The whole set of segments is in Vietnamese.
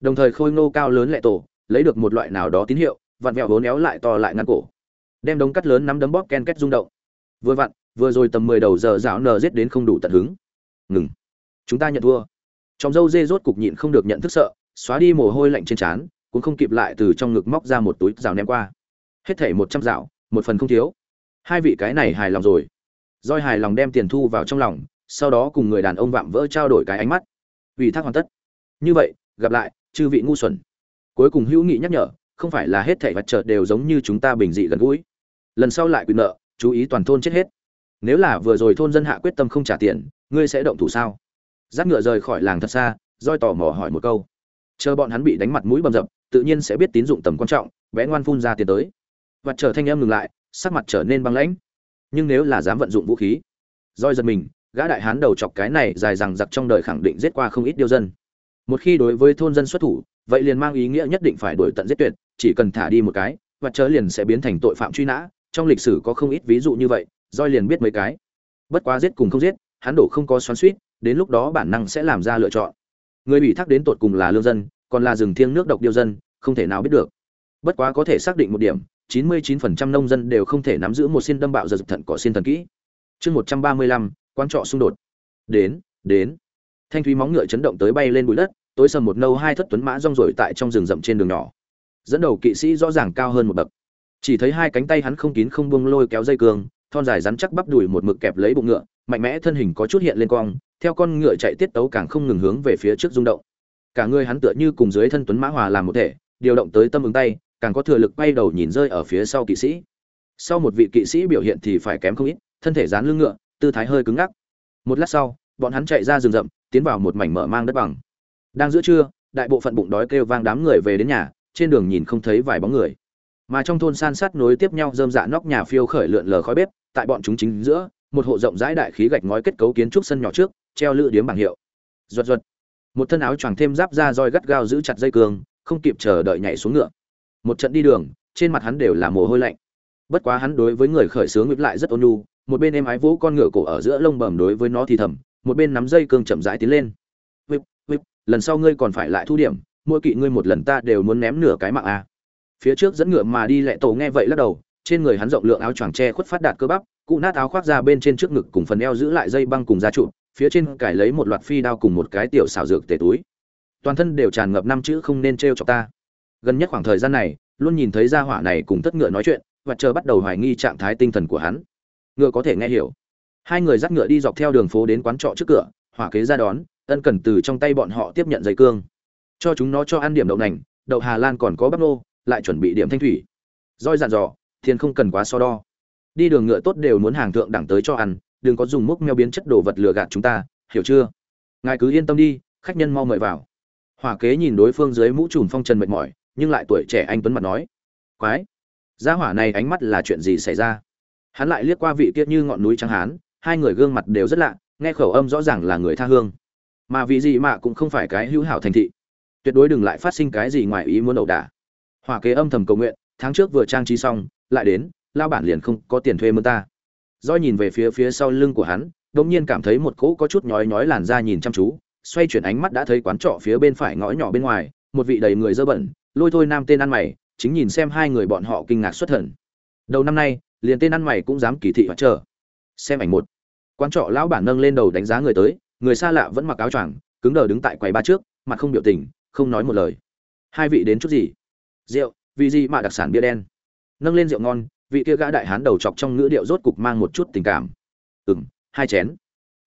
đồng thời khôi ngô cao lớn lệ tổ, lấy được một loại nào đó tín hiệu, vặn vẹo vốn éo lại to lại ngăn cổ. Đem đống cắt lớn nắm đấm bóp ken két rung động. Vừa vặn, vừa rồi tầm mười đầu giờ dạo nờ giết đến không đủ tận hứng. Ngừng. Chúng ta nhận thua. Trong dâu dê rốt cục nhịn không được nhận thức sợ, xóa đi mồ hôi lạnh trên trán, cũng không kịp lại từ trong ngực móc ra một túi rào ném qua. Hết thảy một trăm rào, một phần không thiếu. Hai vị cái này hài lòng rồi. Roi hài lòng đem tiền thu vào trong lòng, sau đó cùng người đàn ông vạm vỡ trao đổi cái ánh mắt. Vì thác hoàn tất. Như vậy, gặp lại chư vị ngu xuẩn. Cuối cùng hữu nghị nhắc nhở, không phải là hết thảy vật chợt đều giống như chúng ta bình dị gần gũi. Lần sau lại quyền nợ, chú ý toàn thôn chết hết. Nếu là vừa rồi thôn dân hạ quyết tâm không trả tiền, ngươi sẽ động thủ sao? Dắt ngựa rời khỏi làng thật xa, roi tò mò hỏi một câu. Chờ bọn hắn bị đánh mặt mũi bầm dập, tự nhiên sẽ biết tín dụng tầm quan trọng vẽ ngoan phun ra tiền tới. Vật trở thanh âm ngừng lại, sắc mặt trở nên băng lãnh. Nhưng nếu là dám vận dụng vũ khí, roi giật mình, gã đại hán đầu chọc cái này dài rằng giặc trong đời khẳng định giết qua không ít điêu dân một khi đối với thôn dân xuất thủ vậy liền mang ý nghĩa nhất định phải đổi tận giết tuyệt chỉ cần thả đi một cái và chớ liền sẽ biến thành tội phạm truy nã. Trong lịch sử có không ít ví dụ như vậy roi liền biết mấy cái. Bất quá giết cùng không giết hắn đổ không có xoắn suýt đến lúc đó bản năng sẽ làm ra lựa chọn. Người bị thác đến tột cùng là lương dân còn là rừng thiêng nước độc điêu dân không thể nào biết được. Bất quá có thể xác định một điểm 99% nông dân đều không thể nắm giữ một xin đâm bạo giật thận cỏ xin thần kỹ. Chương 135, quan trọ xung đột. Đến đến. Thanh thúy móng ngựa chấn động tới bay lên bụi đất tối sầm một nâu hai thất tuấn mã rong rổi tại trong rừng rậm trên đường nhỏ. Dẫn đầu kỵ sĩ rõ ràng cao hơn một bậc. Chỉ thấy hai cánh tay hắn không kín không buông lôi kéo dây cương, thon dài rắn chắc bắp đùi một mực kẹp lấy bụng ngựa, mạnh mẽ thân hình có chút hiện lên cong theo con ngựa chạy tiết tấu càng không ngừng hướng về phía trước rung động. Cả người hắn tựa như cùng dưới thân tuấn mã hòa làm một thể, điều động tới tâm ứng tay, càng có thừa lực bay đầu nhìn rơi ở phía sau kỵ sĩ. Sau một vị kỵ sĩ biểu hiện thì phải kém không ít, thân thể dán lưng ngựa, tư thái hơi cứng ngắc. Một lát sau, bọn hắn chạy ra rừng rậm, tiến vào một mảnh mở mang đất bằng đang giữa trưa, đại bộ phận bụng đói kêu vang đám người về đến nhà, trên đường nhìn không thấy vài bóng người. Mà trong thôn san sát nối tiếp nhau dơm dạ nóc nhà phiêu khởi lượn lờ khói bếp, tại bọn chúng chính giữa, một hộ rộng rãi đại khí gạch ngói kết cấu kiến trúc sân nhỏ trước, treo lự điếm bảng hiệu. Ruột ruột. Một thân áo choàng thêm giáp da roi gắt gao giữ chặt dây cương không kịp chờ đợi nhảy xuống ngựa. Một trận đi đường, trên mặt hắn đều là mồ hôi lạnh. Bất quá hắn đối với người khởi sướng ngược lại rất ôn nhu, một bên em ái vỗ con ngựa cổ ở giữa lông bầm đối với nó thì thầm, một bên nắm dây cương chậm rãi tiến lên lần sau ngươi còn phải lại thu điểm, mỗi kỵ ngươi một lần ta đều muốn ném nửa cái mạng a. Phía trước dẫn ngựa mà đi lẹ tổ nghe vậy lắc đầu, trên người hắn rộng lượng áo choàng tre khuất phát đạt cơ bắp, cụ nát áo khoác ra bên trên trước ngực cùng phần eo giữ lại dây băng cùng da trụ, phía trên cải lấy một loạt phi đao cùng một cái tiểu xảo dược tể túi. Toàn thân đều tràn ngập năm chữ không nên trêu chọc ta. Gần nhất khoảng thời gian này, luôn nhìn thấy gia hỏa này cùng tất ngựa nói chuyện, và chờ bắt đầu hoài nghi trạng thái tinh thần của hắn. Ngựa có thể nghe hiểu. Hai người dắt ngựa đi dọc theo đường phố đến quán trọ trước cửa, hỏa kế ra đón ân cần từ trong tay bọn họ tiếp nhận dây cương. Cho chúng nó cho ăn điểm đậu nành, đậu hà lan còn có bắp nô, lại chuẩn bị điểm thanh thủy. Roi dặn dò thiên không cần quá so đo. Đi đường ngựa tốt đều muốn hàng thượng đẳng tới cho ăn, đừng có dùng mốc meo biến chất đồ vật lừa gạt chúng ta, hiểu chưa? Ngài cứ yên tâm đi, khách nhân mau mời vào. Hỏa kế nhìn đối phương dưới mũ trùm phong trần mệt mỏi, nhưng lại tuổi trẻ anh tuấn mặt nói, quái, gia hỏa này ánh mắt là chuyện gì xảy ra? Hắn lại liếc qua vị kia như ngọn núi trắng hán, hai người gương mặt đều rất lạ, nghe khẩu âm rõ ràng là người tha hương mà vì gì mà cũng không phải cái hữu hảo thành thị tuyệt đối đừng lại phát sinh cái gì ngoài ý muốn ẩu đả hỏa kế âm thầm cầu nguyện tháng trước vừa trang trí xong lại đến lao bản liền không có tiền thuê mướn ta Doi nhìn về phía phía sau lưng của hắn, đột nhiên cảm thấy một cỗ có chút nhói nhói làn da nhìn chăm chú, xoay chuyển ánh mắt đã thấy quán trọ phía bên phải ngõ nhỏ bên ngoài, một vị đầy người dơ bẩn, lôi thôi nam tên ăn mày, chính nhìn xem hai người bọn họ kinh ngạc xuất thần. Đầu năm nay, liền tên ăn mày cũng dám kỳ thị và chờ. Xem ảnh một. Quán trọ lão bản nâng lên đầu đánh giá người tới, người xa lạ vẫn mặc áo choàng, cứng đờ đứng tại quầy ba trước, mặt không biểu tình, không nói một lời. Hai vị đến chút gì? Rượu, vì gì mà đặc sản bia đen. Nâng lên rượu ngon, vị kia gã đại hán đầu chọc trong ngữ điệu rốt cục mang một chút tình cảm ừng hai chén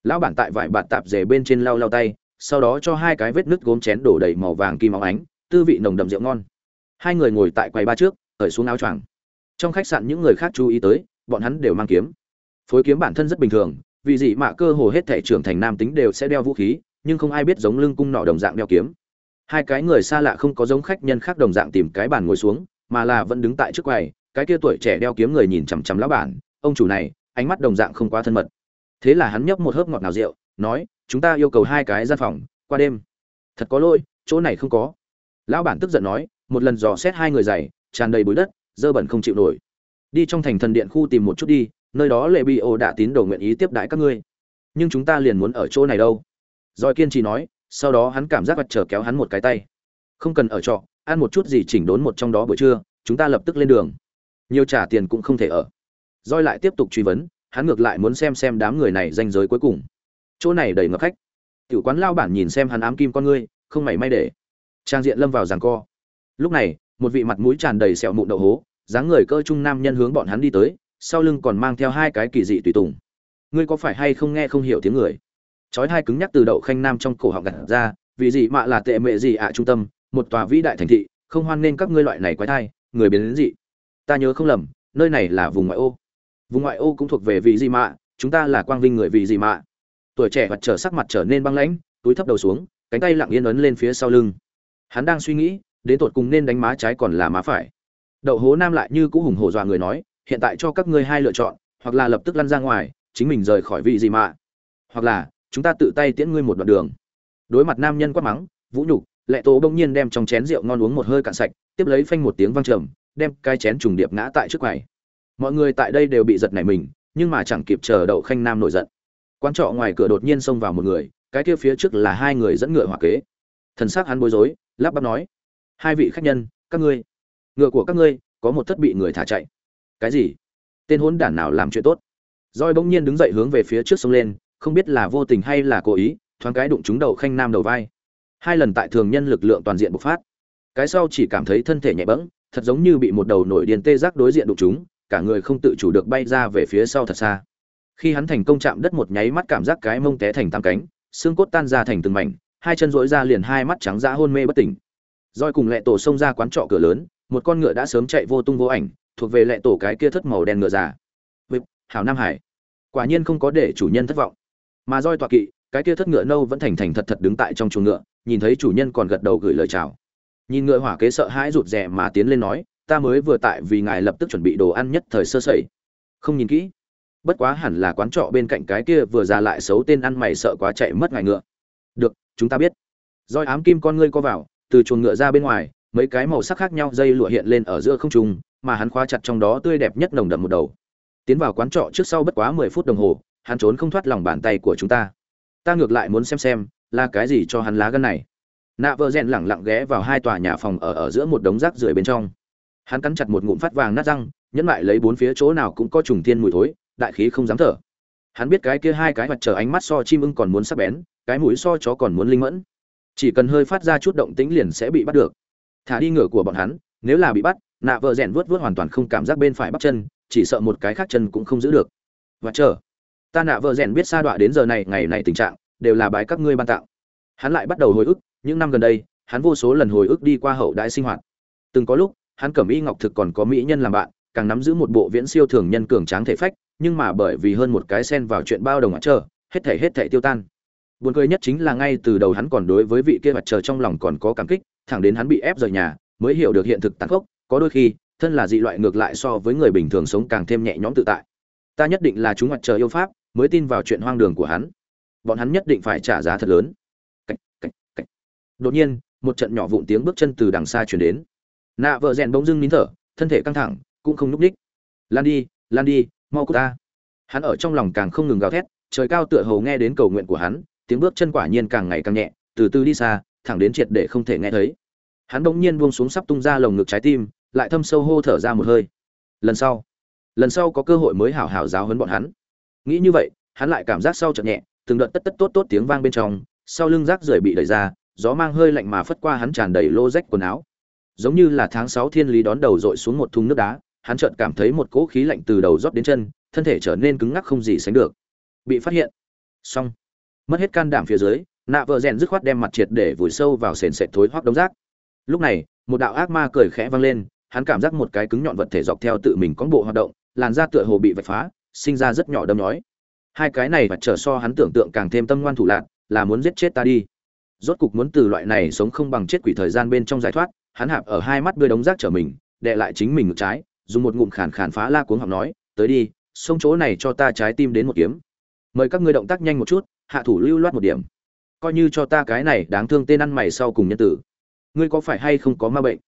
lão bản tại vải bạt tạp dề bên trên lau lau tay sau đó cho hai cái vết nứt gốm chén đổ đầy màu vàng kim óng ánh tư vị nồng đậm rượu ngon hai người ngồi tại quầy ba trước cởi xuống áo choàng trong khách sạn những người khác chú ý tới bọn hắn đều mang kiếm phối kiếm bản thân rất bình thường vì gì mà cơ hồ hết thể trưởng thành nam tính đều sẽ đeo vũ khí, nhưng không ai biết giống lưng cung nọ đồng dạng đeo kiếm. Hai cái người xa lạ không có giống khách nhân khác đồng dạng tìm cái bàn ngồi xuống, mà là vẫn đứng tại trước quầy, cái kia tuổi trẻ đeo kiếm người nhìn chằm chằm lão bản, ông chủ này, ánh mắt đồng dạng không quá thân mật. Thế là hắn nhấp một hớp ngọt nào rượu, nói, chúng ta yêu cầu hai cái gian phòng, qua đêm. Thật có lỗi, chỗ này không có. Lão bản tức giận nói, một lần dò xét hai người giày tràn đầy bụi đất, dơ bẩn không chịu nổi. Đi trong thành thần điện khu tìm một chút đi nơi đó lệ bị ổ đã tín đồ nguyện ý tiếp đãi các ngươi. Nhưng chúng ta liền muốn ở chỗ này đâu. Rồi kiên trì nói, sau đó hắn cảm giác vật trở kéo hắn một cái tay. Không cần ở trọ, ăn một chút gì chỉnh đốn một trong đó buổi trưa, chúng ta lập tức lên đường. Nhiều trả tiền cũng không thể ở. Roi lại tiếp tục truy vấn, hắn ngược lại muốn xem xem đám người này danh giới cuối cùng. Chỗ này đầy ngập khách. Tiểu quán lao bản nhìn xem hắn ám kim con ngươi, không mảy may để. Trang diện lâm vào giằng co. Lúc này, một vị mặt mũi tràn đầy sẹo mụn đậu hố, dáng người cơ trung nam nhân hướng bọn hắn đi tới sau lưng còn mang theo hai cái kỳ dị tùy tùng. Ngươi có phải hay không nghe không hiểu tiếng người? Chói hai cứng nhắc từ đậu khanh nam trong cổ họng gặt ra, vì gì mạ là tệ mệ gì ạ trung tâm, một tòa vĩ đại thành thị, không hoan nên các ngươi loại này quái thai, người biến đến dị. Ta nhớ không lầm, nơi này là vùng ngoại ô. Vùng ngoại ô cũng thuộc về vị Dị mạ chúng ta là quang vinh người vị Dị mạ tuổi trẻ mặt trở sắc mặt trở nên băng lãnh, túi thấp đầu xuống, cánh tay lặng yên ấn lên phía sau lưng. Hắn đang suy nghĩ, đến tột cùng nên đánh má trái còn là má phải. Đậu hố nam lại như cũ hùng hổ dọa người nói hiện tại cho các ngươi hai lựa chọn, hoặc là lập tức lăn ra ngoài, chính mình rời khỏi vị gì mạ hoặc là, chúng ta tự tay tiễn ngươi một đoạn đường. Đối mặt nam nhân quát mắng, vũ nhục, lệ tố bỗng nhiên đem trong chén rượu ngon uống một hơi cạn sạch, tiếp lấy phanh một tiếng vang trầm, đem cái chén trùng điệp ngã tại trước quầy. Mọi người tại đây đều bị giật nảy mình, nhưng mà chẳng kịp chờ đậu khanh nam nổi giận. Quán trọ ngoài cửa đột nhiên xông vào một người, cái kia phía trước là hai người dẫn ngựa hỏa kế. Thần sắc hắn bối rối, lắp bắp nói, hai vị khách nhân, các ngươi, ngựa của các ngươi có một thất bị người thả chạy cái gì? Tên hốn đản nào làm chuyện tốt? Roi bỗng nhiên đứng dậy hướng về phía trước sông lên, không biết là vô tình hay là cố ý, thoáng cái đụng trúng đầu khanh nam đầu vai. Hai lần tại thường nhân lực lượng toàn diện bộc phát. Cái sau chỉ cảm thấy thân thể nhẹ bẫng, thật giống như bị một đầu nổi điền tê giác đối diện đụng chúng cả người không tự chủ được bay ra về phía sau thật xa. Khi hắn thành công chạm đất một nháy mắt cảm giác cái mông té thành tam cánh, xương cốt tan ra thành từng mảnh, hai chân rỗi ra liền hai mắt trắng dã hôn mê bất tỉnh. Roi cùng lẹ tổ xông ra quán trọ cửa lớn, một con ngựa đã sớm chạy vô tung vô ảnh thuộc về lệ tổ cái kia thất màu đen ngựa già. Vịp hảo nam hải. Quả nhiên không có để chủ nhân thất vọng. Mà roi tọa kỵ, cái kia thất ngựa nâu vẫn thành thành thật thật đứng tại trong chuồng ngựa, nhìn thấy chủ nhân còn gật đầu gửi lời chào. Nhìn ngựa hỏa kế sợ hãi rụt rè mà tiến lên nói, ta mới vừa tại vì ngài lập tức chuẩn bị đồ ăn nhất thời sơ sẩy. Không nhìn kỹ. Bất quá hẳn là quán trọ bên cạnh cái kia vừa ra lại xấu tên ăn mày sợ quá chạy mất ngài ngựa. Được, chúng ta biết. Roi ám kim con ngươi co vào, từ chuồng ngựa ra bên ngoài, mấy cái màu sắc khác nhau dây lụa hiện lên ở giữa không trung mà hắn khóa chặt trong đó tươi đẹp nhất nồng đậm một đầu. Tiến vào quán trọ trước sau bất quá mười phút đồng hồ, hắn trốn không thoát lòng bàn tay của chúng ta. Ta ngược lại muốn xem xem, là cái gì cho hắn lá gân này. Nạ vợ rèn lẳng lặng ghé vào hai tòa nhà phòng ở ở giữa một đống rác rưởi bên trong. Hắn cắn chặt một ngụm phát vàng nát răng, nhẫn lại lấy bốn phía chỗ nào cũng có trùng thiên mùi thối, đại khí không dám thở. Hắn biết cái kia hai cái mặt trở ánh mắt so chim ưng còn muốn sắc bén, cái mũi so chó còn muốn linh mẫn. Chỉ cần hơi phát ra chút động tĩnh liền sẽ bị bắt được. Thả đi ngựa của bọn hắn, nếu là bị bắt nạ vợ rèn vớt vớt hoàn toàn không cảm giác bên phải bắp chân, chỉ sợ một cái khác chân cũng không giữ được. Và chờ, ta nạ vợ rèn biết sa đọa đến giờ này, ngày này tình trạng, đều là bái các ngươi ban tạo hắn lại bắt đầu hồi ức, những năm gần đây, hắn vô số lần hồi ức đi qua hậu đại sinh hoạt. Từng có lúc, hắn cẩm y ngọc thực còn có mỹ nhân làm bạn, càng nắm giữ một bộ viễn siêu thường nhân cường tráng thể phách, nhưng mà bởi vì hơn một cái sen vào chuyện bao đồng mặt trời hết thể hết thể tiêu tan. Buồn cười nhất chính là ngay từ đầu hắn còn đối với vị kia mặt trời trong lòng còn có cảm kích, thẳng đến hắn bị ép rời nhà, mới hiểu được hiện thực tàn khốc có đôi khi thân là dị loại ngược lại so với người bình thường sống càng thêm nhẹ nhõm tự tại. Ta nhất định là chúng mặt trời yêu pháp mới tin vào chuyện hoang đường của hắn. Bọn hắn nhất định phải trả giá thật lớn. Cách, cách, cách. đột nhiên một trận nhỏ vụn tiếng bước chân từ đằng xa chuyển đến. Nạ vợ rèn bỗng dưng nín thở thân thể căng thẳng cũng không núp ních lan đi lan đi mau cút ta. Hắn ở trong lòng càng không ngừng gào thét trời cao tựa hồ nghe đến cầu nguyện của hắn tiếng bước chân quả nhiên càng ngày càng nhẹ từ từ đi xa thẳng đến triệt để không thể nghe thấy hắn bỗng nhiên buông xuống sắp tung ra lồng ngực trái tim, lại thâm sâu hô thở ra một hơi. Lần sau lần sau có cơ hội mới hảo hảo giáo huấn bọn hắn. Nghĩ như vậy, hắn lại cảm giác sau chợt nhẹ, từng đợt tất tất tốt tốt tiếng vang bên trong, sau lưng rác rưởi bị đẩy ra, gió mang hơi lạnh mà phất qua hắn tràn đầy lô rách quần áo. Giống như là tháng sáu thiên lý đón đầu dội xuống một thùng nước đá, hắn chợt cảm thấy một cỗ khí lạnh từ đầu rót đến chân, thân thể trở nên cứng ngắc không gì sánh được. Bị phát hiện. Xong. Mất hết can đảm phía dưới, nạ vợ rèn dứt khoát đem mặt triệt để vùi sâu vào sền sệt thối hoác đống rác lúc này, một đạo ác ma cười khẽ vang lên, hắn cảm giác một cái cứng nhọn vật thể dọc theo tự mình con bộ hoạt động, làn da tựa hồ bị vạch phá, sinh ra rất nhỏ đâm nhói. Hai cái này và trở so hắn tưởng tượng càng thêm tâm ngoan thủ lạc là muốn giết chết ta đi. Rốt cục muốn từ loại này sống không bằng chết quỷ thời gian bên trong giải thoát, hắn hạp ở hai mắt bươi đống rác trở mình đệ lại chính mình ngực trái, dùng một ngụm khàn khàn phá la cuống học nói, tới đi sông chỗ này cho ta trái tim đến một kiếm. Mời các ngươi động tác nhanh một chút, hạ thủ lưu loát một điểm. Coi như cho ta cái này đáng thương tên ăn mày sau cùng nhân tử ngươi có phải hay không có ma bệnh?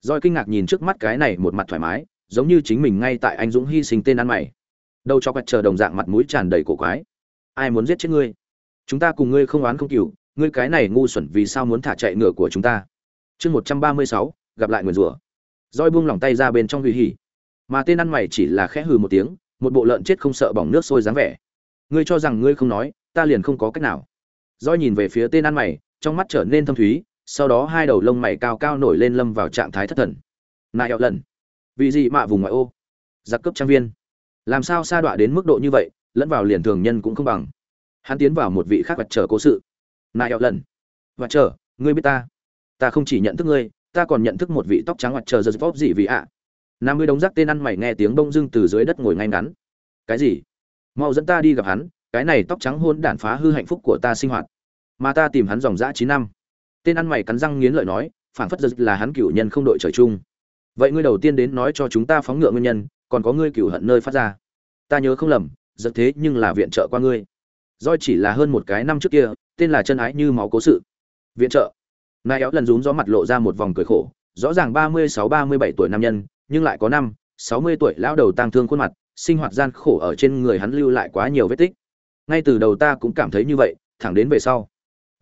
Roi kinh ngạc nhìn trước mắt cái này một mặt thoải mái, giống như chính mình ngay tại anh dũng hy sinh tên ăn mày. Đâu cho quẹt chờ đồng dạng mặt mũi tràn đầy cổ quái. Ai muốn giết chết ngươi? Chúng ta cùng ngươi không oán không cừu, ngươi cái này ngu xuẩn vì sao muốn thả chạy ngựa của chúng ta? Chương một trăm ba mươi sáu, gặp lại nguyền rủa. Roi buông lỏng tay ra bên trong hủy hỉ. Mà tên ăn mày chỉ là khẽ hừ một tiếng, một bộ lợn chết không sợ bỏng nước sôi dáng vẻ. Ngươi cho rằng ngươi không nói, ta liền không có cách nào. Roi nhìn về phía tên ăn mày, trong mắt trở nên thâm thúy sau đó hai đầu lông mày cao cao nổi lên lâm vào trạng thái thất thần. Nại eo lần. Vì gì mạ vùng ngoại ô? Giặc cướp trang viên. Làm sao sa đọa đến mức độ như vậy, lẫn vào liền thường nhân cũng không bằng. Hắn tiến vào một vị khác vật trở cố sự. Nại eo lần. Vật trở, ngươi biết ta. Ta không chỉ nhận thức ngươi, ta còn nhận thức một vị tóc trắng vật trở giật vóc gì vì ạ. Nam mươi đống rác tên ăn mày nghe tiếng bông dưng từ dưới đất ngồi ngay ngắn. Cái gì? Mau dẫn ta đi gặp hắn, cái này tóc trắng hôn đản phá hư hạnh phúc của ta sinh hoạt. Mà ta tìm hắn dòng dã chín năm tên ăn mày cắn răng nghiến lợi nói phản phất giật là hắn cựu nhân không đội trời chung. Vậy ngươi đầu tiên đến nói cho chúng ta phóng ngựa nguyên nhân, còn có ngươi cựu hận nơi phát ra. Ta nhớ không lầm, giật thế nhưng là viện trợ qua ngươi. Doi chỉ là hơn một cái năm trước kia, tên là chân ái như máu cố sự. Viện trợ. Nai éo lần rún gió mặt lộ ra một vòng cười khổ, rõ ràng ba mươi sáu ba mươi bảy tuổi nam nhân, nhưng lại có năm, sáu mươi tuổi lão đầu tang thương khuôn mặt, sinh hoạt gian khổ ở trên người hắn lưu lại quá nhiều vết tích. Ngay từ đầu ta cũng cảm thấy như vậy, thẳng đến về sau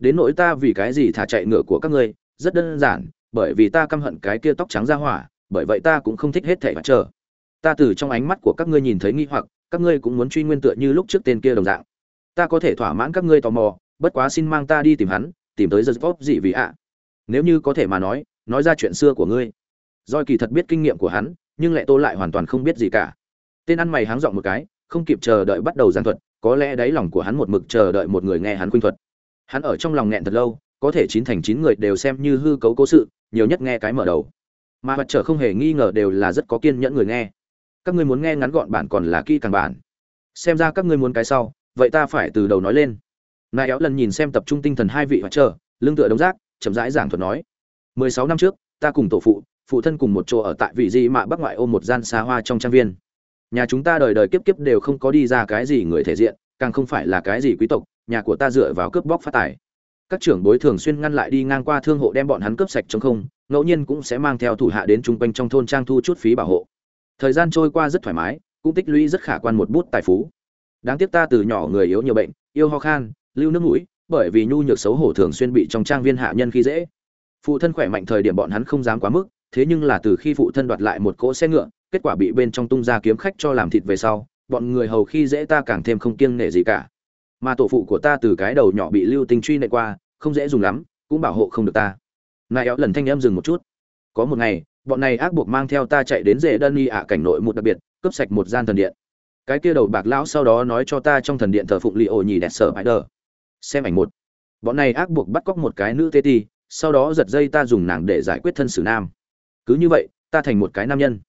đến nỗi ta vì cái gì thả chạy ngựa của các ngươi, rất đơn giản, bởi vì ta căm hận cái kia tóc trắng ra hỏa, bởi vậy ta cũng không thích hết thảy mặt chờ. Ta từ trong ánh mắt của các ngươi nhìn thấy nghi hoặc, các ngươi cũng muốn truy nguyên tựa như lúc trước tên kia đồng dạng. Ta có thể thỏa mãn các ngươi tò mò, bất quá xin mang ta đi tìm hắn, tìm tới giật vóp gì vì ạ. Nếu như có thể mà nói nói ra chuyện xưa của ngươi. Doi kỳ thật biết kinh nghiệm của hắn, nhưng lại tô lại hoàn toàn không biết gì cả. Tên ăn mày háng dọn một cái, không kịp chờ đợi bắt đầu giảng thuật, có lẽ đáy lòng của hắn một mực chờ đợi một người nghe hắn khuynh thuật hắn ở trong lòng nghẹn thật lâu, có thể chín thành chín người đều xem như hư cấu cố sự, nhiều nhất nghe cái mở đầu. Mà mặt trở không hề nghi ngờ đều là rất có kiên nhẫn người nghe. Các ngươi muốn nghe ngắn gọn bản còn là kỹ càng bản. Xem ra các ngươi muốn cái sau, vậy ta phải từ đầu nói lên. Nài éo lần nhìn xem tập trung tinh thần hai vị mặt trở, lưng tựa đống rác, chậm rãi giảng thuật nói. Mười sáu năm trước, ta cùng tổ phụ phụ thân cùng một chỗ ở tại vị di mạ bắc ngoại ô một gian xa hoa trong trang viên. Nhà chúng ta đời đời kiếp kiếp đều không có đi ra cái gì người thể diện càng không phải là cái gì quý tộc, nhà của ta dựa vào cướp bóc phát tài. Các trưởng bối thường xuyên ngăn lại đi ngang qua thương hộ đem bọn hắn cướp sạch trong không, ngẫu nhiên cũng sẽ mang theo thủ hạ đến chung quanh trong thôn trang thu chút phí bảo hộ. Thời gian trôi qua rất thoải mái, cũng tích lũy rất khả quan một bút tài phú. Đáng tiếc ta từ nhỏ người yếu nhiều bệnh, yêu ho khan, lưu nước mũi, bởi vì nhu nhược xấu hổ thường xuyên bị trong trang viên hạ nhân khi dễ. Phụ thân khỏe mạnh thời điểm bọn hắn không dám quá mức, thế nhưng là từ khi phụ thân đoạt lại một cỗ xe ngựa, kết quả bị bên trong tung ra kiếm khách cho làm thịt về sau bọn người hầu khi dễ ta càng thêm không kiêng nể gì cả. Mà tổ phụ của ta từ cái đầu nhỏ bị lưu tinh truy nệ qua, không dễ dùng lắm, cũng bảo hộ không được ta. Nại éo lần thanh em dừng một chút. Có một ngày, bọn này ác buộc mang theo ta chạy đến rễ đơn y ạ cảnh nội một đặc biệt, cướp sạch một gian thần điện. Cái kia đầu bạc lão sau đó nói cho ta trong thần điện thờ phụng li ổ nhì đẹp sở bãi đờ. Xem ảnh một. Bọn này ác buộc bắt cóc một cái nữ tê ti, sau đó giật dây ta dùng nàng để giải quyết thân xử nam. Cứ như vậy, ta thành một cái nam nhân.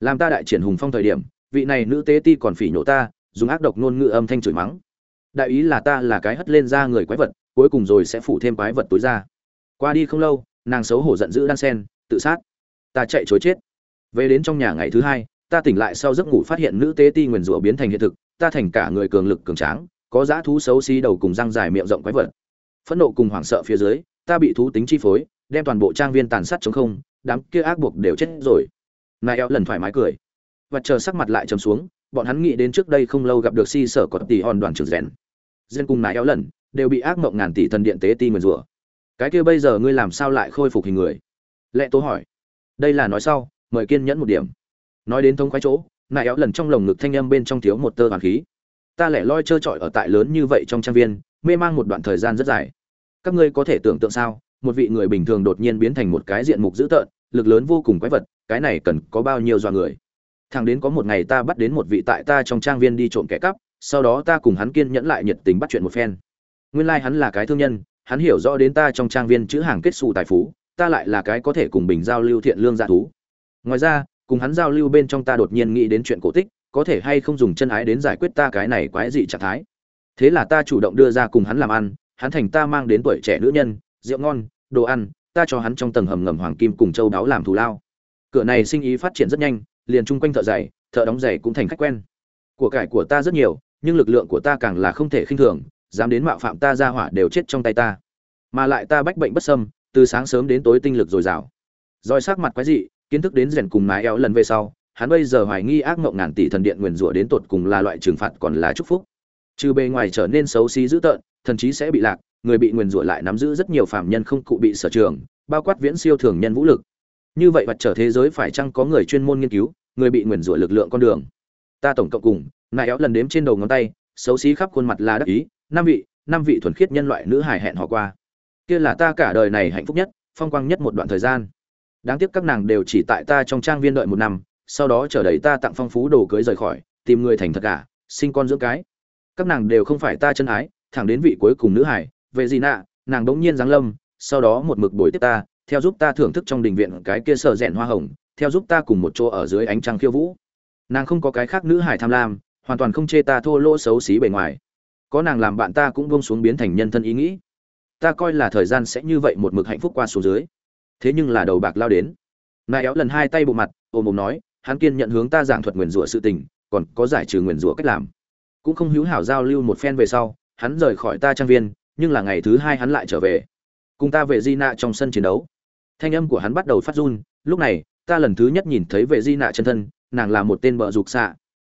Làm ta đại triển hùng phong thời điểm vị này nữ tế ti còn phỉ nhổ ta, dùng ác độc ngôn ngữ âm thanh chửi mắng. Đại ý là ta là cái hất lên ra người quái vật, cuối cùng rồi sẽ phủ thêm quái vật tối ra. Qua đi không lâu, nàng xấu hổ giận dữ đan sen, tự sát. Ta chạy chối chết. Về đến trong nhà ngày thứ hai, ta tỉnh lại sau giấc ngủ phát hiện nữ tế ti nguyền rủa biến thành hiện thực, ta thành cả người cường lực cường tráng, có dã thú xấu xí đầu cùng răng dài miệng rộng quái vật. Phẫn nộ cùng hoảng sợ phía dưới, ta bị thú tính chi phối, đem toàn bộ trang viên tàn sát chống không, đám kia ác buộc đều chết rồi. Nai eo lần thoải mái cười và chờ sắc mặt lại trầm xuống, bọn hắn nghĩ đến trước đây không lâu gặp được si sở có tỷ hòn đoàn trưởng rèn dân cùng nài éo lần, đều bị ác mộng ngàn tỷ thần điện tế ti nguyền rủa. Cái kia bây giờ ngươi làm sao lại khôi phục hình người? Lệ tố hỏi. Đây là nói sau, mời kiên nhẫn một điểm. Nói đến thông khoái chỗ nai éo lần trong lồng ngực thanh âm bên trong thiếu một tơ hoàn khí. Ta lẻ loi trơ trọi ở tại lớn như vậy trong trang viên, mê mang một đoạn thời gian rất dài. Các ngươi có thể tưởng tượng sao, một vị người bình thường đột nhiên biến thành một cái diện mục dữ tợn, lực lớn vô cùng quái vật, cái này cần có bao nhiêu dọa người? Thằng đến có một ngày ta bắt đến một vị tại ta trong trang viên đi trộm kẻ cắp, sau đó ta cùng hắn kiên nhẫn lại nhiệt tình bắt chuyện một phen. Nguyên lai、like、hắn là cái thương nhân, hắn hiểu rõ đến ta trong trang viên chữ hàng kết xù tài phú, ta lại là cái có thể cùng bình giao lưu thiện lương dạ thú. Ngoài ra, cùng hắn giao lưu bên trong ta đột nhiên nghĩ đến chuyện cổ tích, có thể hay không dùng chân ái đến giải quyết ta cái này quái dị trạng thái. Thế là ta chủ động đưa ra cùng hắn làm ăn, hắn thành ta mang đến tuổi trẻ nữ nhân, rượu ngon, đồ ăn, ta cho hắn trong tầng hầm ngầm hoàng kim cùng châu đáo làm thù lao. Cửa này sinh ý phát triển rất nhanh liền chung quanh thợ giày, thợ đóng giày cũng thành khách quen. Của cải của ta rất nhiều, nhưng lực lượng của ta càng là không thể khinh thường, dám đến mạo phạm ta ra hỏa đều chết trong tay ta. Mà lại ta bách bệnh bất sâm từ sáng sớm đến tối tinh lực dồi dào. Roi sắc mặt quái dị, kiến thức đến rèn cùng mái eo lần về sau, hắn bây giờ hoài nghi ác mộng ngàn tỷ thần điện nguyền rủa đến tột cùng là loại trừng phạt còn là chúc phúc. Trừ bề ngoài trở nên xấu xí dữ tợn, thần chí sẽ bị lạc, người bị nguyền rủa lại nắm giữ rất nhiều phạm nhân không cụ bị sở trường, bao quát viễn siêu thường nhân vũ lực như vậy vật trở thế giới phải chăng có người chuyên môn nghiên cứu, người bị nguyền rủa lực lượng con đường? Ta tổng cộng cùng, nại éo lần đếm trên đầu ngón tay, xấu xí khắp khuôn mặt là đắc ý, năm vị năm vị thuần khiết nhân loại nữ hài hẹn họ qua. Kia là ta cả đời này hạnh phúc nhất, phong quang nhất một đoạn thời gian. Đáng tiếc các nàng đều chỉ tại ta trong trang viên đợi một năm, sau đó trở đầy ta tặng phong phú đồ cưới rời khỏi, tìm người thành thật cả, sinh con dưỡng cái. Các nàng đều không phải ta chân ái, thẳng đến vị cuối cùng nữ hải về gì nạ, nàng đống nhiên giáng lâm, sau đó một mực bồi tiếp ta theo giúp ta thưởng thức trong đình viện cái kia sợ rèn hoa hồng, theo giúp ta cùng một chỗ ở dưới ánh trăng khiêu vũ. Nàng không có cái khác nữ hải tham lam, hoàn toàn không chê ta thô lỗ xấu xí bề ngoài. Có nàng làm bạn ta cũng buông xuống biến thành nhân thân ý nghĩ. Ta coi là thời gian sẽ như vậy một mực hạnh phúc qua số dưới. Thế nhưng là đầu bạc lao đến. Nai éo lần hai tay bộ mặt ôm ôm nói, hắn kiên nhận hướng ta giảng thuật nguyền rủa sự tình, còn có giải trừ nguyền rủa cách làm. Cũng không hữu hảo giao lưu một phen về sau, hắn rời khỏi ta trang viên, nhưng là ngày thứ hai hắn lại trở về. Cùng ta về gina trong sân chiến đấu thanh âm của hắn bắt đầu phát run, lúc này, ta lần thứ nhất nhìn thấy vệ di nạ chân thân, nàng là một tên bờ dục xạ.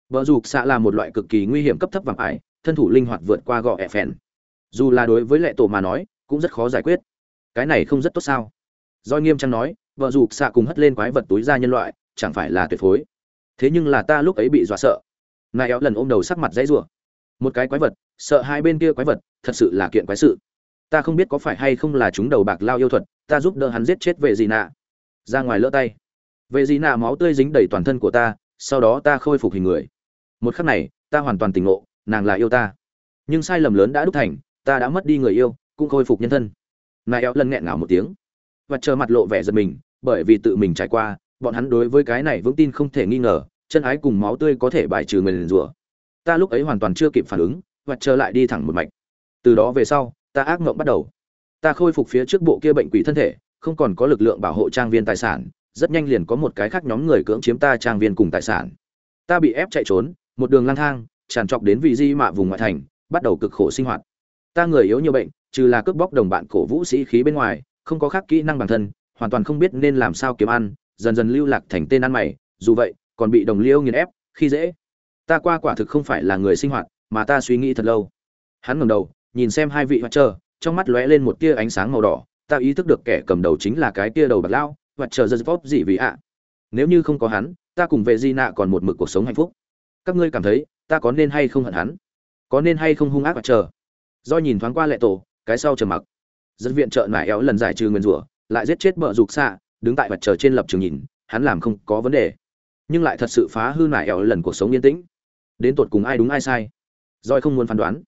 Bờ dục xạ là một loại cực kỳ nguy hiểm cấp thấp vàng ải, thân thủ linh hoạt vượt qua gọ ẹ phèn. Dù là đối với lệ tổ mà nói, cũng rất khó giải quyết. Cái này không rất tốt sao? Do nghiêm trang nói vợ dục xạ cùng hất lên quái vật túi ra nhân loại, chẳng phải là tuyệt phối. Thế nhưng là ta lúc ấy bị dọa sợ. Nại éo lần ôm đầu sắc mặt dãy rủa. Một cái quái vật, sợ hai bên kia quái vật, thật sự là kiện quái sự ta không biết có phải hay không là chúng đầu bạc lao yêu thuật, ta giúp đỡ hắn giết chết vệ dị nạ. Ra ngoài lỡ tay. Vệ dị nạ máu tươi dính đầy toàn thân của ta, sau đó ta khôi phục hình người. Một khắc này, ta hoàn toàn tỉnh ngộ, nàng là yêu ta. Nhưng sai lầm lớn đã đúc thành, ta đã mất đi người yêu, cũng khôi phục nhân thân. Nại éo lần nghẹn ngào một tiếng. Và chờ mặt lộ vẻ giật mình, bởi vì tự mình trải qua, bọn hắn đối với cái này vững tin không thể nghi ngờ, chân ái cùng máu tươi có thể bài trừ người liền rủa. Ta lúc ấy hoàn toàn chưa kịp phản ứng, và chờ lại đi thẳng một mạch. Từ đó về sau ta ác mộng bắt đầu. Ta khôi phục phía trước bộ kia bệnh quỷ thân thể, không còn có lực lượng bảo hộ trang viên tài sản, rất nhanh liền có một cái khác nhóm người cưỡng chiếm ta trang viên cùng tài sản. Ta bị ép chạy trốn, một đường lang thang, tràn trọc đến vị di mạ vùng ngoại thành, bắt đầu cực khổ sinh hoạt. Ta người yếu nhiều bệnh, trừ là cướp bóc đồng bạn cổ vũ sĩ khí bên ngoài, không có khác kỹ năng bản thân, hoàn toàn không biết nên làm sao kiếm ăn, dần dần lưu lạc thành tên ăn mày, dù vậy, còn bị đồng liêu nghiền ép, khi dễ. Ta qua quả thực không phải là người sinh hoạt, mà ta suy nghĩ thật lâu. Hắn ngẩng đầu nhìn xem hai vị hoạt chờ trong mắt lóe lên một tia ánh sáng màu đỏ, ta ý thức được kẻ cầm đầu chính là cái tia đầu bạc lao hoạt chờ giật vóp dị vị ạ. Nếu như không có hắn, ta cùng vệ di nạ còn một mực cuộc sống hạnh phúc. Các ngươi cảm thấy, ta có nên hay không hận hắn? Có nên hay không hung ác hoạt chờ do nhìn thoáng qua lệ tổ, cái sau trầm mặc. Dân viện trợ nải éo lần giải trừ nguyên rủa, lại giết chết bợ rục xạ, đứng tại mặt trời trên lập trường nhìn, hắn làm không có vấn đề. Nhưng lại thật sự phá hư nải éo lần cuộc sống yên tĩnh. Đến tột cùng ai đúng ai sai? Roi không muốn phán đoán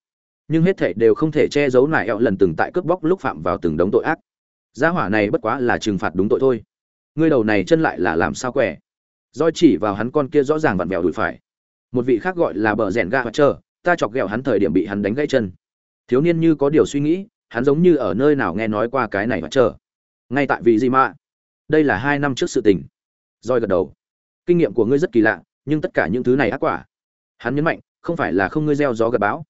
nhưng hết thảy đều không thể che giấu nải ẹo lần từng tại cướp bóc lúc phạm vào từng đống tội ác. Gia hỏa này bất quá là trừng phạt đúng tội thôi. Ngươi đầu này chân lại là làm sao quẻ? Roi chỉ vào hắn con kia rõ ràng vặn vẹo đùi phải. Một vị khác gọi là bờ rèn ga hoặc chờ ta chọc ghẹo hắn thời điểm bị hắn đánh gãy chân. Thiếu niên như có điều suy nghĩ, hắn giống như ở nơi nào nghe nói qua cái này hoặc chờ ngay tại vì gì mà? Đây là hai năm trước sự tình. Roi gật đầu. Kinh nghiệm của ngươi rất kỳ lạ, nhưng tất cả những thứ này ác quả. Hắn nhấn mạnh, không phải là không ngươi gieo gió gặt bão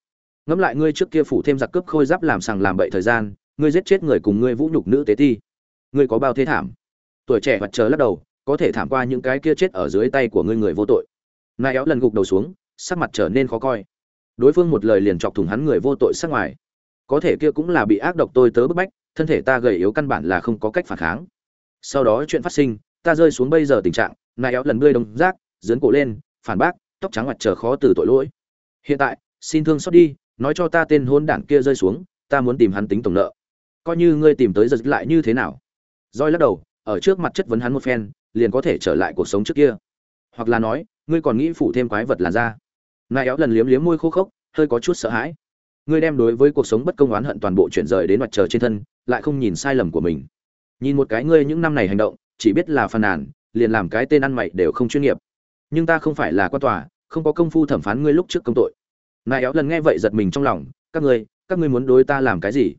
ngẫm lại ngươi trước kia phủ thêm giặc cướp khôi giáp làm sằng làm bậy thời gian, ngươi giết chết người cùng ngươi vũ nhục nữ tế ti. Ngươi có bao thế thảm? Tuổi trẻ mặt trời lắc đầu, có thể thảm qua những cái kia chết ở dưới tay của ngươi người vô tội. Nai éo lần gục đầu xuống, sắc mặt trở nên khó coi. Đối phương một lời liền chọc thủng hắn người vô tội sắc ngoài. Có thể kia cũng là bị ác độc tôi tớ bức bách, thân thể ta gầy yếu căn bản là không có cách phản kháng. Sau đó chuyện phát sinh, ta rơi xuống bây giờ tình trạng, nai éo lần ngươi đồng rác, dướn cổ lên, phản bác, tóc trắng mặt chờ khó từ tội lỗi. Hiện tại, xin thương xót đi nói cho ta tên hôn đảng kia rơi xuống, ta muốn tìm hắn tính tổng nợ. Coi như ngươi tìm tới giật lại như thế nào? Roi lắc đầu, ở trước mặt chất vấn hắn một phen, liền có thể trở lại cuộc sống trước kia. Hoặc là nói, ngươi còn nghĩ phụ thêm quái vật làn da. Nai éo lần liếm liếm môi khô khốc, hơi có chút sợ hãi. Ngươi đem đối với cuộc sống bất công oán hận toàn bộ chuyển rời đến mặt trời trên thân, lại không nhìn sai lầm của mình. Nhìn một cái ngươi những năm này hành động, chỉ biết là phàn nàn, liền làm cái tên ăn mày đều không chuyên nghiệp. Nhưng ta không phải là quan tòa, không có công phu thẩm phán ngươi lúc trước công tội nại éo lần nghe vậy giật mình trong lòng, các ngươi các ngươi muốn đối ta làm cái gì?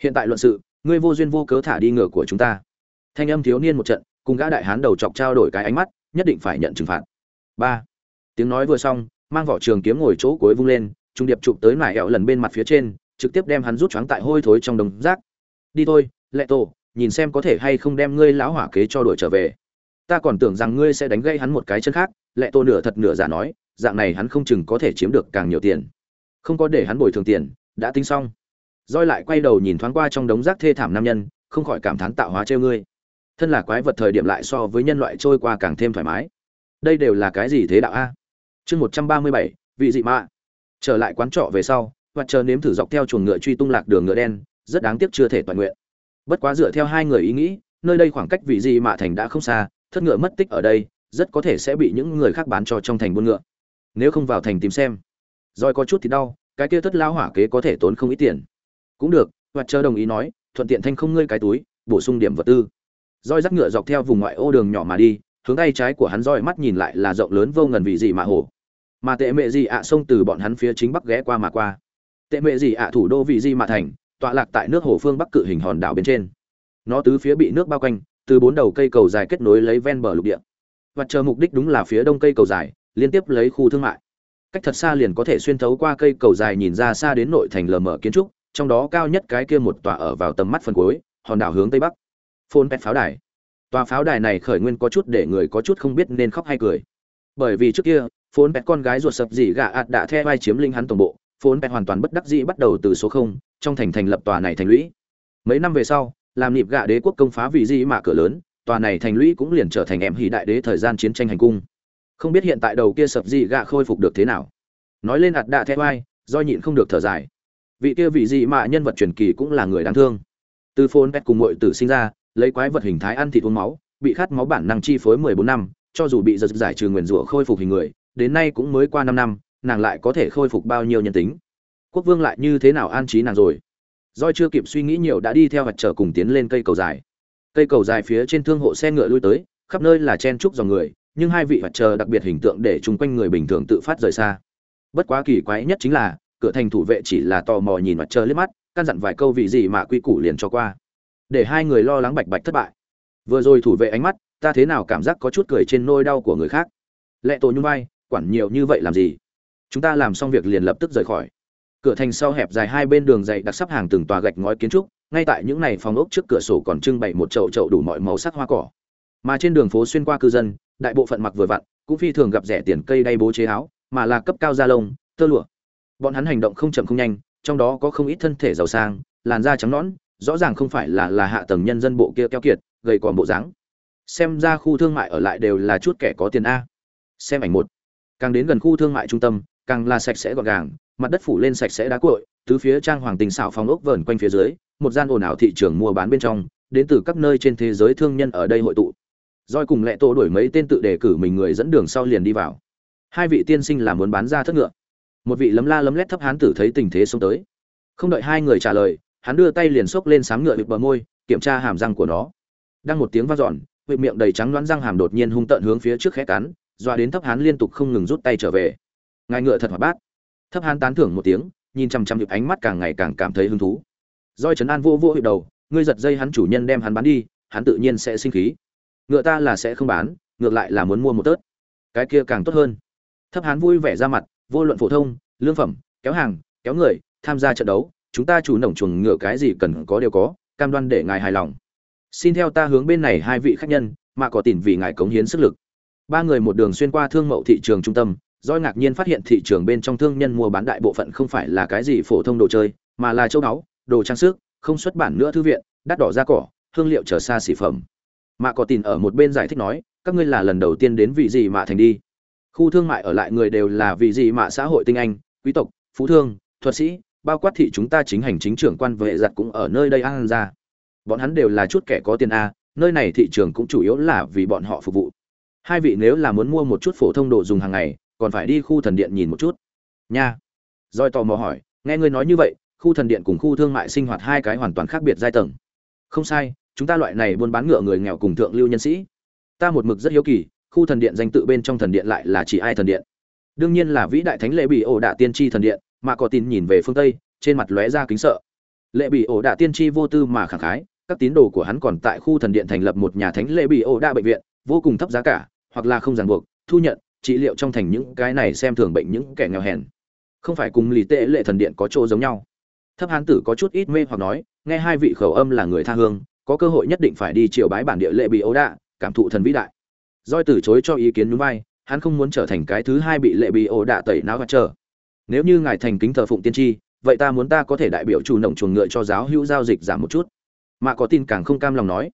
Hiện tại luận sự, ngươi vô duyên vô cớ thả đi ngựa của chúng ta. Thanh âm thiếu niên một trận, cùng gã đại hán đầu chọc trao đổi cái ánh mắt, nhất định phải nhận trừng phạt. Ba. Tiếng nói vừa xong, mang vỏ trường kiếm ngồi chỗ cuối vung lên, trung điệp chụp tới nải éo lần bên mặt phía trên, trực tiếp đem hắn rút choáng tại hôi thối trong đống rác. Đi thôi, lệ tổ, nhìn xem có thể hay không đem ngươi lão hỏa kế cho đuổi trở về. Ta còn tưởng rằng ngươi sẽ đánh gây hắn một cái chân khác. Lệ tổ nửa thật nửa giả nói dạng này hắn không chừng có thể chiếm được càng nhiều tiền. Không có để hắn bồi thường tiền, đã tính xong. Roi lại quay đầu nhìn thoáng qua trong đống rác thê thảm nam nhân, không khỏi cảm thán tạo hóa trêu ngươi. Thân là quái vật thời điểm lại so với nhân loại trôi qua càng thêm thoải mái. Đây đều là cái gì thế đạo a? Chương một trăm ba mươi bảy, vị dị mạ. Trở lại quán trọ về sau và chờ nếm thử dọc theo chuồng ngựa truy tung lạc đường ngựa đen, rất đáng tiếc chưa thể toàn nguyện. Bất quá dựa theo hai người ý nghĩ, nơi đây khoảng cách vị dị mạ thành đã không xa, thất ngựa mất tích ở đây, rất có thể sẽ bị những người khác bán cho trong thành buôn ngựa nếu không vào thành tìm xem. Roi có chút thì đau, cái kia thất lao hỏa kế có thể tốn không ít tiền. Cũng được và chờ đồng ý nói, thuận tiện thanh không ngươi cái túi, bổ sung điểm vật tư. Roi dắt ngựa dọc theo vùng ngoại ô đường nhỏ mà đi, hướng tay trái của hắn roi mắt nhìn lại là rộng lớn vô ngần vì gì mà hồ. Mà tệ mẹ gì ạ sông từ bọn hắn phía chính bắc ghé qua mà qua. Tệ mẹ gì ạ thủ đô vị gì mà thành, tọa lạc tại nước hồ phương bắc cự hình hòn đảo bên trên. Nó tứ phía bị nước bao quanh, từ bốn đầu cây cầu dài kết nối lấy ven bờ lục địa. Và chờ mục đích đúng là phía đông cây cầu dài liên tiếp lấy khu thương mại. Cách thật xa liền có thể xuyên thấu qua cây cầu dài nhìn ra xa đến nội thành lờ mờ kiến trúc, trong đó cao nhất cái kia một tòa ở vào tầm mắt phần cuối, hòn đảo hướng tây bắc. Phôn pet pháo đài. Tòa pháo đài này khởi nguyên có chút để người có chút không biết nên khóc hay cười. Bởi vì trước kia, phôn pet con gái ruột sập dỉ gạ ạt đã theo vai chiếm linh hắn tổng bộ, phôn pet hoàn toàn bất đắc dĩ bắt đầu từ số không, trong thành thành lập tòa này thành lũy. Mấy năm về sau, làm nịp gạ đế quốc công phá vị di mà cửa lớn, tòa này thành lũy cũng liền trở thành em hỉ đại đế thời gian chiến tranh hành cung không biết hiện tại đầu kia sập dị gạ khôi phục được thế nào. Nói lên ạt đạ theo ai do nhịn không được thở dài. Vị kia vị dị mạ nhân vật truyền kỳ cũng là người đáng thương. Từ phôn pet cùng mọi tử sinh ra, lấy quái vật hình thái ăn thịt uống máu, bị khát máu bản năng chi phối mười bốn năm, cho dù bị giật giải trừ nguyền rủa khôi phục hình người, đến nay cũng mới qua năm năm, nàng lại có thể khôi phục bao nhiêu nhân tính? Quốc vương lại như thế nào an trí nàng rồi? Doi chưa kịp suy nghĩ nhiều đã đi theo vật trở cùng tiến lên cây cầu dài. Cây cầu dài phía trên thương hộ xe ngựa lui tới, khắp nơi là chen trúc dòng người nhưng hai vị vật chờ đặc biệt hình tượng để chung quanh người bình thường tự phát rời xa. Bất quá kỳ quái nhất chính là, cửa thành thủ vệ chỉ là tò mò nhìn mặt trời liếc mắt, căn dặn vài câu vị gì mà quy củ liền cho qua. Để hai người lo lắng bạch bạch thất bại. Vừa rồi thủ vệ ánh mắt, ta thế nào cảm giác có chút cười trên nôi đau của người khác. Lệ tổ nhung vai, quản nhiều như vậy làm gì? Chúng ta làm xong việc liền lập tức rời khỏi. Cửa thành sau hẹp dài hai bên đường dày đặc sắp hàng từng tòa gạch ngói kiến trúc, ngay tại những này phòng ốc trước cửa sổ còn trưng bày một chậu chậu đủ mọi màu sắc hoa cỏ mà trên đường phố xuyên qua cư dân, đại bộ phận mặc vừa vặn, cũng phi thường gặp rẻ tiền cây đay bố chế áo, mà là cấp cao da lông, tơ lụa. Bọn hắn hành động không chậm không nhanh, trong đó có không ít thân thể giàu sang, làn da trắng nõn, rõ ràng không phải là là hạ tầng nhân dân bộ kia keo kiệt, gầy còn bộ dáng. Xem ra khu thương mại ở lại đều là chút kẻ có tiền a. Xem ảnh một. Càng đến gần khu thương mại trung tâm, càng là sạch sẽ gọn gàng, mặt đất phủ lên sạch sẽ đá cội tứ phía trang hoàng tình xảo phòng ốc vờn quanh phía dưới, một gian ồn ào thị trường mua bán bên trong, đến từ các nơi trên thế giới thương nhân ở đây hội tụ roi cùng lệ tổ đuổi mấy tên tự đề cử mình người dẫn đường sau liền đi vào. Hai vị tiên sinh là muốn bán ra thất ngựa. Một vị lấm la lấm lét thấp hán tử thấy tình thế xông tới. Không đợi hai người trả lời, hắn đưa tay liền xốc lên sám ngựa bịt bờ môi, kiểm tra hàm răng của nó. Đang một tiếng vang dọn, vị miệng đầy trắng đoán răng hàm đột nhiên hung tợn hướng phía trước khẽ cắn, doa đến thấp hán liên tục không ngừng rút tay trở về. Ngài ngựa thật hoạt bát. Thấp hán tán thưởng một tiếng, nhìn chằm chằm hiệp ánh mắt càng ngày càng cảm thấy hứng thú. roi trấn an vô vô hiệp đầu, ngươi giật dây hắn chủ nhân đem hắn bán đi, hắn tự nhiên sẽ sinh khí ngựa ta là sẽ không bán, ngược lại là muốn mua một tớt. Cái kia càng tốt hơn. Thấp hán vui vẻ ra mặt, vô luận phổ thông, lương phẩm, kéo hàng, kéo người, tham gia trận đấu, chúng ta chủ nổng chuồng ngựa cái gì cần có đều có, cam đoan để ngài hài lòng. Xin theo ta hướng bên này hai vị khách nhân, mà có tìm vì ngài cống hiến sức lực. Ba người một đường xuyên qua thương mậu thị trường trung tâm doi ngạc nhiên phát hiện thị trường bên trong thương nhân mua bán đại bộ phận không phải là cái gì phổ thông đồ chơi, mà là châu báu, đồ trang sức, không xuất bản nữa thư viện, đắt đỏ da cỏ, hương liệu trở xa xỉ phẩm mạ có tin ở một bên giải thích nói, các ngươi là lần đầu tiên đến vị gì mạ thành đi. Khu thương mại ở lại người đều là vị gì mạ xã hội tinh anh, quý tộc, phú thương, thuật sĩ, bao quát thị chúng ta chính hành chính trưởng quan vệ giặt cũng ở nơi đây ăn ra. Bọn hắn đều là chút kẻ có tiền a, nơi này thị trường cũng chủ yếu là vì bọn họ phục vụ. Hai vị nếu là muốn mua một chút phổ thông đồ dùng hàng ngày, còn phải đi khu thần điện nhìn một chút. Nha. Roi tò mò hỏi, nghe ngươi nói như vậy, khu thần điện cùng khu thương mại sinh hoạt hai cái hoàn toàn khác biệt giai tầng. Không sai chúng ta loại này buôn bán ngựa người nghèo cùng thượng lưu nhân sĩ. Ta một mực rất hiếu kỳ, khu thần điện danh tự bên trong thần điện lại là chỉ ai thần điện? Đương nhiên là vĩ đại thánh lệ bị ổ đạ tiên tri thần điện, mà có tin nhìn về phương tây, trên mặt lóe ra kính sợ. Lệ bị ổ đạ tiên tri vô tư mà khẳng khái, các tín đồ của hắn còn tại khu thần điện thành lập một nhà thánh lệ bị ổ đạ bệnh viện, vô cùng thấp giá cả, hoặc là không ràng buộc, thu nhận, trị liệu trong thành những cái này xem thường bệnh những kẻ nghèo hèn. Không phải cùng lì tệ lệ thần điện có chỗ giống nhau. Thấp hán tử có chút ít mê hoặc nói, nghe hai vị khẩu âm là người tha hương có cơ hội nhất định phải đi triều bái bản địa lệ bị ấu đạ, cảm thụ thần vĩ đại. Doi từ chối cho ý kiến núi vai, hắn không muốn trở thành cái thứ hai bị lệ bị ấu đạ tẩy não và chờ nếu như ngài thành kính thờ phụng tiên tri, vậy ta muốn ta có thể đại biểu chủ nồng chuồng ngựa cho giáo hữu giao dịch giảm một chút. Mà có tin càng không cam lòng nói.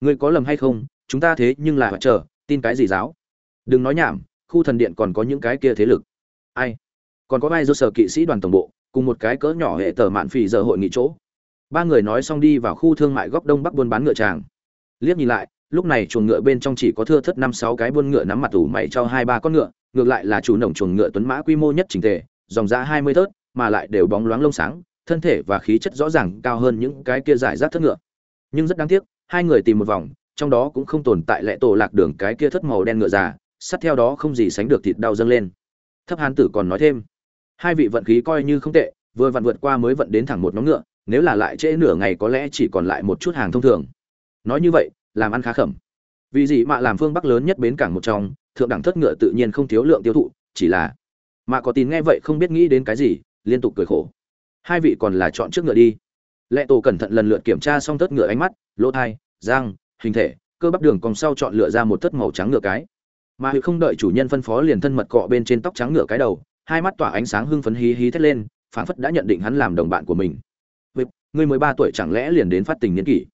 Ngươi có lầm hay không? Chúng ta thế nhưng là chờ tin cái gì giáo? Đừng nói nhảm, khu thần điện còn có những cái kia thế lực. Ai? Còn có vai do sở kỵ sĩ đoàn tổng bộ, cùng một cái cỡ nhỏ hệ tờ mạn phì giờ hội nghị chỗ? Ba người nói xong đi vào khu thương mại góc đông bắc buôn bán ngựa tràng. Liếc nhìn lại, lúc này chuồng ngựa bên trong chỉ có thưa thất năm sáu cái buôn ngựa nắm mặt tủ mày cho hai ba con ngựa, ngược lại là chủ nồng chuồng ngựa tuấn mã quy mô nhất trình tề, dòng giá hai mươi thớt, mà lại đều bóng loáng lông sáng, thân thể và khí chất rõ ràng cao hơn những cái kia giải rác thất ngựa. Nhưng rất đáng tiếc, hai người tìm một vòng, trong đó cũng không tồn tại lẽ tổ lạc đường cái kia thất màu đen ngựa già, sát theo đó không gì sánh được thịt đau dâng lên. Thấp hán tử còn nói thêm, hai vị vận khí coi như không tệ, vừa vặn vượt qua mới vận đến thẳng một nhóm ngựa nếu là lại trễ nửa ngày có lẽ chỉ còn lại một chút hàng thông thường. Nói như vậy, làm ăn khá khẩm. Vì gì mà làm phương bắc lớn nhất bến cảng một trong, thượng đẳng thất ngựa tự nhiên không thiếu lượng tiêu thụ, chỉ là mà có tin nghe vậy không biết nghĩ đến cái gì, liên tục cười khổ. Hai vị còn là chọn trước ngựa đi. Lệ tổ cẩn thận lần lượt kiểm tra xong thất ngựa ánh mắt, lỗ thai, răng, hình thể, cơ bắp đường còn sau chọn lựa ra một thất màu trắng ngựa cái. Mà hữu không đợi chủ nhân phân phó liền thân mật cọ bên trên tóc trắng ngựa cái đầu, hai mắt tỏa ánh sáng hưng phấn hí hí thét lên, phảng phất đã nhận định hắn làm đồng bạn của mình ngươi mới ba tuổi chẳng lẽ liền đến phát tình niên kỷ?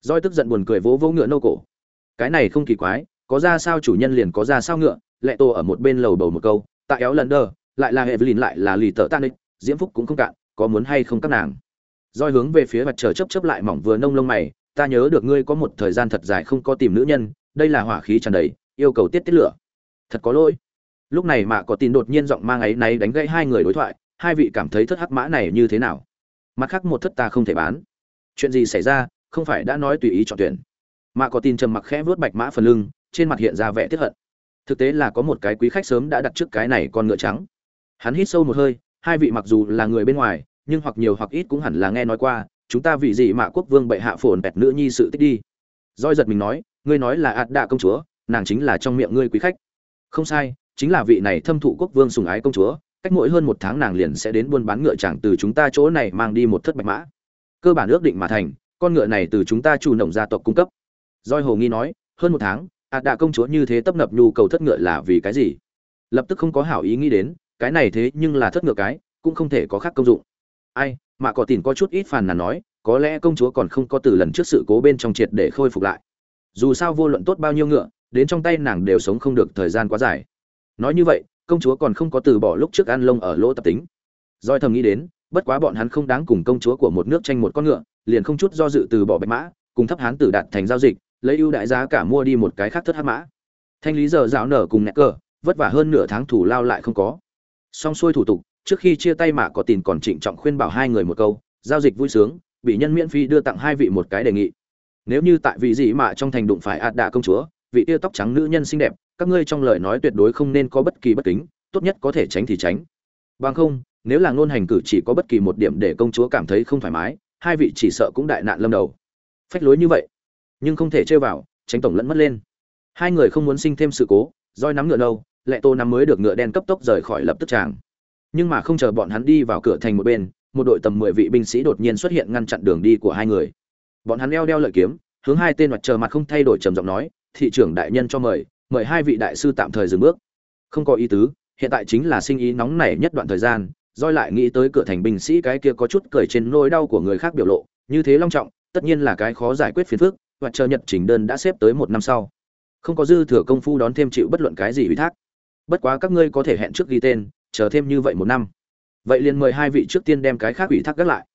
Roi tức giận buồn cười vỗ vỗ ngựa nâu cổ. Cái này không kỳ quái, có ra sao chủ nhân liền có ra sao ngựa, lệ tô ở một bên lầu bầu một câu, tại éo lần đơ lại là hệ lìn lại là lì tợ tan địch diễm phúc cũng không cạn, có muốn hay không các nàng? Roi hướng về phía mặt trời chấp chấp lại mỏng vừa nông lông mày, ta nhớ được ngươi có một thời gian thật dài không có tìm nữ nhân, đây là hỏa khí tràn đầy, yêu cầu tiết tiết lửa. Thật có lỗi. Lúc này mạ có tin đột nhiên giọng mang ấy náy đánh gãy hai người đối thoại, hai vị cảm thấy thất hắc mã này như thế nào? Mặt khác một thất ta không thể bán. Chuyện gì xảy ra, không phải đã nói tùy ý chọn tuyển. Mà có tin trầm mặc khẽ vớt bạch mã phần lưng, trên mặt hiện ra vẻ tiếc hận. Thực tế là có một cái quý khách sớm đã đặt trước cái này con ngựa trắng. Hắn hít sâu một hơi, hai vị mặc dù là người bên ngoài, nhưng hoặc nhiều hoặc ít cũng hẳn là nghe nói qua, chúng ta vì gì mà quốc vương bệ hạ phồn bẹt nữ nhi sự tích đi. Roi giật mình nói, ngươi nói là ạt đạ công chúa, nàng chính là trong miệng ngươi quý khách. Không sai, chính là vị này thâm thụ quốc vương sùng ái công chúa cách mỗi hơn một tháng nàng liền sẽ đến buôn bán ngựa chẳng từ chúng ta chỗ này mang đi một thất bạch mã. Cơ bản ước định mà thành, con ngựa này từ chúng ta chủ nồng gia tộc cung cấp. Doi hồ nghi nói, hơn một tháng, ạt đạ công chúa như thế tấp nập nhu cầu thất ngựa là vì cái gì? Lập tức không có hảo ý nghĩ đến, cái này thế nhưng là thất ngựa cái, cũng không thể có khác công dụng. Ai, mà có tiền có chút ít phàn nàn nói, có lẽ công chúa còn không có từ lần trước sự cố bên trong triệt để khôi phục lại. Dù sao vô luận tốt bao nhiêu ngựa, đến trong tay nàng đều sống không được thời gian quá dài. Nói như vậy công chúa còn không có từ bỏ lúc trước ăn lông ở lỗ tập tính. Doi thầm nghĩ đến, bất quá bọn hắn không đáng cùng công chúa của một nước tranh một con ngựa, liền không chút do dự từ bỏ bạch mã, cùng thấp hán tử đạt thành giao dịch, lấy ưu đại giá cả mua đi một cái khác thất hát mã. Thanh lý giờ dạo nở cùng nẹt cờ, vất vả hơn nửa tháng thủ lao lại không có. Xong xuôi thủ tục, trước khi chia tay mạ có tiền còn trịnh trọng khuyên bảo hai người một câu, giao dịch vui sướng, bị nhân miễn phí đưa tặng hai vị một cái đề nghị. Nếu như tại vị gì mà trong thành đụng phải ạt đạ công chúa, vị tia tóc trắng nữ nhân xinh đẹp các ngươi trong lời nói tuyệt đối không nên có bất kỳ bất kính, tốt nhất có thể tránh thì tránh. Bằng không, nếu là ngôn hành cử chỉ có bất kỳ một điểm để công chúa cảm thấy không thoải mái, hai vị chỉ sợ cũng đại nạn lâm đầu. Phách lối như vậy, nhưng không thể chơi vào, tránh tổng lẫn mất lên. Hai người không muốn sinh thêm sự cố, roi nắm ngựa lâu, lệ tô nắm mới được ngựa đen cấp tốc rời khỏi lập tức tràng. Nhưng mà không chờ bọn hắn đi vào cửa thành một bên, một đội tầm mười vị binh sĩ đột nhiên xuất hiện ngăn chặn đường đi của hai người. Bọn hắn leo đeo lợi kiếm, hướng hai tên mặt chờ mặt không thay đổi trầm giọng nói, thị trưởng đại nhân cho mời mời hai vị đại sư tạm thời dừng bước. Không có ý tứ, hiện tại chính là sinh ý nóng nảy nhất đoạn thời gian roi lại nghĩ tới cửa thành binh sĩ cái kia có chút cười trên nỗi đau của người khác biểu lộ, như thế long trọng, tất nhiên là cái khó giải quyết phiền phức, và chờ nhật trình đơn đã xếp tới một năm sau. Không có dư thừa công phu đón thêm chịu bất luận cái gì ủy thác. Bất quá các ngươi có thể hẹn trước ghi tên, chờ thêm như vậy một năm. Vậy liền mời hai vị trước tiên đem cái khác ủy thác gác lại.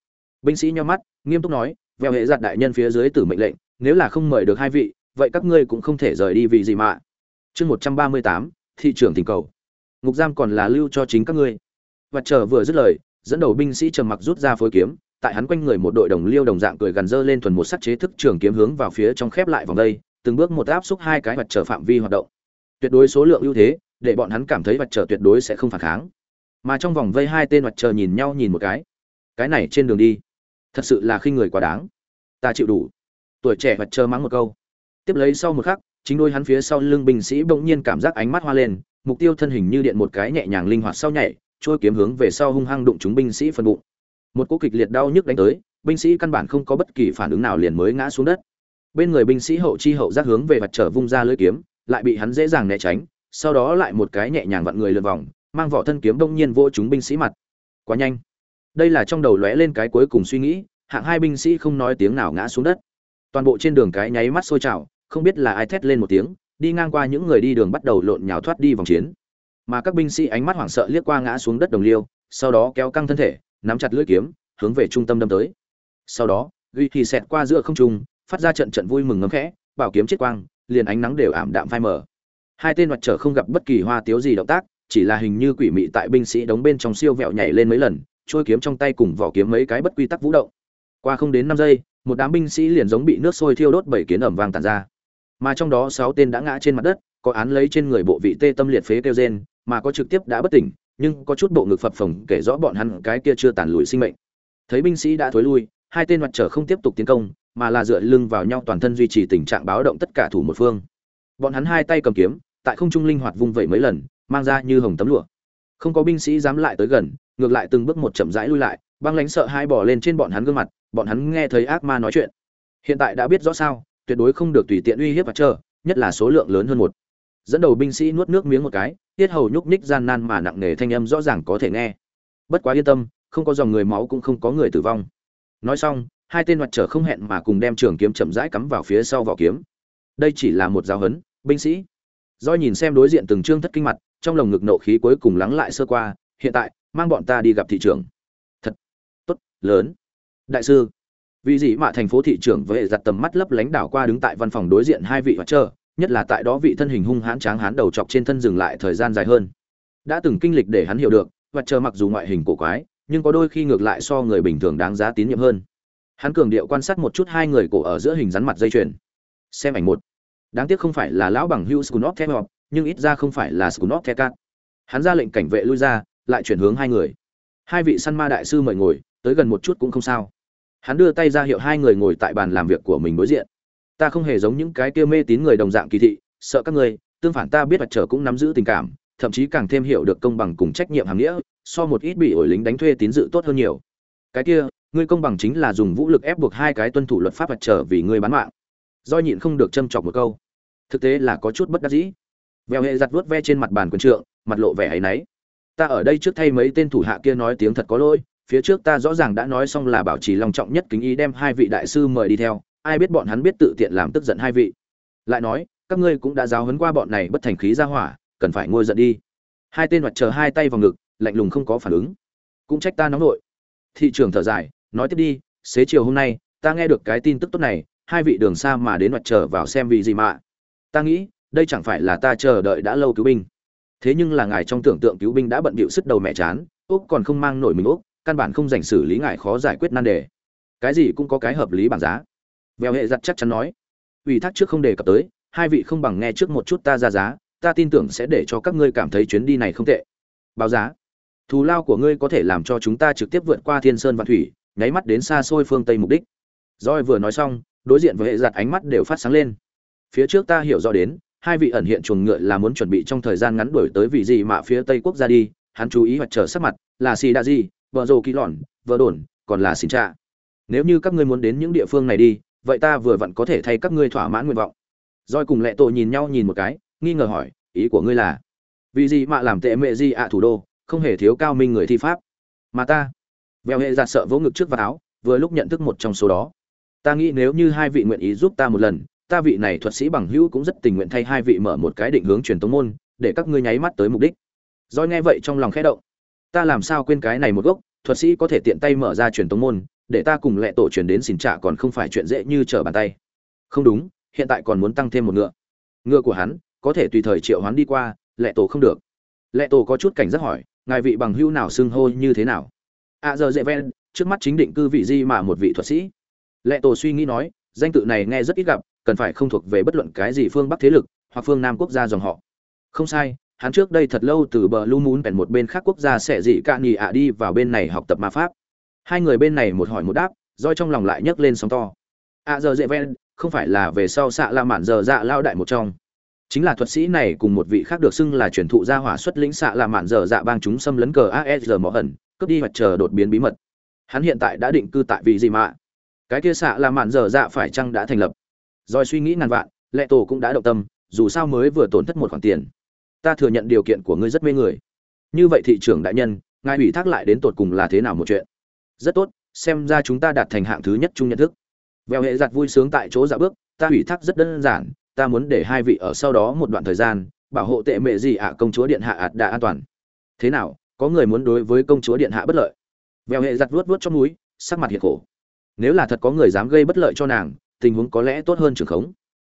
Binh sĩ nhau mắt, nghiêm túc nói vèo hệ giặt đại nhân phía dưới tử mệnh lệnh, nếu là không mời được hai vị, vậy các ngươi cũng không thể rời đi vì gì mà chương một trăm ba mươi tám, thị trưởng tình cầu. Ngục giam còn là lưu cho chính các ngươi. Và chờ vừa dứt lời, dẫn đầu binh sĩ trầm mặc rút ra phối kiếm, tại hắn quanh người một đội đồng liêu đồng dạng cười gần dơ lên thuần một sắc chế thức trường kiếm hướng vào phía trong khép lại vòng đây, từng bước một áp xúc hai cái vật trở phạm vi hoạt động. Tuyệt đối số lượng ưu thế, để bọn hắn cảm thấy vật trở tuyệt đối sẽ không phản kháng. Mà trong vòng vây hai tên vật trở nhìn nhau nhìn một cái. Cái này trên đường đi, thật sự là khi người quá đáng. Ta chịu đủ. Tuổi trẻ vật trở mắng một câu. Tiếp lấy sau một khắc chính đôi hắn phía sau lưng binh sĩ bỗng nhiên cảm giác ánh mắt hoa lên, mục tiêu thân hình như điện một cái nhẹ nhàng linh hoạt sau nhảy, trôi kiếm hướng về sau hung hăng đụng chúng binh sĩ phần bụng. Một cú kịch liệt đau nhức đánh tới, binh sĩ căn bản không có bất kỳ phản ứng nào liền mới ngã xuống đất. Bên người binh sĩ hậu chi hậu giác hướng về mặt trở vung ra lưỡi kiếm, lại bị hắn dễ dàng né tránh, sau đó lại một cái nhẹ nhàng vặn người lượn vòng, mang vỏ thân kiếm đông nhiên vô chúng binh sĩ mặt. Quá nhanh. Đây là trong đầu lóe lên cái cuối cùng suy nghĩ, hạng hai binh sĩ không nói tiếng nào ngã xuống đất. Toàn bộ trên đường cái nháy mắt sôi trào không biết là ai thét lên một tiếng, đi ngang qua những người đi đường bắt đầu lộn nhào thoát đi vòng chiến. Mà các binh sĩ ánh mắt hoảng sợ liếc qua ngã xuống đất đồng liêu, sau đó kéo căng thân thể, nắm chặt lưỡi kiếm, hướng về trung tâm đâm tới. Sau đó, ghi thì xẹt qua giữa không trung, phát ra trận trận vui mừng ngấm khẽ, bảo kiếm chết quang, liền ánh nắng đều ảm đạm phai mờ. Hai tên mặt trở không gặp bất kỳ hoa tiếu gì động tác, chỉ là hình như quỷ mị tại binh sĩ đóng bên trong siêu vẹo nhảy lên mấy lần, trôi kiếm trong tay cùng vỏ kiếm mấy cái bất quy tắc vũ động. Qua không đến năm giây, một đám binh sĩ liền giống bị nước sôi thiêu đốt bảy kiến ẩm vang tàn ra mà trong đó sáu tên đã ngã trên mặt đất có án lấy trên người bộ vị tê tâm liệt phế kêu gen, mà có trực tiếp đã bất tỉnh nhưng có chút bộ ngực phập phồng kể rõ bọn hắn cái kia chưa tàn lùi sinh mệnh. Thấy binh sĩ đã thối lui hai tên mặt trở không tiếp tục tiến công mà là dựa lưng vào nhau toàn thân duy trì tình trạng báo động tất cả thủ một phương. Bọn hắn hai tay cầm kiếm tại không trung linh hoạt vung vẩy mấy lần mang ra như hồng tấm lụa. Không có binh sĩ dám lại tới gần ngược lại từng bước một chậm rãi lui lại băng lãnh sợ hai bỏ lên trên bọn hắn gương mặt bọn hắn nghe thấy ác ma nói chuyện. Hiện tại đã biết rõ sao tuyệt đối không được tùy tiện uy hiếp và chờ, nhất là số lượng lớn hơn một. Dẫn đầu binh sĩ nuốt nước miếng một cái, tiết hầu nhúc nhích gian nan mà nặng nề thanh âm rõ ràng có thể nghe. Bất quá yên tâm, không có dòng người máu cũng không có người tử vong. Nói xong, hai tên hoạt trở không hẹn mà cùng đem trường kiếm chậm rãi cắm vào phía sau vỏ kiếm. Đây chỉ là một giáo hấn binh sĩ. Doi nhìn xem đối diện từng trương thất kinh mặt, trong lồng ngực nộ khí cuối cùng lắng lại sơ qua, hiện tại, mang bọn ta đi gặp thị trưởng. Thật tốt, lớn. Đại sư vì gì mà thành phố thị trưởng với hệ giặt tầm mắt lấp lánh đảo qua đứng tại văn phòng đối diện hai vị hoạt trơ, nhất là tại đó vị thân hình hung hãn tráng hán đầu chọc trên thân dừng lại thời gian dài hơn. Đã từng kinh lịch để hắn hiểu được, hoạt trơ mặc dù ngoại hình cổ quái, nhưng có đôi khi ngược lại so người bình thường đáng giá tín nhiệm hơn. Hắn cường điệu quan sát một chút hai người cổ ở giữa hình rắn mặt dây chuyền. Xem ảnh một. Đáng tiếc không phải là lão bằng hữu scunop theo nhưng ít ra không phải là scunop theo hắn ra lệnh cảnh vệ lui ra, lại chuyển hướng hai người. Hai vị săn ma đại sư mời ngồi, tới gần một chút cũng không sao hắn đưa tay ra hiệu hai người ngồi tại bàn làm việc của mình đối diện. Ta không hề giống những cái kia mê tín người đồng dạng kỳ thị, sợ các ngươi, tương phản ta biết mặt trở cũng nắm giữ tình cảm, thậm chí càng thêm hiểu được công bằng cùng trách nhiệm hàng nghĩa, so một ít bị ổi lính đánh thuê tín dự tốt hơn nhiều. Cái kia, ngươi công bằng chính là dùng vũ lực ép buộc hai cái tuân thủ luật pháp mặt trở vì ngươi bán mạng. Do nhịn không được châm chọc một câu. Thực tế là có chút bất đắc dĩ. Vèo hệ giặt vuốt ve trên mặt bàn quần trượng, mặt lộ vẻ áy náy. Ta ở đây trước thay mấy tên thủ hạ kia nói tiếng thật có lỗi phía trước ta rõ ràng đã nói xong là bảo trì long trọng nhất kính ý đem hai vị đại sư mời đi theo, ai biết bọn hắn biết tự tiện làm tức giận hai vị. Lại nói, các ngươi cũng đã giáo huấn qua bọn này bất thành khí ra hỏa, cần phải ngôi giận đi. Hai tên mặt chờ hai tay vào ngực, lạnh lùng không có phản ứng. Cũng trách ta nóng nội. Thị trường thở dài, nói tiếp đi, xế chiều hôm nay, ta nghe được cái tin tức tốt này, hai vị đường xa mà đến mặt chờ vào xem vì gì mà. Ta nghĩ, đây chẳng phải là ta chờ đợi đã lâu cứu binh. Thế nhưng là ngài trong tưởng tượng cứu binh đã bận bịu sức đầu mẹ chán, úc còn không mang nổi mình úc căn bản không dành xử lý ngài khó giải quyết nan đề. Cái gì cũng có cái hợp lý bảng giá. Vèo hệ giặt chắc chắn nói. Ủy thác trước không đề cập tới, hai vị không bằng nghe trước một chút ta ra giá, ta tin tưởng sẽ để cho các ngươi cảm thấy chuyến đi này không tệ. Báo giá. Thù lao của ngươi có thể làm cho chúng ta trực tiếp vượt qua thiên sơn và thủy, nháy mắt đến xa xôi phương tây mục đích. Roi vừa nói xong, đối diện với hệ giặt ánh mắt đều phát sáng lên. Phía trước ta hiểu rõ đến, hai vị ẩn hiện chuồng ngựa là muốn chuẩn bị trong thời gian ngắn đuổi tới vị gì mà phía tây quốc gia đi, hắn chú ý hoặc trở sắc mặt là xì đa di vợ rồ kỳ lòn vợ đồn, còn là xin cha nếu như các ngươi muốn đến những địa phương này đi, vậy ta vừa vặn có thể thay các ngươi thỏa mãn nguyện vọng. Roi cùng lệ tội nhìn nhau nhìn một cái, nghi ngờ hỏi, ý của ngươi là, vì gì mà làm tệ mẹ gì ạ thủ đô, không hề thiếu cao minh người thi pháp? Mà ta, vèo hệ giạt sợ vỗ ngực trước vào áo, vừa lúc nhận thức một trong số đó. Ta nghĩ nếu như hai vị nguyện ý giúp ta một lần, ta vị này thuật sĩ bằng hữu cũng rất tình nguyện thay hai vị mở một cái định hướng truyền tống môn, để các ngươi nháy mắt tới mục đích. Doi nghe vậy trong lòng khẽ động ta làm sao quên cái này một gốc, thuật sĩ có thể tiện tay mở ra truyền tống môn, để ta cùng lệ tổ truyền đến xin trả còn không phải chuyện dễ như trở bàn tay. Không đúng, hiện tại còn muốn tăng thêm một ngựa. Ngựa của hắn, có thể tùy thời triệu hoán đi qua, lệ tổ không được. Lệ tổ có chút cảnh giác hỏi, ngài vị bằng hữu nào xưng hô như thế nào? À giờ dễ ven, trước mắt chính định cư vị di mà một vị thuật sĩ. Lệ tổ suy nghĩ nói, danh tự này nghe rất ít gặp, cần phải không thuộc về bất luận cái gì phương bắc thế lực, hoặc phương nam quốc gia dòng họ. Không sai hắn trước đây thật lâu từ bờ lu muốn bèn một bên khác quốc gia sẽ dị cạn nhì ạ đi vào bên này học tập ma pháp. Hai người bên này một hỏi một đáp roi trong lòng lại nhấc lên sóng to. Ạ à giờ dễ ven không phải là về sau xạ la mạn giờ dạ lao đại một trong. Chính là thuật sĩ này cùng một vị khác được xưng là truyền thụ gia hỏa xuất lĩnh xạ la mạn giờ dạ bang chúng xâm lấn cờ asr mỏ ẩn cướp đi hoặc chờ đột biến bí mật. Hắn hiện tại đã định cư tại vị gì mà? Cái kia xạ la mạn giờ dạ phải chăng đã thành lập? Rồi suy nghĩ ngàn vạn, Lệ Tổ cũng đã động tâm, dù sao mới vừa tổn thất một khoản tiền. Ta thừa nhận điều kiện của ngươi rất mê người. Như vậy thị trưởng đại nhân, ngài ủy thác lại đến tột cùng là thế nào một chuyện? rất tốt xem ra chúng ta đạt thành hạng thứ nhất chung nhận thức. Vèo hệ giặt vui sướng tại chỗ dạ bước ta ủy thác rất đơn giản ta muốn để hai vị ở sau đó một đoạn thời gian bảo hộ tệ mệ gì ạ công chúa điện hạ ạt đã an toàn. Thế nào có người muốn đối với công chúa điện hạ bất lợi? Vèo hệ giặt vuốt vuốt trong núi sắc mặt hiện khổ. Nếu là thật có người dám gây bất lợi cho nàng tình huống có lẽ tốt hơn trường khống.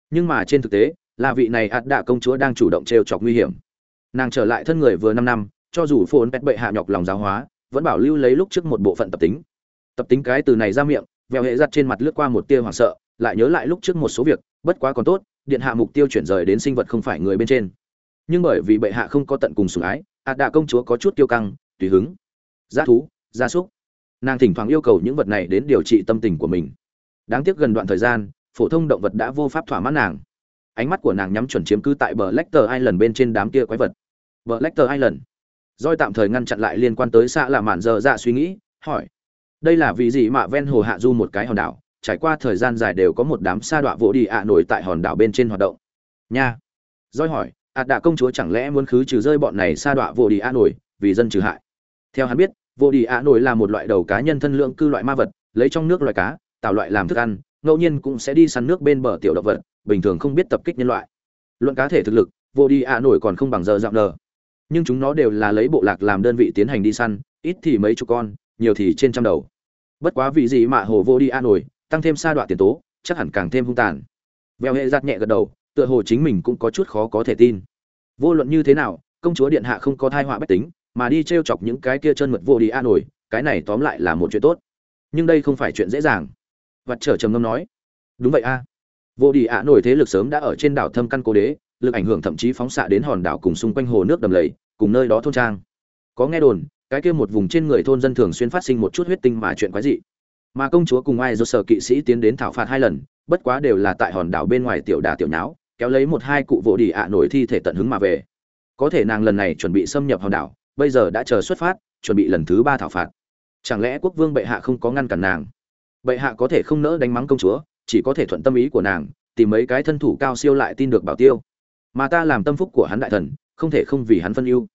Nhưng mà trên thực tế là vị này ạt đạ công chúa đang chủ động trêu chọc nguy hiểm. Nàng trở lại thân người vừa năm năm, cho dù phồn pet bệ hạ nhọc lòng giáo hóa, vẫn bảo lưu lấy lúc trước một bộ phận tập tính. Tập tính cái từ này ra miệng, vẹo hệ giặt trên mặt lướt qua một tia hoảng sợ, lại nhớ lại lúc trước một số việc, bất quá còn tốt, điện hạ mục tiêu chuyển rời đến sinh vật không phải người bên trên. Nhưng bởi vì bệ hạ không có tận cùng sủng ái, ạt đạ công chúa có chút tiêu căng, tùy hứng giá thú, gia súc. Nàng thỉnh thoảng yêu cầu những vật này đến điều trị tâm tình của mình. Đáng tiếc gần đoạn thời gian, phổ thông động vật đã vô pháp thỏa mãn nàng ánh mắt của nàng nhắm chuẩn chiếm cứ tại bờ lecter island bên trên đám kia quái vật. Bờ lecter island. Doi tạm thời ngăn chặn lại liên quan tới xạ là mạn giờ dạ suy nghĩ hỏi. Đây là vì gì mà ven hồ hạ du một cái hòn đảo? Trải qua thời gian dài đều có một đám sa đọa vỗ đi ạ nổi tại hòn đảo bên trên hoạt động. Nha. Doi hỏi "À, đạ công chúa chẳng lẽ muốn khứ trừ rơi bọn này sa đọa vỗ đi ạ nổi vì dân trừ hại? Theo hắn biết vô đi ạ nổi là một loại đầu cá nhân thân lượng cư loại ma vật lấy trong nước loài cá tạo loại làm thức ăn ngẫu nhiên cũng sẽ đi săn nước bên bờ tiểu động vật bình thường không biết tập kích nhân loại. Luận cá thể thực lực, vô đi ạ nổi còn không bằng giờ dạo nờ. Nhưng chúng nó đều là lấy bộ lạc làm đơn vị tiến hành đi săn, ít thì mấy chục con, nhiều thì trên trăm đầu. Bất quá vì gì mà hồ vô đi ạ nổi, tăng thêm sa đoạn tiền tố, chắc hẳn càng thêm hung tàn. Vèo hệ giặt nhẹ gật đầu, tựa hồ chính mình cũng có chút khó có thể tin. Vô luận như thế nào, công chúa điện hạ không có thai họa bách tính, mà đi t chọc những cái kia chân mượt vô đi a nổi, cái này tóm lại là một chuyện tốt. Nhưng đây không phải chuyện dễ dàng. Vặt trở trầm ngâm nói, đúng vậy a vô đi ạ nổi thế lực sớm đã ở trên đảo thâm căn cố đế, lực ảnh hưởng thậm chí phóng xạ đến hòn đảo cùng xung quanh hồ nước đầm lầy, cùng nơi đó thôn trang. Có nghe đồn, cái kia một vùng trên người thôn dân thường xuyên phát sinh một chút huyết tinh mà chuyện quái dị. Mà công chúa cùng ai do sở kỵ sĩ tiến đến thảo phạt hai lần, bất quá đều là tại hòn đảo bên ngoài tiểu đà tiểu nháo, kéo lấy một hai cụ vỗ đi ạ nổi thi thể tận hứng mà về. Có thể nàng lần này chuẩn bị xâm nhập hòn đảo, bây giờ đã chờ xuất phát, chuẩn bị lần thứ ba thảo phạt. Chẳng lẽ quốc vương bệ hạ không có ngăn cản nàng? Bệ hạ có thể không nỡ đánh mắng công chúa? Chỉ có thể thuận tâm ý của nàng, tìm mấy cái thân thủ cao siêu lại tin được bảo tiêu. Mà ta làm tâm phúc của hắn đại thần, không thể không vì hắn phân ưu.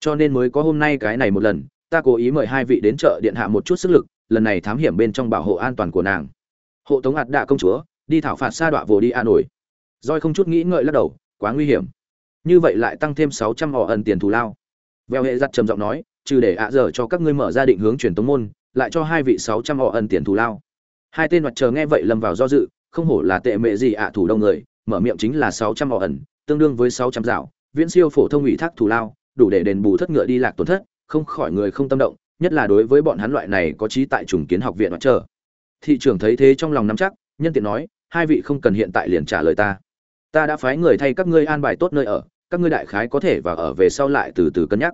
Cho nên mới có hôm nay cái này một lần, ta cố ý mời hai vị đến chợ điện hạ một chút sức lực, lần này thám hiểm bên trong bảo hộ an toàn của nàng. Hộ tống ạt đạ công chúa, đi thảo phạt sa đọa vồ đi a nổi. Roi không chút nghĩ ngợi lắc đầu, quá nguy hiểm. Như vậy lại tăng thêm sáu trăm họ ẩn tiền thù lao. Veo hệ giặt trầm giọng nói, trừ để ạ giờ cho các ngươi mở ra định hướng truyền tống môn, lại cho hai vị sáu trăm họ ẩn tiền thù lao hai tên mặt chờ nghe vậy lâm vào do dự, không hổ là tệ mệ gì ạ, thủ đông người, mở miệng chính là sáu trăm họ ẩn, tương đương với sáu trăm dạo. Viễn siêu phổ thông ủy thác thù lao, đủ để đền bù thất ngựa đi lạc tổn thất, không khỏi người không tâm động, nhất là đối với bọn hắn loại này có trí tại trùng kiến học viện mặt chờ. Thị trưởng thấy thế trong lòng nắm chắc, nhân tiện nói, hai vị không cần hiện tại liền trả lời ta. Ta đã phái người thay các ngươi an bài tốt nơi ở, các ngươi đại khái có thể và ở về sau lại từ từ cân nhắc.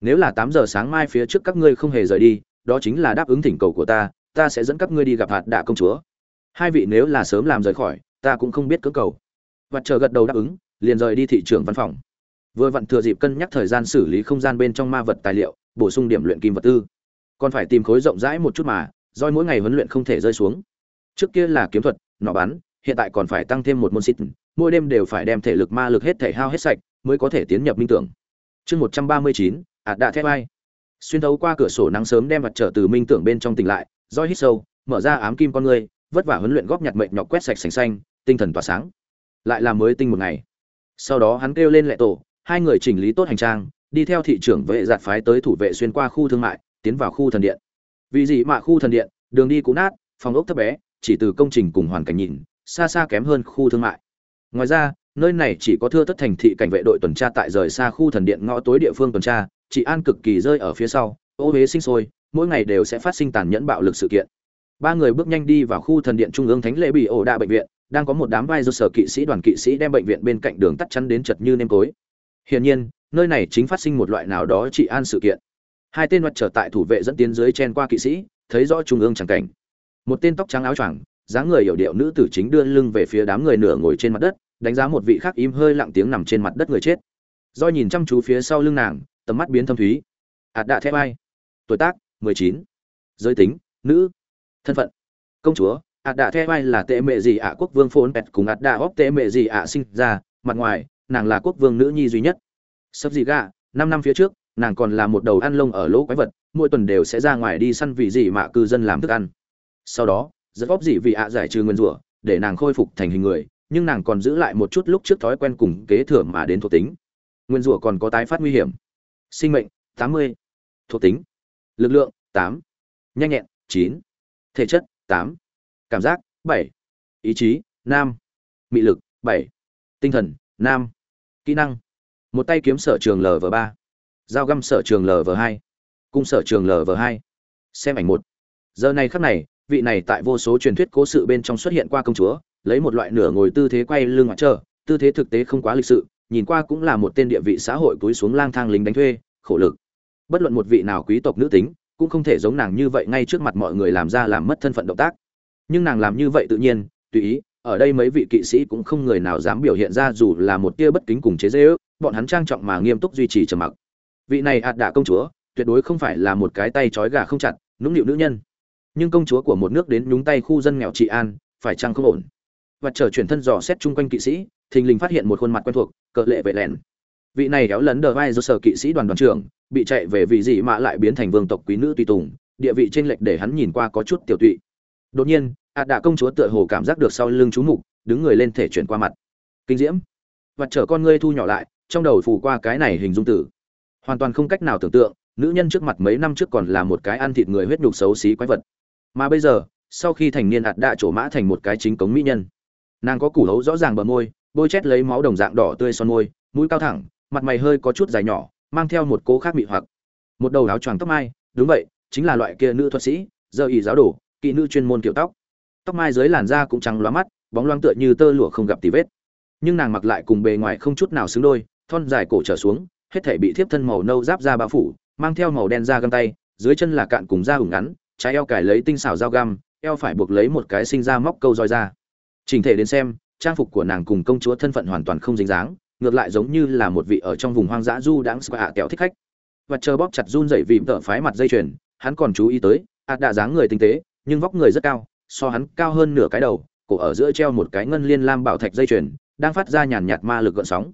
Nếu là tám giờ sáng mai phía trước các ngươi không hề rời đi, đó chính là đáp ứng thỉnh cầu của ta ta sẽ dẫn các ngươi đi gặp hạt đạ công chúa. Hai vị nếu là sớm làm rời khỏi, ta cũng không biết cưỡng cầu. Vặt chờ gật đầu đáp ứng, liền rời đi thị trường văn phòng. Vừa vặn thừa dịp cân nhắc thời gian xử lý không gian bên trong ma vật tài liệu, bổ sung điểm luyện kim vật tư. Còn phải tìm khối rộng rãi một chút mà doi mỗi ngày huấn luyện không thể rơi xuống. Trước kia là kiếm thuật nọ bắn, hiện tại còn phải tăng thêm một môn xịt, mỗi đêm đều phải đem thể lực ma lực hết thể hao hết sạch, mới có thể tiến nhập minh tưởng. Chương một trăm ba mươi chín ạt đạ thép ai xuyên thấu qua cửa sổ nắng sớm đem mặt trở từ minh tưởng bên trong tỉnh lại roi hít sâu, mở ra ám kim con người vất vả huấn luyện góp nhặt mệnh nhọc quét sạch sành xanh, tinh thần tỏa sáng. Lại là mới tinh một ngày. Sau đó hắn kêu lên lệ tổ, hai người chỉnh lý tốt hành trang, đi theo thị trưởng vệ giạt phái tới thủ vệ xuyên qua khu thương mại, tiến vào khu thần điện. Vì gì mà khu thần điện, đường đi cũ nát, phòng ốc thấp bé, chỉ từ công trình cùng hoàn cảnh nhìn, xa xa kém hơn khu thương mại. Ngoài ra, nơi này chỉ có thưa tất thành thị cảnh vệ đội tuần tra tại rời xa khu thần điện ngõ tối địa phương tuần tra, chị an cực kỳ rơi ở phía sau, ô huế sinh sôi mỗi ngày đều sẽ phát sinh tàn nhẫn bạo lực sự kiện. Ba người bước nhanh đi vào khu thần điện trung ương thánh lễ bị ổ đạ bệnh viện, đang có một đám vai do sở kỵ sĩ đoàn kỵ sĩ đem bệnh viện bên cạnh đường tắt chắn đến chật như nêm tối. Hiển nhiên, nơi này chính phát sinh một loại nào đó trị an sự kiện. Hai tên mặt trở tại thủ vệ dẫn tiến dưới chen qua kỵ sĩ, thấy rõ trung ương chẳng cảnh. Một tên tóc trắng áo choàng, dáng người hiểu điệu nữ tử chính đưa lưng về phía đám người nửa ngồi trên mặt đất, đánh giá một vị khác im hơi lặng tiếng nằm trên mặt đất người chết. Do nhìn chăm chú phía sau lưng nàng, tầm mắt biến thâm thúy. Ạt đạ thép ai? Tuổi tác? Mười chín. Giới tính, nữ. Thân phận, công chúa. Ạt đạ thép ai là tệ mệ gì ạ? Quốc vương phốn pẹt cùng ạt đạ hóc tệ mệ gì ạ sinh ra. Mặt ngoài, nàng là quốc vương nữ nhi duy nhất. Sắp gì gà, năm năm phía trước, nàng còn là một đầu ăn lông ở lỗ quái vật. Mỗi tuần đều sẽ ra ngoài đi săn vì gì mà cư dân làm thức ăn. Sau đó, rất góp gì vì ạ giải trừ nguyên rủa, để nàng khôi phục thành hình người, nhưng nàng còn giữ lại một chút lúc trước thói quen cùng kế thừa mà đến thuộc tính. Nguyên rủa còn có tái phát nguy hiểm. Sinh mệnh 80. thuộc tính lực lượng 8. nhanh nhẹn 9. thể chất 8. cảm giác 7. ý chí nam mị lực 7. tinh thần nam kỹ năng một tay kiếm sở trường lv ba dao găm sở trường lv hai cung sở trường lv hai xem ảnh một giờ này khắc này, vị này tại vô số truyền thuyết cố sự bên trong xuất hiện qua công chúa, lấy một loại nửa ngồi tư thế quay lưng ngoại trở, tư thế thực tế không quá lịch sự, nhìn qua cũng là một tên địa vị xã hội cúi xuống lang thang lính đánh thuê, khổ lực bất luận một vị nào quý tộc nữ tính, cũng không thể giống nàng như vậy ngay trước mặt mọi người làm ra làm mất thân phận động tác. Nhưng nàng làm như vậy tự nhiên, tùy ý, ở đây mấy vị kỵ sĩ cũng không người nào dám biểu hiện ra dù là một tia bất kính cùng chế dễ ước bọn hắn trang trọng mà nghiêm túc duy trì trầm mặc. Vị này ạt đạ công chúa, tuyệt đối không phải là một cái tay trói gà không chặt, nũng nịu nữ nhân. Nhưng công chúa của một nước đến nhúng tay khu dân nghèo trị an, phải chăng không ổn? Và chờ chuyển thân dò xét chung quanh kỵ sĩ, thình lình phát hiện một khuôn mặt quen thuộc cợ lệ vệ lẻn vị này kéo lấn đờ vai do sở kỵ sĩ đoàn đoàn trưởng bị chạy về vị gì mà lại biến thành vương tộc quý nữ tùy tùng, địa vị trên lệch để hắn nhìn qua có chút tiểu tụy. Đột nhiên, ạt đạ công chúa tựa hồ cảm giác được sau lưng chú mục, đứng người lên thể chuyển qua mặt. Kinh diễm. Và chở con ngươi thu nhỏ lại, trong đầu phủ qua cái này hình dung tử. Hoàn toàn không cách nào tưởng tượng, nữ nhân trước mặt mấy năm trước còn là một cái ăn thịt người huyết nhục xấu xí quái vật. Mà bây giờ, sau khi thành niên ạt đạ trổ mã thành một cái chính cống mỹ nhân, nàng có củ hấu rõ ràng bờ môi, bôi chét lấy máu đồng dạng đỏ tươi son môi, mũi cao thẳng, mặt mày hơi có chút dài nhỏ mang theo một cố khác mị hoặc. Một đầu áo choàng tóc mai, đúng vậy, chính là loại kia nữ thuật sĩ, giờ ý giáo đồ, kỹ nữ chuyên môn kiểu tóc. Tóc mai dưới làn da cũng trắng loa mắt, bóng loáng tựa như tơ lụa không gặp tì vết. Nhưng nàng mặc lại cùng bề ngoài không chút nào xứng đôi, thon dài cổ trở xuống, hết thể bị thiếp thân màu nâu giáp da bao phủ, mang theo màu đen da găng tay, dưới chân là cạn cùng da hùng ngắn, trái eo cải lấy tinh xảo dao găm, eo phải buộc lấy một cái sinh ra móc câu roi ra. Chỉnh thể đến xem, trang phục của nàng cùng công chúa thân phận hoàn toàn không dính dáng ngược lại giống như là một vị ở trong vùng hoang dã du đãng squạ kẹo thích khách. Và chờ bóp chặt run dậy vì tợ phái mặt dây chuyền, hắn còn chú ý tới, ạt đạ dáng người tinh tế, nhưng vóc người rất cao, so hắn cao hơn nửa cái đầu, cổ ở giữa treo một cái ngân liên lam bảo thạch dây chuyền, đang phát ra nhàn nhạt ma lực gợn sóng.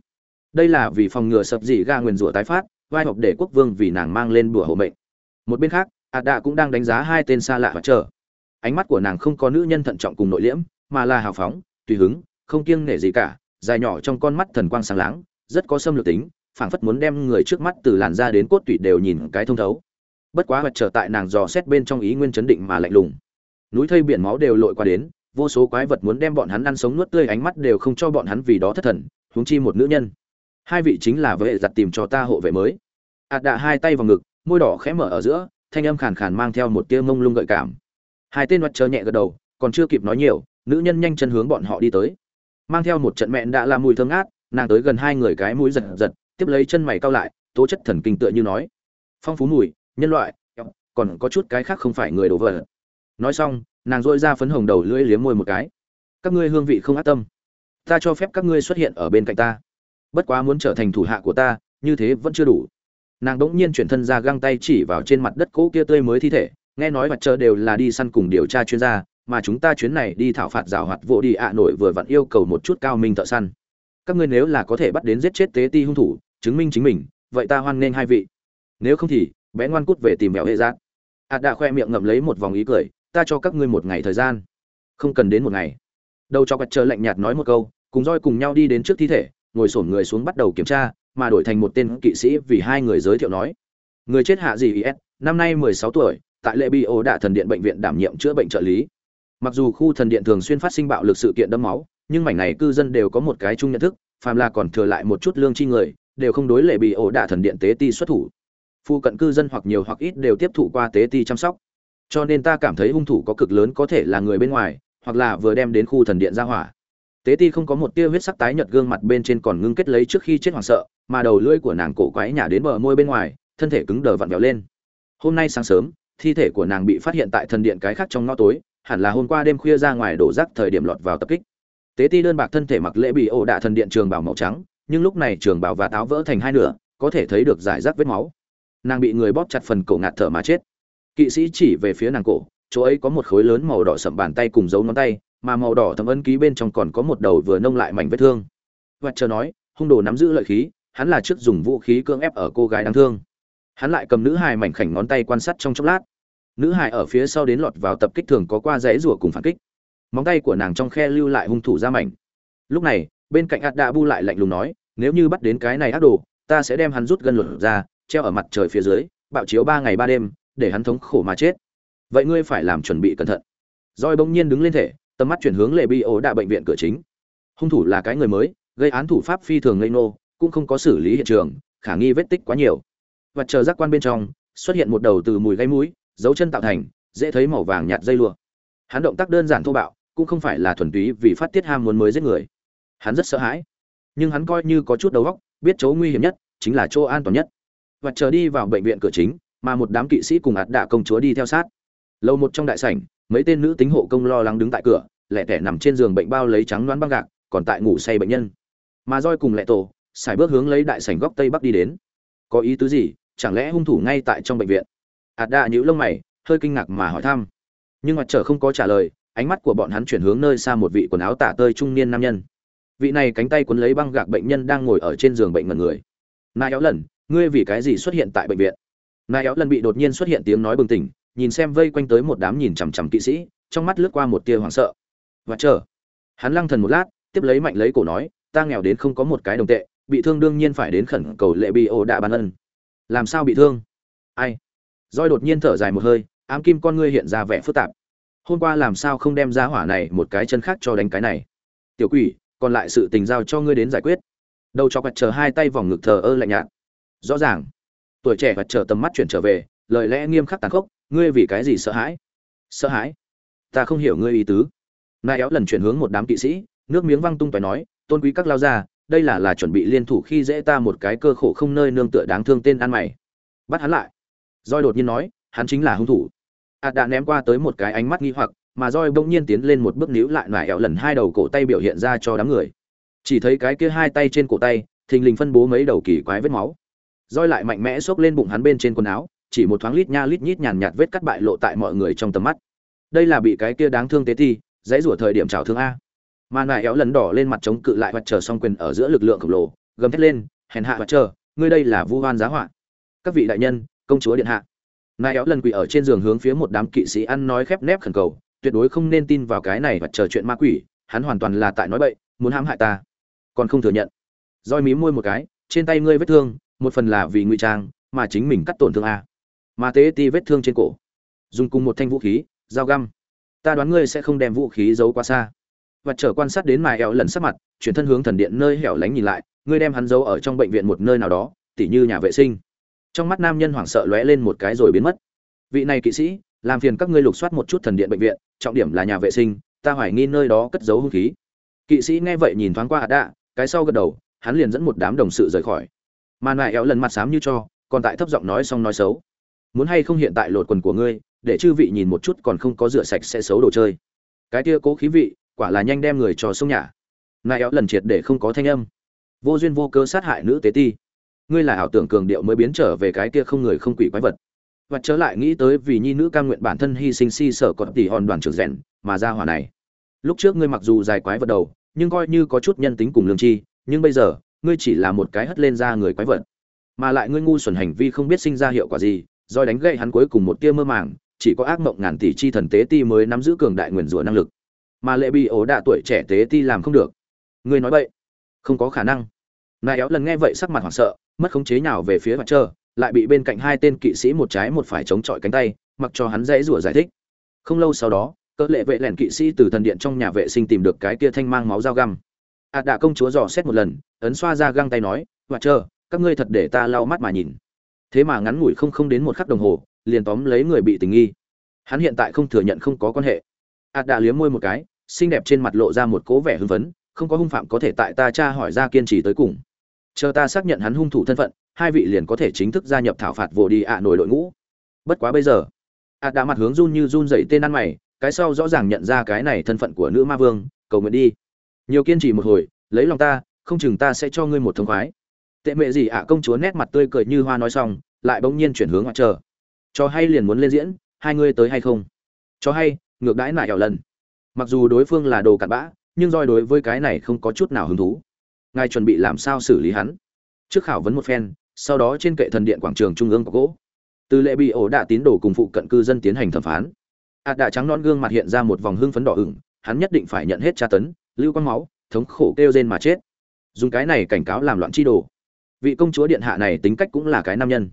Đây là vì phòng ngừa sập dị ga nguyền rủa tái phát, vai học để quốc vương vì nàng mang lên bùa hộ mệnh. Một bên khác, ạt đạ cũng đang đánh giá hai tên xa lạ và chờ. Ánh mắt của nàng không có nữ nhân thận trọng cùng nội liễm, mà là hào phóng, tùy hứng, không kiêng nể gì cả dài nhỏ trong con mắt thần quang sáng láng, rất có xâm lược tính, phảng phất muốn đem người trước mắt từ làn da đến cốt tủy đều nhìn cái thông thấu. Bất quá vật trở tại nàng dò xét bên trong ý nguyên chấn định mà lạnh lùng. Núi thây biển máu đều lội qua đến, vô số quái vật muốn đem bọn hắn ăn sống nuốt tươi, ánh mắt đều không cho bọn hắn vì đó thất thần, huống chi một nữ nhân. Hai vị chính là vệ giặt tìm cho ta hộ vệ mới. Ạt đạ hai tay vào ngực, môi đỏ khẽ mở ở giữa, thanh âm khàn khàn mang theo một tia mông lung gợi cảm. Hai tên mặt chờ nhẹ gật đầu, còn chưa kịp nói nhiều, nữ nhân nhanh chân hướng bọn họ đi tới mang theo một trận mẹn đã làm mùi thơm ngát, nàng tới gần hai người cái mũi giật giật, tiếp lấy chân mày cao lại, tố chất thần kinh tựa như nói, phong phú mùi, nhân loại còn có chút cái khác không phải người đổ vỡ. Nói xong, nàng dội ra phấn hồng đầu lưỡi liếm môi một cái. Các ngươi hương vị không ác tâm. Ta cho phép các ngươi xuất hiện ở bên cạnh ta. Bất quá muốn trở thành thủ hạ của ta, như thế vẫn chưa đủ. Nàng đỗng nhiên chuyển thân ra găng tay chỉ vào trên mặt đất cỗ kia tươi mới thi thể, nghe nói mặt trời đều là đi săn cùng điều tra chuyên gia mà chúng ta chuyến này đi thảo phạt rào hoạt vô đi ạ nổi vừa vặn yêu cầu một chút cao minh thợ săn. Các ngươi nếu là có thể bắt đến giết chết tế ti hung thủ, chứng minh chính mình, vậy ta hoan nghênh hai vị. Nếu không thì, bé ngoan cút về tìm mẹo hệ giác. Ạt đã khoe miệng ngậm lấy một vòng ý cười, ta cho các ngươi một ngày thời gian. Không cần đến một ngày. Đầu cho mặt trời lạnh nhạt nói một câu, cùng roi cùng nhau đi đến trước thi thể, ngồi sổn người xuống bắt đầu kiểm tra, mà đổi thành một tên kỵ sĩ vì hai người giới thiệu nói. Người chết hạ gì is năm nay mười sáu tuổi, tại lệ bi ô đạ thần điện bệnh viện đảm nhiệm chữa bệnh trợ lý mặc dù khu thần điện thường xuyên phát sinh bạo lực sự kiện đẫm máu, nhưng mảnh này cư dân đều có một cái chung nhận thức, phàm là còn thừa lại một chút lương chi người, đều không đối lệ bị ổ đả thần điện tế ti xuất thủ. Phu cận cư dân hoặc nhiều hoặc ít đều tiếp thụ qua tế ti chăm sóc. Cho nên ta cảm thấy hung thủ có cực lớn có thể là người bên ngoài, hoặc là vừa đem đến khu thần điện ra hỏa. Tế ti không có một tia huyết sắc tái nhợt gương mặt bên trên còn ngưng kết lấy trước khi chết hoảng sợ, mà đầu lưỡi của nàng cổ quái nhả đến bờ môi bên ngoài, thân thể cứng đờ vặn vẹo lên. Hôm nay sáng sớm, thi thể của nàng bị phát hiện tại thần điện cái khác trong ngõ tối hẳn là hôm qua đêm khuya ra ngoài đổ rác thời điểm lọt vào tập kích. Tế ti đơn bạc thân thể mặc lễ bị ổ đạ thần điện trường bảo màu trắng, nhưng lúc này trường bảo và táo vỡ thành hai nửa, có thể thấy được giải rác vết máu. Nàng bị người bóp chặt phần cổ ngạt thở mà chết. Kỵ sĩ chỉ về phía nàng cổ, chỗ ấy có một khối lớn màu đỏ sậm bàn tay cùng dấu ngón tay, mà màu đỏ thấm ấn ký bên trong còn có một đầu vừa nông lại mảnh vết thương. Và chờ nói, hung đồ nắm giữ lợi khí, hắn là trước dùng vũ khí cưỡng ép ở cô gái đáng thương. Hắn lại cầm nữ hài mảnh khảnh ngón tay quan sát trong chốc lát nữ hài ở phía sau đến lọt vào tập kích thường có qua rẽ rủa cùng phản kích. Móng tay của nàng trong khe lưu lại hung thủ ra mảnh. Lúc này, bên cạnh ạt đạ bu lại lạnh lùng nói, nếu như bắt đến cái này ác đồ, ta sẽ đem hắn rút gân luật ra, treo ở mặt trời phía dưới, bạo chiếu ba ngày ba đêm, để hắn thống khổ mà chết. Vậy ngươi phải làm chuẩn bị cẩn thận. Roi bỗng nhiên đứng lên thể, tầm mắt chuyển hướng lệ bi ổ đạ bệnh viện cửa chính. Hung thủ là cái người mới, gây án thủ pháp phi thường ngây nô cũng không có xử lý hiện trường, khả nghi vết tích quá nhiều. Và chờ giác quan bên trong, xuất hiện một đầu từ mùi gây mũi dấu chân tạo thành, dễ thấy màu vàng nhạt dây lụa. Hắn động tác đơn giản thô bạo, cũng không phải là thuần túy vì phát tiết ham muốn mới giết người. Hắn rất sợ hãi, nhưng hắn coi như có chút đầu óc, biết chỗ nguy hiểm nhất chính là chỗ an toàn nhất. Và chờ đi vào bệnh viện cửa chính, mà một đám kỵ sĩ cùng ạt đạ công chúa đi theo sát. Lâu một trong đại sảnh, mấy tên nữ tính hộ công lo lắng đứng tại cửa lẹ tẻ nằm trên giường bệnh bao lấy trắng đoán băng gạc, còn tại ngủ say bệnh nhân. Mà roi cùng lẹ tổ xài bước hướng lấy đại sảnh góc tây bắc đi đến. Có ý tứ gì? Chẳng lẽ hung thủ ngay tại trong bệnh viện? Ạt đạ nhữ lông mày, hơi kinh ngạc mà hỏi thăm. Nhưng mặt trở không có trả lời, ánh mắt của bọn hắn chuyển hướng nơi xa một vị quần áo tả tơi trung niên nam nhân. Vị này cánh tay quấn lấy băng gạc bệnh nhân đang ngồi ở trên giường bệnh ngần người. Nai éo lần, ngươi vì cái gì xuất hiện tại bệnh viện? Nai éo lần bị đột nhiên xuất hiện tiếng nói bừng tỉnh, nhìn xem vây quanh tới một đám nhìn chằm chằm kỵ sĩ, trong mắt lướt qua một tia hoảng sợ. Và chờ. Hắn lăng thần một lát, tiếp lấy mạnh lấy cổ nói, ta nghèo đến không có một cái đồng tệ, bị thương đương nhiên phải đến khẩn cầu lệ bị ổ đạ ban ân. Làm sao bị thương? Ai? Roi đột nhiên thở dài một hơi, ám kim con ngươi hiện ra vẻ phức tạp. Hôm qua làm sao không đem ra hỏa này một cái chân khác cho đánh cái này? Tiểu quỷ, còn lại sự tình giao cho ngươi đến giải quyết. Đầu cho quạt chờ hai tay vòng ngực thờ ơ lạnh nhạt. Rõ ràng, tuổi trẻ quạt chờ tầm mắt chuyển trở về, lời lẽ nghiêm khắc tàn khốc, ngươi vì cái gì sợ hãi? Sợ hãi? Ta không hiểu ngươi ý tứ. Nai éo lần chuyển hướng một đám kỵ sĩ, nước miếng văng tung tòi nói, tôn quý các lao ra đây là là chuẩn bị liên thủ khi dễ ta một cái cơ khổ không nơi nương tựa đáng thương tên ăn mày. Bắt hắn lại roi đột nhiên nói, hắn chính là hung thủ. Ạt đã ném qua tới một cái ánh mắt nghi hoặc, mà roi bỗng nhiên tiến lên một bước níu lại nải ẹo lần hai đầu cổ tay biểu hiện ra cho đám người. Chỉ thấy cái kia hai tay trên cổ tay, thình lình phân bố mấy đầu kỳ quái vết máu. Roi lại mạnh mẽ xốc lên bụng hắn bên trên quần áo, chỉ một thoáng lít nha lít nhít nhàn nhạt vết cắt bại lộ tại mọi người trong tầm mắt. Đây là bị cái kia đáng thương tế thi, dãy rủa thời điểm trào thương a. Mà nải éo lần đỏ lên mặt chống cự lại mặt chờ song quyền ở giữa lực lượng khổng lồ, gầm thét lên, hèn hạ mặt chờ ngươi đây là vu hoan giá họa. Các vị đại nhân công chúa điện hạ. Nai éo lần quỷ ở trên giường hướng phía một đám kỵ sĩ ăn nói khép nép khẩn cầu, tuyệt đối không nên tin vào cái này và chờ chuyện ma quỷ, hắn hoàn toàn là tại nói bậy, muốn hãm hại ta. Còn không thừa nhận. Roi mí môi một cái, trên tay ngươi vết thương, một phần là vì ngụy trang, mà chính mình cắt tổn thương a. Mà tế ti vết thương trên cổ. Dùng cùng một thanh vũ khí, dao găm. Ta đoán ngươi sẽ không đem vũ khí giấu quá xa. Và chờ quan sát đến mài éo lần sắc mặt, chuyển thân hướng thần điện nơi hẻo lánh nhìn lại, ngươi đem hắn giấu ở trong bệnh viện một nơi nào đó, tỉ như nhà vệ sinh trong mắt nam nhân hoảng sợ lóe lên một cái rồi biến mất. Vị này kỵ sĩ, làm phiền các ngươi lục soát một chút thần điện bệnh viện, trọng điểm là nhà vệ sinh, ta hoài nghi nơi đó cất giấu hung khí. Kỵ sĩ nghe vậy nhìn thoáng qua hạt đạ, cái sau gật đầu, hắn liền dẫn một đám đồng sự rời khỏi. Mà nại éo lần mặt xám như cho, còn tại thấp giọng nói xong nói xấu. Muốn hay không hiện tại lột quần của ngươi, để chư vị nhìn một chút còn không có rửa sạch sẽ xấu đồ chơi. Cái kia cố khí vị, quả là nhanh đem người cho sông nhả nại éo lần triệt để không có thanh âm. Vô duyên vô cơ sát hại nữ tế ti ngươi là ảo tưởng cường điệu mới biến trở về cái kia không người không quỷ quái vật. Và trở lại nghĩ tới vì nhi nữ cam nguyện bản thân hy sinh si sở còn tỷ hòn đoàn trưởng rèn, mà ra hỏa này. Lúc trước ngươi mặc dù dài quái vật đầu, nhưng coi như có chút nhân tính cùng lương chi, nhưng bây giờ, ngươi chỉ là một cái hất lên ra người quái vật. Mà lại ngươi ngu xuẩn hành vi không biết sinh ra hiệu quả gì do đánh gậy hắn cuối cùng một tia mơ màng, chỉ có ác mộng ngàn tỷ chi thần tế ti mới nắm giữ cường đại nguyền rủa năng lực. Mà lệ bị ổ đạ tuổi trẻ tế ti làm không được. Ngươi nói vậy, không có khả năng. Nại éo lần nghe vậy sắc mặt hoảng sợ mất khống chế nào về phía mặt trơ lại bị bên cạnh hai tên kỵ sĩ một trái một phải chống chọi cánh tay, mặc cho hắn dãy rủa giải thích. Không lâu sau đó, cỡ lệ vệ lẻn kỵ sĩ từ thần điện trong nhà vệ sinh tìm được cái kia thanh mang máu dao găm. Ạ à đạ công chúa dò xét một lần, ấn xoa ra găng tay nói và chờ các ngươi thật để ta lau mắt mà nhìn. Thế mà ngắn ngủi không không đến một khắc đồng hồ, liền tóm lấy người bị tình nghi. Hắn hiện tại không thừa nhận không có quan hệ. Ạ à đạ liếm môi một cái, xinh đẹp trên mặt lộ ra một cố vẻ hưng phấn, không có hung phạm có thể tại ta cha hỏi ra kiên trì tới cùng chờ ta xác nhận hắn hung thủ thân phận, hai vị liền có thể chính thức gia nhập thảo phạt vồ đi ạ nổi đội ngũ. Bất quá bây giờ, ạ đã mặt hướng run như run dậy tên ăn mày, cái sau rõ ràng nhận ra cái này thân phận của nữ ma vương, cầu nguyện đi. Nhiều kiên trì một hồi, lấy lòng ta, không chừng ta sẽ cho ngươi một thông khoái. Tệ mệ gì ạ công chúa nét mặt tươi cười như hoa nói xong, lại bỗng nhiên chuyển hướng ngoại chờ. Cho hay liền muốn lên diễn, hai ngươi tới hay không? Cho hay, ngược đãi lại hẻo lần. Mặc dù đối phương là đồ cặn bã, nhưng roi đối với cái này không có chút nào hứng thú ngài chuẩn bị làm sao xử lý hắn? Trước khảo vấn một phen, sau đó trên kệ thần điện quảng trường trung ương có gỗ. Từ lệ bị ổ đạ tín đồ cùng phụ cận cư dân tiến hành thẩm phán. Ạt đạ trắng non gương mặt hiện ra một vòng hưng phấn đỏ ửng, hắn nhất định phải nhận hết tra tấn, lưu quang máu, thống khổ kêu rên mà chết. Dùng cái này cảnh cáo làm loạn chi đồ. Vị công chúa điện hạ này tính cách cũng là cái nam nhân.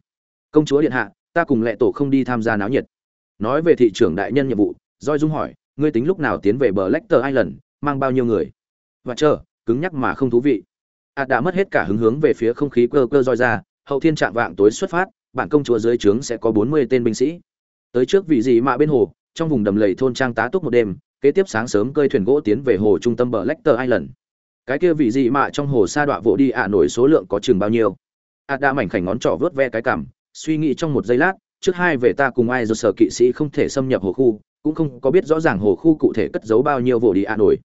Công chúa điện hạ, ta cùng lệ tổ không đi tham gia náo nhiệt. Nói về thị trưởng đại nhân nhiệm vụ doi dung hỏi, ngươi tính lúc nào tiến về bờ lecter island, mang bao nhiêu người? Và chờ, cứng nhắc mà không thú vị hạt đã mất hết cả hứng hướng về phía không khí cơ cơ roi ra, hậu thiên trạng vạng tối xuất phát, bản công chúa dưới trướng sẽ có bốn mươi tên binh sĩ. Tới trước vị dị mạ bên hồ, trong vùng đầm lầy thôn trang tá túc một đêm, kế tiếp sáng sớm cơi thuyền gỗ tiến về hồ trung tâm bờ lecter island. Cái kia vị dị mạ trong hồ sa đọa vỗ đi ạ nổi số lượng có chừng bao nhiêu? Ạt đã mảnh khảnh ngón trỏ vớt ve cái cảm, suy nghĩ trong một giây lát, trước hai về ta cùng ai do sở kỵ sĩ không thể xâm nhập hồ khu, cũng không có biết rõ ràng hồ khu cụ thể cất giấu bao nhiêu vỗ đi ạ nổi.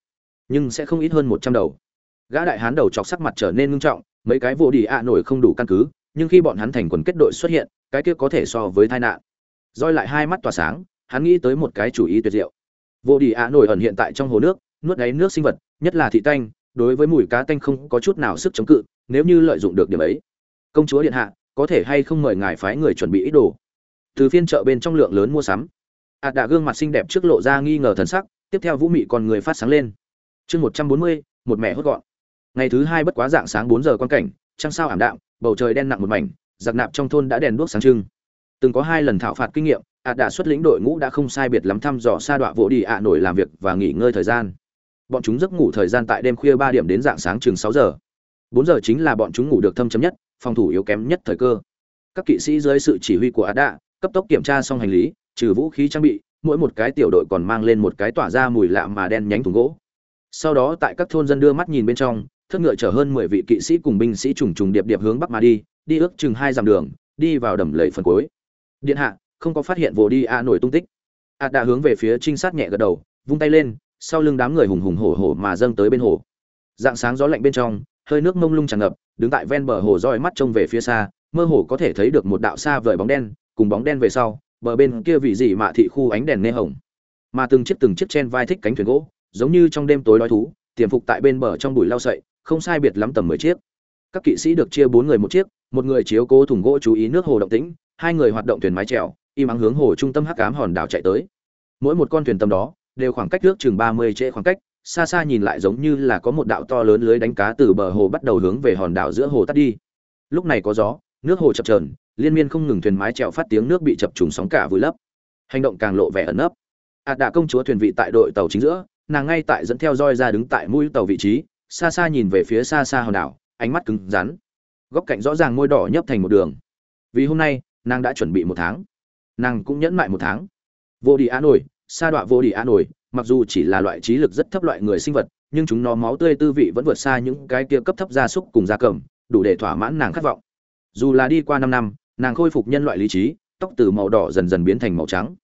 Nhưng sẽ không ít hơn một trăm đầu gã đại hán đầu chọc sắc mặt trở nên ngưng trọng, mấy cái vô đi ạ nổi không đủ căn cứ, nhưng khi bọn hắn thành quần kết đội xuất hiện, cái kia có thể so với tai nạn. Roi lại hai mắt tỏa sáng, hắn nghĩ tới một cái chủ ý tuyệt diệu. Vô đi ạ nổi ẩn hiện tại trong hồ nước, nuốt đáy nước sinh vật, nhất là thị tanh, đối với mùi cá tanh không có chút nào sức chống cự, nếu như lợi dụng được điểm ấy, công chúa điện hạ, có thể hay không mời ngài phái người chuẩn bị ít đồ? Từ phiên chợ bên trong lượng lớn mua sắm. Ạt đạ gương mặt xinh đẹp trước lộ ra nghi ngờ thần sắc, tiếp theo vũ mị còn người phát sáng lên. Chương một trăm bốn mươi, một mẹ hốt gọn ngày thứ hai bất quá dạng sáng bốn giờ quan cảnh, trăng sao ảm đạm, bầu trời đen nặng một mảnh, giặc nạp trong thôn đã đèn đuốc sáng trưng. Từng có hai lần thảo phạt kinh nghiệm ạt đã xuất lĩnh đội ngũ đã không sai biệt lắm thăm dò sa đọa vỗ đi ạ nổi làm việc và nghỉ ngơi thời gian. Bọn chúng giấc ngủ thời gian tại đêm khuya ba điểm đến dạng sáng chừng sáu giờ. Bốn giờ chính là bọn chúng ngủ được thâm chấm nhất, phòng thủ yếu kém nhất thời cơ. Các kỵ sĩ dưới sự chỉ huy của ạt đạ, cấp tốc kiểm tra xong hành lý, trừ vũ khí trang bị, mỗi một cái tiểu đội còn mang lên một cái tỏa ra mùi lạ mà đen nhánh thùng gỗ. Sau đó tại các thôn dân đưa mắt nhìn bên trong thất ngựa chở hơn mười vị kỵ sĩ cùng binh sĩ trùng trùng điệp điệp hướng bắc mà đi đi ước chừng hai dặm đường, đi vào đầm lầy phần cuối. Điện hạ, không có phát hiện vô đi a nổi tung tích. Ạt đã hướng về phía trinh sát nhẹ gật đầu, vung tay lên, sau lưng đám người hùng hùng hổ hổ mà dâng tới bên hồ. Dạng sáng gió lạnh bên trong, hơi nước mông lung tràn ngập, đứng tại ven bờ hồ roi mắt trông về phía xa, mơ hồ có thể thấy được một đạo xa vời bóng đen, cùng bóng đen về sau, bờ bên kia vị gì mạ thị khu ánh đèn nê hồng. Mà từng chiếc từng chiếc chen vai thích cánh thuyền gỗ, giống như trong đêm tối đói thú, tiềm phục tại bên bờ trong bụi lau sậy không sai biệt lắm tầm mười chiếc. Các kỵ sĩ được chia bốn người một chiếc, một người chiếu cố thùng gỗ chú ý nước hồ động tĩnh, hai người hoạt động thuyền mái chèo, im ắng hướng hồ trung tâm hắc cám hòn đảo chạy tới. Mỗi một con thuyền tầm đó, đều khoảng cách nước chừng ba mươi trễ khoảng cách, xa xa nhìn lại giống như là có một đạo to lớn lưới đánh cá từ bờ hồ bắt đầu hướng về hòn đảo giữa hồ tắt đi. Lúc này có gió, nước hồ chập trờn liên miên không ngừng thuyền mái chèo phát tiếng nước bị chập trùng sóng cả vùi lấp. Hành động càng lộ vẻ ẩn nấp. Ạt đạ công chúa thuyền vị tại đội tàu chính giữa, nàng ngay tại dẫn theo roi ra đứng tại mũi tàu vị trí xa xa nhìn về phía xa xa hòn đảo, ánh mắt cứng rắn. Góc cạnh rõ ràng môi đỏ nhấp thành một đường. Vì hôm nay, nàng đã chuẩn bị một tháng. Nàng cũng nhẫn mại một tháng. Vô đi á nổi, sa đọa vô đi á nổi, mặc dù chỉ là loại trí lực rất thấp loại người sinh vật, nhưng chúng nó máu tươi tư vị vẫn vượt xa những cái kia cấp thấp gia súc cùng gia cầm, đủ để thỏa mãn nàng khát vọng. Dù là đi qua năm năm, nàng khôi phục nhân loại lý trí, tóc từ màu đỏ dần dần biến thành màu trắng.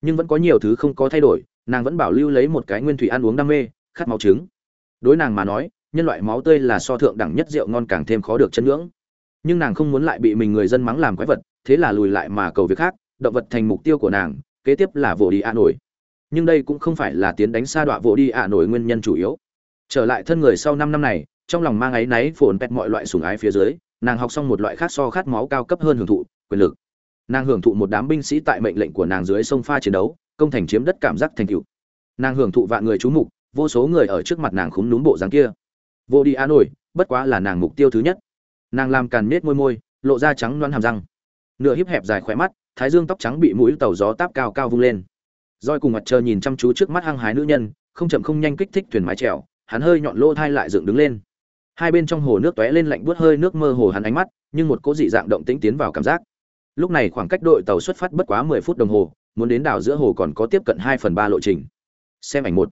Nhưng vẫn có nhiều thứ không có thay đổi, nàng vẫn bảo lưu lấy một cái nguyên thủy ăn uống đam mê, khát máu trứng đối nàng mà nói, nhân loại máu tươi là so thượng đẳng nhất rượu ngon càng thêm khó được chân ngưỡng. Nhưng nàng không muốn lại bị mình người dân mắng làm quái vật, thế là lùi lại mà cầu việc khác, động vật thành mục tiêu của nàng, kế tiếp là vỗ đi ạ nổi. Nhưng đây cũng không phải là tiến đánh xa đọa vỗ đi ạ nổi nguyên nhân chủ yếu. Trở lại thân người sau năm năm này, trong lòng mang áy náy phồn pet mọi loại sủng ái phía dưới, nàng học xong một loại khác so khát máu cao cấp hơn hưởng thụ, quyền lực. Nàng hưởng thụ một đám binh sĩ tại mệnh lệnh của nàng dưới sông pha chiến đấu, công thành chiếm đất cảm giác thành tựu. Nàng hưởng thụ vạn người chú mục vô số người ở trước mặt nàng khúm núm bộ dáng kia. Vô đi á nổi, bất quá là nàng mục tiêu thứ nhất. Nàng làm càn nết môi môi, lộ ra trắng loan hàm răng. Nửa híp hẹp dài khỏe mắt, thái dương tóc trắng bị mũi tàu gió táp cao cao vung lên. Roi cùng mặt trời nhìn chăm chú trước mắt hăng hái nữ nhân, không chậm không nhanh kích thích thuyền mái chèo, hắn hơi nhọn lỗ thai lại dựng đứng lên. Hai bên trong hồ nước tóe lên lạnh buốt hơi nước mơ hồ hắn ánh mắt, nhưng một cố dị dạng động tĩnh tiến vào cảm giác. Lúc này khoảng cách đội tàu xuất phát bất quá mười phút đồng hồ, muốn đến đảo giữa hồ còn có tiếp cận hai phần ba lộ trình. Xem ảnh một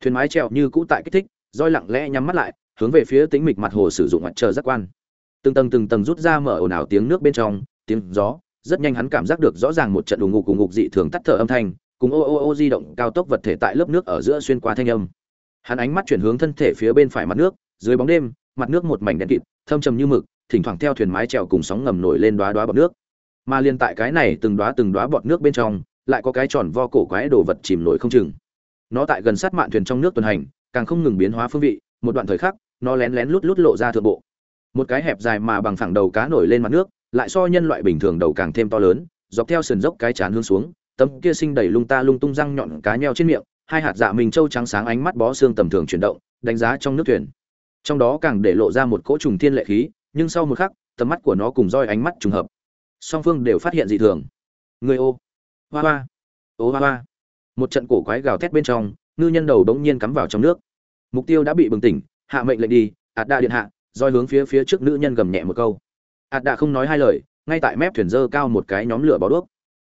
thuyền mái treo như cũ tại kích thích, roi lặng lẽ nhắm mắt lại, hướng về phía tĩnh mịch mặt hồ sử dụng mặt trời giác quan. Từng tầng từng tầng rút ra mở ồn ào tiếng nước bên trong, tiếng gió, rất nhanh hắn cảm giác được rõ ràng một trận đùng ngục cùng ngục dị thường tắt thở âm thanh, cùng ô ô ô di động cao tốc vật thể tại lớp nước ở giữa xuyên qua thanh âm. Hắn ánh mắt chuyển hướng thân thể phía bên phải mặt nước, dưới bóng đêm, mặt nước một mảnh đen kịt, thâm trầm như mực, thỉnh thoảng theo thuyền mái trèo cùng sóng ngầm nổi lên đoá đoá bọt nước. Mà liên tại cái này từng đoá từng đoá bọt nước bên trong, lại có cái tròn vo cổ quái đồ vật chìm nổi không chừng nó tại gần sát mạn thuyền trong nước tuần hành, càng không ngừng biến hóa phương vị, một đoạn thời khắc, nó lén lén lút lút lộ ra thượng bộ. Một cái hẹp dài mà bằng phẳng đầu cá nổi lên mặt nước, lại so nhân loại bình thường đầu càng thêm to lớn, dọc theo sườn dốc cái chán hướng xuống, tấm kia sinh đầy lung ta lung tung răng nhọn cá nheo trên miệng, hai hạt dạ mình trâu trắng sáng ánh mắt bó xương tầm thường chuyển động, đánh giá trong nước thuyền. Trong đó càng để lộ ra một cỗ trùng thiên lệ khí, nhưng sau một khắc, tầm mắt của nó cùng roi ánh mắt trùng hợp. Song phương đều phát hiện dị thường. Người ô. Hoa hoa. Ô hoa hoa một trận cổ quái gào thét bên trong, ngư nhân đầu đống nhiên cắm vào trong nước. Mục tiêu đã bị bừng tỉnh, hạ mệnh lệnh đi, ạt đa điện hạ, roi hướng phía phía trước nữ nhân gầm nhẹ một câu. Ạt đa không nói hai lời, ngay tại mép thuyền dơ cao một cái nhóm lửa bó đuốc.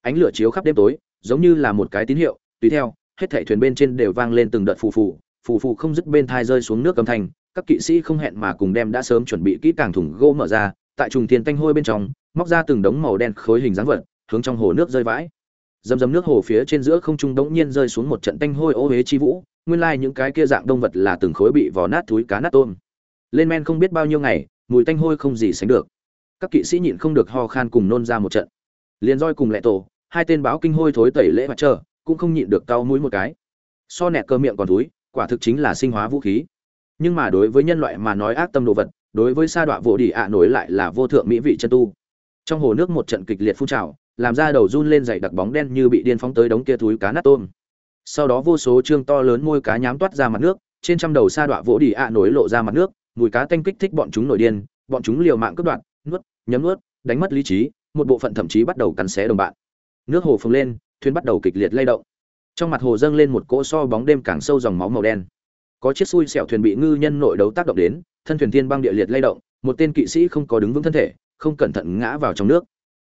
Ánh lửa chiếu khắp đêm tối, giống như là một cái tín hiệu, tùy theo, hết thảy thuyền bên trên đều vang lên từng đợt phù phù phù phù không dứt bên thai rơi xuống nước âm thanh, các kỵ sĩ không hẹn mà cùng đem đã sớm chuẩn bị kỹ càng thùng gỗ mở ra, tại trùng tiền tanh hôi bên trong, móc ra từng đống màu đen khối hình dáng vật, hướng trong hồ nước rơi vãi dầm dầm nước hồ phía trên giữa không trung đống nhiên rơi xuống một trận tanh hôi ô huế chi vũ, nguyên lai những cái kia dạng đông vật là từng khối bị vò nát túi cá nát tôm. Lên men không biết bao nhiêu ngày, mùi tanh hôi không gì sánh được. Các kỵ sĩ nhịn không được ho khan cùng nôn ra một trận. Liền roi cùng lẹ tổ, hai tên báo kinh hôi thối tẩy lễ mặt trời cũng không nhịn được cau mũi một cái. So nẹt cơ miệng còn túi quả thực chính là sinh hóa vũ khí. Nhưng mà đối với nhân loại mà nói ác tâm đồ vật, đối với sa đọa vỗ đi ạ nổi lại là vô thượng mỹ vị chân tu. Trong hồ nước một trận kịch liệt phun trào làm ra đầu run lên dày đặc bóng đen như bị điên phóng tới đống kia túi cá nát tôm. Sau đó vô số trương to lớn môi cá nhám toát ra mặt nước, trên trăm đầu sa đọa vỗ đi ạ nổi lộ ra mặt nước, mùi cá tanh kích thích bọn chúng nổi điên, bọn chúng liều mạng cướp đoạt, nuốt, nhấm nuốt, đánh mất lý trí, một bộ phận thậm chí bắt đầu cắn xé đồng bạn. Nước hồ phồng lên, thuyền bắt đầu kịch liệt lay động. Trong mặt hồ dâng lên một cỗ so bóng đêm càng sâu dòng máu màu đen. Có chiếc xui xẻo thuyền bị ngư nhân nội đấu tác động đến, thân thuyền thiên băng địa liệt lay động, một tên kỵ sĩ không có đứng vững thân thể, không cẩn thận ngã vào trong nước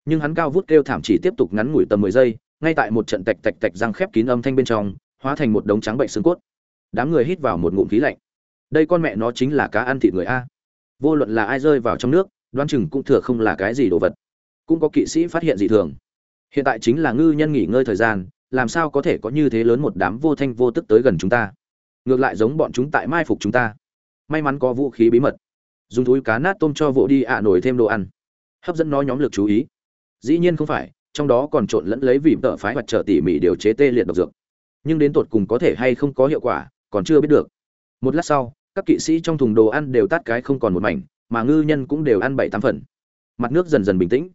nhưng hắn cao vút kêu thảm chỉ tiếp tục ngắn ngủi tầm mười giây, ngay tại một trận tạch tạch tạch răng khép kín âm thanh bên trong, hóa thành một đống trắng bệnh xương cốt. Đám người hít vào một ngụm khí lạnh. Đây con mẹ nó chính là cá ăn thịt người a. Vô luận là ai rơi vào trong nước đoan chừng cũng thừa không là cái gì đồ vật. Cũng có kỵ sĩ phát hiện dị thường. Hiện tại chính là ngư nhân nghỉ ngơi thời gian, làm sao có thể có như thế lớn một đám vô thanh vô tức tới gần chúng ta? Ngược lại giống bọn chúng tại mai phục chúng ta. May mắn có vũ khí bí mật. Dùng túi cá nát tôm cho vỗ đi ạ, nổi thêm đồ ăn. Hấp dẫn nó nhóm lực chú ý dĩ nhiên không phải, trong đó còn trộn lẫn lấy vì tợ phái mặt trở tỉ mỉ điều chế tê liệt độc dược. Nhưng đến tột cùng có thể hay không có hiệu quả, còn chưa biết được. Một lát sau, các kỵ sĩ trong thùng đồ ăn đều tắt cái không còn một mảnh, mà ngư nhân cũng đều ăn bảy tám phần. Mặt nước dần dần bình tĩnh.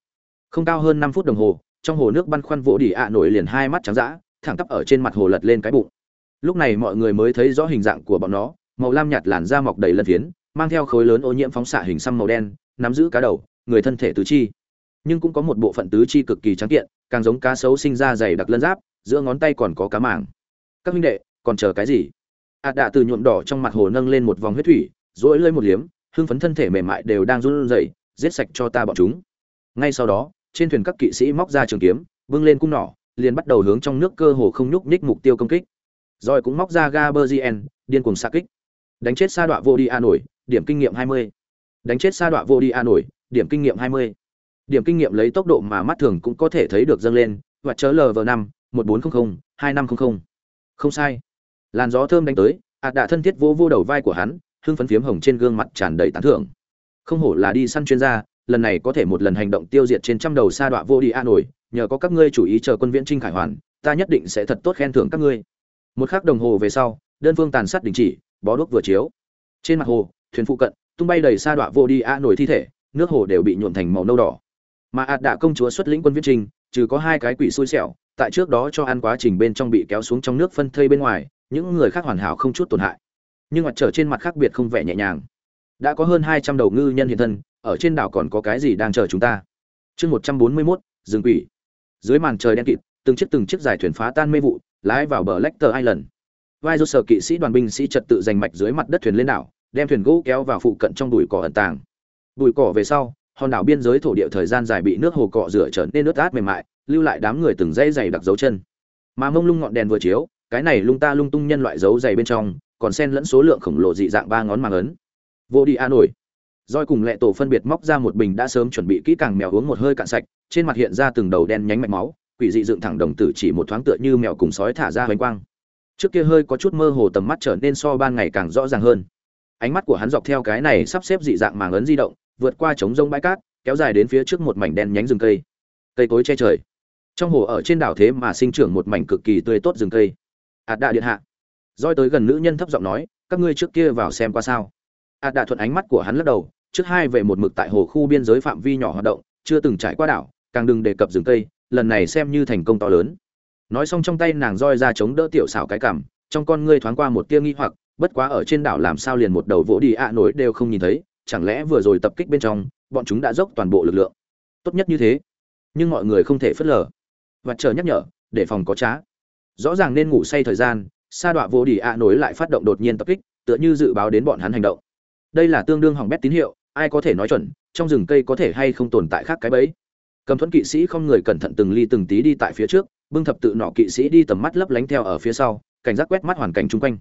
Không cao hơn năm phút đồng hồ, trong hồ nước băn khoăn vỗ đỉ ạ nổi liền hai mắt trắng dã, thẳng tắp ở trên mặt hồ lật lên cái bụng. Lúc này mọi người mới thấy rõ hình dạng của bọn nó, màu lam nhạt làn da mọc đầy lân phiến, mang theo khối lớn ô nhiễm phóng xạ hình xăm màu đen, nắm giữ cá đầu, người thân thể tứ chi nhưng cũng có một bộ phận tứ chi cực kỳ trắng kiện càng giống cá sấu sinh ra dày đặc lân giáp giữa ngón tay còn có cá màng các huynh đệ còn chờ cái gì ạt đạ từ nhuộm đỏ trong mặt hồ nâng lên một vòng huyết thủy rỗi lơi một liếm hưng phấn thân thể mềm mại đều đang run rẩy giết sạch cho ta bọn chúng ngay sau đó trên thuyền các kỵ sĩ móc ra trường kiếm vâng lên cung nỏ liền bắt đầu hướng trong nước cơ hồ không nhúc nhích mục tiêu công kích rồi cũng móc ra Gaberzien, điên cuồng xạ kích. Đánh chết sa đọa vô đi a nổi, điểm kinh nghiệm 20. Đánh chết sa đọa vô đi a nổi, điểm kinh nghiệm 20. Điểm kinh nghiệm lấy tốc độ mà mắt thường cũng có thể thấy được dâng lên, và chớ LV5, 1400, 2500. Không sai. Làn gió thơm đánh tới, ạt đạ thân thiết vô vô đầu vai của hắn, hưng phấn phiếm hồng trên gương mặt tràn đầy tán thưởng. Không hổ là đi săn chuyên gia, lần này có thể một lần hành động tiêu diệt trên trăm đầu sa đọa vô đi a nổi, nhờ có các ngươi chủ ý chờ quân viễn trinh khải hoàn, ta nhất định sẽ thật tốt khen thưởng các ngươi một khắc đồng hồ về sau đơn phương tàn sát đình chỉ bó đuốc vừa chiếu trên mặt hồ thuyền phụ cận tung bay đầy sa đọa vô đi a nổi thi thể nước hồ đều bị nhuộn thành màu nâu đỏ mà ạt đạ công chúa xuất lĩnh quân viết trình trừ có hai cái quỷ xui xẻo tại trước đó cho ăn quá trình bên trong bị kéo xuống trong nước phân thây bên ngoài những người khác hoàn hảo không chút tổn hại nhưng mặt trở trên mặt khác biệt không vẻ nhẹ nhàng đã có hơn hai trăm đầu ngư nhân hiện thân ở trên đảo còn có cái gì đang chờ chúng ta chương một trăm bốn mươi mốt rừng quỷ dưới màn trời đen kịt từng chiếc từng chiếc dài thuyền phá tan mê vụ lái vào bờ Lecter Island. Vai do sở kỵ sĩ đoàn binh sĩ trật tự giành mạch dưới mặt đất thuyền lên đảo, đem thuyền gỗ kéo vào phụ cận trong bụi cỏ ẩn tàng. Bụi cỏ về sau, hòn đảo biên giới thổ địa thời gian dài bị nước hồ cọ rửa trở nên nước át mềm mại, lưu lại đám người từng dây dày đặc dấu chân. Mà mông lung ngọn đèn vừa chiếu, cái này lung ta lung tung nhân loại dấu dày bên trong, còn xen lẫn số lượng khổng lồ dị dạng ba ngón màng ấn. Vô đi a nổi. Roi cùng lệ tổ phân biệt móc ra một bình đã sớm chuẩn bị kỹ càng mèo uống một hơi cạn sạch, trên mặt hiện ra từng đầu đen nhánh mạch máu, quỷ dị dựng thẳng đồng tử chỉ một thoáng tựa như mèo cùng sói thả ra hoành quang trước kia hơi có chút mơ hồ tầm mắt trở nên so ban ngày càng rõ ràng hơn ánh mắt của hắn dọc theo cái này sắp xếp dị dạng màng ấn di động vượt qua trống rông bãi cát, kéo dài đến phía trước một mảnh đen nhánh rừng cây. Cây cối che trời. Trong hồ ở trên đảo thế mà sinh trưởng một mảnh cực kỳ tươi tốt rừng cây. Ạt đạ điện hạ. Roi tới gần nữ nhân thấp giọng nói, các ngươi trước kia vào xem qua sao? Ạt đạ thuận ánh mắt của hắn lắc đầu, trước hai về một mực tại hồ khu biên giới phạm vi nhỏ hoạt động, chưa từng trải qua đảo, càng đừng đề cập rừng cây, lần này xem như thành công to lớn. Nói xong trong tay nàng roi ra chống đỡ tiểu xảo cái cảm, trong con ngươi thoáng qua một tia nghi hoặc, bất quá ở trên đảo làm sao liền một đầu vỗ đi ạ nổi đều không nhìn thấy chẳng lẽ vừa rồi tập kích bên trong, bọn chúng đã dốc toàn bộ lực lượng? Tốt nhất như thế. Nhưng mọi người không thể phớt lờ. Và chờ nhắc nhở, để phòng có trá. Rõ ràng nên ngủ say thời gian, sa đọa vô đỉ ạ nối lại phát động đột nhiên tập kích, tựa như dự báo đến bọn hắn hành động. Đây là tương đương hỏng bét tín hiệu, ai có thể nói chuẩn, trong rừng cây có thể hay không tồn tại khác cái bẫy. Cầm thuẫn kỵ sĩ không người cẩn thận từng ly từng tí đi tại phía trước, bưng thập tự nọ kỵ sĩ đi tầm mắt lấp lánh theo ở phía sau, cảnh giác quét mắt hoàn cảnh chung quanh.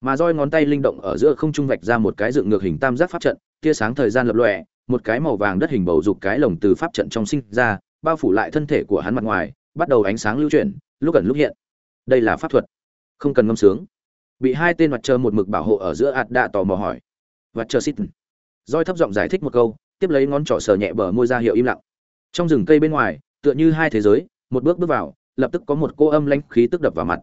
Mà roi ngón tay linh động ở giữa không trung vạch ra một cái dựng ngược hình tam giác pháp trận tia sáng thời gian lập lòe một cái màu vàng đất hình bầu dục cái lồng từ pháp trận trong sinh ra bao phủ lại thân thể của hắn mặt ngoài bắt đầu ánh sáng lưu chuyển lúc gần lúc hiện. Đây là pháp thuật. Không cần ngâm sướng. Bị hai tên mặt trời một mực bảo hộ ở giữa ạt đạ tò mò hỏi. Vật chờ xít roi thấp giọng giải thích một câu tiếp lấy ngón trỏ sờ nhẹ bờ môi ra hiệu im lặng. Trong rừng cây bên ngoài tựa như hai thế giới một bước bước vào lập tức có một cô âm lãnh khí tức đập vào mặt.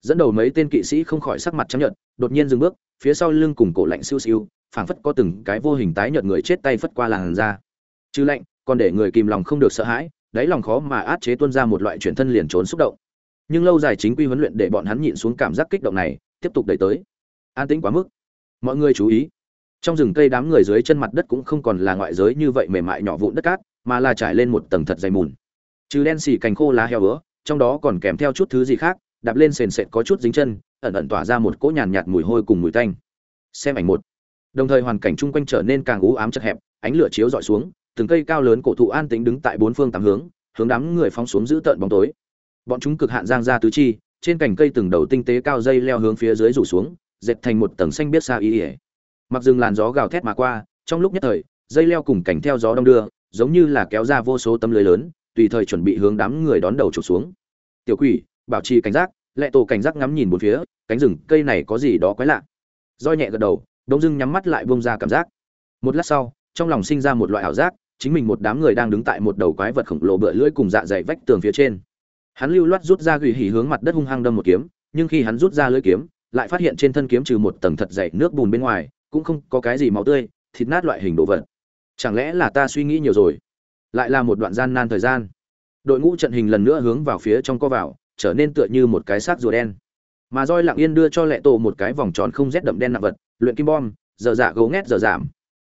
Dẫn đầu mấy tên kỵ sĩ không khỏi sắc mặt trắng nhợt, đột nhiên dừng bước phía sau lưng cùng cổ lạnh siêu siêu phảng phất có từng cái vô hình tái nhợt người chết tay phất qua làn da. Chứ lạnh còn để người kìm lòng không được sợ hãi đáy lòng khó mà át chế tuôn ra một loại chuyển thân liền trốn xúc động. Nhưng lâu dài chính quy huấn luyện để bọn hắn nhịn xuống cảm giác kích động này tiếp tục đẩy tới. An tĩnh quá mức. Mọi người chú ý. Trong rừng cây đám người dưới chân mặt đất cũng không còn là ngoại giới như vậy mềm mại nhỏ vụn đất cát mà là trải lên một tầng thật dày mùn. Trừ đen xì cành khô lá heo bữa trong đó còn kèm theo chút thứ gì khác đạp lên sền sệt có chút dính chân ẩn ẩn tỏa ra một cỗ nhàn nhạt, mùi hôi cùng mùi tanh. Xem ảnh một đồng thời hoàn cảnh chung quanh trở nên càng u ám chật hẹp, ánh lửa chiếu dọi xuống, từng cây cao lớn cổ thụ an tĩnh đứng tại bốn phương tám hướng hướng đám người phóng xuống giữ tợn bóng tối. Bọn chúng cực hạn giang ra tứ chi, trên cành cây từng đầu tinh tế cao dây leo hướng phía dưới rủ xuống, dệt thành một tầng xanh biết xa ý ỉa mặc rừng làn gió gào thét mà qua, trong lúc nhất thời, dây leo cùng cảnh theo gió đông đưa, giống như là kéo ra vô số tấm lưới lớn, tùy thời chuẩn bị hướng đám người đón đầu trục xuống. Tiểu quỷ, bảo trì cảnh giác. Lệ tổ cảnh giác ngắm nhìn một phía, cánh rừng, cây này có gì đó quái lạ. Roi nhẹ gật đầu đông dưng nhắm mắt lại bông ra cảm giác. Một lát sau, trong lòng sinh ra một loại ảo giác, chính mình một đám người đang đứng tại một đầu quái vật khổng lồ bựa lưỡi cùng dạ dày vách tường phía trên. Hắn lưu loát rút ra gửi hỉ hướng mặt đất hung hăng đâm một kiếm, nhưng khi hắn rút ra lưỡi kiếm, lại phát hiện trên thân kiếm trừ một tầng thật dày nước bùn bên ngoài, cũng không có cái gì máu tươi, thịt nát loại hình đồ vật. Chẳng lẽ là ta suy nghĩ nhiều rồi? Lại là một đoạn gian nan thời gian. Đội ngũ trận hình lần nữa hướng vào phía trong co vào, trở nên tựa như một cái xác rùa đen mà roi lặng yên đưa cho lệ tổ một cái vòng tròn không rét đậm đen nặng vật, luyện kim bom giờ dạ gấu ngét giờ giảm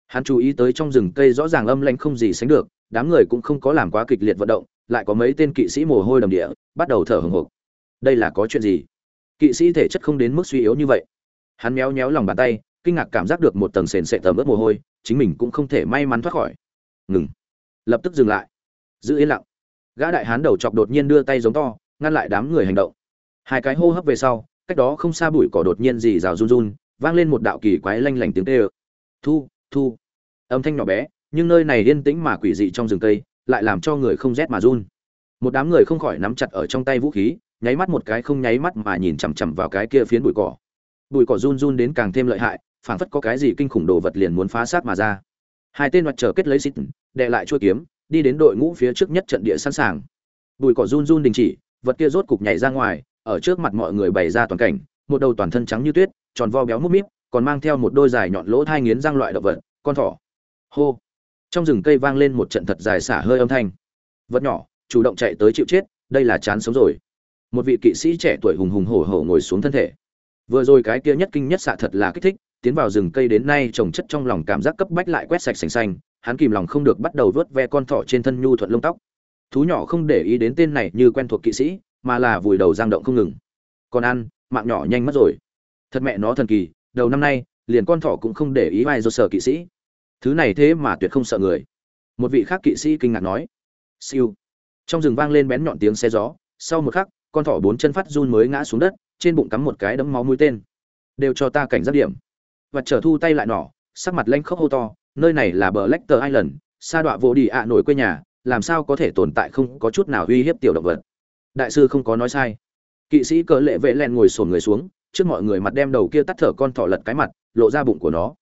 hắn chú ý tới trong rừng cây rõ ràng âm lanh không gì sánh được, đám người cũng không có làm quá kịch liệt vận động, lại có mấy tên kỵ sĩ mồ hôi đầm địa, bắt đầu thở hừng hực đây là có chuyện gì? Kỵ sĩ thể chất không đến mức suy yếu như vậy. Hắn méo méo lòng bàn tay, kinh ngạc cảm giác được một tầng sền sệ tầm ướt mồ hôi, chính mình cũng không thể may mắn thoát khỏi. Ngừng. Lập tức dừng lại. Giữ yên lặng. Gã đại hán đầu chọc đột nhiên đưa tay giống to, ngăn lại đám người hành động. Hai cái hô hấp về sau cách đó không xa bụi cỏ đột nhiên dì rào run run, vang lên một đạo kỳ quái lanh lảnh tiếng tê ơ thu thu. Âm thanh nhỏ bé, nhưng nơi này yên tĩnh mà quỷ dị trong rừng cây, lại làm cho người không rét mà run. Một đám người không khỏi nắm chặt ở trong tay vũ khí, nháy mắt một cái không nháy mắt mà nhìn chằm chằm vào cái kia phiến bụi cỏ. Bụi cỏ run run đến càng thêm lợi hại, phảng phất có cái gì kinh khủng đồ vật liền muốn phá sát mà ra. Hai tên mặt trở kết lấy xịt đệ lại chuôi kiếm, đi đến đội ngũ phía trước nhất trận địa sẵn sàng. Bụi cỏ run run đình chỉ, vật kia rốt cục nhảy ra ngoài ở trước mặt mọi người bày ra toàn cảnh, một đầu toàn thân trắng như tuyết, tròn vo béo múp míp, còn mang theo một đôi dài nhọn lỗ thai nghiến răng loại động vật, con thỏ. Hô. Trong rừng cây vang lên một trận thật dài xả hơi âm thanh. Vật nhỏ, chủ động chạy tới chịu chết, đây là chán sống rồi. Một vị kỵ sĩ trẻ tuổi hùng hùng hổ hổ ngồi xuống thân thể. Vừa rồi cái kia nhất kinh nhất xạ thật là kích thích, tiến vào rừng cây đến nay trồng chất trong lòng cảm giác cấp bách lại quét sạch sành xanh, hắn kìm lòng không được bắt đầu vớt ve con thỏ trên thân nhu thuận lông tóc. Thú nhỏ không để ý đến tên này như quen thuộc kỵ sĩ mà là vùi đầu giang động không ngừng. Còn ăn, mạng nhỏ nhanh mất rồi. Thật mẹ nó thần kỳ, đầu năm nay, liền con thỏ cũng không để ý vai do sở kỵ sĩ. Thứ này thế mà tuyệt không sợ người. Một vị khác kỵ sĩ kinh ngạc nói. Siêu. Trong rừng vang lên bén nhọn tiếng xe gió, sau một khắc, con thỏ bốn chân phát run mới ngã xuống đất, trên bụng cắm một cái đấm máu mũi tên. Đều cho ta cảnh giác điểm. Và trở thu tay lại nỏ, sắc mặt lanh khóc hô to, nơi này là bờ lecter island, sa đọa vô đi ạ nổi quê nhà, làm sao có thể tồn tại không có chút nào uy hiếp tiểu động vật đại sư không có nói sai. Kỵ sĩ cỡ lệ vệ len ngồi sổn người xuống, trước mọi người mặt đem đầu kia tắt thở con thỏ lật cái mặt, lộ ra bụng của nó.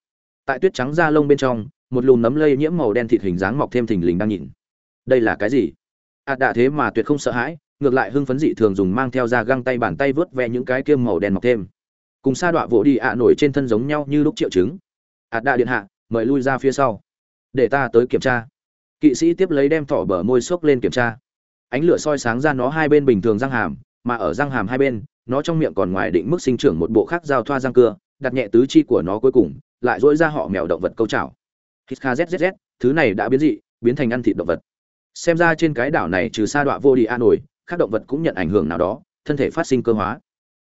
Tại tuyết trắng da lông bên trong, một lùm nấm lây nhiễm màu đen thịt hình dáng mọc thêm thình lình đang nhìn. Đây là cái gì? Ạ à đạ thế mà tuyệt không sợ hãi, ngược lại hưng phấn dị thường dùng mang theo da găng tay bàn tay vớt ve những cái kiêm màu đen mọc thêm. Cùng sa đọa vỗ đi ạ, nổi trên thân giống nhau như lúc triệu chứng. Ạ à đạ điện hạ, mời lui ra phía sau. Để ta tới kiểm tra. Kỵ sĩ tiếp lấy đem thỏ bờ môi xốc lên kiểm tra ánh lửa soi sáng ra nó hai bên bình thường răng hàm, mà ở răng hàm hai bên, nó trong miệng còn ngoài định mức sinh trưởng một bộ khác giao thoa răng cưa, đặt nhẹ tứ chi của nó cuối cùng, lại dỗi ra họ mèo động vật câu chảo. Hít kha zzz thứ này đã biến dị, biến thành ăn thịt động vật. Xem ra trên cái đảo này trừ sa đọa vô đi a nổi các động vật cũng nhận ảnh hưởng nào đó, thân thể phát sinh cơ hóa.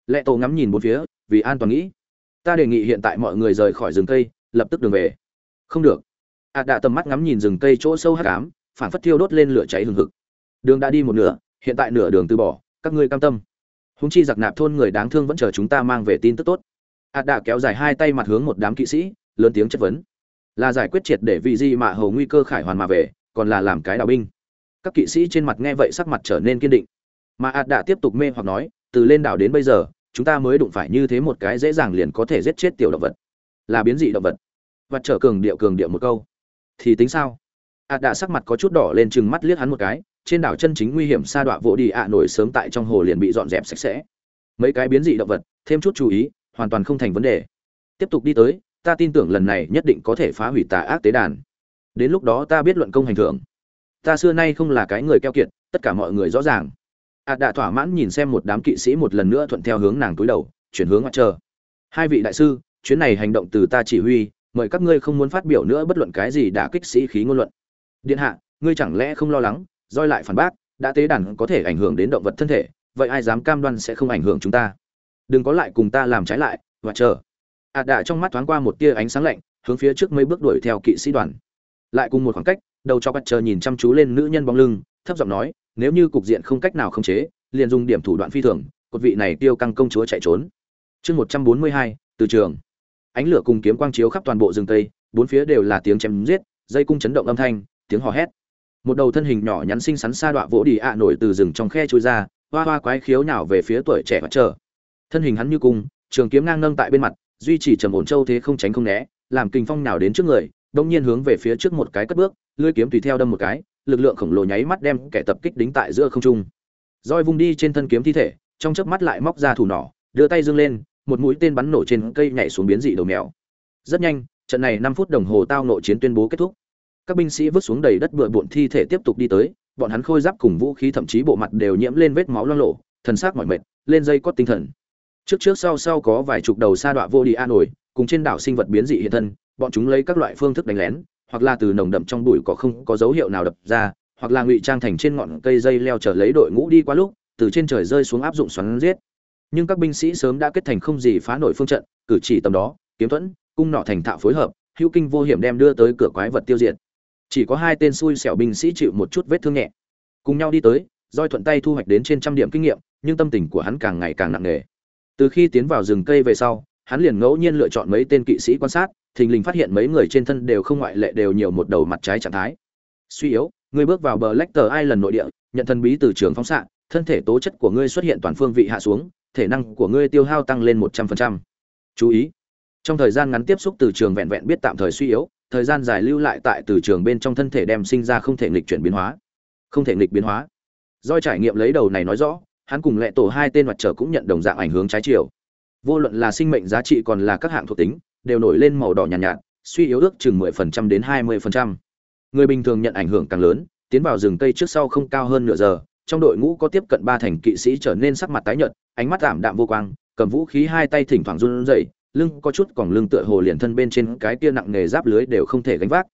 Lệ tổ ngắm nhìn bốn phía, vì an toàn nghĩ. Ta đề nghị hiện tại mọi người rời khỏi rừng cây, lập tức đường về. Không được. Ạt đạ tầm mắt ngắm nhìn rừng cây chỗ sâu hắc ám phản phất thiêu đốt lên lửa cháy hừng hực đường đã đi một nửa, hiện tại nửa đường từ bỏ, các ngươi cam tâm. Húng chi giặc nạp thôn người đáng thương vẫn chờ chúng ta mang về tin tức tốt. Ạt đạ kéo dài hai tay mặt hướng một đám kỵ sĩ, lớn tiếng chất vấn. Là giải quyết triệt để vị di mạ hầu nguy cơ khải hoàn mà về, còn là làm cái đào binh. Các kỵ sĩ trên mặt nghe vậy sắc mặt trở nên kiên định. Mà ạt đạ tiếp tục mê hoặc nói, từ lên đảo đến bây giờ, chúng ta mới đụng phải như thế một cái dễ dàng liền có thể giết chết tiểu động vật. Là biến dị động vật. Và trở cường điệu cường điệu một câu. Thì tính sao? Ạt đạ sắc mặt có chút đỏ lên chừng mắt liếc hắn một cái trên đảo chân chính nguy hiểm sa đọa vỗ đi ạ nổi sớm tại trong hồ liền bị dọn dẹp sạch sẽ. Mấy cái biến dị động vật, thêm chút chú ý, hoàn toàn không thành vấn đề. Tiếp tục đi tới, ta tin tưởng lần này nhất định có thể phá hủy tà ác tế đàn. Đến lúc đó ta biết luận công hành thưởng ta xưa nay không là cái người keo kiệt, tất cả mọi người rõ ràng. Ạt đã thỏa mãn nhìn xem một đám kỵ sĩ một lần nữa thuận theo hướng nàng túi đầu, chuyển hướng ngoại chờ. Hai vị đại sư, chuyến này hành động từ ta chỉ huy, mời các ngươi không muốn phát biểu nữa bất luận cái gì đã kích sĩ khí ngôn luận. Điện hạ, ngươi chẳng lẽ không lo lắng roi lại phản bác, đã tế đàn có thể ảnh hưởng đến động vật thân thể, vậy ai dám cam đoan sẽ không ảnh hưởng chúng ta? Đừng có lại cùng ta làm trái lại, và chờ. Ạt đạ trong mắt thoáng qua một tia ánh sáng lạnh, hướng phía trước mấy bước đuổi theo kỵ sĩ đoàn. Lại cùng một khoảng cách, đầu cho bắt chờ nhìn chăm chú lên nữ nhân bóng lưng, thấp giọng nói, nếu như cục diện không cách nào khống chế, liền dùng điểm thủ đoạn phi thường, cột vị này tiêu căng công chúa chạy trốn. Chương một trăm bốn mươi hai, từ trường. Ánh lửa cùng kiếm quang chiếu khắp toàn bộ rừng tây, bốn phía đều là tiếng chém giết, dây cung chấn động âm thanh, tiếng hò hét một đầu thân hình nhỏ nhắn xinh xắn xa đọa vỗ đi ạ nổi từ rừng trong khe trôi ra, hoa hoa quái khiếu nào về phía tuổi trẻ và chờ. Thân hình hắn như cung, trường kiếm ngang nâng tại bên mặt, duy trì trầm ổn châu thế không tránh không né, làm kinh phong nào đến trước người, đông nhiên hướng về phía trước một cái cất bước, lưỡi kiếm tùy theo đâm một cái, lực lượng khổng lồ nháy mắt đem kẻ tập kích đính tại giữa không trung. Roi vung đi trên thân kiếm thi thể, trong chớp mắt lại móc ra thủ nỏ, đưa tay dương lên, một mũi tên bắn nổ trên cây nhảy xuống biến dị đầu mèo. Rất nhanh, trận này năm phút đồng hồ tao nội chiến tuyên bố kết thúc các binh sĩ vứt xuống đầy đất bừa bộn thi thể tiếp tục đi tới bọn hắn khôi giáp cùng vũ khí thậm chí bộ mặt đều nhiễm lên vết máu loang lộ, thần xác mỏi mệt lên dây cót tinh thần. Trước trước sau sau có vài chục đầu sa đọa vô đi an nổi cùng trên đảo sinh vật biến dị hiện thân bọn chúng lấy các loại phương thức đánh lén hoặc là từ nồng đậm trong bụi có không có dấu hiệu nào đập ra hoặc là ngụy trang thành trên ngọn cây dây leo trở lấy đội ngũ đi qua lúc từ trên trời rơi xuống áp dụng xoắn giết. Nhưng các binh sĩ sớm đã kết thành không gì phá nổi phương trận cử chỉ tầm đó kiếm thuẫn cung nọ thành thạo phối hợp hữu kinh vô hiểm đem đưa tới cửa quái vật tiêu diệt chỉ có hai tên xui xẻo binh sĩ chịu một chút vết thương nhẹ. Cùng nhau đi tới roi thuận tay thu hoạch đến trên trăm điểm kinh nghiệm, nhưng tâm tình của hắn càng ngày càng nặng nề. Từ khi tiến vào rừng cây về sau, hắn liền ngẫu nhiên lựa chọn mấy tên kỵ sĩ quan sát, thình lình phát hiện mấy người trên thân đều không ngoại lệ đều nhiều một đầu mặt trái trạng thái. Suy yếu ngươi bước vào bờ lách tờ ai lần nội địa, nhận thần bí từ trường phóng xạ, thân thể tố chất của ngươi xuất hiện toàn phương vị hạ xuống, thể năng của ngươi tiêu hao tăng lên một trăm phần trăm. Chú ý, trong thời gian ngắn tiếp xúc từ trường vẹn vẹn biết tạm thời suy yếu thời gian dài lưu lại tại từ trường bên trong thân thể đem sinh ra không thể nghịch chuyển biến hóa. Không thể nghịch biến hóa. Doi trải nghiệm lấy đầu này nói rõ hắn cùng lệ tổ hai tên mặt trở cũng nhận đồng dạng ảnh hướng trái chiều. Vô luận là sinh mệnh giá trị còn là các hạng thuộc tính đều nổi lên màu đỏ nhàn nhạt, nhạt suy yếu ước chừng 10% đến 20%. người bình thường nhận ảnh hưởng càng lớn tiến vào rừng cây trước sau không cao hơn nửa giờ trong đội ngũ có tiếp cận ba thành kỵ sĩ trở nên sắc mặt tái nhợt ánh mắt ảm đạm vô quang cầm vũ khí hai tay thỉnh thoảng run rẩy lưng có chút còn lưng tựa hồ liền thân bên trên cái kia nặng nghề giáp lưới đều không thể gánh vác.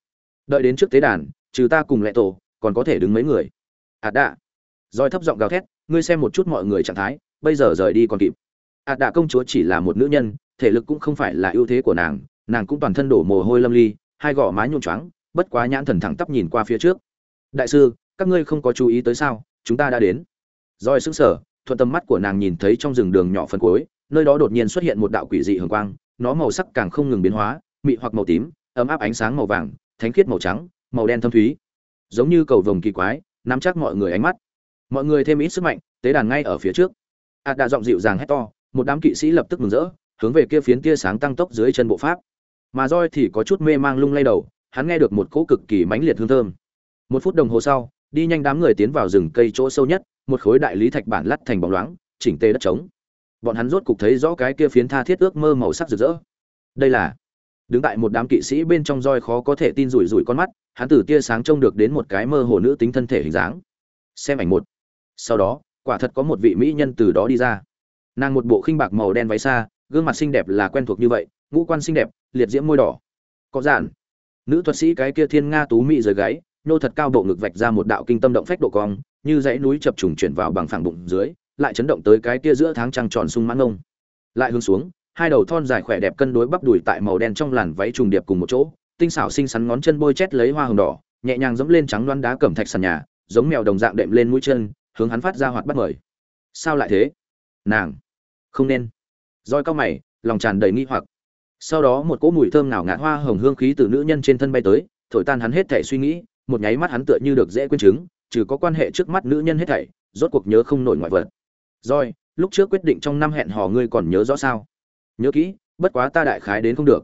Đợi đến trước tế đàn, trừ ta cùng lệ tổ, còn có thể đứng mấy người. Ạt à đạ. Roi thấp giọng gào thét, ngươi xem một chút mọi người trạng thái, bây giờ rời đi còn kịp. Ạt à đạ công chúa chỉ là một nữ nhân, thể lực cũng không phải là ưu thế của nàng nàng cũng toàn thân đổ mồ hôi lâm ly, hai gò má nhuộm choáng, bất quá nhãn thần thẳng tắp nhìn qua phía trước. Đại sư, các ngươi không có chú ý tới sao, chúng ta đã đến. Roi sững sờ, thuận tầm mắt của nàng nhìn thấy trong rừng đường nhỏ phần cuối nơi đó đột nhiên xuất hiện một đạo quỷ dị hường quang, nó màu sắc càng không ngừng biến hóa, mị hoặc màu tím, ấm áp ánh sáng màu vàng, thánh khiết màu trắng, màu đen thâm thúy. Giống như cầu vồng kỳ quái, nắm chắc mọi người ánh mắt. Mọi người thêm ít sức mạnh, tế đàn ngay ở phía trước. Ạt à đã giọng dịu dàng hét to, một đám kỵ sĩ lập tức mừng rỡ, hướng về kia phiến tia sáng tăng tốc dưới chân bộ pháp. Mà roi thì có chút mê mang lung lay đầu, hắn nghe được một cỗ cực kỳ mãnh liệt hương thơm. Một phút đồng hồ sau, đi nhanh đám người tiến vào rừng cây chỗ sâu nhất, một khối đại lý thạch bản lắt thành bóng loáng, chỉnh tê đất trống bọn hắn rốt cục thấy rõ cái kia phiến tha thiết ước mơ màu sắc rực rỡ. Đây là, đứng tại một đám kỵ sĩ bên trong roi khó có thể tin rủi rủi con mắt, hắn từ tia sáng trông được đến một cái mơ hồ nữ tính thân thể hình dáng. Xem ảnh một. Sau đó, quả thật có một vị mỹ nhân từ đó đi ra. Nàng một bộ khinh bạc màu đen váy xa, gương mặt xinh đẹp là quen thuộc như vậy, ngũ quan xinh đẹp, liệt diễm môi đỏ. Có giản nữ thuật sĩ cái kia thiên nga tú mỹ rời gáy, nô thật cao bộ ngực vạch ra một đạo kinh tâm động phách độ cong, như dãy núi chập trùng chuyển vào bằng phẳng bụng dưới lại chấn động tới cái kia giữa tháng trăng tròn sung mãn ngông. Lại hướng xuống, hai đầu thon dài khỏe đẹp cân đối bắp đùi tại màu đen trong làn váy trùng điệp cùng một chỗ, tinh xảo xinh xắn ngón chân bôi chét lấy hoa hồng đỏ, nhẹ nhàng dẫm lên trắng loan đá cẩm thạch sàn nhà, giống mèo đồng dạng đệm lên mũi chân, hướng hắn phát ra hoạt bắt mời. Sao lại thế? Nàng. Không nên. Roi cao mày, lòng tràn đầy nghi hoặc. Sau đó một cỗ mùi thơm nào ngạt hoa hồng hương khí từ nữ nhân trên thân bay tới, thổi tan hắn hết thể suy nghĩ, một nháy mắt hắn tựa như được dễ quên chứng, trừ có quan hệ trước mắt nữ nhân hết thảy, rốt cuộc nhớ không nổi ngoại vật. Rồi, lúc trước quyết định trong năm hẹn hò ngươi còn nhớ rõ sao? Nhớ kỹ bất quá ta đại khái đến không được.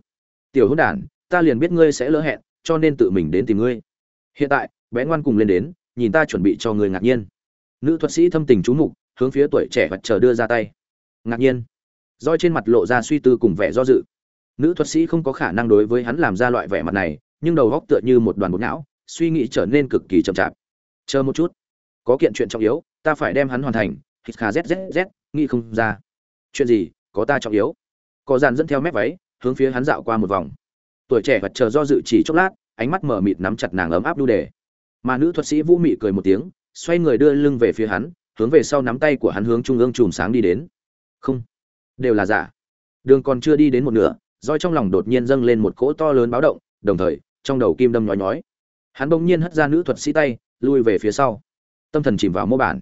Tiểu hỗn đản ta liền biết ngươi sẽ lỡ hẹn cho nên tự mình đến tìm ngươi. Hiện tại bé ngoan cùng lên đến nhìn ta chuẩn bị cho ngươi ngạc nhiên. Nữ thuật sĩ thâm tình chú mục hướng phía tuổi trẻ vật chờ đưa ra tay. Ngạc nhiên. Rồi trên mặt lộ ra suy tư cùng vẻ do dự. Nữ thuật sĩ không có khả năng đối với hắn làm ra loại vẻ mặt này nhưng đầu góc tựa như một đoàn bột não suy nghĩ trở nên cực kỳ chậm chạp. Chờ một chút. Có kiện chuyện trọng yếu ta phải đem hắn hoàn thành hít khà zzz nghĩ không ra. Chuyện gì, có ta trọng yếu. Có dàn dẫn theo mép váy, hướng phía hắn dạo qua một vòng. Tuổi trẻ vật chờ do dự chỉ chốc lát, ánh mắt mở mịt nắm chặt nàng ấm áp đu đề. Mà nữ thuật sĩ vũ mị cười một tiếng, xoay người đưa lưng về phía hắn, hướng về sau nắm tay của hắn hướng trung ương chùm sáng đi đến. Không. Đều là giả. Đường còn chưa đi đến một nửa, roi trong lòng đột nhiên dâng lên một cỗ to lớn báo động, đồng thời, trong đầu kim đâm nhói nhói. Hắn bỗng nhiên hất ra nữ thuật sĩ tay, lui về phía sau. Tâm thần chìm vào mô bản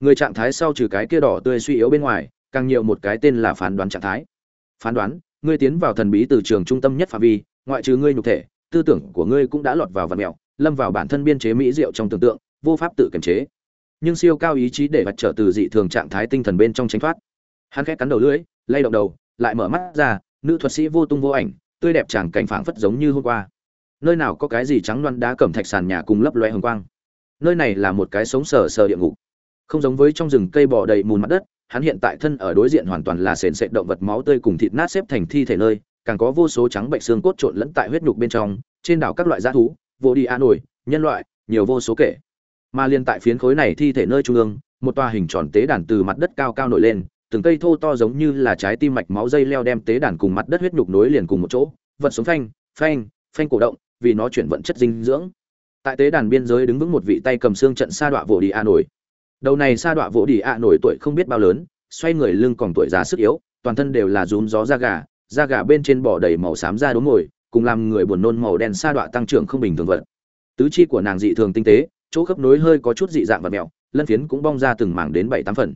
người trạng thái sau trừ cái kia đỏ tươi suy yếu bên ngoài, càng nhiều một cái tên là phán đoán trạng thái. Phán đoán, ngươi tiến vào thần bí từ trường trung tâm nhất phạm vi, ngoại trừ ngươi nhục thể, tư tưởng của ngươi cũng đã lọt vào vật mèo lâm vào bản thân biên chế mỹ diệu trong tưởng tượng, vô pháp tự kiềm chế. Nhưng siêu cao ý chí để vạch trở từ dị thường trạng thái tinh thần bên trong tránh thoát. Hắn khẽ cắn đầu lưỡi, lay động đầu, lại mở mắt ra, nữ thuật sĩ vô tung vô ảnh, tươi đẹp chẳng cảnh phảng phất giống như hôm qua. Nơi nào có cái gì trắng loăn đá cẩm thạch sàn nhà cùng lấp loe hồng quang. Nơi này là một cái sống sờ sờ địa ngục không giống với trong rừng cây bò đầy mùn mặt đất, hắn hiện tại thân ở đối diện hoàn toàn là sền sệt động vật máu tươi cùng thịt nát xếp thành thi thể nơi, càng có vô số trắng bệnh xương cốt trộn lẫn tại huyết nhục bên trong, trên đảo các loại g thú, vô đi a nổi nhân loại, nhiều vô số kể. Mà liên tại phiến khối này thi thể nơi trung ương, một tòa hình tròn tế đàn từ mặt đất cao cao nổi lên, từng cây thô to giống như là trái tim mạch máu dây leo đem tế đàn cùng mặt đất huyết nhục nối liền cùng một chỗ, vật sống phanh phanh phanh cổ động, vì nó chuyển vận chất dinh dưỡng. Tại tế đàn biên giới đứng vững một vị tay cầm xương trận sa đọa vồ đi a nổi đầu này sa đọa vỗ đi a nổi tuổi không biết bao lớn, xoay người lưng còn tuổi già sức yếu, toàn thân đều là rún gió da gà da gà bên trên bỏ đầy màu xám da đốm ngồi cùng làm người buồn nôn màu đen sa đọa tăng trưởng không bình thường vật. Tứ chi của nàng dị thường tinh tế, chỗ khớp nối hơi có chút dị dạng và mẹo, lân phiến cũng bong ra từng mảng đến bảy tám phần.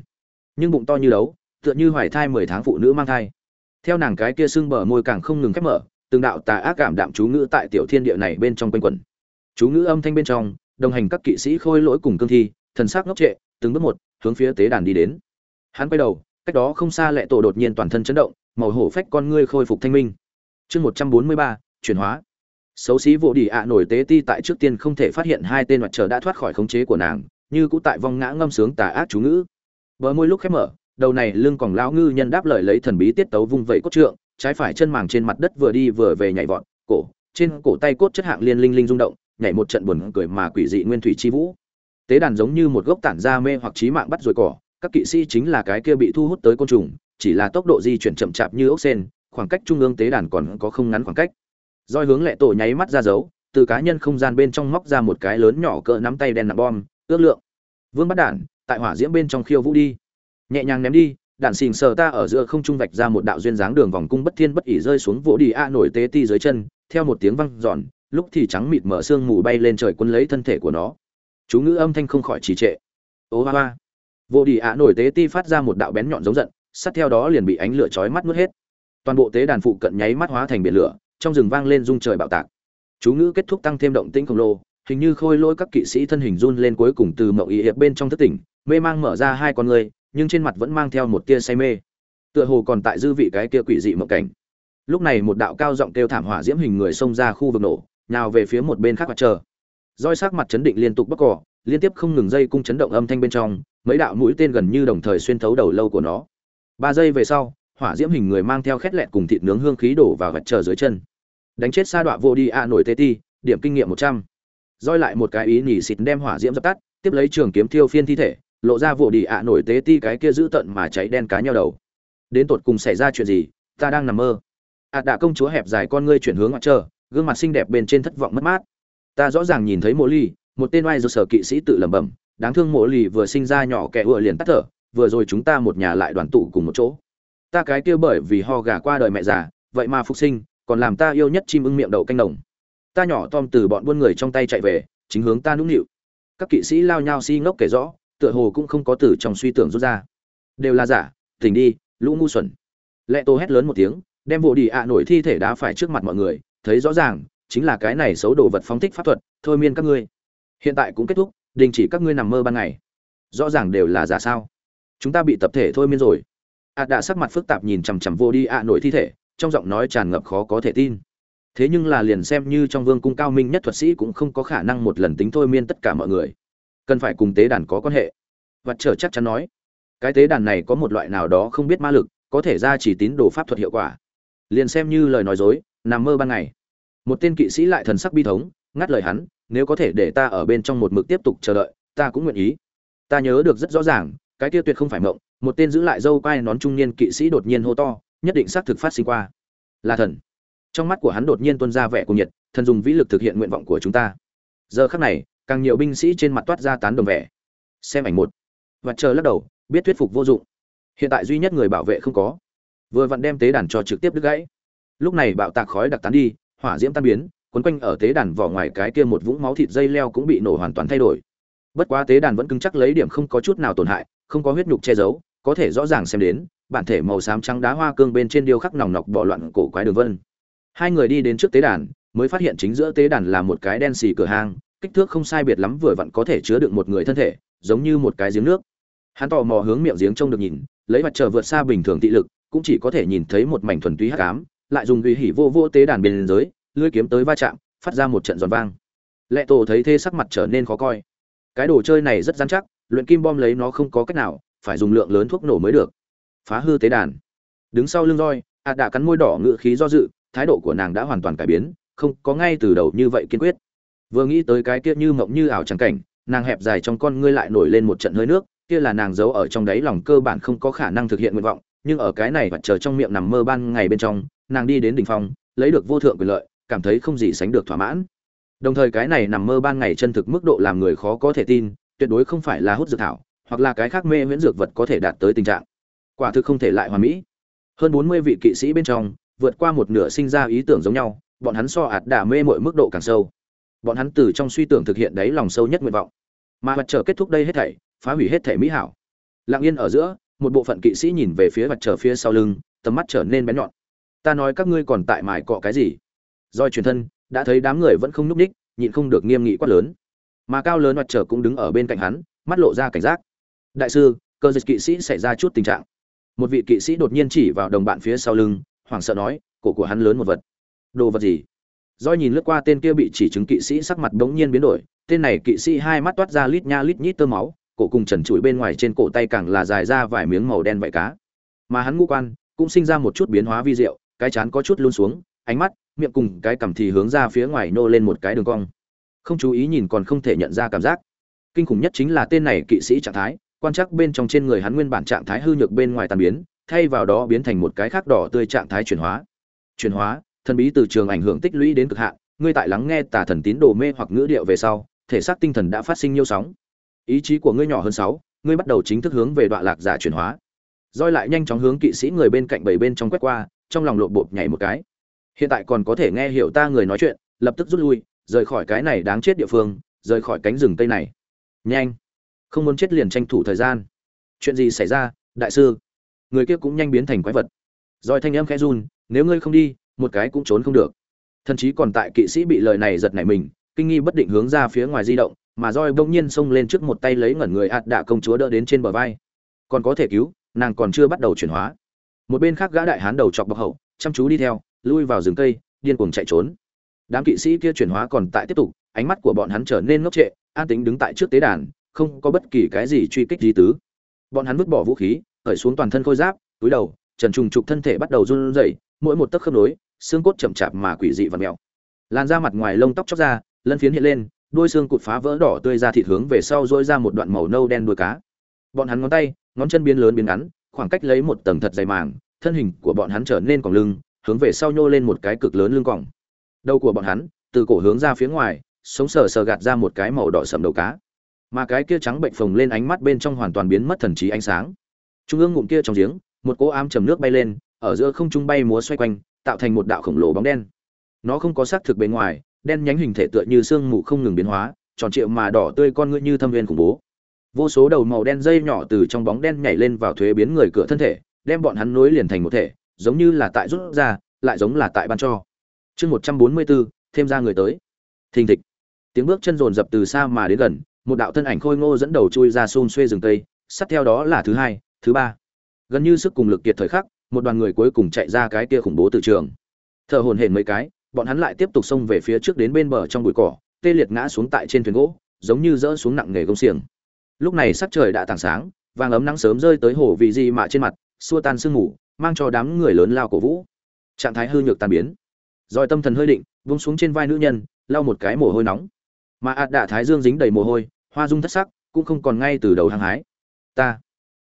Nhưng bụng to như đấu, tựa như hoài thai mười tháng phụ nữ mang thai. Theo nàng cái kia sưng bờ môi càng không ngừng khép mở, từng đạo tà ác cảm đạm chú ngữ tại tiểu thiên địa này bên trong quanh quẩn. Chú ngữ âm thanh bên trong, đồng hành các kỵ sĩ khôi lỗi cùng cương thi, thần sắc ngốc trệ từng bước một, hướng phía tế đàn đi đến. Hắn quay đầu, cách đó không xa lệ tổ đột nhiên toàn thân chấn động, màu hổ phách con ngươi khôi phục thanh minh. Chương một trăm bốn mươi ba, chuyển hóa. Xấu xí vô đi ạ nổi tế ti tại trước tiên không thể phát hiện hai tên mặt trời đã thoát khỏi khống chế của nàng, như cũ tại vong ngã ngâm sướng tà ác chú ngữ. Bờ môi lúc khép mở, đầu này lưng còn lão ngư nhân đáp lời lấy thần bí tiết tấu vung vẩy cốt trượng, trái phải chân màng trên mặt đất vừa đi vừa về nhảy vọt, cổ, trên cổ tay cốt chất hạng liên linh linh rung động, nhảy một trận buồn cười mà quỷ dị nguyên thủy chi vũ tế đàn giống như một gốc tản ra mê hoặc trí mạng bắt rồi cỏ, các kỵ sĩ chính là cái kia bị thu hút tới côn trùng, chỉ là tốc độ di chuyển chậm chạp như ốc sen, khoảng cách trung ương tế đàn còn có không ngắn khoảng cách. Roi hướng lệ tổ nháy mắt ra dấu, từ cá nhân không gian bên trong móc ra một cái lớn nhỏ cỡ nắm tay đen nạp bom, ước lượng. Vương bắt đạn, tại hỏa diễm bên trong khiêu vũ đi. Nhẹ nhàng ném đi, đạn xình sờ ta ở giữa không trung vạch ra một đạo duyên dáng đường vòng cung bất thiên bất ỉ rơi xuống vỗ đi a nổi tế ti dưới chân, theo một tiếng văng giòn lúc thì trắng mịt mở sương mù bay lên trời quân lấy thân thể của nó chú ngữ âm thanh không khỏi trì trệ. Ô hoa hoa vô đi ạ nổi tế ti phát ra một đạo bén nhọn giống giận, sát theo đó liền bị ánh lửa chói mắt nuốt hết. Toàn bộ tế đàn phụ cận nháy mắt hóa thành biển lửa, trong rừng vang lên rung trời bạo tạc. Chú ngữ kết thúc tăng thêm động tĩnh khổng lồ, hình như khôi lỗi các kỵ sĩ thân hình run lên cuối cùng từ mộng ý hiệp bên trong thất tỉnh, mê mang mở ra hai con người, nhưng trên mặt vẫn mang theo một tia say mê. Tựa hồ còn tại dư vị cái kia quỷ dị mộng cảnh. Lúc này một đạo cao giọng kêu thảm hỏa diễm hình người xông ra khu vực nổ nào về phía một bên khác mặt chờ roi sắc mặt chấn định liên tục bắc cỏ liên tiếp không ngừng dây cung chấn động âm thanh bên trong mấy đạo mũi tên gần như đồng thời xuyên thấu đầu lâu của nó. Ba giây về sau hỏa diễm hình người mang theo khét lẹt cùng thịt nướng hương khí đổ vào vật chờ dưới chân. Đánh chết sa đọa vô đi a nổi tê ti điểm kinh nghiệm một trăm. Roi lại một cái ý nhỉ xịt đem hỏa diễm dập tắt tiếp lấy trường kiếm thiêu phiên thi thể lộ ra vụ đi ạ nổi tế ti cái kia giữ tận mà cháy đen cá nhau đầu. Đến tột cùng xảy ra chuyện gì? Ta đang nằm mơ. Ạ đạ công chúa hẹp dài con ngươi chuyển hướng ngoại chờ, gương mặt xinh đẹp bên trên thất vọng mất mát ta rõ ràng nhìn thấy mộ ly, một tên oai do sở kỵ sĩ tự lẩm bẩm, đáng thương mộ ly vừa sinh ra nhỏ kẻ ựa liền tắt thở, vừa rồi chúng ta một nhà lại đoàn tụ cùng một chỗ. Ta cái kia bởi vì ho gà qua đời mẹ già, vậy mà phục sinh, còn làm ta yêu nhất chim ưng miệng đậu canh đồng ta nhỏ tom từ bọn buôn người trong tay chạy về, chính hướng ta nũng nịu. Các kỵ sĩ lao nhau si ngốc kể rõ, tựa hồ cũng không có từ trong suy tưởng rút ra. Đều là giả, tỉnh đi, lũ ngu xuẩn. Lệ tô hét lớn một tiếng, đem bộ đi ạ nổi thi thể đá phải trước mặt mọi người, thấy rõ ràng chính là cái này xấu đồ vật phóng thích pháp thuật, thôi miên các ngươi. Hiện tại cũng kết thúc, đình chỉ các ngươi nằm mơ ban ngày. Rõ ràng đều là giả sao. Chúng ta bị tập thể thôi miên rồi. Ạ đã sắc mặt phức tạp nhìn chằm chằm vô đi ạ nổi thi thể, trong giọng nói tràn ngập khó có thể tin. Thế nhưng là liền xem như trong vương cung cao minh nhất thuật sĩ cũng không có khả năng một lần tính thôi miên tất cả mọi người. Cần phải cùng tế đàn có quan hệ. Vật trở chắc chắn nói. Cái tế đàn này có một loại nào đó không biết ma lực, có thể ra chỉ tín đồ pháp thuật hiệu quả. Liền xem như lời nói dối, nằm mơ ban ngày một tên kỵ sĩ lại thần sắc bi thống, ngắt lời hắn, nếu có thể để ta ở bên trong một mực tiếp tục chờ đợi, ta cũng nguyện ý. Ta nhớ được rất rõ ràng, cái kia tuyệt không phải mộng, một tên giữ lại dâu quai nón trung niên kỵ sĩ đột nhiên hô to, nhất định xác thực phát sinh qua. Là thần. Trong mắt của hắn đột nhiên tuôn ra vẻ cùng nhiệt, thần dùng vĩ lực thực hiện nguyện vọng của chúng ta. Giờ khắc này, càng nhiều binh sĩ trên mặt toát ra tán đồng vẻ. Xem ảnh một. Và chờ lắc đầu, biết thuyết phục vô dụng. Hiện tại duy nhất người bảo vệ không có. Vừa vặn đem tế đàn cho trực tiếp đứt gãy. Lúc này bạo tạc khói đặc tán đi hỏa diễm tan biến, quấn quanh ở tế đàn vỏ ngoài cái kia một vũng máu thịt dây leo cũng bị nổ hoàn toàn thay đổi. Bất quá tế đàn vẫn cứng chắc lấy điểm không có chút nào tổn hại, không có huyết nhục che giấu, có thể rõ ràng xem đến, bản thể màu xám trắng đá hoa cương bên trên điêu khắc nòng nọc bỏ loạn cổ quái đường vân. Hai người đi đến trước tế đàn, mới phát hiện chính giữa tế đàn là một cái đen xì cửa hang, kích thước không sai biệt lắm vừa vặn có thể chứa được một người thân thể, giống như một cái giếng nước. Hắn tò mò hướng miệng giếng trông được nhìn, lấy mặt trời vượt xa bình thường thị lực, cũng chỉ có thể nhìn thấy một mảnh thuần túy hắc ám lại dùng uy hỉ vô vô tế đàn bên dưới lưỡi kiếm tới va chạm, phát ra một trận giòn vang. Lệ tổ thấy thế sắc mặt trở nên khó coi. Cái đồ chơi này rất dán chắc, luyện kim bom lấy nó không có cách nào, phải dùng lượng lớn thuốc nổ mới được. Phá hư tế đàn. Đứng sau lưng roi, ạt đã cắn môi đỏ ngự khí do dự, thái độ của nàng đã hoàn toàn cải biến, không có ngay từ đầu như vậy kiên quyết. Vừa nghĩ tới cái kia như mộng như ảo trắng cảnh, nàng hẹp dài trong con ngươi lại nổi lên một trận hơi nước, kia là nàng giấu ở trong đáy lòng cơ bản không có khả năng thực hiện nguyện vọng, nhưng ở cái này và chờ trong miệng nằm mơ ban ngày bên trong nàng đi đến đỉnh phong, lấy được vô thượng quyền lợi, cảm thấy không gì sánh được thỏa mãn. Đồng thời cái này nằm mơ ban ngày chân thực mức độ làm người khó có thể tin, tuyệt đối không phải là hút dược thảo, hoặc là cái khác mê miễn dược vật có thể đạt tới tình trạng. Quả thực không thể lại hoàn mỹ. Hơn bốn mươi vị kỵ sĩ bên trong, vượt qua một nửa sinh ra ý tưởng giống nhau, bọn hắn so ạt đả mê mọi mức độ càng sâu. Bọn hắn từ trong suy tưởng thực hiện đấy lòng sâu nhất nguyện vọng. Mà mặt trời kết thúc đây hết thảy, phá hủy hết thảy mỹ hảo. Lặng yên ở giữa, một bộ phận kỵ sĩ nhìn về phía mặt trời phía sau lưng, tầm mắt trở nên bén nhọn ta nói các ngươi còn tại mài cọ cái gì? Doi truyền thân đã thấy đám người vẫn không nhúc ních nhịn không được nghiêm nghị quát lớn. Mà cao lớn mặt trời cũng đứng ở bên cạnh hắn mắt lộ ra cảnh giác. Đại sư cơ dịch kỵ sĩ xảy ra chút tình trạng. Một vị kỵ sĩ đột nhiên chỉ vào đồng bạn phía sau lưng hoảng sợ nói cổ của hắn lớn một vật. Đồ vật gì? Doi nhìn lướt qua tên kia bị chỉ chứng kỵ sĩ sắc mặt đống nhiên biến đổi, tên này kỵ sĩ hai mắt toát ra lít nha lít nhít tơ máu, cổ cùng trần trụi bên ngoài trên cổ tay càng là dài ra vài miếng màu đen vảy cá. Mà hắn ngũ quan cũng sinh ra một chút biến hóa vi diệu, cái chán có chút luôn xuống, ánh mắt, miệng cùng cái cằm thì hướng ra phía ngoài nô lên một cái đường cong. Không chú ý nhìn còn không thể nhận ra cảm giác. Kinh khủng nhất chính là tên này kỵ sĩ trạng thái, quan chắc bên trong trên người hắn nguyên bản trạng thái hư nhược bên ngoài tan biến, thay vào đó biến thành một cái khác đỏ tươi trạng thái chuyển hóa. Chuyển hóa, thần bí từ trường ảnh hưởng tích lũy đến cực hạn ngươi tại lắng nghe tà thần tín đồ mê hoặc ngữ điệu về sau thể xác tinh thần đã phát sinh nhiều sóng ý chí của ngươi nhỏ hơn sáu ngươi bắt đầu chính thức hướng về đoạn lạc giả chuyển hóa roi lại nhanh chóng hướng kỵ sĩ người bên cạnh bảy bên trong quét qua trong lòng lộp bộp nhảy một cái. Hiện tại còn có thể nghe hiểu ta người nói chuyện, lập tức rút lui, rời khỏi cái này đáng chết địa phương, rời khỏi cánh rừng tây này. Nhanh! Không muốn chết liền tranh thủ thời gian. Chuyện gì xảy ra, đại sư? Người kia cũng nhanh biến thành quái vật. Roi thanh âm khẽ run, nếu ngươi không đi, một cái cũng trốn không được. Thậm chí còn tại kỵ sĩ bị lời này giật nảy mình, kinh nghi bất định hướng ra phía ngoài di động, mà roi bỗng nhiên xông lên trước một tay lấy ngẩn người ạt đạ công chúa đỡ đến trên bờ vai. Còn có thể cứu, nàng còn chưa bắt đầu chuyển hóa một bên khác gã đại hán đầu chọc bọc hậu, chăm chú đi theo, lui vào rừng cây, điên cuồng chạy trốn. Đám kỵ sĩ kia chuyển hóa còn tại tiếp tục, ánh mắt của bọn hắn trở nên ngốc trệ, an tính đứng tại trước tế đàn, không có bất kỳ cái gì truy kích gì tứ. Bọn hắn vứt bỏ vũ khí, khởi xuống toàn thân khôi giáp, túi đầu, trần trùng trục thân thể bắt đầu run rẩy, mỗi một tấc khớp nối, xương cốt chậm chạp mà quỷ dị và mèo. Lan ra mặt ngoài lông tóc chóc ra, lân phiến hiện lên, đôi xương cụt phá vỡ đỏ tươi ra thịt hướng về sau dỗi ra một đoạn màu nâu đen đuôi cá. Bọn hắn ngón tay, ngón chân biến lớn biến ngắn khoảng cách lấy một tầng thật dày màng, thân hình của bọn hắn trở nên còng lưng, hướng về sau nhô lên một cái cực lớn lưng còng. Đầu của bọn hắn, từ cổ hướng ra phía ngoài, sống sờ sờ gạt ra một cái màu đỏ sậm đầu cá. Mà cái kia trắng bệnh phồng lên ánh mắt bên trong hoàn toàn biến mất thần trí ánh sáng. Trung ương ngụm kia trong giếng, một cỗ ám chầm nước bay lên, ở giữa không trung bay múa xoay quanh, tạo thành một đạo khổng lồ bóng đen. Nó không có xác thực bên ngoài, đen nhánh hình thể tựa như sương mù không ngừng biến hóa, tròn trịa mà đỏ tươi con ngươi như thâm viên khủng bố vô số đầu màu đen dây nhỏ từ trong bóng đen nhảy lên vào thuế biến người cửa thân thể, đem bọn hắn nối liền thành một thể, giống như là tại rút ra, lại giống là tại ban cho. Chương một trăm bốn mươi bốn thêm ra người tới. Thình thịch. Tiếng bước chân rồn rập từ xa mà đến gần, một đạo thân ảnh khôi ngô dẫn đầu chui ra xôn xuê rừng tây, sát theo đó là thứ hai, thứ ba. Gần như sức cùng lực kiệt thời khắc, một đoàn người cuối cùng chạy ra cái kia khủng bố từ trường. Thở hồn hển mấy cái, bọn hắn lại tiếp tục xông về phía trước đến bên bờ trong bụi cỏ, tê liệt ngã xuống tại trên thuyền gỗ, giống như rỡ xuống nặng nghề công xiềng lúc này sắc trời đã tảng sáng, vàng ấm nắng sớm rơi tới hồ vị di mạ trên mặt, xua tan sương mù, mang cho đám người lớn lao cổ vũ. Trạng thái hư nhược tan biến. Rồi tâm thần hơi định vung xuống trên vai nữ nhân, lau một cái mồ hôi nóng. Mà ạt đạ thái dương dính đầy mồ hôi, hoa dung thất sắc, cũng không còn ngay từ đầu hăng hái. Ta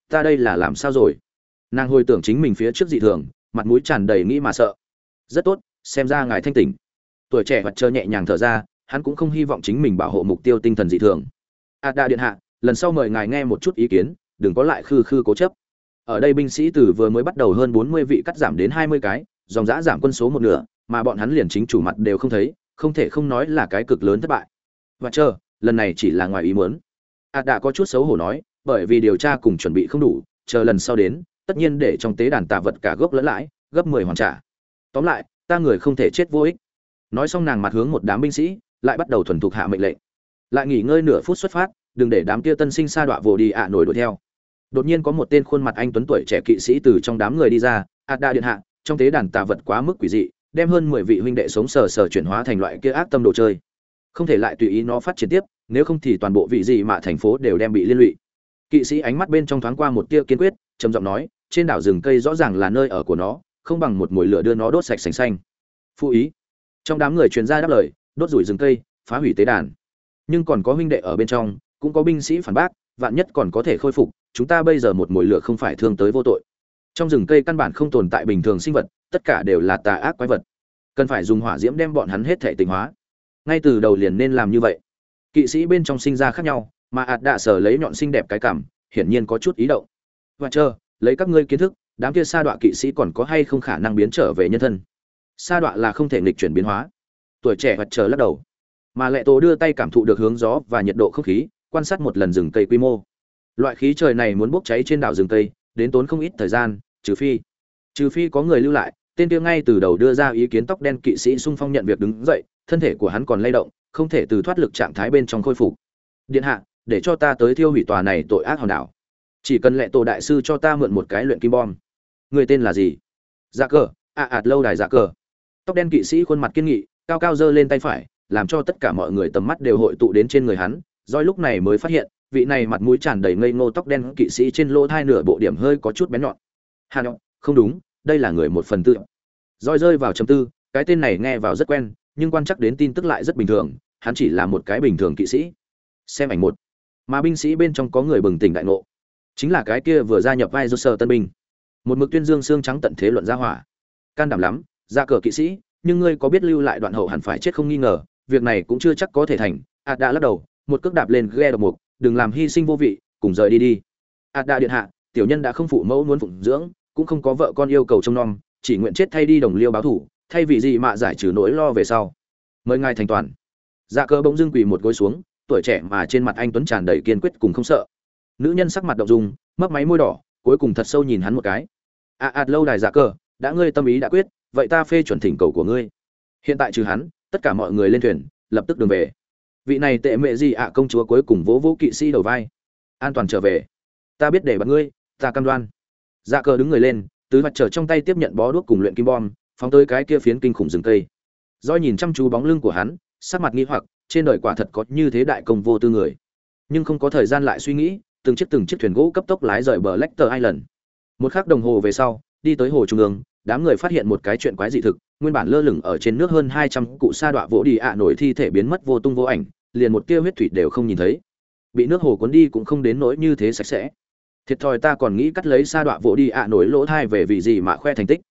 ta đây là làm sao rồi? Nàng hồi tưởng chính mình phía trước dị thường, mặt mũi tràn đầy nghĩ mà sợ. Rất tốt, xem ra ngài thanh tỉnh. Tuổi trẻ mặt trơ nhẹ nhàng thở ra, hắn cũng không hy vọng chính mình bảo hộ mục tiêu tinh thần dị thường. Ạt đạ điện hạ lần sau mời ngài nghe một chút ý kiến, đừng có lại khư khư cố chấp. Ở đây binh sĩ từ vừa mới bắt đầu hơn bốn mươi vị cắt giảm đến hai mươi cái, dòng giã giảm quân số một nửa, mà bọn hắn liền chính chủ mặt đều không thấy, không thể không nói là cái cực lớn thất bại. Và chờ, lần này chỉ là ngoài ý muốn. Ạt đã có chút xấu hổ nói, bởi vì điều tra cùng chuẩn bị không đủ, chờ lần sau đến, tất nhiên để trong tế đàn tạ vật cả gốc lẫn lãi, gấp mười hoàn trả. Tóm lại, ta người không thể chết vô ích. Nói xong nàng mặt hướng một đám binh sĩ, lại bắt đầu thuần thục hạ mệnh lệnh. Lại nghỉ ngơi nửa phút xuất phát đừng để đám kia tân sinh sa đọa vồ đi ạ nổi đuổi theo. Đột nhiên có một tên khuôn mặt anh tuấn tuổi trẻ kỵ sĩ từ trong đám người đi ra ạt đa điện hạ, trong tế đàn tạ vật quá mức quỷ dị, đem hơn mười vị huynh đệ sống sờ sờ chuyển hóa thành loại kia ác tâm đồ chơi. Không thể lại tùy ý nó phát triển tiếp, nếu không thì toàn bộ vị gì mà thành phố đều đem bị liên lụy. Kỵ sĩ ánh mắt bên trong thoáng qua một tia kiên quyết, trầm giọng nói, trên đảo rừng cây rõ ràng là nơi ở của nó, không bằng một mồi lửa đưa nó đốt sạch sành xanh. Phụ ý. Trong đám người truyền ra đáp lời, đốt rủi rừng cây, phá hủy tế đàn. Nhưng còn có huynh đệ ở bên trong cũng có binh sĩ phản bác, vạn nhất còn có thể khôi phục, chúng ta bây giờ một mồi lửa không phải thương tới vô tội. Trong rừng cây căn bản không tồn tại bình thường sinh vật, tất cả đều là tà ác quái vật. Cần phải dùng hỏa diễm đem bọn hắn hết thể tình hóa. Ngay từ đầu liền nên làm như vậy. Kỵ sĩ bên trong sinh ra khác nhau, mà ạt đạ sở lấy nhọn xinh đẹp cái cảm, hiển nhiên có chút ý động. Và chờ, lấy các ngươi kiến thức, đám kia sa đọa kỵ sĩ còn có hay không khả năng biến trở về nhân thân? Sa đọa là không thể nghịch chuyển biến hóa. Tuổi trẻ và chờ lắc đầu. Mà lệ tổ đưa tay cảm thụ được hướng gió và nhiệt độ không khí quan sát một lần rừng cây quy mô. Loại khí trời này muốn bốc cháy trên đảo rừng cây, đến tốn không ít thời gian, trừ phi trừ phi có người lưu lại, tên kia ngay từ đầu đưa ra ý kiến tóc đen kỵ sĩ sung phong nhận việc đứng dậy, thân thể của hắn còn lay động, không thể từ thoát lực trạng thái bên trong khôi phục. Điện hạ, để cho ta tới thiêu hủy tòa này tội ác hòn đảo. Chỉ cần lệ tổ đại sư cho ta mượn một cái luyện kim bom. Người tên là gì? Dạ cờ, ạ, ạt lâu đài dạ cờ. Tóc đen kỵ sĩ khuôn mặt kiên nghị, cao cao giơ lên tay phải, làm cho tất cả mọi người tầm mắt đều hội tụ đến trên người hắn doi lúc này mới phát hiện, vị này mặt mũi tràn đầy ngây ngô tóc đen kỵ sĩ trên lỗ thai nửa bộ điểm hơi có chút bén nhọn. Hà nhọn không đúng, đây là người một phần tư. Roi rơi vào chấm tư, cái tên này nghe vào rất quen, nhưng quan chắc đến tin tức lại rất bình thường, hắn chỉ là một cái bình thường kỵ sĩ. Xem ảnh một. Mà binh sĩ bên trong có người bừng tỉnh đại ngộ. Chính là cái kia vừa gia nhập vai do sở tân binh. Một mực tuyên dương xương trắng tận thế luận gia hỏa. Can đảm lắm, ra cờ kỵ sĩ, nhưng ngươi có biết lưu lại đoạn hậu hẳn phải chết không nghi ngờ, việc này cũng chưa chắc có thể thành. Ạt đã lắc đầu một cước đạp lên ghe độc mục đừng làm hy sinh vô vị cùng rời đi đi. Ạt đã điện hạ tiểu nhân đã không phụ mẫu muốn phụng dưỡng cũng không có vợ con yêu cầu trông nom chỉ nguyện chết thay đi đồng liêu báo thủ thay vì gì mà giải trừ nỗi lo về sau. Mời ngài thành toàn. Dạ cơ bỗng dưng quỳ một gối xuống tuổi trẻ mà trên mặt anh tuấn tràn đầy kiên quyết cùng không sợ. Nữ nhân sắc mặt động dung mấp máy môi đỏ cuối cùng thật sâu nhìn hắn một cái. A à, lâu đài dạ cơ đã ngươi tâm ý đã quyết vậy ta phê chuẩn thỉnh cầu của ngươi. Hiện tại trừ hắn tất cả mọi người lên thuyền lập tức đường về vị này tệ mẹ gì ạ công chúa cuối cùng vỗ vỗ kỵ sĩ đầu vai. An toàn trở về. Ta biết để bắt ngươi ta cam đoan. Dạ cờ đứng người lên tứ mặt trở trong tay tiếp nhận bó đuốc cùng luyện kim bom phóng tới cái kia phiến kinh khủng rừng cây. Doi nhìn chăm chú bóng lưng của hắn sắc mặt nghi hoặc trên đời quả thật có như thế đại công vô tư người. Nhưng không có thời gian lại suy nghĩ từng chiếc từng chiếc thuyền gỗ cấp tốc lái rời bờ Lecter Island. Một khắc đồng hồ về sau, đi tới hồ trung ương, đám người phát hiện một cái chuyện quái dị thực, nguyên bản lơ lửng ở trên nước hơn 200 cụ sa đọa vỗ đi ạ nổi thi thể biến mất vô tung vô ảnh, liền một tia huyết thủy đều không nhìn thấy. Bị nước hồ cuốn đi cũng không đến nỗi như thế sạch sẽ. Thiệt thòi ta còn nghĩ cắt lấy sa đọa vỗ đi ạ nổi lỗ thai về vì gì mà khoe thành tích.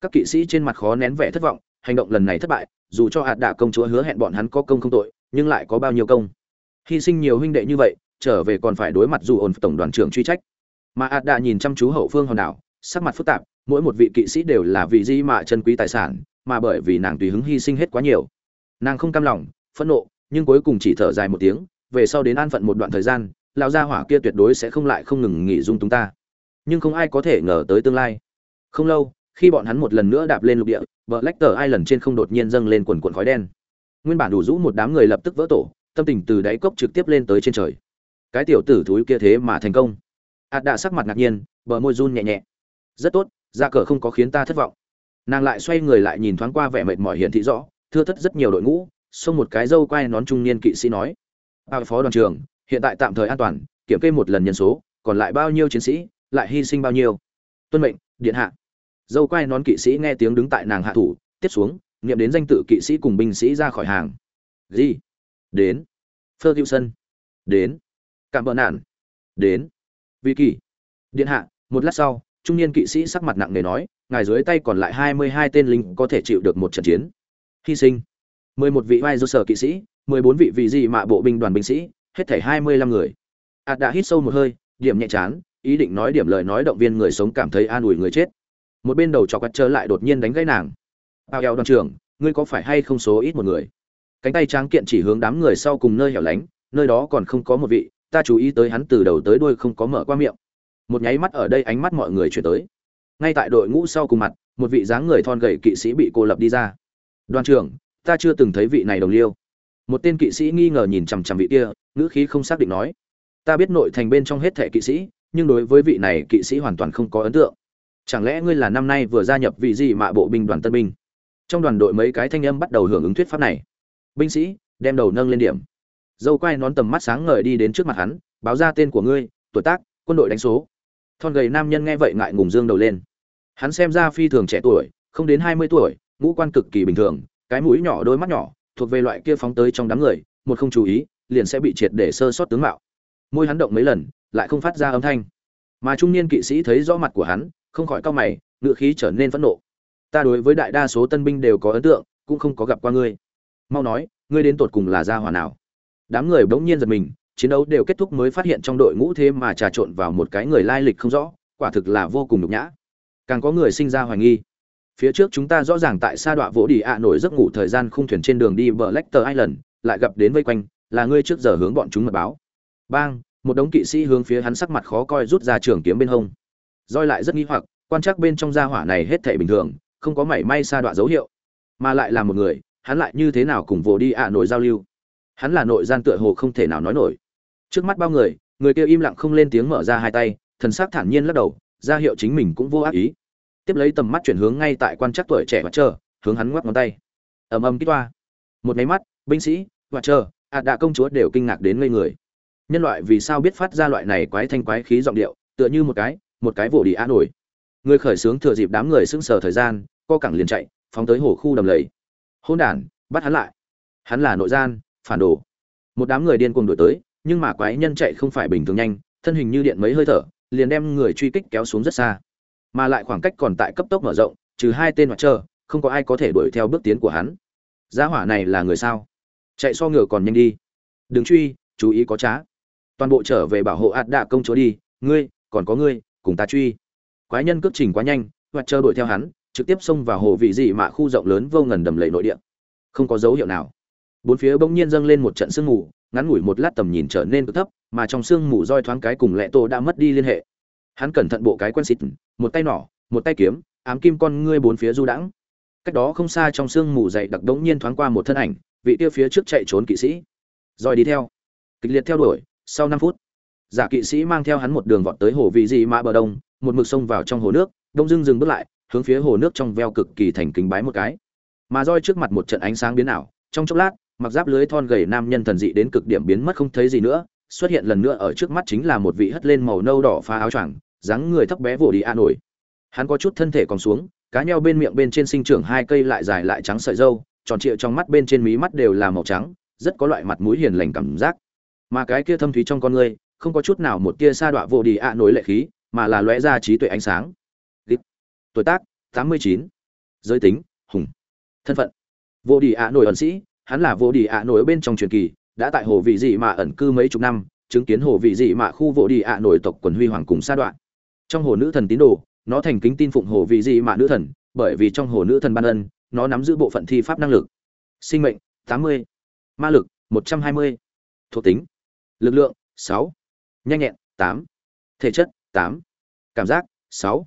Các kỵ sĩ trên mặt khó nén vẻ thất vọng hành động lần này thất bại dù cho hạt đạ công chúa hứa hẹn bọn hắn có công không tội nhưng lại có bao nhiêu công. Hy sinh nhiều huynh đệ như vậy trở về còn phải đối mặt dù ổn tổng đoàn trưởng truy trách. Mà hạt đạ nhìn chăm chú hậu phương hòn đảo sắc mặt phức tạp mỗi một vị kỵ sĩ đều là vị di mạ chân quý tài sản mà bởi vì nàng tùy hứng hy sinh hết quá nhiều. Nàng không cam lòng, phẫn nộ, nhưng cuối cùng chỉ thở dài một tiếng, về sau đến an phận một đoạn thời gian, lão gia hỏa kia tuyệt đối sẽ không lại không ngừng nghỉ dung chúng ta. Nhưng không ai có thể ngờ tới tương lai. Không lâu, khi bọn hắn một lần nữa đạp lên lục địa vợ lách tờ ai lần trên không đột nhiên dâng lên quần quần khói đen. Nguyên bản đủ rũ một đám người lập tức vỡ tổ, tâm tình từ đáy cốc trực tiếp lên tới trên trời. Cái tiểu tử thúi kia thế mà thành công. Ạt đạ sắc mặt ngạc nhiên, bờ môi run nhẹ nhẹ. Rất tốt, ra cờ không có khiến ta thất vọng nàng lại xoay người lại nhìn thoáng qua vẻ mệt mỏi hiển thị rõ, thưa thất rất nhiều đội ngũ, xông một cái dâu quai nón trung niên kỵ sĩ nói. Ba phó đoàn trưởng, hiện tại tạm thời an toàn, kiểm kê một lần nhân số, còn lại bao nhiêu chiến sĩ, lại hy sinh bao nhiêu? Tuân mệnh, điện hạ. Dâu quai nón kỵ sĩ nghe tiếng đứng tại nàng hạ thủ, tiếp xuống nghiệm đến danh tự kỵ sĩ cùng binh sĩ ra khỏi hàng. Ghi đến. Ferguson đến. Cảm bờ nạn đến. Vì kỳ. Điện hạ, một lát sau trung niên kỵ sĩ sắc mặt nặng nề nói, ngài dưới tay còn lại hai mươi hai tên lính có thể chịu được một trận chiến. Hy sinh. mười một vị vai do sở kỵ sĩ, mười bốn vị vị gì mạ bộ binh đoàn binh sĩ, hết thảy hai mươi lăm người. Ạt đã hít sâu một hơi, điểm nhẹ chán, ý định nói điểm lời nói động viên người sống cảm thấy an ủi người chết. Một bên đầu chọc quạt trở lại đột nhiên đánh gãy nàng. Bao eo đoàn trưởng, ngươi có phải hay không số ít một người? Cánh tay tráng kiện chỉ hướng đám người sau cùng nơi hẻo lánh, nơi đó còn không có một vị, ta chú ý tới hắn từ đầu tới đuôi không có mở qua miệng một nháy mắt ở đây ánh mắt mọi người chuyển tới. Ngay tại đội ngũ sau cùng mặt, một vị dáng người thon gầy kỵ sĩ bị cô lập đi ra. Đoàn trưởng, ta chưa từng thấy vị này đồng liêu. Một tên kỵ sĩ nghi ngờ nhìn chằm chằm vị kia, ngữ khí không xác định nói. Ta biết nội thành bên trong hết thẻ kỵ sĩ, nhưng đối với vị này kỵ sĩ hoàn toàn không có ấn tượng. Chẳng lẽ ngươi là năm nay vừa gia nhập vị gì mạ bộ binh đoàn tân binh? Trong đoàn đội mấy cái thanh âm bắt đầu hưởng ứng thuyết pháp này. Binh sĩ, đem đầu nâng lên điểm. Dâu quai nón tầm mắt sáng ngời đi đến trước mặt hắn, báo ra tên của ngươi, tuổi tác, quân đội đánh số thon gầy nam nhân nghe vậy ngại ngùng dương đầu lên. Hắn xem ra phi thường trẻ tuổi, không đến hai mươi tuổi, ngũ quan cực kỳ bình thường, cái mũi nhỏ đôi mắt nhỏ, thuộc về loại kia phóng tới trong đám người, một không chú ý, liền sẽ bị triệt để sơ sót tướng mạo. Môi hắn động mấy lần, lại không phát ra âm thanh. Mà trung niên kỵ sĩ thấy rõ mặt của hắn, không khỏi cau mày, ngựa khí trở nên phẫn nộ. Ta đối với đại đa số tân binh đều có ấn tượng, cũng không có gặp qua ngươi. Mau nói, ngươi đến tột cùng là gia hỏa nào? Đám người bỗng nhiên giật mình chiến đấu đều kết thúc mới phát hiện trong đội ngũ thế mà trà trộn vào một cái người lai lịch không rõ quả thực là vô cùng nhục nhã càng có người sinh ra hoài nghi phía trước chúng ta rõ ràng tại sa đọa vỗ đi ạ nổi giấc ngủ thời gian khung thuyền trên đường đi bờ tờ Island, lại gặp đến vây quanh, là ngươi trước giờ hướng bọn chúng mật báo. Bang, một đống kỵ sĩ hướng phía hắn sắc mặt khó coi rút ra trường kiếm bên hông. Roi lại rất nghi hoặc, quan trắc bên trong gia hỏa này hết thảy bình thường, không có mảy may sa đọa dấu hiệu, mà lại là một người, hắn lại như thế nào cùng vỗ đi ạ nổi giao lưu? Hắn là nội gian tựa hồ không thể nào nói nổi. Trước mắt bao người, người kia im lặng không lên tiếng mở ra hai tay, thần sắc thản nhiên lắc đầu, ra hiệu chính mình cũng vô ác ý. Tiếp lấy tầm mắt chuyển hướng ngay tại quan chắc tuổi trẻ và chờ hướng hắn ngoắc ngón tay. Ầm ầm kích toa. Một máy mắt binh sĩ và chờ ạt đạ công chúa đều kinh ngạc đến ngây người. Nhân loại vì sao biết phát ra loại này quái thanh quái khí giọng điệu tựa như một cái một cái vỗ đi á nổi. Người khởi sướng thừa dịp đám người sững sờ thời gian co cẳng liền chạy phóng tới hồ khu đầm lầy. Hôn đản bắt hắn lại. Hắn là nội gian phản đồ. Một đám người điên cuồng đuổi tới nhưng mà quái nhân chạy không phải bình thường nhanh, thân hình như điện mấy hơi thở, liền đem người truy kích kéo xuống rất xa. Mà lại khoảng cách còn tại cấp tốc mở rộng, trừ hai tên mặt trơ, không có ai có thể đuổi theo bước tiến của hắn. Giá hỏa này là người sao? Chạy so ngựa còn nhanh đi. Đừng truy, chú ý có trá. Toàn bộ trở về bảo hộ ạt đạ công chúa đi, ngươi, còn có ngươi, cùng ta truy. Quái nhân cước trình quá nhanh hoặc chờ đuổi theo hắn, trực tiếp xông vào hồ vị dị mạ khu rộng lớn vô ngần đầm lầy nội địa. Không có dấu hiệu nào. Bốn phía bỗng nhiên dâng lên một trận sương mù ngắn ngủi một lát tầm nhìn trở nên cực thấp, mà trong sương mù roi thoáng cái cùng lẹ tô đã mất đi liên hệ. Hắn cẩn thận bộ cái quen xịt, một tay nỏ, một tay kiếm, ám kim con ngươi bốn phía du đãng. Cách đó không xa trong sương mù dày đặc đống nhiên thoáng qua một thân ảnh, vị tiêu phía trước chạy trốn kỵ sĩ. Rồi đi theo. Kịch liệt theo đuổi, sau năm phút, giả kỵ sĩ mang theo hắn một đường vọt tới hồ vị dị mã bờ đông, một mực sông vào trong hồ nước, đông dưng dừng bước lại, hướng phía hồ nước trong veo cực kỳ thành kính bái một cái. Mà roi trước mặt một trận ánh sáng biến ảo, trong chốc lát mặc giáp lưới thon gầy nam nhân thần dị đến cực điểm biến mất không thấy gì nữa, xuất hiện lần nữa ở trước mắt chính là một vị hất lên màu nâu đỏ phá áo choàng, dáng người thấp bé vỗ đi a nổi. Hắn có chút thân thể còn xuống, cá nheo bên miệng bên trên sinh trưởng hai cây lại dài lại trắng sợi dâu tròn trịa trong mắt bên trên mí mắt đều là màu trắng, rất có loại mặt mũi hiền lành cảm giác. Mà cái kia thâm thúy trong con người, không có chút nào một tia sa đọa vô đi ạ nổi lệ khí, mà là lóe ra trí tuệ ánh sáng. Tuổi tác 89. giới tính, hùng. Thân phận. Vô đi ạ nổi ẩn sĩ hắn là vô đi ạ nổi bên trong truyền kỳ, đã tại hồ vị dị mà ẩn cư mấy chục năm, chứng kiến hồ vị dị mà khu vô đi ạ nổi tộc quần huy hoàng cùng sa đoạn trong hồ nữ thần tín đồ, nó thành kính tin phụng hồ vị dị mà nữ thần, bởi vì trong hồ nữ thần ban ân, nó nắm giữ bộ phận thi pháp năng lực sinh mệnh 80. ma lực 120. thuộc tính, lực lượng 6. nhanh nhẹn 8. thể chất 8. cảm giác 6.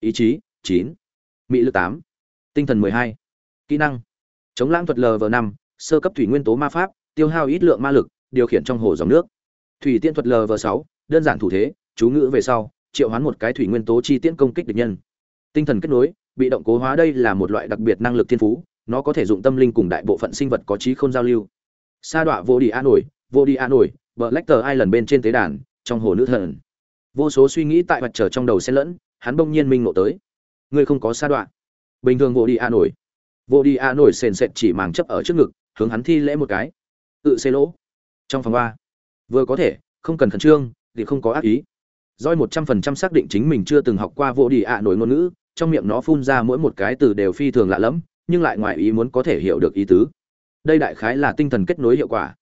ý chí 9. mỹ lực 8. tinh thần 12. kỹ năng, chống lãng thuật lv 5 sơ cấp thủy nguyên tố ma pháp, tiêu hao ít lượng ma lực, điều khiển trong hồ dòng nước. Thủy tiên thuật lv sáu, đơn giản thủ thế, chú ngữ về sau, triệu hoán một cái thủy nguyên tố chi tiễn công kích địch nhân. Tinh thần kết nối, bị động cố hóa đây là một loại đặc biệt năng lực thiên phú, nó có thể dụng tâm linh cùng đại bộ phận sinh vật có trí không giao lưu. Sa đọa vô đi a nổi vô đi a nổi vợ lách tờ ai lần bên trên tế đàn, trong hồ nữ thần. Vô số suy nghĩ tại mặt trời trong đầu xen lẫn, hắn bỗng nhiên minh ngộ tới. Ngươi không có sa đọa. Bình thường vô đi a nổi vô đi a nổi sền sệt chỉ màng chấp ở trước ngực hướng hắn thi lễ một cái tự xê lỗ trong phòng ba vừa có thể không cần khẩn trương thì không có ác ý Doi một trăm phần trăm xác định chính mình chưa từng học qua vô đi ạ nổi ngôn ngữ, trong miệng nó phun ra mỗi một cái từ đều phi thường lạ lẫm, nhưng lại ngoài ý muốn có thể hiểu được ý tứ. Đây đại khái là tinh thần kết nối hiệu quả.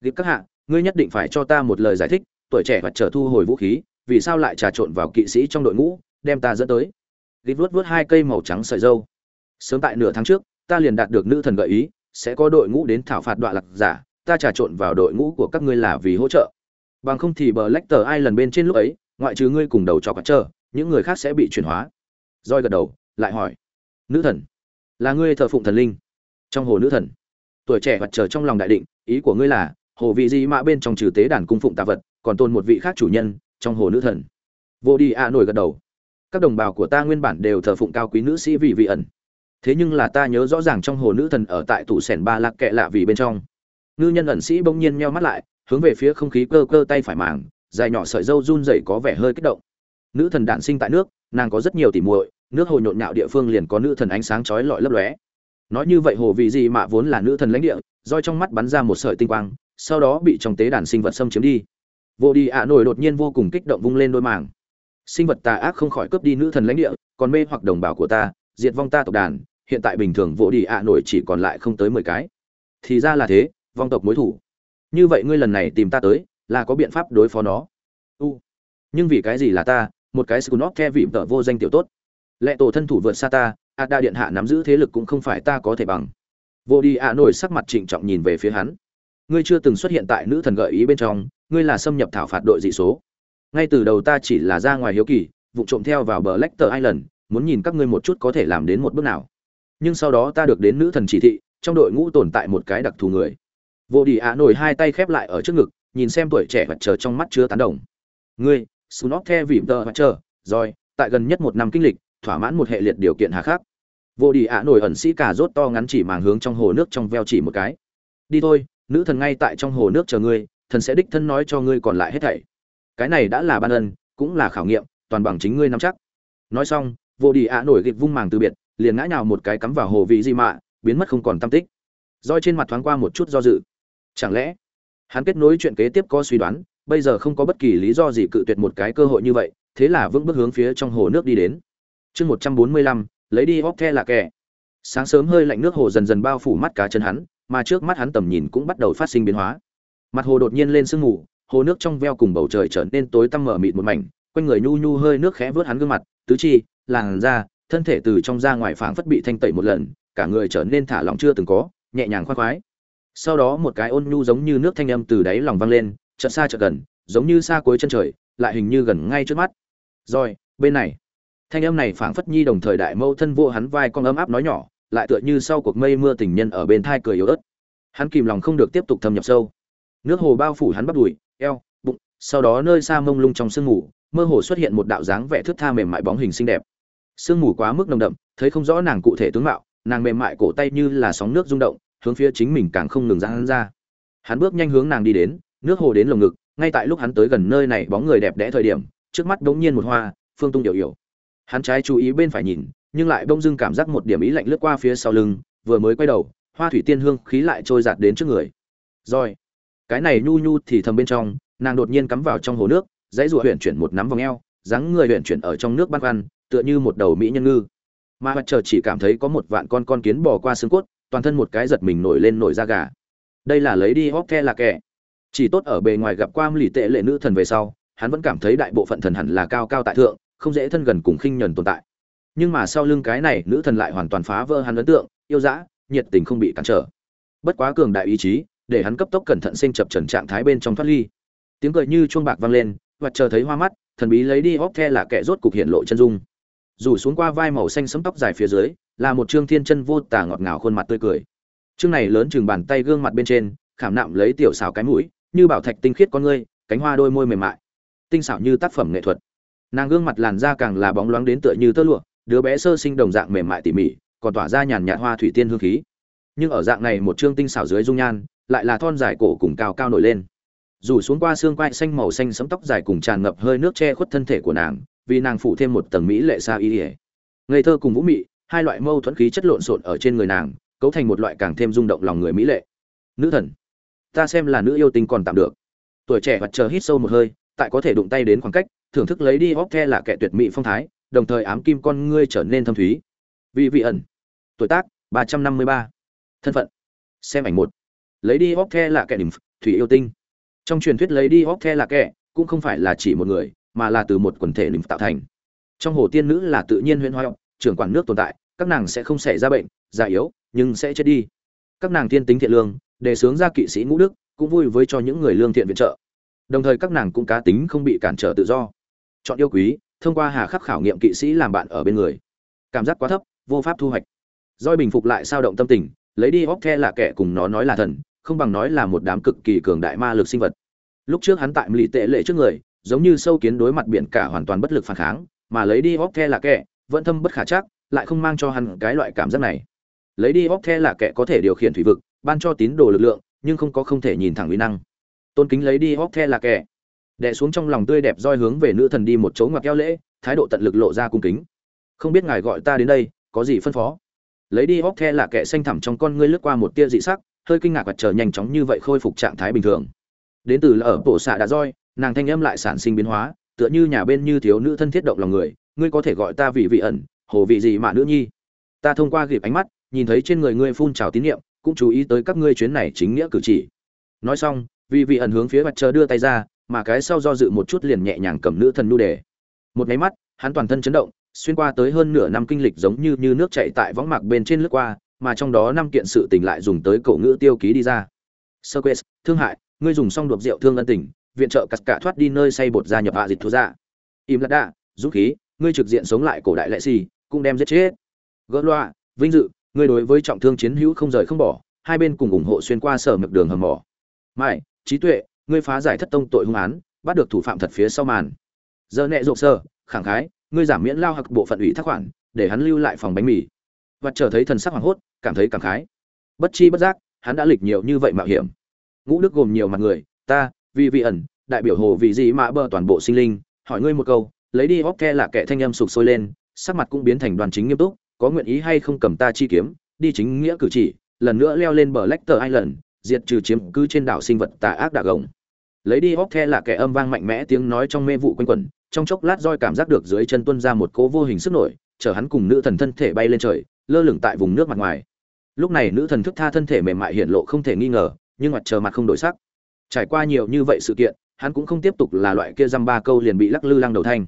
Điệp các hạ, ngươi nhất định phải cho ta một lời giải thích, tuổi trẻ và trở thu hồi vũ khí, vì sao lại trà trộn vào kỵ sĩ trong đội ngũ, đem ta dẫn tới. Điệp vuốt vuốt hai cây màu trắng sợi dâu. Sớm tại nửa tháng trước, ta liền đạt được nữ thần gợi ý, sẽ có đội ngũ đến thảo phạt đoạn lạc giả, ta trà trộn vào đội ngũ của các ngươi là vì hỗ trợ. Bằng không thì bờ lách tờ ai lần bên trên lúc ấy, ngoại trừ ngươi cùng đầu cho quạt chờ những người khác sẽ bị chuyển hóa. Roi gật đầu lại hỏi nữ thần là ngươi thờ phụng thần linh? Trong hồ nữ thần tuổi trẻ vật chờ trong lòng đại định ý của ngươi là hồ vị di mã bên trong trừ tế đàn cung phụng tạ vật còn tôn một vị khác chủ nhân trong hồ nữ thần. Vô đi a nổi gật đầu các đồng bào của ta nguyên bản đều thờ phụng cao quý nữ sĩ vị vị ẩn thế nhưng là ta nhớ rõ ràng trong hồ nữ thần ở tại tủ sẻn ba lạc kệ lạ vì bên trong. Ngư nhân ẩn sĩ bỗng nhiên meo mắt lại, hướng về phía không khí cơ cơ tay phải màng, dài nhỏ sợi dâu run rẩy có vẻ hơi kích động. Nữ thần đản sinh tại nước, nàng có rất nhiều tỉ muội, nước hồ nhộn nhạo địa phương liền có nữ thần ánh sáng chói lọi lấp lóe. Nói như vậy hồ vì gì mà vốn là nữ thần lãnh địa, roi trong mắt bắn ra một sợi tinh quang, sau đó bị trong tế đàn sinh vật xâm chiếm đi. Vô đi ạ, nổi đột nhiên vô cùng kích động vung lên đôi màng. Sinh vật tà ác không khỏi cướp đi nữ thần lãnh địa, còn mê hoặc đồng bào của ta, diệt vong ta tộc đàn hiện tại bình thường vô đi ạ nổi chỉ còn lại không tới mười cái. Thì ra là thế, vong tộc mối thủ. Như vậy ngươi lần này tìm ta tới, là có biện pháp đối phó nó. U. Nhưng vì cái gì là ta, một cái scunop the vịm tợ vô danh tiểu tốt. Lệ tổ thân thủ vượt xa ta, a đa điện hạ nắm giữ thế lực cũng không phải ta có thể bằng. Vô đi a nổi sắc mặt trịnh trọng nhìn về phía hắn. Ngươi chưa từng xuất hiện tại nữ thần gợi ý bên trong, ngươi là xâm nhập thảo phạt đội dị số. Ngay từ đầu ta chỉ là ra ngoài hiếu kỳ, vụ trộm theo vào bờ lecter island, muốn nhìn các ngươi một chút có thể làm đến một bước nào nhưng sau đó ta được đến nữ thần chỉ thị, trong đội ngũ tồn tại một cái đặc thù người. Vô đi ạ nổi hai tay khép lại ở trước ngực, nhìn xem tuổi trẻ vật chờ trong mắt chưa tán đồng. Ngươi sunop the vỉm tờ vật chờ, rồi, tại gần nhất một năm kinh lịch, thỏa mãn một hệ liệt điều kiện hà khắc. Vô đi ạ nổi ẩn sĩ cả rốt to ngắn chỉ màng hướng trong hồ nước trong veo chỉ một cái. Đi thôi, nữ thần ngay tại trong hồ nước chờ ngươi, thần sẽ đích thân nói cho ngươi còn lại hết thảy. Cái này đã là ban ân, cũng là khảo nghiệm, toàn bằng chính ngươi nắm chắc. Nói xong, vô đi ạ nổi gịp vung màng từ biệt liền ngã nhào một cái cắm vào hồ vị di mạ, biến mất không còn tâm tích. Roi trên mặt thoáng qua một chút do dự. Chẳng lẽ, hắn kết nối chuyện kế tiếp có suy đoán, bây giờ không có bất kỳ lý do gì cự tuyệt một cái cơ hội như vậy, thế là vững bước hướng phía trong hồ nước đi đến. Chương một trăm bốn mươi lăm, lấy đi hóp the là kẻ. Sáng sớm hơi lạnh nước hồ dần dần bao phủ mắt cá chân hắn, mà trước mắt hắn tầm nhìn cũng bắt đầu phát sinh biến hóa. Mặt hồ đột nhiên lên sương mù, hồ nước trong veo cùng bầu trời trở nên tối tăm mở mịt một mảnh, quanh người nhu nhu hơi nước khẽ vớt hắn gương mặt, tứ chi, làn da thân thể từ trong ra ngoài phảng phất bị thanh tẩy một lần, cả người trở nên thả lỏng chưa từng có, nhẹ nhàng khoan khoái. Sau đó một cái ôn nhu giống như nước thanh âm từ đáy lòng vang lên, chợt xa chợt gần, giống như xa cuối chân trời, lại hình như gần ngay trước mắt. Rồi, bên này. Thanh âm này phảng phất nhi đồng thời đại mâu thân vô hắn vai con ấm áp nói nhỏ, lại tựa như sau cuộc mây mưa tình nhân ở bên thai cười yếu ớt. Hắn kìm lòng không được tiếp tục thâm nhập sâu. Nước hồ bao phủ hắn bắt đùi, eo, bụng, sau đó nơi xa mông lung trong sương ngủ mơ hồ xuất hiện một đạo dáng vẻ thước tha mềm mại bóng hình xinh đẹp sương mù quá mức nồng đậm, thấy không rõ nàng cụ thể tướng mạo, nàng mềm mại cổ tay như là sóng nước rung động, hướng phía chính mình càng không ngừng ra hắn ra. Hắn bước nhanh hướng nàng đi đến, nước hồ đến lồng ngực, ngay tại lúc hắn tới gần nơi này bóng người đẹp đẽ thời điểm, trước mắt bỗng nhiên một hoa, phương tung điều hiểu. Hắn trái chú ý bên phải nhìn, nhưng lại bỗng dưng cảm giác một điểm ý lạnh lướt qua phía sau lưng, vừa mới quay đầu, hoa thủy tiên hương khí lại trôi giạt đến trước người. Rồi, cái này nhu nhu thì thầm bên trong, nàng đột nhiên cắm vào trong hồ nước, dãy rụa huyện chuyển một nắm vòng eo, dáng người huyện chuyển ở trong nước băn khoăn tựa như một đầu mỹ nhân ngư. Mà mặt trời chỉ cảm thấy có một vạn con con kiến bò qua xương cốt, toàn thân một cái giật mình nổi lên nổi da gà. Đây là lấy đi hóp the là kẻ. Chỉ tốt ở bề ngoài gặp qua lì tệ lệ nữ thần về sau, hắn vẫn cảm thấy đại bộ phận thần hẳn là cao cao tại thượng, không dễ thân gần cùng khinh nhẫn tồn tại. Nhưng mà sau lưng cái này, nữ thần lại hoàn toàn phá vỡ hắn ấn tượng, yêu dã, nhiệt tình không bị cản trở. Bất quá cường đại ý chí, để hắn cấp tốc cẩn thận sinh chập trần trạng thái bên trong thoát ly. Tiếng cười như chuông bạc vang lên và chờ thấy hoa mắt, thần bí lấy đi hóp the là kẻ rốt cục hiện lộ chân dung rủ xuống qua vai màu xanh sẫm tóc dài phía dưới, là một trương thiên chân vô tà ngọt ngào khuôn mặt tươi cười. Trương này lớn chừng bàn tay gương mặt bên trên, khảm nạm lấy tiểu xảo cái mũi, như bảo thạch tinh khiết con ngươi, cánh hoa đôi môi mềm mại. Tinh xảo như tác phẩm nghệ thuật. Nàng gương mặt làn da càng là bóng loáng đến tựa như tơ lụa, đứa bé sơ sinh đồng dạng mềm mại tỉ mỉ, còn tỏa ra nhàn nhạt hoa thủy tiên hương khí. Nhưng ở dạng này một trương tinh xảo dưới dung nhan, lại là thon dài cổ cùng cao cao nổi lên. Rủ xuống qua xương quai xanh màu xanh sẫm tóc dài cùng tràn ngập hơi nước che khuất thân thể của nàng vì nàng phủ thêm một tầng mỹ lệ xa y ỉa ngây thơ cùng vũ mị, hai loại mâu thuẫn khí chất lộn xộn ở trên người nàng, cấu thành một loại càng thêm rung động lòng người mỹ lệ. Nữ thần, ta xem là nữ yêu tinh còn tạm được. Tuổi trẻ mặt chờ hít sâu một hơi, tại có thể đụng tay đến khoảng cách, thưởng thức lấy đi óc the là kẻ tuyệt mỹ phong thái, đồng thời ám kim con ngươi trở nên thâm thúy. Vị vị ẩn, tuổi tác, ba trăm năm mươi ba. Thân phận, xem ảnh một. Lấy đi óc the là kẻ đỉnh thủy yêu tinh. Trong truyền thuyết lấy đi óc the là kẻ, cũng không phải là chỉ một người mà là từ một quần thể đỉnh tạo thành. Trong hồ tiên nữ là tự nhiên huyễn hoa trưởng quản nước tồn tại, các nàng sẽ không xảy ra bệnh, già yếu, nhưng sẽ chết đi. Các nàng thiên tính thiện lương, đề xướng ra kỵ sĩ ngũ đức, cũng vui với cho những người lương thiện viện trợ. Đồng thời các nàng cũng cá tính không bị cản trở tự do. Chọn yêu quý, thông qua hà khắc khảo nghiệm kỵ sĩ làm bạn ở bên người. Cảm giác quá thấp, vô pháp thu hoạch. Doi bình phục lại sao động tâm tình, lấy đi óc the là kẻ cùng nó nói là thần, không bằng nói là một đám cực kỳ cường đại ma lực sinh vật. Lúc trước hắn tại mỹ tệ lệ trước người giống như sâu kiến đối mặt biển cả hoàn toàn bất lực phản kháng, mà lấy đi óc the là kẻ, vẫn thâm bất khả chắc, lại không mang cho hắn cái loại cảm giác này. Lấy đi óc the là kẻ có thể điều khiển thủy vực, ban cho tín đồ lực lượng, nhưng không có không thể nhìn thẳng uy năng. Tôn kính lấy đi óc the là kẻ. Đè xuống trong lòng tươi đẹp roi hướng về nữ thần đi một chỗ ngoặc eo lễ, thái độ tận lực lộ ra cung kính. Không biết ngài gọi ta đến đây, có gì phân phó? Lấy đi óc the là kẻ xanh thẳm trong con ngươi lướt qua một tia dị sắc, hơi kinh ngạc và chờ nhanh chóng như vậy khôi phục trạng thái bình thường. Đến từ là ở bộ xạ đã roi nàng thanh âm lại sản sinh biến hóa, tựa như nhà bên như thiếu nữ thân thiết động lòng người, ngươi có thể gọi ta vị vị ẩn, hồ vị gì mà nữ nhi. Ta thông qua gịp ánh mắt, nhìn thấy trên người ngươi phun trào tín niệm, cũng chú ý tới các ngươi chuyến này chính nghĩa cử chỉ. Nói xong, vị vị ẩn hướng phía mặt trời đưa tay ra, mà cái sau do dự một chút liền nhẹ nhàng cầm nữ thần nu đề. Một máy mắt, hắn toàn thân chấn động, xuyên qua tới hơn nửa năm kinh lịch giống như như nước chảy tại võng mạc bên trên lướt qua, mà trong đó năm kiện sự tình lại dùng tới cổ ngữ tiêu ký đi ra. Sơ quê thương hại, ngươi dùng xong đột rượu thương ân tình viện trợ cắt cả thoát đi nơi say bột ra nhập hạ dịch thú ra im lặng đã, dũng khí ngươi trực diện sống lại cổ đại lệ xì cũng đem giết chết. Gỡ loa vinh dự ngươi đối với trọng thương chiến hữu không rời không bỏ hai bên cùng ủng hộ xuyên qua sở mực đường hầm mỏ. Mai trí tuệ ngươi phá giải thất tông tội hung án bắt được thủ phạm thật phía sau màn. Giờ nẹ rộp sơ khẳng khái ngươi giảm miễn lao hặc bộ phận ủy thác khoản để hắn lưu lại phòng bánh mì. Và chờ thấy thần sắc hoảng hốt cảm thấy cảm khái. Bất chi bất giác hắn đã lịch nhiều như vậy mạo hiểm. Ngũ đức gồm nhiều mặt người ta vì vị ẩn đại biểu hồ vì gì mà bờ toàn bộ sinh linh hỏi ngươi một câu lấy đi óc the là kẻ thanh âm sụp sôi lên sắc mặt cũng biến thành đoàn chính nghiêm túc có nguyện ý hay không cầm ta chi kiếm đi chính nghĩa cử chỉ lần nữa leo lên bờ Lecter Island, diệt trừ chiếm cứ trên đảo sinh vật tà ác đạ gồng. Lấy đi óc the là kẻ âm vang mạnh mẽ tiếng nói trong mê vụ quanh quẩn, trong chốc lát roi cảm giác được dưới chân tuôn ra một cố vô hình sức nổi, chở hắn cùng nữ thần thân thể bay lên trời, lơ lửng tại vùng nước mặt ngoài. Lúc này nữ thần thức tha thân thể mềm mại hiện lộ không thể nghi ngờ, nhưng mặt trời mặt không đổi sắc. Trải qua nhiều như vậy sự kiện, hắn cũng không tiếp tục là loại kia dăm ba câu liền bị lắc lư lăng đầu thanh.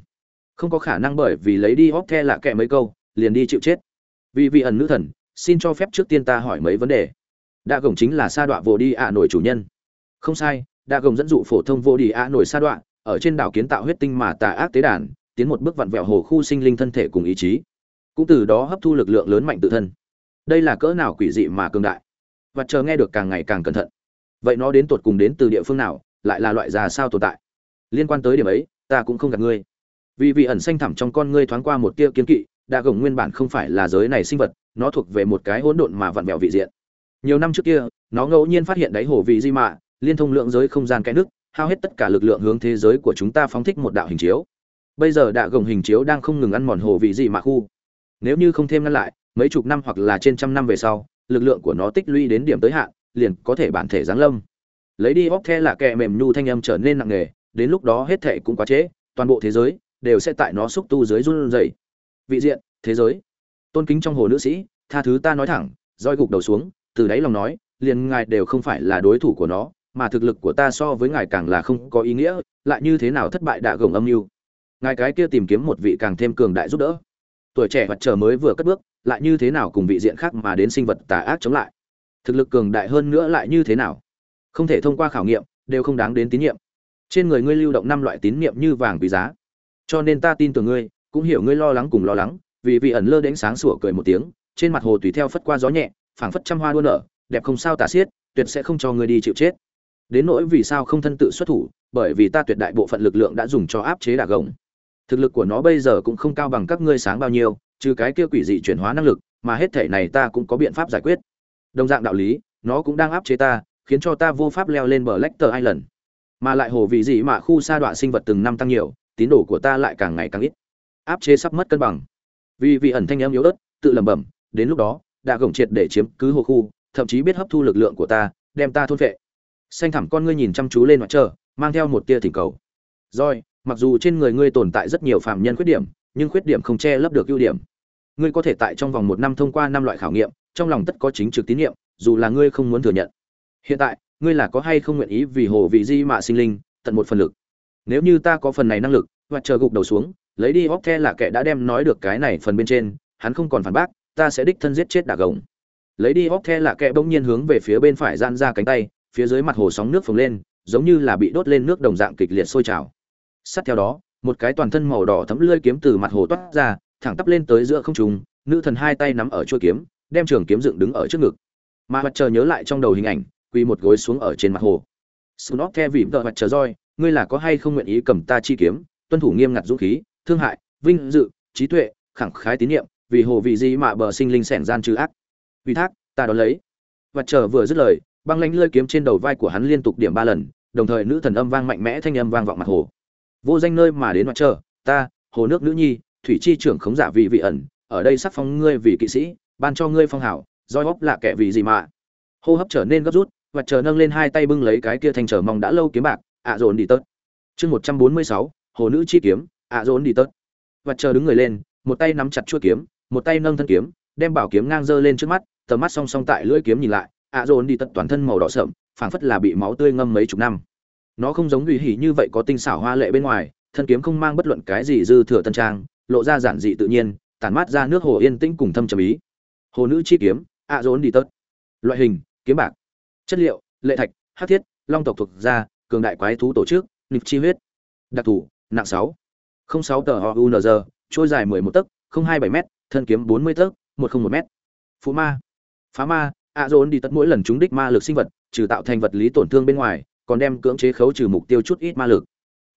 Không có khả năng bởi vì lấy đi hốc the là kẻ mấy câu, liền đi chịu chết. Vì vị ẩn nữ thần, xin cho phép trước tiên ta hỏi mấy vấn đề. Đa gồng chính là sa đọa vô đi ạ nổi chủ nhân. Không sai đa gồng dẫn dụ phổ thông vô đi ạ nổi sa đọa ở trên đảo kiến tạo huyết tinh mà tà ác tế đàn tiến một bước vặn vẹo hồ khu sinh linh thân thể cùng ý chí. Cũng từ đó hấp thu lực lượng lớn mạnh tự thân. Đây là cỡ nào quỷ dị mà cường đại. Và chờ nghe được càng ngày càng cẩn thận vậy nó đến tột cùng đến từ địa phương nào, lại là loại già sao tồn tại? Liên quan tới điểm ấy, ta cũng không gặp ngươi. Vì vị ẩn xanh thẳm trong con ngươi thoáng qua một tia kiến kỵ đa gồng nguyên bản không phải là giới này sinh vật, nó thuộc về một cái hỗn độn mà vặn vẹo vị diện. Nhiều năm trước kia, nó ngẫu nhiên phát hiện đáy hồ vị di mạ, liên thông lượng giới không gian cái nước, hao hết tất cả lực lượng hướng thế giới của chúng ta phóng thích một đạo hình chiếu. Bây giờ đạ gồng hình chiếu đang không ngừng ăn mòn hồ vị di mạ khu. Nếu như không thêm ngăn lại, mấy chục năm hoặc là trên trăm năm về sau, lực lượng của nó tích lũy đến điểm tới hạn liền có thể bản thể giáng lâm. Lấy đi óc the là kẻ mềm nhu thanh âm trở nên nặng nề, đến lúc đó hết thể cũng quá trễ, toàn bộ thế giới đều sẽ tại nó xúc tu dưới run rẩy. Vị diện, thế giới. Tôn kính trong hồ nữ sĩ, tha thứ ta nói thẳng, roi gục đầu xuống, từ đáy lòng nói, liền ngài đều không phải là đối thủ của nó, mà thực lực của ta so với ngài càng là không có ý nghĩa, lại như thế nào thất bại đã gồng âm mưu. Ngài cái kia tìm kiếm một vị càng thêm cường đại giúp đỡ. Tuổi trẻ mặt trời mới vừa cất bước, lại như thế nào cùng vị diện khác mà đến sinh vật tà ác chống lại thực lực cường đại hơn nữa lại như thế nào? Không thể thông qua khảo nghiệm, đều không đáng đến tín nhiệm. Trên người ngươi lưu động năm loại tín nhiệm như vàng quý giá. Cho nên ta tin tưởng ngươi, cũng hiểu ngươi lo lắng cùng lo lắng, vì vị ẩn lơ đánh sáng sủa cười một tiếng, trên mặt hồ tùy theo phất qua gió nhẹ, phảng phất trăm hoa đua nở, đẹp không sao tả xiết, tuyệt sẽ không cho ngươi đi chịu chết. Đến nỗi vì sao không thân tự xuất thủ, bởi vì ta tuyệt đại bộ phận lực lượng đã dùng cho áp chế đà gồng. Thực lực của nó bây giờ cũng không cao bằng các ngươi sáng bao nhiêu, trừ cái kia quỷ dị chuyển hóa năng lực, mà hết thể này ta cũng có biện pháp giải quyết đồng dạng đạo lý nó cũng đang áp chế ta khiến cho ta vô pháp leo lên bờ Lecter Island. Mà lại hồ vị gì mà khu sa đoạn sinh vật từng năm tăng nhiều, tín đồ của ta lại càng ngày càng ít. Áp chế sắp mất cân bằng. Vì vị ẩn thanh em yếu ớt, tự lẩm bẩm, đến lúc đó, đã gồng triệt để chiếm cứ hồ khu, thậm chí biết hấp thu lực lượng của ta, đem ta thôn vệ Xanh thẳm con ngươi nhìn chăm chú lên mặt trời, mang theo một tia thỉnh cầu. Rồi, mặc dù trên người ngươi tồn tại rất nhiều phạm nhân khuyết điểm, nhưng khuyết điểm không che lấp được ưu điểm. Ngươi có thể tại trong vòng một năm thông qua năm loại khảo nghiệm, trong lòng tất có chính trực tín nhiệm, dù là ngươi không muốn thừa nhận. Hiện tại ngươi là có hay không nguyện ý vì hồ vị di mạ sinh linh tận một phần lực? Nếu như ta có phần này năng lực hoặc chờ gục đầu xuống lấy đi óc the là kẻ đã đem nói được cái này phần bên trên hắn không còn phản bác ta sẽ đích thân giết chết đà gồng. Lấy đi óc the là kẻ bỗng nhiên hướng về phía bên phải gian ra cánh tay phía dưới mặt hồ sóng nước phồng lên giống như là bị đốt lên nước đồng dạng kịch liệt sôi trào. Sát theo đó một cái toàn thân màu đỏ thấm lưỡi kiếm từ mặt hồ toát ra thẳng tắp lên tới giữa không trung nữ thần hai tay nắm ở chuôi kiếm đem trường kiếm dựng đứng ở trước ngực mà mặt chờ nhớ lại trong đầu hình ảnh quỳ một gối xuống ở trên mặt hồ snob the vì vợ mặt chờ roi, ngươi là có hay không nguyện ý cầm ta chi kiếm, tuân thủ nghiêm ngặt dũng khí, thương hại, vinh dự, trí tuệ, khẳng khái tín nhiệm, vì hồ vị gì mà bờ sinh linh sẻn gian trừ ác. Vì thác, ta đón lấy. Vật chờ vừa dứt lời, băng lãnh lơi kiếm trên đầu vai của hắn liên tục điểm ba lần, đồng thời nữ thần âm vang mạnh mẽ thanh âm vang vọng mặt hồ. Vô danh nơi mà đến mặt chờ, ta, hồ nước nữ nhi, thủy chi trưởng khống giả vị vị ẩn, ở đây sắc phong ngươi vì kỵ sĩ, ban cho ngươi phong hảo, roi bóp là kẻ vì gì mà. Hô hấp trở nên gấp rút, và chờ nâng lên hai tay bưng lấy cái kia thanh trở mong đã lâu kiếm bạc ạ dồn đi tớt. Chương một trăm bốn mươi sáu hồ nữ chi kiếm ạ dồn đi tớt. Và chờ đứng người lên một tay nắm chặt chuôi kiếm một tay nâng thân kiếm đem bảo kiếm ngang dơ lên trước mắt tầm mắt song song tại lưỡi kiếm nhìn lại ạ dồn đi tớt toàn thân màu đỏ sậm phảng phất là bị máu tươi ngâm mấy chục năm. Nó không giống ủy hỉ như vậy có tinh xảo hoa lệ bên ngoài thân kiếm không mang bất luận cái gì dư thừa tân trang lộ ra giản dị tự nhiên tản mát ra nước hồ yên tĩnh cùng thâm trầm ý hồ nữ chi kiếm, ạ dồn đi tớt. Loại hình, kiếm bạc. Chất liệu, lệ thạch hát thiết, long tộc thuộc gia, cường đại quái thú tổ chức nịp chi huyết. Đặc thù, nặng sáu. Không sáu tờ họ unz trôi dài mười một tấc, không hai bảy m thân kiếm bốn mươi tấc, một không một m phú ma. Phá ma a dồn đi tất mỗi lần trúng đích ma lực sinh vật, trừ tạo thành vật lý tổn thương bên ngoài, còn đem cưỡng chế khấu trừ mục tiêu chút ít ma lực.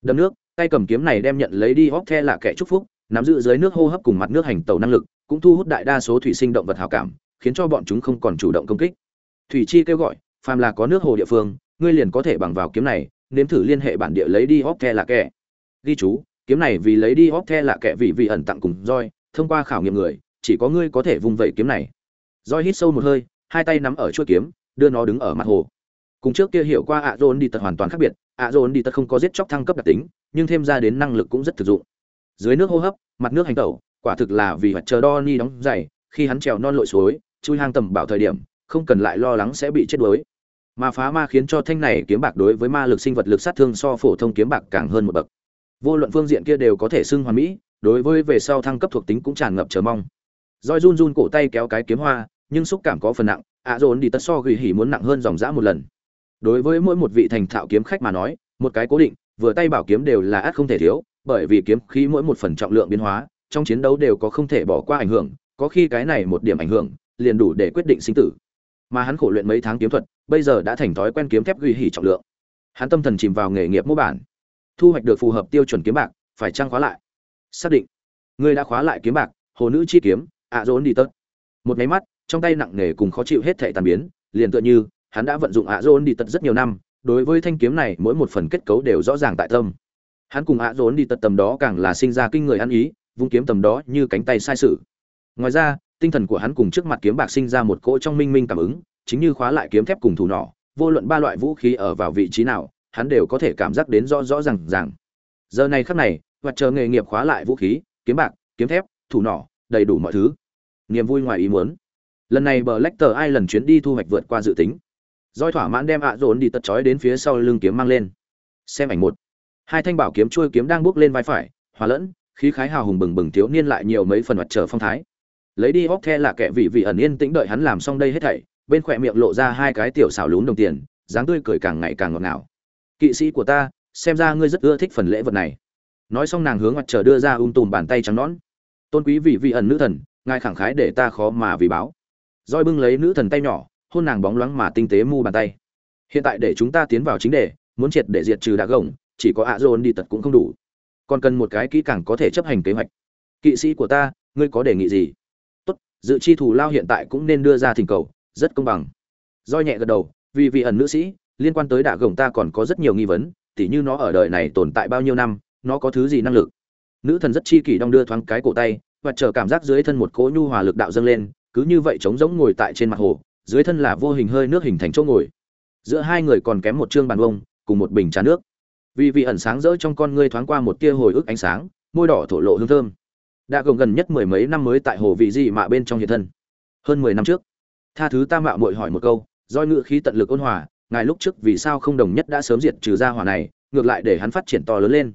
Đâm nước, tay cầm kiếm này đem nhận lấy đi hóc the là kẻ chúc phúc, nắm giữ dưới nước hô hấp cùng mặt nước hành tàu năng lực cũng thu hút đại đa số thủy sinh động vật hào cảm, khiến cho bọn chúng không còn chủ động công kích. Thủy chi kêu gọi, phàm là có nước hồ địa phương, ngươi liền có thể bằng vào kiếm này, nếm thử liên hệ bản địa lấy đi hóc the là kẻ ghi chú, kiếm này vì lấy đi hóc the là kẻ vì vị ẩn tặng cùng roi, thông qua khảo nghiệm người, chỉ có ngươi có thể vung vẩy kiếm này. Roi hít sâu một hơi, hai tay nắm ở chuôi kiếm, đưa nó đứng ở mặt hồ. Cùng trước kia hiểu qua ạ dồn đi tật hoàn toàn khác biệt, ạ dồn đi tật không có giết chóc thăng cấp đặc tính, nhưng thêm ra đến năng lực cũng rất thực dụng. Dưới nước hô hấp, mặt nước hành tẩu quả thực là vì mặt chờ Donny đóng giày, khi hắn trèo non lội suối, chui hang tầm bảo thời điểm, không cần lại lo lắng sẽ bị chết đuối. Mà phá ma khiến cho thanh này kiếm bạc đối với ma lực sinh vật lực sát thương so phổ thông kiếm bạc càng hơn một bậc. Vô luận phương diện kia đều có thể xưng hoàn mỹ, đối với về sau thăng cấp thuộc tính cũng tràn ngập chờ mong. Joy run run cổ tay kéo cái kiếm hoa, nhưng xúc cảm có phần nặng, ạ dồn đi tất so gửi hỉ muốn nặng hơn dòng dã một lần. Đối với mỗi một vị thành thạo kiếm khách mà nói, một cái cố định, vừa tay bảo kiếm đều là át không thể thiếu, bởi vì kiếm khí mỗi một phần trọng lượng biến hóa trong chiến đấu đều có không thể bỏ qua ảnh hưởng, có khi cái này một điểm ảnh hưởng, liền đủ để quyết định sinh tử. Mà hắn khổ luyện mấy tháng kiếm thuật, bây giờ đã thành thói quen kiếm thép ghi hỉ trọng lượng. Hắn tâm thần chìm vào nghề nghiệp mô bản. Thu hoạch được phù hợp tiêu chuẩn kiếm bạc, phải trang khóa lại? Xác định. Người đã khóa lại kiếm bạc, hồ nữ chi kiếm, ạ dồn đi tớt. Một máy mắt, trong tay nặng nề cùng khó chịu hết thảy tàn biến, liền tựa như, hắn đã vận dụng ạ dồn đi tật rất nhiều năm, đối với thanh kiếm này mỗi một phần kết cấu đều rõ ràng tại tâm. Hắn cùng ạ dồn đi tật tầm đó càng là sinh ra kinh người ăn ý vung kiếm tầm đó như cánh tay sai sự. Ngoài ra, tinh thần của hắn cùng trước mặt kiếm bạc sinh ra một cỗ trong minh minh cảm ứng, chính như khóa lại kiếm thép cùng thủ nỏ, vô luận ba loại vũ khí ở vào vị trí nào, hắn đều có thể cảm giác đến rõ rõ ràng ràng. Giờ này khắc này hoạt chờ nghề nghiệp khóa lại vũ khí, kiếm bạc, kiếm thép, thủ nỏ, đầy đủ mọi thứ. Niềm vui ngoài ý muốn. Lần này bờ lách tờ ai lần chuyến đi thu hoạch vượt qua dự tính. Roi thỏa mãn đem ạ dồn đi tật chói đến phía sau lưng kiếm mang lên. Xem ảnh một. Hai thanh bảo kiếm trôi kiếm đang bước lên vai phải, hòa lẫn khí khái hào hùng bừng bừng thiếu niên lại nhiều mấy phần mặt trở phong thái. Lấy đi óc the là kẻ vị vị ẩn yên tĩnh đợi hắn làm xong đây hết thảy, bên khỏe miệng lộ ra hai cái tiểu xảo lún đồng tiền, dáng tươi cười càng ngày càng ngọt ngào. Kỵ sĩ của ta, xem ra ngươi rất ưa thích phần lễ vật này. Nói xong nàng hướng mặt trở đưa ra ung tùm bàn tay trắng nõn. Tôn quý vị vị ẩn nữ thần, ngài khẳng khái để ta khó mà vì báo. Roi bưng lấy nữ thần tay nhỏ, hôn nàng bóng loáng mà tinh tế mu bàn tay. Hiện tại để chúng ta tiến vào chính đề, muốn triệt để diệt trừ đá gồng, chỉ có ạ dồn đi tật cũng không đủ còn cần một cái kỹ càng có thể chấp hành kế hoạch. Kỵ sĩ của ta, ngươi có đề nghị gì? Tốt, dự chi thủ lao hiện tại cũng nên đưa ra thỉnh cầu, rất công bằng. Do nhẹ gật đầu, vì vị ẩn nữ sĩ, liên quan tới đạ gồng ta còn có rất nhiều nghi vấn, tỉ như nó ở đời này tồn tại bao nhiêu năm, nó có thứ gì năng lực. Nữ thần rất chi kỷ đong đưa thoáng cái cổ tay, và chờ cảm giác dưới thân một cỗ nhu hòa lực đạo dâng lên, cứ như vậy trống rỗng ngồi tại trên mặt hồ, dưới thân là vô hình hơi nước hình thành chỗ ngồi. Giữa hai người còn kém một chương bàn bông cùng một bình trà nước vì vị ẩn sáng rỡ trong con ngươi thoáng qua một tia hồi ức ánh sáng, môi đỏ thổ lộ hương thơm. Đã gồng gần nhất mười mấy năm mới tại hồ vị dị mạ bên trong hiện thân. Hơn mười năm trước, tha thứ ta mạo muội hỏi một câu do ngự khí tận lực ôn hòa, ngài lúc trước vì sao không đồng nhất đã sớm diệt trừ ra hỏa này, ngược lại để hắn phát triển to lớn lên?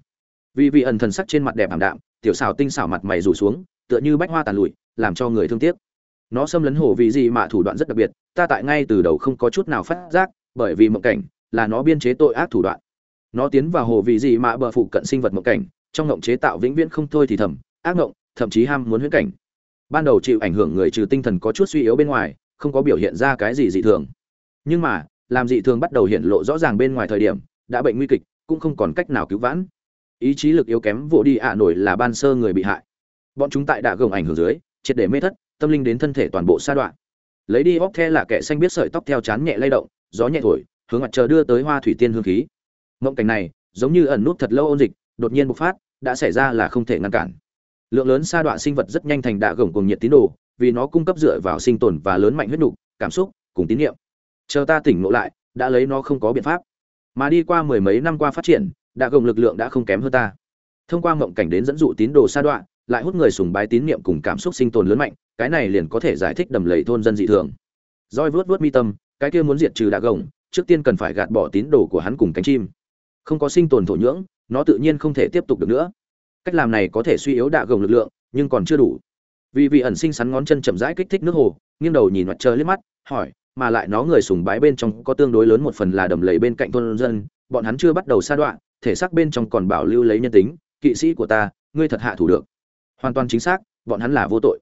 Vì vị ẩn thần sắc trên mặt đẹp ảm đạm, tiểu xảo tinh xảo mặt mày rủ xuống, tựa như bách hoa tàn lụi, làm cho người thương tiếc. Nó xâm lấn hồ vị dị mạ thủ đoạn rất đặc biệt, ta tại ngay từ đầu không có chút nào phát giác, bởi vì mộng cảnh là nó biên chế tội ác thủ đoạn nó tiến vào hồ vị gì mà bờ phụ cận sinh vật mộng cảnh, trong ngộng chế tạo vĩnh viễn không thôi thì thầm, ác ngộng, thậm chí ham muốn huyễn cảnh. Ban đầu chịu ảnh hưởng người trừ tinh thần có chút suy yếu bên ngoài, không có biểu hiện ra cái gì dị thường. Nhưng mà, làm dị thường bắt đầu hiện lộ rõ ràng bên ngoài thời điểm, đã bệnh nguy kịch, cũng không còn cách nào cứu vãn. Ý chí lực yếu kém vỗ đi ạ nổi là ban sơ người bị hại. Bọn chúng tại đạ gồng ảnh hưởng dưới, triệt để mê thất, tâm linh đến thân thể toàn bộ sa đoạn. Lấy đi óc the là kẻ xanh biết sợi tóc theo chán nhẹ lay động, gió nhẹ thổi, hướng mặt trời đưa tới hoa thủy tiên hương khí mộng cảnh này, giống như ẩn nút thật lâu ôn dịch, đột nhiên bộc phát, đã xảy ra là không thể ngăn cản. Lượng lớn sa đoạn sinh vật rất nhanh thành đạ gồng cùng nhiệt tín đồ, vì nó cung cấp dựa vào sinh tồn và lớn mạnh huyết nục cảm xúc, cùng tín nhiệm chờ ta tỉnh ngộ lại, đã lấy nó không có biện pháp. Mà đi qua mười mấy năm qua phát triển, đạ gồng lực lượng đã không kém hơn ta. Thông qua mộng cảnh đến dẫn dụ tín đồ sa đoạn lại hút người sùng bái tín niệm cùng cảm xúc sinh tồn lớn mạnh, cái này liền có thể giải thích đầm lầy thôn dân dị thường. Roi vớt vớt mi tâm, cái kia muốn diệt trừ đạ gồng, trước tiên cần phải gạt bỏ tín đồ của hắn cùng cánh chim không có sinh tồn thổ nhưỡng, nó tự nhiên không thể tiếp tục được nữa. Cách làm này có thể suy yếu đạ gồng lực lượng, nhưng còn chưa đủ. Vì vị ẩn sinh sắn ngón chân chậm rãi kích thích nước hồ, nghiêng đầu nhìn mặt trời liếc mắt, hỏi, mà lại nó người sùng bái bên trong có tương đối lớn một phần là đầm lầy bên cạnh thôn dân, bọn hắn chưa bắt đầu sa đoạn thể xác bên trong còn bảo lưu lấy nhân tính, kỵ sĩ của ta, ngươi thật hạ thủ được. Hoàn toàn chính xác, bọn hắn là vô tội.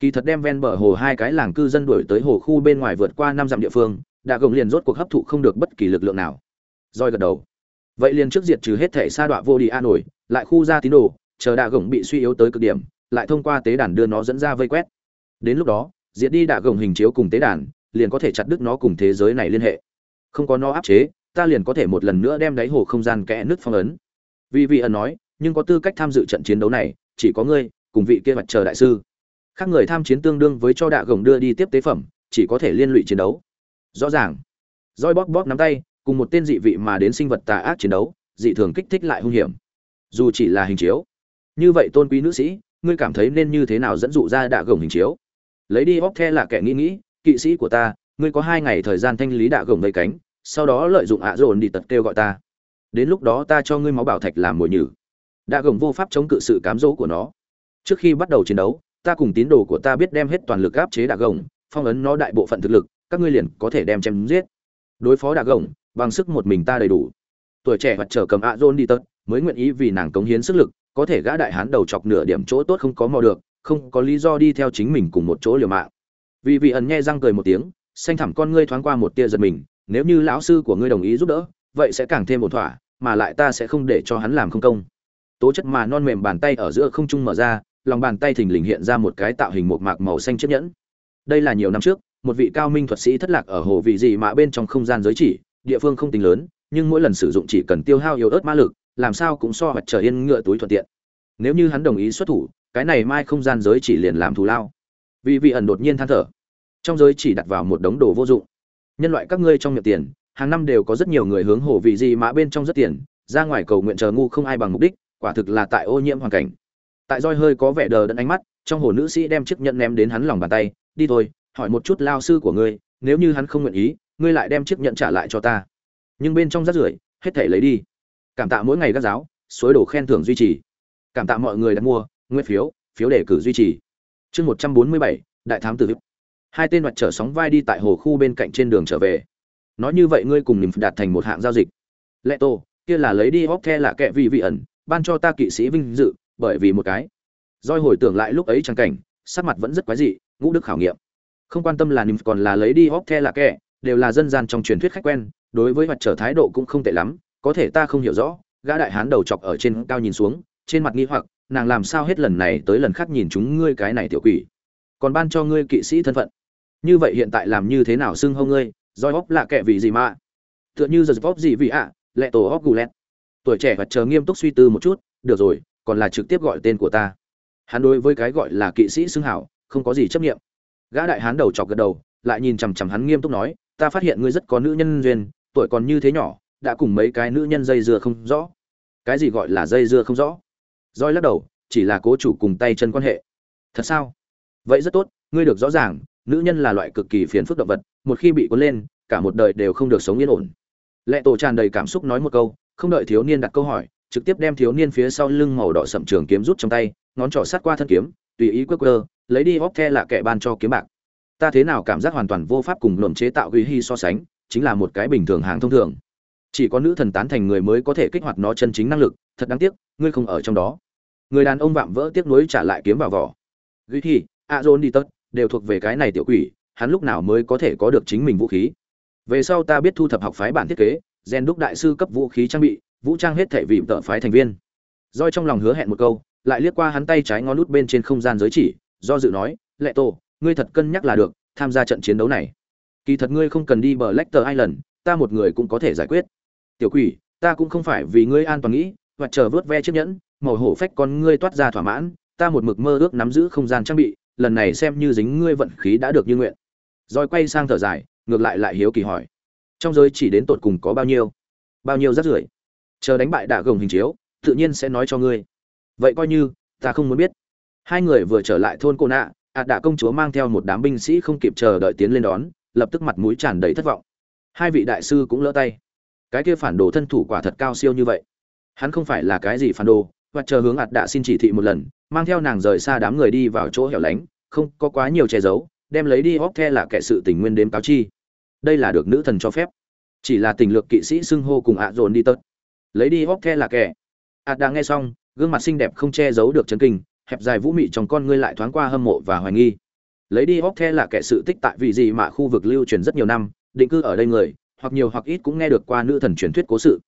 Kỳ thật đem ven bờ hồ hai cái làng cư dân đuổi tới hồ khu bên ngoài vượt qua năm dặm địa phương đã gồng liền rốt cuộc hấp thụ không được bất kỳ lực lượng nào. Roi gật đầu vậy liền trước diệt trừ hết thể sa đọa vô đi a nổi, lại khu ra tín đồ, chờ đạ gồng bị suy yếu tới cực điểm, lại thông qua tế đàn đưa nó dẫn ra vây quét. Đến lúc đó, diệt đi đạ gồng hình chiếu cùng tế đàn, liền có thể chặt đứt nó cùng thế giới này liên hệ. Không có nó áp chế, ta liền có thể một lần nữa đem đáy hồ không gian kẽ nứt phong ấn. Vì vị ẩn nói, nhưng có tư cách tham dự trận chiến đấu này, chỉ có ngươi, cùng vị kia mặt chờ đại sư. Khác người tham chiến tương đương với cho đạ gồng đưa đi tiếp tế phẩm, chỉ có thể liên lụy chiến đấu. Rõ ràng. Roi bóp bóp nắm tay cùng một tên dị vị mà đến sinh vật tà ác chiến đấu, dị thường kích thích lại hung hiểm. Dù chỉ là hình chiếu. Như vậy tôn quý nữ sĩ, ngươi cảm thấy nên như thế nào dẫn dụ ra đạ gồng hình chiếu? Lấy đi bóp the là kẻ nghĩ nghĩ, kỵ sĩ của ta, ngươi có hai ngày thời gian thanh lý đạ gồng vây cánh, sau đó lợi dụng ạ dồn đi tật kêu gọi ta. Đến lúc đó ta cho ngươi máu bảo thạch làm mồi nhử. Đạ gồng vô pháp chống cự sự cám dỗ của nó. Trước khi bắt đầu chiến đấu, ta cùng tín đồ của ta biết đem hết toàn lực áp chế đạ gồng, phong ấn nó đại bộ phận thực lực, các ngươi liền có thể đem chém giết. Đối phó đạ gồng bằng sức một mình ta đầy đủ. Tuổi trẻ mặt trở cầm ạ dồn đi tật mới nguyện ý vì nàng cống hiến sức lực, có thể gã đại hán đầu chọc nửa điểm chỗ tốt không có mò được, không có lý do đi theo chính mình cùng một chỗ liều mạng. Vì vị ẩn nhe răng cười một tiếng, xanh thẳm con ngươi thoáng qua một tia giật mình, nếu như lão sư của ngươi đồng ý giúp đỡ, vậy sẽ càng thêm một thỏa, mà lại ta sẽ không để cho hắn làm không công. Tố chất mà non mềm bàn tay ở giữa không trung mở ra, lòng bàn tay thình lình hiện ra một cái tạo hình một mạc màu xanh chiếc nhẫn. Đây là nhiều năm trước, một vị cao minh thuật sĩ thất lạc ở hồ vị gì mà bên trong không gian giới chỉ địa phương không tính lớn, nhưng mỗi lần sử dụng chỉ cần tiêu hao yếu ớt ma lực, làm sao cũng so hoặc trở yên ngựa túi thuận tiện. Nếu như hắn đồng ý xuất thủ, cái này mai không gian giới chỉ liền làm thù lao. Vì vị ẩn đột nhiên than thở. Trong giới chỉ đặt vào một đống đồ vô dụng. Nhân loại các ngươi trong miệng tiền, hàng năm đều có rất nhiều người hướng hồ vị gì mã bên trong rất tiền, ra ngoài cầu nguyện chờ ngu không ai bằng mục đích, quả thực là tại ô nhiễm hoàn cảnh. Tại roi hơi có vẻ đờ đẫn ánh mắt, trong hồ nữ sĩ đem chiếc nhẫn ném đến hắn lòng bàn tay, đi thôi, hỏi một chút lao sư của ngươi, nếu như hắn không nguyện ý ngươi lại đem chiếc nhận trả lại cho ta. Nhưng bên trong rác rưởi, hết thể lấy đi. Cảm tạ mỗi ngày các giáo, suối đổ khen thưởng duy trì. Cảm tạ mọi người đã mua nguyên phiếu phiếu đề cử duy trì. Chương một trăm bốn mươi bảy, đại thám tử hai tên mặt trở sóng vai đi tại hồ khu bên cạnh trên đường trở về. Nói như vậy ngươi cùng niềm đạt thành một hạng giao dịch. Lệ tô, kia là lấy đi hóc the là kẻ vị vị ẩn, ban cho ta kỵ sĩ vinh dự, bởi vì một cái. Doi hồi tưởng lại lúc ấy trang cảnh, sắc mặt vẫn rất quái dị, ngũ đức khảo nghiệm. Không quan tâm là niềm còn là lấy đi hóc the là kẻ đều là dân gian trong truyền thuyết khách quen đối với mặt trở thái độ cũng không tệ lắm có thể ta không hiểu rõ gã đại hán đầu chọc ở trên cao nhìn xuống trên mặt nghi hoặc nàng làm sao hết lần này tới lần khác nhìn chúng ngươi cái này tiểu quỷ. Còn ban cho ngươi kỵ sĩ thân phận. Như vậy hiện tại làm như thế nào xưng hô ngươi? Roi hóp là kẻ vì gì mà? Tựa như giật vóp gì vì ạ? À, lệ tổ hóp gù lẹt. Tuổi trẻ và chờ nghiêm túc suy tư một chút được rồi còn là trực tiếp gọi tên của ta. Hắn đối với cái gọi là kỵ sĩ xưng hảo không có gì chấp nghiệm gã đại hán đầu chọc gật đầu lại nhìn chằm chằm hắn nghiêm túc nói ta phát hiện ngươi rất có nữ nhân duyên, tuổi còn như thế nhỏ, đã cùng mấy cái nữ nhân dây dưa không rõ. Cái gì gọi là dây dưa không rõ? Roi lắc đầu, chỉ là cố chủ cùng tay chân quan hệ. Thật sao? Vậy rất tốt, ngươi được rõ ràng, nữ nhân là loại cực kỳ phiền phức động vật, một khi bị cuốn lên, cả một đời đều không được sống yên ổn. Lệ tổ tràn đầy cảm xúc nói một câu, không đợi thiếu niên đặt câu hỏi, trực tiếp đem thiếu niên phía sau lưng màu đỏ sậm trường kiếm rút trong tay, ngón trỏ sát qua thân kiếm, tùy ý quơ quơ, lấy đi hóc the là kẻ ban cho kiếm bạc ta thế nào cảm giác hoàn toàn vô pháp cùng luận chế tạo ghi hy so sánh, chính là một cái bình thường hàng thông thường. Chỉ có nữ thần tán thành người mới có thể kích hoạt nó chân chính năng lực, thật đáng tiếc, ngươi không ở trong đó. Người đàn ông vạm vỡ tiếc nuối trả lại kiếm vào vỏ. Ghi hy a dôn đi tất, đều thuộc về cái này tiểu quỷ, hắn lúc nào mới có thể có được chính mình vũ khí? Về sau ta biết thu thập học phái bản thiết kế, gen đúc đại sư cấp vũ khí trang bị, vũ trang hết thể vị tợ phái thành viên. Roi trong lòng hứa hẹn một câu, lại liếc qua hắn tay trái ngón nút bên trên không gian giới chỉ, do dự nói, lệ tổ ngươi thật cân nhắc là được, tham gia trận chiến đấu này. Kỳ thật ngươi không cần đi bờ lecter island, ta một người cũng có thể giải quyết. Tiểu quỷ, ta cũng không phải vì ngươi an toàn nghĩ, và chờ vớt ve chiếc nhẫn, màu hổ phách con ngươi toát ra thỏa mãn, ta một mực mơ ước nắm giữ không gian trang bị, lần này xem như dính ngươi vận khí đã được như nguyện. Rồi quay sang thở dài, ngược lại lại hiếu kỳ hỏi, trong giới chỉ đến tột cùng có bao nhiêu? Bao nhiêu rất rưởi? Chờ đánh bại đả gồng hình chiếu, tự nhiên sẽ nói cho ngươi. Vậy coi như, ta không muốn biết. Hai người vừa trở lại thôn cô nạ ạt đạ công chúa mang theo một đám binh sĩ không kịp chờ đợi tiến lên đón, lập tức mặt mũi tràn đầy thất vọng. Hai vị đại sư cũng lỡ tay. Cái kia phản đồ thân thủ quả thật cao siêu như vậy. Hắn không phải là cái gì phản đồ, và chờ hướng ạt đạ xin chỉ thị một lần, mang theo nàng rời xa đám người đi vào chỗ hẻo lánh, không có quá nhiều che giấu, đem lấy đi óc the là kẻ sự tình nguyên đếm cáo chi. Đây là được nữ thần cho phép. Chỉ là tình lược kỵ sĩ xưng hô cùng ạ dồn đi tớt. Lấy đi óc the là kẻ. Ạt đang nghe xong, gương mặt xinh đẹp không che giấu được chấn kinh hẹp dài vũ mị trong con ngươi lại thoáng qua hâm mộ và hoài nghi. Lấy đi hóc the là kẻ sự tích tại vì gì mà khu vực lưu truyền rất nhiều năm, định cư ở đây người, hoặc nhiều hoặc ít cũng nghe được qua nữ thần truyền thuyết cố sự.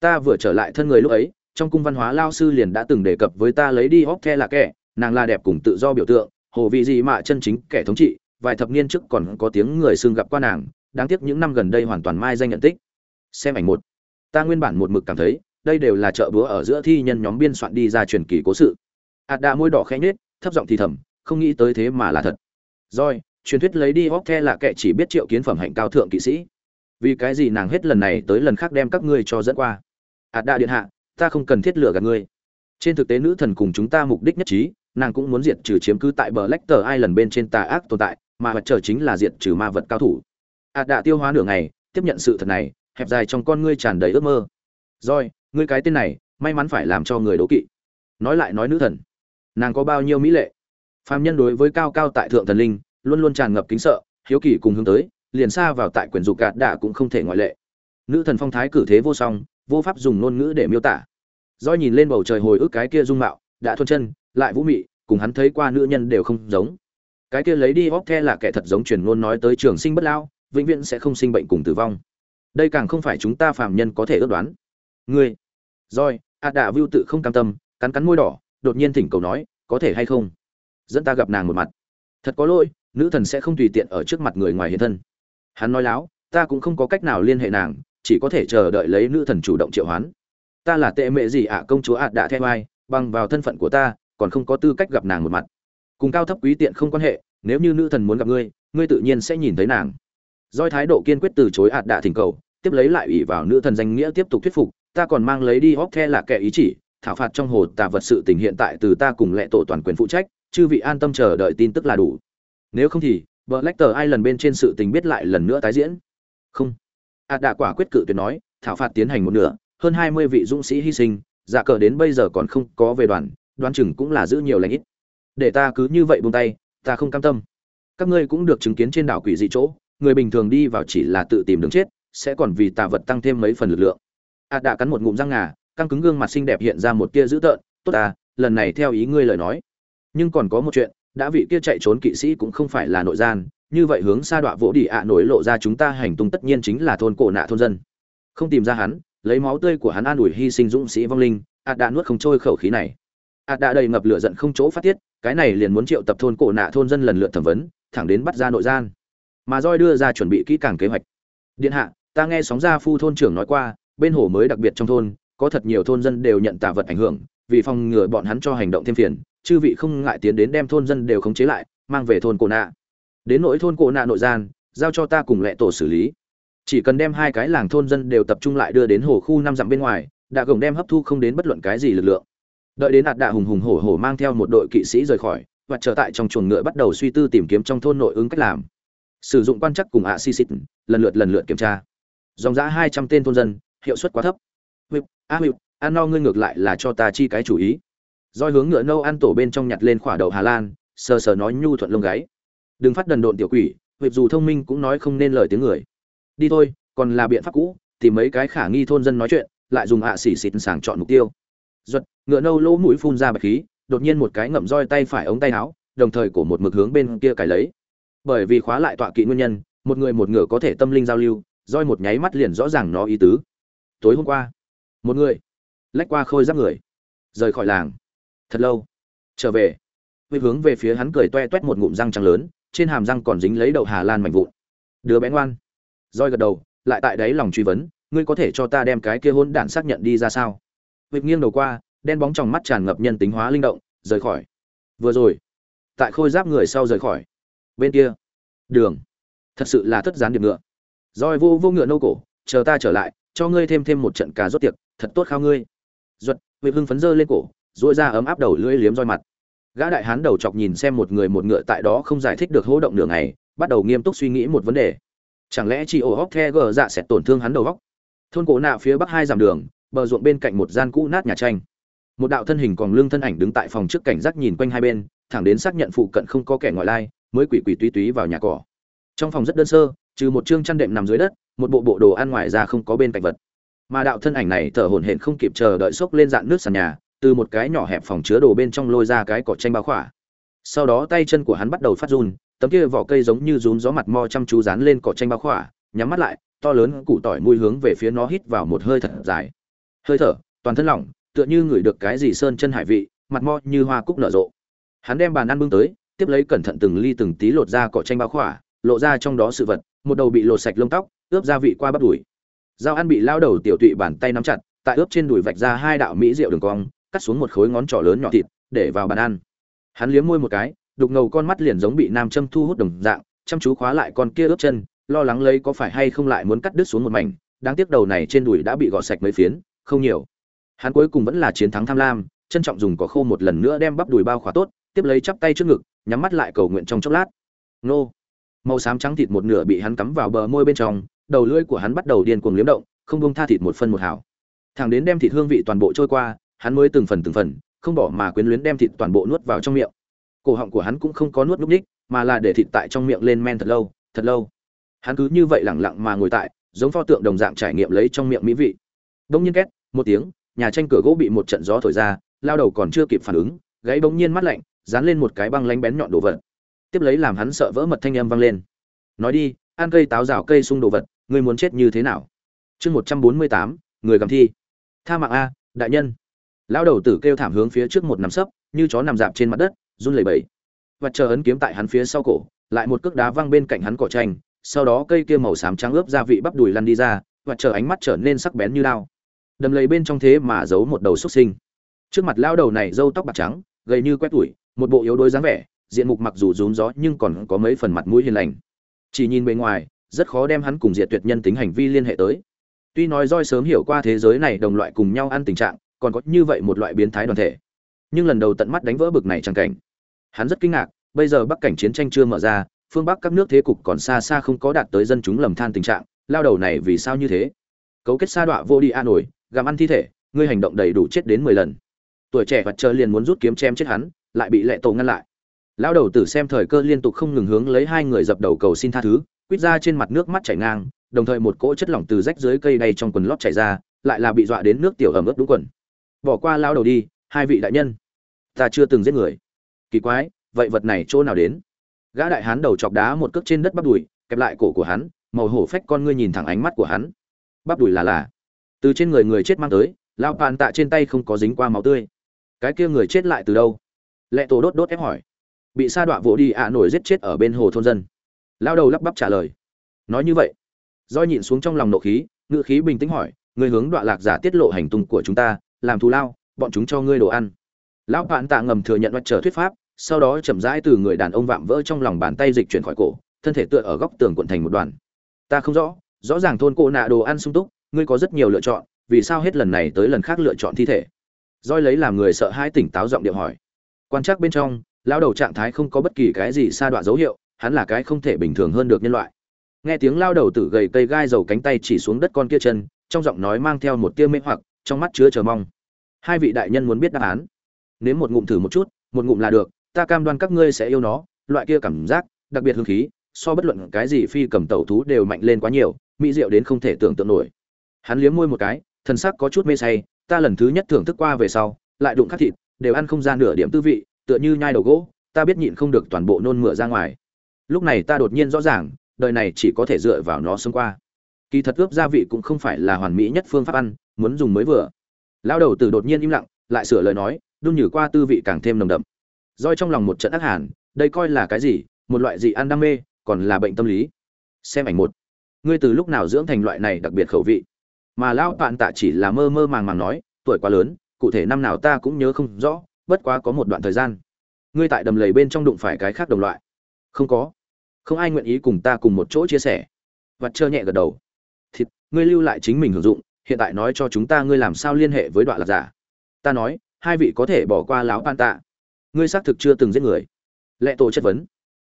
Ta vừa trở lại thân người lúc ấy, trong cung văn hóa lao sư liền đã từng đề cập với ta lấy đi hóc the là kẻ, nàng là đẹp cùng tự do biểu tượng, hồ vị gì mà chân chính kẻ thống trị, vài thập niên trước còn có tiếng người xương gặp qua nàng, đáng tiếc những năm gần đây hoàn toàn mai danh nhận tích. Xem ảnh một. Ta nguyên bản một mực cảm thấy, đây đều là chợ búa ở giữa thi nhân nhóm biên soạn đi ra truyền kỳ cố sự ạt đạ môi đỏ khẽ nhếch, thấp giọng thì thầm không nghĩ tới thế mà là thật. Rồi truyền thuyết lấy đi hóc the là kệ chỉ biết triệu kiến phẩm hạnh cao thượng kỵ sĩ. Vì cái gì nàng hết lần này tới lần khác đem các ngươi cho dẫn qua? Ạt đạ điện hạ ta không cần thiết lựa gạt ngươi. Trên thực tế nữ thần cùng chúng ta mục đích nhất trí nàng cũng muốn diệt trừ chiếm cứ tại bờ lách tờ ai lần bên trên tà ác tồn tại mà vật trở chính là diệt trừ ma vật cao thủ. Ạt đạ tiêu hóa nửa ngày tiếp nhận sự thật này hẹp dài trong con ngươi tràn đầy ước mơ. Rồi ngươi cái tên này may mắn phải làm cho người đố kỵ. Nói lại nói nữ thần nàng có bao nhiêu mỹ lệ. Phàm nhân đối với cao cao tại thượng thần linh luôn luôn tràn ngập kính sợ hiếu kỳ cùng hướng tới liền xa vào tại quyển dục gạt đạ cũng không thể ngoại lệ. Nữ thần phong thái cử thế vô song vô pháp dùng ngôn ngữ để miêu tả. Do nhìn lên bầu trời hồi ức cái kia dung mạo đã thuần chân lại vũ mị cùng hắn thấy qua nữ nhân đều không giống. Cái kia lấy đi óc the là kẻ thật giống truyền ngôn nói tới trường sinh bất lao vĩnh viễn sẽ không sinh bệnh cùng tử vong. Đây càng không phải chúng ta phàm nhân có thể ước đoán. Ngươi roi, ạt đạ vưu tự không cam tâm cắn cắn môi đỏ đột nhiên thỉnh cầu nói, có thể hay không? Dẫn ta gặp nàng một mặt. Thật có lỗi, nữ thần sẽ không tùy tiện ở trước mặt người ngoài hiện thân. Hắn nói láo, ta cũng không có cách nào liên hệ nàng, chỉ có thể chờ đợi lấy nữ thần chủ động triệu hoán. Ta là tệ mệ gì ạ? Công chúa ạt đạ theo ai bằng vào thân phận của ta, còn không có tư cách gặp nàng một mặt. Cùng cao thấp quý tiện không quan hệ, nếu như nữ thần muốn gặp ngươi ngươi tự nhiên sẽ nhìn thấy nàng. Doi thái độ kiên quyết từ chối ạt đạ thỉnh cầu, tiếp lấy lại ủy vào nữ thần danh nghĩa tiếp tục thuyết phục, ta còn mang lấy đi hóc the là kẻ ý chỉ thảo phạt trong hồ tà vật sự tình hiện tại từ ta cùng lệ tổ toàn quyền phụ trách, chư vị an tâm chờ đợi tin tức là đủ. Nếu không thì vợ lách tờ ai lần bên trên sự tình biết lại lần nữa tái diễn. Không. A đạ quả quyết cự tuyệt nói, thảo phạt tiến hành một nửa, hơn hai mươi vị dũng sĩ hy sinh dạ cờ đến bây giờ còn không có về đoàn, đoán chừng cũng là giữ nhiều lãnh ít. Để ta cứ như vậy buông tay, ta không cam tâm. Các ngươi cũng được chứng kiến trên đảo quỷ dị chỗ, người bình thường đi vào chỉ là tự tìm đường chết, sẽ còn vì tà vật tăng thêm mấy phần lực lượng. A đạ cắn một ngụm răng ngà căng cứng gương mặt xinh đẹp hiện ra một tia dữ tợn, tốt à lần này theo ý ngươi lời nói. Nhưng còn có một chuyện, đã vị kia chạy trốn kỵ sĩ cũng không phải là nội gian, như vậy hướng xa đọa vỗ đi ạ nổi lộ ra chúng ta hành tung tất nhiên chính là thôn cổ nạ thôn dân. Không tìm ra hắn, lấy máu tươi của hắn an ủi hy sinh dũng sĩ vong linh, ạt đã nuốt không trôi khẩu khí này. Ạt đã đầy ngập lửa giận không chỗ phát tiết, cái này liền muốn triệu tập thôn cổ nạ thôn dân lần lượt thẩm vấn, thẳng đến bắt ra nội gian. Mà roi đưa ra chuẩn bị kỹ càng kế hoạch. Điện hạ, ta nghe sóng gia phu thôn trưởng nói qua, bên hồ mới đặc biệt trong thôn có thật nhiều thôn dân đều nhận tà vật ảnh hưởng, vì phòng ngừa bọn hắn cho hành động thêm phiền, chư vị không ngại tiến đến đem thôn dân đều khống chế lại, mang về thôn cổ nạ. Đến nỗi thôn cổ nạ nội gian, giao cho ta cùng lệ tổ xử lý. Chỉ cần đem hai cái làng thôn dân đều tập trung lại đưa đến hồ khu năm dặm bên ngoài đã gồng đem hấp thu không đến bất luận cái gì lực lượng. Đợi đến ạt đạ hùng hùng hổ hổ mang theo một đội kỵ sĩ rời khỏi, và trở tại trong chuồng ngựa bắt đầu suy tư tìm kiếm trong thôn nội ứng cách làm. Sử dụng quan chắc cùng ạ xì xịt, lần lượt lần lượt kiểm tra. Dòng giã hai trăm tên thôn dân, hiệu suất quá thấp a hữu ăn no ngươi ngược lại là cho ta chi cái chủ ý. Roi hướng ngựa nâu ăn tổ bên trong nhặt lên khỏa đầu hà lan, sờ sờ nói nhu thuận lông gáy. Đừng phát đần độn tiểu quỷ Whip dù thông minh cũng nói không nên lời tiếng người. Đi thôi, còn là biện pháp cũ, tìm mấy cái khả nghi thôn dân nói chuyện, lại dùng ạ xỉ xịt sàng chọn mục tiêu. Giật ngựa nâu lỗ mũi phun ra bạch khí, đột nhiên một cái ngậm roi tay phải ống tay áo, đồng thời cổ một mực hướng bên kia cài lấy. Bởi vì khóa lại tọa kỵ nguyên nhân, một người một ngựa có thể tâm linh giao lưu, roi một nháy mắt liền rõ ràng nó ý tứ. Tối hôm qua một người. Lách qua khôi giáp người. Rời khỏi làng. Thật lâu. Trở về. Với hướng về phía hắn cười toe toét một ngụm răng trắng lớn, trên hàm răng còn dính lấy đậu hà lan mảnh vụn. Đứa bé ngoan. Roi gật đầu, lại tại đấy lòng truy vấn, ngươi có thể cho ta đem cái kia hôn đản xác nhận đi ra sao? Vịt nghiêng đầu qua, đen bóng trong mắt tràn ngập nhân tính hóa linh động, rời khỏi. Vừa rồi, tại khôi giáp người sau rời khỏi. Bên kia, đường. Thật sự là thất gián điệp ngựa. Roi vô vô ngựa nâu cổ, chờ ta trở lại cho ngươi thêm thêm một trận cà rốt tiệc, thật tốt khao ngươi. Duật, huệ hưng phấn dơ lên cổ dội ra ấm áp đầu lưỡi liếm roi mặt. Gã đại hán đầu chọc nhìn xem một người một ngựa tại đó không giải thích được hô động nửa ngày, bắt đầu nghiêm túc suy nghĩ một vấn đề. Chẳng lẽ chỉ ổ hóc the gờ dạ sẽ tổn thương hắn đầu góc thôn cổ nạ phía bắc hai dặm đường, bờ ruộng bên cạnh một gian cũ nát nhà tranh. Một đạo thân hình còn lương thân ảnh đứng tại phòng trước cảnh giác nhìn quanh hai bên, thẳng đến xác nhận phụ cận không có kẻ ngoại lai, mới quỷ quỷ túy túy vào nhà cỏ. Trong phòng rất đơn sơ, trừ một chương chăn đệm nằm dưới đất một bộ bộ đồ ăn ngoài ra không có bên cạnh vật. Mà đạo thân ảnh này thở hổn hển không kịp chờ đợi xốc lên dạn nước sàn nhà, từ một cái nhỏ hẹp phòng chứa đồ bên trong lôi ra cái cỏ tranh bao khỏa. Sau đó tay chân của hắn bắt đầu phát run, tấm kia vỏ cây giống như rún gió mặt mo chăm chú dán lên cỏ tranh bao khỏa, nhắm mắt lại, to lớn củ tỏi mùi hướng về phía nó hít vào một hơi thật dài. Hơi thở, toàn thân lỏng, tựa như ngửi được cái gì sơn chân hải vị, mặt mo như hoa cúc nở rộ. Hắn đem bàn ăn bưng tới, tiếp lấy cẩn thận từng ly từng tí lột ra cỏ tranh bao khỏa, lộ ra trong đó sự vật một đầu bị lột sạch lông tóc, ướp gia vị qua bắp đùi. Dao ăn bị lao đầu tiểu tụy bàn tay nắm chặt, tại ướp trên đùi vạch ra hai đạo mỹ rượu đường cong, cắt xuống một khối ngón trỏ lớn nhỏ thịt, để vào bàn ăn. Hắn liếm môi một cái, đục ngầu con mắt liền giống bị nam châm thu hút đồng dạng, chăm chú khóa lại con kia ướp chân, lo lắng lấy có phải hay không lại muốn cắt đứt xuống một mảnh, đáng tiếc đầu này trên đùi đã bị gọt sạch mấy phiến, không nhiều. Hắn cuối cùng vẫn là chiến thắng tham lam, trân trọng dùng cỏ khô một lần nữa đem bắp đùi bao khóa tốt, tiếp lấy chắp tay trước ngực, nhắm mắt lại cầu nguyện trong chốc lát. Nô màu xám trắng thịt một nửa bị hắn cắm vào bờ môi bên trong, đầu lưỡi của hắn bắt đầu điên cuồng liếm động, không bông tha thịt một phân một hảo thẳng đến đem thịt hương vị toàn bộ trôi qua, hắn mới từng phần từng phần, không bỏ mà quyến luyến đem thịt toàn bộ nuốt vào trong miệng. Cổ họng của hắn cũng không có nuốt núp ních, mà là để thịt tại trong miệng lên men thật lâu thật lâu. Hắn cứ như vậy lẳng lặng mà ngồi tại, giống pho tượng đồng dạng trải nghiệm lấy trong miệng mỹ vị. Đông nhiên két, một tiếng, nhà tranh cửa gỗ bị một trận gió thổi ra, lao đầu còn chưa kịp phản ứng, gáy bỗng nhiên mắt lạnh, dán lên một cái băng lánh bén nhọn đồ vật tiếp lấy làm hắn sợ vỡ mật thanh âm vang lên. Nói đi, ăn cây táo rào cây sung đồ vật, ngươi muốn chết như thế nào? Chương một trăm bốn mươi tám, người gầm thi. Tha mạng a, đại nhân. Lão đầu tử kêu thảm hướng phía trước một nằm sấp, như chó nằm dạp trên mặt đất, run lẩy bẩy. Và chờ ấn kiếm tại hắn phía sau cổ, lại một cước đá văng bên cạnh hắn cỏ tranh sau đó cây kia màu xám trắng ướp gia vị bắp đùi lăn đi ra, và chờ ánh mắt trở nên sắc bén như lao đầm lầy bên trong thế mà giấu một đầu xuất sinh. Trước mặt lao đầu này râu tóc bạc trắng, gầy như quét tủi, một bộ yếu đuối dáng vẻ diện mục mặc dù rúm gió nhưng còn có mấy phần mặt mũi hiền lành. Chỉ nhìn bề ngoài, rất khó đem hắn cùng diệt tuyệt nhân tính hành vi liên hệ tới. Tuy nói roi sớm hiểu qua thế giới này đồng loại cùng nhau ăn tình trạng, còn có như vậy một loại biến thái đoàn thể. Nhưng lần đầu tận mắt đánh vỡ bực này chẳng cảnh. Hắn rất kinh ngạc, bây giờ bắc cảnh chiến tranh chưa mở ra, phương bắc các nước thế cục còn xa xa không có đạt tới dân chúng lầm than tình trạng, lao đầu này vì sao như thế? Cấu kết sa đọa vô đi a nổi gặm ăn thi thể, ngươi hành động đầy đủ chết đến mười lần. Tuổi trẻ vật chờ liền muốn rút kiếm chém chết hắn, lại bị lệ tổ ngăn lại lão đầu tử xem thời cơ liên tục không ngừng hướng lấy hai người dập đầu cầu xin tha thứ, quýt ra trên mặt nước mắt chảy ngang, đồng thời một cỗ chất lỏng từ rách dưới cây đay trong quần lót chảy ra, lại là bị dọa đến nước tiểu ẩm ướt đúng quần. Bỏ qua lao đầu đi, hai vị đại nhân. Ta chưa từng giết người. Kỳ quái, vậy vật này chỗ nào đến? Gã đại hán đầu chọc đá một cước trên đất bắp đùi, kẹp lại cổ của hắn, màu hổ phách con ngươi nhìn thẳng ánh mắt của hắn. Bắp đùi là là. Từ trên người người chết mang tới lao bàn tạ trên tay không có dính qua máu tươi. Cái kia người chết lại từ đâu? Lệ tổ đốt đốt ép hỏi bị sa đọa vỗ đi ạ nổi giết chết ở bên hồ thôn dân. Lao đầu lắp bắp trả lời. Nói như vậy, doi nhịn xuống trong lòng nộ khí ngự khí bình tĩnh hỏi người hướng đoạn lạc giả tiết lộ hành tung của chúng ta, làm thù lao, bọn chúng cho ngươi đồ ăn. Lão bạn tạ ngầm thừa nhận mặt trở thuyết pháp, sau đó chậm rãi từ người đàn ông vạm vỡ trong lòng bàn tay dịch chuyển khỏi cổ, thân thể tựa ở góc tường quận thành một đoàn. Ta không rõ rõ ràng thôn cô nạ đồ ăn sung túc, ngươi có rất nhiều lựa chọn, vì sao hết lần này tới lần khác lựa chọn thi thể? Roi lấy làm người sợ hãi tỉnh táo giọng điệu hỏi. Quan trắc bên trong lao đầu trạng thái không có bất kỳ cái gì xa đoạn dấu hiệu, hắn là cái không thể bình thường hơn được nhân loại. Nghe tiếng lao đầu tử gầy cây gai dầu cánh tay chỉ xuống đất con kia chân, trong giọng nói mang theo một tia mê hoặc, trong mắt chứa chờ mong. Hai vị đại nhân muốn biết đáp án. Nếu một ngụm thử một chút, một ngụm là được, ta cam đoan các ngươi sẽ yêu nó, loại kia cảm giác, đặc biệt hương khí, so bất luận cái gì phi cầm tẩu thú đều mạnh lên quá nhiều, mỹ diệu đến không thể tưởng tượng nổi. Hắn liếm môi một cái, thần sắc có chút mê say, ta lần thứ nhất thưởng thức qua về sau, lại đụng khắc thịt, đều ăn không ra nửa điểm tư vị tựa như nhai đầu gỗ, ta biết nhịn không được toàn bộ nôn mửa ra ngoài. Lúc này ta đột nhiên rõ ràng, đời này chỉ có thể dựa vào nó xông qua. Kỳ thật ướp gia vị cũng không phải là hoàn mỹ nhất phương pháp ăn, muốn dùng mới vừa. Lao đầu từ đột nhiên im lặng, lại sửa lời nói, đun nhử qua tư vị càng thêm nồng đậm. Roi trong lòng một trận ác hàn, đây coi là cái gì? Một loại gì ăn đam mê, còn là bệnh tâm lý. Xem ảnh một. Ngươi từ lúc nào dưỡng thành loại này đặc biệt khẩu vị? Mà lão bạn tạ chỉ là mơ mơ màng màng nói, tuổi quá lớn, cụ thể năm nào ta cũng nhớ không rõ bất quá có một đoạn thời gian. Ngươi tại đầm lầy bên trong đụng phải cái khác đồng loại. Không có. Không ai nguyện ý cùng ta cùng một chỗ chia sẻ. Vặt trơ nhẹ gật đầu. Thịt, ngươi lưu lại chính mình hưởng dụng, hiện tại nói cho chúng ta ngươi làm sao liên hệ với đoạn lạc giả. Ta nói, hai vị có thể bỏ qua láo pan tạ ngươi xác thực chưa từng giết người. Lệ tổ chất vấn.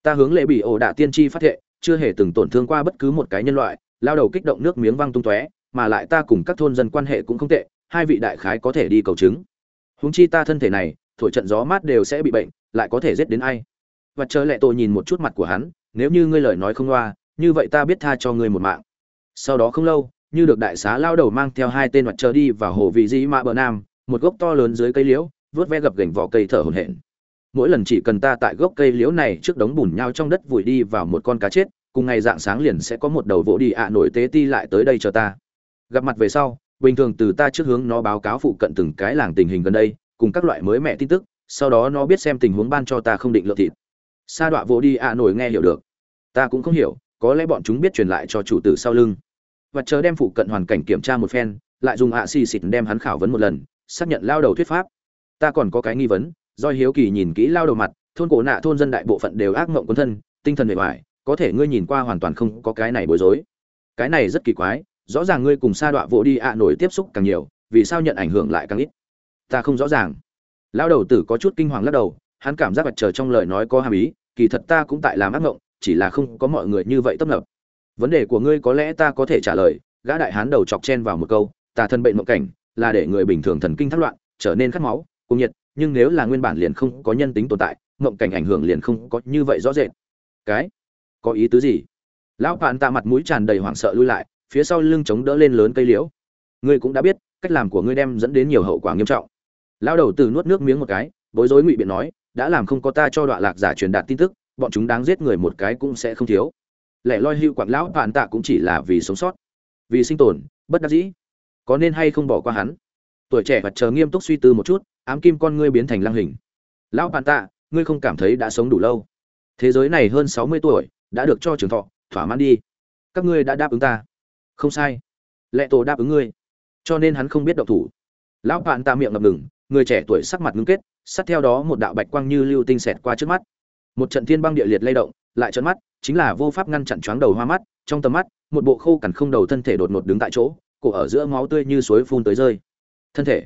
Ta hướng lệ bị ổ đạ tiên tri phát thệ, chưa hề từng tổn thương qua bất cứ một cái nhân loại, lao đầu kích động nước miếng văng tung tóe, mà lại ta cùng các thôn dân quan hệ cũng không tệ, hai vị đại khái có thể đi cầu chứng. Huống chi ta thân thể này thổi trận gió mát đều sẽ bị bệnh, lại có thể giết đến ai? Và chờ lệ tôi nhìn một chút mặt của hắn, nếu như ngươi lời nói không loa, như vậy ta biết tha cho ngươi một mạng. Sau đó không lâu, như được đại xá lao đầu mang theo hai tên mặt chờ đi vào hồ vị dĩ mạ bờ nam, một gốc to lớn dưới cây liễu vớt ve gập gành vỏ cây thở hổn hển. Mỗi lần chỉ cần ta tại gốc cây liễu này trước đống bùn nhau trong đất vùi đi vào một con cá chết, cùng ngày dạng sáng liền sẽ có một đầu vỗ đi ạ nổi tế ti lại tới đây chờ ta. Gặp mặt về sau, bình thường từ ta trước hướng nó báo cáo phụ cận từng cái làng tình hình gần đây cùng các loại mới mẹ tin tức, sau đó nó biết xem tình huống ban cho ta không định lượng thịt. Sa đọa vỗ đi ạ, nổi nghe hiểu được. Ta cũng không hiểu, có lẽ bọn chúng biết truyền lại cho chủ tử sau lưng. Và chờ đem phụ cận hoàn cảnh kiểm tra một phen, lại dùng ạ xì xịt đem hắn khảo vấn một lần, xác nhận lao đầu thuyết pháp. Ta còn có cái nghi vấn, do hiếu kỳ nhìn kỹ lao đầu mặt, thôn cổ nạ thôn dân đại bộ phận đều ác mộng quân thân, tinh thần bề ngoài có thể ngươi nhìn qua hoàn toàn không có cái này bối rối. Cái này rất kỳ quái, rõ ràng ngươi cùng sa đọa vỗ đi ạ nổi tiếp xúc càng nhiều, vì sao nhận ảnh hưởng lại càng ít? Ta không rõ ràng. Lão đầu tử có chút kinh hoàng lắc đầu, hắn cảm giác mặt trời trong lời nói có hàm ý, kỳ thật ta cũng tại làm ác mộng chỉ là không có mọi người như vậy tấp nập. Vấn đề của ngươi có lẽ ta có thể trả lời, gã đại hán đầu chọc chen vào một câu tà thân bệnh mộng cảnh, là để người bình thường thần kinh thất loạn, trở nên khát máu cùng nhiệt, nhưng nếu là nguyên bản liền không có nhân tính tồn tại, mộng cảnh ảnh hưởng liền không có như vậy rõ rệt. Cái? Có ý tứ gì? Lão bạn tạ mặt mũi tràn đầy hoảng sợ lui lại, phía sau lưng chống đỡ lên lớn cây liễu. Ngươi cũng đã biết, cách làm của ngươi đem dẫn đến nhiều hậu quả nghiêm trọng lão đầu từ nuốt nước miếng một cái, bối rối ngụy biện nói, đã làm không có ta cho đoạn lạc giả truyền đạt tin tức, bọn chúng đáng giết người một cái cũng sẽ không thiếu. Lẽ loi hưu quảng lão bạn tạ cũng chỉ là vì sống sót, vì sinh tồn, bất đắc dĩ. Có nên hay không bỏ qua hắn? Tuổi trẻ và chờ nghiêm túc suy tư một chút, ám kim con ngươi biến thành lang hình. Lão bạn tạ, ngươi không cảm thấy đã sống đủ lâu. Thế giới này hơn sáu mươi tuổi, đã được cho trường thọ, thỏa mãn đi. Các ngươi đã đáp ứng ta. Không sai. Lệ tổ đáp ứng ngươi, cho nên hắn không biết động thủ. Lão bạn ta miệng ngập ngừng người trẻ tuổi sắc mặt ngưng kết, sát theo đó một đạo bạch quang như lưu tinh xẹt qua trước mắt. Một trận thiên băng địa liệt lay động, lại trợn mắt, chính là vô pháp ngăn chặn choáng đầu hoa mắt, trong tầm mắt, một bộ khô cằn không đầu thân thể đột ngột đứng tại chỗ, cổ ở giữa máu tươi như suối phun tới rơi. Thân thể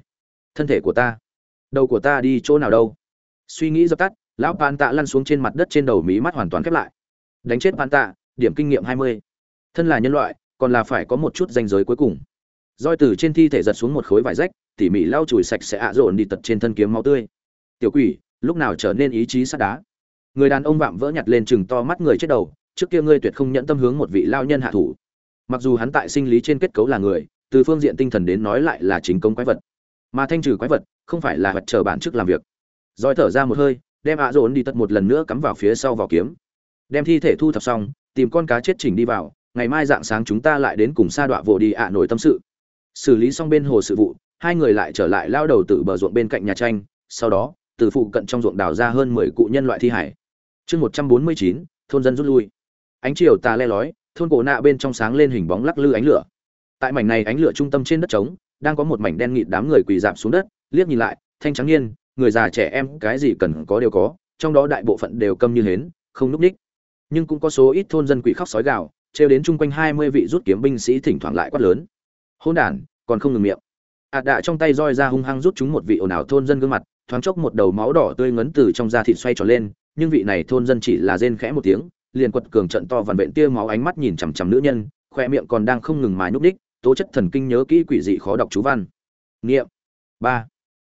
thân thể của ta, đầu của ta đi chỗ nào đâu? Suy nghĩ dập tắt, lão pan tạ lăn xuống trên mặt đất trên đầu mí mắt hoàn toàn khép lại. Đánh chết pan tạ điểm kinh nghiệm hai mươi. Thân là nhân loại, còn là phải có một chút danh giới cuối cùng roi từ trên thi thể giật xuống một khối vải rách, tỉ mỉ lau chùi sạch sẽ ạ rộn đi tật trên thân kiếm máu tươi. Tiểu quỷ, lúc nào trở nên ý chí sắt đá? Người đàn ông vạm vỡ nhặt lên chừng to mắt người chết đầu, trước kia ngươi tuyệt không nhẫn tâm hướng một vị lao nhân hạ thủ. Mặc dù hắn tại sinh lý trên kết cấu là người, từ phương diện tinh thần đến nói lại là chính công quái vật. Mà thanh trừ quái vật, không phải là vật chờ bản chức làm việc. Roi thở ra một hơi, đem ạ rộn đi tật một lần nữa cắm vào phía sau vỏ kiếm. Đem thi thể thu thập xong, tìm con cá chết chỉnh đi vào, ngày mai dạng sáng chúng ta lại đến cùng sa đọa vồ đi ạ nổi tâm sự xử lý xong bên hồ sự vụ, hai người lại trở lại lao đầu từ bờ ruộng bên cạnh nhà tranh, sau đó, từ phụ cận trong ruộng đào ra hơn mười cụ nhân loại thi hải. Chương một trăm bốn mươi chín, thôn dân rút lui. Ánh chiều tà le lói, thôn cổ nạ bên trong sáng lên hình bóng lắc lư ánh lửa. Tại mảnh này ánh lửa trung tâm trên đất trống, đang có một mảnh đen nghịt đám người quỳ dạp xuống đất, liếc nhìn lại, thanh trắng niên, người già trẻ em, cái gì cần có đều có, trong đó đại bộ phận đều câm như hến, không núp ních. Nhưng cũng có số ít thôn dân quỷ khóc sói gạo trêu đến chung quanh hai mươi vị rút kiếm binh sĩ thỉnh thoảng lại quát lớn hôn đản, còn không ngừng miệng. Ạt đạ trong tay roi ra hung hăng rút chúng một vị ồn ào thôn dân gương mặt, thoáng chốc một đầu máu đỏ tươi ngấn từ trong da thịt xoay tròn lên, nhưng vị này thôn dân chỉ là rên khẽ một tiếng, liền quật cường trận to vằn vện tia máu ánh mắt nhìn chằm chằm nữ nhân khoe miệng còn đang không ngừng mài nhúc đích tố chất thần kinh nhớ kỹ quỷ dị khó đọc chú văn. Niệm. Ba.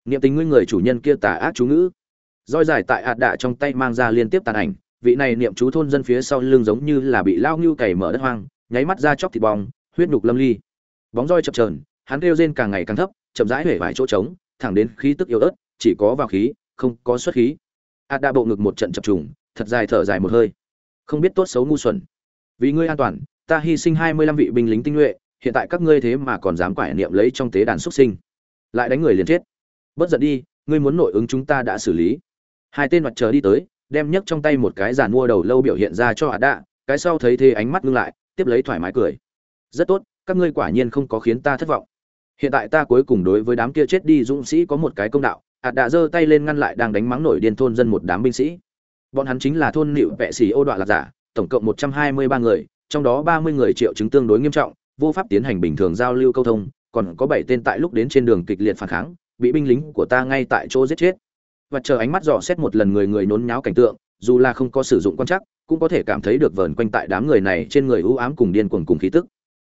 Niệm tình nguyên người chủ nhân kia tà ác chú ngữ. Roi dài tại ạt đạ trong tay mang ra liên tiếp tàn ảnh, vị này niệm chú thôn dân phía sau lưng giống như là bị lao ngưu cày mở đất hoang, nháy mắt ra chóc thịt bong, huyết nhục lâm ly bóng roi chập trờn hắn kêu rên càng ngày càng thấp, chậm rãi huệ vài chỗ trống, thẳng đến khí tức yếu ớt, chỉ có vào khí, không có xuất khí. Ạt đa bộ ngực một trận chập trùng, thật dài thở dài một hơi. Không biết tốt xấu ngu xuẩn. Vì ngươi an toàn, ta hy sinh hai mươi lăm vị binh lính tinh nhuệ, hiện tại các ngươi thế mà còn dám quải niệm lấy trong tế đàn xuất sinh. Lại đánh người liền chết. Bất giận đi, ngươi muốn nội ứng chúng ta đã xử lý. Hai tên mặt trời đi tới, đem nhấc trong tay một cái giàn mua đầu lâu biểu hiện ra cho ạt đạ cái sau thấy thế ánh mắt ngưng lại, tiếp lấy thoải mái cười. Rất tốt các ngươi quả nhiên không có khiến ta thất vọng. Hiện tại ta cuối cùng đối với đám kia chết đi dũng sĩ có một cái công đạo hạt đã giơ tay lên ngăn lại đang đánh mắng nổi điên thôn dân một đám binh sĩ. Bọn hắn chính là thôn nịu vệ sĩ ô đoạn lạc giả, tổng cộng một trăm hai mươi ba người, trong đó ba mươi người triệu chứng tương đối nghiêm trọng, vô pháp tiến hành bình thường giao lưu câu thông, còn có bảy tên tại lúc đến trên đường kịch liệt phản kháng, bị binh lính của ta ngay tại chỗ giết chết. Và chờ ánh mắt dò xét một lần người người nhốn nháo cảnh tượng, dù là không có sử dụng quan chắc, cũng có thể cảm thấy được vờn quanh tại đám người này trên người ưu ám cùng điên cuồng cùng khí tức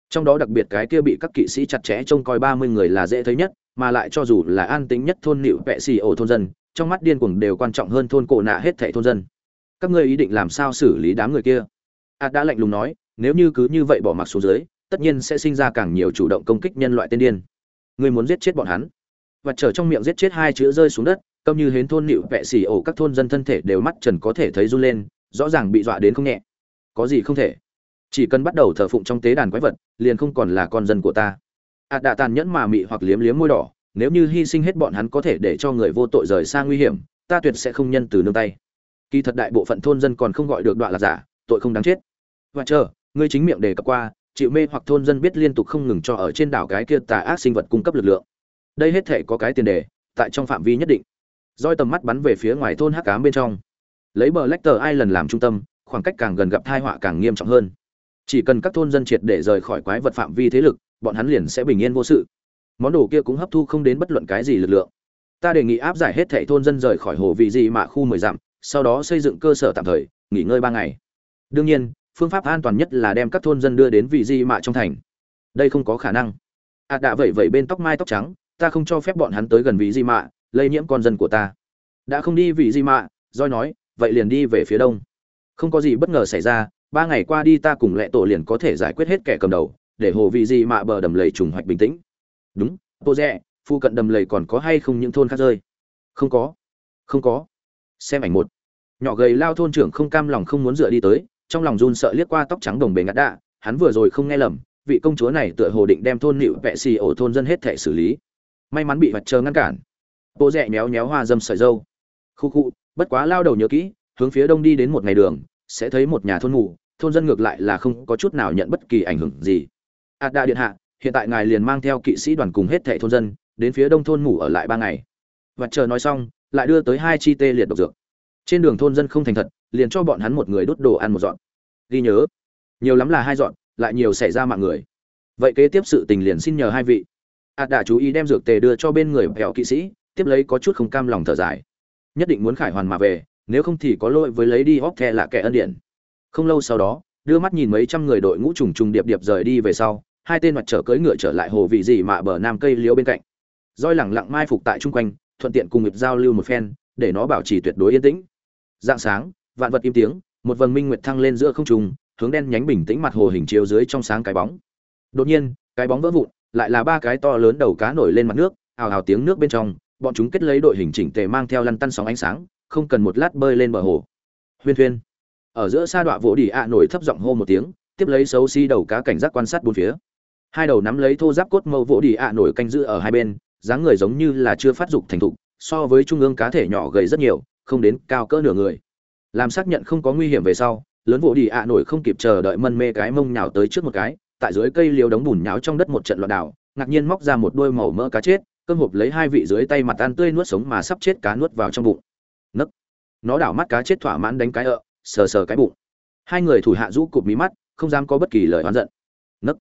trong đó đặc biệt cái kia bị các kỵ sĩ chặt chẽ trông coi ba mươi người là dễ thấy nhất, mà lại cho dù là an tính nhất thôn nịu vệ xì ổ thôn dân, trong mắt điên cuồng đều quan trọng hơn thôn cổ nạ hết thảy thôn dân. Các ngươi ý định làm sao xử lý đám người kia? Ạt đã lạnh lùng nói, nếu như cứ như vậy bỏ mặc xuống dưới, tất nhiên sẽ sinh ra càng nhiều chủ động công kích nhân loại tên điên. Ngươi muốn giết chết bọn hắn? Và trở trong miệng giết chết hai chữ rơi xuống đất, câm như hến thôn nịu vệ xì ổ các thôn dân thân thể đều mắt trần có thể thấy run lên, rõ ràng bị dọa đến không nhẹ. Có gì không thể? Chỉ cần bắt đầu thờ phụng trong tế đàn quái vật, liền không còn là con dân của ta. Ạt đạ tàn nhẫn mà mị hoặc liếm liếm môi đỏ, nếu như hy sinh hết bọn hắn có thể để cho người vô tội rời xa nguy hiểm, ta tuyệt sẽ không nhân từ nương tay. Kỳ thật đại bộ phận thôn dân còn không gọi được đoạn là giả, tội không đáng chết. Và chờ, ngươi chính miệng đề cập qua, chịu mê hoặc thôn dân biết liên tục không ngừng cho ở trên đảo cái kia tà ác sinh vật cung cấp lực lượng. Đây hết thể có cái tiền đề, tại trong phạm vi nhất định. Roi tầm mắt bắn về phía ngoài thôn hắc cám bên trong. Lấy bờ lách tờ ai lần làm trung tâm, khoảng cách càng gần gặp tai họa càng nghiêm trọng hơn chỉ cần các thôn dân triệt để rời khỏi quái vật phạm vi thế lực, bọn hắn liền sẽ bình yên vô sự. Món đồ kia cũng hấp thu không đến bất luận cái gì lực lượng. Ta đề nghị áp giải hết thảy thôn dân rời khỏi hồ vị gì mà khu mười dặm, sau đó xây dựng cơ sở tạm thời, nghỉ ngơi ba ngày. Đương nhiên, phương pháp an toàn nhất là đem các thôn dân đưa đến vị di mạ trong thành. Đây không có khả năng. Ạt à đã vẩy bên tóc mai tóc trắng, ta không cho phép bọn hắn tới gần vị di mạ lây nhiễm con dân của ta. Đã không đi vị di mạ doi nói, vậy liền đi về phía đông. Không có gì bất ngờ xảy ra ba ngày qua đi ta cùng lệ tổ liền có thể giải quyết hết kẻ cầm đầu, để hồ vị gì mạ bờ đầm lầy trùng hoạch bình tĩnh. Đúng tô rẽ phụ cận đầm lầy còn có hay không những thôn khác rơi? Không có không có. Xem ảnh một. Nhỏ gầy lao thôn trưởng không cam lòng không muốn dựa đi tới, trong lòng run sợ liếc qua tóc trắng đồng bề ngắt đạ, hắn vừa rồi không nghe lầm, vị công chúa này tựa hồ định đem thôn nịu vẹ xì ổ thôn dân hết thể xử lý. May mắn bị vật chờ ngăn cản. Bộ rẽ méo méo hoa dâm sợi dâu. Khu khu, bất quá lao đầu nhớ kỹ, hướng phía đông đi đến một ngày đường sẽ thấy một nhà thôn ngủ thôn dân ngược lại là không có chút nào nhận bất kỳ ảnh hưởng gì. Ạt đa điện hạ, hiện tại ngài liền mang theo kỵ sĩ đoàn cùng hết thẻ thôn dân, đến phía đông thôn ngủ ở lại ba ngày. Vật chờ nói xong, lại đưa tới hai chi tê liệt độc dược. Trên đường thôn dân không thành thật, liền cho bọn hắn một người đốt đồ ăn một dọn. Ghi nhớ, nhiều lắm là hai dọn, lại nhiều xảy ra mạng người. Vậy kế tiếp sự tình liền xin nhờ hai vị. À, Ạt đã chú ý đem dược tề đưa cho bên người bèo kỵ sĩ, tiếp lấy có chút không cam lòng thở dài. Nhất định muốn khải hoàn mà về nếu không thì có lỗi với lấy đi hóc the là kẻ ân điển. Không lâu sau đó, đưa mắt nhìn mấy trăm người đội ngũ trùng trùng điệp điệp rời đi về sau, hai tên mặt trở cưỡi ngựa trở lại hồ vị gì mà bờ nam cây liễu bên cạnh. Roi lẳng lặng mai phục tại chung quanh, thuận tiện cùng nghiệp giao lưu một phen, để nó bảo trì tuyệt đối yên tĩnh. Dạng sáng, vạn vật im tiếng, một vầng minh nguyệt thăng lên giữa không trung, hướng đen nhánh bình tĩnh mặt hồ hình chiếu dưới trong sáng cái bóng. Đột nhiên, cái bóng vỡ vụn, lại là ba cái to lớn đầu cá nổi lên mặt nước, ào ào tiếng nước bên trong, bọn chúng kết lấy đội hình chỉnh tề mang theo lăn tăn sóng ánh sáng không cần một lát bơi lên bờ hồ. Huyên thuyên. Ở giữa sa đọa vỗ đi ạ nổi thấp giọng hô một tiếng, tiếp lấy xấu xi đầu cá cảnh giác quan sát bốn phía. Hai đầu nắm lấy thô giáp cốt mâu vỗ đi ạ nổi canh giữ ở hai bên, dáng người giống như là chưa phát dục thành thục, so với trung ương cá thể nhỏ gầy rất nhiều, không đến cao cỡ nửa người. Làm xác nhận không có nguy hiểm về sau, lớn vỗ đi ạ nổi không kịp chờ đợi mân mê cái mông nhào tới trước một cái, tại dưới cây liều đống bùn nháo trong đất một trận loạn đảo, ngạc nhiên móc ra một đôi màu mỡ cá chết, cơm hộp lấy hai vị dưới tay mặt ăn tươi nuốt sống mà sắp chết cá nuốt vào trong bụng nấc. Nó đảo mắt cá chết thỏa mãn đánh cái ợ, sờ sờ cái bụng. Hai người thủ hạ rũ cụp mí mắt, không dám có bất kỳ lời oán giận. Nấc.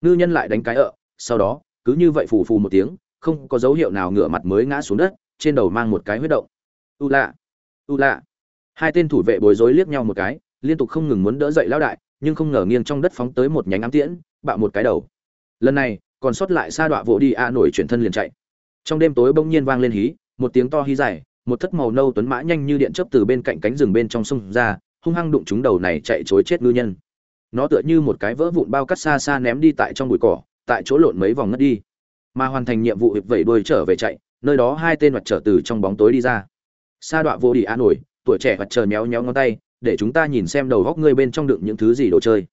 Ngư nhân lại đánh cái ợ, sau đó, cứ như vậy phù phù một tiếng, không có dấu hiệu nào ngửa mặt mới ngã xuống đất, trên đầu mang một cái huyết động. U lạ. U lạ. Hai tên thủ vệ bối rối liếc nhau một cái, liên tục không ngừng muốn đỡ dậy lão đại, nhưng không ngờ nghiêng trong đất phóng tới một nhánh ám tiễn, bạo một cái đầu. Lần này, còn sót lại sa đọa vỗ đi a nổi chuyển thân liền chạy. Trong đêm tối bỗng nhiên vang lên hí, một tiếng to hí dài một thất màu nâu tuấn mã nhanh như điện chớp từ bên cạnh cánh rừng bên trong sông ra, hung hăng đụng chúng đầu này chạy chối chết ngư nhân. Nó tựa như một cái vỡ vụn bao cắt xa xa ném đi tại trong bụi cỏ, tại chỗ lộn mấy vòng ngất đi. Mà hoàn thành nhiệm vụ hiệp vẩy đuôi trở về chạy, nơi đó hai tên mặt trở từ trong bóng tối đi ra. Sa đọa vô đi a nổi tuổi trẻ mặt trời méo méo ngón tay, để chúng ta nhìn xem đầu góc ngươi bên trong đựng những thứ gì đồ chơi.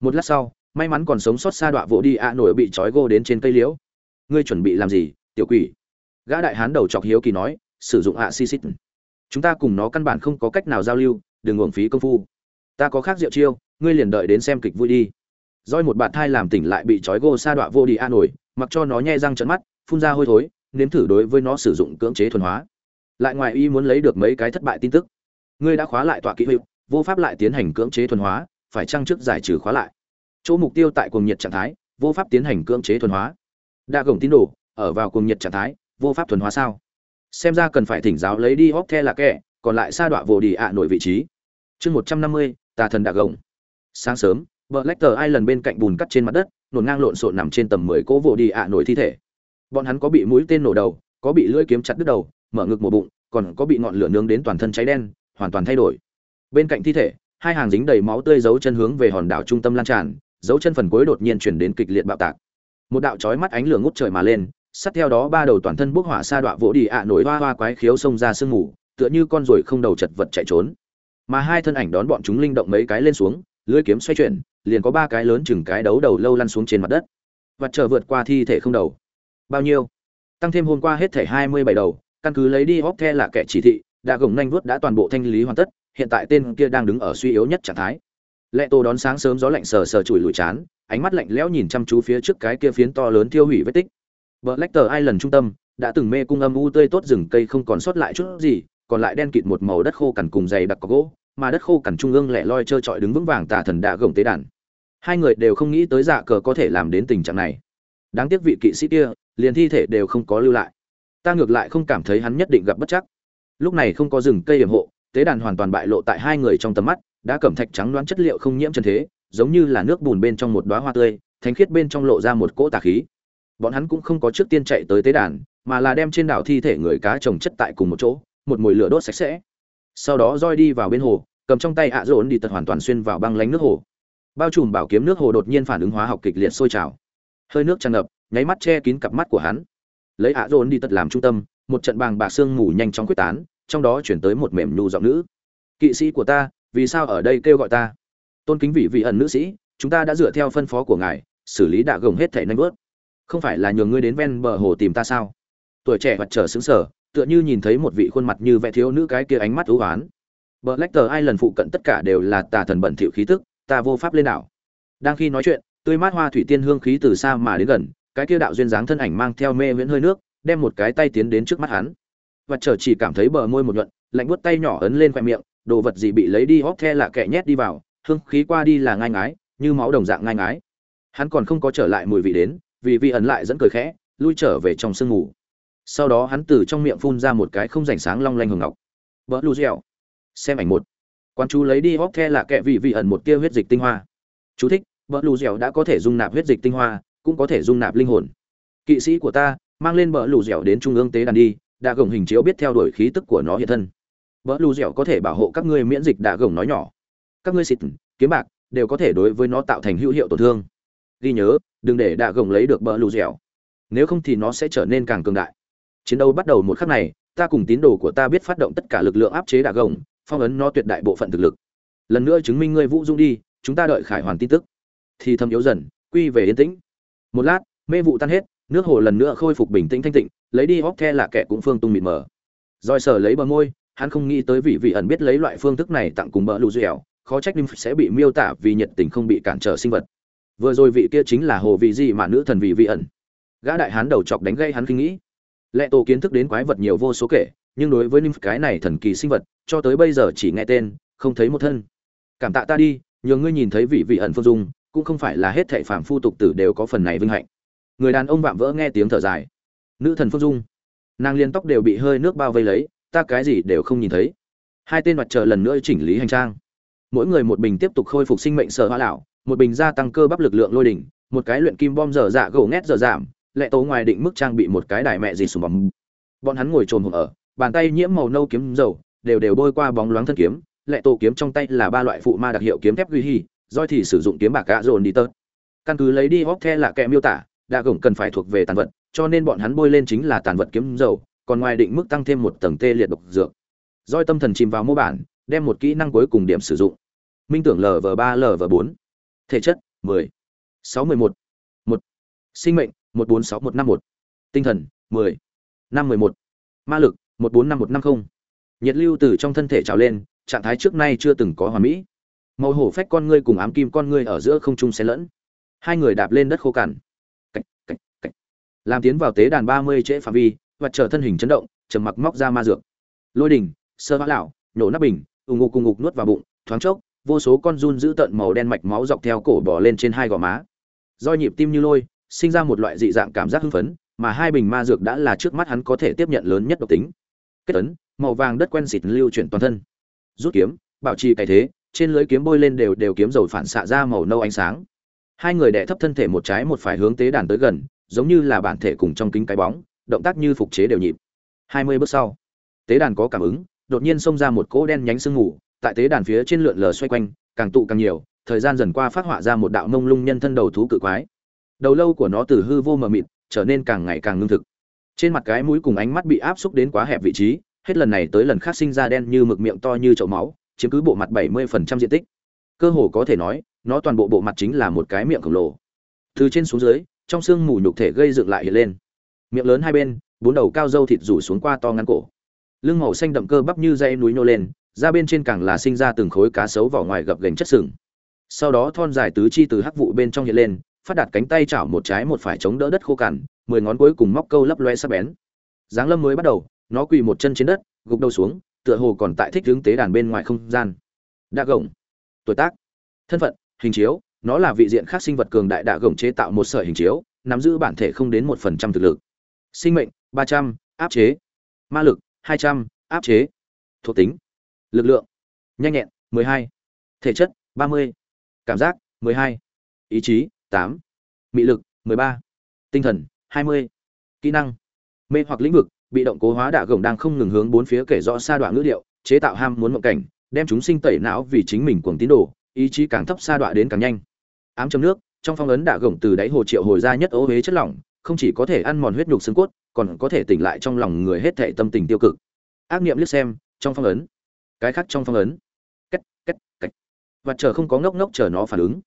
Một lát sau, may mắn còn sống sót sa đọa vỗ đi a nổi bị trói gô đến trên cây liễu. Ngươi chuẩn bị làm gì, tiểu quỷ? Gã đại hán đầu chọc hiếu kỳ nói sử dụng ạ xi xít. Chúng ta cùng nó căn bản không có cách nào giao lưu, đừng uổng phí công phu. Ta có khác rượu chiêu, ngươi liền đợi đến xem kịch vui đi. Roi một bạt thai làm tỉnh lại bị trói gô sa đọa vô đi a nổi, mặc cho nó nhe răng trận mắt, phun ra hôi thối, nếm thử đối với nó sử dụng cưỡng chế thuần hóa. Lại ngoài y muốn lấy được mấy cái thất bại tin tức. Ngươi đã khóa lại tọa kỹ hữu, vô pháp lại tiến hành cưỡng chế thuần hóa, phải trăng trước giải trừ khóa lại? Chỗ mục tiêu tại cuồng nhiệt trạng thái, vô pháp tiến hành cưỡng chế thuần hóa. Đa gồng tín đồ, ở vào cuồng nhiệt trạng thái, vô pháp thuần hóa sao? Xem ra cần phải thỉnh giáo lấy đi hóc the là kẻ, còn lại sa đọa vồ đi ạ nội vị trí. Chương một trăm năm mươi, tà thần đạc gồng. Sáng sớm vợ lách tờ ai lần bên cạnh bùn cắt trên mặt đất, nổn ngang lộn xộn nằm trên tầm mười cỗ vồ đi ạ nổi thi thể. Bọn hắn có bị mũi tên nổ đầu, có bị lưỡi kiếm chặt đứt đầu, mở ngực một bụng, còn có bị ngọn lửa nướng đến toàn thân cháy đen, hoàn toàn thay đổi. Bên cạnh thi thể, hai hàng dính đầy máu tươi dấu chân hướng về hòn đảo trung tâm lan tràn, dấu chân phần cuối đột nhiên chuyển đến kịch liệt bạo tạc. Một đạo chói mắt ánh lửa ngút trời mà lên sát theo đó ba đầu toàn thân bốc hỏa sa đọa vỗ đi ạ nổi hoa hoa quái khiếu xông ra sương mù, tựa như con ruồi không đầu chật vật chạy trốn. Mà hai thân ảnh đón bọn chúng linh động mấy cái lên xuống lưỡi kiếm xoay chuyển, liền có ba cái lớn chừng cái đấu đầu lâu lăn xuống trên mặt đất. Và chờ vượt qua thi thể không đầu. Bao nhiêu? Tăng thêm hôm qua hết thể hai mươi bảy đầu, căn cứ lấy đi hóc the là kẻ chỉ thị, đã gồng nhanh vuốt đã toàn bộ thanh lý hoàn tất, hiện tại tên kia đang đứng ở suy yếu nhất trạng thái. Lệ tô đón sáng sớm gió lạnh sờ sờ chùi lùi chán, ánh mắt lạnh lẽo nhìn chăm chú phía trước cái kia phiến to lớn tiêu hủy vết tích. Blackter lách tờ lần trung tâm, đã từng mê cung âm u tươi tốt rừng cây không còn sót lại chút gì, còn lại đen kịt một màu đất khô cằn cùng dày đặc có gỗ, mà đất khô cằn trung ương lẻ loi trơ trọi đứng vững vàng tà thần đã gồng tế đàn. Hai người đều không nghĩ tới dạ cờ có thể làm đến tình trạng này. Đáng tiếc vị kỵ sĩ kia, liền thi thể đều không có lưu lại. Ta ngược lại không cảm thấy hắn nhất định gặp bất chắc. Lúc này không có rừng cây yểm hộ, tế đàn hoàn toàn bại lộ tại hai người trong tầm mắt, đã cẩm thạch trắng đoán chất liệu không nhiễm chân thế, giống như là nước bùn bên trong một đóa hoa tươi, thánh khiết bên trong lộ ra một cỗ tà khí bọn hắn cũng không có trước tiên chạy tới tế đàn, mà là đem trên đảo thi thể người cá trồng chất tại cùng một chỗ, một mồi lửa đốt sạch sẽ. Sau đó roi đi vào bên hồ, cầm trong tay ạ à đi tật hoàn toàn xuyên vào băng lánh nước hồ. Bao trùm bảo kiếm nước hồ đột nhiên phản ứng hóa học kịch liệt sôi trào. Hơi nước tràn ngập, nháy mắt che kín cặp mắt của hắn. Lấy ạ à đi tật làm trung tâm, một trận bàng bạc xương mù nhanh chóng quyết tán, trong đó chuyển tới một mềm nhu giọng nữ. Kỵ sĩ của ta, vì sao ở đây kêu gọi ta? Tôn kính vị vị ẩn nữ sĩ, chúng ta đã dựa theo phân phó của ngài, xử lý đạ gồng hết thể nanh bớt không phải là nhường ngươi đến ven bờ hồ tìm ta sao? Tuổi trẻ mặt trở xứng sở tựa như nhìn thấy một vị khuôn mặt như vẽ thiếu nữ cái kia ánh mắt ưu oán bờ lách tờ ai lần phụ cận tất cả đều là tà thần bẩn thỉu khí tức, ta vô pháp lên đảo. Đang khi nói chuyện, tươi mát hoa thủy tiên hương khí từ xa mà đến gần, cái kia đạo duyên dáng thân ảnh mang theo mê viễn hơi nước, đem một cái tay tiến đến trước mắt hắn. Và trở chỉ cảm thấy bờ môi một nhuận, lạnh buốt tay nhỏ ấn lên khoe miệng, đồ vật gì bị lấy đi hóp the là kẻ nhét đi vào, hương khí qua đi là ngai ngái, như máu đồng dạng ngai ngái. Hắn còn không có trở lại mùi vị đến vì vị ẩn lại dẫn cười khẽ, lui trở về trong sương ngủ sau đó hắn từ trong miệng phun ra một cái không rảnh sáng long lanh hồng ngọc. Vỡ lu dẻo. Xem ảnh một. Quan chú lấy đi hóc the là kẹ vị vị ẩn một tia huyết dịch tinh hoa. Chú thích vỡ lu dẻo đã có thể dung nạp huyết dịch tinh hoa, cũng có thể dung nạp linh hồn. Kỵ sĩ của ta, mang lên bờ lù dẻo đến trung ương tế đàn đi, đã gồng hình chiếu biết theo đuổi khí tức của nó hiện thân. Bờ lù dẻo có thể bảo hộ các ngươi miễn dịch đã gồng nói nhỏ. Các ngươi xịt, kiếm bạc, đều có thể đối với nó tạo thành hữu hiệu tổn thương. Ghi nhớ đừng để đạ gồng lấy được bờ lù dẻo. Nếu không thì nó sẽ trở nên càng cường đại. Chiến đấu bắt đầu một khắc này, ta cùng tín đồ của ta biết phát động tất cả lực lượng áp chế đạ gồng, phong ấn nó tuyệt đại bộ phận thực lực. Lần nữa chứng minh ngươi vũ dung đi, chúng ta đợi khải hoàn tin tức. Thì thâm yếu dần, quy về yên tĩnh. Một lát, mê vụ tan hết, nước hồ lần nữa khôi phục bình tĩnh thanh tịnh, lấy đi hóc the là kẻ cũng phương tung mịt mờ. Roi sở lấy bờ môi, hắn không nghĩ tới vị vị ẩn biết lấy loại phương thức này tặng cùng bờ lù dẻo, khó trách nim sẽ bị miêu tả vì nhiệt tình không bị cản trở sinh vật vừa rồi vị kia chính là hồ vị gì mà nữ thần vị vị ẩn. Gã đại hán đầu chọc đánh gây hắn kinh nghĩ. Lệ tổ kiến thức đến quái vật nhiều vô số kể, nhưng đối với nymph cái này thần kỳ sinh vật, cho tới bây giờ chỉ nghe tên, không thấy một thân. Cảm tạ ta đi, nhờ ngươi nhìn thấy vị vị ẩn phương dung, cũng không phải là hết thảy phàm phu tục tử đều có phần này vinh hạnh. Người đàn ông vạm vỡ nghe tiếng thở dài. Nữ thần phương dung. Nàng liên tóc đều bị hơi nước bao vây lấy, ta cái gì đều không nhìn thấy. Hai tên mặt trời lần nữa chỉnh lý hành trang. Mỗi người một bình tiếp tục khôi phục sinh mệnh sở hoa lão một bình gia tăng cơ bắp lực lượng lôi đỉnh, một cái luyện kim bom dở dạ gỗ ngét dở giảm lệ tố ngoài định mức trang bị một cái đài mẹ gì sùng bóng. Bọn hắn ngồi trồn hồn ở, bàn tay nhiễm màu nâu kiếm dầu, đều đều bôi qua bóng loáng thân kiếm, lệ tổ kiếm trong tay là ba loại phụ ma đặc hiệu kiếm thép ghi hi doi thì sử dụng kiếm bạc gạ dồn đi tớt. Căn cứ lấy đi hốc the là kẻ miêu tả đa gồng cần phải thuộc về tàn vật, cho nên bọn hắn bôi lên chính là tàn vật kiếm dầu, còn ngoài định mức tăng thêm một tầng tê liệt độc dược. Doi tâm thần chìm vào mô bản, đem một kỹ năng cuối cùng điểm sử dụng. Minh tưởng lv ba lv bốn thể chất mười. Sáu mười một. Một. Sinh mệnh một bốn sáu một năm một. Tinh thần mười. Năm mười một. Ma lực một bốn năm một năm không. Nhiệt lưu từ trong thân thể trào lên trạng thái trước nay chưa từng có hoàn mỹ. Màu hổ phách con ngươi cùng ám kim con ngươi ở giữa không trung xen lẫn. Hai người đạp lên đất khô cằn. Cạch, cạch, cạch. làm tiến vào tế đàn ba mươi trễ phạm vi và trở thân hình chấn động trầm mặc móc ra ma dược. Lôi đỉnh sơ vã lão nhổ nắp bình ù ngục cùng ngục nuốt vào bụng thoáng chốc vô số con run giữ tận màu đen mạch máu dọc theo cổ bò lên trên hai gò má. Do nhịp tim như lôi, sinh ra một loại dị dạng cảm giác hưng phấn, mà hai bình ma dược đã là trước mắt hắn có thể tiếp nhận lớn nhất độc tính. Kết tấn màu vàng đất quen xịt lưu chuyển toàn thân. Rút kiếm, bảo trì cái thế, trên lưới kiếm bôi lên đều đều kiếm dầu phản xạ ra màu nâu ánh sáng. Hai người đè thấp thân thể một trái một phải hướng tế đàn tới gần, giống như là bản thể cùng trong kính cái bóng, động tác như phục chế đều nhịp. Hai mươi bước sau, tế đàn có cảm ứng, đột nhiên xông ra một cỗ đen nhánh sương ngủ tại tế đàn phía trên lượn lờ xoay quanh, càng tụ càng nhiều, thời gian dần qua phát họa ra một đạo mông lung nhân thân đầu thú cự quái. Đầu lâu của nó từ hư vô mờ mịt, trở nên càng ngày càng ngưng thực. Trên mặt cái mũi cùng ánh mắt bị áp xúc đến quá hẹp vị trí, hết lần này tới lần khác sinh ra đen như mực miệng to như chậu máu, chiếm cứ bộ mặt 70% diện tích. Cơ hồ có thể nói, nó toàn bộ bộ mặt chính là một cái miệng khổng lồ. Từ trên xuống dưới, trong xương mù nhục thể gây dựng lại hiện lên. Miệng lớn hai bên, bốn đầu cao dâu thịt rủ xuống qua to ngắn cổ. Lưng màu xanh đậm cơ bắp như dây núi nô lên ra bên trên càng là sinh ra từng khối cá sấu vỏ ngoài gập gành chất sừng. Sau đó thon dài tứ chi từ hắc vụ bên trong hiện lên, phát đạt cánh tay chảo một trái một phải chống đỡ đất khô cằn, mười ngón cuối cùng móc câu lấp loe sắc bén. Giáng lâm mới bắt đầu, nó quỳ một chân trên đất, gục đầu xuống, tựa hồ còn tại thích hướng tế đàn bên ngoài không gian. Đạ gồng. Tuổi tác. Thân phận, hình chiếu, nó là vị diện khác sinh vật cường đại đạ gồng chế tạo một sợi hình chiếu, nắm giữ bản thể không đến một phần trăm thực lực. Sinh mệnh, ba trăm, áp chế. Ma lực, hai trăm, áp chế. Thuộc tính lực lượng. Nhanh nhẹn, mười hai. Thể chất, ba mươi. Cảm giác, mười hai. Ý chí, tám. Mị lực, mười ba. Tinh thần, hai mươi. Kỹ năng. Mê hoặc lĩnh vực, bị động cố hóa đạ gồng đang không ngừng hướng bốn phía kể rõ sa đoạn ngữ điệu, chế tạo ham muốn mộng cảnh, đem chúng sinh tẩy não vì chính mình cuồng tín đồ, ý chí càng thấp sa đoạn đến càng nhanh. Ám châm nước, trong phong ấn đạ gồng từ đáy hồ triệu hồi ra nhất ố huế chất lỏng, không chỉ có thể ăn mòn huyết nhục xương cốt, còn có thể tỉnh lại trong lòng người hết thệ tâm tình tiêu cực. Ác niệm liếc xem, trong phong ấn cái khác trong phong ấn. Cách cách cách. Và chờ không có ngốc ngốc chờ nó phản ứng.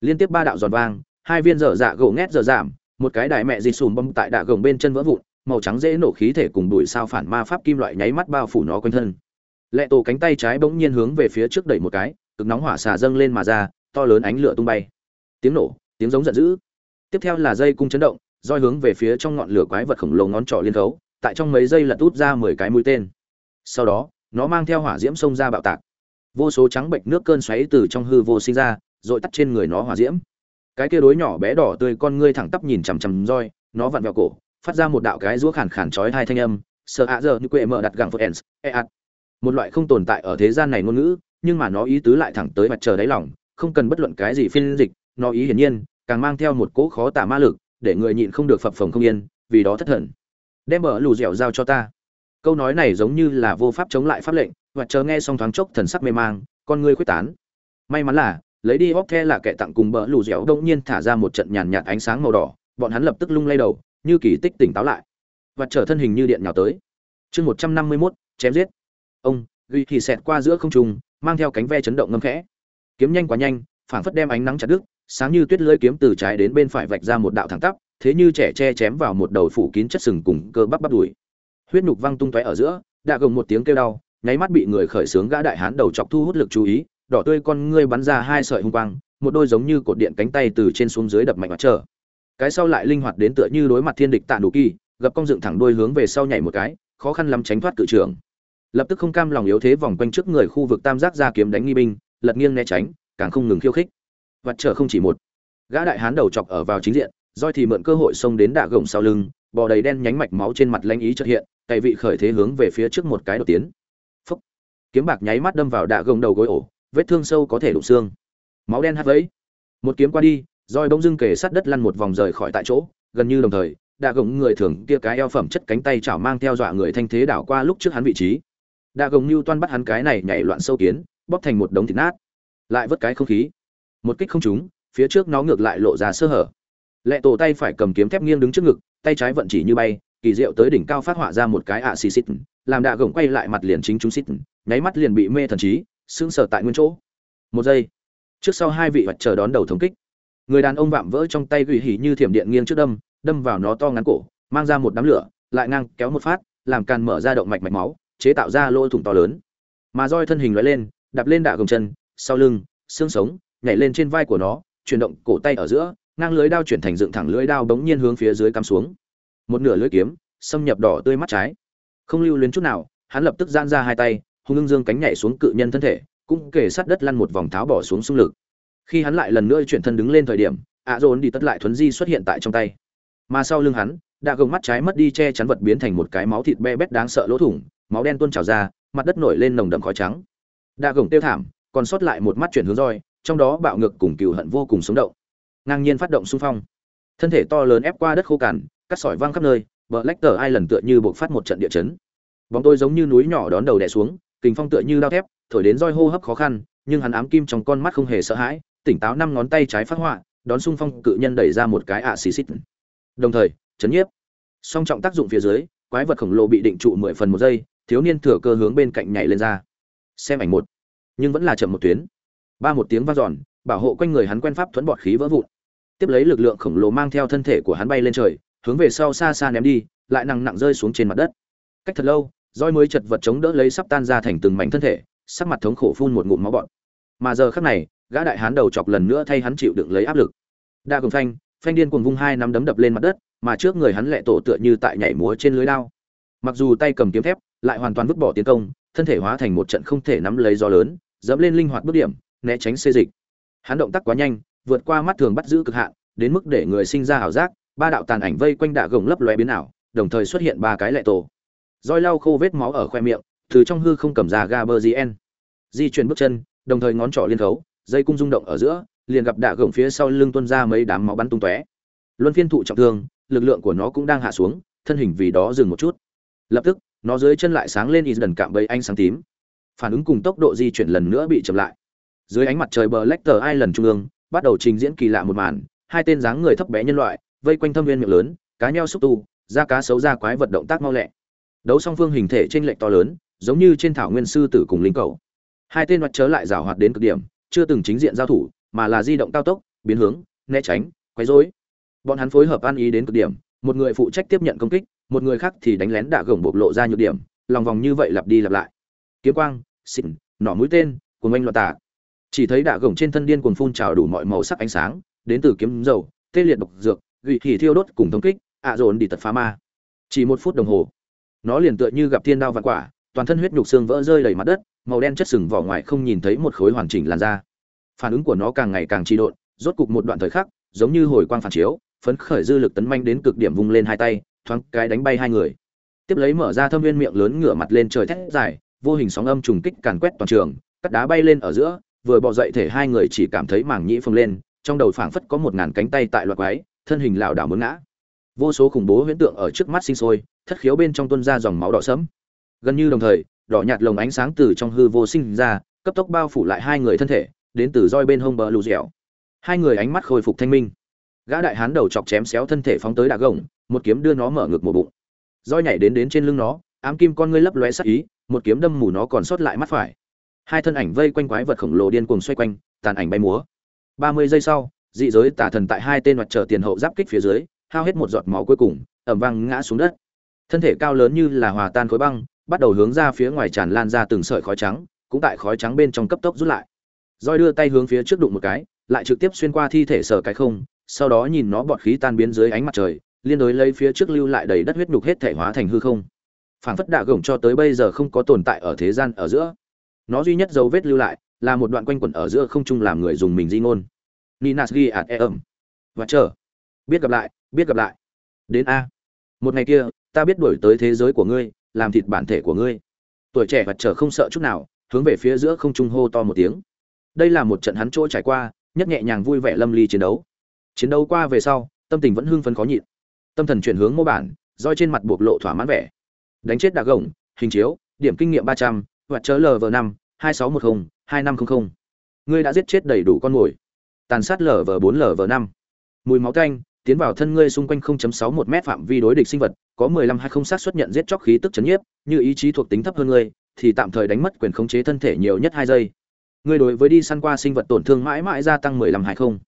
Liên tiếp ba đạo giòn vang, hai viên dở dạ gỗ ngét dở giảm, một cái đại mẹ dịt sùm bông tại đạ gồng bên chân vỡ vụn, màu trắng dễ nổ khí thể cùng đuổi sao phản ma pháp kim loại nháy mắt bao phủ nó quanh thân. Lệ tổ cánh tay trái bỗng nhiên hướng về phía trước đẩy một cái, cực nóng hỏa xà dâng lên mà ra, to lớn ánh lửa tung bay. Tiếng nổ, tiếng giống giận dữ. Tiếp theo là dây cung chấn động, roi hướng về phía trong ngọn lửa quái vật khổng lồ ngón trỏ liên khấu, tại trong mấy giây lật út ra mười cái mũi tên. Sau đó nó mang theo hỏa diễm xông ra bạo tạc. Vô số trắng bệnh nước cơn xoáy từ trong hư vô sinh ra, rồi tắt trên người nó hỏa diễm. Cái kia đối nhỏ bé đỏ tươi con ngươi thẳng tắp nhìn chằm chằm roi, nó vặn vẹo cổ, phát ra một đạo cái rúa khàn khàn chói hai thanh âm, sợ ạ, giờ, như quệ mở đặt gẳng phật ens e ạt một loại không tồn tại ở thế gian này ngôn ngữ, nhưng mà nó ý tứ lại thẳng tới mặt trời đáy lòng, không cần bất luận cái gì phiên dịch, nó ý hiển nhiên, càng mang theo một cỗ khó tả ma lực, để người nhịn không được phập phồng không yên, vì đó thất thần. Đem bờ lù dẻo giao cho ta câu nói này giống như là vô pháp chống lại pháp lệnh, và chờ nghe xong thoáng chốc thần sắc mê mang, con ngươi quyết tán. May mắn là, lấy đi óc the là kẻ tặng cùng bỡ lù dẻo đông nhiên thả ra một trận nhàn nhạt ánh sáng màu đỏ, bọn hắn lập tức lung lay đầu, như kỳ tích tỉnh táo lại. Và trở thân hình như điện nhào tới. Chương một trăm năm mươi mốt, chém giết. Ông, ghi thì xẹt qua giữa không trung, mang theo cánh ve chấn động ngâm khẽ. Kiếm nhanh quá nhanh, phảng phất đem ánh nắng chặt đứt, sáng như tuyết lưỡi kiếm từ trái đến bên phải vạch ra một đạo thẳng tắp, thế như trẻ che chém vào một đầu phủ kín chất sừng cùng cơ bắp bắp đùi huyết nhục văng tung tóe ở giữa, đã gồng một tiếng kêu đau, nháy mắt bị người khởi sướng gã đại hán đầu chọc thu hút lực chú ý, đỏ tươi con ngươi bắn ra hai sợi hung quang, một đôi giống như cột điện cánh tay từ trên xuống dưới đập mạnh mặt trở cái sau lại linh hoạt đến tựa như đối mặt thiên địch tạ đủ kỳ gập cong dựng thẳng đuôi hướng về sau nhảy một cái, khó khăn lắm tránh thoát cự trưởng lập tức không cam lòng yếu thế vòng quanh trước người khu vực tam giác ra kiếm đánh nghi binh, lật nghiêng né tránh, càng không ngừng khiêu khích. Vặt trở không chỉ một. Gã đại hán đầu chọc ở vào chính diện, roi thì mượn cơ hội xông đến đạ gồng sau lưng, bò đầy đen nhánh mạch máu trên mặt lãnh ý chợt hiện cày vị khởi thế hướng về phía trước một cái đột tiến. Phúc. Kiếm bạc nháy mắt đâm vào đạ gồng đầu gối ổ, vết thương sâu có thể đụng xương. Máu đen hắt vẫy. Một kiếm qua đi, roi bỗng dưng kề sát đất lăn một vòng rời khỏi tại chỗ, gần như đồng thời, đạ gồng người thường kia cái eo phẩm chất cánh tay chảo mang theo dọa người thanh thế đảo qua lúc trước hắn vị trí. Đạ gồng như toan bắt hắn cái này nhảy loạn sâu kiến, bóp thành một đống thịt nát. Lại vứt cái không khí. Một kích không trúng, phía trước nó ngược lại lộ ra sơ hở. Lệ tổ tay phải cầm kiếm thép nghiêng đứng trước ngực, tay trái vận chỉ như bay kỳ diệu tới đỉnh cao phát họa ra một cái ạ xì xít làm đạ gồng quay lại mặt liền chính chúng xít nháy mắt liền bị mê thần trí, sững sờ tại nguyên chỗ. Một giây, trước sau hai vị vật chờ đón đầu thống kích. Người đàn ông vạm vỡ trong tay gửi hỉ như thiểm điện nghiêng trước đâm đâm vào nó to ngắn cổ, mang ra một đám lửa, lại ngang kéo một phát, làm càn mở ra động mạch mạch máu, chế tạo ra lỗ thủng to lớn. Mà roi thân hình lóe lên, đạp lên đạ gồng chân, sau lưng, xương sống, nhảy lên trên vai của nó, chuyển động cổ tay ở giữa, ngang lưới đao chuyển thành dựng thẳng lưới đao bỗng nhiên hướng phía dưới cắm xuống một nửa lưỡi kiếm, xâm nhập đỏ tươi mắt trái. Không lưu luyến chút nào, hắn lập tức giãn ra hai tay, hung ưng dương cánh nhảy xuống cự nhân thân thể, cũng kể sát đất lăn một vòng tháo bỏ xuống xung lực. Khi hắn lại lần nữa chuyển thân đứng lên thời điểm, ạ dồn đi tất lại thuấn di xuất hiện tại trong tay. Mà sau lưng hắn đã gồng mắt trái mất đi che chắn vật biến thành một cái máu thịt be bét đáng sợ lỗ thủng, máu đen tuôn trào ra, mặt đất nổi lên nồng đậm khói trắng. Đã gồng tiêu thảm, còn sót lại một mắt chuyển hướng roi, trong đó bạo ngược cùng cừu hận vô cùng sống động. Ngang nhiên phát động xung phong. Thân thể to lớn ép qua đất khô cằn cắt sỏi văng khắp nơi vợ lách tờ ai lần tựa như buộc phát một trận địa chấn. Bóng tôi giống như núi nhỏ đón đầu đè xuống kình phong tựa như đao thép thổi đến roi hô hấp khó khăn nhưng hắn ám kim trong con mắt không hề sợ hãi tỉnh táo năm ngón tay trái phát họa đón xung phong cự nhân đẩy ra một cái ạ xì xít. Đồng thời chấn nhiếp. Song trọng tác dụng phía dưới quái vật khổng lồ bị định trụ mười phần một giây thiếu niên thừa cơ hướng bên cạnh nhảy lên ra. Xem ảnh một. Nhưng vẫn là chậm một tuyến. Ba một tiếng vang giòn, bảo hộ quanh người hắn quen pháp thuẫn bọt khí vỡ vụn. Tiếp lấy lực lượng khổng lồ mang theo thân thể của hắn bay lên trời hướng về sau xa xa ném đi, lại nặng nặng rơi xuống trên mặt đất. Cách thật lâu, roi mới chật vật chống đỡ lấy sắp tan ra thành từng mảnh thân thể, sắc mặt thống khổ phun một ngụm máu bọn mà giờ khắc này, gã đại hán đầu chọc lần nữa thay hắn chịu đựng lấy áp lực. Đa cùng phanh phanh điên cuồng vung hai nắm đấm đập lên mặt đất, mà trước người hắn lệ tổ tựa như tại nhảy múa trên lưới lao mặc dù tay cầm kiếm thép, lại hoàn toàn vứt bỏ tiến công, thân thể hóa thành một trận không thể nắm lấy gió lớn, dẫm lên linh hoạt bước điểm, né tránh xê dịch. Hắn động tác quá nhanh, vượt qua mắt thường bắt giữ cực hạn, đến mức để người sinh ra ảo giác ba đạo tàn ảnh vây quanh đạ gồng lấp lóe biến ảo, đồng thời xuất hiện ba cái lệ tổ. Roi lau khô vết máu ở khoe miệng, từ trong hư không cầm ra gaberzien di chuyển bước chân, đồng thời ngón trỏ liên khấu, dây cung rung động ở giữa, liền gặp đạ gồng phía sau lưng tuôn ra mấy đám máu bắn tung tóe. Luân phiên thụ trọng thương, lực lượng của nó cũng đang hạ xuống, thân hình vì đó dừng một chút. Lập tức, nó dưới chân lại sáng lên y dần cạm bẫy ánh sáng tím. Phản ứng cùng tốc độ di chuyển lần nữa bị chậm lại. Dưới ánh mặt trời bờ lecter ai lần trung ương, bắt đầu trình diễn kỳ lạ một màn, hai tên dáng người thấp bé nhân loại vây quanh thâm viên miệng lớn, cá nheo xúc tu, da cá xấu da quái vật động tác mau lẹ. Đấu song phương hình thể trên lệch to lớn, giống như trên thảo nguyên sư tử cùng lính cầu. Hai tên mặt chớ lại rào hoạt đến cực điểm, chưa từng chính diện giao thủ, mà là di động cao tốc, biến hướng, né tránh, quấy rối. Bọn hắn phối hợp ăn ý đến cực điểm, một người phụ trách tiếp nhận công kích, một người khác thì đánh lén đạ gồng bộc lộ ra nhược điểm, lòng vòng như vậy lặp đi lặp lại. Kiếm quang, xịn, nỏ mũi tên cùng anh loạt tả chỉ thấy đạ gồng trên thân điên cuồng phun trào đủ mọi màu sắc ánh sáng, đến từ kiếm dầu, tê liệt độc dược gỉ thì thiêu đốt cùng thống kích, ạ dồn đi tật phá ma. Chỉ một phút đồng hồ, nó liền tựa như gặp thiên đao vạn quả, toàn thân huyết nhục xương vỡ rơi đầy mặt đất, màu đen chất sừng vỏ ngoài không nhìn thấy một khối hoàn chỉnh làn da. Phản ứng của nó càng ngày càng trì độn, rốt cục một đoạn thời khắc, giống như hồi quang phản chiếu, phấn khởi dư lực tấn manh đến cực điểm vung lên hai tay, thoáng cái đánh bay hai người. Tiếp lấy mở ra thâm viên miệng lớn ngửa mặt lên trời thét dài, vô hình sóng âm trùng kích càn quét toàn trường, cắt đá bay lên ở giữa, vừa bò dậy thể hai người chỉ cảm thấy màng nhĩ phồng lên, trong đầu phảng phất có một ngàn cánh tay tại loạt quái thân hình lảo đảo muốn ngã. Vô số khủng bố huyễn tượng ở trước mắt sinh sôi, thất khiếu bên trong tuôn ra dòng máu đỏ sẫm. Gần như đồng thời, đỏ nhạt lồng ánh sáng từ trong hư vô sinh ra, cấp tốc bao phủ lại hai người thân thể, đến từ roi bên hông bờ lù dẻo. Hai người ánh mắt khôi phục thanh minh. Gã đại hán đầu chọc chém xéo thân thể phóng tới đạ gồng, một kiếm đưa nó mở ngực một bụng. Roi nhảy đến đến trên lưng nó, ám kim con ngươi lấp lóe sắc ý, một kiếm đâm mù nó còn sót lại mắt phải. Hai thân ảnh vây quanh quái vật khổng lồ điên cuồng xoay quanh, tàn ảnh bay múa. Ba mươi giây sau dị giới tả thần tại hai tên mặt trở tiền hậu giáp kích phía dưới, hao hết một giọt máu cuối cùng, ẩm vang ngã xuống đất. Thân thể cao lớn như là hòa tan khối băng, bắt đầu hướng ra phía ngoài tràn lan ra từng sợi khói trắng, cũng tại khói trắng bên trong cấp tốc rút lại. Roi đưa tay hướng phía trước đụng một cái, lại trực tiếp xuyên qua thi thể sở cái không, sau đó nhìn nó bọt khí tan biến dưới ánh mặt trời, liên đối lấy phía trước lưu lại đầy đất huyết nhục hết thể hóa thành hư không. Phảng phất đạ gồng cho tới bây giờ không có tồn tại ở thế gian ở giữa. Nó duy nhất dấu vết lưu lại là một đoạn quanh quẩn ở giữa không trung làm người dùng mình di ngôn ninas ghi ạt e ẩm. Và chờ. Biết gặp lại, biết gặp lại. Đến a. Một ngày kia, ta biết đuổi tới thế giới của ngươi, làm thịt bản thể của ngươi. Tuổi trẻ vật chờ không sợ chút nào, hướng về phía giữa không trung hô to một tiếng. Đây là một trận hắn trôi trải qua, nhất nhẹ nhàng vui vẻ lâm ly chiến đấu. Chiến đấu qua về sau, tâm tình vẫn hưng phấn khó nhịn. Tâm thần chuyển hướng mô bản, roi trên mặt bộc lộ thỏa mãn vẻ. Đánh chết đạc gồng, hình chiếu, điểm kinh nghiệm ba trăm chờ chớ lv năm, hai sáu một mươi hai năm trăm linh ngươi đã giết chết đầy đủ con mồi tàn sát lở lv bốn vở năm mùi máu tanh tiến vào thân ngươi xung quanh 0.61 mét phạm vi đối địch sinh vật, có 15 hay không sát xuất nhận giết chóc khí tức chấn nhiếp, như ý chí thuộc tính thấp hơn ngươi, thì tạm thời đánh mất quyền khống chế thân thể nhiều nhất 2 giây. Ngươi đối với đi săn qua sinh vật tổn thương mãi mãi gia tăng 15 hay không.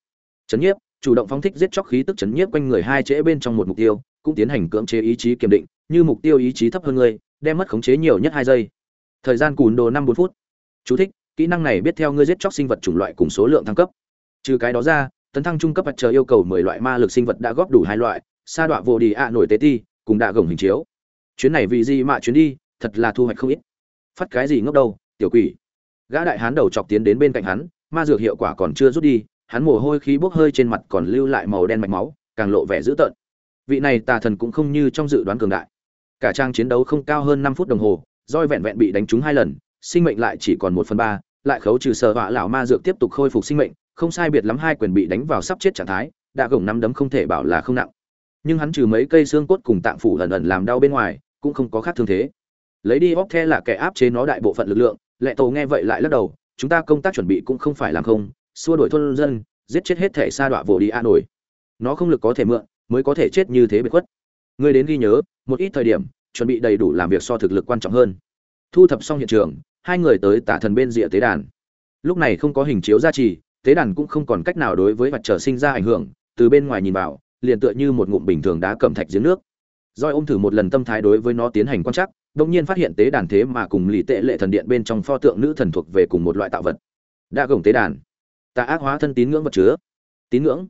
Chấn nhiếp, chủ động phóng thích giết chóc khí tức chấn nhiếp quanh người hai trễ bên trong một mục tiêu, cũng tiến hành cưỡng chế ý chí kiểm định, như mục tiêu ý chí thấp hơn ngươi, đem mất khống chế nhiều nhất 2 giây. Thời gian cùn đồ 5 4 phút. Chú thích: Kỹ năng này biết theo ngươi giết chóc sinh vật chủng loại cùng số lượng thăng cấp. Trừ cái đó ra, tấn thăng trung cấp mặt trời yêu cầu mười loại ma lực sinh vật đã góp đủ hai loại sa đọa vô đi ạ nổi tế ti cùng đạ gồng hình chiếu. Chuyến này vì gì mà chuyến đi thật là thu hoạch không ít. Phát cái gì ngốc đâu tiểu quỷ. Gã đại hán đầu chọc tiến đến bên cạnh hắn ma dược hiệu quả còn chưa rút đi hắn mồ hôi khí bốc hơi trên mặt còn lưu lại màu đen mạch máu càng lộ vẻ dữ tợn. Vị này tà thần cũng không như trong dự đoán cường đại. Cả trang chiến đấu không cao hơn năm phút đồng hồ roi vẹn vẹn bị đánh trúng hai lần sinh mệnh lại chỉ còn một phần ba lại khấu trừ sờ vạ lão ma dược tiếp tục khôi phục sinh mệnh không sai biệt lắm hai quyền bị đánh vào sắp chết trạng thái, đã gồng năm đấm không thể bảo là không nặng. Nhưng hắn trừ mấy cây xương cốt cùng tạng phủ ẩn ẩn làm đau bên ngoài, cũng không có khác thương thế. Lấy đi óc the là kẻ áp chế nó đại bộ phận lực lượng, lệ tổ nghe vậy lại lắc đầu, chúng ta công tác chuẩn bị cũng không phải làm không, xua đuổi thôn dân, giết chết hết thể sa đọa vồ đi a nổi. Nó không lực có thể mượn, mới có thể chết như thế bị khuất. Người đến ghi nhớ, một ít thời điểm, chuẩn bị đầy đủ làm việc so thực lực quan trọng hơn. Thu thập xong hiện trường, hai người tới tả thần bên rìa tế đàn. Lúc này không có hình chiếu gia trì tế đàn cũng không còn cách nào đối với vật trở sinh ra ảnh hưởng từ bên ngoài nhìn vào liền tựa như một ngụm bình thường đá cẩm thạch giếng nước Doi ôm thử một lần tâm thái đối với nó tiến hành quan trắc, đột nhiên phát hiện tế đàn thế mà cùng lì tệ lệ thần điện bên trong pho tượng nữ thần thuộc về cùng một loại tạo vật. Đã gồng tế đàn, ta ác hóa thân tín ngưỡng vật chứa. Tín ngưỡng.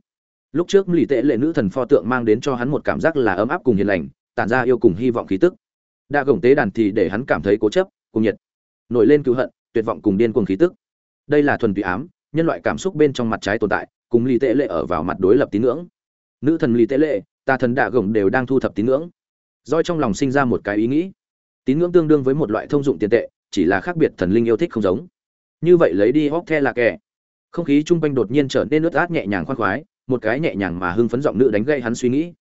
Lúc trước lì tệ lệ nữ thần pho tượng mang đến cho hắn một cảm giác là ấm áp cùng hiền lành, tản ra yêu cùng hy vọng khí tức. Đã gồng tế đàn thì để hắn cảm thấy cố chấp, cùng nhiệt, nổi lên cứu hận, tuyệt vọng cùng điên cuồng khí tức. Đây là thuần túy ám, nhân loại cảm xúc bên trong mặt trái tồn tại, cùng lì tệ lệ ở vào mặt đối lập tín ngưỡng. Nữ thần lì tệ lệ tà thần đạ gồng đều đang thu thập tín ngưỡng. Doi trong lòng sinh ra một cái ý nghĩ. Tín ngưỡng tương đương với một loại thông dụng tiền tệ, chỉ là khác biệt thần linh yêu thích không giống. Như vậy lấy đi hóc the là kẻ. Không khí chung quanh đột nhiên trở nên ướt át nhẹ nhàng khoan khoái, một cái nhẹ nhàng mà hưng phấn giọng nữ đánh gây hắn suy nghĩ.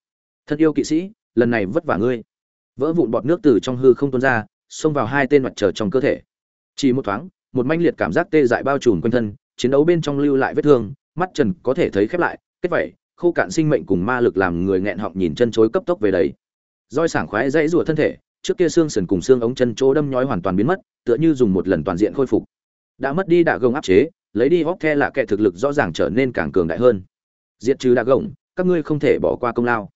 Thân yêu kỵ sĩ, lần này vất vả ngươi. Vỡ vụn bọt nước từ trong hư không tuôn ra, xông vào hai tên mặt trời trong cơ thể. Chỉ một thoáng, một manh liệt cảm giác tê dại bao trùm quanh thân chiến đấu bên trong lưu lại vết thương, mắt trần có thể thấy khép lại, kết vậy, khô cạn sinh mệnh cùng ma lực làm người nghẹn họng nhìn chân chối cấp tốc về đấy roi sảng khoái dãy rùa thân thể, trước kia xương sườn cùng xương ống chân chỗ đâm nhói hoàn toàn biến mất, tựa như dùng một lần toàn diện khôi phục. Đã mất đi đả gồng áp chế, lấy đi hốc the là kẻ thực lực rõ ràng trở nên càng cường đại hơn. Diệt trừ đả gồng, các ngươi không thể bỏ qua công lao.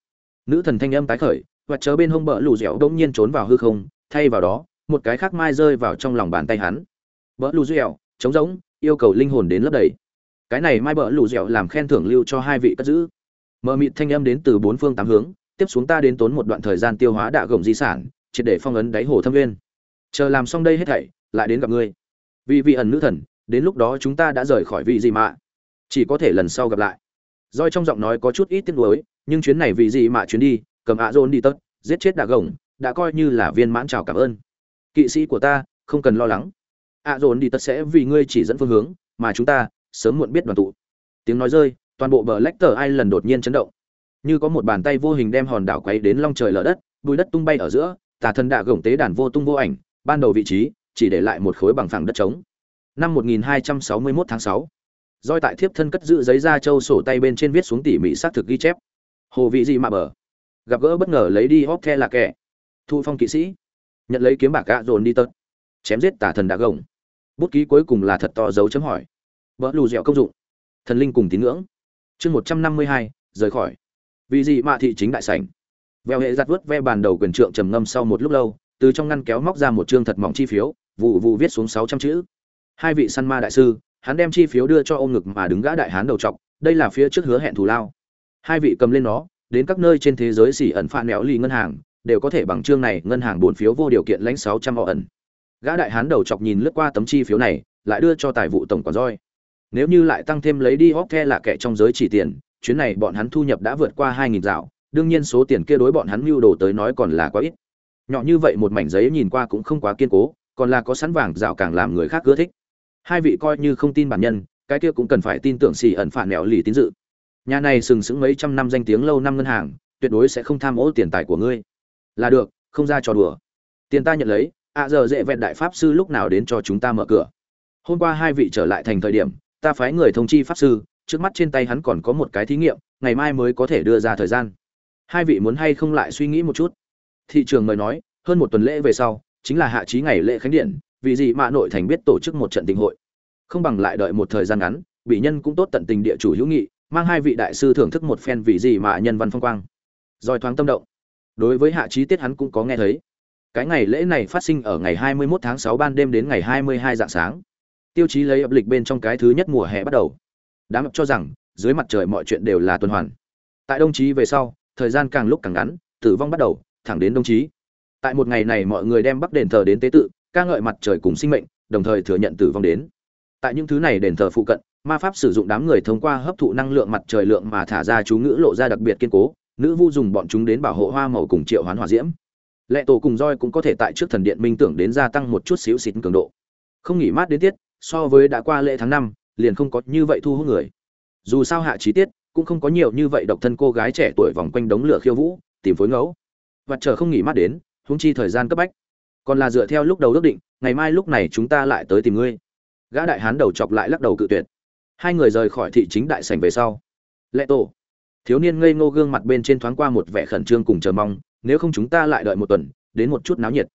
Nữ thần thanh âm tái khởi, và chớ bên hông bờ lù dẻo đông nhiên trốn vào hư không, thay vào đó, một cái khác mai rơi vào trong lòng bàn tay hắn. Bỡ lù dẻo, trống rỗng yêu cầu linh hồn đến lấp đầy. Cái này mai bỡ lù dẻo làm khen thưởng lưu cho hai vị cất giữ. Mờ mịt thanh âm đến từ bốn phương tám hướng, tiếp xuống ta đến tốn một đoạn thời gian tiêu hóa đạ gồng di sản, triệt để phong ấn đáy hồ thâm viên chờ làm xong đây hết thảy, lại đến gặp ngươi. Vì vị ẩn nữ thần, đến lúc đó chúng ta đã rời khỏi vị gì mà. Chỉ có thể lần sau gặp lại. Roi trong giọng nói có chút ít tiếc nuối, nhưng chuyến này vì gì mà chuyến đi, cầm ạ dồn đi tất, giết chết đạ gồng, đã coi như là viên mãn chào cảm ơn. Kỵ sĩ của ta, không cần lo lắng ạ dồn đi tất sẽ vì ngươi chỉ dẫn phương hướng, mà chúng ta sớm muộn biết đoàn tụ. Tiếng nói rơi, toàn bộ bờ lách tờ ai lần đột nhiên chấn động. Như có một bàn tay vô hình đem hòn đảo quay đến long trời lở đất, bùi đất tung bay ở giữa, tà thần đạ gồng tế đàn vô tung vô ảnh, ban đầu vị trí chỉ để lại một khối bằng phẳng đất trống. Năm 1261 tháng 6 roi tại thiếp thân cất giữ giấy da châu sổ tay bên trên viết xuống tỉ mỉ xác thực ghi chép. Hồ vị gì mà bờ? Gặp gỡ bất ngờ lấy đi hóp the là kẻ. Thu phong kỵ sĩ. Nhận lấy kiếm bạc gạ dồn đi tật chém giết tà thần đã gồng bút ký cuối cùng là thật to dấu chấm hỏi. Vỡ lù dẻo công dụng. Thần linh cùng tín ngưỡng. Chương một trăm năm mươi hai, rời khỏi. Vì gì mạ thị chính đại sảnh? Vèo hệ giặt vớt ve bàn đầu quyền trượng trầm ngâm sau một lúc lâu, từ trong ngăn kéo móc ra một chương thật mỏng chi phiếu, vụ vụ viết xuống sáu trăm chữ. Hai vị săn ma đại sư, hắn đem chi phiếu đưa cho ôm ngực mà đứng gã đại hán đầu trọc, đây là phía trước hứa hẹn thù lao. Hai vị cầm lên nó, đến các nơi trên thế giới xỉ ẩn phạn mẹo ly ngân hàng, đều có thể bằng chương này ngân hàng bốn phiếu vô điều kiện lãnh sáu trăm họ ẩn gã đại hán đầu chọc nhìn lướt qua tấm chi phiếu này, lại đưa cho tài vụ tổng quản roi. Nếu như lại tăng thêm lấy đi hóc the là kẻ trong giới chỉ tiền, chuyến này bọn hắn thu nhập đã vượt qua hai nghìn dạo, đương nhiên số tiền kia đối bọn hắn mưu đồ tới nói còn là quá ít. Nhỏ như vậy một mảnh giấy nhìn qua cũng không quá kiên cố, còn là có sẵn vàng dạo càng làm người khác ưa thích. Hai vị coi như không tin bản nhân, cái kia cũng cần phải tin tưởng xì ẩn phản mẹo lì tín dự. Nhà này sừng sững mấy trăm năm danh tiếng lâu năm ngân hàng, tuyệt đối sẽ không tham ô tiền tài của ngươi. Là được, không ra trò đùa. Tiền ta nhận lấy ạ giờ dễ vẹn đại pháp sư lúc nào đến cho chúng ta mở cửa? Hôm qua hai vị trở lại thành thời điểm, ta phái người thông chi pháp sư, trước mắt trên tay hắn còn có một cái thí nghiệm, ngày mai mới có thể đưa ra thời gian. Hai vị muốn hay không lại suy nghĩ một chút? Thị trường mời nói, hơn một tuần lễ về sau, chính là hạ trí ngày lễ khánh điện, vì gì mà nội thành biết tổ chức một trận tình hội. Không bằng lại đợi một thời gian ngắn bị nhân cũng tốt tận tình địa chủ hữu nghị, mang hai vị đại sư thưởng thức một phen vì gì mà nhân văn phong quang. Rồi thoáng tâm động. Đối với hạ trí tiết hắn cũng có nghe thấy cái ngày lễ này phát sinh ở ngày 21 tháng 6 ban đêm đến ngày 22 dạng sáng. Tiêu chí lấy ập lịch bên trong cái thứ nhất mùa hè bắt đầu. Đám ập cho rằng, dưới mặt trời mọi chuyện đều là tuần hoàn. Tại đông chí về sau, thời gian càng lúc càng ngắn, tử vong bắt đầu, thẳng đến đông chí. Tại một ngày này mọi người đem bắc đền thờ đến tế tự, ca ngợi mặt trời cùng sinh mệnh, đồng thời thừa nhận tử vong đến. Tại những thứ này đền thờ phụ cận, ma pháp sử dụng đám người thông qua hấp thụ năng lượng mặt trời lượng mà thả ra chú ngữ lộ ra đặc biệt kiên cố, nữ vu dùng bọn chúng đến bảo hộ hoa màu cùng triệu hoán hỏa diễm lệ tổ cùng roi cũng có thể tại trước thần điện minh tưởng đến gia tăng một chút xíu xịt cường độ. Không nghỉ mát đến tiết, so với đã qua lễ tháng năm, liền không có như vậy thu hút người. Dù sao hạ trí tiết, cũng không có nhiều như vậy độc thân cô gái trẻ tuổi vòng quanh đống lửa khiêu vũ, tìm phối ngẫu. Và chờ không nghỉ mát đến, huống chi thời gian cấp bách. Còn là dựa theo lúc đầu ước định, ngày mai lúc này chúng ta lại tới tìm ngươi. Gã đại hán đầu chọc lại lắc đầu cự tuyệt. Hai người rời khỏi thị chính đại sảnh về sau. Lệ tổ, thiếu niên ngây ngô gương mặt bên trên thoáng qua một vẻ khẩn trương cùng chờ mong nếu không chúng ta lại đợi một tuần, đến một chút náo nhiệt.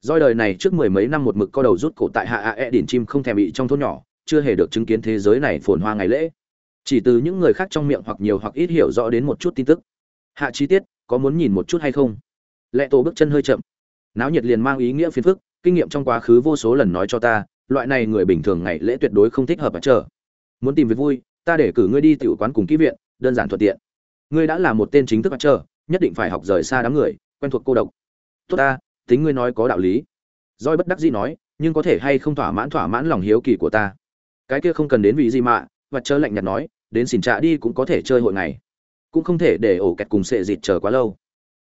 Doi đời này trước mười mấy năm một mực co đầu rút cổ tại hạ a e đỉnh chim không thèm bị trong thôn nhỏ, chưa hề được chứng kiến thế giới này phồn hoa ngày lễ. Chỉ từ những người khác trong miệng hoặc nhiều hoặc ít hiểu rõ đến một chút tin tức. Hạ chi tiết, có muốn nhìn một chút hay không? Lệ tổ bước chân hơi chậm. Náo nhiệt liền mang ý nghĩa phiền phức, kinh nghiệm trong quá khứ vô số lần nói cho ta, loại này người bình thường ngày lễ tuyệt đối không thích hợp ở chờ. Muốn tìm việc vui, ta để cử ngươi đi tiểu quán cùng kỹ viện, đơn giản thuận tiện. Ngươi đã là một tên chính thức mặt chờ nhất định phải học rời xa đám người, quen thuộc cô độc. Tốt ta, tính ngươi nói có đạo lý. Roi bất đắc dĩ nói, nhưng có thể hay không thỏa mãn thỏa mãn lòng hiếu kỳ của ta. Cái kia không cần đến vì gì mà, và chớ lạnh nhạt nói, đến xỉn trạ đi cũng có thể chơi hội ngày. Cũng không thể để ổ kẹt cùng sệ dịt chờ quá lâu.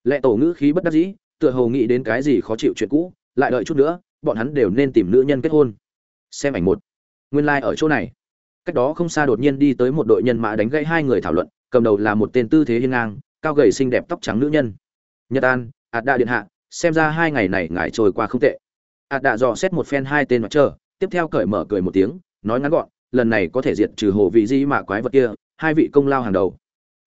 Lệ tổ ngữ khí bất đắc dĩ, tựa hồ nghĩ đến cái gì khó chịu chuyện cũ, lại đợi chút nữa, bọn hắn đều nên tìm nữ nhân kết hôn. Xem ảnh một. Nguyên lai ở chỗ này. Cách đó không xa đột nhiên đi tới một đội nhân mã đánh gãy hai người thảo luận, cầm đầu là một tên tư thế hiên ngang cao gầy xinh đẹp tóc trắng nữ nhân. Nhật an, ạt đạ điện hạ, xem ra hai ngày này ngài trôi qua không tệ. Ạt đạ dò xét một phen hai tên mặt trơ tiếp theo cởi mở cười một tiếng, nói ngắn gọn, lần này có thể diệt trừ hồ vị di mạ quái vật kia, hai vị công lao hàng đầu.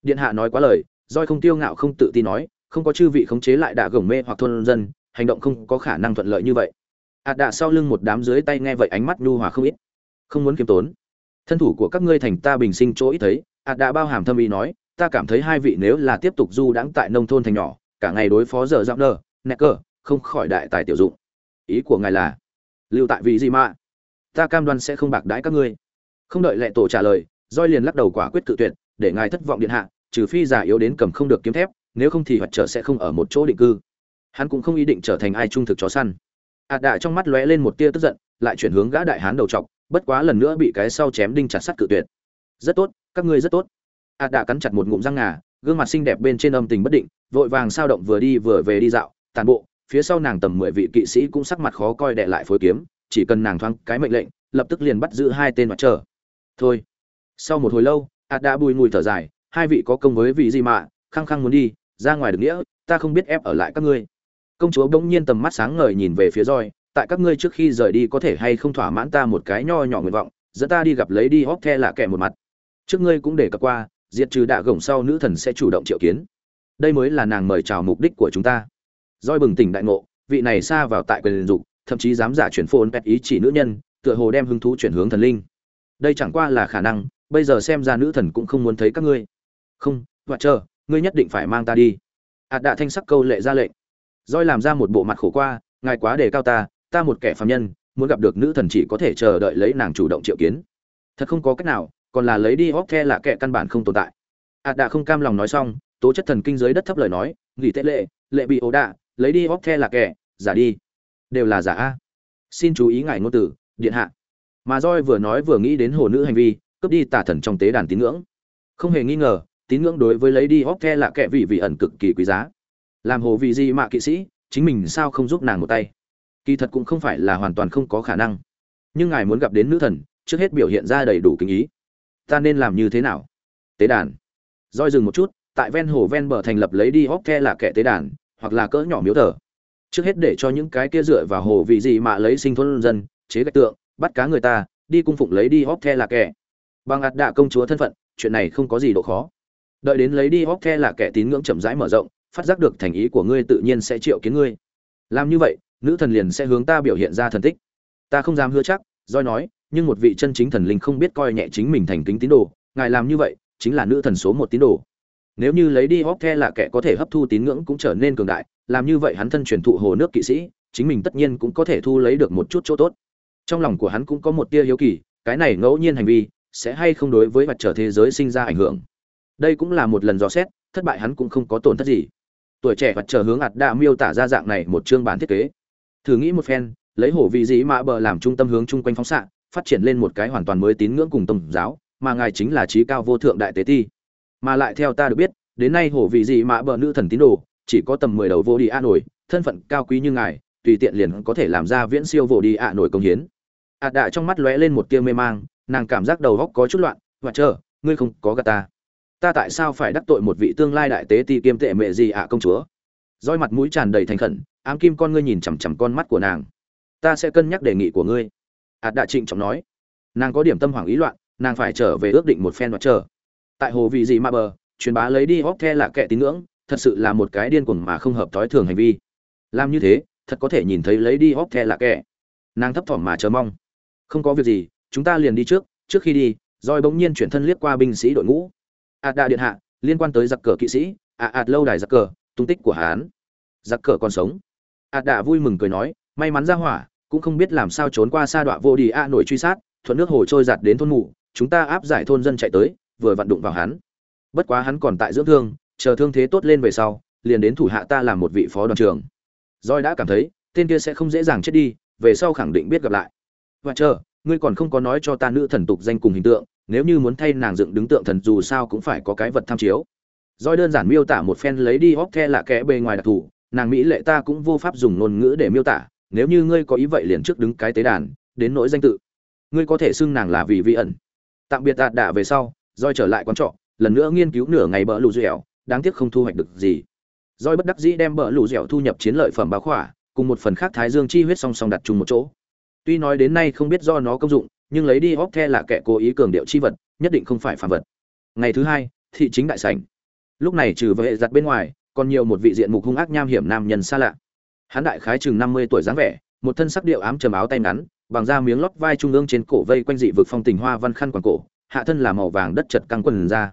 Điện hạ nói quá lời, roi không tiêu ngạo không tự tin nói, không có chư vị khống chế lại đạ gồng mê hoặc thôn dân, hành động không có khả năng thuận lợi như vậy. Ạt đạ sau lưng một đám dưới tay nghe vậy ánh mắt nhu hòa không ít. Không muốn kiêm tốn. Thân thủ của các ngươi thành ta bình sinh chỗ ít thấy, ạt đạ bao hàm thâm ý nói ta cảm thấy hai vị nếu là tiếp tục du đãng tại nông thôn thành nhỏ, cả ngày đối phó giờ dạo nơ nẹt cơ, không khỏi đại tài tiểu dụng. Ý của ngài là, lưu tại vị gì mà? Ta cam đoan sẽ không bạc đãi các ngươi. Không đợi lệ tổ trả lời roi liền lắc đầu quả quyết cự tuyệt, để ngài thất vọng điện hạ, trừ phi giả yếu đến cầm không được kiếm thép, nếu không thì hoạt trở sẽ không ở một chỗ định cư. Hắn cũng không ý định trở thành ai trung thực chó săn. Ạt đạ trong mắt lóe lên một tia tức giận, lại chuyển hướng gã đại hán đầu trọc, bất quá lần nữa bị cái sau chém đinh chặt sắt cự tuyệt. Rất tốt, các ngươi rất tốt ạt đã cắn chặt một ngụm răng ngà, gương mặt xinh đẹp bên trên âm tình bất định, vội vàng sao động vừa đi vừa về đi dạo, tàn bộ, phía sau nàng tầm mười vị kỵ sĩ cũng sắc mặt khó coi đệ lại phối kiếm, chỉ cần nàng thoáng cái mệnh lệnh, lập tức liền bắt giữ hai tên mặt trở thôi. Sau một hồi lâu ạt đã bùi ngùi thở dài, hai vị có công với vị gì mà, khăng khăng muốn đi, ra ngoài được nghĩa, ta không biết ép ở lại các ngươi. Công chúa bỗng nhiên tầm mắt sáng ngời nhìn về phía roi, tại các ngươi trước khi rời đi có thể hay không thỏa mãn ta một cái nho nhỏ nguyện vọng, dẫn ta đi gặp lấy đi hóc the là kẻ một mặt. Trước ngươi cũng để cập qua diệt trừ đạ gồng sau nữ thần sẽ chủ động triệu kiến. Đây mới là nàng mời chào mục đích của chúng ta. Roi bừng tỉnh đại ngộ, vị này xa vào tại quyền dục, thậm chí dám giả chuyển phôn pet ý chỉ nữ nhân, tựa hồ đem hứng thú chuyển hướng thần linh. Đây chẳng qua là khả năng, bây giờ xem ra nữ thần cũng không muốn thấy các ngươi. Không, và chờ, ngươi nhất định phải mang ta đi. Ạt đạ thanh sắc câu lệ ra lệnh. Roi làm ra một bộ mặt khổ qua, ngài quá đề cao ta ta một kẻ phàm nhân, muốn gặp được nữ thần chỉ có thể chờ đợi lấy nàng chủ động triệu kiến. Thật không có cách nào còn là lấy đi hóc the là kẻ căn bản không tồn tại. Ạt đã không cam lòng nói xong, tố chất thần kinh dưới đất thấp lời nói, nghỉ tệ lệ lệ bị ố đạ, lấy đi hóc the là kẻ, giả đi. Đều là giả a. Xin chú ý ngài ngôn tử điện hạ. Mà roi vừa nói vừa nghĩ đến hồ nữ hành vi, cướp đi tà thần trong tế đàn tín ngưỡng. Không hề nghi ngờ, tín ngưỡng đối với lấy đi hóc the là kẻ vị vị ẩn cực kỳ quý giá. Làm hồ vị gì mà kỵ sĩ, chính mình sao không giúp nàng một tay? Kỳ thật cũng không phải là hoàn toàn không có khả năng. Nhưng ngài muốn gặp đến nữ thần, trước hết biểu hiện ra đầy đủ kinh ý ta nên làm như thế nào? Tế đàn. Roi dừng một chút, tại ven hồ ven bờ thành lập lấy đi hóc the là kẻ tế đàn, hoặc là cỡ nhỏ miếu thờ. Trước hết để cho những cái kia dựa vào hồ vị gì mà lấy sinh thôn dân, chế gạch tượng, bắt cá người ta, đi cung phụng lấy đi hóc the là kẻ. Bằng ạt đạ công chúa thân phận, chuyện này không có gì độ khó. Đợi đến lấy đi hóc the là kẻ tín ngưỡng chậm rãi mở rộng, phát giác được thành ý của ngươi tự nhiên sẽ triệu kiến ngươi. Làm như vậy, nữ thần liền sẽ hướng ta biểu hiện ra thần tích. Ta không dám hứa chắc doi nói nhưng một vị chân chính thần linh không biết coi nhẹ chính mình thành kính tín đồ, ngài làm như vậy chính là nữ thần số một tín đồ. Nếu như lấy đi hóc the là kẻ có thể hấp thu tín ngưỡng cũng trở nên cường đại, làm như vậy hắn thân truyền thụ hồ nước kỵ sĩ, chính mình tất nhiên cũng có thể thu lấy được một chút chỗ tốt. Trong lòng của hắn cũng có một tia hiếu kỳ, cái này ngẫu nhiên hành vi sẽ hay không đối với mặt trở thế giới sinh ra ảnh hưởng. Đây cũng là một lần dò xét, thất bại hắn cũng không có tổn thất gì. Tuổi trẻ mặt trở hướng ạt đã miêu tả ra dạng này một chương bản thiết kế. Thử nghĩ một phen, lấy hổ vị dĩ mã bờ làm trung tâm hướng chung quanh phóng xạ phát triển lên một cái hoàn toàn mới tín ngưỡng cùng tôn giáo, mà ngài chính là trí cao vô thượng đại tế ti. Mà lại theo ta được biết, đến nay hổ vị gì mà bờ nữ thần tín đồ, chỉ có tầm mười đầu vô đi a nổi, thân phận cao quý như ngài, tùy tiện liền có thể làm ra viễn siêu vô đi a nổi công hiến. Ạt đạ trong mắt lóe lên một tia mê mang, nàng cảm giác đầu góc có chút loạn và chờ ngươi không có gà ta. Ta tại sao phải đắc tội một vị tương lai đại tế ti kiêm tệ mẹ gì ạ công chúa? Roi mặt mũi tràn đầy thành khẩn, ám kim con ngươi nhìn chằm chằm con mắt của nàng. Ta sẽ cân nhắc đề nghị của ngươi ạt đạ trịnh trọng nói, nàng có điểm tâm hoảng ý loạn, nàng phải trở về ước định một phen và chờ. Tại hồ vị gì mà bờ, truyền bá lấy đi hóc the là kẻ tín ngưỡng, thật sự là một cái điên cuồng mà không hợp thói thường hành vi. Làm như thế, thật có thể nhìn thấy lấy đi hóc the là kẻ. Nàng thấp thỏm mà chờ mong. Không có việc gì, chúng ta liền đi trước trước khi đi roi bỗng nhiên chuyển thân liếc qua binh sĩ đội ngũ. Ạt đạ điện hạ, liên quan tới giặc cờ kỵ sĩ ạ ạt lâu đài giặc cờ, tung tích của hán. Giặc cờ còn sống. Ạt đạ vui mừng cười nói, may mắn ra hỏa cũng không biết làm sao trốn qua sa đọa vô đi a nổi truy sát, thuận nước hồ trôi giạt đến thôn mù, chúng ta áp giải thôn dân chạy tới, vừa vặn đụng vào hắn. Bất quá hắn còn tại dưỡng thương, chờ thương thế tốt lên về sau, liền đến thủ hạ ta làm một vị phó đoàn trưởng. Roi đã cảm thấy, tên kia sẽ không dễ dàng chết đi, về sau khẳng định biết gặp lại. Và chờ, ngươi còn không có nói cho ta nữ thần tục danh cùng hình tượng, nếu như muốn thay nàng dựng đứng tượng thần dù sao cũng phải có cái vật tham chiếu. Doi đơn giản miêu tả một phen lấy đi hóc the là kẽ bề ngoài đặc thù, nàng mỹ lệ ta cũng vô pháp dùng ngôn ngữ để miêu tả nếu như ngươi có ý vậy liền trước đứng cái tế đàn, đến nỗi danh tự. Ngươi có thể xưng nàng là vì vi ẩn. Tạm biệt đạt đạ về sau Doi trở lại quán trọ, lần nữa nghiên cứu nửa ngày bỡ lù dẻo, đáng tiếc không thu hoạch được gì. Doi bất đắc dĩ đem bỡ lù dẻo thu nhập chiến lợi phẩm báo khỏa, cùng một phần khác thái dương chi huyết song song đặt chung một chỗ. Tuy nói đến nay không biết do nó công dụng, nhưng lấy đi óc the là kẻ cố ý cường điệu chi vật, nhất định không phải phản vật. Ngày thứ hai, thị chính đại sảnh. Lúc này trừ vệ giặt bên ngoài, còn nhiều một vị diện mục hung ác nham hiểm nam nhân xa lạ hắn đại khái chừng năm mươi tuổi dáng vẻ, một thân sắc điệu ám trầm áo tay ngắn, bằng da miếng lót vai trung ương trên cổ vây quanh dị vực phong tình hoa văn khăn quàng cổ, hạ thân là màu vàng đất chật căng quần ra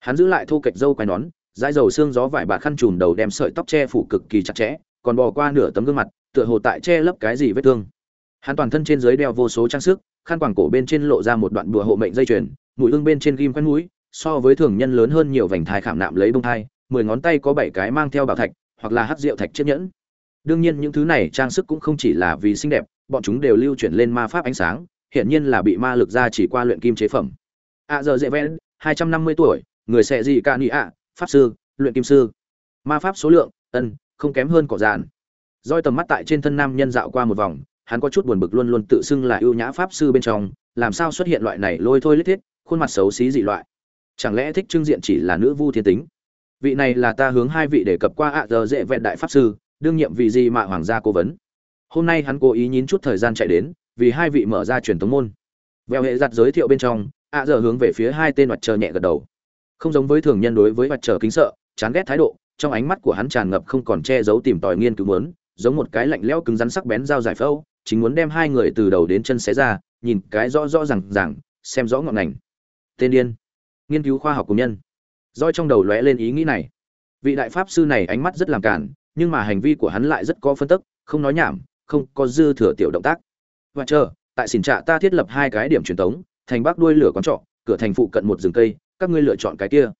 hắn giữ lại thu kệch râu quai nón, dãi dầu xương gió vải bạt khăn trùm đầu đem sợi tóc che phủ cực kỳ chặt chẽ, còn bò qua nửa tấm gương mặt, tựa hồ tại che lấp cái gì vết thương. Hắn toàn thân trên dưới đeo vô số trang sức, khăn quàng cổ bên trên lộ ra một đoạn bùa hộ mệnh dây chuyền, mũi ương bên trên ghim khoét mũi, so với thường nhân lớn hơn nhiều vành thai khảm nạm lấy bông thai, mười ngón tay có bảy cái mang theo bảo thạch, hoặc là hắc rượu thạch chiếc nhẫn đương nhiên những thứ này trang sức cũng không chỉ là vì xinh đẹp, bọn chúng đều lưu chuyển lên ma pháp ánh sáng, hiển nhiên là bị ma lực ra chỉ qua luyện kim chế phẩm. A giờ dễ vẹn, hai trăm năm mươi tuổi, người sẽ gì cả nị ạ, pháp sư, luyện kim sư. Ma pháp số lượng, ân, không kém hơn cỏ dạn roi tầm mắt tại trên thân nam nhân dạo qua một vòng, hắn có chút buồn bực luôn luôn tự xưng là ưu nhã pháp sư bên trong, làm sao xuất hiện loại này lôi thôi lít thiết, khuôn mặt xấu xí dị loại. Chẳng lẽ thích trưng diện chỉ là nữ vu thiên tính? Vị này là ta hướng hai vị đề cập qua ạ, giờ dễ vẹn đại pháp sư đương nhiệm vị gì mà hoàng gia cố vấn. Hôm nay hắn cố ý nhín chút thời gian chạy đến, vì hai vị mở ra truyền thống môn. Vèo hệ giặt giới thiệu bên trong, ạ giờ hướng về phía hai tên mặt trời nhẹ gật đầu. Không giống với thường nhân đối với mặt trời kính sợ, chán ghét thái độ, trong ánh mắt của hắn tràn ngập không còn che giấu tìm tòi nghiên cứu muốn, giống một cái lạnh lẽo cứng rắn sắc bén dao giải phẫu, chính muốn đem hai người từ đầu đến chân xé ra, nhìn cái rõ rõ rằng rằng xem rõ ngọn ngành. Tên điên. Nghiên cứu khoa học của nhân. Roi trong đầu lóe lên ý nghĩ này. Vị đại pháp sư này ánh mắt rất làm cản nhưng mà hành vi của hắn lại rất có phân tức, không nói nhảm, không có dư thừa tiểu động tác. Và chờ, tại xỉn trạ ta thiết lập hai cái điểm truyền tống, thành bắc đuôi lửa quán trọ, cửa thành phụ cận một rừng cây, các ngươi lựa chọn cái kia.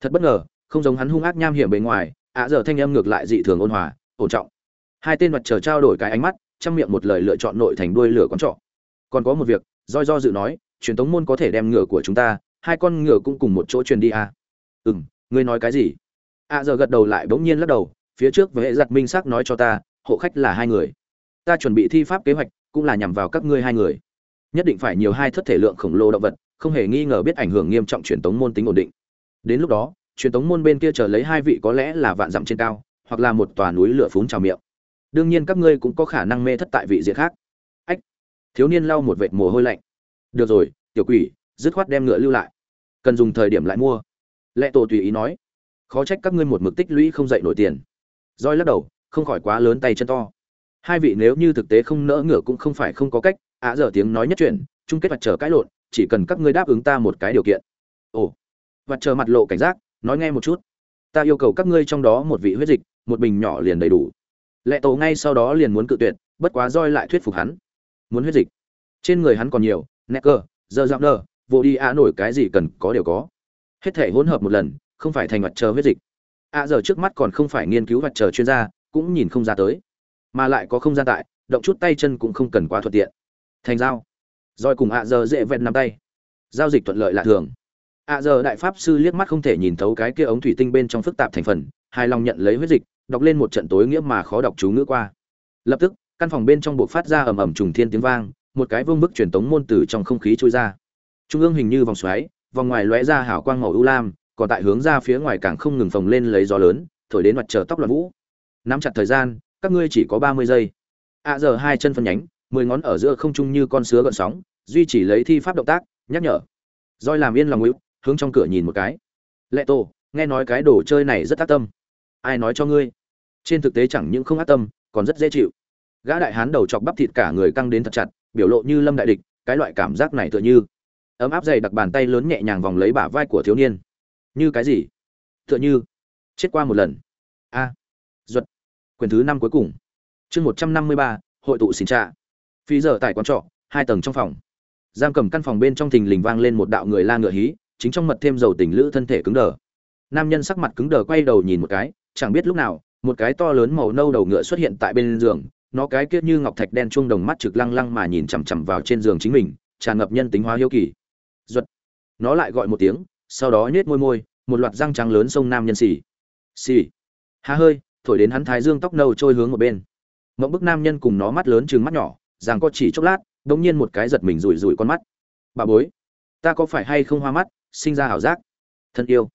Thật bất ngờ, không giống hắn hung ác nham hiểm bề ngoài, ạ giờ thanh âm ngược lại dị thường ôn hòa, ổn trọng. Hai tên mặt chờ trao đổi cái ánh mắt, chăm miệng một lời lựa chọn nội thành đuôi lửa quán trọ. Còn có một việc, roi do dự nói, truyền tống môn có thể đem ngựa của chúng ta, hai con ngựa cũng cùng một chỗ truyền đi à. ừ m ngươi nói cái gì? ạ giờ gật đầu lại bỗng nhiên lắc đầu phía trước với hệ giặc minh xác nói cho ta, hộ khách là hai người. Ta chuẩn bị thi pháp kế hoạch, cũng là nhằm vào các ngươi hai người. Nhất định phải nhiều hai thất thể lượng khổng lồ động vật, không hề nghi ngờ biết ảnh hưởng nghiêm trọng truyền tống môn tính ổn định. Đến lúc đó, truyền tống môn bên kia chờ lấy hai vị có lẽ là vạn dặm trên cao, hoặc là một tòa núi lửa phún trào miệng. Đương nhiên các ngươi cũng có khả năng mê thất tại vị diện khác. Ách, thiếu niên lau một vệt mồ hôi lạnh. Được rồi, tiểu quỷ, dứt khoát đem ngựa lưu lại. Cần dùng thời điểm lại mua. Lệ tổ tùy ý nói. Khó trách các ngươi một mực tích lũy không dậy nổi tiền roi lắc đầu, không khỏi quá lớn tay chân to. Hai vị nếu như thực tế không nỡ ngửa cũng không phải không có cách, ạ giờ tiếng nói nhất chuyện, chung kết mặt trời cãi lộn, chỉ cần các ngươi đáp ứng ta một cái điều kiện. Ồ, mặt trời mặt lộ cảnh giác, nói nghe một chút. Ta yêu cầu các ngươi trong đó một vị huyết dịch, một bình nhỏ liền đầy đủ. Lệ tổ ngay sau đó liền muốn cự tuyệt, bất quá roi lại thuyết phục hắn. Muốn huyết dịch. Trên người hắn còn nhiều, necker giờ dạo đờ vô đi a nổi cái gì cần có đều có. Hết thể hỗn hợp một lần, không phải thành mặt chờ huyết dịch a giờ trước mắt còn không phải nghiên cứu vật chờ chuyên gia, cũng nhìn không ra tới. Mà lại có không gian tại, động chút tay chân cũng không cần quá thuận tiện. Thành giao. Rồi cùng ạ giờ dễ vẹn nắm tay. Giao dịch thuận lợi lạ thường. Ạ giờ đại pháp sư liếc mắt không thể nhìn thấu cái kia ống thủy tinh bên trong phức tạp thành phần, hài lòng nhận lấy huyết dịch, đọc lên một trận tối nghĩa mà khó đọc chú ngữ qua. Lập tức, căn phòng bên trong buộc phát ra ầm ầm trùng thiên tiếng vang, một cái vương bức truyền tống môn từ trong không khí trôi ra. Trung ương hình như vòng xoáy, vòng ngoài lóe ra hào quang màu ưu lam còn tại hướng ra phía ngoài càng không ngừng phồng lên lấy gió lớn, thổi đến mặt trời tóc loạn vũ. Nắm chặt thời gian, các ngươi chỉ có ba mươi giây. Ạ giờ hai chân phân nhánh, mười ngón ở giữa không trung như con sứa gợn sóng, duy chỉ lấy thi pháp động tác, nhắc nhở. Roi làm yên lòng hữu hướng trong cửa nhìn một cái. Lệ tổ nghe nói cái đồ chơi này rất ác tâm. Ai nói cho ngươi? Trên thực tế chẳng những không ác tâm, còn rất dễ chịu. Gã đại hán đầu chọc bắp thịt cả người căng đến thật chặt, biểu lộ như lâm đại địch, cái loại cảm giác này tựa như. Ấm áp dày đặc bàn tay lớn nhẹ nhàng vòng lấy bả vai của thiếu niên như cái gì? Tựa như chết qua một lần. A. À. duật. Quyền thứ năm cuối cùng. Chương một trăm năm mươi ba, hội tụ xin trạ. Phi giờ tại quán trọ, hai tầng trong phòng. Giam cầm căn phòng bên trong thình lình vang lên một đạo người la ngựa hí, chính trong mật thêm dầu tình lữ thân thể cứng đờ. Nam nhân sắc mặt cứng đờ quay đầu nhìn một cái, chẳng biết lúc nào, một cái to lớn màu nâu đầu ngựa xuất hiện tại bên giường, nó cái kiết như ngọc thạch đen chuông đồng mắt trực lăng lăng mà nhìn chằm chằm vào trên giường chính mình, tràn ngập nhân tính hóa hiếu kỳ. Duật. Nó lại gọi một tiếng sau đó nhếch môi môi, một loạt răng trắng lớn sông nam nhân xì. Xì. Há hơi, thổi đến hắn thái dương tóc nâu trôi hướng một bên. Ngậm bức nam nhân cùng nó mắt lớn chừng mắt nhỏ rằng có chỉ chốc lát đống nhiên một cái giật mình rủi rủi con mắt. Bà bối, ta có phải hay không hoa mắt, sinh ra ảo giác? Thân yêu.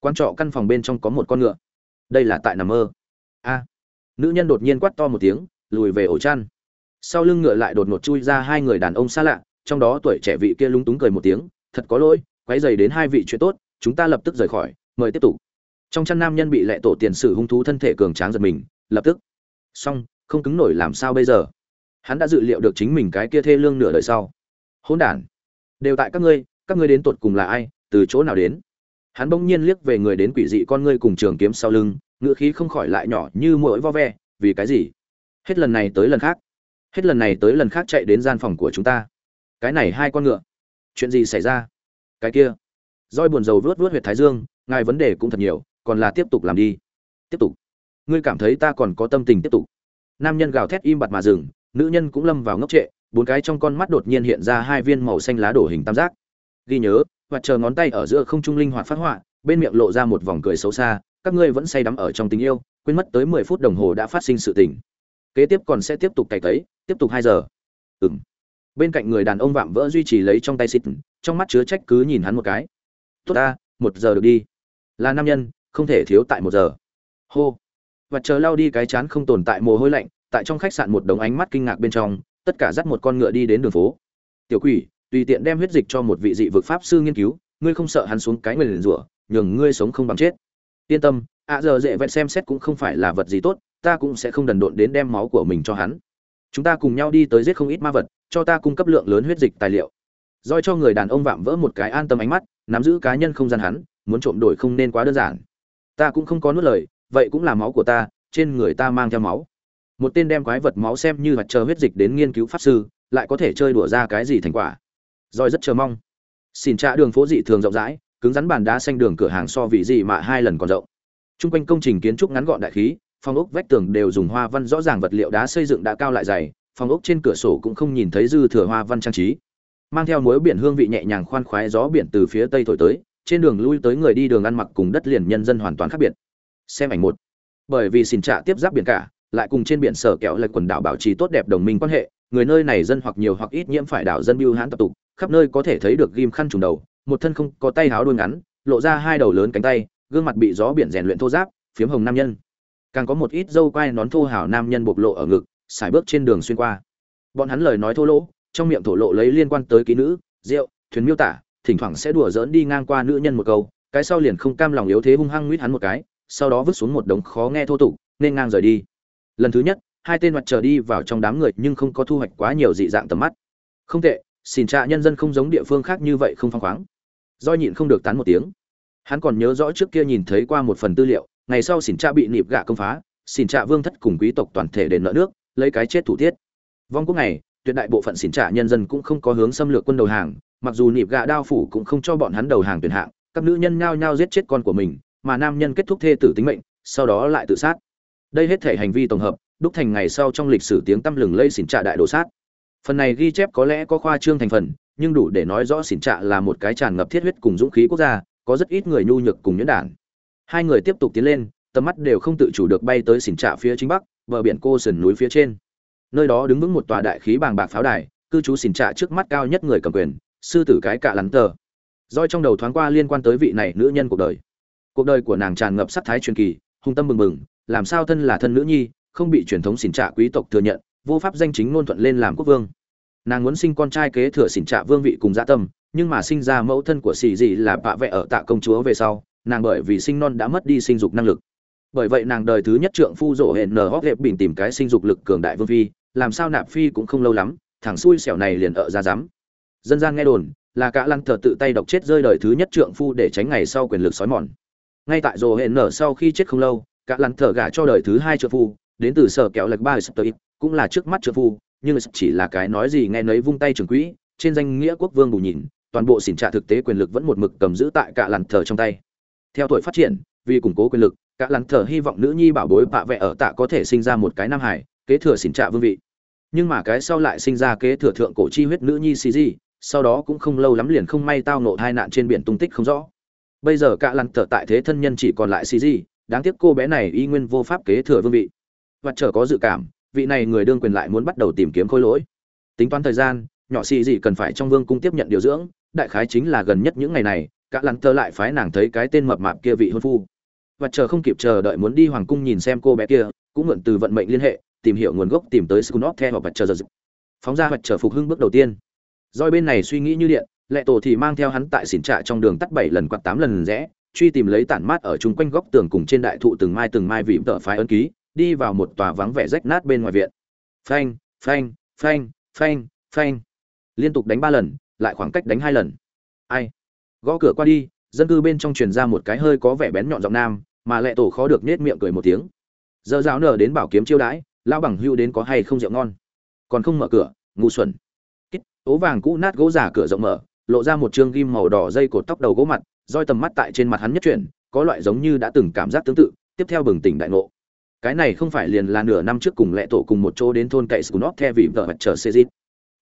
Quan trọ căn phòng bên trong có một con ngựa. Đây là tại nằm mơ. A. Nữ nhân đột nhiên quát to một tiếng, lùi về ổ chăn. Sau lưng ngựa lại đột ngột chui ra hai người đàn ông xa lạ, trong đó tuổi trẻ vị kia lúng túng cười một tiếng, thật có lỗi quấy dày đến hai vị chuyện tốt, chúng ta lập tức rời khỏi, mời tiếp tục. Trong chăn nam nhân bị lệ tổ tiền sử hung thú thân thể cường tráng giật mình, lập tức. Xong, không cứng nổi làm sao bây giờ? Hắn đã dự liệu được chính mình cái kia thê lương nửa đời sau. Hỗn đản. Đều tại các ngươi các ngươi đến tột cùng là ai, từ chỗ nào đến? Hắn bỗng nhiên liếc về người đến quỷ dị con ngươi cùng trường kiếm sau lưng ngựa khí không khỏi lại nhỏ như mỗi vo ve, vì cái gì? Hết lần này tới lần khác. Hết lần này tới lần khác chạy đến gian phòng của chúng ta. Cái này hai con ngựa. Chuyện gì xảy ra? Cái kia. Roi buồn rầu vớt vớt huyệt thái dương, ngài vấn đề cũng thật nhiều, còn là tiếp tục làm đi. Tiếp tục. Ngươi cảm thấy ta còn có tâm tình tiếp tục. Nam nhân gào thét im bặt mà dừng, nữ nhân cũng lâm vào ngốc trệ, bốn cái trong con mắt đột nhiên hiện ra hai viên màu xanh lá đổ hình tam giác. Ghi nhớ, và chờ ngón tay ở giữa không trung linh hoạt phát họa, bên miệng lộ ra một vòng cười xấu xa, các ngươi vẫn say đắm ở trong tình yêu, quên mất tới mười phút đồng hồ đã phát sinh sự tình. Kế tiếp còn sẽ tiếp tục cày cấy, tiếp tục hai giờ. Ừng bên cạnh người đàn ông vạm vỡ duy trì lấy trong tay xịt, trong mắt chứa trách cứ nhìn hắn một cái. Tốt ta, một giờ được đi. Là nam nhân, không thể thiếu tại một giờ. Hô. Và chờ lao đi cái chán không tồn tại mồ hôi lạnh, tại trong khách sạn một đống ánh mắt kinh ngạc bên trong, tất cả dắt một con ngựa đi đến đường phố. Tiểu quỷ, tùy tiện đem huyết dịch cho một vị dị vực pháp sư nghiên cứu, ngươi không sợ hắn xuống cái người liền rủa, nhường ngươi sống không bằng chết. Yên tâm, ạ giờ dễ vẹn xem xét cũng không phải là vật gì tốt, ta cũng sẽ không đần độn đến đem máu của mình cho hắn chúng ta cùng nhau đi tới giết không ít ma vật cho ta cung cấp lượng lớn huyết dịch tài liệu. Doi cho người đàn ông vạm vỡ một cái an tâm ánh mắt nắm giữ cá nhân không gian hắn muốn trộm đổi không nên quá đơn giản. Ta cũng không có nuốt lời vậy cũng là máu của ta trên người ta mang theo máu. Một tên đem quái vật máu xem như mặt chờ huyết dịch đến nghiên cứu pháp sư lại có thể chơi đùa ra cái gì thành quả. Roi rất chờ mong. Xin trả đường phố dị thường rộng rãi cứng rắn bàn đá xanh đường cửa hàng so vị gì mà hai lần còn rộng. Trung quanh công trình kiến trúc ngắn gọn đại khí, phòng ốc vách tường đều dùng hoa văn rõ ràng vật liệu đá xây dựng đã cao lại dày, phòng ốc trên cửa sổ cũng không nhìn thấy dư thừa hoa văn trang trí. Mang theo muối biển hương vị nhẹ nhàng khoan khoái gió biển từ phía tây thổi tới, trên đường lui tới người đi đường ăn mặc cùng đất liền nhân dân hoàn toàn khác biệt. Xem ảnh một. Bởi vì xin trả tiếp giáp biển cả, lại cùng trên biển sở kéo lại quần đảo bảo trì tốt đẹp đồng minh quan hệ, người nơi này dân hoặc nhiều hoặc ít nhiễm phải đảo dân bưu hãn tập tục, khắp nơi có thể thấy được ghim khăn trùng đầu, một thân không có tay háo đuôi ngắn, lộ ra hai đầu lớn cánh tay, gương mặt bị gió biển rèn luyện thô ráp, phiếm hồng nam nhân. Càng có một ít dâu quai nón thô hảo nam nhân bộc lộ ở ngực, xài bước trên đường xuyên qua. Bọn hắn lời nói thô lỗ, trong miệng thổ lộ lấy liên quan tới ký nữ, rượu, thuyền miêu tả, thỉnh thoảng sẽ đùa dỡn đi ngang qua nữ nhân một câu, cái sau liền không cam lòng yếu thế hung hăng nguyết hắn một cái, sau đó vứt xuống một đống khó nghe thô tục, nên ngang rời đi. Lần thứ nhất, hai tên mặt trở đi vào trong đám người nhưng không có thu hoạch quá nhiều dị dạng tầm mắt. Không tệ, xin trạ nhân dân không giống địa phương khác như vậy không phăng khoáng. Do nhịn không được tán một tiếng hắn còn nhớ rõ trước kia nhìn thấy qua một phần tư liệu ngày sau xỉn trạ bị nịp gạ công phá, xỉn trạ vương thất cùng quý tộc toàn thể đền nợ nước, lấy cái chết thủ tiết. Vong quốc này tuyệt đại bộ phận xỉn trạ nhân dân cũng không có hướng xâm lược quân đầu hàng, mặc dù nịp gạ đao phủ cũng không cho bọn hắn đầu hàng tuyển hạng, các nữ nhân nhao nhao giết chết con của mình, mà nam nhân kết thúc thê tử tính mệnh, sau đó lại tự sát. Đây hết thể hành vi tổng hợp, đúc thành ngày sau trong lịch sử tiếng tăm lừng lây xỉn trạ đại đồ sát. Phần này ghi chép có lẽ có khoa trương thành phần, nhưng đủ để nói rõ xỉn trạ là một cái tràn ngập thiết huyết cùng dũng khí quốc gia, có rất ít người nhu nhược cùng nhuyễn đản hai người tiếp tục tiến lên, tầm mắt đều không tự chủ được bay tới xỉn trạ phía chính bắc, bờ biển cô sườn núi phía trên. Nơi đó đứng vững một tòa đại khí bàng bạc pháo đài, cư trú xỉn trạ trước mắt cao nhất người cầm quyền, sư tử cái cạ lắn tờ. Roi trong đầu thoáng qua liên quan tới vị này nữ nhân cuộc đời. Cuộc đời của nàng tràn ngập sắc thái truyền kỳ, hung tâm mừng mừng làm sao thân là thân nữ nhi, không bị truyền thống xỉn trạ quý tộc thừa nhận, vô pháp danh chính ngôn thuận lên làm quốc vương. Nàng muốn sinh con trai kế thừa xỉn trạ vương vị cùng gia dạ tâm, nhưng mà sinh ra mẫu thân của xì dị là bạ vẽ ở tạ công chúa về sau nàng bởi vì sinh non đã mất đi sinh dục năng lực. Bởi vậy nàng đời thứ nhất trượng phu rộ hẹn nờ hóc ghép bình tìm cái sinh dục lực cường đại vương phi, làm sao nạp phi cũng không lâu lắm, thằng xui xẻo này liền ở ra dám dân gian nghe đồn, là cả lăng thờ tự tay độc chết rơi đời thứ nhất trượng phu để tránh ngày sau quyền lực sói mòn. Ngay tại rộ hẹn nở sau khi chết không lâu, cả lăng thờ gả cho đời thứ hai trượng phu, đến từ sở kéo lệch ba sập cũng là trước mắt trượng phu, nhưng chỉ là cái nói gì nghe nấy vung tay trường quỹ, trên danh nghĩa quốc vương bù nhìn, toàn bộ xỉn trả thực tế quyền lực vẫn một mực cầm giữ tại cả lăng thờ trong tay theo tuổi phát triển, vì củng cố quyền lực, cả làn thờ hy vọng nữ nhi bảo bối bạ vẽ ở tạ có thể sinh ra một cái nam hải kế thừa xỉn trạ vương vị. Nhưng mà cái sau lại sinh ra kế thừa thượng cổ chi huyết nữ nhi xì di, sau đó cũng không lâu lắm liền không may tao nộ hai nạn trên biển tung tích không rõ. Bây giờ cả làn thờ tại thế thân nhân chỉ còn lại xì di, đáng tiếc cô bé này y nguyên vô pháp kế thừa vương vị. Và chờ có dự cảm, vị này người đương quyền lại muốn bắt đầu tìm kiếm khối lỗi. Tính toán thời gian, nhỏ xì gì cần phải trong vương cung tiếp nhận điều dưỡng, đại khái chính là gần nhất những ngày này cả lắn tơ lại phái nàng thấy cái tên mập mạp kia vị hôn phu. Và chờ không kịp chờ đợi muốn đi hoàng cung nhìn xem cô bé kia, cũng mượn từ vận mệnh liên hệ, tìm hiểu nguồn gốc tìm tới scunop theo và chờ giờ phóng ra hoặc chờ phục hưng bước đầu tiên. Doi bên này suy nghĩ như điện, lệ tổ thì mang theo hắn tại xỉn trạ trong đường tắt bảy lần quạt tám lần rẽ, truy tìm lấy tản mát ở chung quanh góc tường cùng trên đại thụ từng mai từng mai vì tợ phái ấn ký, đi vào một tòa vắng vẻ rách nát bên ngoài viện. Phanh phanh phanh phanh phanh. Liên tục đánh ba lần, lại khoảng cách đánh hai lần. Ai? Gõ cửa qua đi, dân cư bên trong truyền ra một cái hơi có vẻ bén nhọn giọng nam, mà lệ tổ khó được nết miệng cười một tiếng. Giờ giáo nở đến bảo kiếm chiêu đãi, lão bằng hưu đến có hay không rượu ngon. Còn không mở cửa, ngu xuẩn. Ố vàng cũ nát gỗ giả cửa rộng mở, lộ ra một trương ghim màu đỏ dây cột tóc đầu gỗ mặt, roi tầm mắt tại trên mặt hắn nhất chuyển, có loại giống như đã từng cảm giác tương tự, tiếp theo bừng tỉnh đại ngộ. Cái này không phải liền là nửa năm trước cùng lệ tổ cùng một chỗ đến thôn cậy scunop theo vì vợ mặt chờ xê dít.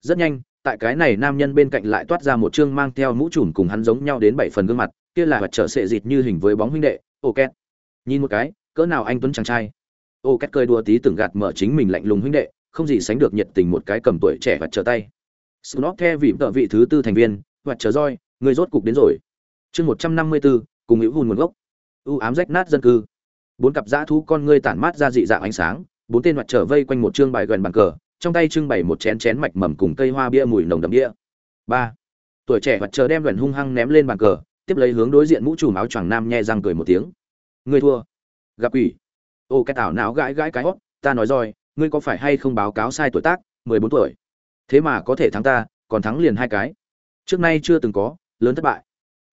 Rất nhanh tại cái này nam nhân bên cạnh lại toát ra một chương mang theo mũ trùm cùng hắn giống nhau đến bảy phần gương mặt, kia là vật trở sệ dịt như hình với bóng huynh đệ ô két nhìn một cái, cỡ nào anh tuấn chàng trai. Ô két cười đùa tí từng gạt mở chính mình lạnh lùng huynh đệ, không gì sánh được nhiệt tình một cái cầm tuổi trẻ vật trở tay. Snot the vị tợ vị thứ tư thành viên vật trở roi, người rốt cục đến rồi. Chương một trăm năm mươi bốn cùng hữu hùn nguồn gốc. U ám rách nát dân cư. Bốn cặp dã thú con ngươi tản mát ra dị dạng ánh sáng, bốn tên mặt trở vây quanh một chương bài gần bàn cờ trong tay trưng bày một chén chén mạch mầm cùng cây hoa bia mùi nồng đậm đĩa ba. Tuổi trẻ mặt trời đem luận hung hăng ném lên bàn cờ, tiếp lấy hướng đối diện mũ trùm áo choàng nam nhe răng cười một tiếng. Ngươi thua. Gặp quỷ. Ô, cái tảo não gãi gãi cái hót ta nói rồi, ngươi có phải hay không báo cáo sai tuổi tác, mười bốn tuổi? Thế mà có thể thắng ta, còn thắng liền hai cái. Trước nay chưa từng có, lớn thất bại.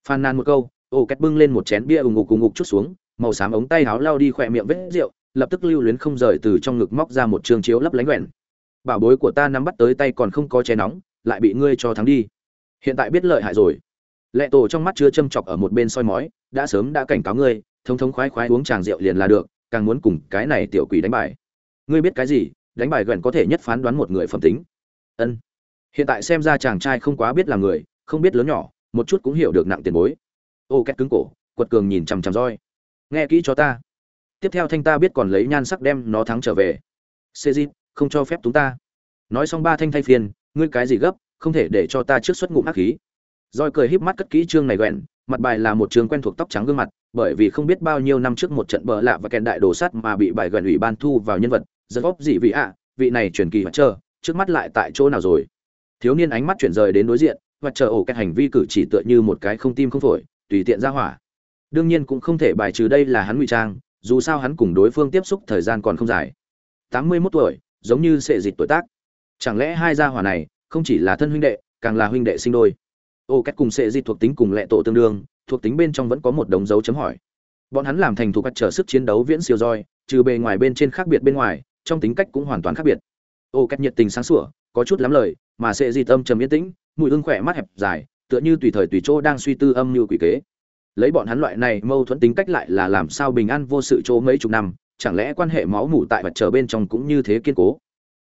Phàn nàn một câu, ô két bưng lên một chén bia ùng ngục ùng ngục chút xuống, màu xám ống tay áo lao đi khỏe miệng vết rượu, lập tức lưu luyến không rời từ trong ngực móc ra một trường chiếu lấp lánh quẹn bảo bối của ta nắm bắt tới tay còn không có che nóng, lại bị ngươi cho thắng đi. Hiện tại biết lợi hại rồi. Lệ tổ trong mắt chứa châm chọc ở một bên soi mói, đã sớm đã cảnh cáo ngươi thống thống khoái khoái uống tràng rượu liền là được, càng muốn cùng cái này tiểu quỷ đánh bài. Ngươi biết cái gì, đánh bài gần có thể nhất phán đoán một người phẩm tính. Ân. Hiện tại xem ra chàng trai không quá biết là người, không biết lớn nhỏ, một chút cũng hiểu được nặng tiền bối. Ô, két cứng cổ, quật cường nhìn chằm chằm roi. Nghe kỹ cho ta. Tiếp theo thanh ta biết còn lấy nhan sắc đem nó thắng trở về. Xê di không cho phép chúng ta. Nói xong ba thanh thay phiền ngươi cái gì gấp, không thể để cho ta trước xuất ngụm ác khí. Roi cười híp mắt cất kỹ chương này quẹn, mặt bài là một trường quen thuộc tóc trắng gương mặt, bởi vì không biết bao nhiêu năm trước một trận bờ lạ và kèn đại đồ sắt mà bị bài gần ủy ban thu vào nhân vật giật góp gì vị ạ, vị này truyền kỳ mặt chờ trước mắt lại tại chỗ nào rồi? Thiếu niên ánh mắt chuyển rời đến đối diện và chờ ổ cái hành vi cử chỉ tựa như một cái không tim không phổi, tùy tiện ra hỏa. Đương nhiên cũng không thể bài trừ đây là hắn ngụy trang, dù sao hắn cùng đối phương tiếp xúc thời gian còn không dài. Tám mươi 81 tuổi giống như sệ dịch tuổi tác. Chẳng lẽ hai gia hỏa này không chỉ là thân huynh đệ, càng là huynh đệ sinh đôi? Ô, cách cùng sệ dịch thuộc tính cùng lệ tổ tương đương, thuộc tính bên trong vẫn có một đống dấu chấm hỏi. Bọn hắn làm thành thuộc cách trở sức chiến đấu viễn siêu roi, trừ bề ngoài bên trên khác biệt bên ngoài, trong tính cách cũng hoàn toàn khác biệt. Ô, cách nhiệt tình sáng sủa, có chút lắm lời, mà sệ dịch tâm trầm yên tĩnh, mùi ưng khỏe mắt hẹp dài, tựa như tùy thời tùy chỗ đang suy tư âm mưu quỷ kế. Lấy bọn hắn loại này mâu thuẫn tính cách lại là làm sao bình an vô sự chỗ mấy chục năm chẳng lẽ quan hệ máu mủ tại vật trở bên trong cũng như thế kiên cố?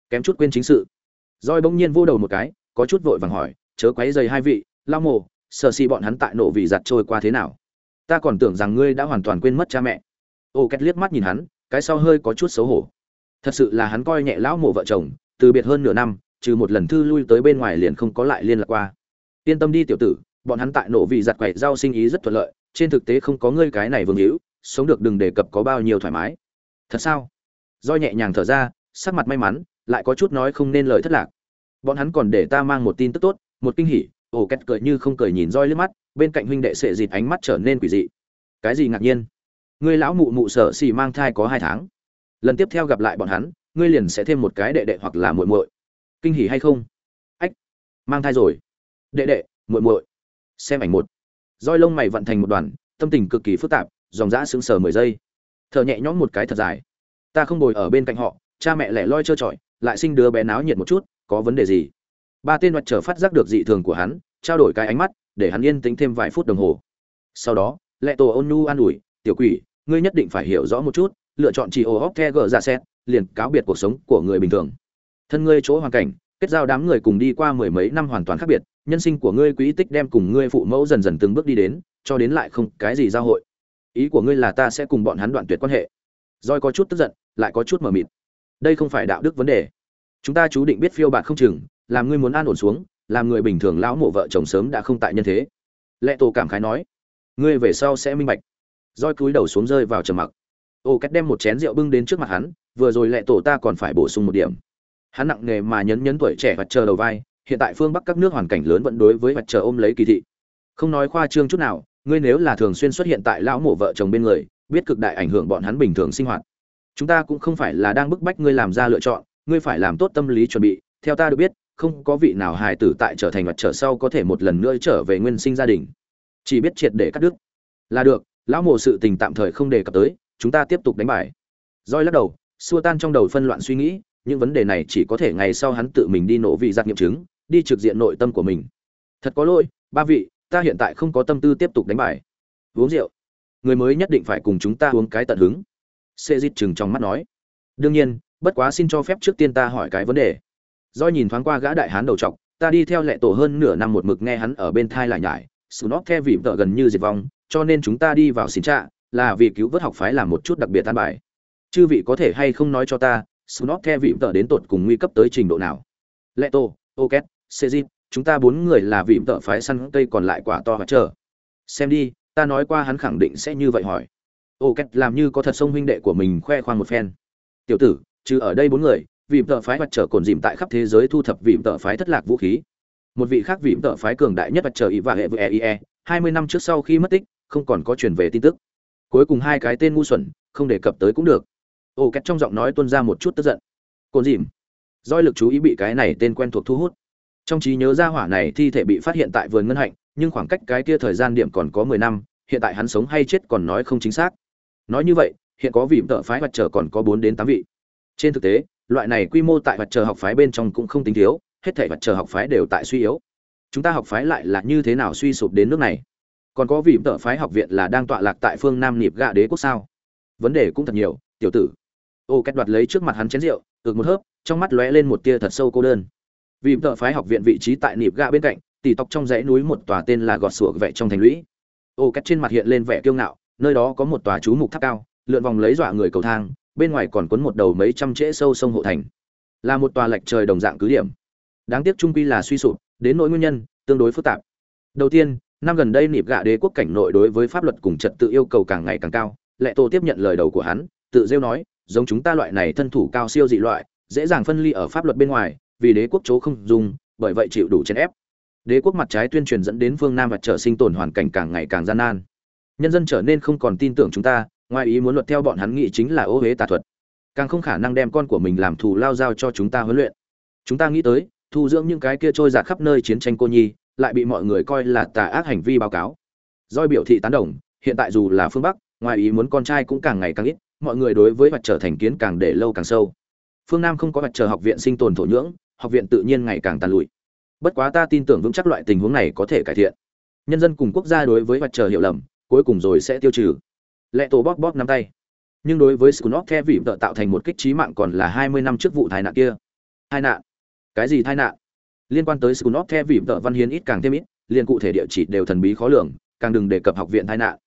Kém chút quên chính sự. Roi bỗng nhiên vô đầu một cái, có chút vội vàng hỏi, chớ quấy dày hai vị, lao mồ sợ xì bọn hắn tại nổ vì giặt trôi qua thế nào? Ta còn tưởng rằng ngươi đã hoàn toàn quên mất cha mẹ. Ô két liếc mắt nhìn hắn, cái sau hơi có chút xấu hổ. Thật sự là hắn coi nhẹ lão mộ vợ chồng, từ biệt hơn nửa năm, trừ một lần thư lui tới bên ngoài liền không có lại liên lạc qua. Yên tâm đi tiểu tử, bọn hắn tại nổ vì giặt quậy rau sinh ý rất thuận lợi, trên thực tế không có ngươi cái này vương hữu, sống được đừng đề cập có bao nhiêu thoải mái thật sao? Do nhẹ nhàng thở ra, sắc mặt may mắn, lại có chút nói không nên lời thất lạc. Bọn hắn còn để ta mang một tin tức tốt, một kinh hỉ, ổ két cười như không cười nhìn roi lướt mắt, bên cạnh huynh đệ sệ dịt ánh mắt trở nên quỷ dị. Cái gì ngạc nhiên? Ngươi lão mụ mụ sở xì mang thai có hai tháng. Lần tiếp theo gặp lại bọn hắn, ngươi liền sẽ thêm một cái đệ đệ hoặc là muội muội. Kinh hỉ hay không? Ách, mang thai rồi. Đệ đệ, muội muội. Xem ảnh một. Roi lông mày vận thành một đoàn, tâm tình cực kỳ phức tạp, dòng dã sững sờ mười giây thở nhẹ nhõm một cái thật dài. Ta không bồi ở bên cạnh họ, cha mẹ lẻ loi trơ trọi, lại sinh đứa bé náo nhiệt một chút, có vấn đề gì? Ba tên mặt trở phát giác được dị thường của hắn, trao đổi cái ánh mắt, để hắn yên tĩnh thêm vài phút đồng hồ. Sau đó lệ tổ ôn nu an ủi, tiểu quỷ, ngươi nhất định phải hiểu rõ một chút, lựa chọn chỉ ô hóc the gờ ra xét, liền cáo biệt cuộc sống của người bình thường. Thân ngươi chỗ hoàn cảnh, kết giao đám người cùng đi qua mười mấy năm hoàn toàn khác biệt, nhân sinh của ngươi quỹ tích đem cùng ngươi phụ mẫu dần dần từng bước đi đến, cho đến lại không cái gì giao hội ý của ngươi là ta sẽ cùng bọn hắn đoạn tuyệt quan hệ. Roi có chút tức giận, lại có chút mờ mịt. Đây không phải đạo đức vấn đề. Chúng ta chú định biết phiêu bạt không chừng, làm ngươi muốn an ổn xuống, làm người bình thường lão mộ vợ chồng sớm đã không tại nhân thế. Lệ tổ cảm khái nói, ngươi về sau sẽ minh bạch. Roi cúi đầu xuống rơi vào trầm mặc. Ô cách đem một chén rượu bưng đến trước mặt hắn, vừa rồi lệ tổ ta còn phải bổ sung một điểm. Hắn nặng nghề mà nhấn nhấn tuổi trẻ và chờ đầu vai, hiện tại phương bắc các nước hoàn cảnh lớn vẫn đối với vật chờ ôm lấy kỳ thị. Không nói khoa trương chút nào ngươi nếu là thường xuyên xuất hiện tại lão mộ vợ chồng bên người, biết cực đại ảnh hưởng bọn hắn bình thường sinh hoạt. Chúng ta cũng không phải là đang bức bách ngươi làm ra lựa chọn, ngươi phải làm tốt tâm lý chuẩn bị. Theo ta được biết, không có vị nào hài tử tại trở thành mặt trở sau có thể một lần nữa trở về nguyên sinh gia đình. Chỉ biết triệt để cắt đứt. Là được, lão mộ sự tình tạm thời không đề cập tới, chúng ta tiếp tục đánh bài. Roi lắc đầu, xua tan trong đầu phân loạn suy nghĩ, những vấn đề này chỉ có thể ngày sau hắn tự mình đi nổ vị giặc nghiệm chứng, đi trực diện nội tâm của mình. Thật có lỗi, ba vị ta hiện tại không có tâm tư tiếp tục đánh bài. Uống rượu. Người mới nhất định phải cùng chúng ta uống cái tận hứng. Xê dít chừng trong mắt nói. Đương nhiên bất quá xin cho phép trước tiên ta hỏi cái vấn đề. Do nhìn thoáng qua gã đại hán đầu trọc ta đi theo lệ tổ hơn nửa năm một mực nghe hắn ở bên thai lại nhải. Sự nó the vị tợ gần như diệt vong cho nên chúng ta đi vào xin trạ là vì cứu vớt học phái làm một chút đặc biệt tan bài. Chư vị có thể hay không nói cho ta snot the vị tợ đến tột cùng nguy cấp tới trình độ nào? Lệ tổ, ok sejit chúng ta bốn người là vị tợ phái săn cây còn lại quả to và chờ. Xem đi, ta nói qua hắn khẳng định sẽ như vậy hỏi. Ok làm như có thật sông huynh đệ của mình khoe khoang một phen. Tiểu tử chứ ở đây bốn người, vị tợ phái mặt trở cồn dìm tại khắp thế giới thu thập vị tợ phái thất lạc vũ khí. Một vị khác vị tợ phái cường đại nhất mặt trở ý và hệ với e eie hai mươi năm trước sau khi mất tích, không còn có truyền về tin tức. Cuối cùng hai cái tên ngu xuẩn, không đề cập tới cũng được. Ô, két trong giọng nói tuôn ra một chút tức giận. Cồn dìm. Doi lực chú ý bị cái này tên quen thuộc thu hút trong trí nhớ ra hỏa này thi thể bị phát hiện tại vườn ngân hạnh, nhưng khoảng cách cái kia thời gian điểm còn có mười năm, hiện tại hắn sống hay chết còn nói không chính xác. Nói như vậy, hiện có vị tợ phái mặt trời còn có bốn đến tám vị. Trên thực tế, loại này quy mô tại mặt trời học phái bên trong cũng không tính thiếu, hết thể mặt trời học phái đều tại suy yếu. Chúng ta học phái lại là như thế nào suy sụp đến nước này? Còn có vị tợ phái học viện là đang tọa lạc tại phương nam nịp gạ đế quốc sao? Vấn đề cũng thật nhiều, tiểu tử. Ô cách đoạt lấy trước mặt hắn chén rượu, ực một hớp, trong mắt lóe lên một tia thật sâu cô đơn vì tợ phái học viện vị trí tại nịp gạ bên cạnh tỷ tộc trong dãy núi một tòa tên là gọt sủa vệ trong thành lũy. Ô, cách trên mặt hiện lên vẻ kiêu ngạo, nơi đó có một tòa chú mục tháp cao, lượn vòng lấy dọa người cầu thang, bên ngoài còn cuốn một đầu mấy trăm trễ sâu sông hộ thành. Là một tòa lệch trời đồng dạng cứ điểm. Đáng tiếc trung quy là suy sụp, đến nỗi nguyên nhân, tương đối phức tạp. Đầu tiên, năm gần đây nịp gạ đế quốc cảnh nội đối với pháp luật cùng trật tự yêu cầu càng ngày càng cao, lệ tô tiếp nhận lời đầu của hắn, tự rêu nói, giống chúng ta loại này thân thủ cao siêu dị loại, dễ dàng phân ly ở pháp luật bên ngoài vì đế quốc chỗ không dùng bởi vậy chịu đủ chèn ép. Đế quốc mặt trái tuyên truyền dẫn đến phương nam và trở sinh tồn hoàn cảnh càng ngày càng gian nan. Nhân dân trở nên không còn tin tưởng chúng ta, ngoài ý muốn luật theo bọn hắn nghĩ chính là ô hế tà thuật. Càng không khả năng đem con của mình làm thù lao giao cho chúng ta huấn luyện. Chúng ta nghĩ tới, thu dưỡng những cái kia trôi giạt khắp nơi chiến tranh cô nhi, lại bị mọi người coi là tà ác hành vi báo cáo. Doi biểu thị tán đồng, hiện tại dù là phương bắc, ngoài ý muốn con trai cũng càng ngày càng ít, mọi người đối với mặt trở thành kiến càng để lâu càng sâu. Phương nam không có mặt trở học viện sinh tồn thổ nhưỡng học viện tự nhiên ngày càng tàn lụi bất quá ta tin tưởng vững chắc loại tình huống này có thể cải thiện nhân dân cùng quốc gia đối với mặt trời hiểu lầm cuối cùng rồi sẽ tiêu trừ lệ tổ bóp bóp nắm tay nhưng đối với Skunok The vị vợ tạo thành một kích trí mạng còn là hai mươi năm trước vụ tai nạn kia. Tai nạn? Cái gì tai nạn? Liên quan tới Skunok The vị vợ văn hiến ít càng thêm ít, liên cụ thể địa chỉ đều thần bí khó lường, càng đừng đề cập học viện tai nạn.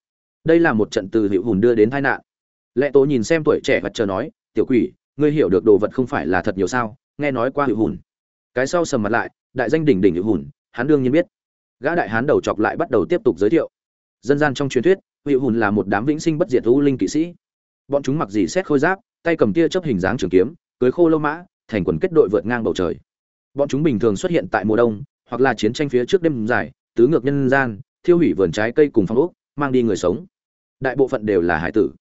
Đây là một trận từ hiệu hùn đưa đến tai nạn. Lệ Tổ nhìn xem tuổi trẻ vật chờ nói, "Tiểu quỷ, ngươi hiểu được đồ vật không phải là thật nhiều sao? Nghe nói qua hữu hùn." Cái sau sầm mặt lại, đại danh đỉnh đỉnh hữu hùn, hắn đương nhiên biết. Gã đại hán đầu chọc lại bắt đầu tiếp tục giới thiệu. Dân gian trong truyền thuyết, hữu hùn là một đám vĩnh sinh bất diệt u linh kỵ sĩ bọn chúng mặc gì xét khôi giáp tay cầm tia chấp hình dáng trường kiếm cưới khô lâu mã thành quần kết đội vượt ngang bầu trời bọn chúng bình thường xuất hiện tại mùa đông hoặc là chiến tranh phía trước đêm dài tứ ngược nhân gian thiêu hủy vườn trái cây cùng phong ốc mang đi người sống đại bộ phận đều là hải tử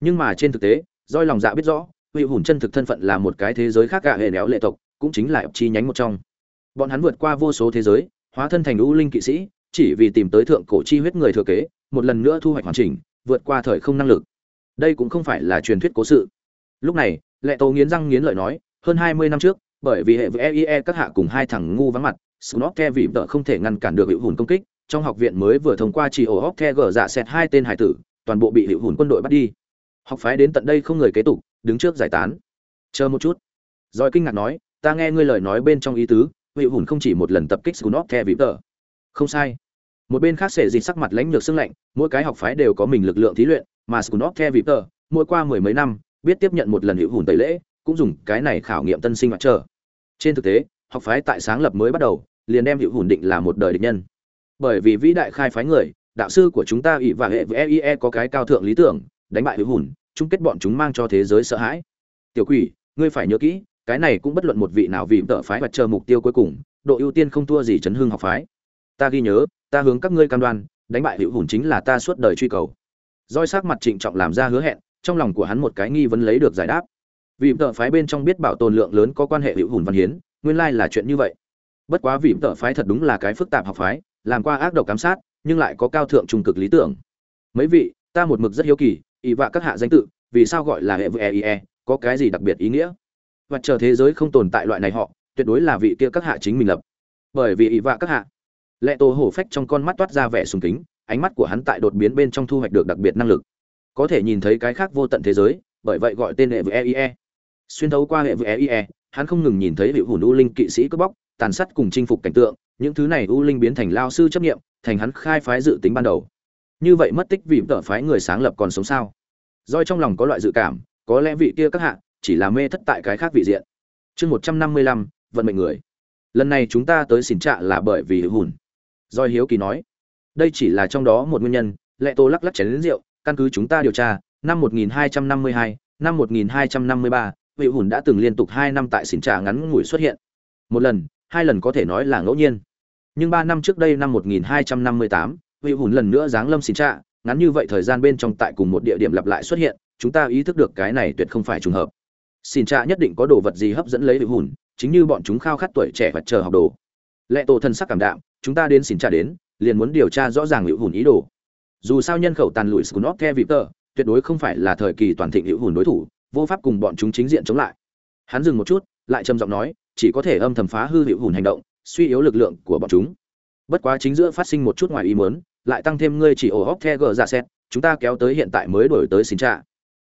nhưng mà trên thực tế doi lòng dạ biết rõ hữu hùn chân thực thân phận là một cái thế giới khác gạ hệ néo lệ tộc, cũng chính là chi nhánh một trong. Bọn hắn vượt qua vô số thế giới, hóa thân thành u linh kỵ sĩ, chỉ vì tìm tới thượng cổ chi huyết người thừa kế, một lần nữa thu hoạch hoàn chỉnh, vượt qua thời không năng lực. Đây cũng không phải là truyền thuyết cố sự. Lúc này, lệ tô nghiến răng nghiến lợi nói, hơn hai mươi năm trước, bởi vì hệ với eie các hạ cùng hai thằng ngu vắng mặt, Snorke vì vợ không thể ngăn cản được hữu hùn công kích, trong học viện mới vừa thông qua chỉ ổ Hokke gở dạ xẹt hai tên hải tử, toàn bộ bị hữu hùn quân đội bắt đi. Học phái đến tận đây không người kế tục đứng trước giải tán chờ một chút rồi kinh ngạc nói ta nghe ngươi lời nói bên trong ý tứ hiệu hùn không chỉ một lần tập kích snot the vì không sai một bên khác sẽ dịt sắc mặt lãnh lược xương lạnh mỗi cái học phái đều có mình lực lượng thí luyện mà Skunov The Viper, mỗi qua mười mấy năm, biết tiếp nhận một lần hiệu hùn tẩy lễ, cũng dùng cái này khảo nghiệm tân sinh mặt trở. Trên thực tế, học phái tại sáng lập mới bắt đầu, liền đem hiệu hùn định là một đời địch nhân. Bởi vì vĩ đại khai phái người, đạo sư của chúng ta ỷ và hệ với EIE có cái cao thượng lý tưởng, đánh bại hiệu hùn chung kết bọn chúng mang cho thế giới sợ hãi. Tiểu quỷ, ngươi phải nhớ kỹ, cái này cũng bất luận một vị nào vì tợ phái và chờ mục tiêu cuối cùng, độ ưu tiên không thua gì chấn hương học phái. Ta ghi nhớ, ta hướng các ngươi cam đoan, đánh bại hữu hồn chính là ta suốt đời truy cầu roi sắc mặt trịnh trọng làm ra hứa hẹn trong lòng của hắn một cái nghi vấn lấy được giải đáp vì tợ phái bên trong biết bảo tồn lượng lớn có quan hệ hữu hùng văn hiến nguyên lai là chuyện như vậy bất quá vì tợ phái thật đúng là cái phức tạp học phái làm qua ác độc cám sát nhưng lại có cao thượng trung cực lý tưởng mấy vị ta một mực rất hiếu kỳ ý vạ các hạ danh tự, vì sao gọi là hệ với e ie có cái gì đặc biệt ý nghĩa? Và chờ thế giới không tồn tại loại này họ, tuyệt đối là vị kia các hạ chính mình lập. Bởi vì ý vạ các hạ, lệ tô hổ phách trong con mắt toát ra vẻ sùng kính, ánh mắt của hắn tại đột biến bên trong thu hoạch được đặc biệt năng lực. Có thể nhìn thấy cái khác vô tận thế giới, bởi vậy gọi tên hệ với e ie xuyên thấu qua hệ với e ie hắn không ngừng nhìn thấy vị hồn u linh kỵ sĩ cướp bóc, tàn sát cùng chinh phục cảnh tượng, những thứ này u linh biến thành lao sư chấp nghiệm, thành hắn khai phái dự tính ban đầu như vậy mất tích vì tợ phái người sáng lập còn sống sao? Roi trong lòng có loại dự cảm có lẽ vị kia các hạ chỉ là mê thất tại cái khác vị diện. Chương một trăm năm mươi lăm vận mệnh người. Lần này chúng ta tới xỉn trạ là bởi vì hữu hùn. Roi hiếu kỳ nói đây chỉ là trong đó một nguyên nhân lệ tô lắc lắc chén lính rượu căn cứ chúng ta điều tra năm 1252, năm 1253, hữu hùn đã từng liên tục hai năm tại xỉn trạ ngắn ngủi xuất hiện. Một lần hai lần có thể nói là ngẫu nhiên. Nhưng ba năm trước đây năm 1258, hữu hùn lần nữa giáng lâm xin trạ, ngắn như vậy thời gian bên trong tại cùng một địa điểm lặp lại xuất hiện, chúng ta ý thức được cái này tuyệt không phải trùng hợp. Xin trạ nhất định có đồ vật gì hấp dẫn lấy hữu hùn, chính như bọn chúng khao khát tuổi trẻ và chờ học đồ. Lệ tổ thân sắc cảm đạm, chúng ta đến xin trạ đến, liền muốn điều tra rõ ràng hữu hùn ý đồ. Dù sao nhân khẩu tàn lụi scunop the vipter, tuyệt đối không phải là thời kỳ toàn thịnh hữu hùn đối thủ, vô pháp cùng bọn chúng chính diện chống lại. Hắn dừng một chút, lại trầm giọng nói, chỉ có thể âm thầm phá hư hữu hùn hành động, suy yếu lực lượng của bọn chúng. Bất quá chính giữa phát sinh một chút ngoài ý muốn lại tăng thêm ngươi chỉ ổ hóc the gờ ra xét chúng ta kéo tới hiện tại mới đổi tới xin trạ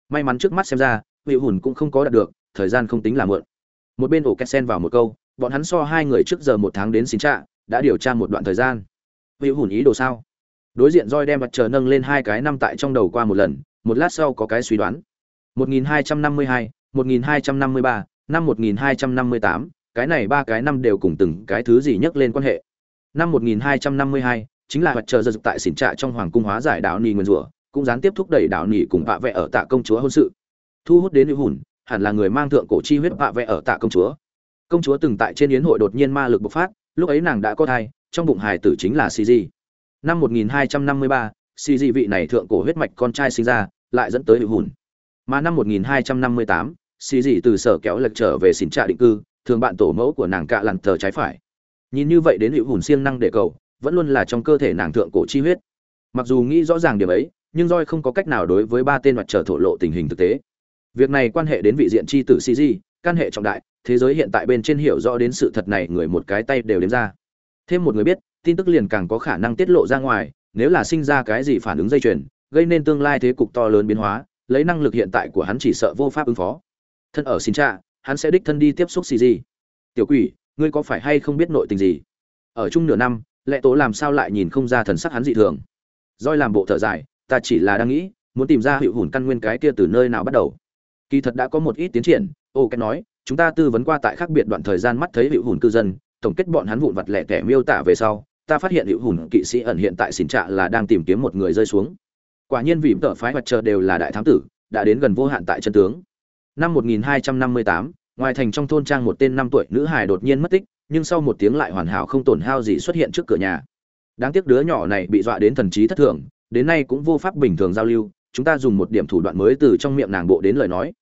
may mắn trước mắt xem ra hữu hùn cũng không có đạt được thời gian không tính là mượn. Một bên ổ két sen vào một câu bọn hắn so hai người trước giờ một tháng đến xin trạ đã điều tra một đoạn thời gian. Hữu hùn ý đồ sao? Đối diện roi đem mặt trời nâng lên hai cái năm tại trong đầu qua một lần một lát sau có cái suy đoán. 1252, 1253, năm 1258, cái này ba cái năm đều cùng từng cái thứ gì nhắc lên quan hệ? Năm 1252 chính là hoạt trời giật tại xỉn trạ trong hoàng cung hóa giải đạo nỉ nguyên rủa cũng gián tiếp thúc đẩy đạo nỉ cùng bạ vẽ ở tạ công chúa hôn sự. Thu hút đến hữu hùn hẳn là người mang thượng cổ chi huyết bạ vẽ ở tạ công chúa. Công chúa từng tại trên yến hội đột nhiên ma lực bộc phát lúc ấy nàng đã có thai trong bụng hài tử chính là cg năm 1253, cg vị này thượng cổ huyết mạch con trai sinh ra lại dẫn tới hữu hùn. Mà năm 1258, cg từ sở kéo lệch trở về xỉn trạ định cư thường bạn tổ mẫu của nàng cạ lặn tờ trái phải. Nhìn như vậy đến hữu hùn siêng năng để cầu vẫn luôn là trong cơ thể nàng thượng cổ chi huyết. Mặc dù nghĩ rõ ràng điểm ấy, nhưng roi không có cách nào đối với ba tên mặt trở thổ lộ tình hình thực tế. Việc này quan hệ đến vị diện chi tử cg căn hệ trọng đại, thế giới hiện tại bên trên hiểu rõ đến sự thật này, người một cái tay đều đếm ra. Thêm một người biết, tin tức liền càng có khả năng tiết lộ ra ngoài, nếu là sinh ra cái gì phản ứng dây chuyền, gây nên tương lai thế cục to lớn biến hóa, lấy năng lực hiện tại của hắn chỉ sợ vô pháp ứng phó. Thân ở xin cha hắn sẽ đích thân đi tiếp xúc cg tiểu quỷ, ngươi có phải hay không biết nội tình gì? Ở chung nửa năm lệ tố làm sao lại nhìn không ra thần sắc hắn dị thường? Roi làm bộ thở dài ta chỉ là đang nghĩ muốn tìm ra hiệu hùn căn nguyên cái kia từ nơi nào bắt đầu. Kỳ thật đã có một ít tiến triển ô cái nói chúng ta tư vấn qua tại khác biệt đoạn thời gian mắt thấy hiệu hùn cư dân tổng kết bọn hắn vụn vặt lẻ tẻ miêu tả về sau ta phát hiện hiệu hùn kỵ sĩ ẩn hiện tại xỉn trạ là đang tìm kiếm một người rơi xuống. Quả nhiên vì tờ phái mặt trời đều là đại thám tử đã đến gần vô hạn tại chân tướng. Năm 1258, ngoài thành trong thôn trang một tên năm tuổi nữ hài đột nhiên mất tích nhưng sau một tiếng lại hoàn hảo không tổn hao gì xuất hiện trước cửa nhà. Đáng tiếc đứa nhỏ này bị dọa đến thần trí thất thường, đến nay cũng vô pháp bình thường giao lưu, chúng ta dùng một điểm thủ đoạn mới từ trong miệng nàng bộ đến lời nói.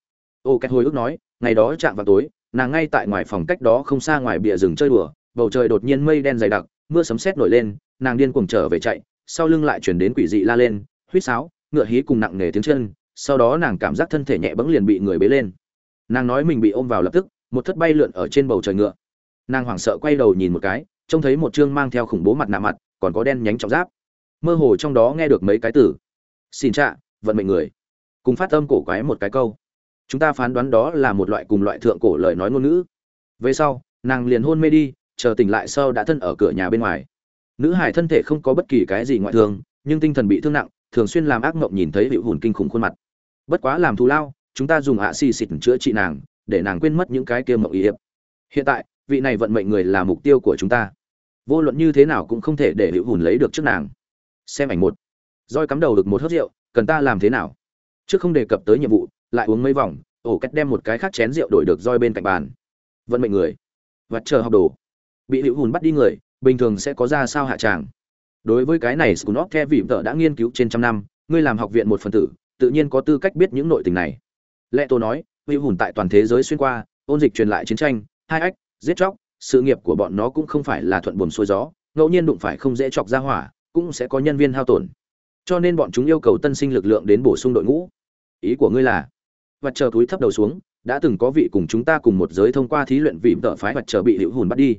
Ô cách hồi ức nói, ngày đó chạm vào tối, nàng ngay tại ngoài phòng cách đó không xa ngoài bìa rừng chơi đùa, bầu trời đột nhiên mây đen dày đặc, mưa sấm sét nổi lên, nàng điên cuồng trở về chạy, sau lưng lại chuyển đến quỷ dị la lên, huýt sáo, ngựa hí cùng nặng nề tiếng chân, sau đó nàng cảm giác thân thể nhẹ bẫng liền bị người bế lên. Nàng nói mình bị ôm vào lập tức, một thất bay lượn ở trên bầu trời ngựa nàng hoảng sợ quay đầu nhìn một cái trông thấy một chương mang theo khủng bố mặt nạ mặt còn có đen nhánh trọng giáp. Mơ hồ trong đó nghe được mấy cái từ. Xin trạ vận mệnh người. Cùng phát âm cổ quái một cái câu. Chúng ta phán đoán đó là một loại cùng loại thượng cổ lời nói ngôn ngữ. Về sau nàng liền hôn mê đi chờ tỉnh lại sau đã thân ở cửa nhà bên ngoài. Nữ hải thân thể không có bất kỳ cái gì ngoại thường, nhưng tinh thần bị thương nặng thường xuyên làm ác mộng nhìn thấy hiệu hùn kinh khủng khuôn mặt. Bất quá làm thù lao chúng ta dùng ạ xì xịt chữa trị nàng để nàng quên mất những cái kia mộng ý hiệp. Hiện tại vị này vận mệnh người là mục tiêu của chúng ta. Vô luận như thế nào cũng không thể để hữu hùn lấy được trước nàng. Xem ảnh một. Roi cắm đầu được một hớt rượu, cần ta làm thế nào? Trước không đề cập tới nhiệm vụ, lại uống mấy vòng, ổ cách đem một cái khác chén rượu đổi được roi bên cạnh bàn. Vận mệnh người. Vặt chờ học đồ. Bị hữu hùn bắt đi người, bình thường sẽ có ra sao hạ tràng. Đối với cái này, scunop the vị vợ đã nghiên cứu trên trăm năm, ngươi làm học viện một phần tử, tự nhiên có tư cách biết những nội tình này. Lệ tô nói, hữu hùn tại toàn thế giới xuyên qua, ôn dịch truyền lại chiến tranh, hai ách giết chóc, sự nghiệp của bọn nó cũng không phải là thuận buồm xuôi gió, ngẫu nhiên đụng phải không dễ chọc ra hỏa, cũng sẽ có nhân viên hao tổn. Cho nên bọn chúng yêu cầu tân sinh lực lượng đến bổ sung đội ngũ. Ý của ngươi là, vật chờ túi thấp đầu xuống, đã từng có vị cùng chúng ta cùng một giới thông qua thí luyện vị tợ phái vật chờ bị hữu hùn bắt đi.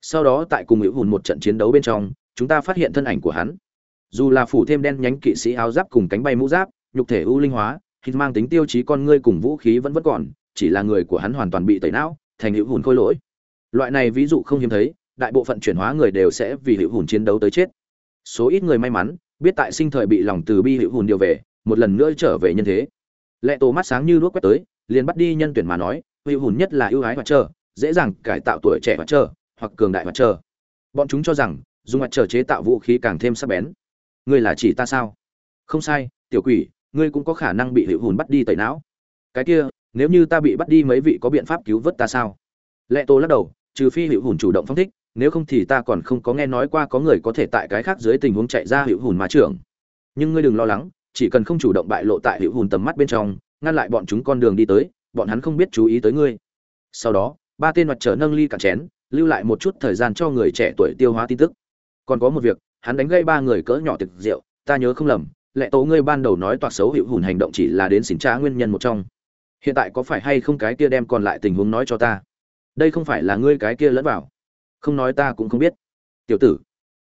Sau đó tại cùng hữu hùn một trận chiến đấu bên trong, chúng ta phát hiện thân ảnh của hắn. Dù là phủ thêm đen nhánh kỵ sĩ áo giáp cùng cánh bay mũ giáp, nhục thể ưu linh hóa, hít mang tính tiêu chí con ngươi cùng vũ khí vẫn vẫn còn, chỉ là người của hắn hoàn toàn bị tẩy não, thành hữu hùn khôi lỗi loại này ví dụ không hiếm thấy, đại bộ phận chuyển hóa người đều sẽ vì hữu hùn chiến đấu tới chết. Số ít người may mắn, biết tại sinh thời bị lòng từ bi hữu hùn điều về, một lần nữa trở về nhân thế. Lệ tổ mắt sáng như đuốc quét tới, liền bắt đi nhân tuyển mà nói, hữu hùn nhất là ưu ái hoạt trơ, dễ dàng cải tạo tuổi trẻ hoạt trơ, hoặc cường đại hoạt trơ. Bọn chúng cho rằng, dùng mặt trơ chế tạo vũ khí càng thêm sắc bén. Ngươi là chỉ ta sao? Không sai, tiểu quỷ, ngươi cũng có khả năng bị hữu hùn bắt đi tẩy não. Cái kia, nếu như ta bị bắt đi mấy vị có biện pháp cứu vớt ta sao? Lệ tô lắc đầu trừ phi hữu hùn chủ động phong thích, nếu không thì ta còn không có nghe nói qua có người có thể tại cái khác dưới tình huống chạy ra hữu hùn mà trưởng. Nhưng ngươi đừng lo lắng, chỉ cần không chủ động bại lộ tại hữu hùn tầm mắt bên trong, ngăn lại bọn chúng con đường đi tới, bọn hắn không biết chú ý tới ngươi. Sau đó, ba tên mặt trở nâng ly cạn chén, lưu lại một chút thời gian cho người trẻ tuổi tiêu hóa tin tức. Còn có một việc, hắn đánh gây ba người cỡ nhỏ thực rượu, ta nhớ không lầm lệ tố ngươi ban đầu nói toạc xấu hữu hùn hành động chỉ là đến xỉn trá nguyên nhân một trong. Hiện tại có phải hay không cái kia đem còn lại tình huống nói cho ta? Đây không phải là ngươi cái kia lẫn vào. Không nói ta cũng không biết. Tiểu tử.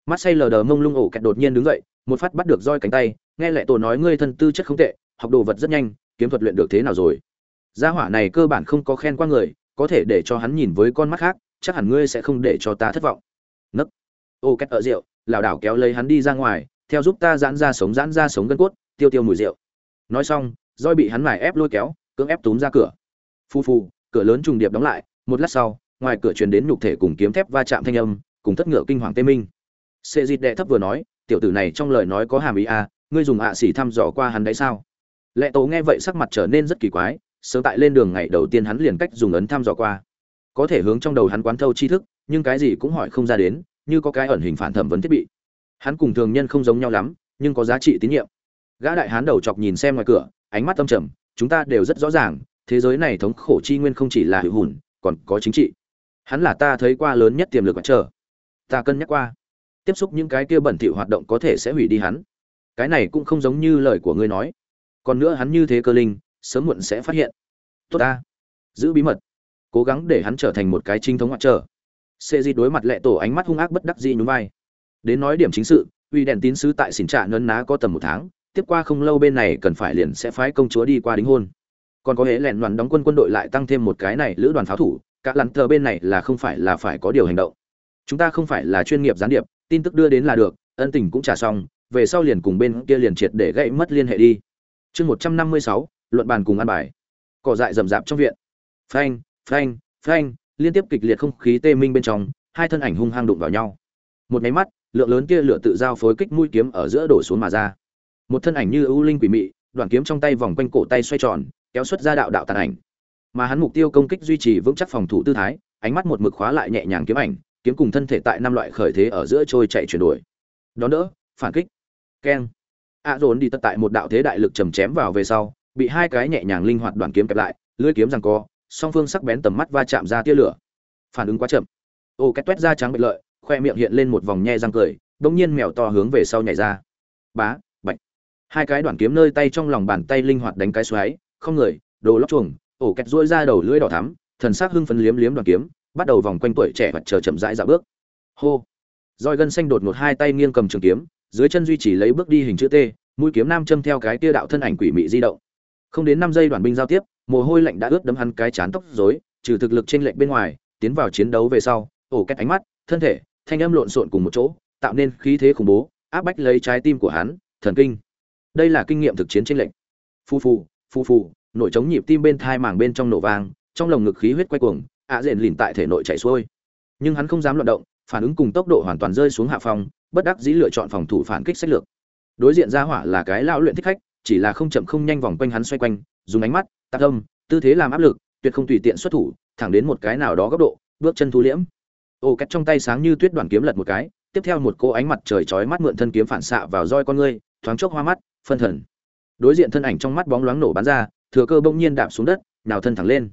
Mắt say lờ đờ mông lung ổ kẹt đột nhiên đứng dậy, một phát bắt được roi cánh tay, nghe lệ tổ nói ngươi thân tư chất không tệ, học đồ vật rất nhanh, kiếm thuật luyện được thế nào rồi? Gia hỏa này cơ bản không có khen qua người, có thể để cho hắn nhìn với con mắt khác, chắc hẳn ngươi sẽ không để cho ta thất vọng. Nấc. Ô két ở rượu, lảo đảo kéo lấy hắn đi ra ngoài, theo giúp ta giãn ra sống giãn ra sống gân cốt, tiêu tiêu mùi rượu. Nói xong, roi bị hắn mài ép lôi kéo, cưỡng ép túm ra cửa. Phu phu cửa lớn trùng điệp đóng lại một lát sau, ngoài cửa truyền đến nhục thể cùng kiếm thép va chạm thanh âm, cùng thất ngựa kinh hoàng tê minh. Sệ dịt đệ thấp vừa nói, tiểu tử này trong lời nói có hàm ý à ngươi dùng ạ xỉ thăm dò qua hắn đấy sao? Lệ tố nghe vậy sắc mặt trở nên rất kỳ quái, sớm tại lên đường ngày đầu tiên hắn liền cách dùng ấn thăm dò qua. Có thể hướng trong đầu hắn quán thâu tri thức, nhưng cái gì cũng hỏi không ra đến, như có cái ẩn hình phản thẩm vấn thiết bị. Hắn cùng thường nhân không giống nhau lắm, nhưng có giá trị tín nhiệm. Gã đại hán đầu chọc nhìn xem ngoài cửa, ánh mắt tâm trầm, chúng ta đều rất rõ ràng, thế giới này thống khổ chi nguyên không chỉ là hữu hùn còn có chính trị. Hắn là ta thấy qua lớn nhất tiềm lực mặt trời ta cân nhắc qua. Tiếp xúc những cái kia bẩn thỉu hoạt động có thể sẽ hủy đi hắn. Cái này cũng không giống như lời của ngươi nói. Còn nữa hắn như thế cơ linh, sớm muộn sẽ phát hiện. Tốt ta. Giữ bí mật. Cố gắng để hắn trở thành một cái trinh thống ngoại trở xê di đối mặt lệ tổ ánh mắt hung ác bất đắc dĩ nhún vai. Đến nói điểm chính sự, uy đèn tín sứ tại xỉn trạ nấn ná có tầm một tháng, tiếp qua không lâu bên này cần phải liền sẽ phái công chúa đi qua đính hôn còn có hệ lẹn đoàn đóng quân quân đội lại tăng thêm một cái này lữ đoàn pháo thủ, cả lắn tờ bên này là không phải là phải có điều hành động. Chúng ta không phải là chuyên nghiệp gián điệp, tin tức đưa đến là được, ân tình cũng trả xong, về sau liền cùng bên kia liền triệt để gãy mất liên hệ đi. Chương một trăm năm mươi sáu, luận bàn cùng ăn bài. Cỏ dại rậm rạp trong viện. Phanh phanh phanh, liên tiếp kịch liệt không khí tê minh bên trong, hai thân ảnh hung hăng đụng vào nhau. Một máy mắt, lượng lớn kia lửa tự giao phối kích mũi kiếm ở giữa đổ xuống mà ra. Một thân ảnh như ưu linh quỷ mị, đoạn kiếm trong tay vòng quanh cổ tay xoay tròn kéo xuất ra đạo đạo tàn ảnh. Mà hắn mục tiêu công kích duy trì vững chắc phòng thủ tư thái, ánh mắt một mực khóa lại nhẹ nhàng kiếm ảnh, kiếm cùng thân thể tại năm loại khởi thế ở giữa trôi chạy chuyển đổi. Đón đỡ, phản kích. Keng. A dồn đi tất tại một đạo thế đại lực chầm chém vào về sau, bị hai cái nhẹ nhàng linh hoạt đoàn kiếm kẹp lại, lưỡi kiếm rằng co, song phương sắc bén tầm mắt va chạm ra tia lửa. Phản ứng quá chậm. Ô két toét da trắng bệnh lợi, khoe miệng hiện lên một vòng nhe răng cười bỗng nhiên mèo to hướng về sau nhảy ra. Bá, bạch. Hai cái đoàn kiếm nơi tay trong lòng bàn tay linh hoạt đánh cái xoáy không người, đồ lóc chuồng, ổ kẹt dỗi ra đầu lưỡi đỏ thắm, thần sắc hưng phấn liếm liếm đoàn kiếm, bắt đầu vòng quanh tuổi trẻ và chờ chậm rãi dạo bước. Hô! Roi gân xanh đột ngột hai tay nghiêng cầm trường kiếm, dưới chân duy trì lấy bước đi hình chữ t, mũi kiếm nam châm theo cái tia đạo thân ảnh quỷ mị di động. Không đến năm giây đoàn binh giao tiếp, mồ hôi lạnh đã ướt đấm hắn cái chán tóc rối, trừ thực lực trên lệnh bên ngoài, tiến vào chiến đấu về sau, ổ két ánh mắt, thân thể, thanh âm lộn xộn cùng một chỗ, tạo nên khí thế khủng bố, áp bách lấy trái tim của hắn, thần kinh. Đây là kinh nghiệm thực chiến trên lệnh phu phu phu phu nội chống nhịp tim bên thai màng bên trong nổ vang, trong lồng ngực khí huyết quay cuồng, ạ à lìn tại thể nội chảy xuôi. Nhưng hắn không dám loạn động, phản ứng cùng tốc độ hoàn toàn rơi xuống hạ phòng bất đắc dĩ lựa chọn phòng thủ phản kích sách lược. Đối diện ra hỏa là cái lão luyện thích khách, chỉ là không chậm không nhanh vòng quanh hắn xoay quanh, dùng ánh mắt tạc âm tư thế làm áp lực, tuyệt không tùy tiện xuất thủ, thẳng đến một cái nào đó góc độ, bước chân thu liễm. Ô cách trong tay sáng như tuyết đoàn kiếm lật một cái, tiếp theo một cô ánh mặt trời chói mắt mượn thân kiếm phản xạ vào roi con ngươi, thoáng chốc hoa mắt, phân thần đối diện thân ảnh trong mắt bóng loáng nổ bắn ra, thừa cơ bỗng nhiên đạp xuống đất nào thân thẳng lên.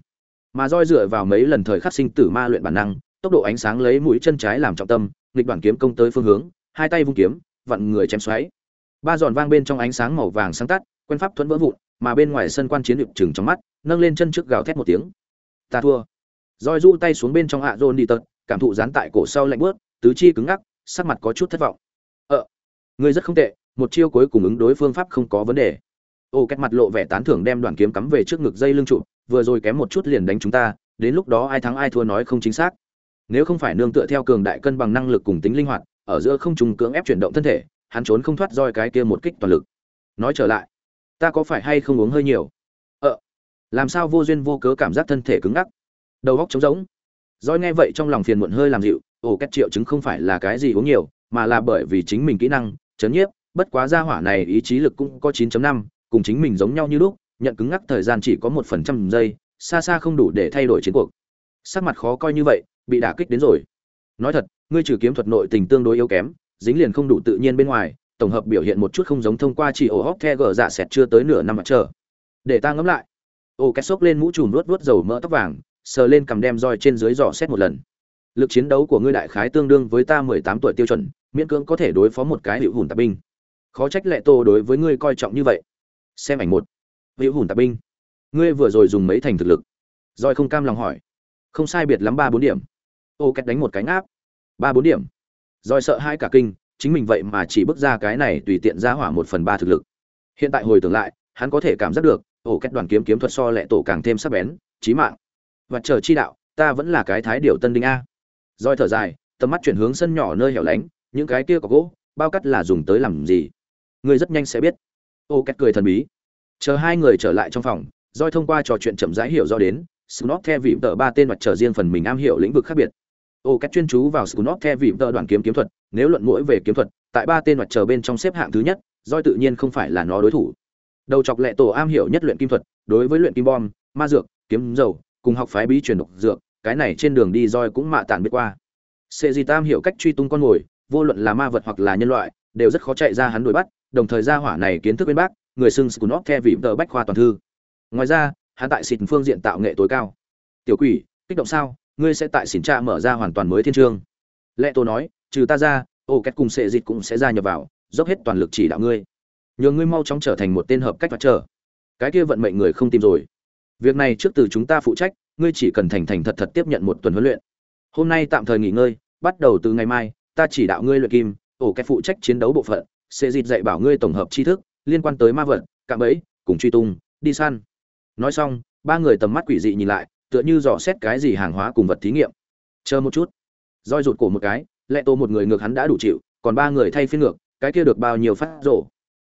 Mà roi dựa vào mấy lần thời khắc sinh tử ma luyện bản năng, tốc độ ánh sáng lấy mũi chân trái làm trọng tâm, nghịch đoàn kiếm công tới phương hướng, hai tay vung kiếm, vặn người chém xoáy. Ba giòn vang bên trong ánh sáng màu vàng sáng tắt, quen pháp thuẫn vỡ vụn, mà bên ngoài sân quan chiến điệp chừng trong mắt, nâng lên chân trước gào thét một tiếng. Ta thua. Roi du tay xuống bên trong hạ rôn đi tật, cảm thụ dán tại cổ sau lạnh bớt tứ chi cứng ngắc, sắc mặt có chút thất vọng. Ờ ngươi rất không tệ, một chiêu cuối cùng ứng đối phương pháp không có vấn đề ô két mặt lộ vẻ tán thưởng đem đoàn kiếm cắm về trước ngực dây lưng trụ vừa rồi kém một chút liền đánh chúng ta đến lúc đó ai thắng ai thua nói không chính xác. Nếu không phải nương tựa theo cường đại cân bằng năng lực cùng tính linh hoạt ở giữa không trùng cưỡng ép chuyển động thân thể hắn trốn không thoát roi cái kia một kích toàn lực. Nói trở lại ta có phải hay không uống hơi nhiều? Ờ. Làm sao vô duyên vô cớ cảm giác thân thể cứng ngắc? Đầu góc trống rỗng. Roi nghe vậy trong lòng phiền muộn hơi làm dịu ồ cách triệu chứng không phải là cái gì uống nhiều mà là bởi vì chính mình kỹ năng chấn nhiếp bất quá gia hỏa này ý chí lực cũng có 9.5, cùng chính mình giống nhau như lúc, nhận cứng ngắc thời gian chỉ có một phần trăm giây, xa xa không đủ để thay đổi chiến cuộc. Sắc mặt khó coi như vậy, bị đả kích đến rồi. Nói thật, ngươi trừ kiếm thuật nội tình tương đối yếu kém, dính liền không đủ tự nhiên bên ngoài, tổng hợp biểu hiện một chút không giống thông qua chỉ ổ hóc the gờ dạ sẹt chưa tới nửa năm mặt chờ. Để ta ngẫm lại. Ô két xốc lên mũ trùm luốt luốt dầu mỡ tóc vàng, sờ lên cầm đem roi trên dưới dò xét một lần. Lực chiến đấu của ngươi đại khái tương đương với ta mười tám tuổi tiêu chuẩn, miễn cưỡng có thể đối phó một cái hiệu hùn tạp binh. Khó trách lệ tô đối với ngươi coi trọng như vậy xem ảnh một. Hữu hùn tạp binh. Ngươi vừa rồi dùng mấy thành thực lực? Roi không cam lòng hỏi. Không sai biệt lắm ba bốn điểm. Ô, két đánh một cánh áp ba bốn điểm. Roi sợ hai cả kinh, chính mình vậy mà chỉ bước ra cái này tùy tiện ra hỏa một phần ba thực lực. Hiện tại hồi tưởng lại, hắn có thể cảm giác được ổ két đoàn kiếm kiếm thuật so lệ tổ càng thêm sắc bén trí mạng. Và chờ chi đạo, ta vẫn là cái thái điều tân đinh a. Roi thở dài, tầm mắt chuyển hướng sân nhỏ nơi hẻo lánh, những cái kia có gỗ, bao cắt là dùng tới làm gì? Ngươi rất nhanh sẽ biết ô két cười thần bí chờ hai người trở lại trong phòng Doi thông qua trò chuyện chậm rãi hiểu do đến Snot theo vị tờ ba tên mặt trở riêng phần mình am hiểu lĩnh vực khác biệt. Ô cách chuyên chú vào Snot theo vị tờ đoàn kiếm kiếm thuật, nếu luận mũi về kiếm thuật, tại ba tên mặt trở bên trong xếp hạng thứ nhất, Doi tự nhiên không phải là nó đối thủ. Đầu chọc lệ tổ am hiểu nhất luyện kim thuật, đối với luyện kim bom, ma dược, kiếm dầu, cùng học phái bí truyền độc dược, cái này trên đường đi Doi cũng mạ tản biết qua. Sệ Di Tam hiểu cách truy tung con mồi, vô luận là ma vật hoặc là nhân loại, đều rất khó chạy ra hắn đuổi bắt, đồng thời gia hỏa này kiến thức bên bác, người xưng Snot The vị tờ bách khoa toàn thư. Ngoài ra, hắn tại xịt phương diện tạo nghệ tối cao. Tiểu quỷ kích động sao? Ngươi sẽ tại xỉn tra mở ra hoàn toàn mới thiên trương lệ tô nói trừ ta ra ô cách cùng sệ dịch cũng sẽ gia nhập vào dốc hết toàn lực chỉ đạo ngươi. Nhờ ngươi mau chóng trở thành một tên hợp cách và trở. cái kia vận mệnh người không tìm rồi. Việc này trước từ chúng ta phụ trách ngươi chỉ cần thành thành thật thật tiếp nhận một tuần huấn luyện. Hôm nay tạm thời nghỉ ngơi bắt đầu từ ngày mai ta chỉ đạo ngươi luyện kim ổ cách phụ trách chiến đấu bộ phận sẽ dịt dạy bảo ngươi tổng hợp tri thức, liên quan tới ma vật, cạm bẫy, cùng truy tung, đi săn. Nói xong, ba người tầm mắt quỷ dị nhìn lại, tựa như dò xét cái gì hàng hóa cùng vật thí nghiệm. Chờ một chút. Roi rụt cổ một cái lệ tô một người ngược hắn đã đủ chịu, còn ba người thay phiên ngược, cái kia được bao nhiêu phát rổ.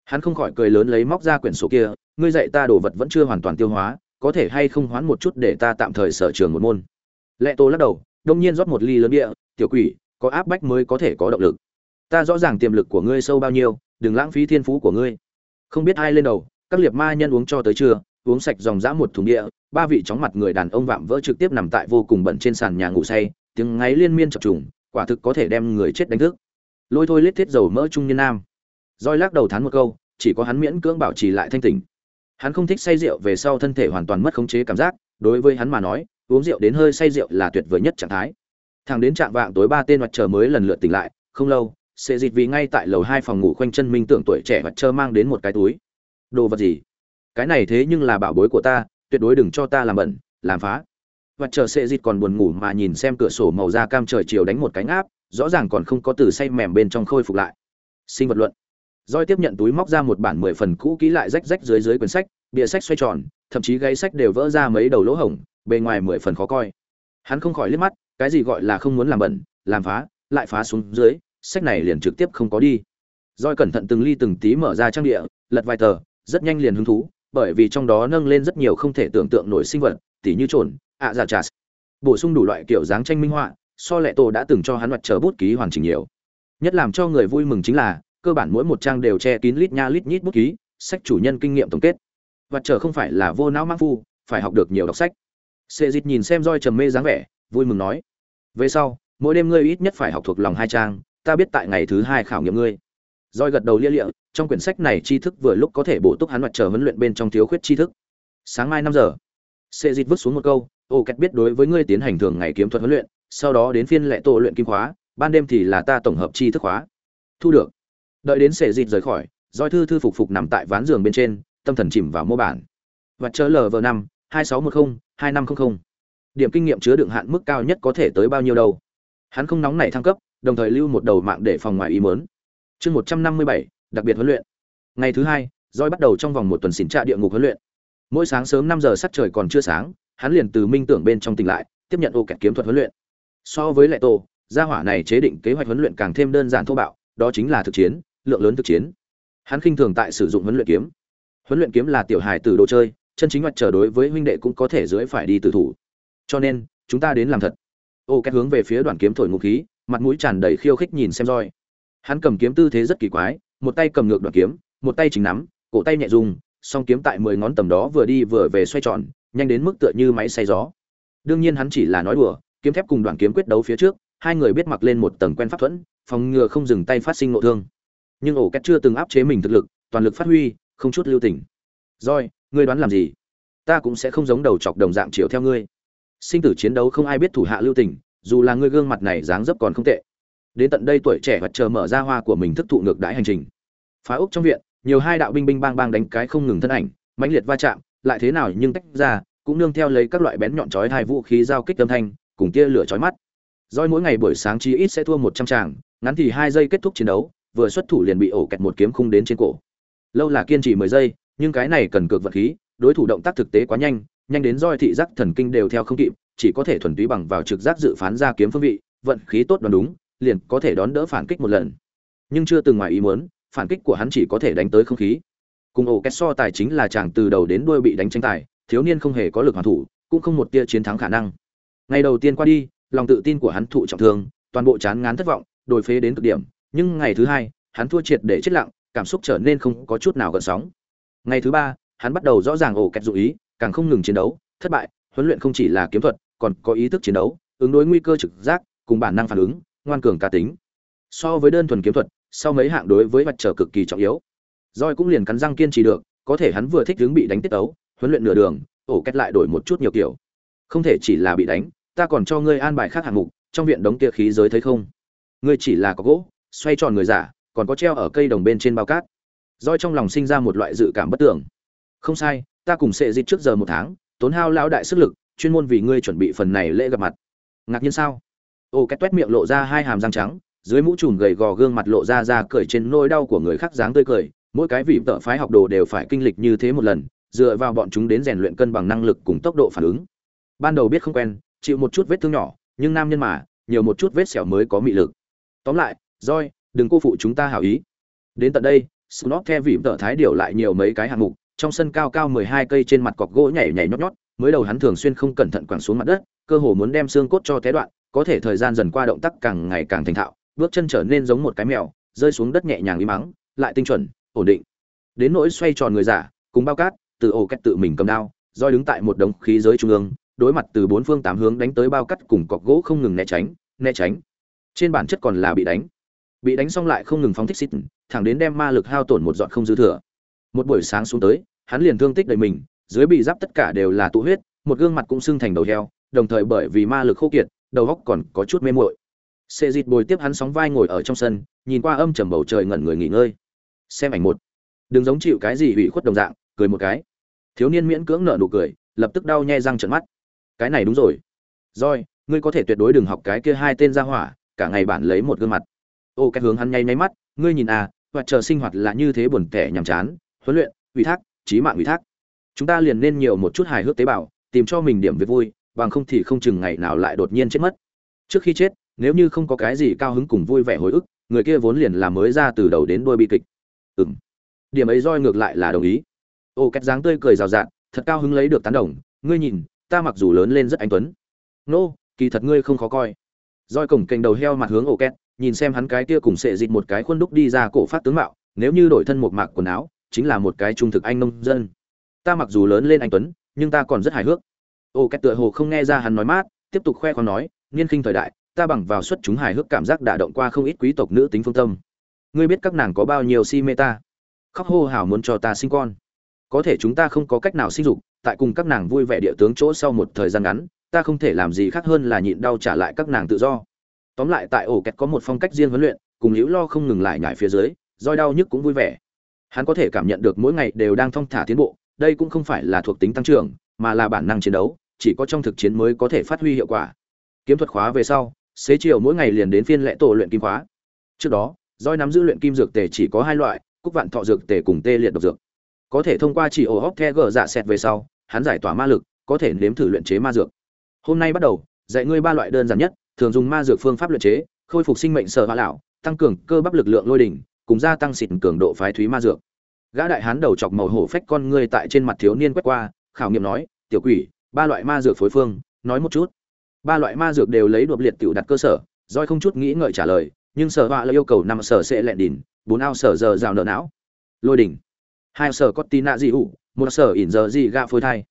Hắn không khỏi cười lớn lấy móc ra quyển sổ kia, ngươi dạy ta đồ vật vẫn chưa hoàn toàn tiêu hóa, có thể hay không hoán một chút để ta tạm thời sở trường một môn? Lệ tô lắc đầu, đông nhiên rót một ly lớn địa tiểu quỷ, có áp bách mới có thể có động lực ta rõ ràng tiềm lực của ngươi sâu bao nhiêu, đừng lãng phí thiên phú của ngươi. Không biết ai lên đầu, các liệt ma nhân uống cho tới trưa, uống sạch dòng dã một thùng địa, ba vị chóng mặt người đàn ông vạm vỡ trực tiếp nằm tại vô cùng bẩn trên sàn nhà ngủ say, tiếng ngáy liên miên chập trùng, quả thực có thể đem người chết đánh thức. Lôi thôi lết thiết dầu mỡ trung niên nam. Roi lắc đầu thán một câu, chỉ có hắn miễn cưỡng bảo trì lại thanh tỉnh. Hắn không thích say rượu về sau thân thể hoàn toàn mất khống chế cảm giác, đối với hắn mà nói, uống rượu đến hơi say rượu là tuyệt vời nhất trạng thái. Thằng đến trạng vạng tối ba tên mặt trời mới lần lượt tỉnh lại, không lâu sẽ dịt vì ngay tại lầu hai phòng ngủ khoanh chân minh tưởng tuổi trẻ mặt trơ mang đến một cái túi. Đồ vật gì? Cái này thế nhưng là bảo bối của ta, tuyệt đối đừng cho ta làm bẩn, làm phá. Và chờ sệ dịt còn buồn ngủ mà nhìn xem cửa sổ màu da cam trời chiều đánh một cánh áp rõ ràng còn không có từ say mềm bên trong khôi phục lại. Sinh vật luận. Roi tiếp nhận túi móc ra một bản mười phần cũ kỹ lại rách rách dưới dưới quyển sách, bìa sách xoay tròn, thậm chí gáy sách đều vỡ ra mấy đầu lỗ hổng, bề ngoài mười phần khó coi. Hắn không khỏi liếc mắt, cái gì gọi là không muốn làm bẩn, làm phá, lại phá xuống dưới sách này liền trực tiếp không có đi. Roi cẩn thận từng ly từng tí mở ra trang địa, lật vài tờ, rất nhanh liền hứng thú, bởi vì trong đó nâng lên rất nhiều không thể tưởng tượng nổi sinh vật, tỉ như trồn, ạ giả trà. Bổ sung đủ loại kiểu dáng tranh minh họa, so lệ tổ đã từng cho hắn mặt chờ bút ký hoàn chỉnh nhiều. Nhất làm cho người vui mừng chính là, cơ bản mỗi một trang đều che kín lít nha lít nhít bút ký, sách chủ nhân kinh nghiệm tổng kết. Vật chờ không phải là vô não mang phu, phải học được nhiều đọc sách. Sệ dịt nhìn xem roi trầm mê dáng vẻ, vui mừng nói, về sau, mỗi đêm ngươi ít nhất phải học thuộc lòng hai trang ta biết tại ngày thứ hai khảo nghiệm ngươi. Roi gật đầu lia lịa, trong quyển sách này tri thức vừa lúc có thể bổ túc hắn mặt chờ huấn luyện bên trong thiếu khuyết tri thức. Sáng mai năm giờ sệ dịt vứt xuống một câu, ô, kẹt biết đối với ngươi tiến hành thường ngày kiếm thuật huấn luyện, sau đó đến phiên lệ tổ luyện kim khóa, ban đêm thì là ta tổng hợp tri thức khóa. Thu được. Đợi đến sệ dịt rời khỏi roi thư thư phục phục nằm tại ván giường bên trên, tâm thần chìm vào mô bản. Và chờ vờ năm, hai sáu một không, hai năm không không. Điểm kinh nghiệm chứa đựng hạn mức cao nhất có thể tới bao nhiêu đâu. Hắn không nóng nảy thăng cấp đồng thời lưu một đầu mạng để phòng ngoài ý mớn chương một trăm năm mươi bảy, đặc biệt huấn luyện. Ngày thứ hai roi bắt đầu trong vòng một tuần xỉn trạ địa ngục huấn luyện. Mỗi sáng sớm năm giờ sắc trời còn chưa sáng, hắn liền từ minh tưởng bên trong tỉnh lại, tiếp nhận ô kẹt kiếm thuật huấn luyện. So với lệ tô, gia hỏa này chế định kế hoạch huấn luyện càng thêm đơn giản thô bạo, đó chính là thực chiến, lượng lớn thực chiến. Hắn khinh thường tại sử dụng huấn luyện kiếm. Huấn luyện kiếm là tiểu hài từ đồ chơi, chân chính mặt trở đối với huynh đệ cũng có thể dưới phải đi từ thủ. Cho nên, chúng ta đến làm thật. Ô két hướng về phía đoàn kiếm thổi ngụ khí mặt mũi tràn đầy khiêu khích nhìn xem roi. Hắn cầm kiếm tư thế rất kỳ quái, một tay cầm ngược đoạn kiếm, một tay chính nắm, cổ tay nhẹ dùng, song kiếm tại mười ngón tầm đó vừa đi vừa về xoay tròn, nhanh đến mức tựa như máy xay gió. Đương nhiên hắn chỉ là nói đùa, kiếm thép cùng đoạn kiếm quyết đấu phía trước, hai người biết mặc lên một tầng quen pháp thuẫn, phòng ngừa không dừng tay phát sinh nội thương. Nhưng ổ két chưa từng áp chế mình thực lực, toàn lực phát huy, không chút lưu tình. Roi ngươi đoán làm gì? Ta cũng sẽ không giống đầu chọc đồng dạng chiều theo ngươi. Sinh tử chiến đấu không ai biết thủ hạ lưu tình dù là ngươi gương mặt này dáng dấp còn không tệ. Đến tận đây tuổi trẻ vật chờ mở ra hoa của mình thức thụ ngược đãi hành trình. Phá úc trong viện nhiều hai đạo binh binh bang bang đánh cái không ngừng thân ảnh mãnh liệt va chạm lại thế nào nhưng tách ra cũng nương theo lấy các loại bén nhọn chói hai vũ khí giao kích âm thanh cùng tia lửa chói mắt. Doi mỗi ngày buổi sáng chí ít sẽ thua một trăm tràng, ngắn thì hai giây kết thúc chiến đấu, vừa xuất thủ liền bị ổ kẹt một kiếm khung đến trên cổ. Lâu là kiên trì mười giây, nhưng cái này cần cược vật khí, đối thủ động tác thực tế quá nhanh, nhanh đến roi thị giác thần kinh đều theo không kịp, chỉ có thể thuần túy bằng vào trực giác dự phán ra kiếm phương vị, vận khí tốt đoán đúng, liền có thể đón đỡ phản kích một lần. Nhưng chưa từng ngoài ý muốn, phản kích của hắn chỉ có thể đánh tới không khí. Cùng ổ kết so tài chính là chàng từ đầu đến đuôi bị đánh tranh tài, thiếu niên không hề có lực hoàn thủ, cũng không một tia chiến thắng khả năng. Ngày đầu tiên qua đi, lòng tự tin của hắn thụ trọng thương, toàn bộ chán ngán thất vọng, đổi phế đến cực điểm, nhưng ngày thứ hai, hắn thua triệt để chết lặng, cảm xúc trở nên không có chút nào gợn sóng. Ngày thứ ba, hắn bắt đầu rõ ràng ổ kẹt dụ ý, càng không ngừng chiến đấu, thất bại, huấn luyện không chỉ là kiếm thuật, còn có ý thức chiến đấu, ứng đối nguy cơ trực giác, cùng bản năng phản ứng, ngoan cường cá tính. So với đơn thuần kiếm thuật, sau mấy hạng đối với mặt trở cực kỳ trọng yếu. roi cũng liền cắn răng kiên trì được, có thể hắn vừa thích hướng bị đánh tiết tấu, huấn luyện nửa đường, ổ kết lại đổi một chút nhiều kiểu. Không thể chỉ là bị đánh, ta còn cho ngươi an bài khác hạng mục trong viện đống kia khí giới thấy không ngươi chỉ là có gỗ xoay tròn người giả còn có treo ở cây đồng bên trên bao cát roi trong lòng sinh ra một loại dự cảm bất tưởng không sai ta cùng sệ dịch trước giờ một tháng tốn hao lão đại sức lực chuyên môn vì ngươi chuẩn bị phần này lễ gặp mặt. Ngạc nhiên sao? Ô két toét miệng lộ ra hai hàm răng trắng, dưới mũ trùm gầy gò gương mặt lộ ra ra cười trên nỗi đau của người khác dáng tươi cười. Mỗi cái vị tợ phái học đồ đều phải kinh lịch như thế một lần, dựa vào bọn chúng đến rèn luyện cân bằng năng lực cùng tốc độ phản ứng. Ban đầu biết không quen, chịu một chút vết thương nhỏ, nhưng nam nhân mà, nhiều một chút vết sẹo mới có mị lực. Tóm lại roi đừng cô phụ chúng ta hảo ý. Đến tận đây Snot theo vị tợ thái điều lại nhiều mấy cái hạng mục, trong sân cao cao mười hai cây trên mặt cọc gỗ nhảy nhảy nhót nhót mới đầu hắn thường xuyên không cẩn thận quẳng xuống mặt đất, cơ hồ muốn đem xương cốt cho té đoạn, có thể thời gian dần qua động tác càng ngày càng thành thạo, bước chân trở nên giống một cái mèo, rơi xuống đất nhẹ nhàng im mắng lại tinh chuẩn, ổn định. Đến nỗi xoay tròn người giả, cùng bao cát, từ ổ cách tự mình cầm đao, roi đứng tại một đống khí giới trung ương, đối mặt từ bốn phương tám hướng đánh tới bao cắt cùng cọc gỗ không ngừng né tránh né tránh. Trên bản chất còn là bị đánh. Bị đánh xong lại không ngừng phóng thích xít, thẳng đến đem ma lực hao tổn một dọn không dư thừa. Một buổi sáng xuống tới, hắn liền thương tích đầy mình dưới bị giáp tất cả đều là tụ huyết, một gương mặt cũng sưng thành đầu heo, đồng thời bởi vì ma lực khô kiệt, đầu góc còn có chút mê muội. Xê dịt bồi tiếp hắn sóng vai ngồi ở trong sân, nhìn qua âm trầm bầu trời ngẩn người nghỉ ngơi. Xem ảnh một. Đừng giống chịu cái gì ủy khuất đồng dạng, cười một cái. Thiếu niên miễn cưỡng nở nụ cười, lập tức đau nhe răng trợn mắt. Cái này đúng rồi. Rồi, ngươi có thể tuyệt đối đừng học cái kia hai tên ra hỏa, cả ngày bản lấy một gương mặt. Ô, cái hướng hắn nháy nháy mắt, ngươi nhìn à hoạt chờ sinh hoạt là như thế buồn tẻ nhàm chán, huấn luyện, ủy thác trí mạng ủy thác chúng ta liền nên nhiều một chút hài hước tế bào, tìm cho mình điểm việc vui, bằng không thì không chừng ngày nào lại đột nhiên chết mất. Trước khi chết, nếu như không có cái gì cao hứng cùng vui vẻ hồi ức, người kia vốn liền là mới ra từ đầu đến đuôi bi kịch. Ừm. Điểm ấy roi ngược lại là đồng ý. Ô cách dáng tươi cười rào rạt, thật cao hứng lấy được tán đồng, ngươi nhìn, ta mặc dù lớn lên rất anh tuấn. Nô, kỳ thật ngươi không khó coi. Roi cổng kềnh đầu heo mặt hướng ô két, nhìn xem hắn cái kia cùng sệ dịch một cái khuôn đúc đi ra cổ phát tướng mạo, nếu như đổi thân một mạc quần áo, chính là một cái trung thực anh nông dân ta mặc dù lớn lên anh tuấn, nhưng ta còn rất hài hước. Ổ két tựa hồ không nghe ra hắn nói mát, tiếp tục khoe khoang nói, niên khinh thời đại, ta bằng vào xuất chúng hài hước cảm giác đả động qua không ít quý tộc nữ tính phương tâm. Ngươi biết các nàng có bao nhiêu si mê ta? Khóc hô hào muốn cho ta sinh con. Có thể chúng ta không có cách nào sinh dục, tại cùng các nàng vui vẻ địa tướng chỗ sau một thời gian ngắn, ta không thể làm gì khác hơn là nhịn đau trả lại các nàng tự do. Tóm lại tại ổ kẹt có một phong cách riêng huấn luyện, cùng liễu lo không ngừng lại nhảy phía dưới, roi đau nhức cũng vui vẻ. Hắn có thể cảm nhận được mỗi ngày đều đang thong thả tiến bộ đây cũng không phải là thuộc tính tăng trưởng, mà là bản năng chiến đấu, chỉ có trong thực chiến mới có thể phát huy hiệu quả. Kiếm thuật khóa về sau, xế chiều mỗi ngày liền đến phiên lễ tổ luyện kim khóa. Trước đó, roi nắm giữ luyện kim dược tề chỉ có hai loại, cúc vạn thọ dược tề cùng tê liệt độc dược. Có thể thông qua chỉ ổ hốc the gờ dạ xẹt về sau, hắn giải tỏa ma lực, có thể nếm thử luyện chế ma dược. Hôm nay bắt đầu, dạy ngươi ba loại đơn giản nhất, thường dùng ma dược phương pháp luyện chế, khôi phục sinh mệnh sở hóa lão, tăng cường cơ bắp lực lượng lôi đỉnh, cùng gia tăng xịt cường độ phái thúy ma dược gã đại hán đầu chọc màu hổ phách con ngươi tại trên mặt thiếu niên quét qua, khảo nghiệm nói, tiểu quỷ, ba loại ma dược phối phương, nói một chút. Ba loại ma dược đều lấy đột liệt tiểu đặt cơ sở roi không chút nghĩ ngợi trả lời, nhưng sở họa là yêu cầu năm sở sẽ lẹn đỉnh, bốn ao sở giờ rào nợ não. Lôi đỉnh. Hai sở có tí nạ dị ủ một sở ỉn giờ dị gạ phôi thai.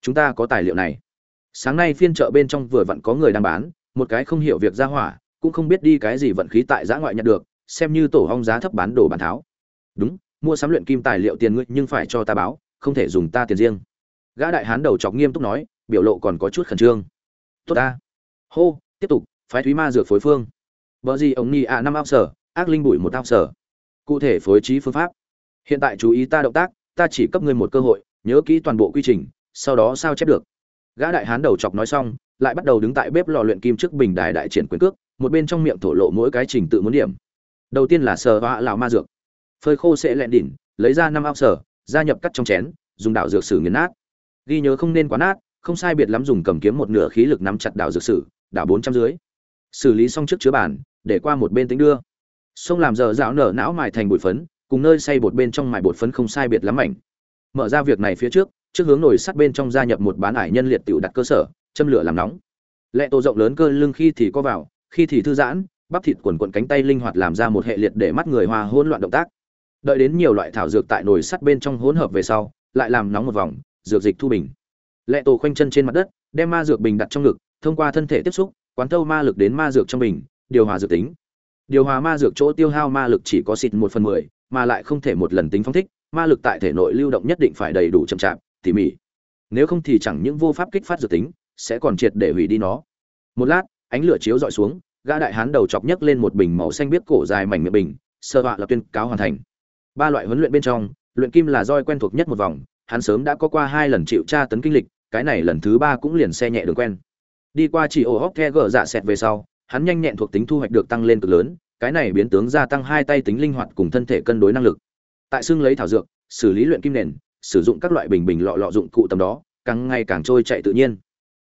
Chúng ta có tài liệu này. Sáng nay phiên chợ bên trong vừa vặn có người đang bán, một cái không hiểu việc ra hỏa, cũng không biết đi cái gì vận khí tại giã ngoại nhận được, xem như tổ hong giá thấp bán đồ bán tháo. Đúng mua sắm luyện kim tài liệu tiền ngươi nhưng phải cho ta báo, không thể dùng ta tiền riêng. Gã đại hán đầu chọc nghiêm túc nói, biểu lộ còn có chút khẩn trương. Tốt ta. Hô, tiếp tục, phái thúy ma dược phối phương. Vợ gì ông ni ạ năm ao sở, ác linh bụi một ao sở. Cụ thể phối trí phương pháp. Hiện tại chú ý ta động tác, ta chỉ cấp ngươi một cơ hội, nhớ kỹ toàn bộ quy trình, sau đó sao chép được. Gã đại hán đầu chọc nói xong, lại bắt đầu đứng tại bếp lò luyện kim trước bình đài đại triển quyền cước, một bên trong miệng thổ lộ mỗi cái trình tự muốn điểm. Đầu tiên là sờ họa lào ma dược phơi khô sẽ lẹn đỉnh lấy ra năm ao sở, gia nhập cắt trong chén, dùng đạo dược sử nghiền nát. Ghi nhớ không nên quá nát, không sai biệt lắm dùng cầm kiếm một nửa khí lực nắm chặt đạo dược sử, đảo bốn trăm dưới. Xử lý xong trước chứa bàn, để qua một bên tính đưa. Sông làm giờ dạo nở não mài thành bụi phấn, cùng nơi xay bột bên trong mài bột phấn không sai biệt lắm mảnh. Mở ra việc này phía trước trước hướng nồi sắt bên trong gia nhập một bán ải nhân liệt tiểu đặt cơ sở, châm lửa làm nóng. Lệ tô rộng lớn cơ lưng khi thì có vào, khi thì thư giãn, bắp thịt quần quần cánh tay linh hoạt làm ra một hệ liệt để mắt người hòa hỗn loạn động tác đợi đến nhiều loại thảo dược tại nồi sắt bên trong hỗn hợp về sau, lại làm nóng một vòng, dược dịch thu bình. Lệ tổ khoanh chân trên mặt đất, đem ma dược bình đặt trong ngực, thông qua thân thể tiếp xúc, quán thâu ma lực đến ma dược trong bình, điều hòa dược tính. Điều hòa ma dược chỗ tiêu hao ma lực chỉ có xịt một phần mười, mà lại không thể một lần tính phóng thích, ma lực tại thể nội lưu động nhất định phải đầy đủ chậm chạp, tỉ mỉ. Nếu không thì chẳng những vô pháp kích phát dược tính, sẽ còn triệt để hủy đi nó. Một lát, ánh lửa chiếu dọi xuống, gã đại hán đầu chọc nhấc lên một bình màu xanh biết cổ dài mảnh miệng bình, sơ họa là tuyên cáo hoàn thành ba loại huấn luyện bên trong, luyện kim là roi quen thuộc nhất một vòng, hắn sớm đã có qua hai lần chịu tra tấn kinh lịch, cái này lần thứ ba cũng liền xe nhẹ đường quen. Đi qua chỉ ổ hóc the gờ dạ xẹt về sau, hắn nhanh nhẹn thuộc tính thu hoạch được tăng lên cực lớn, cái này biến tướng gia tăng hai tay tính linh hoạt cùng thân thể cân đối năng lực. Tại xương lấy thảo dược, xử lý luyện kim nền, sử dụng các loại bình bình lọ lọ dụng cụ tầm đó, càng ngày càng trôi chạy tự nhiên.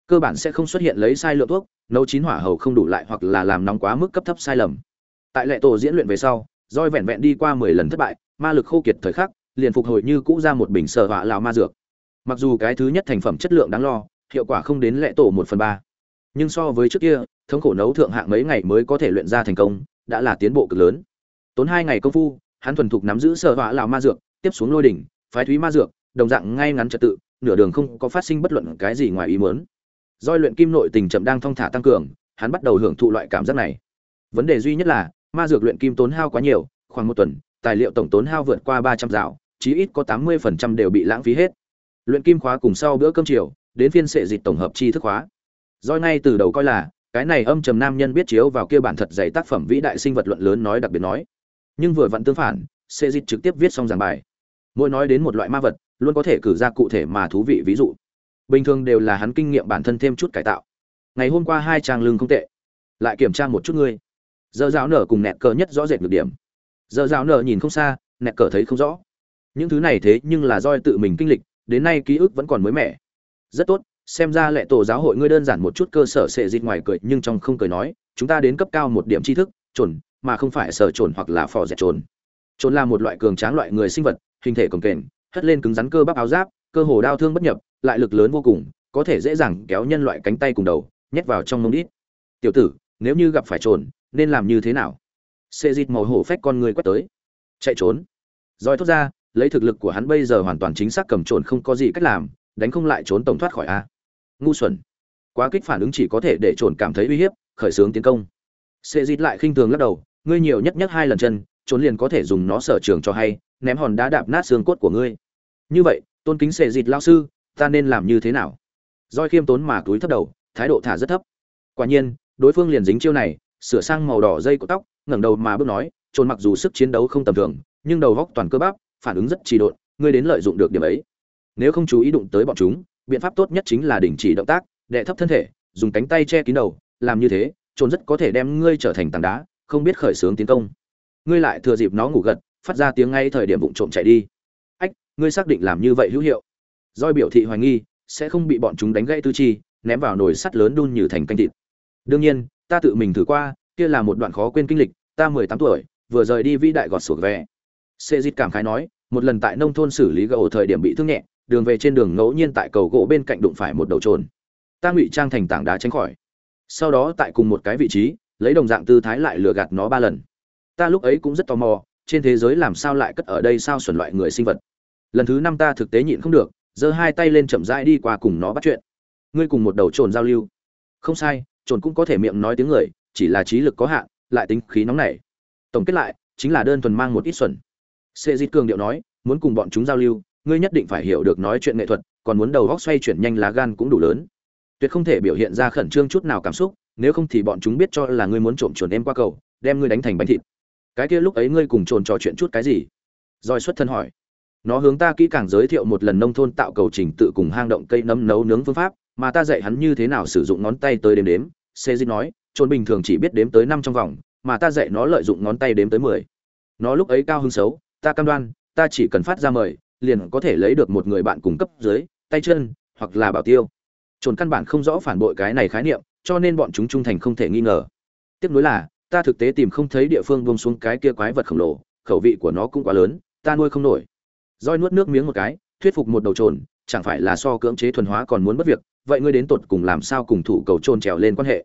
Cơ bản sẽ không xuất hiện lấy sai lượng thuốc, nấu chín hỏa hầu không đủ lại hoặc là làm nóng quá mức cấp thấp sai lầm. Tại lệ tổ diễn luyện về sau, roi vẹn vẹn đi qua mười lần thất bại ma lực khô kiệt thời khắc, liền phục hồi như cũ ra một bình sở họa lào ma dược. Mặc dù cái thứ nhất thành phẩm chất lượng đáng lo, hiệu quả không đến lệ tổ một phần ba. Nhưng so với trước kia, thống khổ nấu thượng hạng mấy ngày mới có thể luyện ra thành công, đã là tiến bộ cực lớn. Tốn hai ngày công phu, hắn thuần thục nắm giữ sở họa lào ma dược, tiếp xuống lôi đỉnh, phái thúy ma dược, đồng dạng ngay ngắn trật tự, nửa đường không có phát sinh bất luận cái gì ngoài ý muốn. Doi luyện kim nội tình chậm đang thong thả tăng cường, hắn bắt đầu hưởng thụ loại cảm giác này. Vấn đề duy nhất là, ma dược luyện kim tốn hao quá nhiều, khoảng một tuần tài liệu tổng tốn hao vượt qua ba trăm dạo chí ít có tám mươi phần trăm đều bị lãng phí hết. Luyện kim khóa cùng sau bữa cơm chiều, đến phiên sệ dịch tổng hợp chi thức khóa. Doi ngay từ đầu coi là, cái này âm trầm nam nhân biết chiếu vào kia bản thật dày tác phẩm vĩ đại sinh vật luận lớn nói đặc biệt nói. Nhưng vừa vặn tương phản, sệ dịch trực tiếp viết xong giảng bài. Mỗi nói đến một loại ma vật, luôn có thể cử ra cụ thể mà thú vị ví dụ. Bình thường đều là hắn kinh nghiệm bản thân thêm chút cải tạo. Ngày hôm qua hai trang lương không tệ. Lại kiểm tra một chút ngươi. Giờ giáo nở cùng nẹt cờ nhất rõ rệt được điểm giờ rào nở nhìn không xa nẹt cờ thấy không rõ. Những thứ này thế nhưng là doi tự mình kinh lịch đến nay ký ức vẫn còn mới mẻ. Rất tốt xem ra lệ tổ giáo hội ngươi đơn giản một chút cơ sở sệ dịt ngoài cười nhưng trong không cười nói chúng ta đến cấp cao một điểm tri thức trồn, mà không phải sở trồn hoặc là phò dẹt trồn. Trồn là một loại cường tráng loại người sinh vật hình thể cồng kềnh hất lên cứng rắn cơ bắp áo giáp cơ hồ đau thương bất nhập lại lực lớn vô cùng có thể dễ dàng kéo nhân loại cánh tay cùng đầu nhét vào trong mông đít. Tiểu tử nếu như gặp phải trồn nên làm như thế nào? Xê dịt màu hổ phách con người quét tới. Chạy trốn. Roi thốt ra, lấy thực lực của hắn bây giờ hoàn toàn chính xác cầm trồn không có gì cách làm, đánh không lại trốn tổng thoát khỏi a. Ngu xuẩn. Quá kích phản ứng chỉ có thể để trồn cảm thấy uy hiếp, khởi xướng tiến công. Xê dịt lại khinh thường lắc đầu, ngươi nhiều nhất nhất hai lần chân, trốn liền có thể dùng nó sở trường cho hay, ném hòn đá đạp nát xương cốt của ngươi. Như vậy, tôn kính xê dịt lao sư, ta nên làm như thế nào? Roi khiêm tốn mà túi thấp đầu, thái độ thả rất thấp. Quả nhiên, đối phương liền dính chiêu này, sửa sang màu đỏ dây của tóc ngẩng đầu mà bước nói, trồn mặc dù sức chiến đấu không tầm thường, nhưng đầu góc toàn cơ bắp, phản ứng rất trì độn, ngươi đến lợi dụng được điểm ấy. Nếu không chú ý đụng tới bọn chúng, biện pháp tốt nhất chính là đình chỉ động tác, đè thấp thân thể, dùng cánh tay che kín đầu, làm như thế, trồn rất có thể đem ngươi trở thành tảng đá, không biết khởi sướng tiến công. Ngươi lại thừa dịp nó ngủ gật, phát ra tiếng ngay thời điểm bụng trộm chạy đi. Ách, ngươi xác định làm như vậy hữu hiệu. Doi biểu thị hoài nghi, sẽ không bị bọn chúng đánh gãy tư chi, ném vào nồi sắt lớn đun như thành canh thịt. Đương nhiên, ta tự mình thử qua kia là một đoạn khó quên kinh lịch, ta mười tám tuổi, vừa rời đi vĩ đại gọt sủa về sệ dịt cảm khái nói, một lần tại nông thôn xử lý gỗ thời điểm bị thương nhẹ, đường về trên đường ngẫu nhiên tại cầu gỗ bên cạnh đụng phải một đầu trồn. Ta ngụy trang thành tảng đá tránh khỏi. Sau đó tại cùng một cái vị trí, lấy đồng dạng tư thái lại lừa gạt nó ba lần. Ta lúc ấy cũng rất tò mò, trên thế giới làm sao lại cất ở đây sao xuẩn loại người sinh vật. Lần thứ năm ta thực tế nhịn không được, giơ hai tay lên chậm rãi đi qua cùng nó bắt chuyện. Ngươi cùng một đầu trồn giao lưu. Không sai, trồn cũng có thể miệng nói tiếng người chỉ là trí lực có hạn, lại tính khí nóng nảy. Tổng kết lại, chính là đơn thuần mang một ít xuẩn. Sệ dịt cường điệu nói, muốn cùng bọn chúng giao lưu, ngươi nhất định phải hiểu được nói chuyện nghệ thuật, còn muốn đầu góc xoay chuyển nhanh lá gan cũng đủ lớn. Tuyệt không thể biểu hiện ra khẩn trương chút nào cảm xúc, nếu không thì bọn chúng biết cho là ngươi muốn trộm chuồn em qua cầu, đem ngươi đánh thành bánh thịt. Cái kia lúc ấy ngươi cùng trồn trò chuyện chút cái gì? Rồi xuất thân hỏi. Nó hướng ta kỹ càng giới thiệu một lần nông thôn tạo cầu trình tự cùng hang động cây nấm nấu nướng phương pháp, mà ta dạy hắn như thế nào sử dụng ngón tay tới đếm đếm. Xê dít nói Trôn bình thường chỉ biết đếm tới năm trong vòng, mà ta dạy nó lợi dụng ngón tay đếm tới mười. Nó lúc ấy cao hứng xấu, ta cam đoan, ta chỉ cần phát ra mời liền có thể lấy được một người bạn cung cấp dưới, tay chân, hoặc là bảo tiêu. Trồn căn bản không rõ phản bội cái này khái niệm, cho nên bọn chúng trung thành không thể nghi ngờ. Tiếp nối là, ta thực tế tìm không thấy địa phương buông xuống cái kia quái vật khổng lồ, khẩu vị của nó cũng quá lớn, ta nuôi không nổi. Roi nuốt nước miếng một cái, thuyết phục một đầu trồn, chẳng phải là so cưỡng chế thuần hóa còn muốn bất việc, vậy ngươi đến tột cùng làm sao cùng thủ cầu trôn trèo lên quan hệ?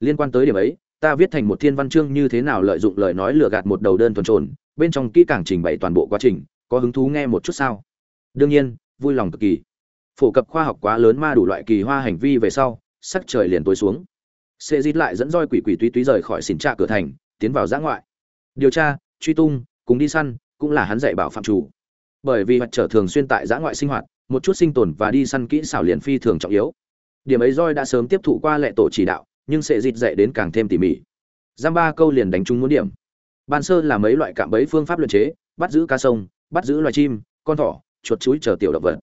Liên quan tới điểm ấy, ta viết thành một thiên văn chương như thế nào lợi dụng lời nói lừa gạt một đầu đơn thuần trồn, bên trong kỹ càng trình bày toàn bộ quá trình, có hứng thú nghe một chút sao? Đương nhiên, vui lòng cực kỳ. Phổ cập khoa học quá lớn ma đủ loại kỳ hoa hành vi về sau, sắc trời liền tối xuống. Xê dít lại dẫn roi quỷ quỷ túy túy rời khỏi xỉn trạ cửa thành, tiến vào giã ngoại. Điều tra, truy tung, cùng đi săn, cũng là hắn dạy bảo phạm chủ. Bởi vì mặt trở thường xuyên tại giã ngoại sinh hoạt, một chút sinh tồn và đi săn kỹ xảo liền phi thường trọng yếu. Điểm ấy roi đã sớm tiếp thụ qua lệ tổ chỉ đạo nhưng sẽ dịt dạy đến càng thêm tỉ mỉ. Giam ba câu liền đánh trúng muốn điểm. Ban sơ là mấy loại cạm bẫy phương pháp luyện chế, bắt giữ cá sông, bắt giữ loài chim, con thỏ, chuột chuối chờ tiểu động vật.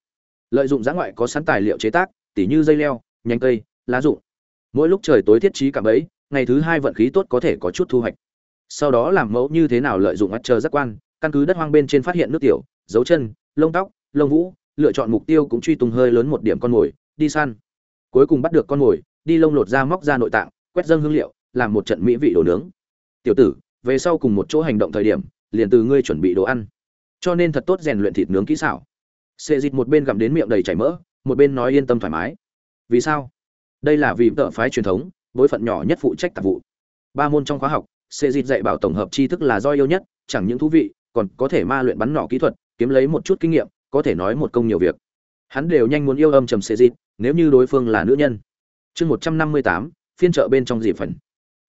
Lợi dụng giã ngoại có sẵn tài liệu chế tác, tỉ như dây leo, nhánh cây, lá rụng. Mỗi lúc trời tối thiết trí cạm bẫy, ngày thứ hai vận khí tốt có thể có chút thu hoạch. Sau đó làm mẫu như thế nào lợi dụng mắt chờ giác quan, căn cứ đất hoang bên trên phát hiện nước tiểu, dấu chân, lông tóc, lông vũ, lựa chọn mục tiêu cũng truy tung hơi lớn một điểm con mồi, đi săn. Cuối cùng bắt được con mồi đi lông lột ra móc ra nội tạng, quét dâng hương liệu, làm một trận mỹ vị đồ nướng. Tiểu tử, về sau cùng một chỗ hành động thời điểm, liền từ ngươi chuẩn bị đồ ăn. Cho nên thật tốt rèn luyện thịt nướng kỹ xảo. Xê dịch một bên gặm đến miệng đầy chảy mỡ, một bên nói yên tâm thoải mái. Vì sao? Đây là vì tợ phái truyền thống, bối phận nhỏ nhất phụ trách tạp vụ. Ba môn trong khóa học, xê dịch dạy bảo tổng hợp tri thức là do yêu nhất, chẳng những thú vị, còn có thể ma luyện bắn nỏ kỹ thuật, kiếm lấy một chút kinh nghiệm, có thể nói một công nhiều việc. Hắn đều nhanh muốn yêu âm trầm xê dịch, nếu như đối phương là nữ nhân chương một trăm năm mươi tám phiên chợ bên trong dị phần.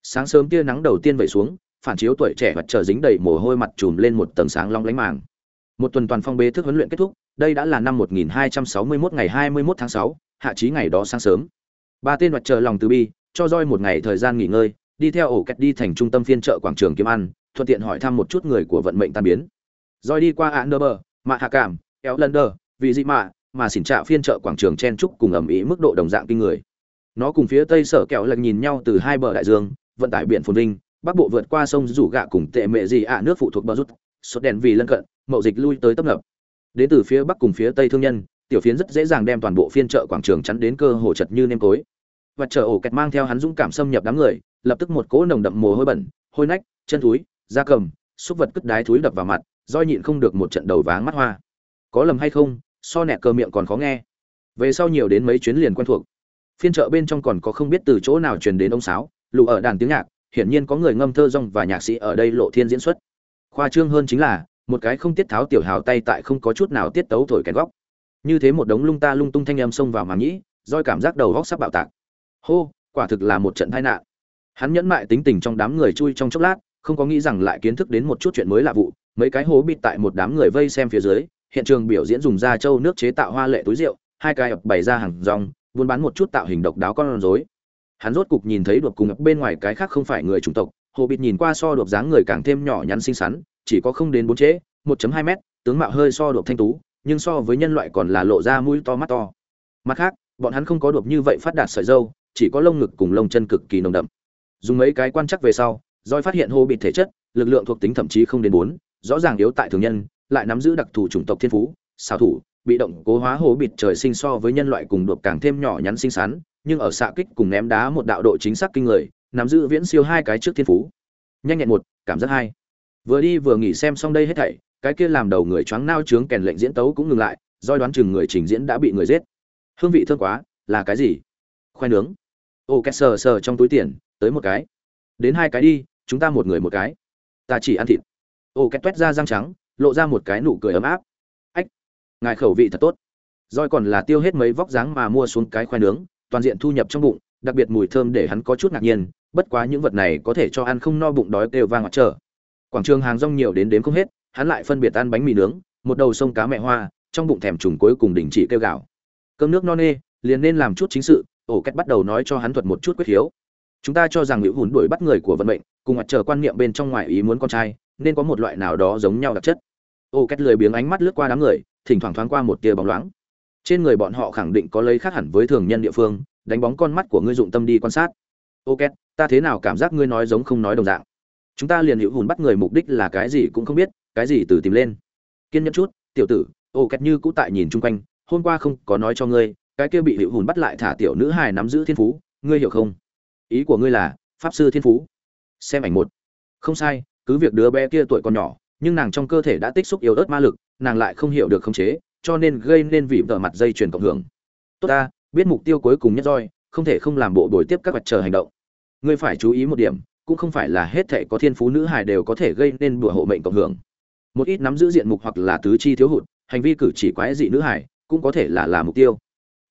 Sáng sớm tia nắng đầu tiên vẩy xuống phản chiếu tuổi trẻ mặt trời dính đầy mồ hôi mặt trùm lên một tầng sáng long lánh màng. Một tuần toàn phong bế thức huấn luyện kết thúc đây đã là năm 1261 ngày 21 tháng 6, hạ chí ngày đó sáng sớm. Ba tên mặt trời lòng từ bi cho roi một ngày thời gian nghỉ ngơi đi theo ổ kẹt đi thành trung tâm phiên chợ quảng trường kiếm ăn thuận tiện hỏi thăm một chút người của vận mệnh tan biến. Roi đi qua Andover, mạ hạ cảm kéo Đờ, vì dị mạ mà xỉn trạ phiên chợ quảng trường chen trúc cùng ẩm ý mức độ đồng dạng kinh người nó cùng phía tây sở kẹo lạch nhìn nhau từ hai bờ đại dương, vận tải biển phồn vinh, bắc bộ vượt qua sông rủ gạ cùng tệ mệ gì ạ, nước phụ thuộc bờ rút, sốt đèn vì lân cận, mậu dịch lui tới tấp nập. Đến từ phía bắc cùng phía tây thương nhân, tiểu phiến rất dễ dàng đem toàn bộ phiên chợ quảng trường chắn đến cơ hồ chật như nêm tối. Và chợ ổ kẹt mang theo hắn dũng cảm xâm nhập đám người, lập tức một cỗ nồng đậm mồ hôi bẩn, hôi nách, chân thúi, da cầm xúc vật cất đái thúi đập vào mặt roi nhịn không được một trận đầu váng mắt hoa. Có lầm hay không? So nẹt cơ miệng còn khó nghe. Về sau nhiều đến mấy chuyến liền quen thuộc phiên chợ bên trong còn có không biết từ chỗ nào truyền đến ông sáo lụ ở đàn tiếng nhạc, hiển nhiên có người ngâm thơ rong và nhạc sĩ ở đây lộ thiên diễn xuất. Khoa trương hơn chính là, một cái không tiết tháo tiểu hào tay tại không có chút nào tiết tấu thổi kèn góc. Như thế một đống lung ta lung tung thanh âm xông vào màng nhĩ, roi cảm giác đầu góc sắp bạo tạc. Hô, quả thực là một trận tai nạn. Hắn nhẫn mại tính tình trong đám người chui trong chốc lát, không có nghĩ rằng lại kiến thức đến một chút chuyện mới lạ vụ, mấy cái hố bịt tại một đám người vây xem phía dưới, hiện trường biểu diễn dùng da trâu nước chế tạo hoa lệ túi rượu, hai cái ập bày ra hàng rong buôn bán một chút tạo hình độc đáo con rối. Hắn rốt cục nhìn thấy đột cùng bên ngoài cái khác không phải người chủng tộc, hồ bịt nhìn qua so đột dáng người càng thêm nhỏ nhắn xinh xắn, chỉ có không đến bốn chế 1.2 mét, tướng mạo hơi so đột thanh tú, nhưng so với nhân loại còn là lộ ra mũi to mắt to. Mặt khác, bọn hắn không có đột như vậy phát đạt sợi râu chỉ có lông ngực cùng lông chân cực kỳ nồng đậm. Dùng mấy cái quan chắc về sau, Joy phát hiện hồ bịt thể chất, lực lượng thuộc tính thậm chí không đến bốn, rõ ràng yếu tại thường nhân, lại nắm giữ đặc thù chủng tộc thiên phú, xảo thủ bị động cố hóa hố bịt trời sinh so với nhân loại cùng đột càng thêm nhỏ nhắn xinh xắn, nhưng ở xạ kích cùng ném đá một đạo độ chính xác kinh người, nắm giữ viễn siêu hai cái trước thiên phú. Nhanh nhẹn một, cảm giác hai. Vừa đi vừa nghỉ xem xong đây hết thảy, cái kia làm đầu người choáng nao trướng kèn lệnh diễn tấu cũng ngừng lại doi đoán chừng người trình diễn đã bị người giết. Hương vị thơm quá, là cái gì? Khoai nướng. Ô két sờ sờ trong túi tiền, tới một cái. Đến hai cái đi, chúng ta một người một cái. Ta chỉ ăn thịt. Ô két toét ra răng trắng, lộ ra một cái nụ cười ấm áp ngài khẩu vị thật tốt. Roi còn là tiêu hết mấy vóc dáng mà mua xuống cái khoai nướng, toàn diện thu nhập trong bụng, đặc biệt mùi thơm để hắn có chút ngạc nhiên, bất quá những vật này có thể cho ăn không no bụng đói kêu vang mặt trở. Quảng trường hàng rong nhiều đến đếm không hết, hắn lại phân biệt ăn bánh mì nướng, một đầu sông cá mẹ hoa, trong bụng thèm trùng cuối cùng đình chỉ kêu gạo cơm nước no nê, liền nên làm chút chính sự, ổ cách bắt đầu nói cho hắn thuật một chút quyết hiếu. Chúng ta cho rằng hữu hùn đuổi bắt người của vận mệnh, cùng mặt trời quan niệm bên trong ngoài ý muốn con trai, nên có một loại nào đó giống nhau đặc chất. Ô cách lười biếng ánh mắt lướt qua đám người thỉnh thoảng thoáng qua một tia bóng loáng. Trên người bọn họ khẳng định có lấy khác hẳn với thường nhân địa phương, đánh bóng con mắt của ngươi dụng tâm đi quan sát. Ok, ta thế nào cảm giác ngươi nói giống không nói đồng dạng? Chúng ta liền hữu hùn bắt người mục đích là cái gì cũng không biết, cái gì từ tìm lên. Kiên nhẫn chút, tiểu tử ô như cũ tại nhìn chung quanh, hôm qua không có nói cho ngươi, cái kia bị hữu hùn bắt lại thả tiểu nữ hài nắm giữ thiên phú, ngươi hiểu không? Ý của ngươi là, pháp sư thiên phú. Xem ảnh một. Không sai, cứ việc đứa bé kia tuổi còn nhỏ nhưng nàng trong cơ thể đã tích xúc yếu ớt ma lực, nàng lại không hiểu được khống chế, cho nên gây nên vị vợ mặt dây chuyền cộng hưởng. Tốt ta, biết mục tiêu cuối cùng nhất roi không thể không làm bộ đổi tiếp các vật chờ hành động. Ngươi phải chú ý một điểm, cũng không phải là hết thể có thiên phú nữ hài đều có thể gây nên bùa hộ mệnh cộng hưởng. Một ít nắm giữ diện mục hoặc là tứ chi thiếu hụt, hành vi cử chỉ quái dị nữ hài, cũng có thể là là mục tiêu.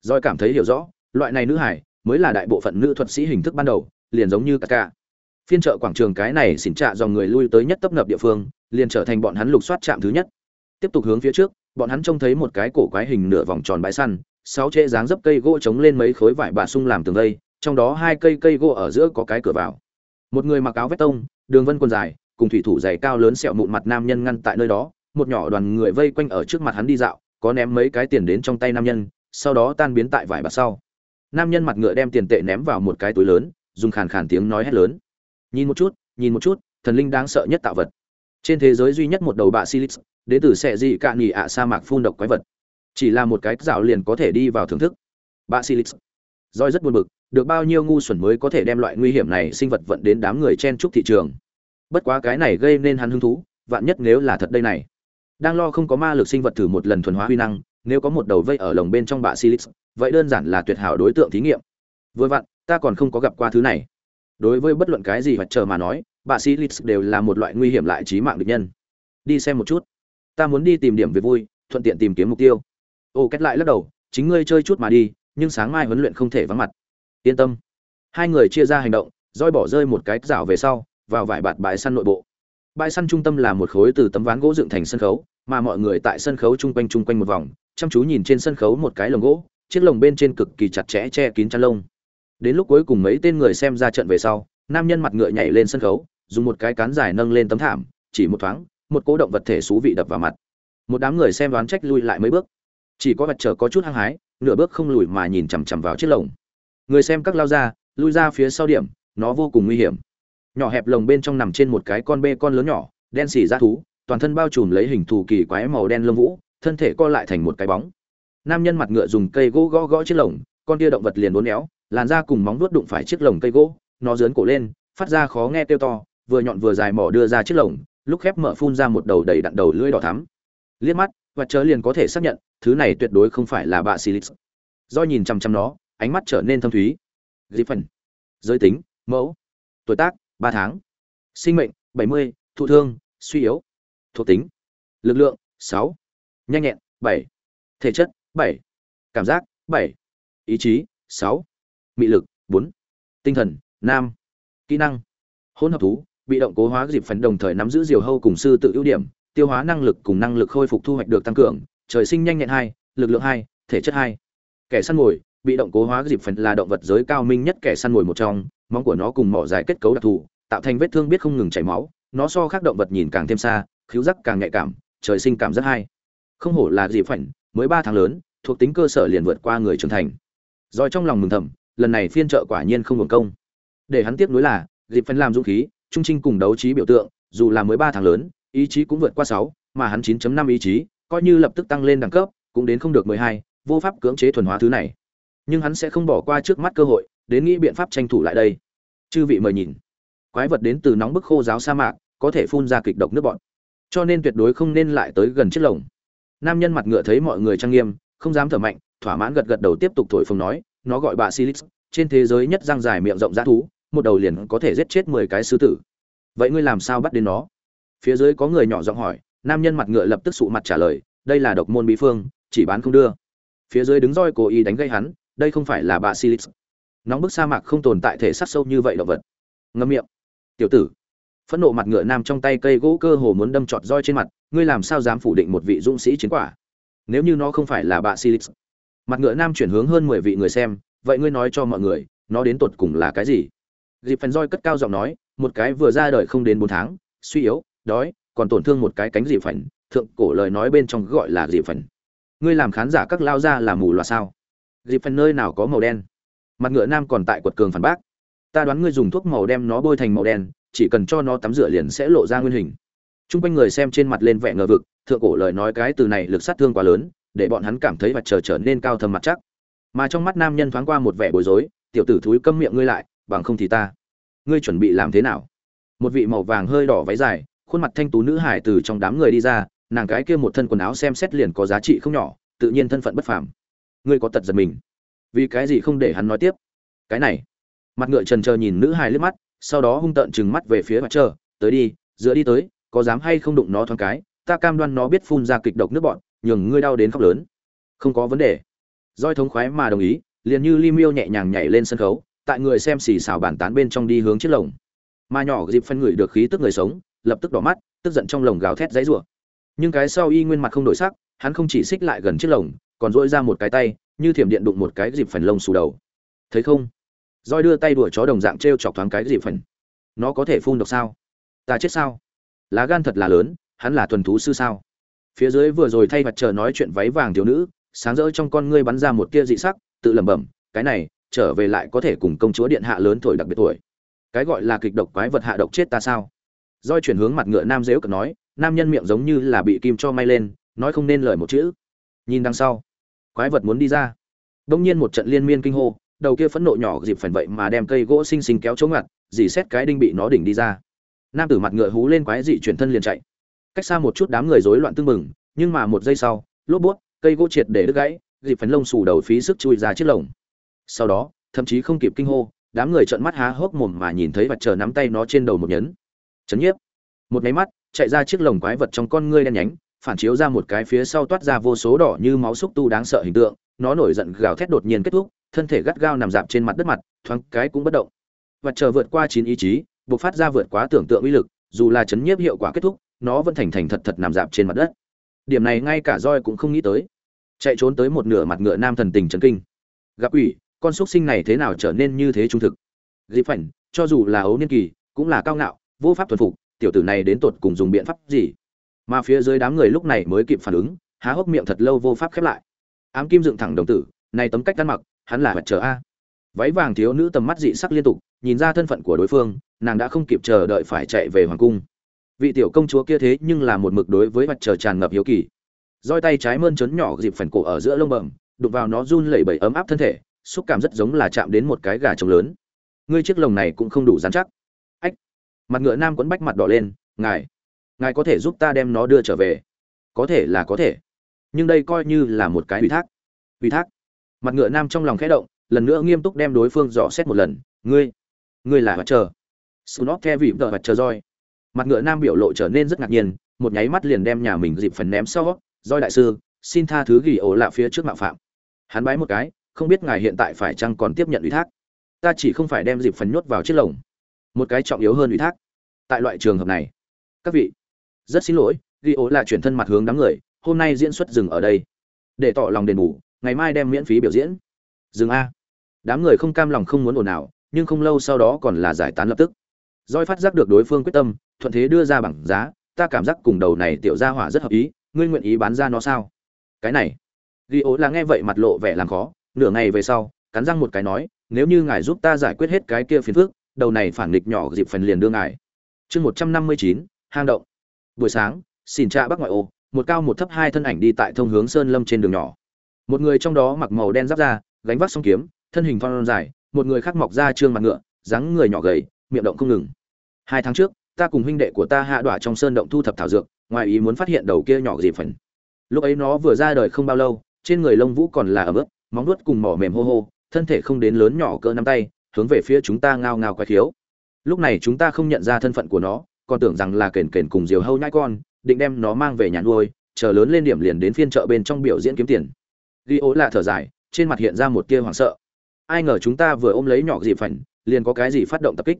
Roi cảm thấy hiểu rõ, loại này nữ hài mới là đại bộ phận nữ thuật sĩ hình thức ban đầu, liền giống như cả cả phiên chợ quảng trường cái này xỉn trạ dòng người lui tới nhất tấp nập địa phương liền trở thành bọn hắn lục soát trạm thứ nhất. Tiếp tục hướng phía trước bọn hắn trông thấy một cái cổ quái hình nửa vòng tròn bãi săn sáu trễ dáng dấp cây gỗ chống lên mấy khối vải bà sung làm tường dây, trong đó hai cây cây gỗ ở giữa có cái cửa vào. Một người mặc áo vét tông đường vân quần dài cùng thủy thủ giày cao lớn sẹo mụn mặt nam nhân ngăn tại nơi đó một nhỏ đoàn người vây quanh ở trước mặt hắn đi dạo có ném mấy cái tiền đến trong tay nam nhân sau đó tan biến tại vải bạt sau. Nam nhân mặt ngựa đem tiền tệ ném vào một cái túi lớn dùng khàn khàn tiếng nói hét lớn. Nhìn một chút nhìn một chút thần linh đáng sợ nhất tạo vật trên thế giới duy nhất một đầu bạ silix đến từ sẹ dị cạn nghỉ ạ sa mạc phun độc quái vật. Chỉ là một cái dạo liền có thể đi vào thưởng thức. Bạ silix, roi rất buồn bực, được bao nhiêu ngu xuẩn mới có thể đem loại nguy hiểm này sinh vật vận đến đám người chen trúc thị trường. Bất quá cái này gây nên hắn hứng thú, vạn nhất nếu là thật đây này. Đang lo không có ma lực sinh vật thử một lần thuần hóa huy năng, nếu có một đầu vây ở lồng bên trong bạ silix, vậy đơn giản là tuyệt hảo đối tượng thí nghiệm. Vừa vặn, ta còn không có gặp qua thứ này. Đối với bất luận cái gì vật chờ mà nói bà bạ silix đều là một loại nguy hiểm lại trí mạng địch nhân. Đi xem một chút. Ta muốn đi tìm điểm về vui, thuận tiện tìm kiếm mục tiêu. Ô kết lại lắc đầu, chính ngươi chơi chút mà đi, nhưng sáng mai huấn luyện không thể vắng mặt. Yên tâm. Hai người chia ra hành động, roi bỏ rơi một cái rảo về sau, vào vải bạt bãi săn nội bộ. Bãi săn trung tâm là một khối từ tấm ván gỗ dựng thành sân khấu, mà mọi người tại sân khấu chung quanh chung quanh một vòng, chăm chú nhìn trên sân khấu một cái lồng gỗ, chiếc lồng bên trên cực kỳ chặt chẽ che kín chăn lông. Đến lúc cuối cùng mấy tên người xem ra trận về sau, nam nhân mặt ngựa nhảy lên sân khấu dùng một cái cán dài nâng lên tấm thảm, chỉ một thoáng, một cố động vật thể xú vị đập vào mặt. Một đám người xem đoán trách lui lại mấy bước. Chỉ có vật trở có chút hăng hái, nửa bước không lùi mà nhìn chằm chằm vào chiếc lồng. Người xem các lao ra, lui ra phía sau điểm, nó vô cùng nguy hiểm. Nhỏ hẹp lồng bên trong nằm trên một cái con bê con lớn nhỏ, đen xỉ ra thú, toàn thân bao trùm lấy hình thù kỳ quái màu đen lông vũ, thân thể co lại thành một cái bóng. Nam nhân mặt ngựa dùng cây gỗ gõ gõ chiếc lồng, con kia động vật liền uốn éo, làn da cùng móng vuốt đụng phải chiếc lồng cây gỗ, nó dướn cổ lên, phát ra khó nghe kêu to vừa nhọn vừa dài mỏ đưa ra chiếc lồng, lúc khép mở phun ra một đầu đầy đặn đầu lưỡi đỏ thắm. Liếc mắt, và chớ liền có thể xác nhận, thứ này tuyệt đối không phải là bạ xì do nhìn chăm chăm nó, ánh mắt trở nên thâm thúy. Dĩ phần. Giới tính, mẫu. Tuổi tác, ba tháng. Sinh mệnh, bảy mươi. Thụ thương, suy yếu. Thuộc tính, lực lượng, sáu. Nhanh nhẹn, bảy. Thể chất, bảy. Cảm giác, bảy. Ý chí, sáu. Mị lực, bốn. Tinh thần, nam. Kỹ năng, hỗn hợp thú bị động cố hóa dịp phấn đồng thời nắm giữ diều hâu cùng sư tự ưu điểm, tiêu hóa năng lực cùng năng lực khôi phục thu hoạch được tăng cường, trời sinh nhanh nhẹn hai, lực lượng hai, thể chất hai. Kẻ săn mồi, bị động cố hóa dịp phần là động vật giới cao minh nhất kẻ săn mồi một trong, móng của nó cùng mỏ dài kết cấu đặc thù, tạo thành vết thương biết không ngừng chảy máu, nó so khác động vật nhìn càng thêm xa khiếu giác càng nhạy cảm, trời sinh cảm rất hay không hổ là dịp phảnh mới ba tháng lớn, thuộc tính cơ sở liền vượt qua người trưởng thành. Rồi trong lòng mừng thầm, lần này phiên trợ quả nhiên không hưởng công. Để hắn tiếp nối là, dịp phảnh làm dũng khí trung trinh cùng đấu trí biểu tượng dù là mới ba tháng lớn ý chí cũng vượt qua sáu mà hắn 9.5 ý chí coi như lập tức tăng lên đẳng cấp cũng đến không được 12, vô pháp cưỡng chế thuần hóa thứ này. Nhưng hắn sẽ không bỏ qua trước mắt cơ hội đến nghĩ biện pháp tranh thủ lại đây. Chư vị mời nhìn. Quái vật đến từ nóng bức khô giáo sa mạc có thể phun ra kịch độc nước bọn cho nên tuyệt đối không nên lại tới gần chiếc lồng. Nam nhân mặt ngựa thấy mọi người trang nghiêm không dám thở mạnh thỏa mãn gật gật đầu tiếp tục thổi phồng nói nó gọi bà silix trên thế giới nhất răng dài miệng rộng dã thú một đầu liền có thể giết chết mười cái sư tử. Vậy ngươi làm sao bắt đến nó? Phía dưới có người nhỏ giọng hỏi, nam nhân mặt ngựa lập tức sụ mặt trả lời, đây là độc môn bí phương, chỉ bán không đưa. Phía dưới đứng roi cố ý đánh gây hắn, đây không phải là bà silix nóng bức sa mạc không tồn tại thể sắc sâu như vậy động vật. Ngâm miệng. Tiểu tử. Phẫn nộ mặt ngựa nam trong tay cây gỗ cơ hồ muốn đâm trọt roi trên mặt, ngươi làm sao dám phủ định một vị dũng sĩ chiến quả? Nếu như nó không phải là bà silix mặt ngựa nam chuyển hướng hơn mười vị người xem, vậy ngươi nói cho mọi người, nó đến tột cùng là cái gì? Dịp phần roi cất cao giọng nói, một cái vừa ra đời không đến bốn tháng, suy yếu, đói, còn tổn thương một cái cánh dịp phần thượng cổ lời nói bên trong gọi là dịp phần ngươi làm khán giả các lao ra là mù loà sao? Dịp phần nơi nào có màu đen? Mặt ngựa nam còn tại quật cường phản bác. Ta đoán ngươi dùng thuốc màu đem nó bôi thành màu đen, chỉ cần cho nó tắm rửa liền sẽ lộ ra nguyên hình. T r u n g quanh người xem trên mặt lên vẻ ngờ vực, thượng cổ lời nói cái từ này lực sát thương quá lớn, để bọn hắn cảm thấy và chờ trở nên cao thầm mặt chắc. Mà trong mắt nam nhân thoáng qua một vẻ bối rối, tiểu tử thúi câm miệng ngươi lại bằng không thì ta. Ngươi chuẩn bị làm thế nào? Một vị màu vàng hơi đỏ váy dài, khuôn mặt thanh tú nữ hải từ trong đám người đi ra, nàng cái kia một thân quần áo xem xét liền có giá trị không nhỏ, tự nhiên thân phận bất phàm. Ngươi có tật giật mình. Vì cái gì không để hắn nói tiếp? Cái này. Mặt ngựa trần chờ nhìn nữ hài liếc mắt, sau đó hung tợn chừng mắt về phía mặt trờ tới đi giữa đi tới, có dám hay không đụng nó thoáng cái, ta cam đoan nó biết phun ra kịch độc nước bọn, nhường ngươi đau đến khóc lớn. Không có vấn đề. Roi thống khoái mà đồng ý, liền như li miêu nhẹ nhàng nhảy lên sân khấu tại người xem xì xào bàn tán bên trong đi hướng chiếc lồng. Mà nhỏ dịp phân người được khí tức người sống, lập tức đỏ mắt, tức giận trong lồng gào thét dãy rủa. Nhưng cái sau y nguyên mặt không đổi sắc, hắn không chỉ xích lại gần chiếc lồng, còn dỗi ra một cái tay, như thiểm điện đụng một cái dịp phần lông xù đầu. Thấy không? Roi đưa tay đùa chó đồng dạng t r e o chọc thoáng cái dịp phần nó có thể phun độc sao? Ta chết sao? Lá gan thật là lớn, hắn là thuần thú sư sao? Phía dưới vừa rồi thay mặt chờ nói chuyện váy vàng thiếu nữ, sáng rỡ trong con ngươi bắn ra một tia dị sắc, tự lẩm bẩm, cái này trở về lại có thể cùng công chúa điện hạ lớn tuổi đặc biệt tuổi. Cái gọi là kịch độc quái vật hạ độc chết ta sao? Roi chuyển hướng mặt ngựa nam dếu cật nói, nam nhân miệng giống như là bị kim cho may lên, nói không nên lời một chữ. Nhìn đằng sau, quái vật muốn đi ra. Đông nhiên một trận liên miên kinh hô, đầu kia phẫn nộ nhỏ dịp phần vậy mà đem cây gỗ xinh xinh kéo chống ngặt, dì xét cái đinh bị nó đỉnh đi ra. Nam tử mặt ngựa hú lên quái dị chuyển thân liền chạy. Cách xa một chút đám người rối loạn tưng bừng, nhưng mà một giây sau, lốp buốt cây gỗ triệt để đứt gãy, dịp phần lông xù đầu phí sức chui ra chiếc lồng sau đó, thậm chí không kịp kinh hô, đám người trợn mắt há hốc mồm mà nhìn thấy vật chờ nắm tay nó trên đầu một nhấn. Chấn nhiếp. Một máy mắt, chạy ra chiếc lồng quái vật trong con ngươi đen nhánh, phản chiếu ra một cái phía sau toát ra vô số đỏ như máu xúc tu đáng sợ hình tượng, nó nổi giận gào thét đột nhiên kết thúc, thân thể gắt gao nằm dạp trên mặt đất mặt, thoáng cái cũng bất động. Vật chờ vượt qua chín ý chí, buộc phát ra vượt quá tưởng tượng uy lực, dù là chấn nhiếp hiệu quả kết thúc, nó vẫn thành thành thật thật nằm dạp trên mặt đất. Điểm này ngay cả roi cũng không nghĩ tới. Chạy trốn tới một nửa mặt ngựa nam thần tình chấn kinh. Gặp ủy con xúc sinh này thế nào trở nên như thế trung thực. Dịp phảnh, cho dù là ấu niên kỳ, cũng là cao ngạo, vô pháp thuần phục, tiểu tử này đến tột cùng dùng biện pháp gì? Mà phía dưới đám người lúc này mới kịp phản ứng, há hốc miệng thật lâu vô pháp khép lại. Ám kim dựng thẳng đồng tử, này tấm cách ăn mặc, hắn là mặt chờ a. Váy vàng thiếu nữ tầm mắt dị sắc liên tục, nhìn ra thân phận của đối phương, nàng đã không kịp chờ đợi phải chạy về hoàng cung. Vị tiểu công chúa kia thế nhưng là một mực đối với mặt trời tràn ngập hiếu kỳ. Roi tay trái mơn trớn nhỏ dịp phần cổ ở giữa lông bẩm, đụng vào nó run lẩy bẩy ấm áp thân thể xúc cảm rất giống là chạm đến một cái gà trống lớn. Ngươi chiếc lồng này cũng không đủ dán chắc. Ách, mặt ngựa nam quấn bách mặt đỏ lên, ngài ngài có thể giúp ta đem nó đưa trở về. Có thể là có thể, nhưng đây coi như là một cái ủy thác. Ủy thác? Mặt ngựa nam trong lòng khẽ động, lần nữa nghiêm túc đem đối phương dò xét một lần. Ngươi ngươi là mặt chờ. Sunot the vị vợ mặt chờ roi. Mặt ngựa nam biểu lộ trở nên rất ngạc nhiên, một nháy mắt liền đem nhà mình dịp phần ném sau. Roi đại sư, xin tha thứ gỉ ổ lạ phía trước mạo phạm. Hắn bái một cái không biết ngài hiện tại phải chăng còn tiếp nhận ủy thác. Ta chỉ không phải đem dịp phần nhốt vào chiếc lồng. Một cái trọng yếu hơn ủy thác. Tại loại trường hợp này, các vị, rất xin lỗi ghi ố là chuyển thân mặt hướng đám người, hôm nay diễn xuất dừng ở đây. Để tỏ lòng đền bù, ngày mai đem miễn phí biểu diễn. Dừng a. Đám người không cam lòng không muốn ồn ào, nhưng không lâu sau đó còn là giải tán lập tức. Doi phát giác được đối phương quyết tâm, thuận thế đưa ra bảng giá, ta cảm giác cùng đầu này tiểu gia hỏa rất hợp ý, ngươi nguyện ý bán ra nó sao? Cái này ghi ố là nghe vậy mặt lộ vẻ làm khó nửa ngày về sau, cắn răng một cái nói, nếu như ngài giúp ta giải quyết hết cái kia phiền phức, đầu này phản nghịch nhỏ dịp phần liền đưa ngài. Chương một trăm năm mươi chín, hang động. Buổi sáng, xin cha bắc ngoại ô, một cao một thấp hai thân ảnh đi tại thông hướng sơn lâm trên đường nhỏ. Một người trong đó mặc màu đen giáp da, gánh vác song kiếm, thân hình phong dài, một người khác mọc ra trương mặt ngựa, dáng người nhỏ gầy, miệng động không ngừng. Hai tháng trước, ta cùng huynh đệ của ta hạ đọa trong sơn động thu thập thảo dược, ngoài ý muốn phát hiện đầu kia nhỏ dịp phần. Lúc ấy nó vừa ra đời không bao lâu, trên người lông vũ còn là ấm ướt móng nuốt cùng mỏ mềm hô hô, thân thể không đến lớn nhỏ cỡ nắm tay, hướng về phía chúng ta ngao ngao quái khiếu. Lúc này chúng ta không nhận ra thân phận của nó, còn tưởng rằng là kền kền cùng diều hâu nhai con, định đem nó mang về nhà nuôi, chờ lớn lên điểm liền đến phiên chợ bên trong biểu diễn kiếm tiền. Ghi ố là thở dài, trên mặt hiện ra một tia hoảng sợ. Ai ngờ chúng ta vừa ôm lấy nhỏ dị phảnh liền có cái gì phát động tập kích.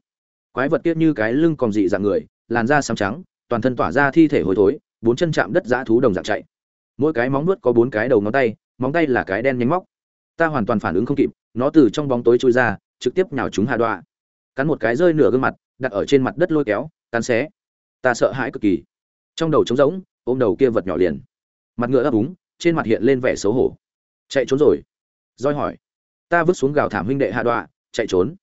Quái vật kia như cái lưng còn dị dạng người, làn da xám trắng, toàn thân tỏa ra thi thể hôi thối, bốn chân chạm đất dã thú đồng dạng chạy. Mỗi cái móng nuốt có bốn cái đầu ngón tay, móng tay là cái đen nhánh móc ta hoàn toàn phản ứng không kịp, nó từ trong bóng tối trôi ra, trực tiếp nhào chúng hạ đoạ cắn một cái rơi nửa gương mặt, đặt ở trên mặt đất lôi kéo, cắn xé. Ta sợ hãi cực kỳ. Trong đầu trống rỗng, ôm đầu kia vật nhỏ liền. Mặt ngựa ấp úng, trên mặt hiện lên vẻ xấu hổ. Chạy trốn rồi. Roi hỏi. Ta vứt xuống gào thảm huynh đệ hạ đoạ chạy trốn.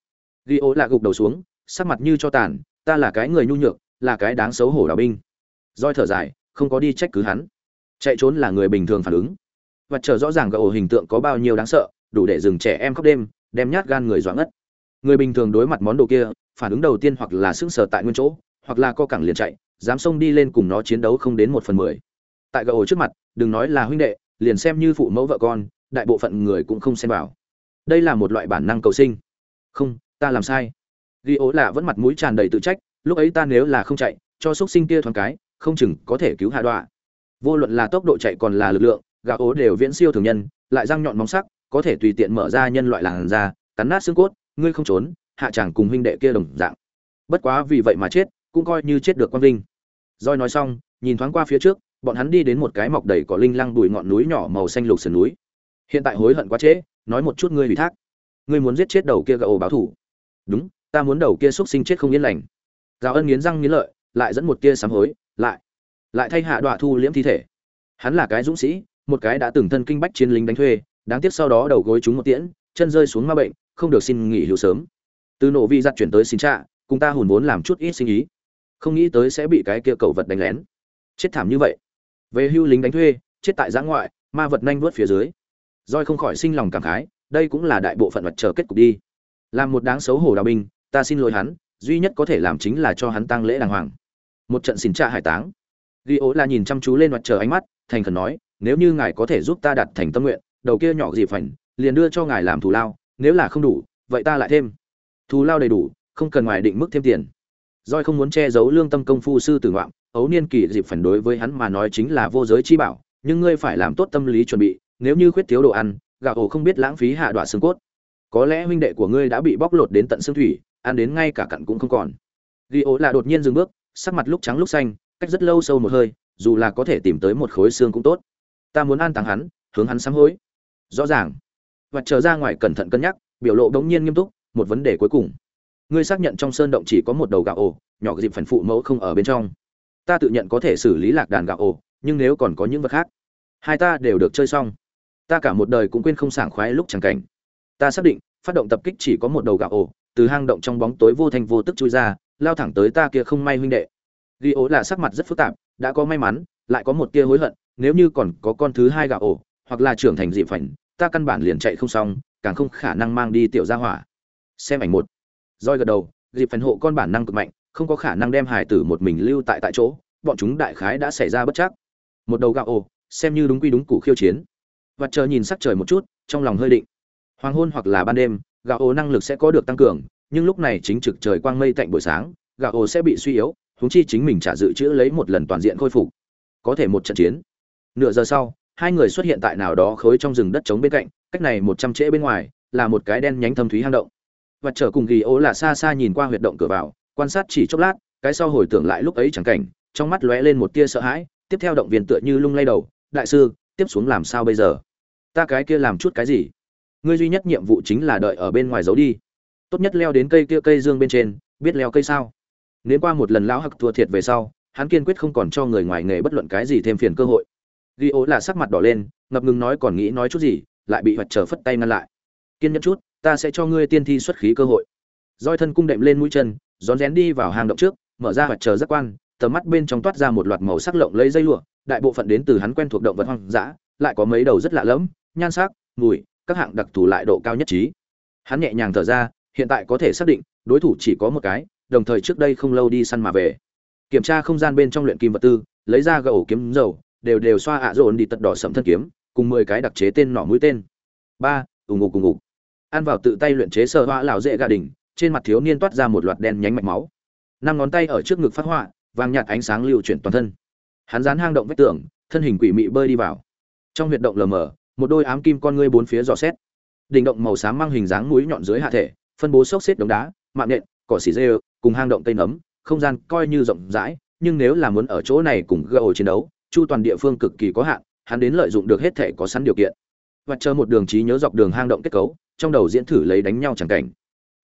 Ghi ố lạ gục đầu xuống, sắc mặt như cho tàn, ta là cái người nhu nhược, là cái đáng xấu hổ đào binh. Roi thở dài, không có đi trách cứ hắn. Chạy trốn là người bình thường phản ứng và chờ rõ ràng gã ổ hình tượng có bao nhiêu đáng sợ, đủ để dừng trẻ em khóc đêm, đem nhát gan người doãn ngất. Người bình thường đối mặt món đồ kia, phản ứng đầu tiên hoặc là sững sờ tại nguyên chỗ, hoặc là co cẳng liền chạy, dám xông đi lên cùng nó chiến đấu không đến một phần mười. Tại gã ổ trước mặt, đừng nói là huynh đệ, liền xem như phụ mẫu vợ con, đại bộ phận người cũng không xem vào. Đây là một loại bản năng cầu sinh. Không, ta làm sai. Ghi ố lạ vẫn mặt mũi tràn đầy tự trách, lúc ấy ta nếu là không chạy, cho x sinh kia thoáng cái, không chừng có thể cứu hạ đọa. Vô luận là tốc độ chạy còn là lực lượng gà ố đều viễn siêu thường nhân, lại răng nhọn móng sắc, có thể tùy tiện mở ra nhân loại làn da, cắn nát xương cốt, ngươi không trốn, hạ chàng cùng huynh đệ kia đồng dạng. Bất quá vì vậy mà chết, cũng coi như chết được quang vinh roi nói xong, nhìn thoáng qua phía trước, bọn hắn đi đến một cái mọc đầy cỏ linh lăng đùi ngọn núi nhỏ màu xanh lục sườn núi. Hiện tại hối hận quá trễ, nói một chút ngươi ủy thác. Ngươi muốn giết chết đầu kia gà ổ báo thủ. Đúng, ta muốn đầu kia xuất sinh chết không yên lành. Giáo ân nghiến răng nghiến lợi, lại dẫn một tia sám hối, lại lại thay hạ đọa thu liễm thi thể. Hắn là cái dũng sĩ một cái đã từng thân kinh bách chiến lính đánh thuê, đáng tiếc sau đó đầu gối chúng một tiễn, chân rơi xuống ma bệnh, không được xin nghỉ hưu sớm. Từ nổ vi giặt chuyển tới xin trạ, cùng ta hùn vốn làm chút ít sinh ý. Không nghĩ tới sẽ bị cái kia cầu vật đánh lén. Chết thảm như vậy. Về hưu lính đánh thuê, chết tại giã ngoại, ma vật nhanh vớt phía dưới. Roi không khỏi sinh lòng cảm khái, đây cũng là đại bộ phận vật chờ kết cục đi. Làm một đáng xấu hổ đào binh, ta xin lỗi hắn, duy nhất có thể làm chính là cho hắn tang lễ đàng hoàng. Một trận xin trạ hải táng. Ghi ố là nhìn chăm chú lên mặt chờ ánh mắt, thành khẩn nói nếu như ngài có thể giúp ta đặt thành tâm nguyện, đầu kia nhỏ gì phảnh, liền đưa cho ngài làm thù lao, nếu là không đủ, vậy ta lại thêm. Thù lao đầy đủ, không cần ngoài định mức thêm tiền. Doi không muốn che giấu lương tâm công phu sư tử ngoạm, ấu niên kỳ dịp phản đối với hắn mà nói chính là vô giới chi bảo, nhưng ngươi phải làm tốt tâm lý chuẩn bị, nếu như khuyết thiếu đồ ăn gạo ổ không biết lãng phí hạ đoạn xương cốt. Có lẽ huynh đệ của ngươi đã bị bóc lột đến tận xương thủy, ăn đến ngay cả cặn cũng không còn. Ghi ố là đột nhiên dừng bước, sắc mặt lúc trắng lúc xanh, cách rất lâu sâu một hơi, dù là có thể tìm tới một khối xương cũng tốt ta muốn an táng hắn, hướng hắn sám hối. Rõ ràng. Và trở ra ngoài cẩn thận cân nhắc, biểu lộ đống nhiên nghiêm túc, một vấn đề cuối cùng. Ngươi xác nhận trong sơn động chỉ có một đầu gạo ổ, nhỏ dịp phần phụ mẫu không ở bên trong. Ta tự nhận có thể xử lý lạc đàn gạo ổ, nhưng nếu còn có những vật khác, hai ta đều được chơi xong. Ta cả một đời cũng quên không sảng khoái lúc chẳng cảnh. Ta xác định, phát động tập kích chỉ có một đầu gạo ổ, từ hang động trong bóng tối vô thành vô tức chui ra, lao thẳng tới ta kia không may huynh đệ. Ghi ố là sắc mặt rất phức tạp, đã có may mắn, lại có một tia hối hận nếu như còn có con thứ hai gạo ổ, hoặc là trưởng thành dị phảnh, ta căn bản liền chạy không xong, càng không khả năng mang đi tiểu gia hỏa. Xem ảnh một. Roi gật đầu dịp phảnh hộ con bản năng cực mạnh, không có khả năng đem hải tử một mình lưu tại tại chỗ, bọn chúng đại khái đã xảy ra bất chắc. Một đầu gạo ổ, xem như đúng quy đúng củ khiêu chiến. Và chờ nhìn sắc trời một chút, trong lòng hơi định. Hoàng hôn hoặc là ban đêm, gạo ổ năng lực sẽ có được tăng cường, nhưng lúc này chính trực trời quang mây tạnh buổi sáng, gạo ổ sẽ bị suy yếu húng chi chính mình trả dự trữ lấy một lần toàn diện khôi phục. Có thể một trận chiến nửa giờ sau, hai người xuất hiện tại nào đó khối trong rừng đất trống bên cạnh, cách này một trăm trễ bên ngoài, là một cái đen nhánh thâm thúy hang động. Và trở cùng ghi ố là xa xa nhìn qua huyệt động cửa vào, quan sát chỉ chốc lát, cái sau hồi tưởng lại lúc ấy chẳng cảnh, trong mắt lóe lên một tia sợ hãi, tiếp theo động viên tựa như lung lay đầu, đại sư, tiếp xuống làm sao bây giờ? Ta cái kia làm chút cái gì? Ngươi duy nhất nhiệm vụ chính là đợi ở bên ngoài giấu đi. Tốt nhất leo đến cây kia cây dương bên trên, biết leo cây sao? Nếu qua một lần lão hặc thua thiệt về sau, hắn kiên quyết không còn cho người ngoài nghề bất luận cái gì thêm phiền cơ hội ghi ố là sắc mặt đỏ lên, ngập ngừng nói còn nghĩ nói chút gì, lại bị hoạch trở phất tay ngăn lại. Kiên nhẫn chút, ta sẽ cho ngươi tiên thi xuất khí cơ hội. Roi thân cung đệm lên mũi chân, rón rén đi vào hang động trước, mở ra hoạch trở giác quan, tầm mắt bên trong toát ra một loạt màu sắc lộng lấy dây lụa, đại bộ phận đến từ hắn quen thuộc động vật hoang dã, lại có mấy đầu rất lạ lẫm, nhan sắc, mùi, các hạng đặc thù lại độ cao nhất trí. Hắn nhẹ nhàng thở ra, hiện tại có thể xác định, đối thủ chỉ có một cái, đồng thời trước đây không lâu đi săn mà về. Kiểm tra không gian bên trong luyện kim vật tư, lấy ra gậu kiếm dầu đều đều xoa ạ dồn đi tật đỏ sẫm thân kiếm, cùng mười cái đặc chế tên nỏ mũi tên. Ba ủng ngục cùng ngục ăn vào tự tay luyện chế sơ hoa lão dễ gà đỉnh, trên mặt thiếu niên toát ra một loạt đen nhánh mạch máu. Năm ngón tay ở trước ngực phát họa, vàng nhạt ánh sáng lưu chuyển toàn thân. Hắn dán hang động vách tường, thân hình quỷ mị bơi đi vào. Trong huyệt động lờ mờ, một đôi ám kim con ngươi bốn phía dò xét. Đỉnh động màu xám mang hình dáng mũi nhọn dưới hạ thể, phân bố xốc xếp đống đá, mạng nện, cỏ xỉ rêu cùng hang động tây nấm, không gian coi như rộng rãi, nhưng nếu là muốn ở chỗ này cùng gờ chiến đấu chu toàn địa phương cực kỳ có hạn, hắn đến lợi dụng được hết thể có sẵn điều kiện. Và chờ một đường trí nhớ dọc đường hang động kết cấu, trong đầu diễn thử lấy đánh nhau chẳng cảnh.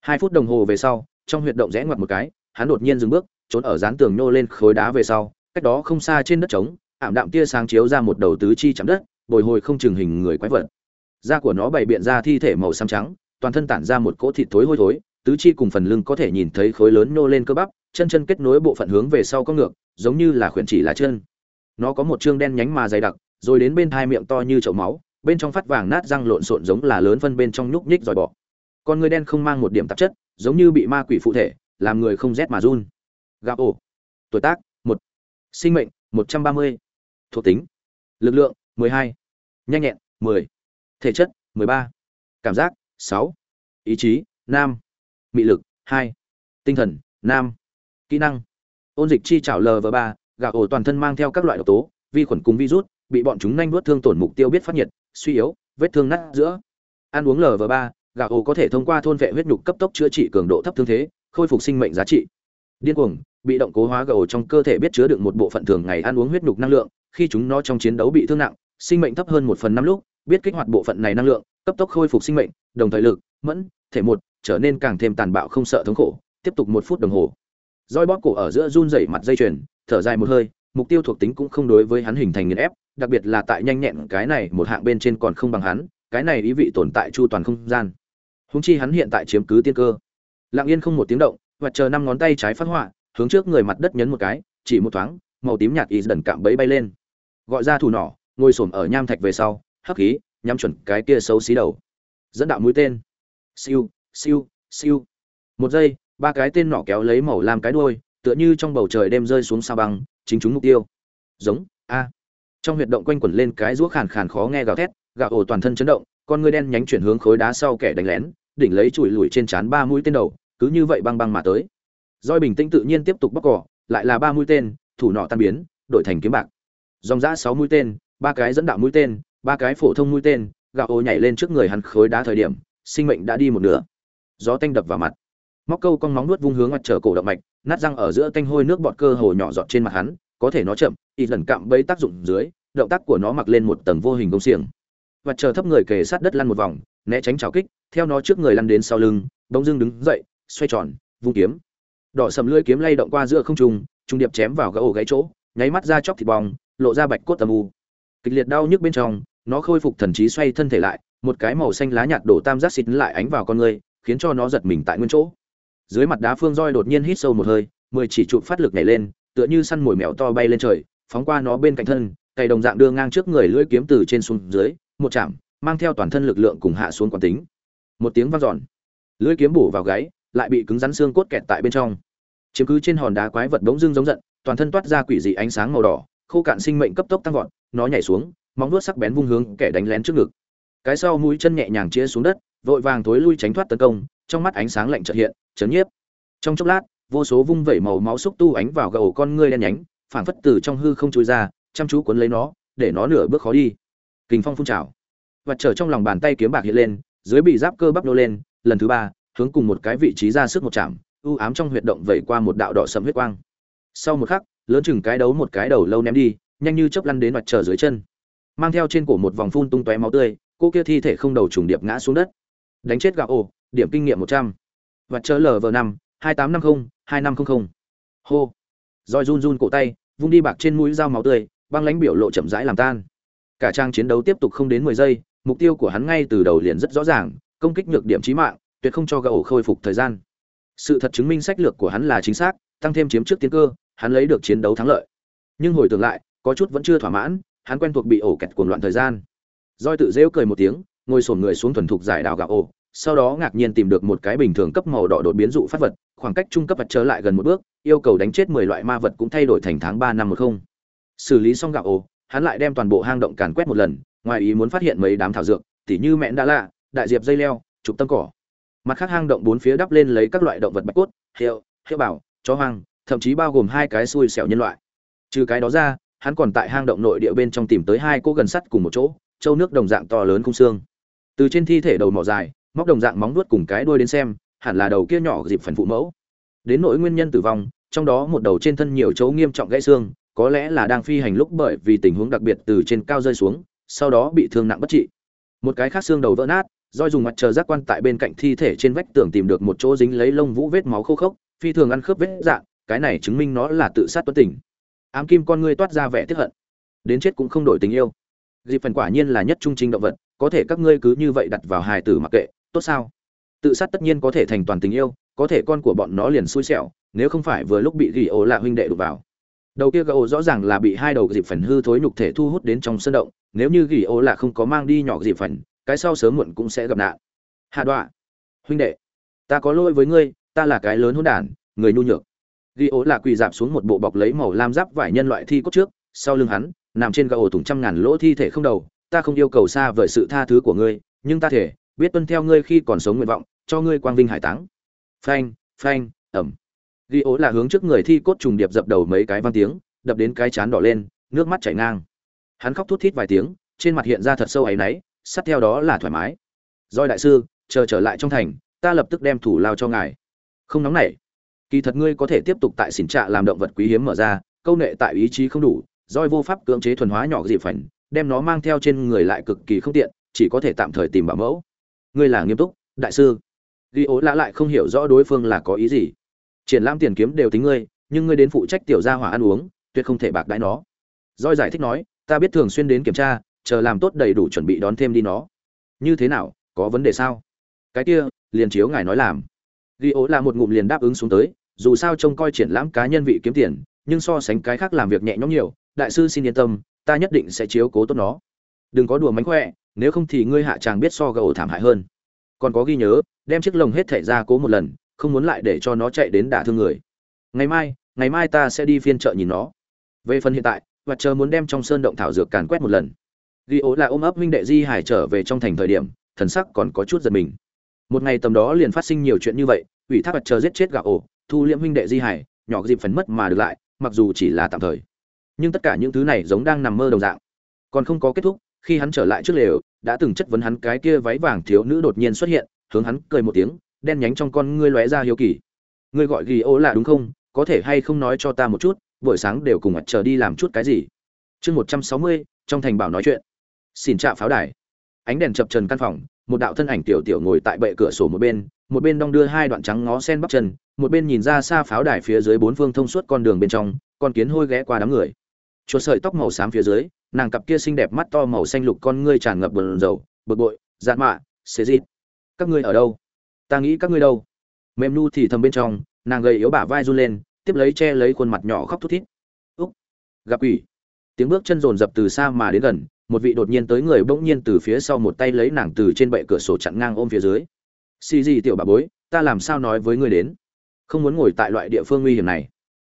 Hai phút đồng hồ về sau, trong huyệt động rẽ ngoặt một cái, hắn đột nhiên dừng bước, trốn ở dán tường nhô lên khối đá về sau, cách đó không xa trên đất trống, ảm đạm tia sáng chiếu ra một đầu tứ chi chạm đất, bồi hồi không chừng hình người quái vật. Da của nó bày biện ra thi thể màu xám trắng, toàn thân tản ra một cỗ thịt thối hôi thối, tứ chi cùng phần lưng có thể nhìn thấy khối lớn nô lên cơ bắp, chân chân kết nối bộ phận hướng về sau có ngược, giống như là khuyển chỉ là chân nó có một chương đen nhánh mà dày đặc, rồi đến bên hai miệng to như chậu máu, bên trong phát vàng nát răng lộn xộn giống là lớn phân bên trong nhúc nhích dòi bọ. Con người đen không mang một điểm tạp chất, giống như bị ma quỷ phụ thể, làm người không rét mà run. Gặp ổ. Tuổi tác, một. Sinh mệnh, một trăm ba mươi. Thuộc tính, lực lượng, mười hai. Nhanh nhẹn, mười. Thể chất, mười ba. Cảm giác, sáu. Ý chí nam mị lực, hai. Tinh thần nam kỹ năng. Ôn dịch chi chảo lv ba gà ổ toàn thân mang theo các loại độc tố, vi khuẩn cùng virus, bị bọn chúng nhanh nuốt thương tổn mục tiêu biết phát nhiệt, suy yếu, vết thương nát giữa. Ăn uống lv ba, gà ổ có thể thông qua thôn vệ huyết nhục cấp tốc chữa trị cường độ thấp thương thế, khôi phục sinh mệnh giá trị. Điên cuồng, bị động cố hóa gà ổ trong cơ thể biết chứa đựng một bộ phận thường ngày ăn uống huyết nhục năng lượng, khi chúng nó trong chiến đấu bị thương nặng, sinh mệnh thấp hơn một phần năm lúc, biết kích hoạt bộ phận này năng lượng, cấp tốc khôi phục sinh mệnh, đồng thời lực, mẫn, thể một, trở nên càng thêm tàn bạo không sợ thống khổ, tiếp tục một phút đồng hồ. Roi bóp cổ ở giữa run rẩy mặt dây chuyền thở dài một hơi, mục tiêu thuộc tính cũng không đối với hắn hình thành nghiền ép, đặc biệt là tại nhanh nhẹn, cái này một hạng bên trên còn không bằng hắn, cái này ý vị tồn tại chu toàn không gian. Húng chi hắn hiện tại chiếm cứ tiên cơ. Lặng yên không một tiếng động, và chờ năm ngón tay trái phát họa, hướng trước người mặt đất nhấn một cái, chỉ một thoáng, màu tím nhạt ý dần cạm bẫy bay lên. Gọi ra thủ nỏ, ngồi xổm ở nham thạch về sau, hắc khí, nhắm chuẩn cái kia xấu xí đầu. Dẫn đạo mũi tên. Siêu siêu siêu. Một giây, ba cái tên nỏ kéo lấy màu làm cái đuôi tựa như trong bầu trời đêm rơi xuống sa băng, chính chúng mục tiêu. Giống, a. Trong huyệt động quanh quẩn lên cái rũa khàn khàn khó nghe gào thét gạo ổ toàn thân chấn động, con ngươi đen nhánh chuyển hướng khối đá sau kẻ đánh lén, đỉnh lấy chùi lùi trên trán ba mũi tên đầu, cứ như vậy băng băng mà tới. Roi bình tĩnh tự nhiên tiếp tục bóc cỏ, lại là ba mũi tên, thủ nọ tan biến, đổi thành kiếm bạc. Dòng giã sáu mũi tên, ba cái dẫn đạo mũi tên, ba cái phổ thông mũi tên gạo ổ nhảy lên trước người hắn khối đá thời điểm, sinh mệnh đã đi một nửa. Gió tanh đập vào mặt móc câu con móng nuốt vung hướng mặt trở cổ động mạch, nát răng ở giữa tanh hôi nước bọt cơ hồ nhỏ giọt trên mặt hắn, có thể nó chậm, ít lần cạm bẫy tác dụng dưới, động tác của nó mặc lên một tầng vô hình công xiềng. Mặt trở thấp người kề sát đất lăn một vòng, né tránh trào kích, theo nó trước người lăn đến sau lưng, bỗng dưng đứng dậy, xoay tròn, vung kiếm. Đỏ sầm lưỡi kiếm lay động qua giữa không trung trung điệp chém vào gỗ gáy chỗ, nháy mắt ra chóc thịt bong, lộ ra bạch cốt tầm u. Kịch liệt đau nhức bên trong, nó khôi phục thần trí xoay thân thể lại, một cái màu xanh lá nhạt đổ tam giác xịt lại ánh vào con người, khiến cho nó giật mình tại nguyên chỗ dưới mặt đá phương roi đột nhiên hít sâu một hơi, mười chỉ trụ phát lực nhảy lên, tựa như săn mồi mèo to bay lên trời, phóng qua nó bên cạnh thân, cày đồng dạng đưa ngang trước người lưỡi kiếm từ trên xuống dưới, một chạm, mang theo toàn thân lực lượng cùng hạ xuống quán tính. Một tiếng vang dọn, lưỡi kiếm bổ vào gáy, lại bị cứng rắn xương cốt kẹt tại bên trong. Chiếm cứ trên hòn đá quái vật bỗng dưng giống giận, toàn thân toát ra quỷ dị ánh sáng màu đỏ, khô cạn sinh mệnh cấp tốc tăng vọt, nó nhảy xuống, móng vuốt sắc bén vung hướng kẻ đánh lén trước ngực. Cái sau mũi chân nhẹ nhàng chia xuống đất, vội vàng thối lui tránh thoát tấn công trong mắt ánh sáng lạnh chợt hiện chấn nhiếp. Trong chốc lát vô số vung vẩy màu máu xúc tu ánh vào gầu con ngươi đen nhánh phảng phất từ trong hư không trôi ra chăm chú cuốn lấy nó để nó nửa bước khó đi. Kình phong phun trào. Vật trở trong lòng bàn tay kiếm bạc hiện lên dưới bị giáp cơ bắp nô lên lần thứ ba hướng cùng một cái vị trí ra sức một chạm u ám trong huyệt động vẩy qua một đạo đỏ sầm huyết quang. Sau một khắc lớn chừng cái đấu một cái đầu lâu ném đi nhanh như chớp lăn đến mặt trở dưới chân. Mang theo trên cổ một vòng phun tung tóe máu tươi cô kia thi thể không đầu trùng điệp ngã xuống đất. Đánh chết gạo ổ, điểm kinh nghiệm một trăm. Và chờ lv năm, hai tám năm mươi hai năm trăm linh hô. Roi run run cổ tay, vung đi bạc trên mũi dao máu tươi, băng lãnh biểu lộ chậm rãi làm tan. Cả trang chiến đấu tiếp tục không đến mười giây, mục tiêu của hắn ngay từ đầu liền rất rõ ràng, công kích nhược điểm chí mạng, tuyệt không cho gậu khôi phục thời gian. Sự thật chứng minh sách lược của hắn là chính xác, tăng thêm chiếm trước tiến cơ, hắn lấy được chiến đấu thắng lợi. Nhưng hồi tưởng lại, có chút vẫn chưa thỏa mãn, hắn quen thuộc bị ổ kẹt cuồng loạn thời gian. Roi tự rêu cười một tiếng, ngồi sổn người xuống thuần thục giải đào gạo ổ sau đó ngạc nhiên tìm được một cái bình thường cấp màu đỏ đột biến dụ phát vật, khoảng cách trung cấp vật trở lại gần một bước, yêu cầu đánh chết mười loại ma vật cũng thay đổi thành tháng ba năm một không. Xử lý xong gạo ồ hắn lại đem toàn bộ hang động càn quét một lần, ngoài ý muốn phát hiện mấy đám thảo dược, tỉ như mẹn đã lạ, đại diệp dây leo trục tâm cỏ. Mặt khác hang động bốn phía đắp lên lấy các loại động vật bạch cốt hiệu hiệu bảo, chó hoang, thậm chí bao gồm hai cái xui xẻo nhân loại. Trừ cái đó ra, hắn còn tại hang động nội địa bên trong tìm tới hai cô gần sắt cùng một chỗ, châu nước đồng dạng to lớn khung xương. Từ trên thi thể đầu mỏ dài móc đồng dạng móng vuốt cùng cái đuôi đến xem, hẳn là đầu kia nhỏ dịp phần phụ mẫu. Đến nỗi nguyên nhân tử vong, trong đó một đầu trên thân nhiều chỗ nghiêm trọng gãy xương, có lẽ là đang phi hành lúc bởi vì tình huống đặc biệt từ trên cao rơi xuống, sau đó bị thương nặng bất trị. Một cái khác xương đầu vỡ nát Doi dùng mặt trời giác quan tại bên cạnh thi thể trên vách tường tìm được một chỗ dính lấy lông vũ vết máu khô khốc, phi thường ăn khớp vết dạng, cái này chứng minh nó là tự sát tuấn tình. Ám kim con ngươi toát ra vẻ tiếc hận. Đến chết cũng không đổi tình yêu. Dịp phần quả nhiên là nhất trung trinh động vật, có thể các ngươi cứ như vậy đặt vào hài tử mặc kệ tốt sao? Tự sát tất nhiên có thể thành toàn tình yêu, có thể con của bọn nó liền xui xẻo, nếu không phải vừa lúc bị ghi ổ là huynh đệ đụt vào. Đầu kia gỗ rõ ràng là bị hai đầu dịp phần hư thối nhục thể thu hút đến trong sân động, nếu như ghi ổ là không có mang đi nhỏ dịp phần, cái sau sớm muộn cũng sẽ gặp nạn. Hạ đọa, huynh đệ, ta có lỗi với ngươi, ta là cái lớn hôn đản, người nhu nhược. Ghi ố là quỳ dạp xuống một bộ bọc lấy màu lam giáp vải nhân loại thi cốt trước, sau lưng hắn, nằm trên gạo thủng trăm ngàn lỗ thi thể không đầu, ta không yêu cầu xa vời sự tha thứ của ngươi, nhưng ta thể biết tuân theo ngươi khi còn sống nguyện vọng, cho ngươi quang vinh hải táng. Phanh phanh, ẩm. Ghi ố là hướng trước người thi cốt trùng điệp dập đầu mấy cái văn tiếng, đập đến cái chán đỏ lên, nước mắt chảy ngang. Hắn khóc thút thít vài tiếng, trên mặt hiện ra thật sâu áy náy, sát theo đó là thoải mái. Doi đại sư, chờ trở lại trong thành, ta lập tức đem thủ lao cho ngài. Không nóng nảy. Kỳ thật ngươi có thể tiếp tục tại xỉn trạ làm động vật quý hiếm mở ra, câu nệ tại ý chí không đủ doi vô pháp cưỡng chế thuần hóa nhỏ dị phảnh, đem nó mang theo trên người lại cực kỳ không tiện, chỉ có thể tạm thời tìm bảo mẫu ngươi là nghiêm túc, đại sư. Ghi ố lã lại không hiểu rõ đối phương là có ý gì. Triển lãm tiền kiếm đều tính ngươi, nhưng ngươi đến phụ trách tiểu gia hỏa ăn uống, tuyệt không thể bạc đãi nó. Doi giải thích nói, ta biết thường xuyên đến kiểm tra, chờ làm tốt đầy đủ chuẩn bị đón thêm đi nó. Như thế nào, có vấn đề sao? Cái kia, liền chiếu ngài nói làm. Ghi ố là một ngụm liền đáp ứng xuống tới, dù sao trông coi triển lãm cá nhân vị kiếm tiền, nhưng so sánh cái khác làm việc nhẹ nhõm nhiều, đại sư xin yên tâm, ta nhất định sẽ chiếu cố tốt nó. Đừng có đùa mánh khỏe nếu không thì ngươi hạ chàng biết so gầu thảm hại hơn. Còn có ghi nhớ, đem chiếc lồng hết thảy ra cố một lần, không muốn lại để cho nó chạy đến đả thương người. Ngày mai ngày mai ta sẽ đi phiên chợ nhìn nó. Về phần hiện tại, và chờ muốn đem trong sơn động thảo dược càn quét một lần. Ghi ố là ôm ấp minh đệ di hải trở về trong thành thời điểm, thần sắc còn có chút giật mình. Một ngày tầm đó liền phát sinh nhiều chuyện như vậy, ủy thác bạch chờ giết chết gạo ổ, thu liễm huynh đệ di hải, nhỏ dịp phần mất mà được lại, mặc dù chỉ là tạm thời. Nhưng tất cả những thứ này giống đang nằm mơ đồng dạng. Còn không có kết thúc khi hắn trở lại trước lều, đã từng chất vấn hắn cái kia váy vàng thiếu nữ đột nhiên xuất hiện, hướng hắn cười một tiếng, đen nhánh trong con ngươi lóe ra hiếu kỳ. Ngươi gọi ghi ô là đúng không? Có thể hay không nói cho ta một chút, buổi sáng đều cùng mặt chờ đi làm chút cái gì? Chương một trăm sáu mươi, trong thành bảo nói chuyện. Xin trạ pháo đài. Ánh đèn chập trần căn phòng, một đạo thân ảnh tiểu tiểu ngồi tại bệ cửa sổ một bên một bên đong đưa hai đoạn trắng ngó sen bắp chân, một bên nhìn ra xa pháo đài phía dưới bốn phương thông suốt con đường bên trong, con kiến hôi ghé qua đám người. Chuột sợi tóc màu xám phía dưới nàng cặp kia xinh đẹp mắt to màu xanh lục con ngươi tràn ngập bờn dầu bực bội dạn mạ, xế dịt. Các ngươi ở đâu? Ta nghĩ các ngươi đâu? Mềm nu thì thầm bên trong, nàng gầy yếu bả vai run lên, tiếp lấy che lấy khuôn mặt nhỏ khóc thút thít. Úc! Gặp quỷ! Tiếng bước chân rồn rập từ xa mà đến gần, một vị đột nhiên tới người bỗng nhiên từ phía sau một tay lấy nàng từ trên bệ cửa sổ chặn ngang ôm phía dưới. Xì gì tiểu bà bối, ta làm sao nói với ngươi đến? Không muốn ngồi tại loại địa phương nguy hiểm này.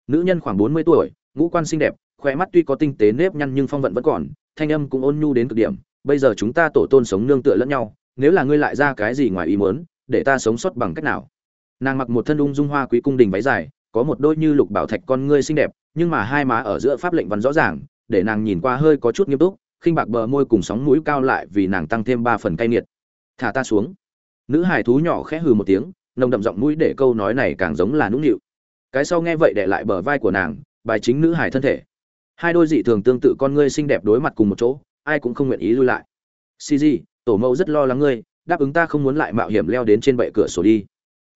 Nữ nhân khoảng bốn mươi tuổi, ngũ quan xinh đẹp khóe mắt tuy có tinh tế nếp nhăn nhưng phong vận vẫn còn, thanh âm cũng ôn nhu đến cực điểm. Bây giờ chúng ta tổ tôn sống nương tựa lẫn nhau, nếu là ngươi lại ra cái gì ngoài ý muốn, để ta sống sót bằng cách nào? Nàng mặc một thân ung dung hoa quý cung đình váy dài, có một đôi như lục bảo thạch con ngươi xinh đẹp, nhưng mà hai má ở giữa pháp lệnh văn rõ ràng, để nàng nhìn qua hơi có chút nghiêm túc, khinh bạc bờ môi cùng sóng mũi cao lại vì nàng tăng thêm ba phần cay nghiệt. Thả ta xuống. Nữ hải thú nhỏ khẽ hừ một tiếng, nồng đậm giọng mũi để câu nói này càng giống là nũng nịu. Cái sau nghe vậy để lại bờ vai của nàng, bài chính nữ hải thân thể hai đôi dị thường tương tự con ngươi xinh đẹp đối mặt cùng một chỗ, ai cũng không nguyện ý lui lại. Cg tổ mẫu rất lo lắng ngươi, đáp ứng ta không muốn lại mạo hiểm leo đến trên bệ cửa sổ đi.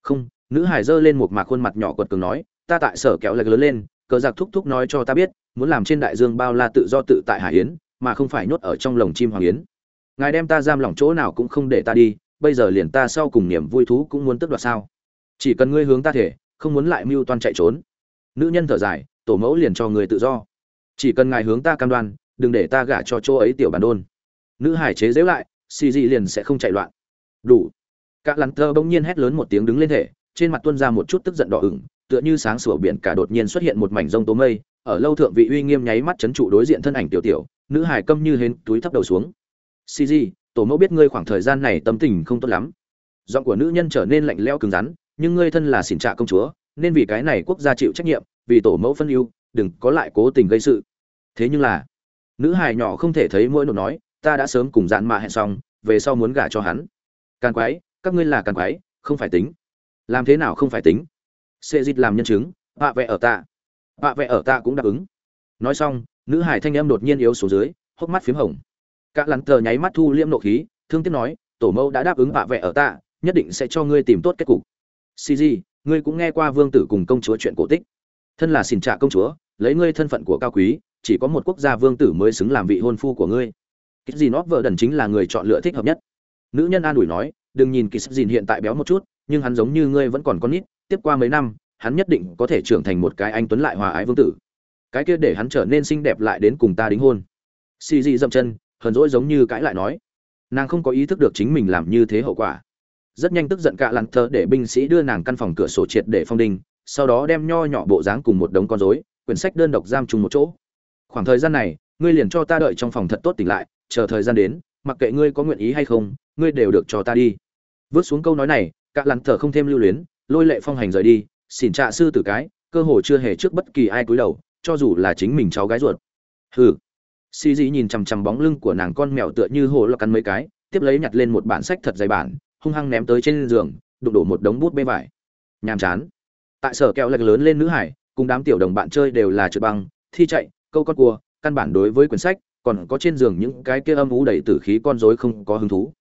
Không, nữ hải giơ lên một mạc khuôn mặt nhỏ quật cường nói, ta tại sở kéo lệch lớn lên, cờ giặc thúc thúc nói cho ta biết, muốn làm trên đại dương bao la tự do tự tại hải yến, mà không phải nhốt ở trong lồng chim hoàng yến. Ngài đem ta giam lỏng chỗ nào cũng không để ta đi, bây giờ liền ta sau cùng niềm vui thú cũng muốn tức đoạt sao? Chỉ cần ngươi hướng ta thể, không muốn lại mưu toan chạy trốn. Nữ nhân thở dài, tổ mẫu liền cho người tự do chỉ cần ngài hướng ta cam đoan, đừng để ta gả cho chỗ ấy tiểu bản đôn. Nữ hải chế dễu lại, xì dị liền sẽ không chạy loạn. Đủ. Các lắn tơ bỗng nhiên hét lớn một tiếng đứng lên thể, trên mặt tuân ra một chút tức giận đỏ ửng, tựa như sáng sủa biển cả đột nhiên xuất hiện một mảnh rông tố mây, ở lâu thượng vị uy nghiêm nháy mắt chấn trụ đối diện thân ảnh tiểu tiểu, nữ hải câm như hến, túi thấp đầu xuống. Cg tổ mẫu biết ngươi khoảng thời gian này tâm tình không tốt lắm. Giọng của nữ nhân trở nên lạnh lẽo cứng rắn, nhưng ngươi thân là xỉn trạ công chúa, nên vì cái này quốc gia chịu trách nhiệm, vì tổ mẫu phân ưu đừng có lại cố tình gây sự. Thế nhưng là, nữ hài nhỏ không thể thấy mỗi nụ nói, ta đã sớm cùng dạn mạ hẹn xong, về sau muốn gả cho hắn. Càn quái, các ngươi là càn quái, không phải tính. Làm thế nào không phải tính? Xê dịch làm nhân chứng họa vẽ ở ta họa vẽ ở ta cũng đáp ứng. Nói xong, nữ hải thanh em đột nhiên yếu số dưới, hốc mắt p h í m hồng. Các lắn tờ nháy mắt thu liễm nộ khí, thương tiếc nói, tổ mẫu đã đáp ứng họa vẽ ở ta nhất định sẽ cho ngươi tìm tốt kết cục. Cg ngươi cũng nghe qua vương tử cùng công chúa chuyện cổ tích thân là xin trạ công chúa, lấy ngươi thân phận của cao quý, chỉ có một quốc gia vương tử mới xứng làm vị hôn phu của ngươi. Kýt gì nó vợ đần chính là người chọn lựa thích hợp nhất. Nữ nhân an ủi nói, đừng nhìn kýt dìn hiện tại béo một chút, nhưng hắn giống như ngươi vẫn còn con nít, tiếp qua mấy năm, hắn nhất định có thể trưởng thành một cái anh tuấn lại hòa ái vương tử. Cái kia để hắn trở nên xinh đẹp lại đến cùng ta đính hôn. Xì dị dậm chân, hờn dỗi giống như cãi lại nói. Nàng không có ý thức được chính mình làm như thế hậu quả. Rất nhanh tức giận cạ lặn thơ để binh sĩ đưa nàng căn phòng cửa sổ triệt để phong đình sau đó đem nho nhỏ bộ dáng cùng một đống con rối, quyển sách đơn độc giam chung một chỗ. Khoảng thời gian này, ngươi liền cho ta đợi trong phòng thật tốt tỉnh lại, chờ thời gian đến, mặc kệ ngươi có nguyện ý hay không, ngươi đều được cho ta đi. Vớt xuống câu nói này cạ lặn thở không thêm lưu luyến, lôi lệ phong hành rời đi, xỉn trạ sư tử cái, cơ hồ chưa hề trước bất kỳ ai cúi đầu, cho dù là chính mình cháu gái ruột. Hừ. Xì dĩ nhìn chằm chằm bóng lưng của nàng con mèo tựa như hồ lo cắn mấy cái, tiếp lấy nhặt lên một bản sách thật dày bản, hung hăng ném tới trên giường, đụng đổ một đống bút bê vải. Nhàm chán tại sở kẹo lệch lớn lên nữ hải, cùng đám tiểu đồng bạn chơi đều là trượt băng, thi chạy, câu con cua, căn bản đối với quyển sách, còn có trên giường những cái kia âm ú đầy tử khí con rối không có hứng thú.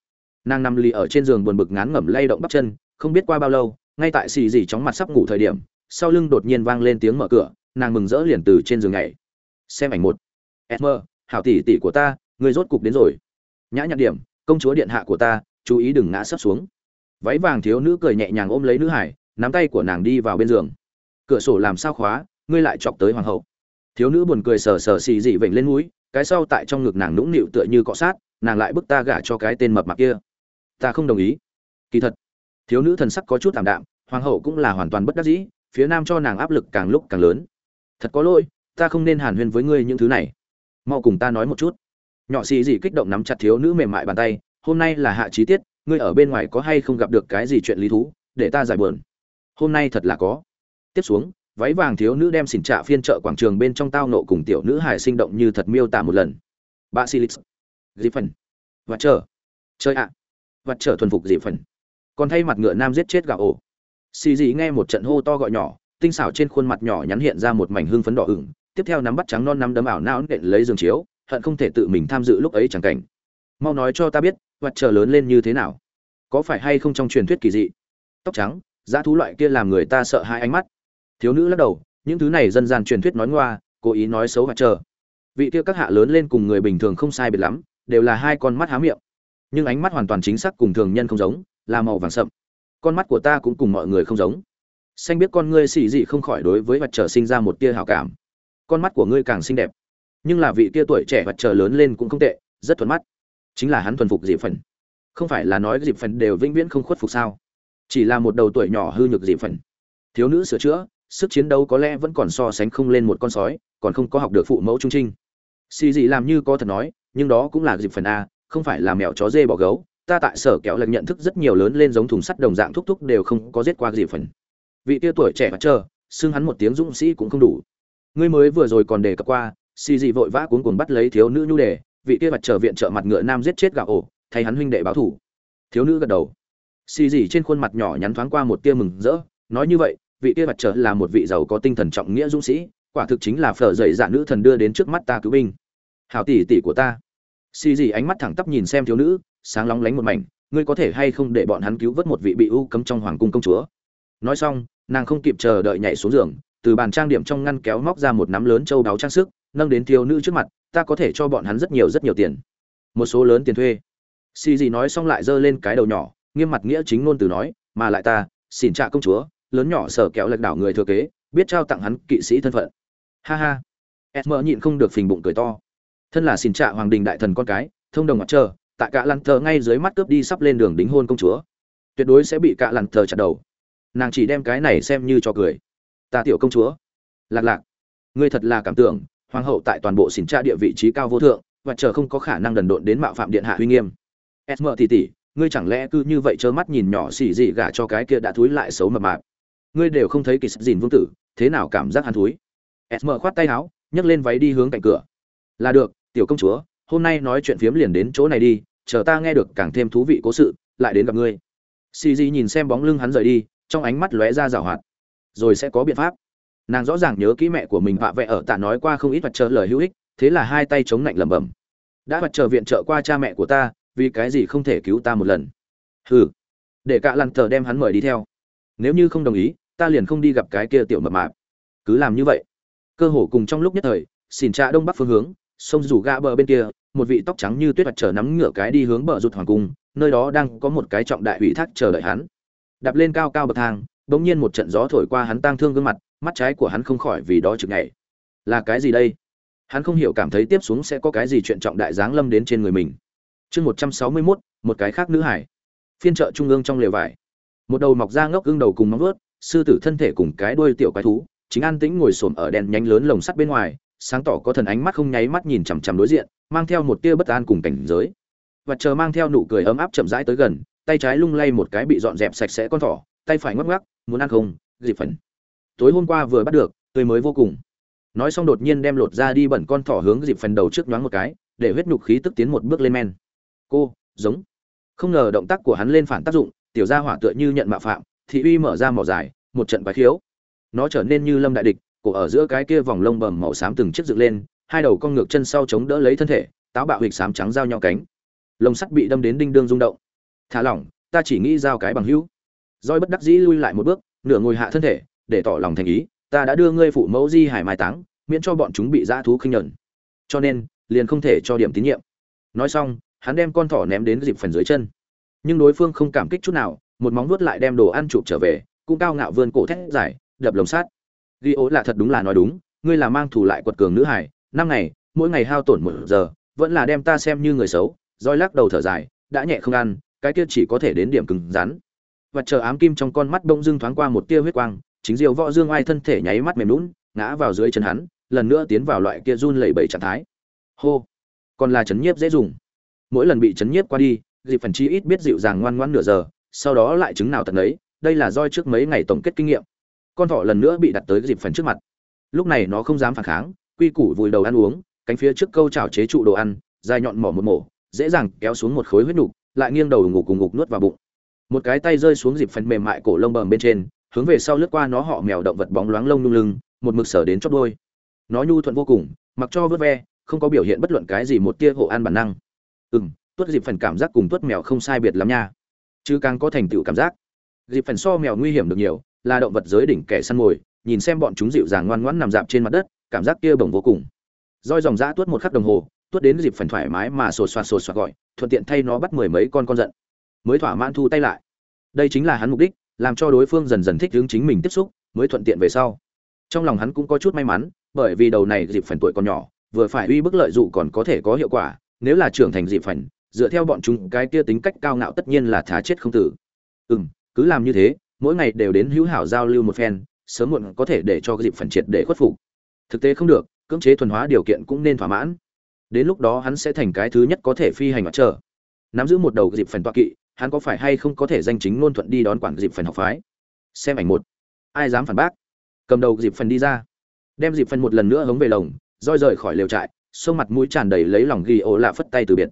Nàng nằm lì ở trên giường buồn bực ngán ngẩm lay động bắp chân, không biết qua bao lâu, ngay tại xì dì chóng mặt sắp ngủ thời điểm, sau lưng đột nhiên vang lên tiếng mở cửa, nàng mừng rỡ liền từ trên giường nhảy. Xem ảnh một. Esmer, hảo tỷ tỷ của ta, người rốt cục đến rồi. Nhã nhạc điểm, công chúa điện hạ của ta, chú ý đừng ngã sấp xuống. Váy vàng thiếu nữ cười nhẹ nhàng ôm lấy nữ hải nắm tay của nàng đi vào bên giường. Cửa sổ làm sao khóa, ngươi lại chọc tới hoàng hậu. Thiếu nữ buồn cười sờ sờ xì dị vểnh lên mũi, cái sau tại trong ngực nàng nũng nịu tựa như cọ sát, nàng lại bức ta gả cho cái tên mập mạp kia. Ta không đồng ý. Kỳ thật, thiếu nữ thần sắc có chút tạm đạm, hoàng hậu cũng là hoàn toàn bất đắc dĩ, phía nam cho nàng áp lực càng lúc càng lớn. Thật có lỗi, ta không nên hàn huyên với ngươi những thứ này. Mau cùng ta nói một chút. Nhỏ xì dị kích động nắm chặt thiếu nữ mềm mại bàn tay, hôm nay là hạ trí tiết, ngươi ở bên ngoài có hay không gặp được cái gì chuyện lý thú, để ta giải buồn hôm nay thật là có. Tiếp xuống, váy vàng thiếu nữ đem xỉn trạ phiên chợ quảng trường bên trong tao nộ cùng tiểu nữ hài sinh động như thật miêu tả một lần. Bà silix dị phần. Và chờ chơi ạ. À. và chờ thuần phục dị phần. Còn thay mặt ngựa nam giết chết gạo ổ. Xì dị nghe một trận hô to gọi nhỏ, tinh xảo trên khuôn mặt nhỏ nhắn hiện ra một mảnh hương phấn đỏ ửng, tiếp theo nắm bắt trắng non nắm đấm ảo não nện lấy giường chiếu, hận không thể tự mình tham dự lúc ấy chẳng cảnh. Mau nói cho ta biết vật chờ lớn lên như thế nào? Có phải hay không trong truyền thuyết kỳ dị? Tóc trắng dã thú loại kia làm người ta sợ hai ánh mắt. Thiếu nữ lắc đầu, những thứ này dân gian truyền thuyết nói ngoa, cố ý nói xấu và chờ. Vị kia các hạ lớn lên cùng người bình thường không sai biệt lắm, đều là hai con mắt há miệng. Nhưng ánh mắt hoàn toàn chính xác cùng thường nhân không giống, là màu vàng sậm. Con mắt của ta cũng cùng mọi người không giống. Xanh biết con ngươi xì dị không khỏi đối với vật trở sinh ra một tia hào cảm. Con mắt của ngươi càng xinh đẹp. Nhưng là vị tia tuổi trẻ vật trở lớn lên cũng không tệ, rất thuần mắt. Chính là hắn thuần phục dịp phần. Không phải là nói dịp phần đều vĩnh viễn không khuất phục sao? Chỉ là một đầu tuổi nhỏ hư nhược dị phần. Thiếu nữ sửa chữa, sức chiến đấu có lẽ vẫn còn so sánh không lên một con sói, còn không có học được phụ mẫu trung trinh. Xì dị làm như có thật nói, nhưng đó cũng là dịp phần a, không phải là mèo chó dê bỏ gấu. Ta tại sở kéo lần nhận thức rất nhiều lớn lên giống thùng sắt đồng dạng thúc thúc đều không có giết qua dịp phần. Vị tia tuổi trẻ và chờ, xưng hắn một tiếng dũng sĩ cũng không đủ. Ngươi mới vừa rồi còn đề cập qua, xì dị vội vã cuốn cuồng bắt lấy thiếu nữ nhu đề, vị tia mặt trở viện trợ mặt ngựa nam giết chết gạo ổ, thay hắn huynh đệ báo thủ. Thiếu nữ gật đầu xì dì trên khuôn mặt nhỏ nhắn thoáng qua một tia mừng rỡ, nói như vậy, vị tia mặt trở là một vị giàu có tinh thần trọng nghĩa dũng sĩ, quả thực chính là phở dậy dạ nữ thần đưa đến trước mắt ta cứu binh. Hảo tỷ tỷ của ta. Xì dì ánh mắt thẳng tắp nhìn xem thiếu nữ, sáng lóng lánh một mảnh, ngươi có thể hay không để bọn hắn cứu vớt một vị bị u cấm trong hoàng cung công chúa? Nói xong, nàng không kịp chờ đợi nhảy xuống giường, từ bàn trang điểm trong ngăn kéo móc ra một nắm lớn châu đáo trang sức, nâng đến thiếu nữ trước mặt, ta có thể cho bọn hắn rất nhiều rất nhiều tiền. Một số lớn tiền thuê. Xì gì nói xong lại giơ lên cái đầu nhỏ nghiêm mặt nghĩa chính ngôn từ nói, mà lại ta, xin trạ công chúa, lớn nhỏ sở kéo lệch đảo người thừa kế, biết trao tặng hắn kỵ sĩ thân phận. Ha ha. Esmer nhịn không được phình bụng cười to. Thân là xin trạ hoàng đình đại thần con cái, thông đồng mặt trời, tại cả lăn thờ ngay dưới mắt cướp đi sắp lên đường đính hôn công chúa. Tuyệt đối sẽ bị cả lăn thờ chặt đầu. Nàng chỉ đem cái này xem như cho cười. Ta tiểu công chúa. Lạc lạc. Ngươi thật là cảm tưởng, hoàng hậu tại toàn bộ xỉn tra địa vị trí cao vô thượng, và chờ không có khả năng đần độn đến mạo phạm điện hạ uy nghiêm. Esmer tỷ tỷ ngươi chẳng lẽ cứ như vậy trơ mắt nhìn nhỏ xì dị gả cho cái kia đã thúi lại xấu mập mạp? Ngươi đều không thấy kỳ sắc dìn vương tử, thế nào cảm giác hắn thúi? Sm khoát tay áo, nhấc lên váy đi hướng cạnh cửa. Là được, tiểu công chúa, hôm nay nói chuyện phiếm liền đến chỗ này đi, chờ ta nghe được càng thêm thú vị cố sự, lại đến gặp ngươi. Xì dị nhìn xem bóng lưng hắn rời đi, trong ánh mắt lóe ra rào hoạt. Rồi sẽ có biện pháp. Nàng rõ ràng nhớ kỹ mẹ của mình vạ vẽ ở tạ nói qua không ít vật trợ lời hữu ích, thế là hai tay chống lạnh lẩm bẩm. Đã vật trợ viện trợ qua cha mẹ của ta vì cái gì không thể cứu ta một lần? Hừ. Để cả lăn tờ đem hắn mời đi theo. Nếu như không đồng ý, ta liền không đi gặp cái kia tiểu mập mạp. Cứ làm như vậy. Cơ hồ cùng trong lúc nhất thời, xỉn trạ đông bắc phương hướng, sông rủ gã bờ bên kia, một vị tóc trắng như tuyết mặt trở nắm ngửa cái đi hướng bờ rụt hoàng cung, nơi đó đang có một cái trọng đại ủy thác chờ đợi hắn. Đạp lên cao cao bậc thang, bỗng nhiên một trận gió thổi qua hắn tang thương gương mặt, mắt trái của hắn không khỏi vì đó chực nhảy. Là cái gì đây? Hắn không hiểu cảm thấy tiếp xuống sẽ có cái gì chuyện trọng đại giáng lâm đến trên người mình chương một trăm sáu mươi mốt, một cái khác nữ hải. Phiên chợ trung ương trong lều vải. Một đầu mọc ra ngốc gương đầu cùng móng vuốt, sư tử thân thể cùng cái đuôi tiểu quái thú, chính an tĩnh ngồi xổm ở đèn nhánh lớn lồng sắt bên ngoài, sáng tỏ có thần ánh mắt không nháy mắt nhìn chằm chằm đối diện, mang theo một tia bất an cùng cảnh giới. Và chờ mang theo nụ cười ấm áp chậm rãi tới gần, tay trái lung lay một cái bị dọn dẹp sạch sẽ con thỏ, tay phải ngoắc ngoắc, muốn ăn không dịp phần. Tối hôm qua vừa bắt được, tươi mới vô cùng. Nói xong đột nhiên đem lột ra đi bẩn con thỏ hướng dịp phần đầu trước nhoáng một cái, để huyết nhục khí tức tiến một bước lên men cô, giống. Không ngờ động tác của hắn lên phản tác dụng, tiểu gia hỏa tựa như nhận mạo phạm, thị uy mở ra mỏ dài, một trận quái khiếu. Nó trở nên như lâm đại địch, cổ ở giữa cái kia vòng lông bầm màu xám từng chiếc dựng lên, hai đầu con ngược chân sau chống đỡ lấy thân thể, táo bạo hịch xám trắng giao nhau cánh. Lồng sắt bị đâm đến đinh đương rung động. Thả lỏng, ta chỉ nghĩ giao cái bằng hữu. Roi bất đắc dĩ lui lại một bước, nửa ngồi hạ thân thể, để tỏ lòng thành ý, ta đã đưa ngươi phụ mẫu di hải mai táng, miễn cho bọn chúng bị dã thú khinh nhẫn. Cho nên, liền không thể cho điểm tín nhiệm. Nói xong hắn đem con thỏ ném đến dịp phần dưới chân. Nhưng đối phương không cảm kích chút nào, một móng vuốt lại đem đồ ăn chụp trở về, cũng cao ngạo vươn cổ thét dài, đập lồng sát ghi ố là thật đúng là nói đúng, ngươi là mang thủ lại quật cường nữ hải năm ngày, mỗi ngày hao tổn một giờ, vẫn là đem ta xem như người xấu, roi lắc đầu thở dài, đã nhẹ không ăn, cái kia chỉ có thể đến điểm cứng rắn. Và chờ ám kim trong con mắt bỗng dưng thoáng qua một tia huyết quang, chính diều võ dương ai thân thể nháy mắt mềm lún, ngã vào dưới chân hắn, lần nữa tiến vào loại kia run lẩy bẩy trạng thái. Hô, còn là chấn nhiếp dễ dùng mỗi lần bị chấn nhiếp qua đi, dịp phần chi ít biết dịu dàng ngoan ngoãn nửa giờ, sau đó lại chứng nào tận ấy, đây là roi trước mấy ngày tổng kết kinh nghiệm. Con thỏ lần nữa bị đặt tới dịp phần trước mặt. Lúc này nó không dám phản kháng, quy củ vùi đầu ăn uống, cánh phía trước câu trào chế trụ đồ ăn, dài nhọn mỏ một mổ, dễ dàng kéo xuống một khối huyết nục, lại nghiêng đầu ngủ cùng ngục nuốt vào bụng. Một cái tay rơi xuống dịp phần mềm mại cổ lông bờm bên trên, hướng về sau lướt qua nó họ mèo động vật bóng loáng lông lung lưng, một mực sở đến chót đôi nó nhu thuận vô cùng, mặc cho vớt ve, không có biểu hiện bất luận cái gì một tia hộ an bản năng. Ừm, tuất dịp phần cảm giác cùng tuất mèo không sai biệt lắm nha. Chứ càng có thành tựu cảm giác. Dịp phần so mèo nguy hiểm được nhiều là động vật giới đỉnh kẻ săn mồi nhìn xem bọn chúng dịu dàng ngoan ngoãn nằm dạp trên mặt đất cảm giác kia bồng vô cùng. Roi dòng dã tuất một khắc đồng hồ tuất đến dịp phần thoải mái mà sột soạt sột soạt gọi thuận tiện thay nó bắt mười mấy con con giận. Mới thỏa mãn thu tay lại. Đây chính là hắn mục đích làm cho đối phương dần dần thích hướng chính mình tiếp xúc mới thuận tiện về sau. Trong lòng hắn cũng có chút may mắn bởi vì đầu này dịp phần tuổi còn nhỏ vừa phải uy bức lợi dụ còn có thể có hiệu quả nếu là trưởng thành dị phần, dựa theo bọn chúng, cái kia tính cách cao ngạo tất nhiên là thá chết không tử. Ừ m cứ làm như thế, mỗi ngày đều đến hữu hảo giao lưu một phen, sớm muộn có thể để cho dịp phần triệt để khuất phục. Thực tế không được, cưỡng chế thuần hóa điều kiện cũng nên thỏa mãn. Đến lúc đó hắn sẽ thành cái thứ nhất có thể phi hành mặt trời nắm giữ một đầu dịp phần toa kỵ, hắn có phải hay không có thể danh chính ngôn thuận đi đón quản dịp phần học phái? Xem ảnh một. Ai dám phản bác? Cầm đầu dịp phần đi ra. Đem dịp phần một lần nữa hống về lồng, roi rời khỏi lều trại sông mặt mũi tràn đầy lấy lòng ghi ổ lạ phất tay từ biệt.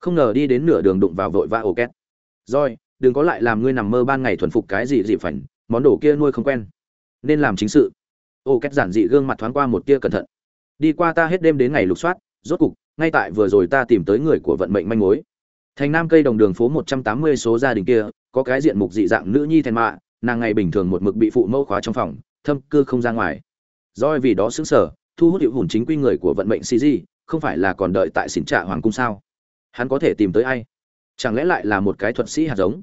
Không ngờ đi đến nửa đường đụng vào vội vã ổ két. Rồi, đừng có lại làm ngươi nằm mơ ban ngày thuần phục cái gì dị phần món đồ kia nuôi không quen. Nên làm chính sự. Ổ két giản dị gương mặt thoáng qua một tia cẩn thận. Đi qua ta hết đêm đến ngày lục soát, rốt cục, ngay tại vừa rồi ta tìm tới người của vận mệnh manh mối. Thành nam cây đồng đường phố một trăm tám mươi số gia đình kia, có cái diện mục dị dạng nữ nhi thèn mạ, nàng ngày bình thường một mực bị phụ mẫu khóa trong phòng, thâm cư không ra ngoài. Doi vì đó xứng sở thu hút hiệu hùn chính quy người của vận mệnh cg không phải là còn đợi tại xỉn trạ hoàng cung sao? Hắn có thể tìm tới ai? Chẳng lẽ lại là một cái thuật sĩ hạt giống?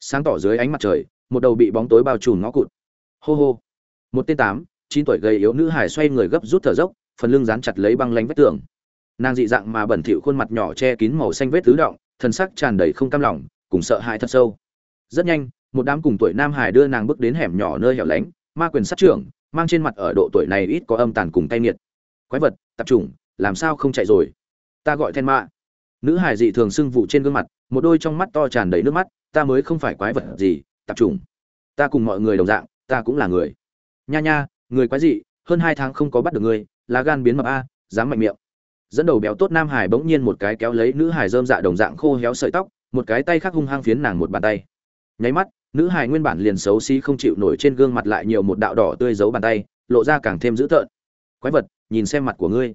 Sáng tỏ dưới ánh mặt trời, một đầu bị bóng tối bao trùm ngõ cụt. Hô hô. Một tên tám, chín tuổi gầy yếu nữ hải xoay người gấp rút thở dốc, phần lưng dán chặt lấy băng lánh vách tường. Nàng dị dạng mà bẩn thỉu khuôn mặt nhỏ che kín màu xanh vết tứ động thân sắc tràn đầy không cam lòng, cùng sợ hãi thật sâu. Rất nhanh, một đám cùng tuổi nam hải đưa nàng bước đến hẻm nhỏ nơi hẻo lánh, ma quyền sát trưởng mang trên mặt ở độ tuổi này ít có âm tàn cùng cay nghiệt. Quái vật tập trung làm sao không chạy rồi? Ta gọi then mạ nữ hải dị thường sưng vụ trên gương mặt, một đôi trong mắt to tràn đầy nước mắt, ta mới không phải quái vật gì tập trung ta cùng mọi người đồng dạng, ta cũng là người. Nha nha, người quái dị, hơn hai tháng không có bắt được ngươi, lá gan biến mập a, dám mạnh miệng. Dẫn đầu béo tốt nam hải bỗng nhiên một cái kéo lấy nữ hải dơm dạ đồng dạng khô héo sợi tóc, một cái tay khác hung hăng phiến nàng một bàn tay. Nháy mắt nữ hải nguyên bản liền xấu xí không chịu nổi trên gương mặt lại nhiều một đạo đỏ tươi giấu bàn tay, lộ ra càng thêm dữ tợn. Quái vật, nhìn xem mặt của ngươi.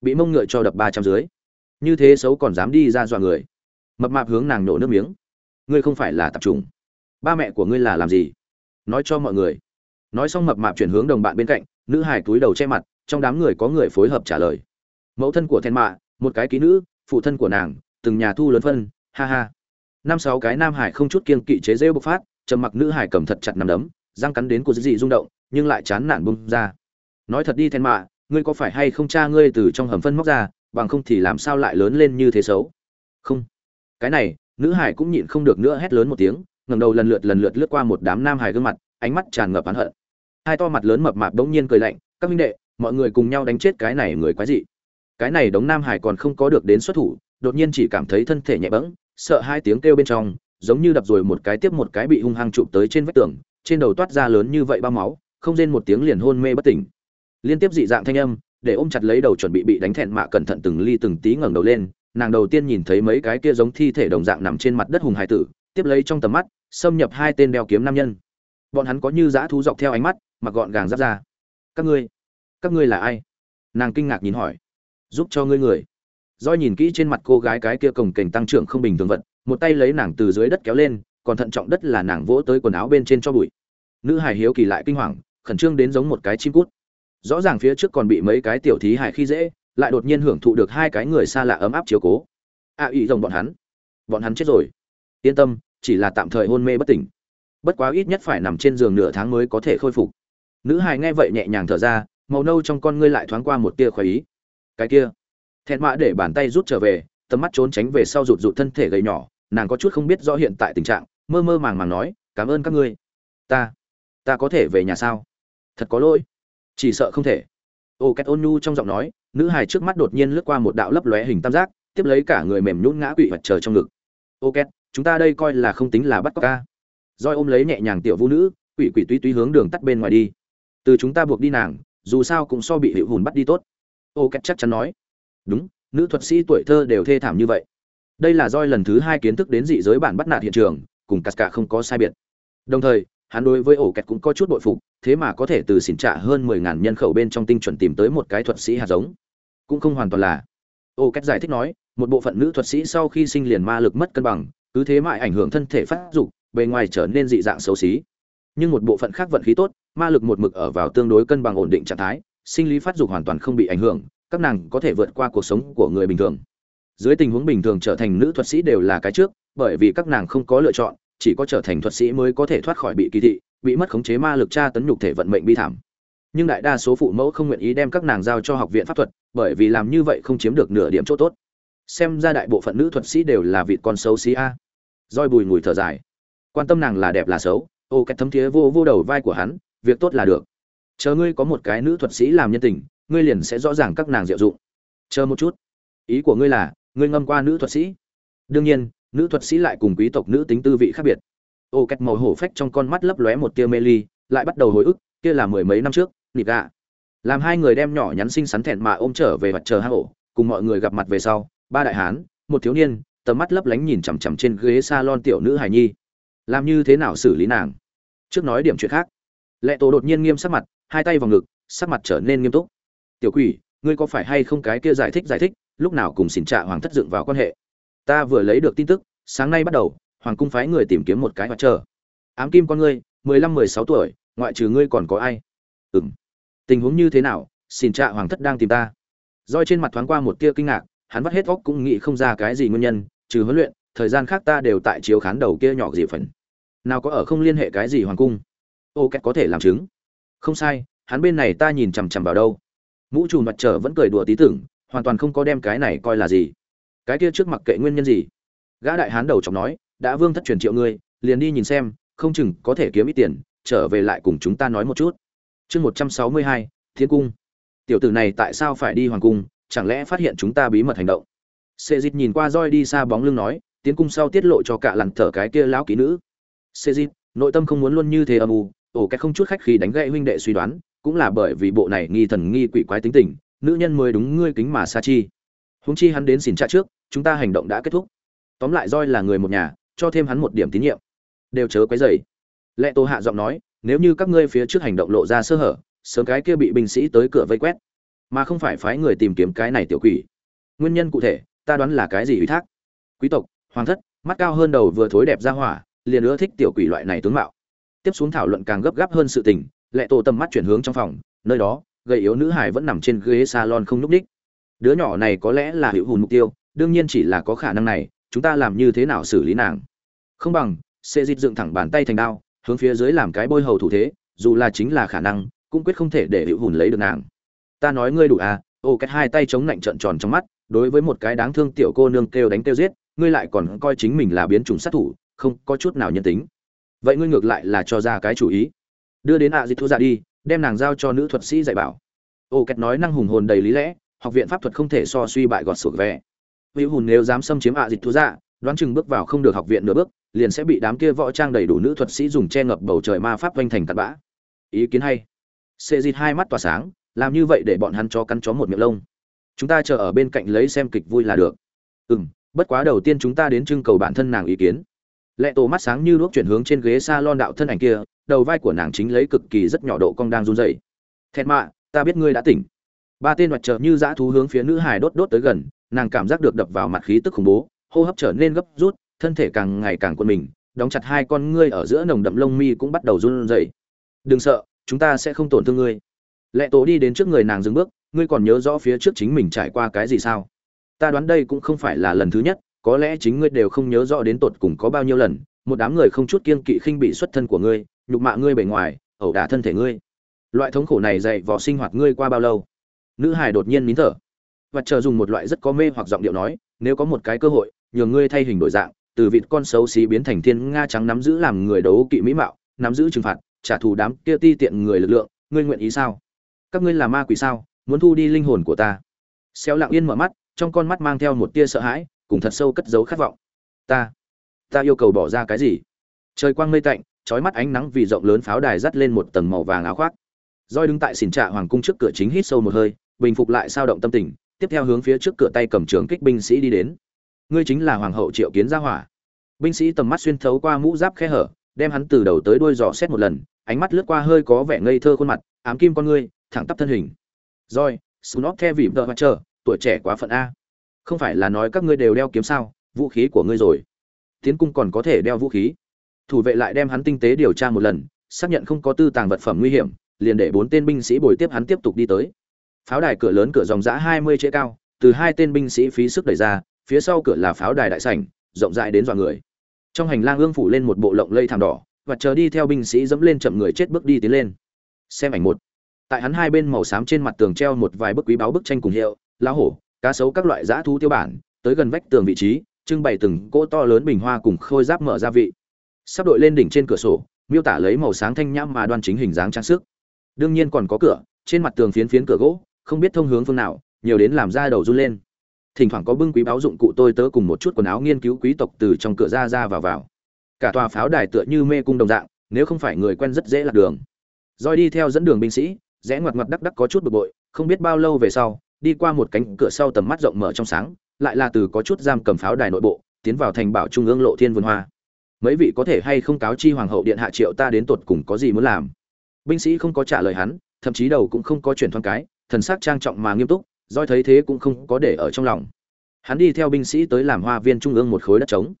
Bị mông ngựa cho đập ba trăm dưới. Như thế xấu còn dám đi ra dọa người. Mập mạp hướng nàng nổ nước miếng. Ngươi không phải là tập trung ba mẹ của ngươi là làm gì? Nói cho mọi người. Nói xong mập mạp chuyển hướng đồng bạn bên cạnh, nữ hải túi đầu che mặt, trong đám người có người phối hợp trả lời. Mẫu thân của then mạ, một cái ký nữ, phụ thân của nàng, từng nhà thu lớn phân, ha ha. Năm sáu cái nam hải không chút kiên kỵ chế rêu bộc phát trầm mặc nữ hải cầm thật chặt nằm đấm, răng cắn đến của dị rung động, nhưng lại chán nản bung ra. Nói thật đi then mạ, ngươi có phải hay không cha ngươi từ trong hầm phân móc ra, bằng không thì làm sao lại lớn lên như thế xấu? Không. Cái này, nữ hải cũng nhịn không được nữa hét lớn một tiếng, ngẩng đầu lần lượt lần lượt lướt qua một đám nam hải gương mặt, ánh mắt tràn ngập oán hận. Hai to mặt lớn mập mạp bỗng nhiên cười lạnh, các minh đệ, mọi người cùng nhau đánh chết cái này người quái dị. Cái này đống nam hải còn không có được đến xuất thủ, đột nhiên chỉ cảm thấy thân thể nhẹ bẫng, sợ hai tiếng kêu bên trong giống như đập rồi một cái tiếp một cái bị hung hăng chụp tới trên vách tường, trên đầu toát ra lớn như vậy bao máu, không rên một tiếng liền hôn mê bất tỉnh. Liên tiếp dị dạng thanh âm, để ôm chặt lấy đầu chuẩn bị bị đánh thẹn mạ cẩn thận từng ly từng tí ngẩng đầu lên, nàng đầu tiên nhìn thấy mấy cái kia giống thi thể đồng dạng nằm trên mặt đất hùng hải tử, tiếp lấy trong tầm mắt, xâm nhập hai tên đeo kiếm nam nhân. Bọn hắn có như dã thú dọc theo ánh mắt, mặc gọn gàng giáp ra. Các ngươi các ngươi là ai? Nàng kinh ngạc nhìn hỏi. Giúp cho ngươi người. Doi nhìn kỹ trên mặt cô gái cái kia cồng kềnh tăng trưởng không bình thường vật một tay lấy nàng từ dưới đất kéo lên còn thận trọng đất là nàng vỗ tới quần áo bên trên cho bụi. Nữ hải hiếu kỳ lại kinh hoàng khẩn trương đến giống một cái chim cút. Rõ ràng phía trước còn bị mấy cái tiểu thí hải khi dễ lại đột nhiên hưởng thụ được hai cái người xa lạ ấm áp chiều cố. A à, ý rồng bọn hắn. Bọn hắn chết rồi. Yên tâm chỉ là tạm thời hôn mê bất tỉnh. Bất quá ít nhất phải nằm trên giường nửa tháng mới có thể khôi phục. Nữ hài nghe vậy nhẹ nhàng thở ra màu nâu trong con ngươi lại thoáng qua một tia khoái ý. Cái kia. Thẹn mã để bàn tay rút trở về tầm mắt trốn tránh về sau rụt rụt thân thể gầy nhỏ nàng có chút không biết rõ hiện tại tình trạng, mơ mơ màng màng nói, cảm ơn các ngươi. Ta ta có thể về nhà sao? Thật có lỗi. Chỉ sợ không thể. Ô két ôn nhu trong giọng nói, nữ hài trước mắt đột nhiên lướt qua một đạo lấp lóe hình tam giác, tiếp lấy cả người mềm nhún ngã quỵ vật chờ trong ngực. Ô két chúng ta đây coi là không tính là bắt cóc ca. Roi ôm lấy nhẹ nhàng tiểu vũ nữ quỷ quỷ túy túy hướng đường tắt bên ngoài đi. Từ chúng ta buộc đi nàng, dù sao cũng so bị hiệu hùn bắt đi tốt. Ô két chắc chắn nói. Đúng, nữ thuật sĩ tuổi thơ đều thê thảm như vậy đây là roi lần thứ hai kiến thức đến dị giới bản bắt nạt hiện trường, cùng cắt cả không có sai biệt. Đồng thời, hắn đối với ổ kẹt cũng có chút bội phục, thế mà có thể từ xỉn trả hơn mười ngàn nhân khẩu bên trong tinh chuẩn tìm tới một cái thuật sĩ hạt giống. Cũng không hoàn toàn là. Ổ kẹt giải thích nói, một bộ phận nữ thuật sĩ sau khi sinh liền ma lực mất cân bằng, cứ thế mãi ảnh hưởng thân thể phát dục, bề ngoài trở nên dị dạng xấu xí. Nhưng một bộ phận khác vận khí tốt, ma lực một mực ở vào tương đối cân bằng ổn định trạng thái, sinh lý phát dục hoàn toàn không bị ảnh hưởng, các nàng có thể vượt qua cuộc sống của người bình thường dưới tình huống bình thường trở thành nữ thuật sĩ đều là cái trước, bởi vì các nàng không có lựa chọn, chỉ có trở thành thuật sĩ mới có thể thoát khỏi bị kỳ thị, bị mất khống chế ma lực tra tấn nhục thể vận mệnh bi thảm. Nhưng đại đa số phụ mẫu không nguyện ý đem các nàng giao cho học viện pháp thuật, bởi vì làm như vậy không chiếm được nửa điểm chỗ tốt. Xem ra đại bộ phận nữ thuật sĩ đều là vị con xấu xí a. Roi bùi ngùi thở dài. Quan tâm nàng là đẹp là xấu, ô cái thấm thiế vô vô đầu vai của hắn, việc tốt là được. Chờ ngươi có một cái nữ thuật sĩ làm nhân tình, ngươi liền sẽ rõ ràng các nàng diệu dụng. Chờ một chút. Ý của ngươi là ngươi ngâm qua nữ thuật sĩ. Đương nhiên, nữ thuật sĩ lại cùng quý tộc nữ tính tư vị khác biệt. Ô cách màu hổ phách trong con mắt lấp lóe một tia mê ly, lại bắt đầu hồi ức, kia là mười mấy năm trước nịp gà. Làm hai người đem nhỏ nhắn xinh xắn thẹn mà ôm trở về mặt chờ hang ổ, cùng mọi người gặp mặt về sau, ba đại hán, một thiếu niên, tầm mắt lấp lánh nhìn chằm chằm trên ghế salon tiểu nữ hài nhi. Làm như thế nào xử lý nàng? Trước nói điểm chuyện khác. Lệ tổ đột nhiên nghiêm sắc mặt, hai tay vào ngực, sắc mặt trở nên nghiêm túc. Tiểu quỷ, ngươi có phải hay không cái kia giải thích giải thích lúc nào cùng xin trạ hoàng thất dựng vào quan hệ. Ta vừa lấy được tin tức, sáng nay bắt đầu, hoàng cung phái người tìm kiếm một cái mặt trở ám kim con ngươi, mười lăm, mười sáu tuổi, ngoại trừ ngươi còn có ai? Ừng tình huống như thế nào? Xin trạ hoàng thất đang tìm ta. Roi trên mặt thoáng qua một tia kinh ngạc, hắn vắt hết óc cũng nghĩ không ra cái gì nguyên nhân, trừ huấn luyện, thời gian khác ta đều tại chiếu khán đầu kia nhỏ gì phần. Nào có ở không liên hệ cái gì hoàng cung? Ô cách có thể làm chứng. Không sai, hắn bên này ta nhìn chằm chằm vào đâu. Mũ trùm mặt trở vẫn cười đùa tí tưởng hoàn toàn không có đem cái này coi là gì. Cái kia trước mặc kệ nguyên nhân gì? Gã đại hán đầu chọc nói, đã vương thất truyền triệu ngươi, liền đi nhìn xem, không chừng có thể kiếm ít tiền, trở về lại cùng chúng ta nói một chút. Chương một trăm sáu mươi hai, thiên cung. Tiểu tử này tại sao phải đi hoàng cung, chẳng lẽ phát hiện chúng ta bí mật hành động? Sệ dịt nhìn qua roi đi xa bóng lưng nói, tiến cung sau tiết lộ cho cả lằn thở cái kia lão kỹ nữ. Sệ dịt nội tâm không muốn luôn như thế âm u, ổ cái không chút khách khi đánh gậy huynh đệ suy đoán, cũng là bởi vì bộ này nghi thần nghi quỷ quái tính tình nữ nhân mới đúng ngươi kính mà sa chi. Húng chi hắn đến xin trả trước, chúng ta hành động đã kết thúc. Tóm lại roi là người một nhà, cho thêm hắn một điểm tín nhiệm. Đều chớ quấy dày lệ tô hạ giọng nói, nếu như các ngươi phía trước hành động lộ ra sơ hở, sớm cái kia bị binh sĩ tới cửa vây quét. Mà không phải phái người tìm kiếm cái này tiểu quỷ. Nguyên nhân cụ thể, ta đoán là cái gì ủy thác? Quý tộc, hoàng thất, mắt cao hơn đầu vừa thối đẹp ra hỏa, liền ưa thích tiểu quỷ loại này tướng mạo. Tiếp xuống thảo luận càng gấp gáp hơn sự tình, lệ tổ tầm mắt chuyển hướng trong phòng, nơi đó gầy yếu nữ hải vẫn nằm trên ghế salon không nhúc đích. Đứa nhỏ này có lẽ là hữu hùn mục tiêu, đương nhiên chỉ là có khả năng này, chúng ta làm như thế nào xử lý nàng? Không bằng, sẽ dịt dựng thẳng bàn tay thành đao, hướng phía dưới làm cái bôi hầu thủ thế, dù là chính là khả năng, cũng quyết không thể để hữu hùn lấy được nàng. Ta nói ngươi đủ à ô cách hai tay chống lạnh trợn tròn trong mắt, đối với một cái đáng thương tiểu cô nương kêu đánh kêu giết, ngươi lại còn coi chính mình là biến chủng sát thủ, không có chút nào nhân tính. Vậy ngươi ngược lại là cho ra cái chủ ý. Đưa đến ạ à dịch thu ra dạ đi đem nàng giao cho nữ thuật sĩ dạy bảo. Ô Kẹt nói năng hùng hồn đầy lý lẽ, học viện pháp thuật không thể so suy bại gọt sụt về hữu hùn nếu dám xâm chiếm ạ à dịch thú dạ đoán chừng bước vào không được học viện nửa bước, liền sẽ bị đám kia võ trang đầy đủ nữ thuật sĩ dùng che ngập bầu trời ma pháp vanh thành tạt bã. Ý kiến hay. Xê dịt hai mắt tỏa sáng, làm như vậy để bọn hắn cho cắn chó một miệng lông. Chúng ta chờ ở bên cạnh lấy xem kịch vui là được. Ừ m bất quá đầu tiên chúng ta đến trưng cầu bản thân nàng ý kiến. Lệ tổ mắt sáng như đuốc chuyển hướng trên ghế s a lon đạo thân ảnh kia đầu vai của nàng chính lấy cực kỳ rất nhỏ độ cong đang run rẩy. thẹn mạ, ta biết ngươi đã tỉnh. Ba tên hoạt trợ như dã thú hướng phía nữ hài đốt đốt tới gần, nàng cảm giác được đập vào mặt khí tức khủng bố, hô hấp trở nên gấp rút, thân thể càng ngày càng cuộn mình, đóng chặt hai con ngươi ở giữa nồng đậm lông mi cũng bắt đầu run rẩy. Đừng sợ, chúng ta sẽ không tổn thương ngươi. Lệ tổ đi đến trước người nàng dừng bước, ngươi còn nhớ rõ phía trước chính mình trải qua cái gì sao? Ta đoán đây cũng không phải là lần thứ nhất, có lẽ chính ngươi đều không nhớ rõ đến tột cùng có bao nhiêu lần, một đám người không chút kiên kỵ khinh bị xuất thân của ngươi nhục mạ ngươi bề ngoài, ẩu đả thân thể ngươi. Loại thống khổ này dạy vò sinh hoạt ngươi qua bao lâu? Nữ hải đột nhiên nín thở. Và chờ dùng một loại rất có mê hoặc giọng điệu nói, nếu có một cái cơ hội, nhường ngươi thay hình đổi dạng, từ vịt con xấu xí biến thành thiên nga trắng nắm giữ làm người đấu kỵ mỹ mạo, nắm giữ trừng phạt, trả thù đám kia ti tiện người lực lượng, ngươi nguyện ý sao? Các ngươi là ma quỷ sao? Muốn thu đi linh hồn của ta? Xéo lặng yên mở mắt, trong con mắt mang theo một tia sợ hãi, cùng thật sâu cất giấu khát vọng. Ta ta yêu cầu bỏ ra cái gì? Trời quang mây tạnh trói mắt ánh nắng vì rộng lớn pháo đài dắt lên một tầng màu vàng áo khoác. Roi đứng tại xỉn trạ hoàng cung trước cửa chính hít sâu một hơi, bình phục lại sao động tâm tình, tiếp theo hướng phía trước cửa tay cầm trường kích binh sĩ đi đến. Ngươi chính là hoàng hậu triệu kiến gia hỏa. Binh sĩ tầm mắt xuyên thấu qua mũ giáp khe hở, đem hắn từ đầu tới đuôi dò xét một lần, ánh mắt lướt qua hơi có vẻ ngây thơ khuôn mặt, ám kim con ngươi, thẳng tắp thân hình. Roi snot the vịm đợi mặt chờ tuổi trẻ quá phận a. Không phải là nói các ngươi đều đeo kiếm sao, vũ khí của ngươi rồi. Tiến cung còn có thể đeo vũ khí thủ vệ lại đem hắn tinh tế điều tra một lần, xác nhận không có tư tàng vật phẩm nguy hiểm, liền để bốn tên binh sĩ bồi tiếp hắn tiếp tục đi tới. Pháo đài cửa lớn cửa dòng giã hai mươi chế cao, từ hai tên binh sĩ phí sức đẩy ra, phía sau cửa là pháo đài đại sảnh, rộng rãi đến dọa người. Trong hành lang ương phủ lên một bộ lộng lây thảm đỏ, và chờ đi theo binh sĩ dẫm lên chậm người chết bước đi tiến lên. Xem ảnh một. Tại hắn hai bên màu xám trên mặt tường treo một vài bức quý báo bức tranh cùng hiệu, lá hổ, cá sấu các loại dã thú tiêu bản, tới gần vách tường vị trí, trưng bày từng cỗ to lớn bình hoa cùng khôi giáp mở ra vị sắp đội lên đỉnh trên cửa sổ, miêu tả lấy màu sáng thanh nhãm mà đoan chính hình dáng trang sức. Đương nhiên còn có cửa, trên mặt tường phiến phiến cửa gỗ, không biết thông hướng phương nào, nhiều đến làm ra đầu run lên. Thỉnh thoảng có bưng quý báo dụng cụ tôi tớ cùng một chút quần áo nghiên cứu quý tộc từ trong cửa ra ra vào vào. Cả tòa pháo đài tựa như mê cung đồng dạng, nếu không phải người quen rất dễ lạc đường. Roi đi theo dẫn đường binh sĩ, rẽ ngoặt ngoặt đắc đắc có chút bực bội, không biết bao lâu về sau, đi qua một cánh cửa sau tầm mắt rộng mở trong sáng, lại là từ có chút giam cầm pháo đài nội bộ, tiến vào thành bảo trung ương lộ thiên vườn hoa mấy vị có thể hay không cáo chi hoàng hậu điện hạ triệu ta đến tột cùng có gì muốn làm? Binh sĩ không có trả lời hắn, thậm chí đầu cũng không có chuyển thoáng cái, thần sắc trang trọng mà nghiêm túc doi thấy thế cũng không có để ở trong lòng. Hắn đi theo binh sĩ tới làm hoa viên trung ương một khối đất trống.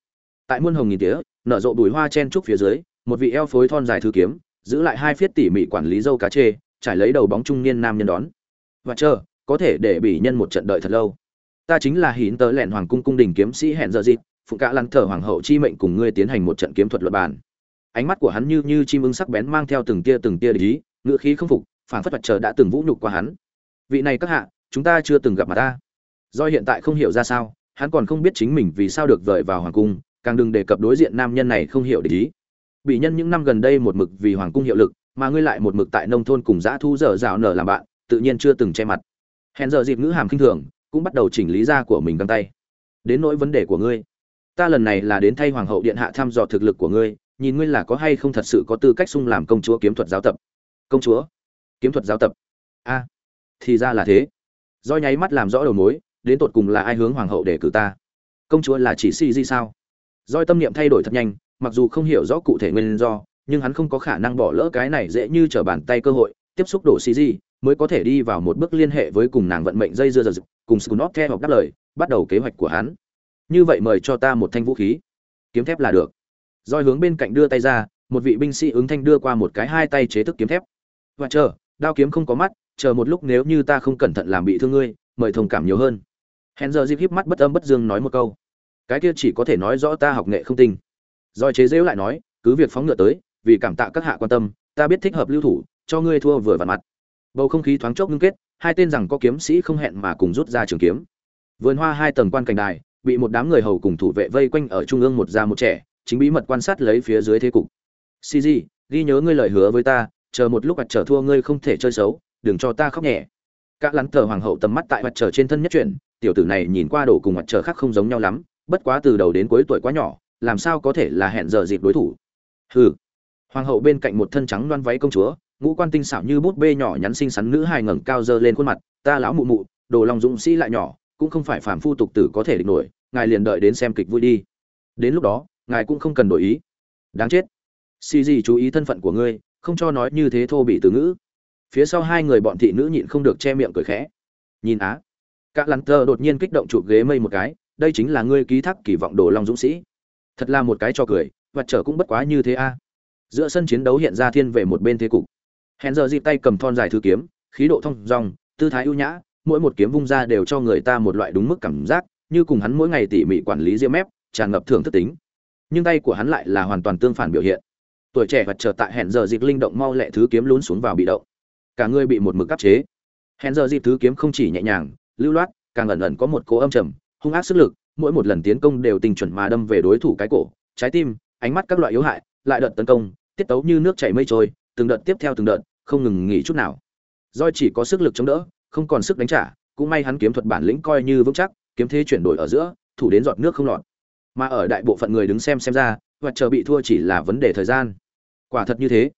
Tại muôn hồng nghìn tía, nở rộ bùi hoa chen trúc phía dưới, một vị eo phối thon dài thư kiếm, giữ lại hai phiết tỉ mỉ quản lý dâu cá chê, trải lấy đầu bóng trung niên nam nhân đón. Và chờ, có thể để bị nhân một trận đợi thật lâu. Ta chính là hín tớ lẹn hoàng cung cung đình kiếm sĩ hẹn giờ dịp Phụng cả lăn thở hoàng hậu chi mệnh cùng ngươi tiến hành một trận kiếm thuật luật bàn. Ánh mắt của hắn như như chim ưng sắc bén mang theo từng tia từng tia lý ngữ khí không phục phản phất mặt trời đã từng vũ nhục qua hắn. Vị này các hạ, chúng ta chưa từng gặp mà ta. Do hiện tại không hiểu ra sao, hắn còn không biết chính mình vì sao được vợi vào hoàng cung, càng đừng đề cập đối diện nam nhân này không hiểu để ý. Bị nhân những năm gần đây một mực vì hoàng cung hiệu lực, mà ngươi lại một mực tại nông thôn cùng dã thu dở dạo nở làm bạn, tự nhiên chưa từng che mặt. Hẹn giờ dịp ngữ hàm khinh thường, cũng bắt đầu chỉnh lý ra của mình găng tay. Đến nỗi vấn đề của ngươi ta lần này là đến thay hoàng hậu điện hạ thăm dò thực lực của ngươi, nhìn ngươi là có hay không thật sự có tư cách sung làm công chúa kiếm thuật giáo tập. Công chúa? Kiếm thuật giáo tập. A, thì ra là thế. Do nháy mắt làm rõ đầu mối, đến tột cùng là ai hướng hoàng hậu để cử ta? Công chúa là chỉ si di sao? Doi tâm niệm thay đổi thật nhanh, mặc dù không hiểu rõ cụ thể nguyên do, nhưng hắn không có khả năng bỏ lỡ cái này dễ như trở bàn tay cơ hội, tiếp xúc đổ si di, mới có thể đi vào một bước liên hệ với cùng nàng vận mệnh dây dưa dật cùng scunop theo học đáp lời, bắt đầu kế hoạch của hắn như vậy mời cho ta một thanh vũ khí. Kiếm thép là được. Roi hướng bên cạnh đưa tay ra, một vị binh sĩ ứng thanh đưa qua một cái hai tay chế thức kiếm thép. Và chờ, đao kiếm không có mắt, chờ một lúc nếu như ta không cẩn thận làm bị thương ngươi, mời thông cảm nhiều hơn. Hèn giờ dịp híp mắt bất âm bất dương nói một câu. Cái kia chỉ có thể nói rõ ta học nghệ không tinh. Roi chế dễu lại nói, cứ việc phóng ngựa tới, vì cảm tạ các hạ quan tâm, ta biết thích hợp lưu thủ, cho ngươi thua vừa vặn mặt. Bầu không khí thoáng chốc ngưng kết, hai tên rằng có kiếm sĩ không hẹn mà cùng rút ra trường kiếm. Vườn hoa hai tầng quan cảnh đài bị một đám người hầu cùng thủ vệ vây quanh ở trung ương một già một trẻ, chính bí mật quan sát lấy phía dưới thế cục. Cg ghi nhớ ngươi lời hứa với ta, chờ một lúc mặt trở thua ngươi không thể chơi xấu, đừng cho ta khóc nhẹ. Các lắn tờ hoàng hậu tầm mắt tại mặt trở trên thân nhất chuyển, tiểu tử này nhìn qua đổ cùng mặt trở khác không giống nhau lắm, bất quá từ đầu đến cuối tuổi quá nhỏ, làm sao có thể là hẹn giờ dịp đối thủ? Hừ. Hoàng hậu bên cạnh một thân trắng loan váy công chúa, ngũ quan tinh xảo như bút bê nhỏ nhắn xinh xắn nữ hài ngẩng cao dơ lên khuôn mặt, ta lão mụ mụ, đồ lòng dũng sĩ lại nhỏ cũng không phải phàm phu tục tử có thể địch nổi ngài liền đợi đến xem kịch vui đi. Đến lúc đó ngài cũng không cần đổi ý. Đáng chết. Xì gì chú ý thân phận của ngươi không cho nói như thế thô bị từ ngữ. Phía sau hai người bọn thị nữ nhịn không được che miệng cười khẽ. Nhìn á. Các lắn tơ đột nhiên kích động chụp ghế mây một cái đây chính là ngươi ký thác kỳ vọng đồ long dũng sĩ. Thật là một cái cho cười và trở cũng bất quá như thế a. Giữa sân chiến đấu hiện ra thiên về một bên thế cục. Hèn giờ dịp tay cầm thon dài thư kiếm khí độ thông dòng, tư thái ưu nhã mỗi một kiếm vung ra đều cho người ta một loại đúng mức cảm giác, như cùng hắn mỗi ngày tỉ mỉ quản lý diêm mép, tràn ngập thưởng thức tính. Nhưng tay của hắn lại là hoàn toàn tương phản biểu hiện. Tuổi trẻ vật trở tại hẹn giờ dịch linh động mau lẹ thứ kiếm lún xuống vào bị động. Cả người bị một mực áp chế. Hẹn giờ dịp thứ kiếm không chỉ nhẹ nhàng, lưu loát, càng ẩn ẩn có một cố âm trầm, hung ác sức lực, mỗi một lần tiến công đều tình chuẩn mà đâm về đối thủ cái cổ, trái tim, ánh mắt các loại yếu hại, lại đợt tấn công, tiết tấu như nước chảy mây trôi, từng đợt tiếp theo từng đợt, không ngừng nghỉ chút nào. Doi chỉ có sức lực chống đỡ không còn sức đánh trả, cũng may hắn kiếm thuật bản lĩnh coi như vững chắc, kiếm thế chuyển đổi ở giữa, thủ đến giọt nước không lọt. Mà ở đại bộ phận người đứng xem xem ra và chờ bị thua chỉ là vấn đề thời gian. Quả thật như thế.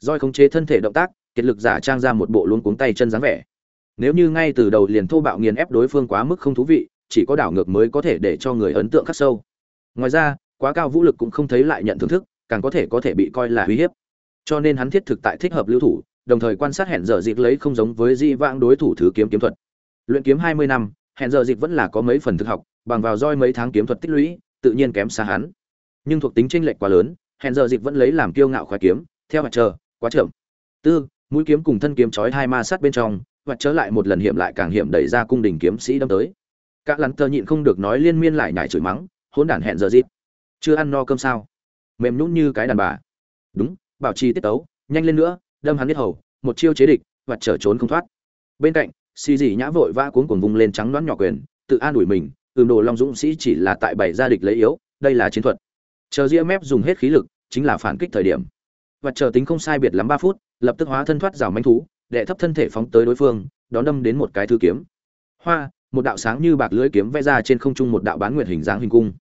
Roi khống chế thân thể động tác, kiệt lực giả trang ra một bộ luống cuống tay chân dáng vẻ. Nếu như ngay từ đầu liền thô bạo nghiền ép đối phương quá mức không thú vị, chỉ có đảo ngược mới có thể để cho người ấn tượng khắc sâu. Ngoài ra, quá cao vũ lực cũng không thấy lại nhận thưởng thức, càng có thể có thể bị coi là uy hiếp. Cho nên hắn thiết thực tại thích hợp lưu thủ đồng thời quan sát hẹn giờ dịp lấy không giống với di vãng đối thủ thứ kiếm kiếm thuật. Luyện kiếm hai mươi năm, hẹn giờ dịp vẫn là có mấy phần thực học, bằng vào roi mấy tháng kiếm thuật tích lũy, tự nhiên kém xa hắn. Nhưng thuộc tính tranh lệch quá lớn, hẹn giờ dịp vẫn lấy làm kiêu ngạo khoái kiếm, theo mặt chờ quá chậm. Tư, mũi kiếm cùng thân kiếm chói hai ma sát bên trong và trở lại một lần hiểm lại càng hiểm đẩy ra cung đình kiếm sĩ đâm tới. Các lắn tơ nhịn không được nói liên miên lại nhải chửi mắng, hỗn đản hẹn giờ dịp chưa ăn no cơm sao? Mềm nhũn như cái đàn bà. Đúng, bảo trì tiết tấu, nhanh lên nữa đâm hắn biết hầu, một chiêu chế địch, và trở trốn không thoát. Bên cạnh, xì dì nhã vội vã cuốn cuồng vung lên trắng đoán nhỏ quyền, tự an ủi mình, ừm, đồ long dũng sĩ chỉ là tại bảy gia địch lấy yếu, đây là chiến thuật. Chờ ria mép dùng hết khí lực, chính là phản kích thời điểm. Và chờ tính không sai biệt lắm ba phút, lập tức hóa thân thoát rào manh thú, đệ thấp thân thể phóng tới đối phương, đón đâm đến một cái thư kiếm. Hoa, một đạo sáng như bạc lưới kiếm vẽ ra trên không trung một đạo bán nguyệt hình dáng hình cung.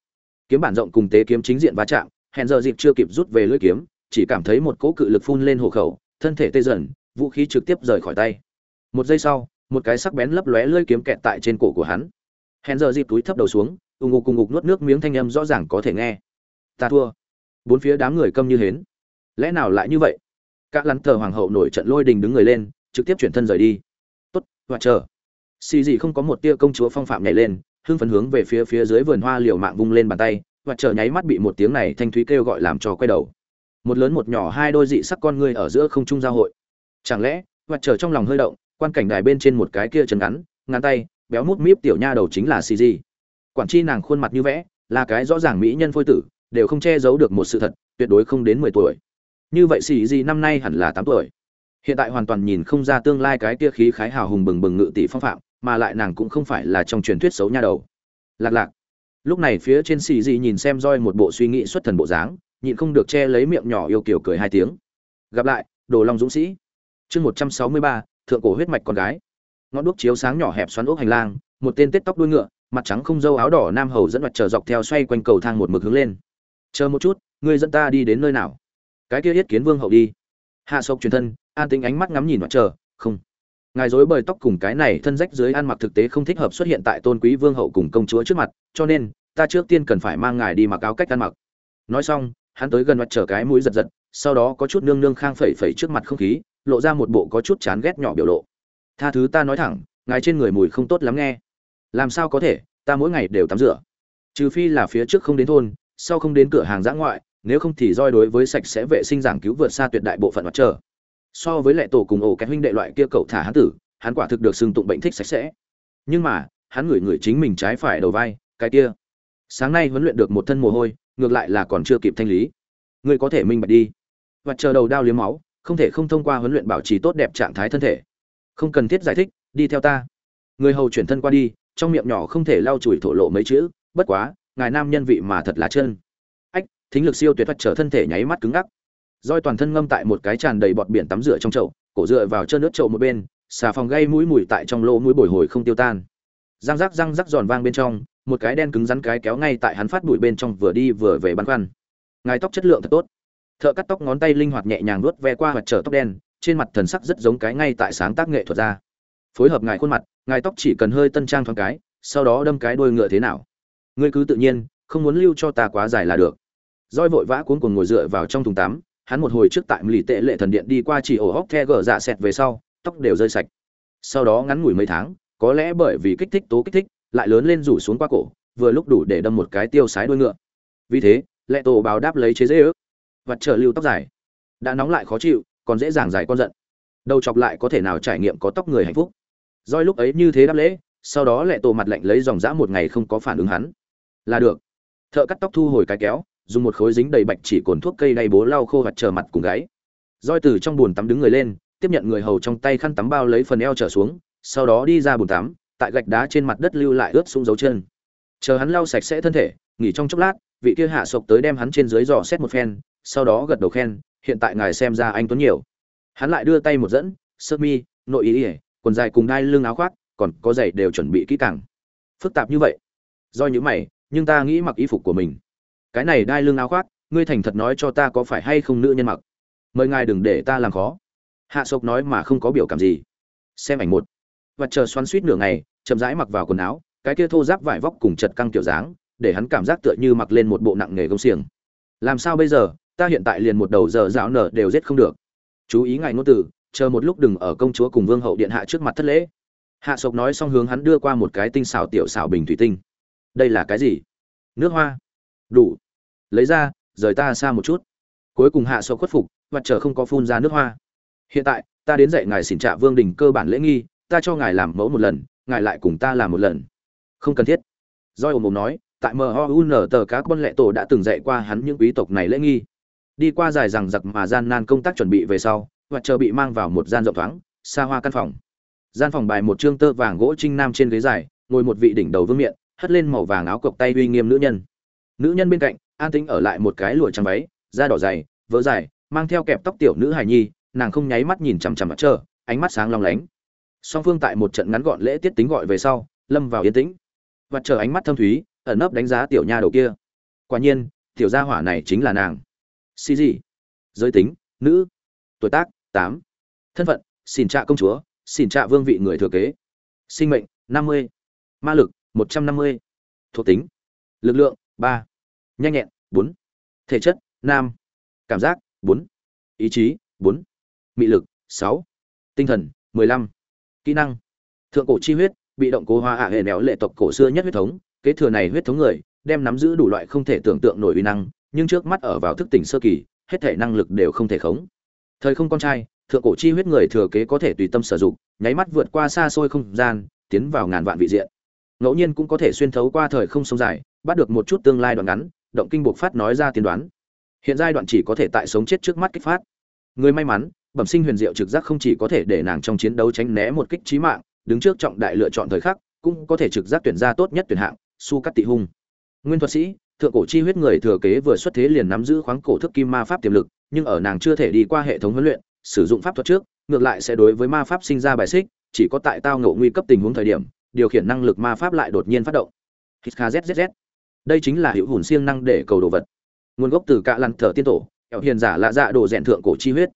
Kiếm bản rộng cùng tế kiếm chính diện va chạm, hẹn giờ dịp chưa kịp rút về lưỡi kiếm, chỉ cảm thấy một cỗ cự lực phun lên hộ khẩu thân thể tê dần, vũ khí trực tiếp rời khỏi tay. Một giây sau, một cái sắc bén lấp lóe lơi kiếm kẹt tại trên cổ của hắn. Hẹn giờ dịp túi thấp đầu xuống, ù ngục cùng ngục nuốt nước miếng thanh âm rõ ràng có thể nghe. Ta thua. Bốn phía đám người câm như hến. Lẽ nào lại như vậy? Các lắn tờ hoàng hậu nổi trận lôi đình đứng người lên, trực tiếp chuyển thân rời đi. Tốt, và chờ. Xì gì không có một tia công chúa phong phạm nhảy lên, hưng phấn hướng về phía phía dưới vườn hoa liều mạng vung lên bàn tay. Và chờ nháy mắt bị một tiếng này thanh thúy kêu gọi làm cho quay đầu một lớn một nhỏ hai đôi dị sắc con ngươi ở giữa không trung giao hội. Chẳng lẽ mặt trở trong lòng hơi động, quan cảnh đài bên trên một cái kia chân ngắn ngắn tay, béo mút míp tiểu nha đầu chính là xì gì quản chi nàng khuôn mặt như vẽ, là cái rõ ràng mỹ nhân phôi tử, đều không che giấu được một sự thật, tuyệt đối không đến mười tuổi. Như vậy xì gì năm nay hẳn là tám tuổi. Hiện tại hoàn toàn nhìn không ra tương lai cái kia khí khái hào hùng bừng bừng ngự tỷ phong phạm, mà lại nàng cũng không phải là trong truyền thuyết xấu nha đầu. Lạc lạc. Lúc này phía trên xì gì nhìn xem roi một bộ suy nghĩ xuất thần bộ dáng nhịn không được che lấy miệng nhỏ yêu kiểu cười hai tiếng. Gặp lại, đồ long dũng sĩ. Chương một trăm sáu mươi ba, thượng cổ huyết mạch con gái. Ngọn đuốc chiếu sáng nhỏ hẹp xoắn ốc hành lang, một tên tết tóc đuôi ngựa, mặt trắng không dâu áo đỏ nam hầu dẫn mặt chờ dọc theo xoay quanh cầu thang một mực hướng lên. Chờ một chút, ngươi dẫn ta đi đến nơi nào? Cái kia yết kiến vương hậu đi. Hạ sộc truyền thân, an tính ánh mắt ngắm nhìn mặt chờ không. Ngài dối bời tóc cùng cái này thân rách dưới ăn mặc thực tế không thích hợp xuất hiện tại tôn quý vương hậu cùng công chúa trước mặt, cho nên, ta trước tiên cần phải mang ngài đi mặc áo cách ăn mặc. Nói xong hắn tới gần mặt trở cái mũi giật giật, sau đó có chút nương nương khang phẩy phẩy trước mặt không khí, lộ ra một bộ có chút chán ghét nhỏ biểu lộ. Tha thứ ta nói thẳng, ngài trên người mùi không tốt lắm nghe. Làm sao có thể, ta mỗi ngày đều tắm rửa. Trừ phi là phía trước không đến thôn, sau không đến cửa hàng giã ngoại, nếu không thì roi đối với sạch sẽ vệ sinh giảng cứu vượt xa tuyệt đại bộ phận mặt trời. So với lệ tổ cùng ổ cái huynh đệ loại kia cậu thả hắn tử, hắn quả thực được xưng tụng bệnh thích sạch sẽ. Nhưng mà, hắn ngửi ngửi chính mình trái phải đầu vai, cái kia. Sáng nay huấn luyện được một thân mồ hôi ngược lại là còn chưa kịp thanh lý. Ngươi có thể minh bạch đi. Và chờ đầu đao liếm máu, không thể không thông qua huấn luyện bảo trì tốt đẹp trạng thái thân thể. Không cần thiết giải thích, đi theo ta. Người hầu chuyển thân qua đi, trong miệng nhỏ không thể lau chùi thổ lộ mấy chữ, bất quá, ngài nam nhân vị mà thật là chân. Ách, thính lực siêu tuyệt vật trở thân thể nháy mắt cứng ngắc. Roi toàn thân ngâm tại một cái tràn đầy bọt biển tắm rửa trong chậu, cổ dựa vào chân nước chậu một bên, xà phòng gây mũi mùi tại trong lỗ mũi bồi hồi không tiêu tan. Răng rắc răng rắc giòn vang bên trong một cái đen cứng rắn cái kéo ngay tại hắn phát bụi bên trong vừa đi vừa về băn khoăn. Ngài tóc chất lượng thật tốt. Thợ cắt tóc ngón tay linh hoạt nhẹ nhàng nuốt ve qua hoặc trở tóc đen, trên mặt thần sắc rất giống cái ngay tại sáng tác nghệ thuật ra. Phối hợp ngài khuôn mặt, ngài tóc chỉ cần hơi tân trang thoáng cái, sau đó đâm cái đuôi ngựa thế nào. Ngươi cứ tự nhiên, không muốn lưu cho ta quá dài là được. Roi vội vã cuốn cuồng ngồi dựa vào trong thùng tắm, hắn một hồi trước tại lì tệ lệ thần điện đi qua chỉ ổ hóc the gở dạ xẹt về sau, tóc đều rơi sạch. Sau đó ngắn ngủi mấy tháng, có lẽ bởi vì kích thích tố kích thích lại lớn lên rủ xuống qua cổ, vừa lúc đủ để đâm một cái tiêu sái đuôi ngựa. Vì thế, lệ tổ bào đáp lấy chế dễ ước, vặt trở lưu tóc dài. Đã nóng lại khó chịu, còn dễ dàng dài con giận. Đầu chọc lại có thể nào trải nghiệm có tóc người hạnh phúc. Doi lúc ấy như thế đáp lễ, sau đó lệ tổ mặt lạnh lấy dòng dã một ngày không có phản ứng hắn. Là được. Thợ cắt tóc thu hồi cái kéo, dùng một khối dính đầy bạch chỉ cồn thuốc cây đay bố lau khô vặt trở mặt cùng gáy. Roi từ trong bồn tắm đứng người lên, tiếp nhận người hầu trong tay khăn tắm bao lấy phần eo trở xuống, sau đó đi ra bồn tắm tại gạch đá trên mặt đất lưu lại ướt xuống dấu chân. Chờ hắn lau sạch sẽ thân thể, nghỉ trong chốc lát, vị kia hạ sộc tới đem hắn trên dưới dò xét một phen, sau đó gật đầu khen, hiện tại ngài xem ra anh tuấn nhiều. Hắn lại đưa tay một dẫn sơ mi, nội ý ỉa quần dài cùng đai lưng áo khoác, còn có giày đều chuẩn bị kỹ càng. Phức tạp như vậy. Do những mày, nhưng ta nghĩ mặc y phục của mình. Cái này đai lưng áo khoác, ngươi thành thật nói cho ta có phải hay không nữ nhân mặc? Mời ngài đừng để ta làm khó. Hạ sộc nói mà không có biểu cảm gì. Xem ảnh một và chờ xoắn suýt nửa ngày, chậm rãi mặc vào quần áo, cái kia thô giáp vải vóc cùng chật căng kiểu dáng, để hắn cảm giác tựa như mặc lên một bộ nặng nghề gông xiềng. Làm sao bây giờ? Ta hiện tại liền một đầu giờ dạo nở đều giết không được. Chú ý ngài ngôn từ, chờ một lúc đừng ở công chúa cùng vương hậu điện hạ trước mặt thất lễ. Hạ sộc nói xong hướng hắn đưa qua một cái tinh xảo tiểu xảo bình thủy tinh. Đây là cái gì? Nước hoa. Đủ. Lấy ra, rời ta xa một chút. Cuối cùng hạ sộc khuất phục, và chờ không có phun ra nước hoa. Hiện tại, ta đến dạy ngài xỉn trạ vương đình cơ bản lễ nghi ta cho ngài làm mẫu một lần, ngài lại cùng ta làm một lần. Không cần thiết. Doi ồm ồm nói, tại mhun tờ các quân lệ tổ đã từng dạy qua hắn những quý tộc này lễ nghi. Đi qua dài rằng giặc mà gian nan công tác chuẩn bị về sau, và chờ bị mang vào một gian rộng thoáng, xa hoa căn phòng. Gian phòng bài một trương tơ vàng gỗ trinh nam trên ghế dài, ngồi một vị đỉnh đầu vương miện, hất lên màu vàng áo cộc tay uy nghiêm nữ nhân. Nữ nhân bên cạnh, an tĩnh ở lại một cái lụa trắng váy, da đỏ dày vỡ dài, mang theo kẹp tóc tiểu nữ hài nhi, nàng không nháy mắt nhìn chằm chằm mặt trơ ánh mắt sáng long lánh song phương tại một trận ngắn gọn lễ tiết tính gọi về sau, lâm vào yên tĩnh. Và chờ ánh mắt thâm thúy, ẩn nấp đánh giá tiểu nha đầu kia. Quả nhiên, tiểu gia hỏa này chính là nàng. Xì gì giới tính, nữ. Tuổi tác, tám. Thân phận, xin trạ công chúa, xin trạ vương vị người thừa kế. Sinh mệnh, năm mươi. Ma lực, một trăm năm mươi. Thuộc tính, lực lượng, ba. Nhanh nhẹn, bốn. Thể chất, nam. Cảm giác, bốn. Ý chí, bốn. Mị lực, sáu. Tinh thần, mười lăm kỹ năng. Thượng cổ chi huyết, bị động cố hóa hạ hệ nẻo lệ tộc cổ xưa nhất huyết thống, kế thừa này huyết thống người, đem nắm giữ đủ loại không thể tưởng tượng nổi uy năng, nhưng trước mắt ở vào thức tỉnh sơ kỳ, hết thể năng lực đều không thể khống. Thời không con trai, thượng cổ chi huyết người thừa kế có thể tùy tâm sử dụng, nháy mắt vượt qua xa xôi không gian, tiến vào ngàn vạn vị diện. Ngẫu nhiên cũng có thể xuyên thấu qua thời không sông dài, bắt được một chút tương lai đoạn ngắn, động kinh buộc phát nói ra tiên đoán. Hiện giai đoạn chỉ có thể tại sống chết trước mắt kích phát. Người may mắn bẩm sinh huyền diệu trực giác không chỉ có thể để nàng trong chiến đấu tránh né một kích trí mạng, đứng trước trọng đại lựa chọn thời khắc, cũng có thể trực giác tuyển ra tốt nhất tuyển hạng, su cắt tị hung. Nguyên thuật sĩ, thượng cổ chi huyết người thừa kế vừa xuất thế liền nắm giữ khoáng cổ thức kim ma pháp tiềm lực, nhưng ở nàng chưa thể đi qua hệ thống huấn luyện, sử dụng pháp thuật trước, ngược lại sẽ đối với ma pháp sinh ra bài xích, chỉ có tại tao ngộ nguy cấp tình huống thời điểm, điều khiển năng lực ma pháp lại đột nhiên phát động. Hít đây chính là hữu hùn siêng năng để cầu đồ vật. Nguồn gốc từ cạ lăn Thở tiên tổ ẻo hiền giả lạ dạ đồ rèn thượng cổ chi huyết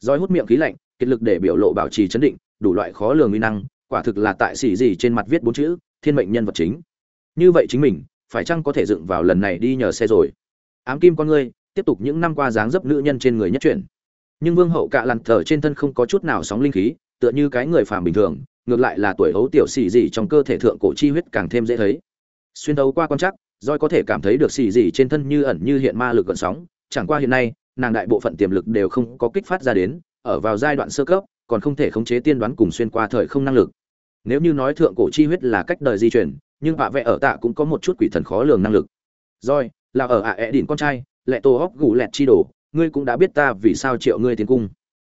roi hút miệng khí lạnh, kiệt lực để biểu lộ bảo trì chấn định, đủ loại khó lường uy năng, quả thực là tại xỉ gì trên mặt viết bốn chữ, thiên mệnh nhân vật chính. Như vậy chính mình, phải chăng có thể dựng vào lần này đi nhờ xe rồi? Ám kim con ngươi, tiếp tục những năm qua dáng dấp nữ nhân trên người nhất chuyển. Nhưng vương hậu cạ lặn thở trên thân không có chút nào sóng linh khí, tựa như cái người phàm bình thường, ngược lại là tuổi hấu tiểu xì gì trong cơ thể thượng cổ chi huyết càng thêm dễ thấy. Xuyên đấu qua con chắc roi có thể cảm thấy được xì gì trên thân như ẩn như hiện ma lực gần sóng, chẳng qua hiện nay nàng đại bộ phận tiềm lực đều không có kích phát ra đến, ở vào giai đoạn sơ cấp, còn không thể khống chế tiên đoán cùng xuyên qua thời không năng lực. Nếu như nói thượng cổ chi huyết là cách đời di chuyển, nhưng vạ vẽ ở tạ cũng có một chút quỷ thần khó lường năng lực. Roi là ở ạ à ẹ đỉnh con trai lệ tô hóc gù lẹt chi đồ, ngươi cũng đã biết ta vì sao triệu ngươi tiến cung.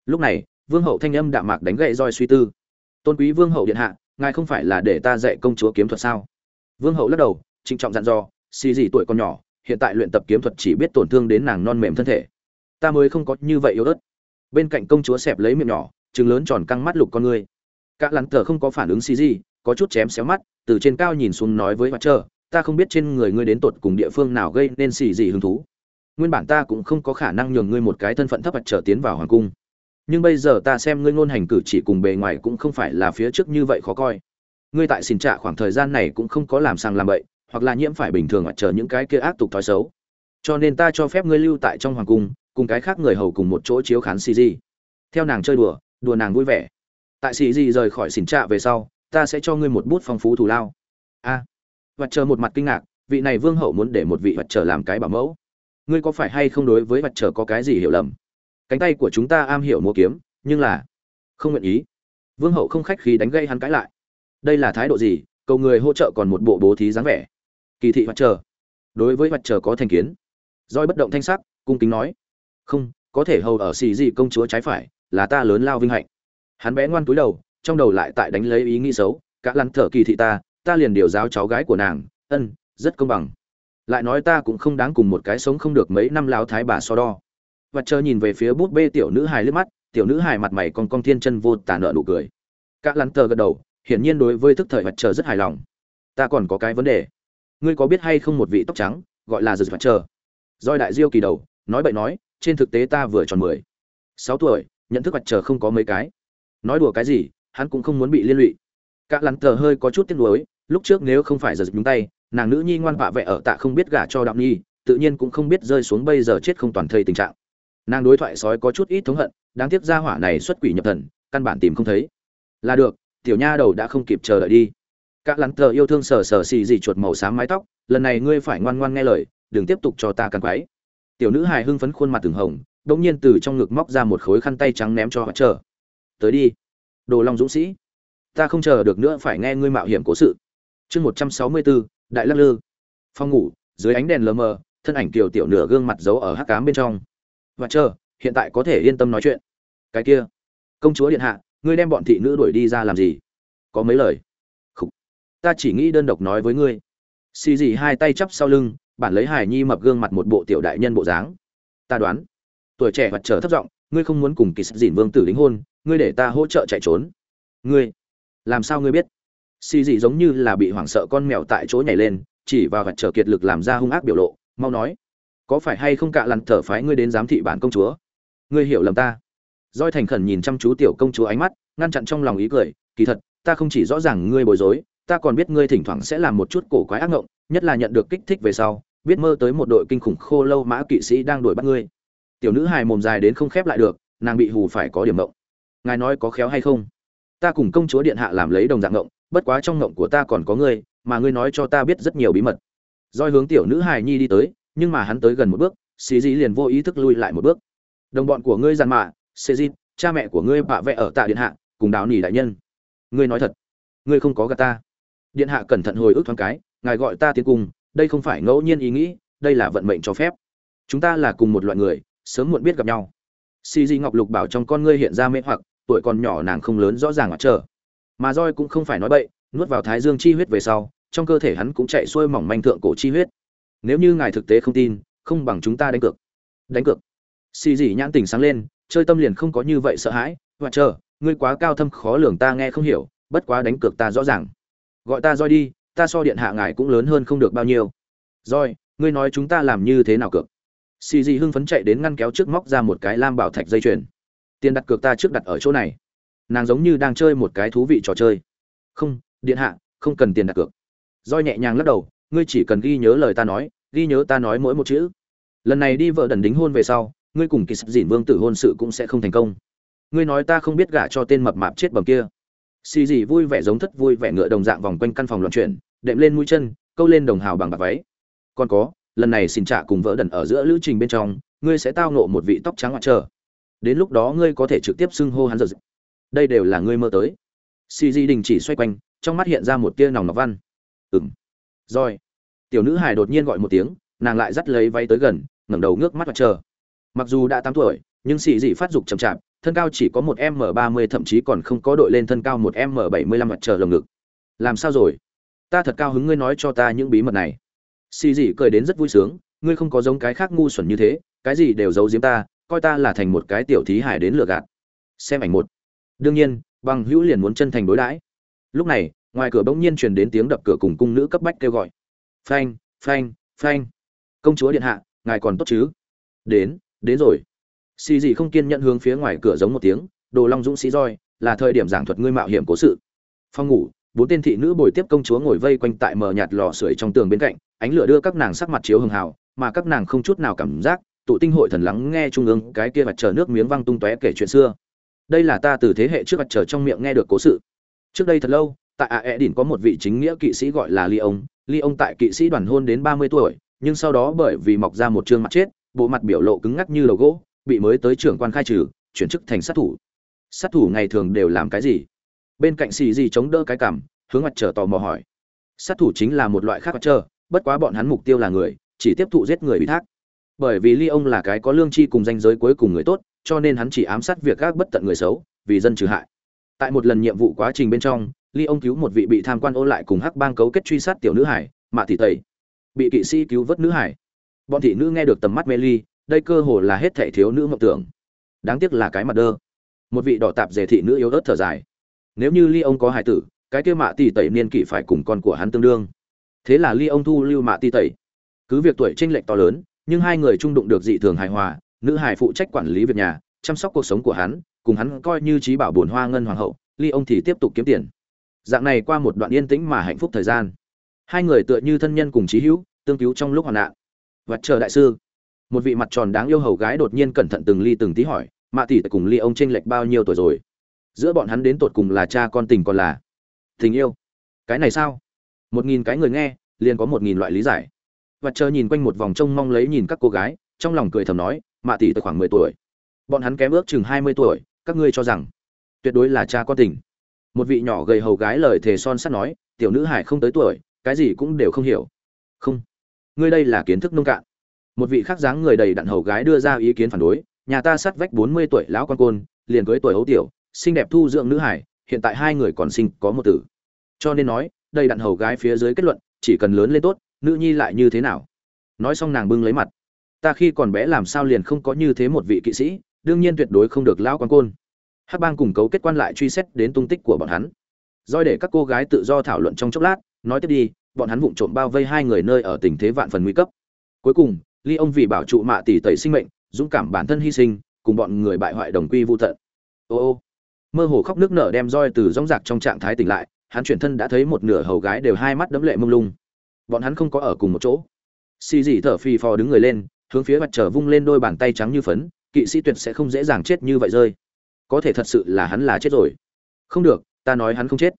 Lúc này, vương hậu thanh âm đạm mạc đánh gậy roi suy tư. Tôn quý vương hậu điện hạ, ngài không phải là để ta dạy công chúa kiếm thuật sao? Vương hậu lắc đầu, trịnh trọng dặn dò, xì gì tuổi còn nhỏ, hiện tại luyện tập kiếm thuật chỉ biết tổn thương đến nàng non mềm thân thể ta mới không có như vậy yếu ớt. Bên cạnh công chúa xẹp lấy miệng nhỏ, trừng lớn tròn căng mắt lục con ngươi Cả lắn thở không có phản ứng xì gì, có chút chém xéo mắt, từ trên cao nhìn xuống nói với mặt trời ta không biết trên người ngươi đến tột cùng địa phương nào gây nên xì gì hứng thú. Nguyên bản ta cũng không có khả năng nhường ngươi một cái thân phận thấp mặt trở tiến vào hoàng cung. Nhưng bây giờ ta xem ngươi ngôn hành cử chỉ cùng bề ngoài cũng không phải là phía trước như vậy khó coi. Ngươi tại xin trạ khoảng thời gian này cũng không có làm sang làm bậy, hoặc là nhiễm phải bình thường mặt chờ những cái kia ác tục thói xấu. Cho nên ta cho phép ngươi lưu tại trong hoàng cung cùng cái khác người hầu cùng một chỗ chiếu khán cg theo nàng chơi đùa đùa nàng vui vẻ. Tại cg rời khỏi xỉn trạ về sau ta sẽ cho ngươi một bút phong phú thù lao. A. À, vật chờ một mặt kinh ngạc vị này vương hậu muốn để một vị vật chờ làm cái bảo mẫu. Ngươi có phải hay không đối với vật chờ có cái gì hiểu lầm? Cánh tay của chúng ta am hiểu múa kiếm nhưng là không nguyện ý. Vương hậu không khách khí đánh gây hắn cãi lại. Đây là thái độ gì? Cầu người hỗ trợ còn một bộ bố thí dáng vẻ. Kỳ thị vật chờ. Đối với vật chờ có thành kiến. Roi bất động thanh sắc cung kính nói không, có thể hầu ở xì gì công chúa trái phải, là ta lớn lao vinh hạnh. Hắn bé ngoan túi đầu, trong đầu lại tại đánh lấy ý nghĩ xấu, cả lăn thở kỳ thị ta ta liền điều giáo cháu gái của nàng, ân, rất công bằng. Lại nói ta cũng không đáng cùng một cái sống không được mấy năm lao thái bà so đo. Và chờ nhìn về phía bút bê tiểu nữ hài lướt mắt, tiểu nữ hài mặt mày còn cong thiên chân vô tả nợ nụ cười. Cả lăn thở gật đầu, hiển nhiên đối với thức thời vật chờ rất hài lòng. Ta còn có cái vấn đề. Ngươi có biết hay không một vị tóc trắng, gọi là giật vật chờ? Doi đại diêu kỳ đầu, nói bậy nói trên thực tế ta vừa tròn mười. Sáu tuổi, nhận thức vật chờ không có mấy cái. Nói đùa cái gì, hắn cũng không muốn bị liên lụy. Cả lắn tờ hơi có chút tiếc nuối, lúc trước nếu không phải giật nhúng tay, nàng nữ nhi ngoan vạ vẹ ở tạ không biết gả cho đạo nhi, tự nhiên cũng không biết rơi xuống bây giờ chết không toàn thây tình trạng. Nàng đối thoại sói có chút ít thống hận, đáng tiếc gia hỏa này xuất quỷ nhập thần, căn bản tìm không thấy. Là được, tiểu nha đầu đã không kịp chờ đợi đi. Cả lắn tờ yêu thương sờ sờ xì gì chuột màu xám mái tóc, lần này ngươi phải ngoan ngoan nghe lời, đừng tiếp tục cho ta càn quái tiểu nữ hài hưng phấn khuôn mặt từng hồng, đột nhiên từ trong ngực móc ra một khối khăn tay trắng ném cho họ chờ. Tới đi, đồ long dũng sĩ. Ta không chờ được nữa phải nghe ngươi mạo hiểm cố sự. Chương một trăm sáu mươi bốn đại lắc lư. Phòng ngủ, dưới ánh đèn lờ mờ, thân ảnh kiều tiểu nửa gương mặt giấu ở hắc cám bên trong. Và chờ, hiện tại có thể yên tâm nói chuyện. Cái kia, công chúa điện hạ, ngươi đem bọn thị nữ đuổi đi ra làm gì? Có mấy lời? Khủ. ta chỉ nghĩ đơn độc nói với ngươi. Xì gì hai tay chắp sau lưng bản lấy hải nhi mập gương mặt một bộ tiểu đại nhân bộ dáng. Ta đoán tuổi trẻ mặt trở thấp giọng ngươi không muốn cùng kỳ sắc dìn vương tử đính hôn ngươi để ta hỗ trợ chạy trốn. Ngươi làm sao ngươi biết? Xì gì giống như là bị hoảng sợ con mèo tại chỗ nhảy lên chỉ vào vật trở kiệt lực làm ra hung ác biểu lộ mau nói có phải hay không cạ lằn thở phái ngươi đến giám thị bản công chúa? Ngươi hiểu lầm ta. Doi thành khẩn nhìn chăm chú tiểu công chúa ánh mắt, ngăn chặn trong lòng ý cười, kỳ thật, ta không chỉ rõ ràng ngươi bối rối, ta còn biết ngươi thỉnh thoảng sẽ làm một chút cổ quái ác ngộng, nhất là nhận được kích thích về sau, biết mơ tới một đội kinh khủng khô lâu mã kỵ sĩ đang đuổi bắt ngươi. Tiểu nữ hài mồm dài đến không khép lại được, nàng bị hù phải có điểm mộng. Ngài nói có khéo hay không? Ta cùng công chúa điện hạ làm lấy đồng dạng ngộng, bất quá trong ngộng của ta còn có ngươi, mà ngươi nói cho ta biết rất nhiều bí mật. Doi hướng tiểu nữ hài nhi đi tới, nhưng mà hắn tới gần một bước, xì dĩ liền vô ý thức lui lại một bước. Đồng bọn của ngươi giàn mạ, Dĩ, cha mẹ của ngươi bạ vẽ ở tạ điện hạ, cùng đào nỉ đại nhân. Ngươi nói thật, ngươi không có gạt ta. Điện hạ cẩn thận hồi ức thoáng cái, ngài gọi ta tiến cùng, đây không phải ngẫu nhiên ý nghĩ, đây là vận mệnh cho phép. Chúng ta là cùng một loại người, sớm muộn biết gặp nhau. Si Di Ngọc Lục bảo trong con ngươi hiện ra mê hoặc, tuổi còn nhỏ nàng không lớn rõ ràng mặt trở. Mà roi cũng không phải nói bậy, nuốt vào thái dương chi huyết về sau, trong cơ thể hắn cũng chạy xuôi mỏng manh thượng cổ chi huyết. Nếu như ngài thực tế không tin, không bằng chúng ta đánh cược. Đánh cược. Si Di nhãn tình sáng lên, chơi tâm liền không có như vậy sợ hãi và chờ ngươi quá cao thâm khó lường ta nghe không hiểu bất quá đánh cược ta rõ ràng gọi ta roi đi ta so điện hạ ngài cũng lớn hơn không được bao nhiêu. Rồi, ngươi nói chúng ta làm như thế nào cược? Xì dị hưng phấn chạy đến ngăn kéo trước móc ra một cái lam bảo thạch dây chuyền. Tiền đặt cược ta trước đặt ở chỗ này. Nàng giống như đang chơi một cái thú vị trò chơi. Không điện hạ không cần tiền đặt cược. Roi nhẹ nhàng lắc đầu ngươi chỉ cần ghi nhớ lời ta nói ghi nhớ ta nói mỗi một chữ. Lần này đi vợ đần đính hôn về sau ngươi cùng kỳ sắp dỉn vương tử hôn sự cũng sẽ không thành công. Ngươi nói ta không biết gả cho tên mập mạp chết bầm kia xì dị vui vẻ giống thất vui vẻ ngựa đồng dạng vòng quanh căn phòng loạn chuyển, đệm lên mũi chân, câu lên đồng hào bằng bạc váy. Còn có, lần này xin trả cùng vỡ đần ở giữa lữ trình bên trong, ngươi sẽ tao nộ một vị tóc trắng ngoại trở đến lúc đó ngươi có thể trực tiếp xưng hô hắn giật đây đều là ngươi mơ tới. Xì dị đình chỉ xoay quanh, trong mắt hiện ra một tia nòng nọc văn. Ừng rồi. Tiểu nữ hải đột nhiên gọi một tiếng, nàng lại dắt lấy váy tới gần, ngẩng đầu ngước mắt mặt chờ. Mặc dù đã tám tuổi, nhưng xì dị phát dục chậm chạp thân cao chỉ có một m ba mươi, thậm chí còn không có đội lên thân cao một m bảy mươi lăm mặt trời lồng ngực. Làm sao rồi? Ta thật cao hứng ngươi nói cho ta những bí mật này. Xì dị cười đến rất vui sướng, ngươi không có giống cái khác ngu xuẩn như thế, cái gì đều giấu giếm ta, coi ta là thành một cái tiểu thí hải đến lừa gạt. Xem ảnh một. Đương nhiên, bằng hữu liền muốn chân thành đối đãi. Lúc này, ngoài cửa bỗng nhiên truyền đến tiếng đập cửa cùng cung nữ cấp bách kêu gọi. Phanh phanh phanh. Công chúa điện hạ, ngài còn tốt chứ? Đến đến rồi xì dị không kiên nhận hướng phía ngoài cửa giống một tiếng, đồ long dũng sĩ roi, là thời điểm giảng thuật ngươi mạo hiểm cố sự. Phòng ngủ, bốn tên thị nữ bồi tiếp công chúa ngồi vây quanh tại mờ nhạt lò sưởi trong tường bên cạnh, ánh lửa đưa các nàng sắc mặt chiếu hường hào, mà các nàng không chút nào cảm giác, tụ tinh hội thần lắng nghe trung ương cái kia mặt chờ nước miếng văng tung tóe kể chuyện xưa. Đây là ta từ thế hệ trước mặt chờ trong miệng nghe được cố sự. Trước đây thật lâu, tại a e đỉnh có một vị chính nghĩa kỵ sĩ gọi là ly ông. Ly ông tại kỵ sĩ đoàn hôn đến ba mươi tuổi, nhưng sau đó bởi vì mọc ra một trương mặt chết, bộ mặt biểu lộ cứng ngắc như đầu gỗ bị mới tới trưởng quan khai trừ, chuyển chức thành sát thủ. Sát thủ ngày thường đều làm cái gì? Bên cạnh xì gì chống đỡ cái cảm, hướng mặt trở tò mò hỏi. Sát thủ chính là một loại khác mặt trơ bất quá bọn hắn mục tiêu là người, chỉ tiếp thụ giết người ủy thác. Bởi vì ly ông là cái có lương tri cùng danh giới cuối cùng người tốt, cho nên hắn chỉ ám sát việc các bất tận người xấu, vì dân trừ hại. Tại một lần nhiệm vụ quá trình bên trong, ly ông cứu một vị bị tham quan ô lại cùng hắc bang cấu kết truy sát tiểu nữ hải, mạ thị tẩy. Bị kỵ sĩ cứu vớt nữ hải. Bọn thị nữ nghe được tầm mắt mê ly đây cơ hồ là hết thảy thiếu nữ mộng tưởng. Đáng tiếc là cái mặt đơ. Một vị đỏ tạp dề thị nữ yếu ớt thở dài. Nếu như ly ông có hài tử, cái kia mạ tỷ tẩy niên kỷ phải cùng con của hắn tương đương. Thế là ly ông thu lưu mạ tỷ tẩy. Cứ việc tuổi chênh lệch to lớn, nhưng hai người trung đụng được dị thường hài hòa, nữ hài phụ trách quản lý việc nhà, chăm sóc cuộc sống của hắn, cùng hắn coi như trí bảo buồn hoa ngân hoàng hậu, ly ông thì tiếp tục kiếm tiền. Dạng này qua một đoạn yên tĩnh mà hạnh phúc thời gian. Hai người tựa như thân nhân cùng trí hữu, tương cứu trong lúc hoạn nạn. Vật chờ đại sư một vị mặt tròn đáng yêu hầu gái đột nhiên cẩn thận từng ly từng tí hỏi, mạ tỷ cùng ly ông tranh lệch bao nhiêu tuổi rồi? Giữa bọn hắn đến tột cùng là cha con tình còn là tình yêu. Cái này sao? Một nghìn cái người nghe, liền có một nghìn loại lý giải. Và chờ nhìn quanh một vòng trông mong lấy nhìn các cô gái, trong lòng cười thầm nói, mạ tỷ tới khoảng mười tuổi. Bọn hắn kém ước chừng hai mươi tuổi, các ngươi cho rằng tuyệt đối là cha con tình. Một vị nhỏ gầy hầu gái lời thề son sắt nói, tiểu nữ hải không tới tuổi, cái gì cũng đều không hiểu. Không, ngươi đây là kiến thức nông cạn một vị khác dáng người đầy đặn hầu gái đưa ra ý kiến phản đối, nhà ta sát vách bốn mươi tuổi lão quan côn, liền cưới tuổi hấu tiểu, xinh đẹp thu dưỡng nữ hải, hiện tại hai người còn sinh có một tử. Cho nên nói, đầy đặn hầu gái phía dưới kết luận, chỉ cần lớn lên tốt, nữ nhi lại như thế nào? Nói xong nàng bưng lấy mặt. Ta khi còn bé làm sao liền không có như thế một vị kỵ sĩ, đương nhiên tuyệt đối không được lão quan côn. Hát bang cùng cấu kết quan lại truy xét đến tung tích của bọn hắn. Doi để các cô gái tự do thảo luận trong chốc lát, nói tiếp đi, bọn hắn vụng trộm bao vây hai người nơi ở tình thế vạn phần nguy cấp. Cuối cùng ly ông vì bảo trụ mạ tỷ tẩy sinh mệnh, dũng cảm bản thân hy sinh, cùng bọn người bại hoại đồng quy vô tận. Ô ô. Mơ hồ khóc nước nở đem roi từ rong rạc trong trạng thái tỉnh lại, hắn chuyển thân đã thấy một nửa hầu gái đều hai mắt đấm lệ mông lung. Bọn hắn không có ở cùng một chỗ. Xì dị thở phì phò đứng người lên, hướng phía mặt trở vung lên đôi bàn tay trắng như phấn, kỵ sĩ tuyệt sẽ không dễ dàng chết như vậy rơi. Có thể thật sự là hắn là chết rồi. Không được, ta nói hắn không chết.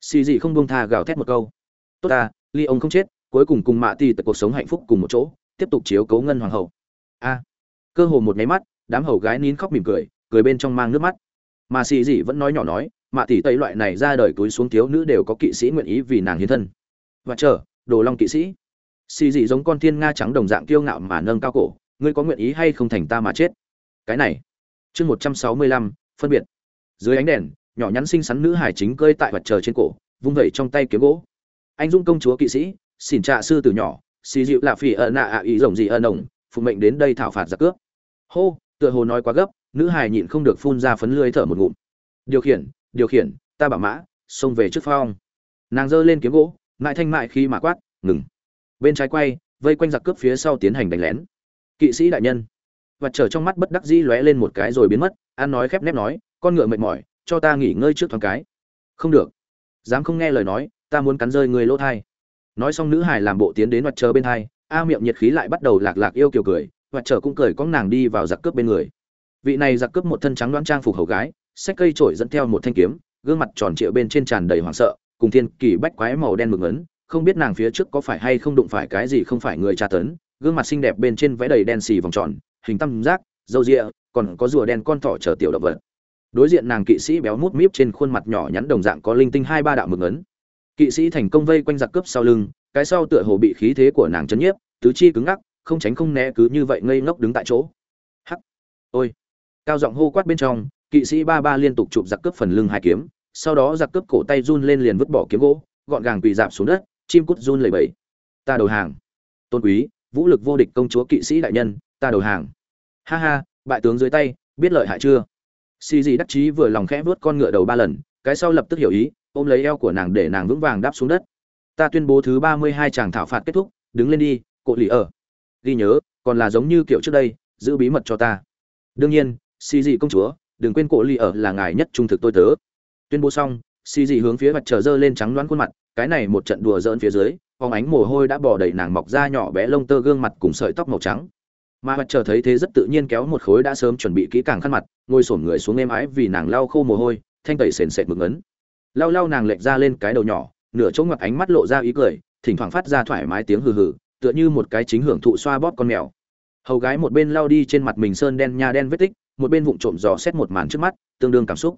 Xì dị không buông tha gào thét một câu. Tốt ta, ly ông không chết, cuối cùng cùng mạ tì tại cuộc sống hạnh phúc cùng một chỗ tiếp tục chiếu cấu ngân hoàng hậu. A. Cơ hồ một máy mắt, đám hầu gái nín khóc mỉm cười cười bên trong mang nước mắt. Mà xì dị vẫn nói nhỏ nói, mạ tỷ tây loại này ra đời túi xuống thiếu nữ đều có kỵ sĩ nguyện ý vì nàng hiến thân. Và chờ, đồ long kỵ sĩ. Xì dị giống con thiên nga trắng đồng dạng kiêu ngạo mà nâng cao cổ, ngươi có nguyện ý hay không thành ta mà chết? Cái này, chương một trăm sáu mươi lăm, phân biệt. Dưới ánh đèn, nhỏ nhắn xinh xắn nữ hải chính cơi tại vật chờ trên cổ, vung vẩy trong tay kiếm gỗ. Anh dung công chúa kỵ sĩ, xỉn trạ sư từ nhỏ xì dịu là phỉ ợ nạ ạ ý rồng gì ợ nồng phụ mệnh đến đây thảo phạt giặc cướp. Hô, tựa hồ nói quá gấp, nữ hài nhịn không được phun ra phấn lưới thở một ngụm. Điều khiển điều khiển, ta bảo mã, xông về trước phong. Nàng giơ lên kiếm gỗ, mại thanh mại khi mà quát, ngừng. Bên trái quay, vây quanh giặc cướp phía sau tiến hành đánh lén. Kỵ sĩ đại nhân. Và trở trong mắt bất đắc dĩ lóe lên một cái rồi biến mất an nói khép nép nói, con ngựa mệt mỏi, cho ta nghỉ ngơi trước thoáng cái. Không được. Dám không nghe lời nói, ta muốn cắn rơi người lỗ thai nói xong nữ hải làm bộ tiến đến mặt trời bên hai, a miệng nhiệt khí lại bắt đầu lạc lạc yêu kiều cười mặt trời cũng cười con nàng đi vào giặc cướp bên người. Vị này giặc cướp một thân trắng đoán trang phục hầu gái xách cây trổi dẫn theo một thanh kiếm gương mặt tròn trịa bên trên tràn đầy hoảng sợ cùng thiên kỳ bách quái màu đen mực ấn không biết nàng phía trước có phải hay không đụng phải cái gì không phải người tra tấn gương mặt xinh đẹp bên trên vẽ đầy đen xì vòng tròn hình tam giác râu rịa còn có rùa đen con thỏ chờ tiểu động vật. Đối diện nàng kỵ sĩ béo mút míp trên khuôn mặt nhỏ nhắn đồng dạng có linh tinh hai ba đạo mực ấn kỵ sĩ thành công vây quanh giặc cướp sau lưng, cái sau tựa hồ bị khí thế của nàng chấn nhiếp, tứ chi cứng ngắc, không tránh không né cứ như vậy ngây ngốc đứng tại chỗ. Hắc. Ôi. Cao giọng hô quát bên trong, kỵ sĩ ba ba liên tục chụp giặc cướp phần lưng hai kiếm, sau đó giặc cướp cổ tay run lên liền vứt bỏ kiếm gỗ, gọn gàng quỳ dạp xuống đất, chim cút run lẩy bẩy. Ta đầu hàng. Tôn quý, vũ lực vô địch công chúa kỵ sĩ đại nhân, ta đầu hàng. Ha ha, bại tướng dưới tay, biết lợi hại chưa? Xì gì đắc chí vừa lòng khẽ vớt con ngựa đầu ba lần, cái sau lập tức hiểu ý ôm lấy eo của nàng để nàng vững vàng đáp xuống đất. Ta tuyên bố thứ ba mươi hai chàng thảo phạt kết thúc, đứng lên đi, cộ lì ở. Ghi nhớ, còn là giống như kiểu trước đây, giữ bí mật cho ta. Đương nhiên, xì gì công chúa, đừng quên cộ lì ở là ngài nhất trung thực tôi tớ. Tuyên bố xong, xì gì hướng phía mặt trời dơ lên trắng đoán khuôn mặt, cái này một trận đùa dỡn phía dưới, phóng ánh mồ hôi đã bỏ đầy nàng mọc ra nhỏ bé lông tơ gương mặt cùng sợi tóc màu trắng. Mà mặt trời thấy thế rất tự nhiên kéo một khối đã sớm chuẩn bị kỹ càng khăn mặt, ngồi xổm người xuống êm ái vì nàng lau khô mồ hôi, thanh tẩy sền sệt mực ấn lau lau nàng lệch ra lên cái đầu nhỏ, nửa chỗ ngập ánh mắt lộ ra ý cười, thỉnh thoảng phát ra thoải mái tiếng hừ hừ, tựa như một cái chính hưởng thụ xoa bóp con mèo. Hầu gái một bên lau đi trên mặt mình sơn đen nha đen vết tích, một bên vụng trộm dò xét một màn trước mắt, tương đương cảm xúc.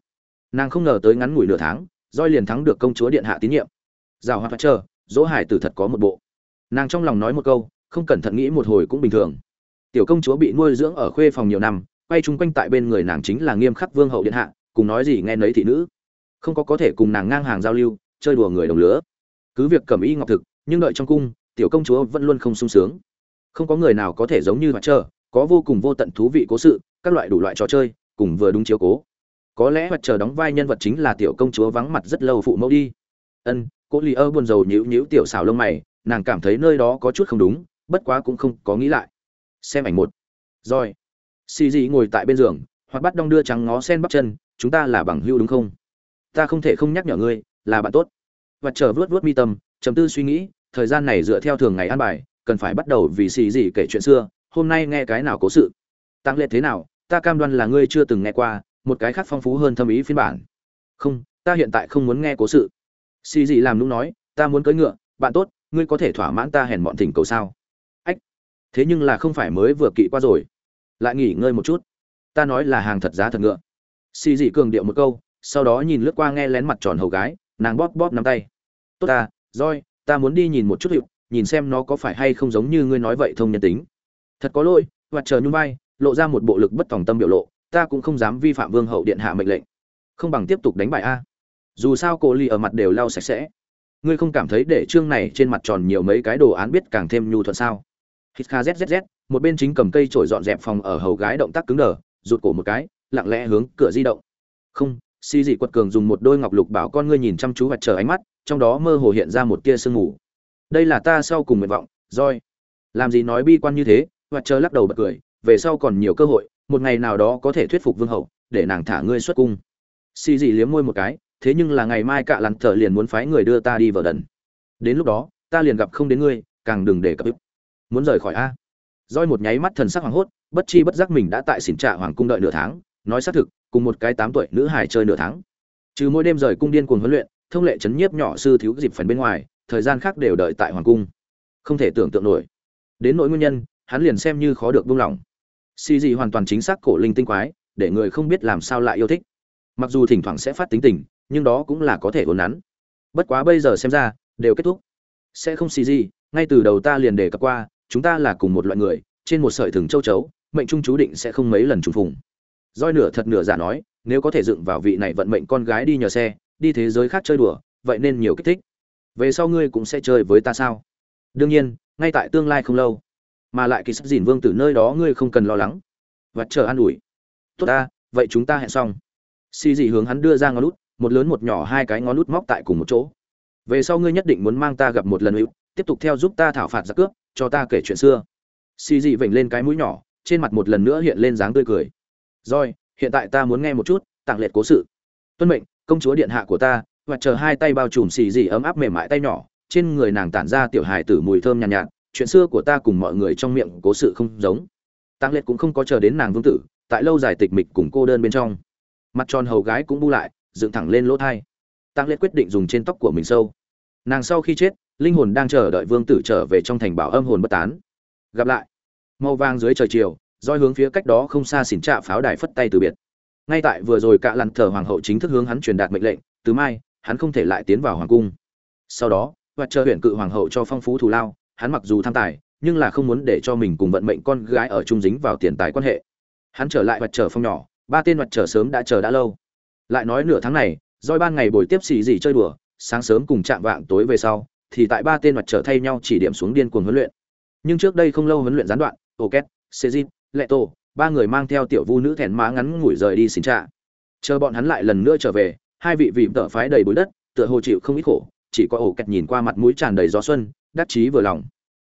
Nàng không ngờ tới ngắn ngủi nửa tháng, roi liền thắng được công chúa điện hạ tín nhiệm. Rào hoa chờ, dỗ hải tử thật có một bộ. Nàng trong lòng nói một câu, không cẩn thận nghĩ một hồi cũng bình thường. Tiểu công chúa bị nuôi dưỡng ở khuê phòng nhiều năm, quay chung quanh tại bên người nàng chính là nghiêm khắc vương hậu điện hạ, cùng nói gì nghe nấy thị nữ không có có thể cùng nàng ngang hàng giao lưu, chơi đùa người đồng lứa. Cứ việc cầm y ngọc thực, nhưng đợi trong cung, tiểu công chúa vẫn luôn không sung sướng. Không có người nào có thể giống như mặt trơ có vô cùng vô tận thú vị cố sự, các loại đủ loại trò chơi, cùng vừa đúng chiếu cố. Có lẽ mặt trời đóng vai nhân vật chính là tiểu công chúa vắng mặt rất lâu phụ mẫu đi. Ân, cô lì ơ buồn rầu nhíu nhíu tiểu xào lông mày, nàng cảm thấy nơi đó có chút không đúng, bất quá cũng không có nghĩ lại. Xem ảnh một. Rồi. Xì dị ngồi tại bên giường, hoặc bắt đong đưa trắng ngó sen bắp chân, chúng ta là bằng hữu đúng không? Ta không thể không nhắc nhở ngươi, là bạn tốt. Và chờ vớt vớt mi tâm chấm tư suy nghĩ, thời gian này dựa theo thường ngày ăn bài, cần phải bắt đầu vì xì gì kể chuyện xưa, hôm nay nghe cái nào cố sự. Tăng lệ thế nào, ta cam đoan là ngươi chưa từng nghe qua, một cái khác phong phú hơn thâm ý phiên bản. Không, ta hiện tại không muốn nghe cố sự. Xì gì làm nũng nói, ta muốn cưỡi ngựa, bạn tốt, ngươi có thể thỏa mãn ta hèn bọn thỉnh cầu sao? Ách, thế nhưng là không phải mới vừa kỵ qua rồi. Lại nghỉ ngơi một chút. Ta nói là hàng thật giá thật ngựa. Xì dị cường điệu một câu sau đó nhìn lướt qua nghe lén mặt tròn hầu gái, nàng bóp bóp nắm tay. Tốt ta roi ta muốn đi nhìn một chút hiệu, nhìn xem nó có phải hay không giống như ngươi nói vậy thông nhân tính. Thật có lỗi hoặc chờ nhung vai, lộ ra một bộ lực bất tòng tâm biểu lộ, ta cũng không dám vi phạm vương hậu điện hạ mệnh lệnh. Không bằng tiếp tục đánh bại a. Dù sao cô ly ở mặt đều lau sạch sẽ. Ngươi không cảm thấy để trương này trên mặt tròn nhiều mấy cái đồ án biết càng thêm nhu thuận sao? Hít kha zzz một bên chính cầm cây trổi dọn dẹp phòng ở hầu gái động tác cứng đờ, rụt cổ một cái, lặng lẽ hướng cửa di động. Không si dị quật cường dùng một đôi ngọc lục bảo con ngươi nhìn chăm chú và chờ ánh mắt, trong đó mơ hồ hiện ra một tia sương mù. Đây là ta sau cùng nguyện vọng roi làm gì nói bi quan như thế, và chờ lắc đầu bật cười, về sau còn nhiều cơ hội, một ngày nào đó có thể thuyết phục vương hậu, để nàng thả ngươi xuất cung. Si dị liếm môi một cái, thế nhưng là ngày mai cạ lặn thở liền muốn phái người đưa ta đi vào đần. Đến lúc đó, ta liền gặp không đến ngươi, càng đừng để cập muốn rời khỏi a? Roi một nháy mắt thần sắc hoàng hốt, bất chi bất giác mình đã tại xỉn trạ hoàng cung đợi nửa tháng, nói xác thực cùng một cái tám tuổi nữ hài chơi nửa tháng. Trừ mỗi đêm rời cung điên cuồng huấn luyện, thông lệ chấn nhiếp nhỏ sư thiếu dịp phần bên ngoài, thời gian khác đều đợi tại hoàng cung. Không thể tưởng tượng nổi. Đến nỗi nguyên nhân, hắn liền xem như khó được buông lỏng. Si gì hoàn toàn chính xác cổ linh tinh quái, để người không biết làm sao lại yêu thích. Mặc dù thỉnh thoảng sẽ phát tính tình, nhưng đó cũng là có thể ổn nắn. Bất quá bây giờ xem ra, đều kết thúc. Sẽ không xì gì ngay từ đầu ta liền đề cập qua, chúng ta là cùng một loại người, trên một sợi thừng châu chấu, mệnh trung chú định sẽ không mấy lần trùng phùng roi nửa thật nửa giả nói, nếu có thể dựng vào vị này vận mệnh con gái đi nhờ xe, đi thế giới khác chơi đùa, vậy nên nhiều kích thích. Về sau ngươi cũng sẽ chơi với ta sao? Đương nhiên, ngay tại tương lai không lâu. Mà lại kỳ sắc dìn vương tử nơi đó ngươi không cần lo lắng. Và chờ an ủi. Tốt ta, vậy chúng ta hẹn xong. Xì dị hướng hắn đưa ra ngón lút một lớn một nhỏ hai cái ngón lút móc tại cùng một chỗ. Về sau ngươi nhất định muốn mang ta gặp một lần hữu tiếp tục theo giúp ta thảo phạt giặc cướp, cho ta kể chuyện xưa. Xì dị vểnh lên cái mũi nhỏ, trên mặt một lần nữa hiện lên dáng tươi cười rồi hiện tại ta muốn nghe một chút tặng liệt cố sự. Tuân mệnh công chúa điện hạ của ta và chờ hai tay bao trùm xì dị ấm áp mềm mại tay nhỏ trên người nàng tản ra tiểu hài tử mùi thơm nhàn nhạt, nhạt. Chuyện xưa của ta cùng mọi người trong miệng cố sự không giống. Tăng liệt cũng không có chờ đến nàng vương tử tại lâu dài tịch mịch cùng cô đơn bên trong. Mặt tròn hầu gái cũng bu lại dựng thẳng lên lỗ thai. Tăng liệt quyết định dùng trên tóc của mình sâu. Nàng sau khi chết linh hồn đang chờ đợi vương tử trở về trong thành bảo âm hồn bất tán. Gặp lại. Màu vàng dưới trời chiều roi hướng phía cách đó không xa xỉn trạ pháo đài phất tay từ biệt. Ngay tại vừa rồi cạ lặn thờ hoàng hậu chính thức hướng hắn truyền đạt mệnh lệnh, từ mai, hắn không thể lại tiến vào hoàng cung. Sau đó, và chờ huyện cự hoàng hậu cho phong phú thù lao, hắn mặc dù tham tài, nhưng là không muốn để cho mình cùng vận mệnh con gái ở chung dính vào tiền tài quan hệ. Hắn trở lại vật trở phong nhỏ, ba tên vật trở sớm đã chờ đã lâu. Lại nói nửa tháng này doi ban ngày buổi tiếp xì gì chơi đùa, sáng sớm cùng chạm vạng tối về sau, thì tại ba tên vật trở thay nhau chỉ điểm xuống điên cuồng huấn luyện. Nhưng trước đây không lâu huấn luyện gián đoạn ô két lệ tổ, ba người mang theo tiểu vu nữ thẹn má ngắn ngủi rời đi xin trạ. Chờ bọn hắn lại lần nữa trở về hai vị vị tợ phái đầy bụi đất tựa hồ chịu không ít khổ chỉ có ổ kẹt nhìn qua mặt mũi tràn đầy gió xuân đắc chí vừa lòng.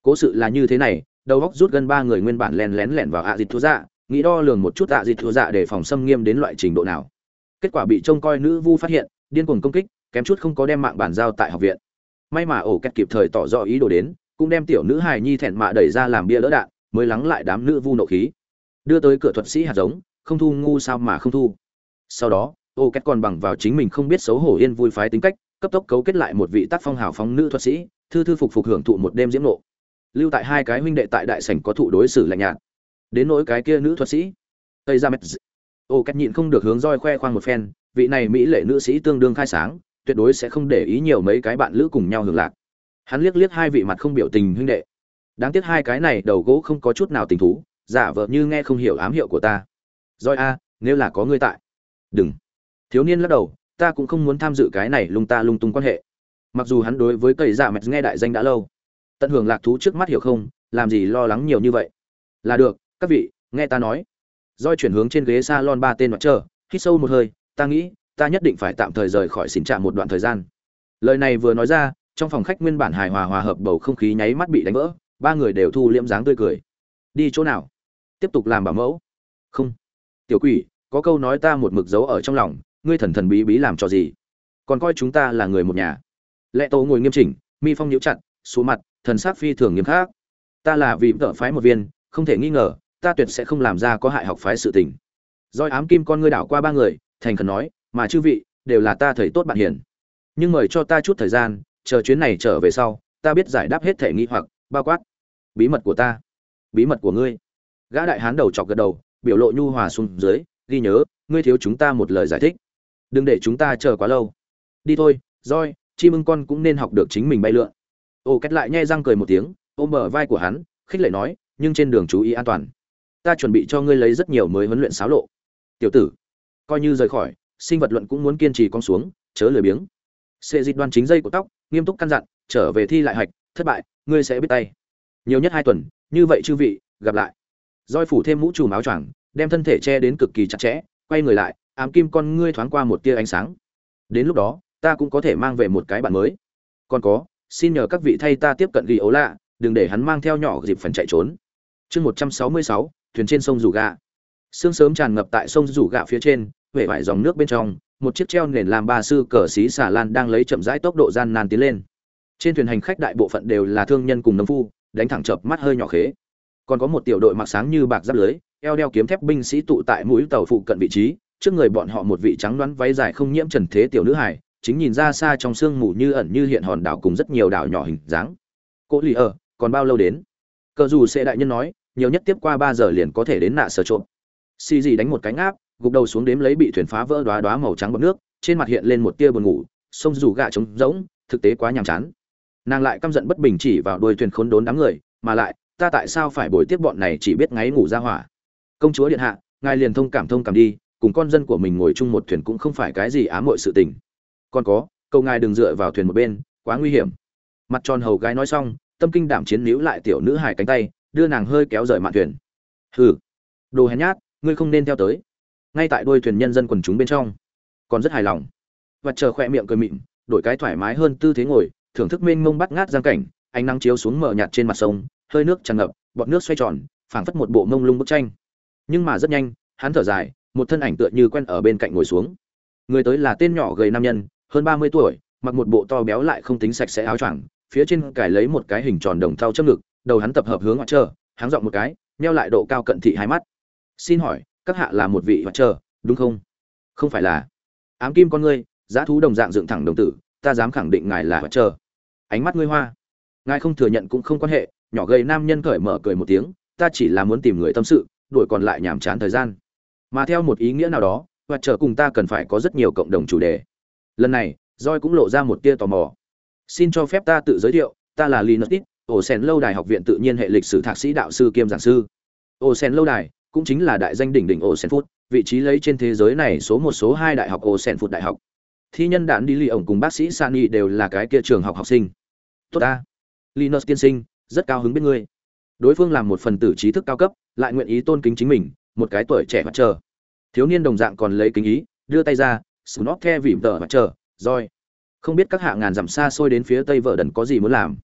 Cố sự là như thế này đầu góc rút gần ba người nguyên bản len lén lẻn vào ạ à thú thua dạ nghĩ đo lường một chút ạ à thú thua dạ để phòng xâm nghiêm đến loại trình độ nào. Kết quả bị trông coi nữ vu phát hiện điên cuồng công kích kém chút không có đem mạng bản giao tại học viện. May mà ổ kẹt kịp thời tỏ rõ ý đồ đến cũng đem tiểu nữ hài nhi thẹn mạ đẩy ra làm bia đỡ đạn mới lắng lại đám nữ vu nộ khí. Đưa tới cửa thuật sĩ hạt giống, không thu ngu sao mà không thu. Sau đó, ô két còn bằng vào chính mình không biết xấu hổ yên vui phái tính cách, cấp tốc cấu kết lại một vị tác phong hào phóng nữ thuật sĩ, thư thư phục phục hưởng thụ một đêm diễm nộ. Lưu tại hai cái huynh đệ tại đại sảnh có thụ đối xử lạnh nhạt. Đến nỗi cái kia nữ thuật sĩ, tây ra mệt ô két nhịn không được hướng roi khoe khoang một phen, vị này mỹ lệ nữ sĩ tương đương khai sáng, tuyệt đối sẽ không để ý nhiều mấy cái bạn lữ cùng nhau hưởng lạc. Hắn liếc liếc hai vị mặt không biểu tình huynh đệ đáng tiếc hai cái này đầu gỗ không có chút nào tình thú, giả vờ như nghe không hiểu ám hiệu của ta. Roi a à, nếu là có ngươi tại. Đừng. Thiếu niên lắc đầu, ta cũng không muốn tham dự cái này lung ta lung tung quan hệ. Mặc dù hắn đối với cây giả mệt nghe đại danh đã lâu. Tận hưởng lạc thú trước mắt hiểu không, làm gì lo lắng nhiều như vậy. Là được, các vị, nghe ta nói. Roi chuyển hướng trên ghế salon ba tên mặt chờ hít sâu một hơi, ta nghĩ, ta nhất định phải tạm thời rời khỏi xỉn trạm một đoạn thời gian. Lời này vừa nói ra, trong phòng khách nguyên bản hài hòa hòa hợp bầu không khí nháy mắt bị đánh vỡ ba người đều thu liễm dáng tươi cười. Đi chỗ nào? Tiếp tục làm bảo mẫu. Không. Tiểu quỷ, có câu nói ta một mực dấu ở trong lòng, ngươi thần thần bí bí làm cho gì? Còn coi chúng ta là người một nhà. Lệ tổ ngồi nghiêm chỉnh, mi phong nhiễu chặt xuống mặt, thần sắc phi thường nghiêm khắc. Ta là vì vợ phái một viên, không thể nghi ngờ, ta tuyệt sẽ không làm ra có hại học phái sự tình. Roi ám kim con ngươi đảo qua ba người, thành khẩn nói, mà chư vị, đều là ta thầy tốt bạn hiền. Nhưng mời cho ta chút thời gian, chờ chuyến này trở về sau, ta biết giải đáp hết thể nghi hoặc, bao quát bí mật của ta, bí mật của ngươi. Gã đại hán đầu chọc gật đầu, biểu lộ nhu hòa xuống dưới, ghi nhớ, ngươi thiếu chúng ta một lời giải thích. Đừng để chúng ta chờ quá lâu. Đi thôi roi chim ưng con cũng nên học được chính mình bay lượn. Ô cách lại nhai răng cười một tiếng, ôm bờ vai của hắn, khích lệ nói, nhưng trên đường chú ý an toàn. Ta chuẩn bị cho ngươi lấy rất nhiều mới huấn luyện xáo lộ. Tiểu tử. Coi như rời khỏi, sinh vật luận cũng muốn kiên trì con xuống, chớ lười biếng. Sệ dịch đoan chính dây của tóc, nghiêm túc căn dặn, trở về thi lại hạch, thất bại, ngươi sẽ biết tay nhiều nhất hai tuần, như vậy chư vị, gặp lại. Roi phủ thêm mũ trùm áo choàng, đem thân thể che đến cực kỳ chặt chẽ, quay người lại, ám kim con ngươi thoáng qua một tia ánh sáng. Đến lúc đó, ta cũng có thể mang về một cái bạn mới. Còn có, xin nhờ các vị thay ta tiếp cận ghi ấu lạ đừng để hắn mang theo nhỏ dịp phần chạy trốn. Chương một trăm sáu mươi sáu, thuyền trên sông rủ gà. Sương sớm tràn ngập tại sông rủ gà phía trên huệ vải dòng nước bên trong, một chiếc treo nền làm ba sư cờ xí xà lan đang lấy chậm rãi tốc độ gian nan tiến lên. Trên thuyền hành khách đại bộ phận đều là thương nhân cùng nông phu đánh thẳng chợp mắt hơi nhỏ khế. Còn có một tiểu đội mặc sáng như bạc giáp lưới, eo đeo kiếm thép binh sĩ tụ tại mũi tàu phụ cận vị trí, trước người bọn họ một vị trắng đoán váy dài không nhiễm trần thế tiểu nữ hải chính nhìn ra xa trong sương mù như ẩn như hiện hòn đảo cùng rất nhiều đảo nhỏ hình dáng. Cỗ lì ở còn bao lâu đến? Cờ dù sẽ đại nhân nói, nhiều nhất tiếp qua ba giờ liền có thể đến nạ sở trộm. Xì gì đánh một cánh áp gục đầu xuống đếm lấy bị thuyền phá vỡ đoá đoá màu trắng bọt nước, trên mặt hiện lên một tia buồn ngủ, sông rủ gạ trống rỗng, thực tế quá nhàm chán nàng lại căm giận bất bình chỉ vào đuôi thuyền khốn đốn đám người, mà lại, ta tại sao phải bồi tiếp bọn này chỉ biết ngáy ngủ ra hỏa? Công chúa điện hạ, ngài liền thông cảm thông cảm đi, cùng con dân của mình ngồi chung một thuyền cũng không phải cái gì ám muội sự tình. Còn có câu ngài đừng dựa vào thuyền một bên, quá nguy hiểm. Mặt tròn hầu gái nói xong, tâm kinh đảm chiến níu lại tiểu nữ hài cánh tay, đưa nàng hơi kéo rời mạn thuyền. Hừ, đồ hèn nhát, ngươi không nên theo tới. Ngay tại đôi thuyền nhân dân quần chúng bên trong, còn rất hài lòng. Và chờ khỏe miệng cười mịn, đổi cái thoải mái hơn tư thế ngồi thưởng thức mênh mông bắt ngát giang cảnh, ánh nắng chiếu xuống mờ nhạt trên mặt sông, hơi nước tràn ngập, bọt nước xoay tròn, phảng phất một bộ mông lung bức tranh. Nhưng mà rất nhanh, hắn thở dài, một thân ảnh tựa như quen ở bên cạnh ngồi xuống. Người tới là tên nhỏ gầy nam nhân, hơn ba mươi tuổi, mặc một bộ to béo lại không tính sạch sẽ áo choàng, phía trên cài lấy một cái hình tròn đồng thau châm ngực, đầu hắn tập hợp hướng ngoại trơ hắn dọn một cái neo lại độ cao cận thị hai mắt. Xin hỏi, các hạ là một vị ngoại trơ đúng không? Không phải là. Ám kim con ngươi, giá thú đồng dạng dựng thẳng đồng tử ta dám khẳng định ngài là Hoạt trơ ánh mắt ngươi hoa. Ngài không thừa nhận cũng không quan hệ, nhỏ gầy nam nhân cởi mở cười một tiếng, ta chỉ là muốn tìm người tâm sự, đuổi còn lại nhàm chán thời gian. Mà theo một ý nghĩa nào đó và trở cùng ta cần phải có rất nhiều cộng đồng chủ đề. Lần này roi cũng lộ ra một tia tò mò. Xin cho phép ta tự giới thiệu, ta là linus ít ổ sen lâu đài học viện tự nhiên hệ lịch sử thạc sĩ đạo sư kiêm giảng sư. Ổ sen lâu đài cũng chính là đại danh đỉnh đỉnh ổ sen phút vị trí lấy trên thế giới này số một, số hai đại học ổ sen phút đại học thi nhân đạn đi lì ổng cùng bác sĩ sani đều là cái kia trường học học sinh. Tốt ta. Linus tiên sinh, rất cao hứng biết ngươi. Đối phương làm một phần tử trí thức cao cấp, lại nguyện ý tôn kính chính mình, một cái tuổi trẻ mặt chờ. Thiếu niên đồng dạng còn lấy kính ý, đưa tay ra snot the vỉm tờ mặt chờ roi không biết các hạ ngàn dặm xa xôi đến phía tây vợ đần có gì muốn làm.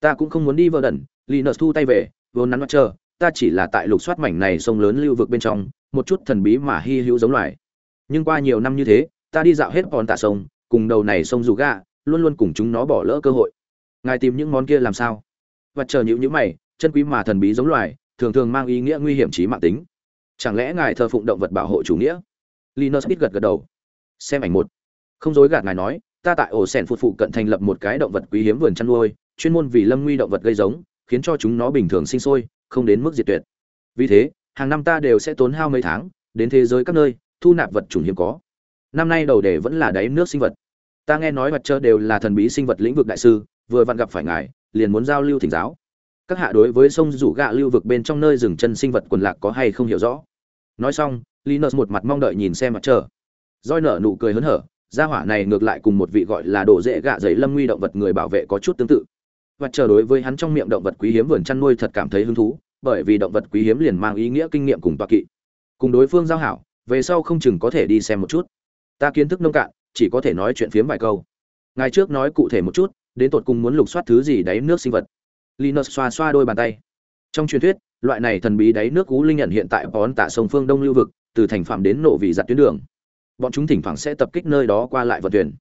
Ta cũng không muốn đi vợ đần, linus thu tay về, vốn nắn mặt chờ, ta chỉ là tại lục soát mảnh này sông lớn lưu vực bên trong, một chút thần bí mà hy hữu giống loài. Nhưng qua nhiều năm như thế ta đi dạo hết còn tạ sông, cùng đầu này sông dù gà, luôn luôn cùng chúng nó bỏ lỡ cơ hội. Ngài tìm những món kia làm sao? Và chờ những nhữ mày, chân quý mà thần bí giống loài, thường thường mang ý nghĩa nguy hiểm trí mạng tính. Chẳng lẽ ngài thờ phụng động vật bảo hộ chủ nghĩa? Linus ít gật gật đầu. Xem ảnh một. Không dối gạt ngài nói, ta tại ổ sẻn phụ phụ cận thành lập một cái động vật quý hiếm vườn chăn nuôi, chuyên môn vì lâm nguy động vật gây giống, khiến cho chúng nó bình thường sinh sôi, không đến mức diệt tuyệt. Vì thế, hàng năm ta đều sẽ tốn hao mấy tháng, đến thế giới các nơi, thu nạp vật chủng hiếm có năm nay đầu đề vẫn là đáy nước sinh vật. Ta nghe nói vật trơ đều là thần bí sinh vật lĩnh vực đại sư, vừa vặn gặp phải ngài, liền muốn giao lưu thỉnh giáo. Các hạ đối với sông rủ gạ lưu vực bên trong nơi dừng chân sinh vật quần lạc có hay không hiểu rõ? Nói xong, linus một mặt mong đợi nhìn xem mặt trời. Roi nở nụ cười hớn hở, gia hỏa này ngược lại cùng một vị gọi là đồ dễ gạ giấy lâm nguy động vật người bảo vệ có chút tương tự. Và chờ đối với hắn trong miệng động vật quý hiếm vườn chăn nuôi thật cảm thấy hứng thú, bởi vì động vật quý hiếm liền mang ý nghĩa kinh nghiệm cùng toa kỵ. Cùng đối phương giao hảo, về sau không chừng có thể đi xem một chút ta kiến thức nông cạn, chỉ có thể nói chuyện phiếm vài câu. Ngài trước nói cụ thể một chút, đến tột cùng muốn lục soát thứ gì đáy nước sinh vật. Linus xoa xoa đôi bàn tay. Trong truyền thuyết, loại này thần bí đáy nước cú linh nhận hiện tại bón tạ sông phương đông lưu vực, từ thành phạm đến nộ vị giặt tuyến đường. Bọn chúng thỉnh thoảng sẽ tập kích nơi đó qua lại vận thuyền.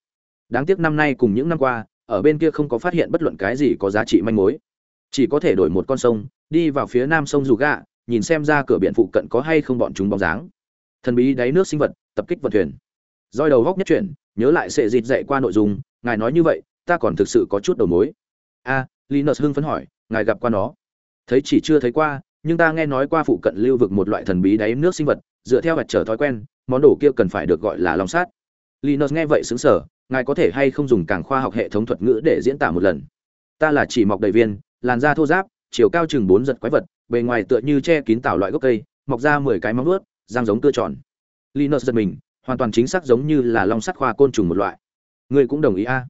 Đáng tiếc năm nay cùng những năm qua, ở bên kia không có phát hiện bất luận cái gì có giá trị manh mối. Chỉ có thể đổi một con sông, đi vào phía nam sông dù gạ, nhìn xem ra cửa biển phụ cận có hay không bọn chúng bóng dáng. Thần bí đáy nước sinh vật, tập kích vận thuyền roi đầu góc nhất chuyển, nhớ lại sệ dịt dạy qua nội dung, ngài nói như vậy, ta còn thực sự có chút đầu mối. A, linus hưng phấn hỏi, ngài gặp qua nó? Thấy chỉ chưa thấy qua, nhưng ta nghe nói qua phụ cận lưu vực một loại thần bí đáy nước sinh vật, dựa theo vật trở thói quen, món đồ kia cần phải được gọi là long sát. Linus nghe vậy xứng sở ngài có thể hay không dùng càng khoa học hệ thống thuật ngữ để diễn tả một lần? Ta là chỉ mọc đầy viên, làn da thô ráp, chiều cao chừng bốn giật quái vật, bề ngoài tựa như che kín tảo loại gốc cây, mọc ra mười cái móng vuốt, răng giống cưa tròn. Linus giật mình hoàn toàn chính xác giống như là long sắt khoa côn trùng một loại. Ngươi cũng đồng ý a? À?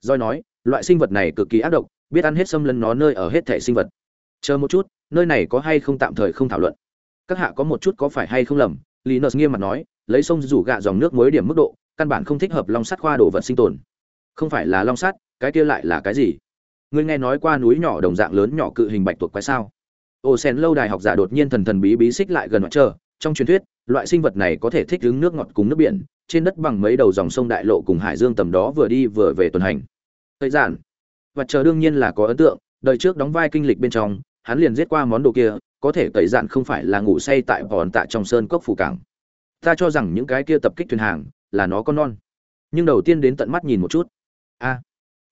doi nói, loại sinh vật này cực kỳ ác độc, biết ăn hết xâm lấn nó nơi ở hết thể sinh vật. Chờ một chút, nơi này có hay không tạm thời không thảo luận. Các hạ có một chút có phải hay không lầm, linus nghiêm mặt nói, lấy sông rủ gạ dòng nước mới điểm mức độ, căn bản không thích hợp long sắt khoa đồ vật sinh tồn. Không phải là long sắt, cái kia lại là cái gì? Ngươi nghe nói qua núi nhỏ đồng dạng lớn nhỏ cự hình bạch tuộc quái sao? Ô sen lâu đài học giả đột nhiên thần thần bí bí xích lại gần mặt trơ trong truyền thuyết, loại sinh vật này có thể thích ứng nước ngọt cùng nước biển, trên đất bằng mấy đầu dòng sông đại lộ cùng hải dương tầm đó vừa đi vừa về tuần hành. Thời gian. Và chờ đương nhiên là có ấn tượng, đời trước đóng vai kinh lịch bên trong, hắn liền giết qua món đồ kia, có thể tẩy dạn không phải là ngủ say tại vòn tạ trong sơn cốc phủ cảng. Ta cho rằng những cái kia tập kích thuyền hàng là nó con non. Nhưng đầu tiên đến tận mắt nhìn một chút. A.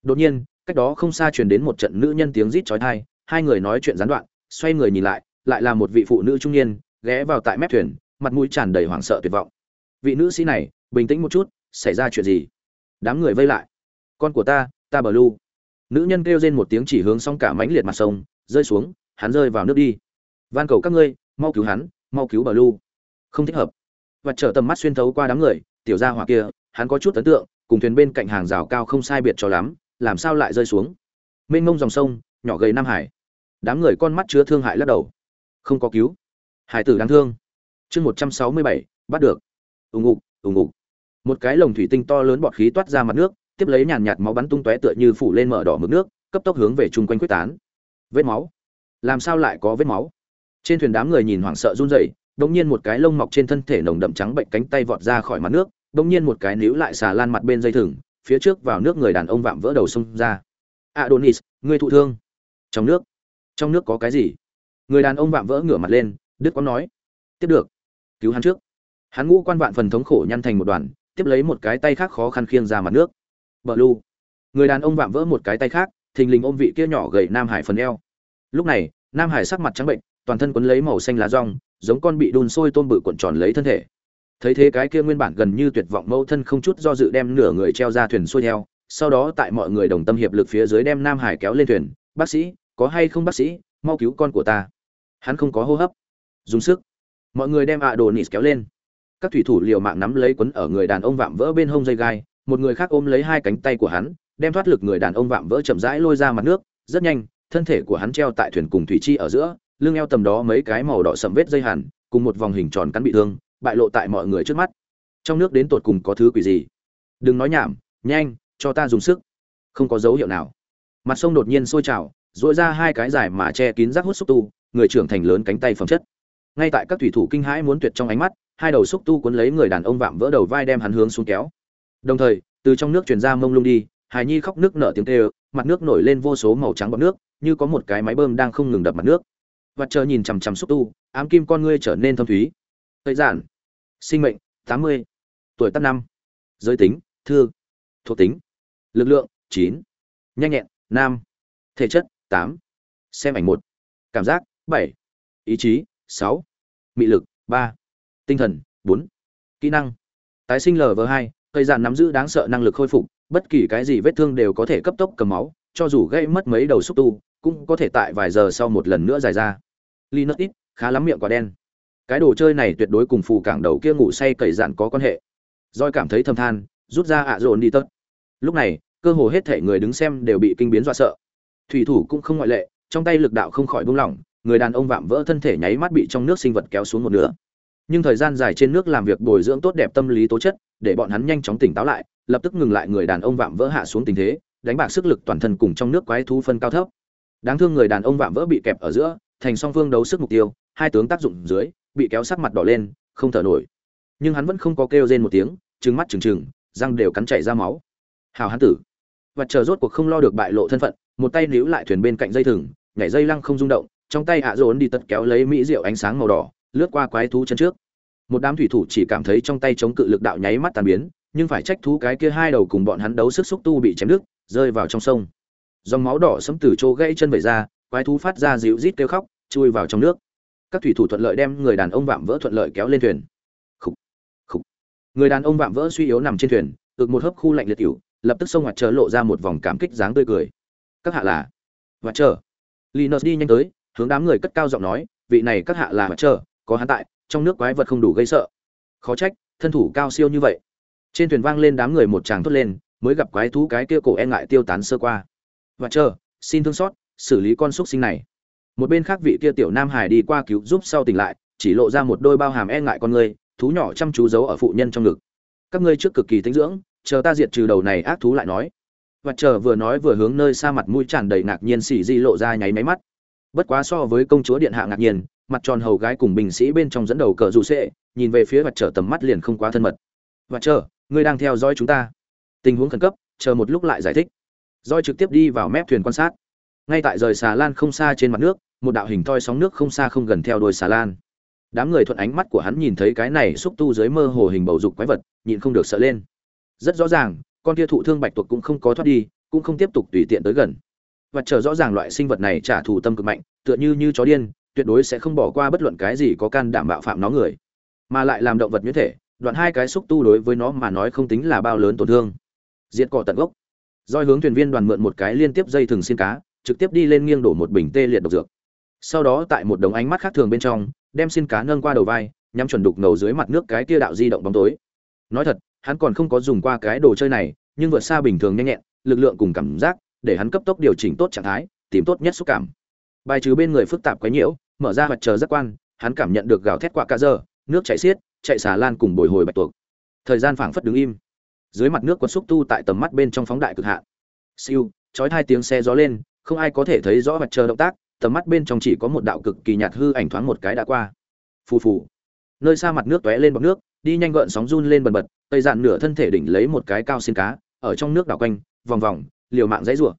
Đột nhiên, cách đó không xa truyền đến một trận nữ nhân tiếng rít chói tai, hai người nói chuyện gián đoạn, xoay người nhìn lại lại là một vị phụ nữ trung niên ghé vào tại mép thuyền, mặt mũi tràn đầy hoảng sợ tuyệt vọng. Vị nữ sĩ này, bình tĩnh một chút, xảy ra chuyện gì? Đám người vây lại. Con của ta ta bờ lu. Nữ nhân kêu lên một tiếng chỉ hướng xong cả mãnh liệt mặt sông, rơi xuống, hắn rơi vào nước đi. Van cầu các ngươi, mau cứu hắn, mau cứu bờ lu. Không thích hợp. Và trở tầm mắt xuyên thấu qua đám người, tiểu gia hỏa kia, hắn có chút ấn tượng, cùng thuyền bên cạnh hàng rào cao không sai biệt cho lắm, làm sao lại rơi xuống? Mênh mông dòng sông, nhỏ gầy nam hải. Đám người con mắt chứa thương hại lắc đầu. Không có cứu hải tử đáng thương. Chương một trăm sáu mươi bảy, bắt được. Ù ngục ù ngục. Một cái lồng thủy tinh to lớn bọt khí toát ra mặt nước, tiếp lấy nhàn nhạt máu bắn tung tóe tựa như phủ lên mở đỏ mực nước, cấp tốc hướng về chung quanh quyết tán. Vết máu. Làm sao lại có vết máu? Trên thuyền đám người nhìn hoảng sợ run rẩy, đột nhiên một cái lông mọc trên thân thể nồng đậm trắng bệnh cánh tay vọt ra khỏi mặt nước, đột nhiên một cái níu lại xà lan mặt bên dây thừng, phía trước vào nước người đàn ông vạm vỡ đầu sông ra. Adonis, ngươi thụ thương. Trong nước. Trong nước có cái gì? Người đàn ông vạm vỡ ngửa mặt lên đức có nói, tiếp được, cứu hắn trước. Hắn ngũ quan vạn phần thống khổ nhăn thành một đoàn, tiếp lấy một cái tay khác khó khăn khiêng ra mặt nước. Bờ lu. Người đàn ông vạm vỡ một cái tay khác, thình lình ôm vị kia nhỏ gầy nam hải phần eo. Lúc này, nam hải sắc mặt trắng bệnh, toàn thân quấn lấy màu xanh lá rong, giống con bị đun sôi tôm bự cuộn tròn lấy thân thể. Thấy thế cái kia nguyên bản gần như tuyệt vọng mâu thân không chút do dự đem nửa người treo ra thuyền xuôi theo, sau đó tại mọi người đồng tâm hiệp lực phía dưới đem nam hải kéo lên thuyền, bác sĩ, có hay không bác sĩ? Mau cứu con của ta. Hắn không có hô hấp dùng sức. Mọi người đem ạ đồ nịt kéo lên. Các thủy thủ liều mạng nắm lấy quấn ở người đàn ông vạm vỡ bên hông dây gai, một người khác ôm lấy hai cánh tay của hắn, đem thoát lực người đàn ông vạm vỡ chậm rãi lôi ra mặt nước, rất nhanh, thân thể của hắn treo tại thuyền cùng thủy chi ở giữa, lưng eo tầm đó mấy cái màu đỏ sậm vết dây hàn cùng một vòng hình tròn cắn bị thương, bại lộ tại mọi người trước mắt. Trong nước đến tột cùng có thứ quỷ gì? Đừng nói nhảm, nhanh, cho ta dùng sức. Không có dấu hiệu nào. Mặt sông đột nhiên sôi trào dội ra hai cái dài mà che kín rác hút xúc tu, người trưởng thành lớn cánh tay phẩm chất ngay tại các thủy thủ kinh hãi muốn tuyệt trong ánh mắt, hai đầu xúc tu cuốn lấy người đàn ông vạm vỡ đầu vai đem hắn hướng xuống kéo. Đồng thời, từ trong nước truyền ra mông lung đi, hài nhi khóc nước nở tiếng kêu, mặt nước nổi lên vô số màu trắng bọt nước, như có một cái máy bơm đang không ngừng đập mặt nước. Và chờ nhìn chằm chằm xúc tu, ám kim con ngươi trở nên thâm thúy. Thời giản. Sinh mệnh, tám mươi. Tuổi tắt năm. Giới tính, thư. Thuộc tính, lực lượng, chín. Nhanh nhẹn, nam. Thể chất, tám. Xem ảnh một. Cảm giác, bảy. Ý chí sáu. Mị lực, ba. Tinh thần, bốn. Kỹ năng. Tái sinh lv hai, cây dạn nắm giữ đáng sợ năng lực khôi phục, bất kỳ cái gì vết thương đều có thể cấp tốc cầm máu, cho dù gây mất mấy đầu xúc tu, cũng có thể tại vài giờ sau một lần nữa dài ra. Linux ít, khá lắm miệng quả đen. Cái đồ chơi này tuyệt đối cùng phù cảng đầu kia ngủ say cậy dạn có quan hệ. Doi cảm thấy thâm than, rút ra ạ dồn đi tất. lúc này, cơ hồ hết thể người đứng xem đều bị kinh biến dọa sợ. Thủy thủ cũng không ngoại lệ, trong tay lực đạo không khỏi buông lỏng người đàn ông vạm vỡ thân thể nháy mắt bị trong nước sinh vật kéo xuống một nửa. Nhưng thời gian dài trên nước làm việc bồi dưỡng tốt đẹp tâm lý tố chất, để bọn hắn nhanh chóng tỉnh táo lại, lập tức ngừng lại người đàn ông vạm vỡ hạ xuống tình thế, đánh bạc sức lực toàn thân cùng trong nước quái thú phân cao thấp. Đáng thương người đàn ông vạm vỡ bị kẹp ở giữa, thành song phương đấu sức mục tiêu, hai tướng tác dụng dưới, bị kéo sắc mặt đỏ lên, không thở nổi. Nhưng hắn vẫn không có kêu rên một tiếng, trừng mắt trừng trừng, răng đều cắn chảy ra máu. Hào hắn tử. Và chờ rốt cuộc không lo được bại lộ thân phận, một tay níu lại thuyền bên cạnh dây thừng, nhảy dây lăng không rung động trong tay ạ dồn đi tật kéo lấy mỹ rượu ánh sáng màu đỏ lướt qua quái thú chân trước. Một đám thủy thủ chỉ cảm thấy trong tay chống cự lực đạo nháy mắt tàn biến nhưng phải trách thú cái kia hai đầu cùng bọn hắn đấu sức xúc tu bị chém đứt rơi vào trong sông. Dòng máu đỏ sấm từ chỗ gãy chân vẩy ra quái thú phát ra dịu rít kêu khóc chui vào trong nước. Các thủy thủ thuận lợi đem người đàn ông vạm vỡ thuận lợi kéo lên thuyền. Khủ, khủ. người đàn ông vạm vỡ suy yếu nằm trên thuyền ực một hớp khu lạnh liệt cửu lập tức sông mặt trời lộ ra một vòng cảm kích dáng tươi cười. Các hạ là? Và chờ linus đi nhanh tới hướng đám người cất cao giọng nói, vị này các hạ là mặt trời có hắn tại, trong nước quái vật không đủ gây sợ. Khó trách, thân thủ cao siêu như vậy. Trên thuyền vang lên đám người một tràng thốt lên, mới gặp quái thú cái kia cổ e ngại tiêu tán sơ qua. Và chờ, xin thương xót, xử lý con xúc sinh này. Một bên khác vị kia tiểu nam hải đi qua cứu giúp sau tỉnh lại, chỉ lộ ra một đôi bao hàm e ngại con người, thú nhỏ chăm chú giấu ở phụ nhân trong ngực. Các ngươi trước cực kỳ tinh dưỡng, chờ ta diệt trừ đầu này ác thú lại nói. Và chờ vừa nói vừa hướng nơi xa mặt mũi tràn đầy ngạc nhiên xỉ di lộ ra nháy máy mắt bất quá so với công chúa điện hạ ngạc nhiên, mặt tròn hầu gái cùng binh sĩ bên trong dẫn đầu cờ dù sệ, nhìn về phía vặt trở tầm mắt liền không quá thân mật. Vặt trở ngươi đang theo dõi chúng ta. Tình huống khẩn cấp, chờ một lúc lại giải thích. Roi trực tiếp đi vào mép thuyền quan sát. Ngay tại rời xà lan không xa trên mặt nước, một đạo hình thoi sóng nước không xa không gần theo đuôi xà lan. Đám người thuận ánh mắt của hắn nhìn thấy cái này xúc tu dưới mơ hồ hình bầu dục quái vật, nhịn không được sợ lên. Rất rõ ràng, con kia thụ thương bạch tuộc cũng không có thoát đi, cũng không tiếp tục tùy tiện tới gần và chờ rõ ràng loại sinh vật này trả thù tâm cực mạnh, tựa như như chó điên, tuyệt đối sẽ không bỏ qua bất luận cái gì có can đảm bạo phạm nó người. Mà lại làm động vật như thể, đoạn hai cái xúc tu đối với nó mà nói không tính là bao lớn tổn thương. Diệt cỏ tận gốc. Doi hướng thuyền viên đoàn mượn một cái liên tiếp dây thừng xiên cá, trực tiếp đi lên nghiêng đổ một bình tê liệt độc dược. Sau đó tại một đống ánh mắt khác thường bên trong, đem xiên cá nâng qua đầu vai, nhắm chuẩn đục ngầu dưới mặt nước cái kia đạo di động bóng tối. Nói thật, hắn còn không có dùng qua cái đồ chơi này, nhưng vượt xa bình thường nhanh nhẹn, lực lượng cùng cảm giác để hắn cấp tốc điều chỉnh tốt trạng thái, tìm tốt nhất xúc cảm. Bài trừ bên người phức tạp quấy nhiễu, mở ra mặt chờ giác quan, hắn cảm nhận được gào thét quạ cả giờ nước chảy xiết, chạy xà lan cùng bồi hồi bạch tuộc. Thời gian phảng phất đứng im. Dưới mặt nước quân xúc tu tại tầm mắt bên trong phóng đại cực hạn. Siêu, chói hai tiếng xe gió lên, không ai có thể thấy rõ mặt chờ động tác, tầm mắt bên trong chỉ có một đạo cực kỳ nhạt hư ảnh thoáng một cái đã qua. Phù phù. Nơi xa mặt nước tóe lên bọt nước, đi nhanh gợn sóng run lên bần bật, tây dạn nửa thân thể đỉnh lấy một cái cao xin cá, ở trong nước đảo quanh, vòng vòng liều mạng dãy rủa.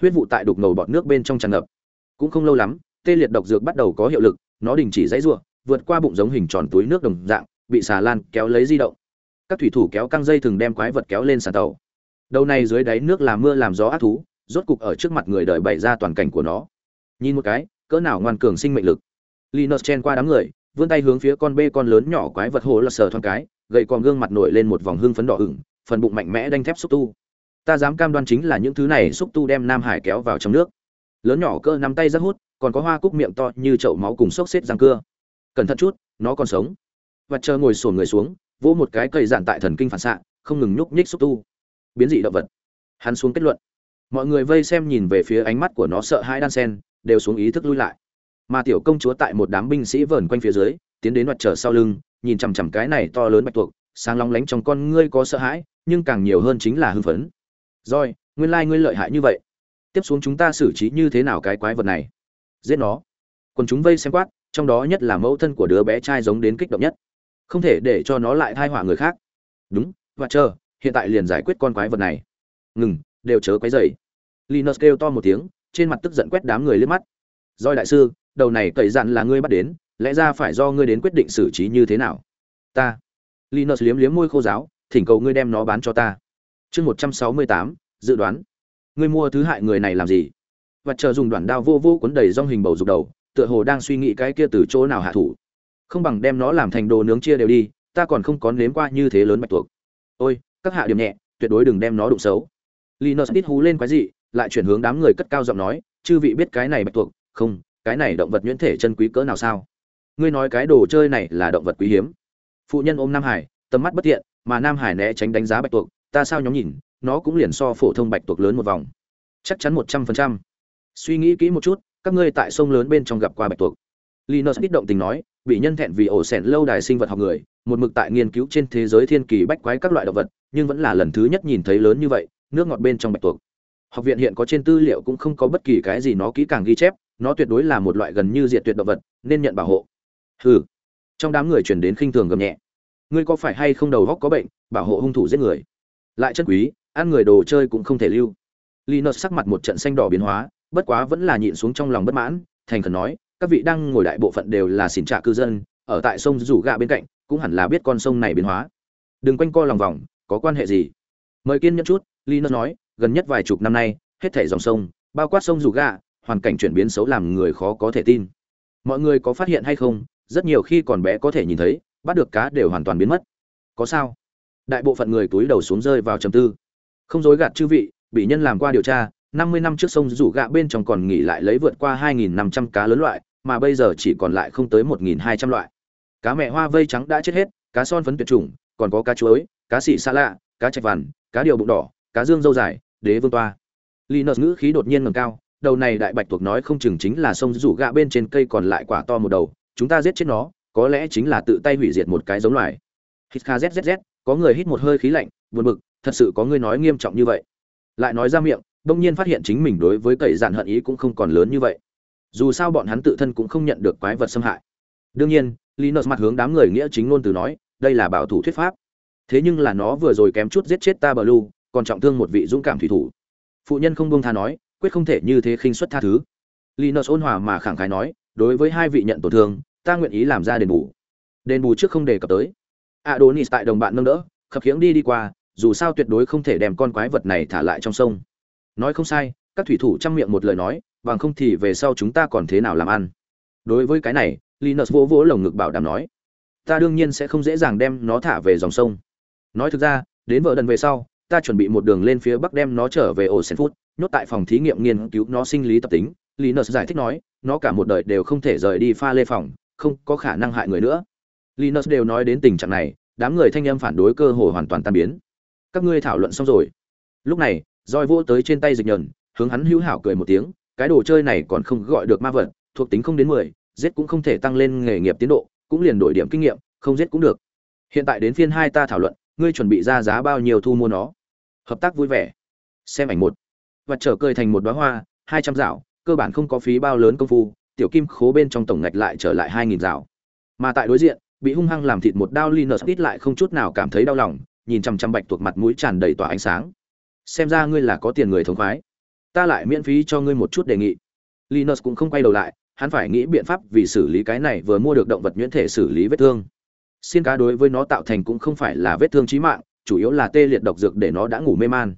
Huyết vụ tại đục ngầu bọt nước bên trong tràn ngập. Cũng không lâu lắm, tê liệt độc dược bắt đầu có hiệu lực, nó đình chỉ dãy rủa, vượt qua bụng giống hình tròn túi nước đồng dạng, bị xà lan kéo lấy di động. Các thủy thủ kéo căng dây thường đem quái vật kéo lên sàn tàu. Đầu này dưới đáy nước làm mưa làm gió ác thú, rốt cục ở trước mặt người đợi bày ra toàn cảnh của nó. Nhìn một cái, cỡ nào ngoan cường sinh mệnh lực. Linus chen qua đám người, vươn tay hướng phía con bê con lớn nhỏ quái vật hồ là sờ thoáng cái gậy còn gương mặt nổi lên một vòng hương phấn đỏ ửng, phần bụng mạnh mẽ đanh thép xúc tu ta dám cam đoan chính là những thứ này xúc tu đem nam hải kéo vào trong nước. Lớn nhỏ cơ nắm tay rất hút, còn có hoa cúc miệng to như chậu máu cùng xốc xếp răng cưa. Cẩn thận chút, nó còn sống. Và chờ ngồi sổn người xuống, vỗ một cái cây dạn tại thần kinh phản xạ, không ngừng nhúc nhích xúc tu. Biến dị động vật. Hắn xuống kết luận. Mọi người vây xem nhìn về phía ánh mắt của nó sợ hãi đan sen, đều xuống ý thức lui lại. Mà tiểu công chúa tại một đám binh sĩ vờn quanh phía dưới, tiến đến mặt trở sau lưng, nhìn chằm chằm cái này to lớn bạch tuộc, sáng long lánh trong con ngươi có sợ hãi, nhưng càng nhiều hơn chính là hưng phấn rồi, nguyên lai ngươi lợi hại như vậy. Tiếp xuống chúng ta xử trí như thế nào cái quái vật này? Giết nó. Còn chúng vây xem quát, trong đó nhất là mẫu thân của đứa bé trai giống đến kích động nhất. Không thể để cho nó lại thai họa người khác. Đúng, và chờ, hiện tại liền giải quyết con quái vật này. Ngừng, đều chớ quấy rầy. linus kêu to một tiếng, trên mặt tức giận quét đám người liếc mắt. Rồi đại sư, đầu này tẩy dặn là ngươi bắt đến, lẽ ra phải do ngươi đến quyết định xử trí như thế nào? Ta. Linus liếm liếm môi khô giáo, thỉnh cầu ngươi đem nó bán cho ta chương một trăm sáu mươi tám, dự đoán. Ngươi mua thứ hại người này làm gì? Và chờ dùng đoạn đao vô vô cuốn đầy rong hình bầu dục đầu, tựa hồ đang suy nghĩ cái kia từ chỗ nào hạ thủ. Không bằng đem nó làm thành đồ nướng chia đều đi, ta còn không có nếm qua như thế lớn bạch tuộc ôi, các hạ điểm nhẹ, tuyệt đối đừng đem nó đụng xấu. Linus ít hú lên quái dị, lại chuyển hướng đám người cất cao giọng nói, chư vị biết cái này bạch tuộc không, cái này động vật nhuyễn thể chân quý cỡ nào sao? Ngươi nói cái đồ chơi này là động vật quý hiếm. Phụ nhân ôm nam hải, tầm mắt bất tiện mà nam hải né tránh đánh giá bạch tuộc ta sao nhóm nhìn, nó cũng liền so phổ thông bạch tuộc lớn một vòng. Chắc chắn một trăm phần trăm. Suy nghĩ kỹ một chút, các ngươi tại sông lớn bên trong gặp qua bạch tuộc. Linus kích động tình nói, bị nhân thẹn vì ổ sẻn lâu đài sinh vật học người, một mực tại nghiên cứu trên thế giới thiên kỳ bách quái các loại động vật, nhưng vẫn là lần thứ nhất nhìn thấy lớn như vậy, nước ngọt bên trong bạch tuộc. Học viện hiện có trên tư liệu cũng không có bất kỳ cái gì nó kỹ càng ghi chép, nó tuyệt đối là một loại gần như diệt tuyệt động vật, nên nhận bảo hộ. Hừ. Trong đám người chuyển đến khinh thường gầm nhẹ. Ngươi có phải hay không đầu góc có bệnh, bảo hộ hung thủ giết người? Lại chân quý, ăn người đồ chơi cũng không thể lưu. Linus sắc mặt một trận xanh đỏ biến hóa, bất quá vẫn là nhịn xuống trong lòng bất mãn, thành khẩn nói, các vị đang ngồi đại bộ phận đều là xỉn trả cư dân, ở tại sông rủ gạ bên cạnh, cũng hẳn là biết con sông này biến hóa. Đừng quanh co lòng vòng, có quan hệ gì? Mời kiên nhẫn chút, linus nói, gần nhất vài chục năm nay, hết thảy dòng sông, bao quát sông rủ gạ, hoàn cảnh chuyển biến xấu làm người khó có thể tin. Mọi người có phát hiện hay không? Rất nhiều khi còn bé có thể nhìn thấy, bắt được cá đều hoàn toàn biến mất. Có sao? Đại bộ phận người túi đầu xuống rơi vào trầm tư. Không dối gạt chư vị, bị nhân làm qua điều tra, năm mươi năm trước sông rủ gạ bên trong còn nghỉ lại lấy vượt qua hai nghìn năm trăm cá lớn loại, mà bây giờ chỉ còn lại không tới một nghìn hai trăm loại. Cá mẹ hoa vây trắng đã chết hết, cá son phấn tuyệt chủng, còn có cá chuối, cá xị xa lạ, cá chạch vằn, cá điều bụng đỏ, cá dương dâu dài, đế vương toa. Linus ngữ khí đột nhiên ngầm cao, đầu này đại bạch tuộc nói không chừng chính là sông rủ gạ bên trên cây còn lại quả to một đầu, chúng ta giết chết nó, có lẽ chính là tự tay hủy diệt một cái giống loài. Hít kha zzz có người hít một hơi khí lạnh, buồn bực, thật sự có người nói nghiêm trọng như vậy. Lại nói ra miệng đông nhiên phát hiện chính mình đối với cậy dạn hận ý cũng không còn lớn như vậy. Dù sao bọn hắn tự thân cũng không nhận được quái vật xâm hại. Đương nhiên, linus mặt hướng đám người nghĩa chính ngôn từ nói, đây là bảo thủ thuyết pháp. Thế nhưng là nó vừa rồi kém chút giết chết ta blue, còn trọng thương một vị dũng cảm thủy thủ. Phụ nhân không buông tha nói, quyết không thể như thế khinh suất tha thứ. Linus ôn hòa mà khẳng khái nói, đối với hai vị nhận tổn thương, ta nguyện ý làm ra đền bù. Đền bù trước không đề cập tới adonis tại đồng bạn nâng đỡ, khập khiễng đi đi qua, dù sao tuyệt đối không thể đem con quái vật này thả lại trong sông. Nói không sai, các thủy thủ trăm miệng một lời nói bằng không thì về sau chúng ta còn thế nào làm ăn? Đối với cái này, linus vỗ vỗ lồng ngực bảo đảm nói, ta đương nhiên sẽ không dễ dàng đem nó thả về dòng sông. Nói thực ra, đến vợ đần về sau, ta chuẩn bị một đường lên phía bắc đem nó trở về ổ sen nhốt tại phòng thí nghiệm nghiên cứu nó sinh lý tập tính. Linus giải thích nói, nó cả một đời đều không thể rời đi pha lê phòng, không có khả năng hại người nữa linus đều nói đến tình trạng này đám người thanh âm phản đối cơ hội hoàn toàn tan biến. Các ngươi thảo luận xong rồi. Lúc này roi vỗ tới trên tay dịch nhận, hướng hắn hữu hảo cười một tiếng cái đồ chơi này còn không gọi được ma vật thuộc tính không đến mười giết cũng không thể tăng lên nghề nghiệp tiến độ cũng liền đổi điểm kinh nghiệm không giết cũng được. Hiện tại đến phiên hai ta thảo luận ngươi chuẩn bị ra giá bao nhiêu thu mua nó? Hợp tác vui vẻ. Xem ảnh một. Vật trở cười thành một đóa hoa hai trăm dạo cơ bản không có phí bao lớn công phu tiểu kim khố bên trong tổng ngạch lại trở lại hai nghìn dạo. Mà tại đối diện bị hung hăng làm thịt một đao linus ít lại không chút nào cảm thấy đau lòng, nhìn chằm chằm bạch tuộc mặt mũi tràn đầy tỏa ánh sáng. Xem ra ngươi là có tiền người thống khoái. Ta lại miễn phí cho ngươi một chút đề nghị. Linus cũng không quay đầu lại, hắn phải nghĩ biện pháp vì xử lý cái này vừa mua được động vật nhuyễn thể xử lý vết thương. Xiên cá đối với nó tạo thành cũng không phải là vết thương chí mạng, chủ yếu là tê liệt độc dược để nó đã ngủ mê man.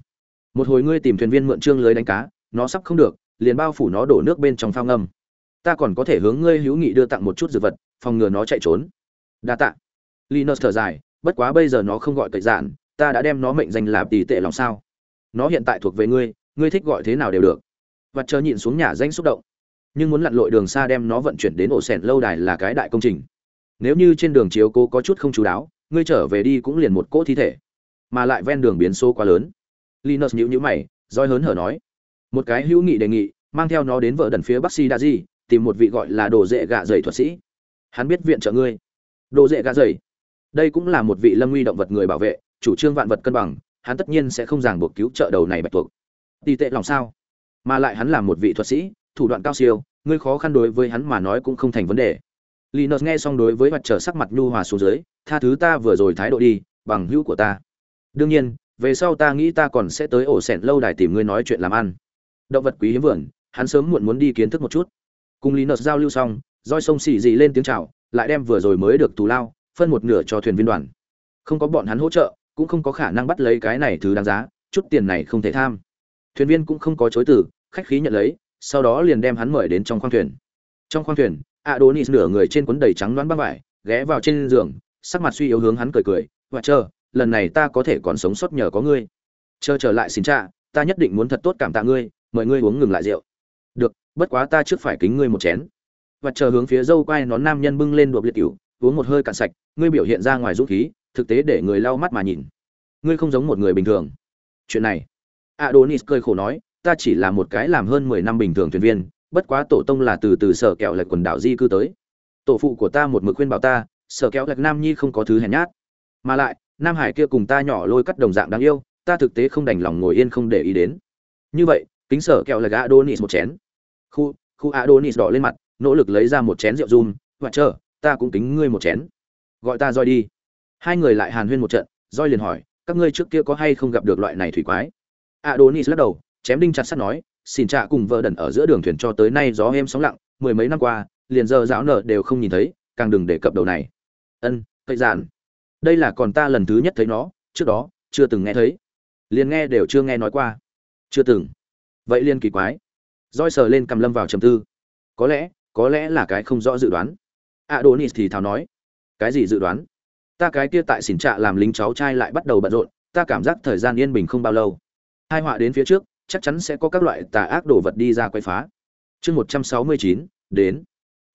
Một hồi ngươi tìm thuyền viên mượn trương lưới đánh cá, nó sắp không được, liền bao phủ nó đổ nước bên trong phao ngâm. Ta còn có thể hướng ngươi hữu nghị đưa tặng một chút dược vật, phòng ngừa nó chạy trốn đa tạ. Linus thở dài, bất quá bây giờ nó không gọi cậy dạn, ta đã đem nó mệnh danh là tỷ tệ lòng sao. Nó hiện tại thuộc về ngươi ngươi thích gọi thế nào đều được. Và chờ nhịn xuống nhà danh xúc động. Nhưng muốn lặn lội đường xa đem nó vận chuyển đến ổ sẻn lâu đài là cái đại công trình. Nếu như trên đường chiếu cố có chút không chú đáo, ngươi trở về đi cũng liền một cỗ thi thể. Mà lại ven đường biến số quá lớn. Linus nhíu nhíu mày, roi hớn hở nói. Một cái hữu nghị đề nghị, mang theo nó đến vợ đần phía bắc si đa di tìm một vị gọi là đồ dễ gạ dày thuật sĩ. Hắn biết viện trợ ngươi đồ dệ gã dày. Đây cũng là một vị lâm nguy động vật người bảo vệ, chủ trương vạn vật cân bằng, hắn tất nhiên sẽ không ràng buộc cứu trợ đầu này bạch tuộc. Tỷ tệ lòng sao? Mà lại hắn là một vị thuật sĩ, thủ đoạn cao siêu, ngươi khó khăn đối với hắn mà nói cũng không thành vấn đề. Linus nghe xong đối với mặt trở sắc mặt nhu hòa xuống dưới, tha thứ ta vừa rồi thái độ đi, bằng hữu của ta. Đương nhiên, về sau ta nghĩ ta còn sẽ tới ổ sẹn lâu đài tìm ngươi nói chuyện làm ăn. Động vật quý hiếm vườn, hắn sớm muộn muốn đi kiến thức một chút. Cùng linus giao lưu xong, roi sông xỉ dị lên tiếng chào lại đem vừa rồi mới được tù lao, phân một nửa cho thuyền viên đoàn. Không có bọn hắn hỗ trợ, cũng không có khả năng bắt lấy cái này thứ đáng giá, chút tiền này không thể tham. Thuyền viên cũng không có chối từ, khách khí nhận lấy, sau đó liền đem hắn mời đến trong khoang thuyền. Trong khoang thuyền, adonis nửa người trên cuốn đầy trắng đoán băng vải, ghé vào trên giường, sắc mặt suy yếu hướng hắn cười cười, và chờ, lần này ta có thể còn sống sót nhờ có ngươi. Chờ trở lại xin cha ta nhất định muốn thật tốt cảm tạ ngươi, mời ngươi uống ngừng lại rượu. Được, bất quá ta trước phải kính ngươi một chén và chờ hướng phía dâu quai nón nam nhân bưng lên đột liệt cửu, uống một hơi cạn sạch, ngươi biểu hiện ra ngoài dũng khí, thực tế để người lau mắt mà nhìn. Ngươi không giống một người bình thường. Chuyện này. Adonis cười khổ nói, ta chỉ là một cái làm hơn mười năm bình thường thuyền viên, bất quá tổ tông là từ từ sở kẹo lệch quần đảo di cư tới. Tổ phụ của ta một mực khuyên bảo ta, sở kẹo lệch nam nhi không có thứ hèn nhát. Mà lại, nam hải kia cùng ta nhỏ lôi cắt đồng dạng đáng yêu, ta thực tế không đành lòng ngồi yên không để ý đến. Như vậy, kính sở kẹo lệch adonis một chén. Khu khu adonis đỏ lên mặt nỗ lực lấy ra một chén rượu run và chờ ta cũng kính ngươi một chén. Gọi ta roi đi. Hai người lại hàn huyên một trận, roi liền hỏi, các ngươi trước kia có hay không gặp được loại này thủy quái? Adonis lắc đầu, chém đinh chặt sắt nói, xin trạ cùng vợ đần ở giữa đường thuyền cho tới nay gió êm sóng lặng, mười mấy năm qua, liền giờ giáo nợ đều không nhìn thấy, càng đừng đề cập đầu này. Ân cây giản. Đây là còn ta lần thứ nhất thấy nó, trước đó, chưa từng nghe thấy. Liền nghe đều chưa nghe nói qua. Chưa từng. Vậy liên kỳ quái. Roi sờ lên cầm lâm vào trầm tư. Có lẽ có lẽ là cái không rõ dự đoán. Adonis thì thào nói, cái gì dự đoán? Ta cái kia tại xỉn trạ làm lính cháu trai lại bắt đầu bận rộn, ta cảm giác thời gian yên bình không bao lâu. Hai họa đến phía trước, chắc chắn sẽ có các loại tà ác đồ vật đi ra quay phá. Chương một trăm sáu mươi chín, đến.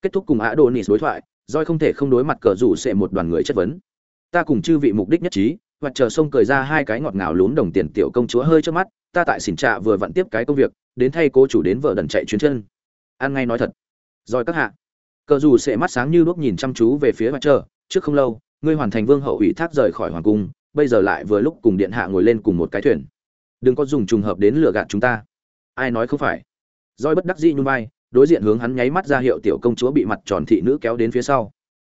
Kết thúc cùng adonis đối thoại roi không thể không đối mặt cờ rủ sẽ một đoàn người chất vấn. Ta cùng chư vị mục đích nhất trí, hoặc chờ sông cười ra hai cái ngọt ngào lún đồng tiền tiểu công chúa hơi trước mắt, ta tại xỉn trạ vừa vặn tiếp cái công việc, đến thay cô chủ đến vợ đần chạy chuyến chân. Ăn ngay nói thật rồi các hạ. Cờ dù sẽ mắt sáng như đuốc nhìn chăm chú về phía mặt trời. Trước không lâu, ngươi hoàn thành vương hậu ủy thác rời khỏi hoàng cung, bây giờ lại vừa lúc cùng điện hạ ngồi lên cùng một cái thuyền. Đừng có dùng trùng hợp đến lừa gạt chúng ta. Ai nói không phải? Roi bất đắc dĩ nhung vai, đối diện hướng hắn nháy mắt ra hiệu tiểu công chúa bị mặt tròn thị nữ kéo đến phía sau.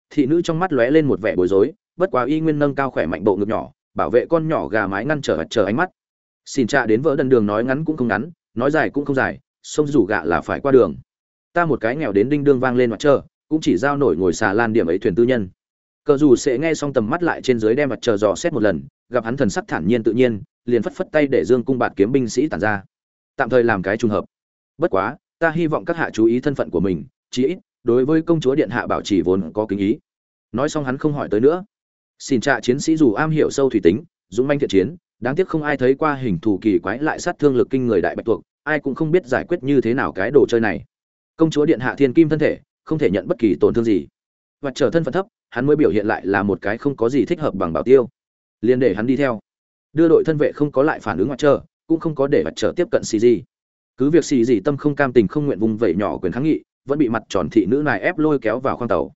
Thị nữ trong mắt lóe lên một vẻ bối rối, bất quá y nguyên nâng cao khỏe mạnh bộ ngực nhỏ, bảo vệ con nhỏ gà mái ngăn trở chờ ánh mắt. Xin cha đến vỡ đần đường nói ngắn cũng không ngắn, nói dài cũng không dài, sông rủ gạ là phải qua đường ta một cái nghèo đến đinh đương vang lên mặt trơ cũng chỉ giao nổi ngồi xà lan điểm ấy thuyền tư nhân. Cờ dù sẽ nghe xong tầm mắt lại trên dưới đem mặt trời dò xét một lần, gặp hắn thần sắc thản nhiên tự nhiên, liền phất phất tay để dương cung bạt kiếm binh sĩ tản ra. Tạm thời làm cái trùng hợp. Bất quá, ta hy vọng các hạ chú ý thân phận của mình, chí ít, đối với công chúa điện hạ bảo trì vốn có kính ý. Nói xong hắn không hỏi tới nữa. Xin trạ chiến sĩ dù am hiểu sâu thủy tính, dũng manh thiện chiến, đáng tiếc không ai thấy qua hình thù kỳ quái lại sát thương lực kinh người đại bạch tuộc, ai cũng không biết giải quyết như thế nào cái đồ chơi này công chúa điện hạ thiên kim thân thể, không thể nhận bất kỳ tổn thương gì. Và trở thân phận thấp, hắn mới biểu hiện lại là một cái không có gì thích hợp bằng bảo tiêu. Liền để hắn đi theo. Đưa đội thân vệ không có lại phản ứng mặt trời cũng không có để mặt trở tiếp cận xì gì cứ việc xì gì tâm không cam tình không nguyện vùng vẩy nhỏ quyền kháng nghị, vẫn bị mặt tròn thị nữ này ép lôi kéo vào khoang tàu.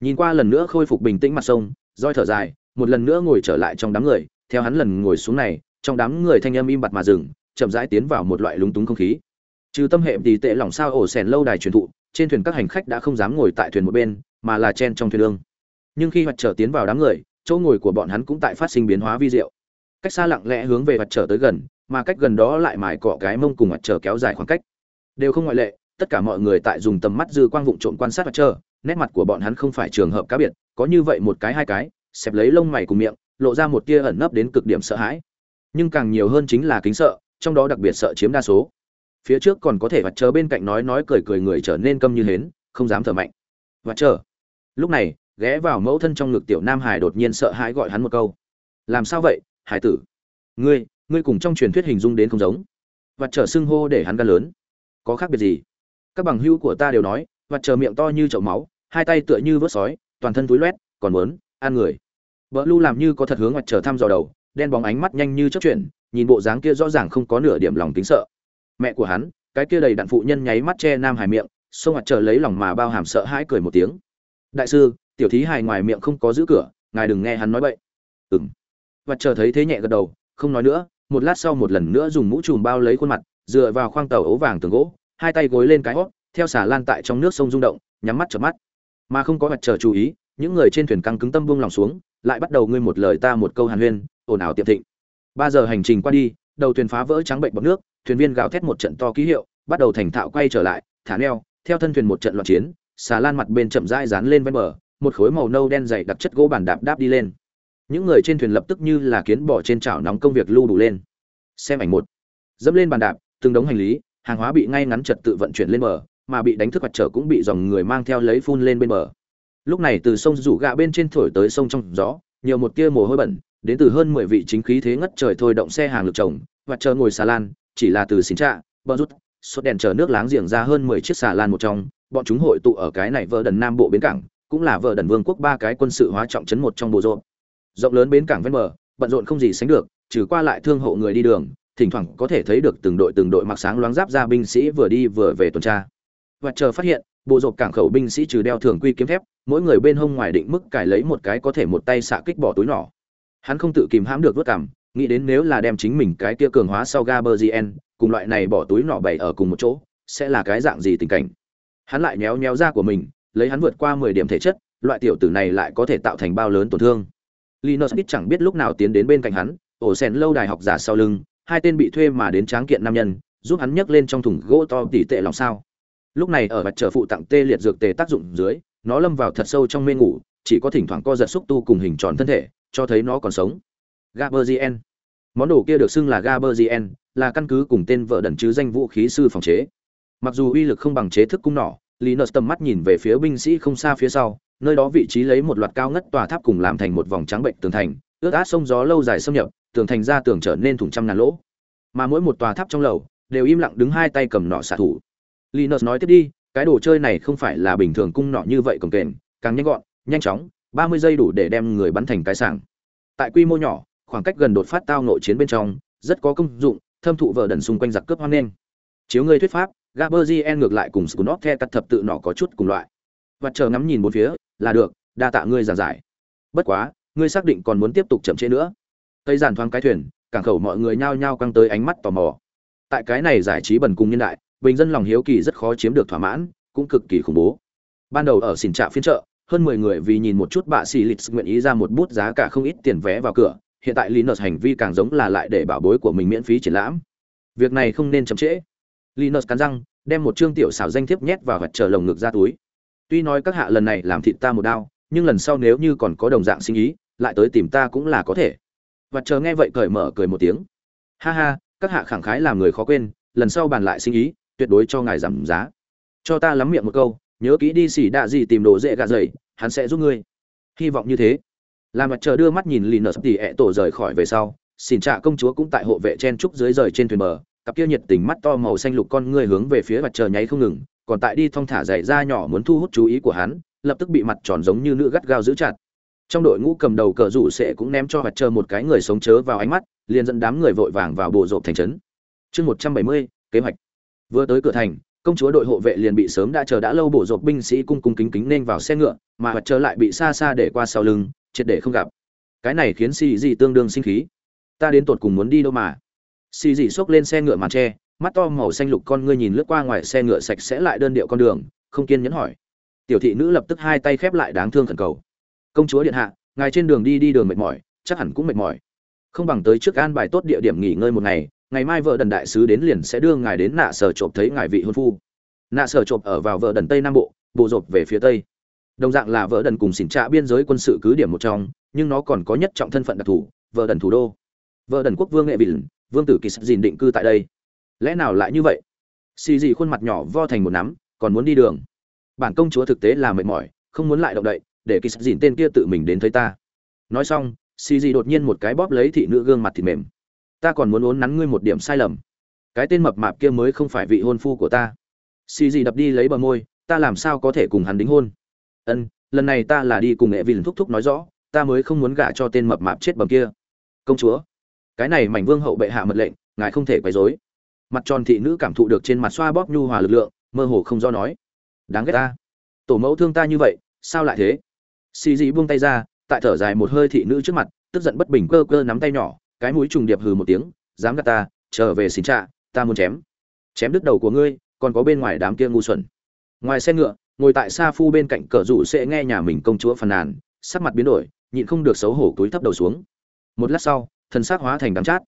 Nhìn qua lần nữa khôi phục bình tĩnh mặt sông, roi thở dài, một lần nữa ngồi trở lại trong đám người, theo hắn lần ngồi xuống này, trong đám người thanh âm im bặt mà dừng, chậm rãi tiến vào một loại lúng túng không khí trừ tâm hệ thì tệ lòng sao ổ sèn lâu đài truyền thụ, trên thuyền các hành khách đã không dám ngồi tại thuyền một bên, mà là chen trong thuyền lương. Nhưng khi hoạt trở tiến vào đám người, chỗ ngồi của bọn hắn cũng tại phát sinh biến hóa vi diệu. Cách xa lặng lẽ hướng về hoạt trở tới gần, mà cách gần đó lại mài cọ cái mông cùng hoạt trở kéo dài khoảng cách. Đều không ngoại lệ, tất cả mọi người tại dùng tầm mắt dư quang vụng trộm quan sát hoạt trở, nét mặt của bọn hắn không phải trường hợp cá biệt, có như vậy một cái hai cái, xẹp lấy lông mày cùng miệng, lộ ra một tia ẩn nấp đến cực điểm sợ hãi. Nhưng càng nhiều hơn chính là kính sợ, trong đó đặc biệt sợ chiếm đa số phía trước còn có thể vặt chờ bên cạnh nói nói cười cười người trở nên câm như hến, không dám thở mạnh. Vặt chờ. Lúc này, ghé vào mẫu thân trong ngực tiểu nam hải đột nhiên sợ hãi gọi hắn một câu. Làm sao vậy, hải tử? Ngươi ngươi cùng trong truyền thuyết hình dung đến không giống. Vặt chờ xưng hô để hắn gan lớn. Có khác biệt gì? Các bằng hữu của ta đều nói vặt chờ miệng to như chậu máu, hai tay tựa như vớt sói, toàn thân túi loét, còn muốn ăn người. Vợ lu làm như có thật hướng vặt chờ thăm dò đầu, đen bóng ánh mắt nhanh như chớp chuyển, nhìn bộ dáng kia rõ ràng không có nửa điểm lòng tính sợ mẹ của hắn, cái kia đầy đặn phụ nhân nháy mắt che nam hải miệng sông mặt chờ lấy lòng mà bao hàm sợ hãi cười một tiếng. Đại sư, tiểu thí hài ngoài miệng không có giữ cửa, ngài đừng nghe hắn nói bậy. Ừng mặt chờ thấy thế nhẹ gật đầu, không nói nữa, một lát sau một lần nữa dùng mũ chùm bao lấy khuôn mặt, dựa vào khoang tàu ấu vàng tường gỗ, hai tay gối lên cái hót, theo xà lan tại trong nước sông rung động, nhắm mắt chợp mắt. Mà không có mặt chờ chú ý, những người trên thuyền căng cứng tâm buông lòng xuống, lại bắt đầu ngươi một lời ta một câu hàn huyên, ồn ào tiệm thịnh. Ba giờ hành trình qua đi đầu thuyền phá vỡ trắng bệnh bọc nước, thuyền viên gào thét một trận to ký hiệu, bắt đầu thành thạo quay trở lại, thả neo, theo thân thuyền một trận loạn chiến, xà lan mặt bên chậm rãi dán lên ven bờ, một khối màu nâu đen dày đặc chất gỗ bàn đạp đáp đi lên. Những người trên thuyền lập tức như là kiến bỏ trên chảo nóng công việc lưu đủ lên. Xem ảnh một. Dẫm lên bàn đạp, từng đống hành lý, hàng hóa bị ngay ngắn trật tự vận chuyển lên bờ, mà bị đánh thức mặt trở cũng bị dòng người mang theo lấy phun lên bên bờ. Lúc này từ sông rủ gạ bên trên thổi tới sông trong gió, nhiều một tia mồ hôi bẩn, đến từ hơn mười vị chính khí thế ngất trời thôi động xe hàng lực chồng và chờ ngồi xà lan, chỉ là từ xin trạ, bờ rút suốt đèn chờ nước láng giềng ra hơn mười chiếc xà lan một trong. Bọn chúng hội tụ ở cái này vợ đần nam bộ bến cảng, cũng là vợ đần vương quốc ba cái quân sự hóa trọng trấn một trong bộ rộn rộng lớn bến cảng ven bờ, bận rộn không gì sánh được, trừ qua lại thương hộ người đi đường, thỉnh thoảng có thể thấy được từng đội từng đội mặc sáng loáng giáp ra binh sĩ vừa đi vừa về tuần tra. Và chờ phát hiện, bộ rộp cảng khẩu binh sĩ trừ đeo thường quy kiếm thép, mỗi người bên hông ngoài định mức cài lấy một cái có thể một tay xạ kích bỏ túi nhỏ. Hắn không tự kìm hãm được vớt cảm nghĩ đến nếu là đem chính mình cái kia cường hóa sau gaberzien cùng loại này bỏ túi nhỏ bày ở cùng một chỗ, sẽ là cái dạng gì tình cảnh? Hắn lại nhéo nhéo ra của mình, lấy hắn vượt qua mười điểm thể chất, loại tiểu tử này lại có thể tạo thành bao lớn tổn thương. Linus biết chẳng biết lúc nào tiến đến bên cạnh hắn, ổ sen lâu đài học giả sau lưng, hai tên bị thuê mà đến tráng kiện nam nhân, giúp hắn nhấc lên trong thùng gỗ to tỉ tệ lòng sao. Lúc này ở mặt trở phụ tặng tê liệt dược tề tác dụng dưới, nó lâm vào thật sâu trong mê ngủ, chỉ có thỉnh thoảng co giật xúc tu cùng hình tròn thân thể, cho thấy nó còn sống gaberzien món đồ kia được xưng là gaberzien là căn cứ cùng tên vợ đần chứ danh vũ khí sư phòng chế. Mặc dù uy lực không bằng chế thức cung nỏ, linus tầm mắt nhìn về phía binh sĩ không xa phía sau, nơi đó vị trí lấy một loạt cao ngất tòa tháp cùng làm thành một vòng trắng bệnh tường thành, ướt át sông gió lâu dài xâm nhập, tường thành ra tường trở nên thủng trăm ngàn lỗ. Mà mỗi một tòa tháp trong lầu đều im lặng đứng hai tay cầm nỏ xạ thủ. Linus nói tiếp đi, cái đồ chơi này không phải là bình thường cung nỏ như vậy cồng kềnh, càng nhanh gọn, nhanh chóng, ba mươi giây đủ để đem người bắn thành cái sảng. Tại quy mô nhỏ khoảng cách gần đột phát tao nội chiến bên trong, rất có công dụng, thâm thụ vợ đần xung quanh giặc cướp hoang nên. Chiếu ngươi thuyết pháp gaberzien ngược lại cùng scunop the cắt thập tự nọ có chút cùng loại. Và chờ ngắm nhìn bốn phía, là được, đa tạ ngươi giảng giải. Bất quá, ngươi xác định còn muốn tiếp tục chậm trễ nữa. Tây giàn thoáng cái thuyền, cảng khẩu mọi người nhao nhao căng tới ánh mắt tò mò. Tại cái này giải trí bần cùng nhân đại, bình dân lòng hiếu kỳ rất khó chiếm được thỏa mãn, cũng cực kỳ khủng bố. Ban đầu ở xỉn trạ phiên chợ, hơn mười người vì nhìn một chút bạ xì lịch nguyện ý ra một bút giá cả không ít tiền vé vào cửa hiện tại linus hành vi càng giống là lại để bảo bối của mình miễn phí triển lãm. Việc này không nên chậm trễ. Linus cắn răng, đem một chương tiểu xảo danh thiếp nhét vào vật chờ lồng ngực ra túi. Tuy nói các hạ lần này làm thịt ta một đao, nhưng lần sau nếu như còn có đồng dạng sinh ý, lại tới tìm ta cũng là có thể. Vật chờ nghe vậy cởi mở cười một tiếng. Ha ha, các hạ khẳng khái làm người khó quên, lần sau bàn lại sinh ý, tuyệt đối cho ngài giảm giá. Cho ta lắm miệng một câu, nhớ kỹ đi xỉ đạ gì tìm đồ dễ gạ dày hắn sẽ giúp ngươi. Hy vọng như thế làm mặt trời đưa mắt nhìn lì nợ sắp tỉ ẹ tổ rời khỏi về sau, xin trạ công chúa cũng tại hộ vệ chen trúc dưới rời trên thuyền bờ, cặp kia nhiệt tình mắt to màu xanh lục con ngươi hướng về phía mặt trời nháy không ngừng, còn tại đi thong thả dày ra nhỏ muốn thu hút chú ý của hắn, lập tức bị mặt tròn giống như nữ gắt gao giữ chặt. Trong đội ngũ cầm đầu cờ rủ sẽ cũng ném cho mặt trời một cái người sống chớ vào ánh mắt, liền dẫn đám người vội vàng vào bộ rộp thành trấn. Chương một trăm bảy mươi, kế hoạch. Vừa tới cửa thành, công chúa đội hộ vệ liền bị sớm đã chờ đã lâu bổ rộp binh sĩ cung cung kính kính nên vào xe ngựa, mà mặt trời lại bị xa xa để qua sau lưng triệt để không gặp. Cái này khiến xì dị tương đương sinh khí. Ta đến tột cùng muốn đi đâu mà? Xì dị xốc lên xe ngựa màn tre, mắt to màu xanh lục con ngươi nhìn lướt qua ngoài xe ngựa sạch sẽ lại đơn điệu con đường, không kiên nhẫn hỏi. Tiểu thị nữ lập tức hai tay khép lại đáng thương khẩn cầu. Công chúa điện hạ, ngài trên đường đi đi đường mệt mỏi, chắc hẳn cũng mệt mỏi. Không bằng tới trước an bài tốt địa điểm nghỉ ngơi một ngày ngày mai vợ đần đại sứ đến liền sẽ đưa ngài đến nạ sở trộm thấy ngài vị hôn phu. Nạ sở trộm ở vào vợ đần tây nam bộ bộ rộp về phía tây đồng dạng là vợ đần cùng xỉn trạ biên giới quân sự cứ điểm một trong nhưng nó còn có nhất trọng thân phận đặc thù vợ đần thủ đô. Vợ đần quốc vương nghệ bỉn, vương tử kỳ sắp dìn định cư tại đây. Lẽ nào lại như vậy? Xì dị khuôn mặt nhỏ vo thành một nắm còn muốn đi đường. Bản công chúa thực tế là mệt mỏi không muốn lại động đậy để kỳ sắp dìn tên kia tự mình đến thấy ta. Nói xong xì dị đột nhiên một cái bóp lấy thị nữ gương mặt thịt mềm. Ta còn muốn uốn nắn ngươi một điểm sai lầm. Cái tên mập mạp kia mới không phải vị hôn phu của ta. Xì dị đập đi lấy bờ môi ta làm sao có thể cùng hắn đính hôn? Ân, lần này ta là đi cùng nghệ vìn thúc thúc nói rõ, ta mới không muốn gả cho tên mập mạp chết bầm kia. Công chúa, cái này mảnh vương hậu bệ hạ mật lệnh, ngài không thể quấy rối. Mặt tròn thị nữ cảm thụ được trên mặt xoa bóp nhu hòa lực lượng, mơ hồ không do nói. Đáng ghét ta. Tổ mẫu thương ta như vậy, sao lại thế? Xì dị buông tay ra, tại thở dài một hơi thị nữ trước mặt, tức giận bất bình cơ cơ nắm tay nhỏ, cái mũi trùng điệp hừ một tiếng, dám gạt ta, trở về xin trạ, ta muốn chém. Chém đứt đầu của ngươi, còn có bên ngoài đám kia ngu xuẩn. Ngoài xe ngựa ngồi tại xa phu bên cạnh cờ rủ sẽ nghe nhà mình công chúa phàn nàn, sắc mặt biến đổi, nhịn không được xấu hổ túi thấp đầu xuống. Một lát sau thân xác hóa thành đám chát.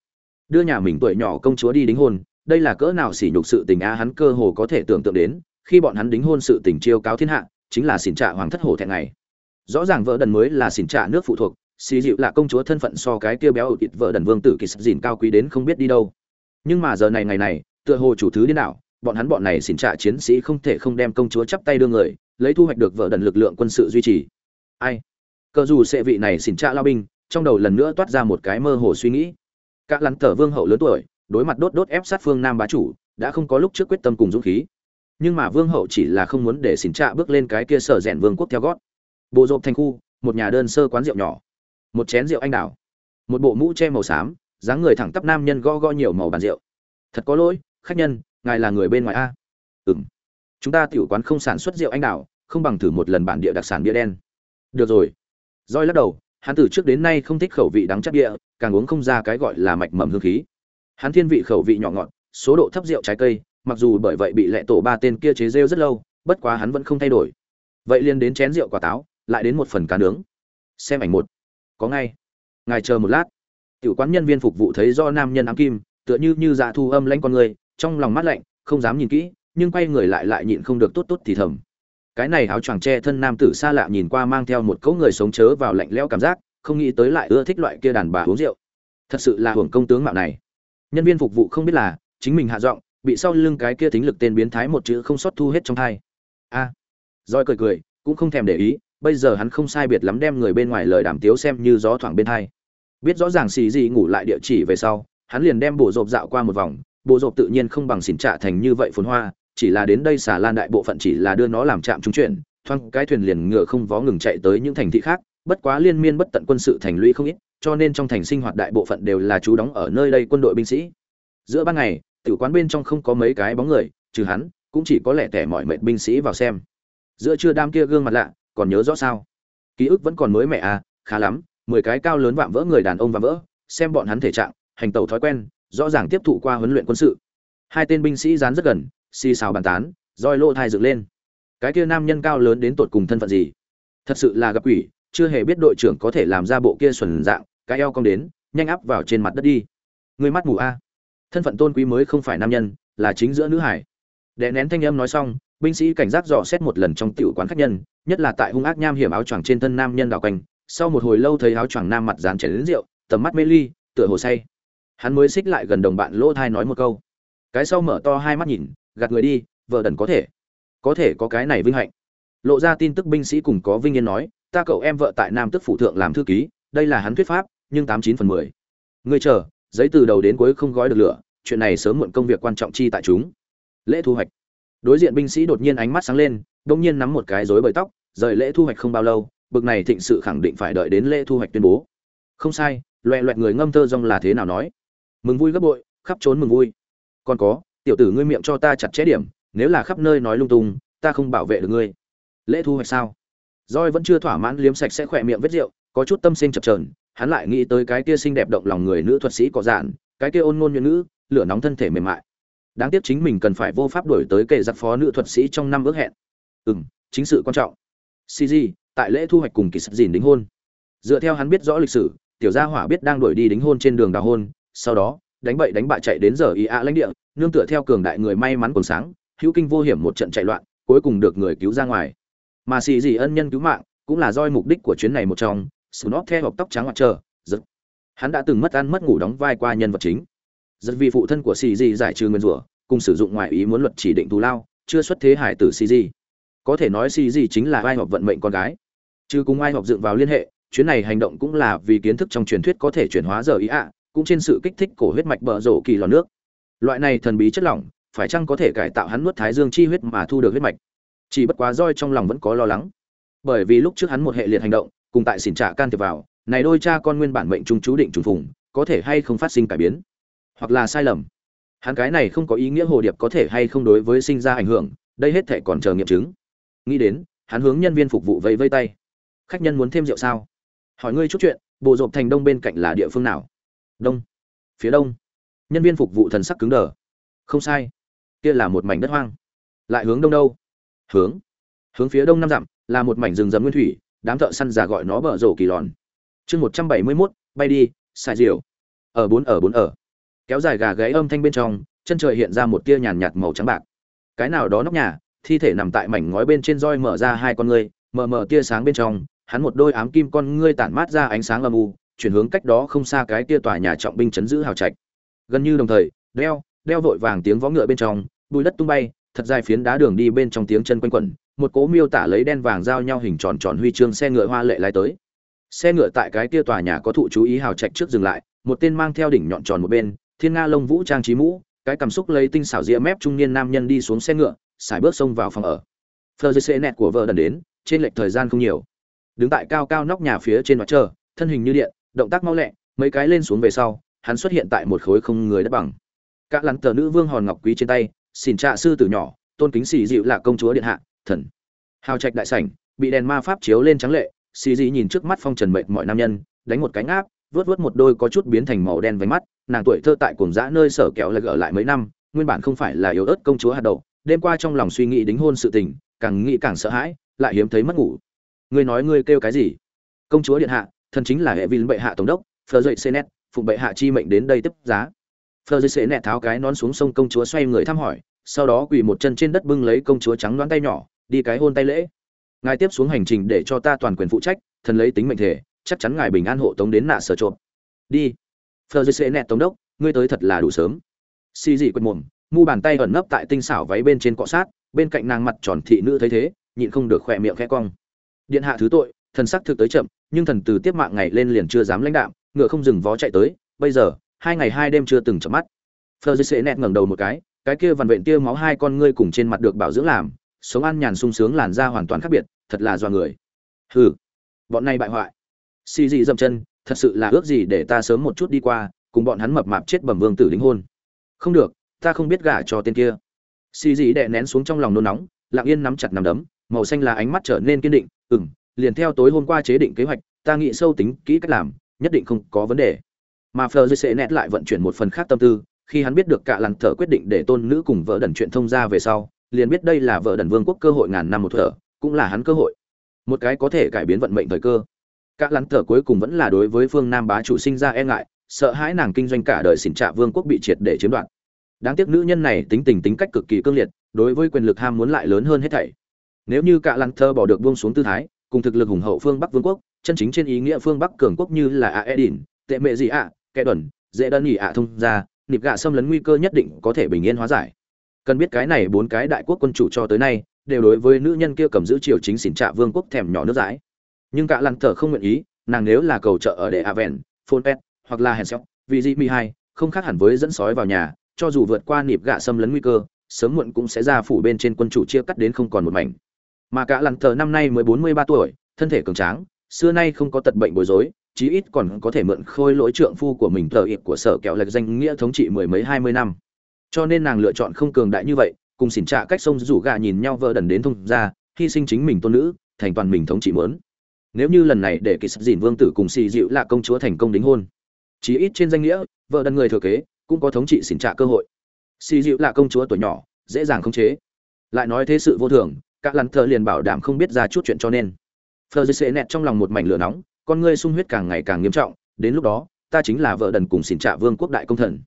Đưa nhà mình tuổi nhỏ công chúa đi đính hôn, đây là cỡ nào sỉ nhục sự tình á hắn cơ hồ có thể tưởng tượng đến, khi bọn hắn đính hôn sự tình chiêu cáo thiên hạ, chính là xỉn trạ hoàng thất hổ thẹn này. Rõ ràng vợ đần mới là xỉn trạ nước phụ thuộc, xì dịu là công chúa thân phận so cái kia béo ụt vợ đần vương tử kỳ sắp dìn cao quý đến không biết đi đâu. Nhưng mà giờ này ngày này, tựa hồ chủ thứ điên đảo bọn hắn bọn này xỉn trả chiến sĩ không thể không đem công chúa chắp tay đưa người, lấy thu hoạch được vợ đần lực lượng quân sự duy trì. Ai? Cờ dù sệ vị này xỉn trả lao binh, trong đầu lần nữa toát ra một cái mơ hồ suy nghĩ. Các lắn tờ vương hậu lớn tuổi, đối mặt đốt đốt ép sát phương nam bá chủ, đã không có lúc trước quyết tâm cùng dũng khí. Nhưng mà vương hậu chỉ là không muốn để xỉn trạ bước lên cái kia sở rèn vương quốc theo gót. Bộ rộp thành khu, một nhà đơn sơ quán rượu nhỏ. Một chén rượu anh đào. Một bộ mũ che màu xám, dáng người thẳng tắp nam nhân go go nhiều màu bàn rượu. Thật có lỗi, khách nhân ngài là người bên ngoài a? Ừm. Chúng ta tiểu quán không sản xuất rượu anh đào, không bằng thử một lần bản địa đặc sản bia đen. Được rồi. Roi lắc đầu, hắn từ trước đến nay không thích khẩu vị đắng chắc địa càng uống không ra cái gọi là mạch mầm hương khí. Hắn thiên vị khẩu vị nhỏ ngọt, số độ thấp rượu trái cây, mặc dù bởi vậy bị lệ tổ ba tên kia chế rêu rất lâu, bất quá hắn vẫn không thay đổi. Vậy liền đến chén rượu quả táo, lại đến một phần cá nướng. Xem ảnh một. Có ngay. Ngài chờ một lát. Tiểu quán nhân viên phục vụ thấy do nam nhân ám kim, tựa như như dạ thu âm lãnh con người trong lòng mát lạnh không dám nhìn kỹ nhưng quay người lại lại nhịn không được tốt tốt thì thầm. Cái này áo choàng tre thân nam tử xa lạ nhìn qua mang theo một cỗ người sống chớ vào lạnh lẽo cảm giác không nghĩ tới lại ưa thích loại kia đàn bà uống rượu. Thật sự là hưởng công tướng mạo này. Nhân viên phục vụ không biết là chính mình hạ giọng bị sau lưng cái kia tính lực tên biến thái một chữ không sót thu hết trong thai. A. À, roi cười cười cũng không thèm để ý bây giờ hắn không sai biệt lắm đem người bên ngoài lời đàm tiếu xem như gió thoảng bên thai biết rõ ràng xì gì ngủ lại địa chỉ về sau hắn liền đem bộ rộp dạo qua một vòng bộ rộp tự nhiên không bằng xỉn trạ thành như vậy phồn hoa, chỉ là đến đây xà lan đại bộ phận chỉ là đưa nó làm trạm trung chuyển thoang cái thuyền liền ngựa không vó ngừng chạy tới những thành thị khác, bất quá liên miên bất tận quân sự thành lũy không ít, cho nên trong thành sinh hoạt đại bộ phận đều là chú đóng ở nơi đây quân đội binh sĩ. Giữa ban ngày tử quán bên trong không có mấy cái bóng người, trừ hắn, cũng chỉ có lẻ tẻ mọi mệt binh sĩ vào xem. Giữa trưa đam kia gương mặt lạ, còn nhớ rõ sao? Ký ức vẫn còn mới mẻ à khá lắm, mười cái cao lớn vạm vỡ người đàn ông vạm vỡ, xem bọn hắn thể trạng, hành tẩu thói quen rõ ràng tiếp thụ qua huấn luyện quân sự. Hai tên binh sĩ dán rất gần, xì xào bàn tán, roi lô thai dựng lên. Cái kia nam nhân cao lớn đến tột cùng thân phận gì? Thật sự là gặp quỷ, chưa hề biết đội trưởng có thể làm ra bộ kia xuẩn dạng, cái eo cong đến, nhanh áp vào trên mặt đất đi. Người mắt mù a. Thân phận tôn quý mới không phải nam nhân, là chính giữa nữ hải. Đè nén thanh âm nói xong, binh sĩ cảnh giác dò xét một lần trong tiểu quán khách nhân, nhất là tại hung ác nham hiểm áo choàng trên thân nam nhân đảo quanh. Sau một hồi lâu thấy áo choàng nam mặt dán chảy đến rượu, tầm mắt mê ly, tựa hồ say hắn mới xích lại gần đồng bạn lỗ thai nói một câu. Cái sau mở to hai mắt nhìn, gạt người đi, vợ đần có thể. Có thể có cái này vinh hạnh. Lộ ra tin tức binh sĩ cùng có vinh yên nói, ta cậu em vợ tại nam tức phủ thượng làm thư ký, đây là hắn thuyết pháp, nhưng tám chín phần mười. Người chờ, giấy từ đầu đến cuối không gói được lửa, chuyện này sớm muộn công việc quan trọng chi tại chúng. Lễ thu hoạch. Đối diện binh sĩ đột nhiên ánh mắt sáng lên, đông nhiên nắm một cái rối bời tóc, rời lễ thu hoạch không bao lâu, bực này thịnh sự khẳng định phải đợi đến lễ thu hoạch tuyên bố. Không sai loẹ loẹt người ngâm thơ rong là thế nào nói? Mừng vui gấp bội khắp trốn mừng vui. Còn có tiểu tử ngươi miệng cho ta chặt chẽ điểm nếu là khắp nơi nói lung tung ta không bảo vệ được ngươi. Lễ thu hoạch sao? Roi vẫn chưa thỏa mãn liếm sạch sẽ khỏe miệng vết rượu có chút tâm sinh chập trờn hắn lại nghĩ tới cái kia xinh đẹp động lòng người nữ thuật sĩ có dạn cái kia ôn ngôn nhuận nữ, lửa nóng thân thể mềm mại. Đáng tiếc chính mình cần phải vô pháp đổi tới kệ giặc phó nữ thuật sĩ trong năm ước hẹn. Ừ m chính sự quan trọng. Cg tại lễ thu hoạch cùng kỳ sắp dìn đính hôn. Dựa theo hắn biết rõ lịch sử tiểu gia hỏa biết đang đuổi đi đính hôn trên đường đào hôn sau đó đánh bậy đánh bại chạy đến giờ ý ạ lãnh địa nương tựa theo cường đại người may mắn còn sáng hữu kinh vô hiểm một trận chạy loạn cuối cùng được người cứu ra ngoài mà xì gì ân nhân cứu mạng cũng là doi mục đích của chuyến này một trong Snot theo hộp tóc trắng ngoặt chờ giật. Hắn đã từng mất ăn mất ngủ đóng vai qua nhân vật chính. Rất vì phụ thân của xì gì giải trừ nguyên rủa, cùng sử dụng ngoại ý muốn luật chỉ định thù lao, chưa xuất thế hải tử xì gì. Có thể nói xì gì chính là ai họp vận mệnh con gái. Chứ cùng ai họp dựng vào liên hệ, chuyến này hành động cũng là vì kiến thức trong truyền thuyết có thể chuyển hóa giờ ý ạ, cũng trên sự kích thích cổ huyết mạch bờ rổ kỳ lò nước. Loại này thần bí chất lỏng, phải chăng có thể cải tạo hắn nuốt thái dương chi huyết mà thu được huyết mạch? Chỉ bất quá roi trong lòng vẫn có lo lắng. Bởi vì lúc trước hắn một hệ liệt hành động, cùng tại xỉn trả can thiệp vào, này đôi cha con nguyên bản mệnh trung chú định trùng phùng, có thể hay không phát sinh cải biến, hoặc là sai lầm. Hắn cái này không có ý nghĩa hồ điệp có thể hay không đối với sinh ra ảnh hưởng, đây hết thể còn chờ nghiệm chứng. Nghĩ đến, hắn hướng nhân viên phục vụ vẫy vây tay. Khách nhân muốn thêm rượu sao? Hỏi ngươi chút chuyện, bộ rộp thành đông bên cạnh là địa phương nào? Đông. Phía đông. Nhân viên phục vụ thần sắc cứng đờ. Không sai, kia là một mảnh đất hoang. Lại hướng đông đâu? Hướng. Hướng phía đông năm dặm là một mảnh rừng rậm nguyên thủy, đám thợ săn già gọi nó bở rổ kỳ lòn chương một trăm bảy mươi mốt bay đi xài diều ở bốn ở bốn ở kéo dài gà gáy âm thanh bên trong chân trời hiện ra một tia nhàn nhạt màu trắng bạc cái nào đó nóc nhà thi thể nằm tại mảnh ngói bên trên roi mở ra hai con ngươi mờ mờ tia sáng bên trong hắn một đôi ám kim con ngươi tản mát ra ánh sáng âm u chuyển hướng cách đó không xa cái tia tòa nhà trọng binh chấn giữ hào trạch. Gần như đồng thời, đeo đeo vội vàng tiếng vó ngựa bên trong, bùi đất tung bay, thật dài phiến đá đường đi bên trong tiếng chân quanh quẩn, một cố miêu tả lấy đen vàng giao nhau hình tròn tròn huy chương xe ngựa hoa lệ lái tới. Xe ngựa tại cái kia tòa nhà có thụ chú ý hào trạch trước dừng lại, một tên mang theo đỉnh nhọn tròn một bên, thiên nga lông vũ trang trí mũ, cái cảm xúc lấy tinh xảo ria mép trung niên nam nhân đi xuống xe ngựa, xài bước xông vào phòng ở. Phờ dưới xe nẹt của vợ đần đến, trên lệch thời gian không nhiều. Đứng tại cao cao nóc nhà phía trên mặt chờ thân hình như điện động tác mau lẹ, mấy cái lên xuống về sau, hắn xuất hiện tại một khối không người đất bằng. Cả lắn tờ nữ vương hòn ngọc quý trên tay, xỉn trạ sư tử nhỏ, tôn kính xì dịu là công chúa điện hạ, thần. Hào trạch đại sảnh, bị đèn ma pháp chiếu lên trắng lệ, xì dị nhìn trước mắt phong trần mệt mọi nam nhân, đánh một cánh áp vớt vớt một đôi có chút biến thành màu đen váy mắt, nàng tuổi thơ tại cổng dã nơi sở kẹo lại gỡ lại mấy năm, nguyên bản không phải là yếu ớt công chúa hạt đậu, đêm qua trong lòng suy nghĩ đính hôn sự tình, càng nghĩ càng sợ hãi, lại hiếm thấy mất ngủ. Ngươi nói ngươi kêu cái gì? Công chúa điện hạ thần chính là hệ viên bệ hạ tổng đốc, phờ dậy xê nét phụng bệ hạ chi mệnh đến đây tiếp giá. Phờ dậy xê nét tháo cái nón xuống sông công chúa xoay người thăm hỏi, sau đó quỳ một chân trên đất bưng lấy công chúa trắng đoán tay nhỏ, đi cái hôn tay lễ. Ngài tiếp xuống hành trình để cho ta toàn quyền phụ trách, thần lấy tính mệnh thể, chắc chắn ngài bình an hộ tống đến nạ sở trộm. Đi. Phờ dây xệ nẹt tống đốc, ngươi tới thật là đủ sớm. Xì dị quật mồm, mu bàn tay ẩn nấp tại tinh xảo váy bên trên cọ sát, bên cạnh nàng mặt tròn thị nữ thấy thế, nhịn không được khỏe miệng khẽ cong. Điện hạ thứ tội, thần sắc thực tới chậm nhưng thần từ tiếp mạng ngày lên liền chưa dám lãnh đạm, ngựa không dừng vó chạy tới, bây giờ, hai ngày hai đêm chưa từng chợp mắt. Phờ dưới sệ nẹt ngẩng đầu một cái cái kia vằn vện tia máu hai con ngươi cùng trên mặt được bảo dưỡng làm, sống ăn nhàn sung sướng làn da hoàn toàn khác biệt, thật là do người. Hừ, bọn này bại hoại. Xì dị dậm chân, thật sự là ước gì để ta sớm một chút đi qua, cùng bọn hắn mập mạp chết bẩm vương tử đính hôn. Không được, ta không biết gả cho tên kia. Xì dị đè nén xuống trong lòng nôn nóng, lặng yên nắm chặt nằm đấm, màu xanh là ánh mắt trở nên kiên định, ừm liền theo tối hôm qua chế định kế hoạch, ta nghĩ sâu tính, kỹ cách làm, nhất định không có vấn đề. Mà phờ dây sẽ nét lại vận chuyển một phần khác tâm tư, khi hắn biết được cả làn thở quyết định để tôn nữ cùng vợ đần chuyện thông ra về sau, liền biết đây là vợ đần vương quốc cơ hội ngàn năm một thở, cũng là hắn cơ hội. Một cái có thể cải biến vận mệnh thời cơ. Cả lắn thở cuối cùng vẫn là đối với phương nam bá chủ sinh ra e ngại, sợ hãi nàng kinh doanh cả đời xỉn trạ vương quốc bị triệt để chiếm đoạt. Đáng tiếc nữ nhân này tính tình tính cách cực kỳ cương liệt, đối với quyền lực ham muốn lại lớn hơn hết thảy. Nếu như cả lăng thơ bỏ được buông xuống tư thái cùng thực lực hùng hậu phương bắc vương quốc chân chính trên ý nghĩa phương bắc cường quốc như là a edin tệ mệ gì ạ à, kẻ đẩn dễ đơn nghỉ ạ thông ra nịp gạ xâm lấn nguy cơ nhất định có thể bình yên hóa giải. Cần biết cái này bốn cái đại quốc quân chủ cho tới nay đều đối với nữ nhân kia cầm giữ triều chính xỉn trạ vương quốc thèm nhỏ nước dãi. Nhưng cả lăng thở không nguyện ý nàng nếu là cầu trợ ở đệ aven phôn pet hoặc là hèn xéo vì di mi hai không khác hẳn với dẫn sói vào nhà cho dù vượt qua nịp gạ xâm lấn nguy cơ sớm muộn cũng sẽ ra phủ bên trên quân chủ chia cắt đến không còn một mảnh mà cả lăng thờ năm nay mới bốn mươi ba tuổi, thân thể cường tráng, xưa nay không có tật bệnh bối rối, chí ít còn có thể mượn khôi lỗi trượng phu của mình tờ ít của sở kẹo lệch danh nghĩa thống trị mười mấy hai mươi năm. Cho nên nàng lựa chọn không cường đại như vậy, cùng xỉn trạ cách sông rủ gà nhìn nhau vợ đần đến thông ra hy sinh chính mình tôn nữ, thành toàn mình thống trị mớn nếu như lần này để kỳ sắp dìn vương tử cùng xì dịu là công chúa thành công đính hôn, chí ít trên danh nghĩa vợ đần người thừa kế, cũng có thống trị xỉn trạ cơ hội. Xì dịu là công chúa tuổi nhỏ, dễ dàng khống chế. Lại nói thế sự vô thường cả lắn thờ liền bảo đảm không biết ra chút chuyện cho nên. Phờ sệ nẹt trong lòng một mảnh lửa nóng, con ngươi sung huyết càng ngày càng nghiêm trọng, đến lúc đó, ta chính là vợ đần cùng xin trả vương quốc đại công thần.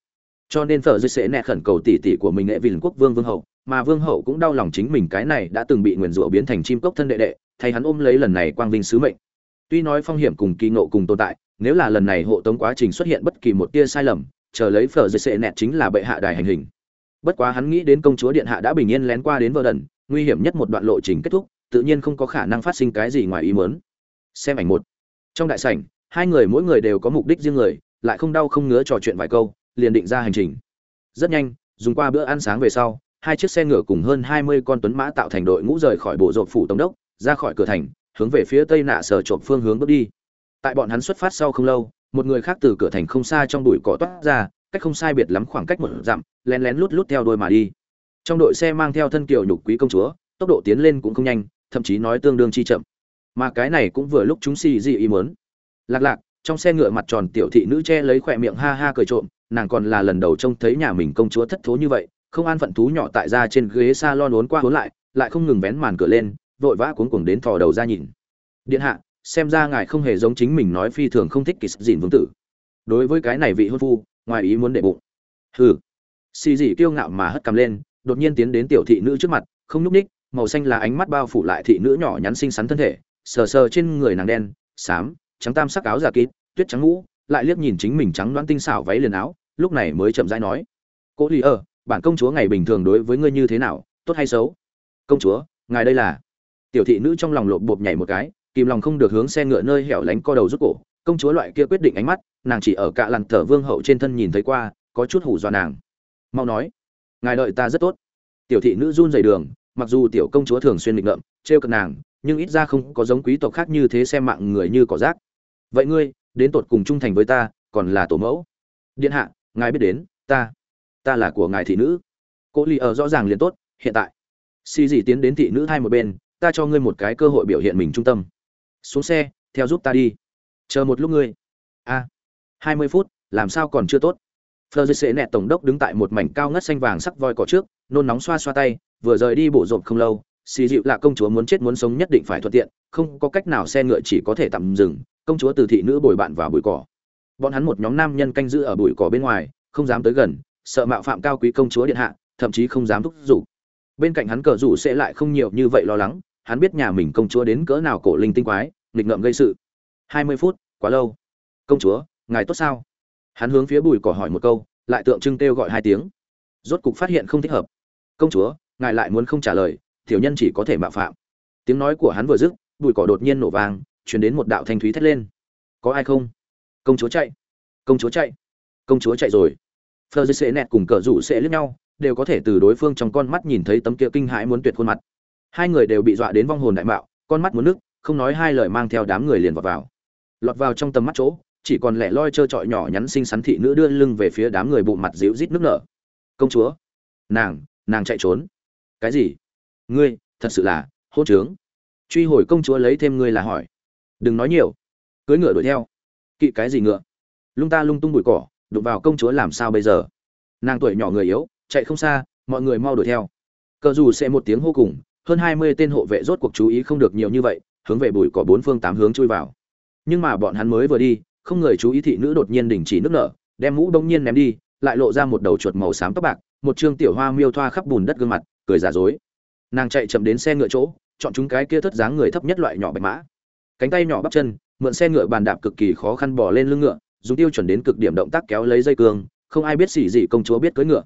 Cho nên phở dưới sẽ nẹ khẩn cầu tỷ tỷ của mình nghệ vì quốc vương vương hậu, mà vương hậu cũng đau lòng chính mình cái này đã từng bị nguyền rủa biến thành chim cốc thân đệ đệ, thay hắn ôm lấy lần này quang vinh sứ mệnh. Tuy nói phong hiểm cùng kỳ ngộ cùng tồn tại, nếu là lần này hộ tống quá trình xuất hiện bất kỳ một tia sai lầm, chờ lấy phở dưới sẽ nẹt chính là bệ hạ đài hành hình. Bất quá hắn nghĩ đến công chúa điện hạ đã bình yên lén qua đến vợ đần nguy hiểm nhất một đoạn lộ trình kết thúc, tự nhiên không có khả năng phát sinh cái gì ngoài ý muốn. xem ảnh một. Trong đại sảnh, hai người mỗi người đều có mục đích riêng người, lại không đau không ngứa trò chuyện vài câu, liền định ra hành trình. Rất nhanh, dùng qua bữa ăn sáng về sau, hai chiếc xe ngựa cùng hơn hai mươi con tuấn mã tạo thành đội ngũ rời khỏi bộ rộp phủ tổng đốc, ra khỏi cửa thành, hướng về phía tây nạ sở trộm phương hướng bước đi. Tại bọn hắn xuất phát sau không lâu, một người khác từ cửa thành không xa trong bụi cỏ toát ra, cách không sai biệt lắm khoảng cách một dặm, lén lén lút lút theo đôi mà đi trong đội xe mang theo thân kiều nhục quý công chúa, tốc độ tiến lên cũng không nhanh, thậm chí nói tương đương chi chậm. Mà cái này cũng vừa lúc chúng xì gì ý muốn. Lạc lạc, trong xe ngựa mặt tròn tiểu thị nữ che lấy khỏe miệng ha ha cười trộm, nàng còn là lần đầu trông thấy nhà mình công chúa thất thố như vậy, không an phận thú nhỏ tại ra trên ghế s a lon uốn qua uốn lại lại không ngừng vén màn cửa lên, vội vã cuống cuồng đến thò đầu ra nhìn. Điện hạ, xem ra ngài không hề giống chính mình nói phi thường không thích kỳ dìn vương tử. Đối với cái này vị hôn phu, ngoài ý muốn để bụng. Hừ. Xì dị kiêu ngạo mà hất cầm lên đột nhiên tiến đến tiểu thị nữ trước mặt, không nhúc ních màu xanh là ánh mắt bao phủ lại thị nữ nhỏ nhắn xinh xắn thân thể, sờ sờ trên người nàng đen, xám, trắng tam sắc áo giả kín, tuyết trắng ngũ, lại liếc nhìn chính mình trắng đoán tinh xảo váy liền áo, lúc này mới chậm rãi nói cố lì ở bản công chúa ngày bình thường đối với ngươi như thế nào, tốt hay xấu? Công chúa, ngài đây là? Tiểu thị nữ trong lòng lộp bộp nhảy một cái, kìm lòng không được hướng xe ngựa nơi hẻo lánh co đầu rút cổ, công chúa loại kia quyết định ánh mắt, nàng chỉ ở cạ lằn thở vương hậu trên thân nhìn thấy qua, có chút hủ dọa nàng. Mau nói ngài đợi ta rất tốt. Tiểu thị nữ run dày đường, mặc dù tiểu công chúa thường xuyên định ngợm, trêu cận nàng, nhưng ít ra không có giống quý tộc khác như thế xem mạng người như cỏ rác. Vậy ngươi, đến tột cùng trung thành với ta, còn là tổ mẫu? Điện hạ, ngài biết đến, ta ta là của ngài thị nữ. Cô lì ở rõ ràng liền tốt, hiện tại. Xì dị tiến đến thị nữ hai một bên, ta cho ngươi một cái cơ hội biểu hiện mình trung tâm. Xuống xe, theo giúp ta đi. Chờ một lúc ngươi. A hai mươi phút, làm sao còn chưa tốt? Phờ dây sệ nẹt tổng đốc đứng tại một mảnh cao ngất xanh vàng sắc voi cỏ trước, nôn nóng xoa xoa tay, vừa rời đi bộ rộp không lâu, xì dịu là công chúa muốn chết muốn sống nhất định phải thuận tiện, không có cách nào xe ngựa chỉ có thể tạm dừng, công chúa từ thị nữ bồi bạn vào bụi cỏ. Bọn hắn một nhóm nam nhân canh giữ ở bụi cỏ bên ngoài, không dám tới gần, sợ mạo phạm cao quý công chúa điện hạ, thậm chí không dám thúc giục. Bên cạnh hắn cờ rủ sẽ lại không nhiều như vậy lo lắng, hắn biết nhà mình công chúa đến cỡ nào cổ linh tinh quái, nghịch ngợm gây sự. Hai mươi phút, quá lâu. Công chúa, ngài tốt sao? Hắn hướng phía bùi cỏ hỏi một câu, lại tượng trưng kêu gọi hai tiếng. Rốt cục phát hiện không thích hợp. Công chúa, ngài lại muốn không trả lời, tiểu nhân chỉ có thể mạo phạm. Tiếng nói của hắn vừa dứt, bùi cỏ đột nhiên nổ vàng chuyển đến một đạo thanh thúy thét lên. Có ai không? Công chúa chạy. Công chúa chạy. Công chúa chạy rồi. Phờ dưới sệ nẹt cùng cờ rủ sẽ lướt nhau, đều có thể từ đối phương trong con mắt nhìn thấy tấm kia kinh hãi muốn tuyệt khuôn mặt. Hai người đều bị dọa đến vong hồn đại mạo, con mắt muốn nước, không nói hai lời mang theo đám người liền vọt vào. Lọt vào trong tầm mắt chỗ chỉ còn lẻ loi trơ trọi nhỏ nhắn xinh xắn thị nữ đưa lưng về phía đám người bụng mặt dịu rít nước nở. Công chúa, nàng nàng chạy trốn. Cái gì? Ngươi, thật sự là hôn trướng. Truy hồi công chúa lấy thêm ngươi là hỏi. Đừng nói nhiều cưới ngựa đuổi theo. Kỵ cái gì ngựa? Lung ta lung tung bụi cỏ, đụng vào công chúa làm sao bây giờ? Nàng tuổi nhỏ người yếu, chạy không xa, mọi người mau đuổi theo. Cờ dù sẽ một tiếng hô cùng, hơn hai mươi tên hộ vệ rốt cuộc chú ý không được nhiều như vậy, hướng về bụi cỏ bốn phương tám hướng chui vào. Nhưng mà bọn hắn mới vừa đi không người chú ý thị nữ đột nhiên đình chỉ nước nở, đem mũ đông nhiên ném đi, lại lộ ra một đầu chuột màu xám tóc bạc, một trương tiểu hoa miêu thoa khắp bùn đất gương mặt, cười giả dối. Nàng chạy chậm đến xe ngựa chỗ, chọn chúng cái kia thất dáng người thấp nhất loại nhỏ bạch mã. Cánh tay nhỏ bắp chân, mượn xe ngựa bàn đạp cực kỳ khó khăn bỏ lên lưng ngựa, dùng tiêu chuẩn đến cực điểm động tác kéo lấy dây cương, không ai biết xỉ gì công chúa biết cưỡi ngựa.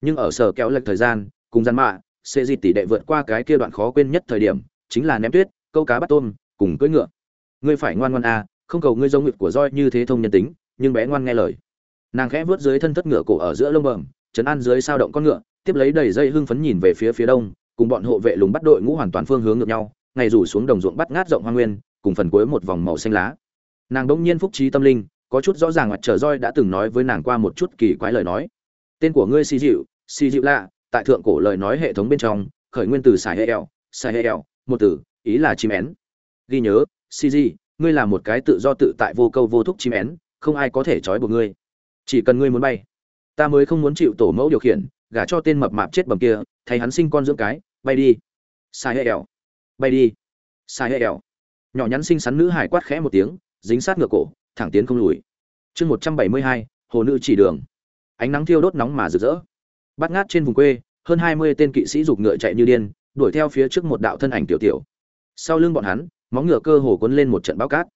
Nhưng ở sở kéo lệch thời gian, cùng gian mạ sẽ gì tỷ đệ vượt qua cái kia đoạn khó quên nhất thời điểm, chính là ném tuyết, câu cá bắt tôm, cùng cưỡi ngựa. Ngươi phải ngoan ngoan a không cầu ngươi giống nguyệt của roi như thế thông nhân tính, nhưng bé ngoan nghe lời. Nàng khẽ vớt dưới thân thất ngựa cổ ở giữa lông bờm chấn an dưới sao động con ngựa, tiếp lấy đầy dây hưng phấn nhìn về phía phía đông, cùng bọn hộ vệ lùng bắt đội ngũ hoàn toàn phương hướng ngược nhau, ngày rủ xuống đồng ruộng bắt ngát rộng hoa nguyên, cùng phần cuối một vòng màu xanh lá. Nàng đống nhiên phúc trí tâm linh, có chút rõ ràng mặt trời roi đã từng nói với nàng qua một chút kỳ quái lời nói. Tên của ngươi xì dịu xì dịu lạ, tại thượng cổ lời nói hệ thống bên trong, khởi nguyên từ xài hệ eo xài hệ eo, một từ, ý là chim én. Ghi nhớ cg ngươi là một cái tự do tự tại vô câu vô thúc chim én, không ai có thể trói buộc ngươi. Chỉ cần ngươi muốn bay, ta mới không muốn chịu tổ mẫu điều khiển, gả cho tên mập mạp chết bầm kia, thay hắn sinh con dưỡng cái, bay đi. Sai hệ ẻo. Bay đi. Sai hệ ẻo. Nhỏ nhắn xinh xắn nữ hải quát khẽ một tiếng, dính sát ngựa cổ, thẳng tiến không lùi. Chương một trăm bảy mươi hai, hồ nữ chỉ đường. Ánh nắng thiêu đốt nóng mà rực rỡ. Bắt ngát trên vùng quê, hơn hai mươi tên kỵ sĩ giục ngựa chạy như điên, đuổi theo phía trước một đạo thân ảnh tiểu tiểu. Sau lưng bọn hắn móng ngựa cơ hồ cuốn lên một trận bão cát.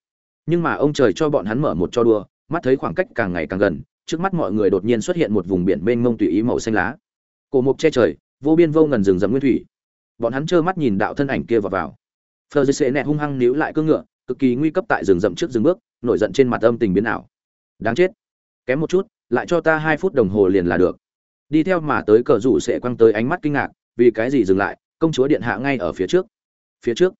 Nhưng mà ông trời cho bọn hắn mở một cho đua, mắt thấy khoảng cách càng ngày càng gần, trước mắt mọi người đột nhiên xuất hiện một vùng biển mênh mông tùy ý màu xanh lá. Cổ mục che trời, vô biên vô ngần rừng rậm nguyên thủy. Bọn hắn trơ mắt nhìn đạo thân ảnh kia vào vào. Phờ dây sệ nẹt hung hăng níu lại cương ngựa, cực kỳ nguy cấp tại rừng rậm trước rừng bước, nổi giận trên mặt âm tình biến ảo. Đáng chết. Kém một chút, lại cho ta hai phút đồng hồ liền là được. Đi theo mà tới cờ rủ sẽ quăng tới ánh mắt kinh ngạc, vì cái gì dừng lại, công chúa điện hạ ngay ở phía trước. Phía trước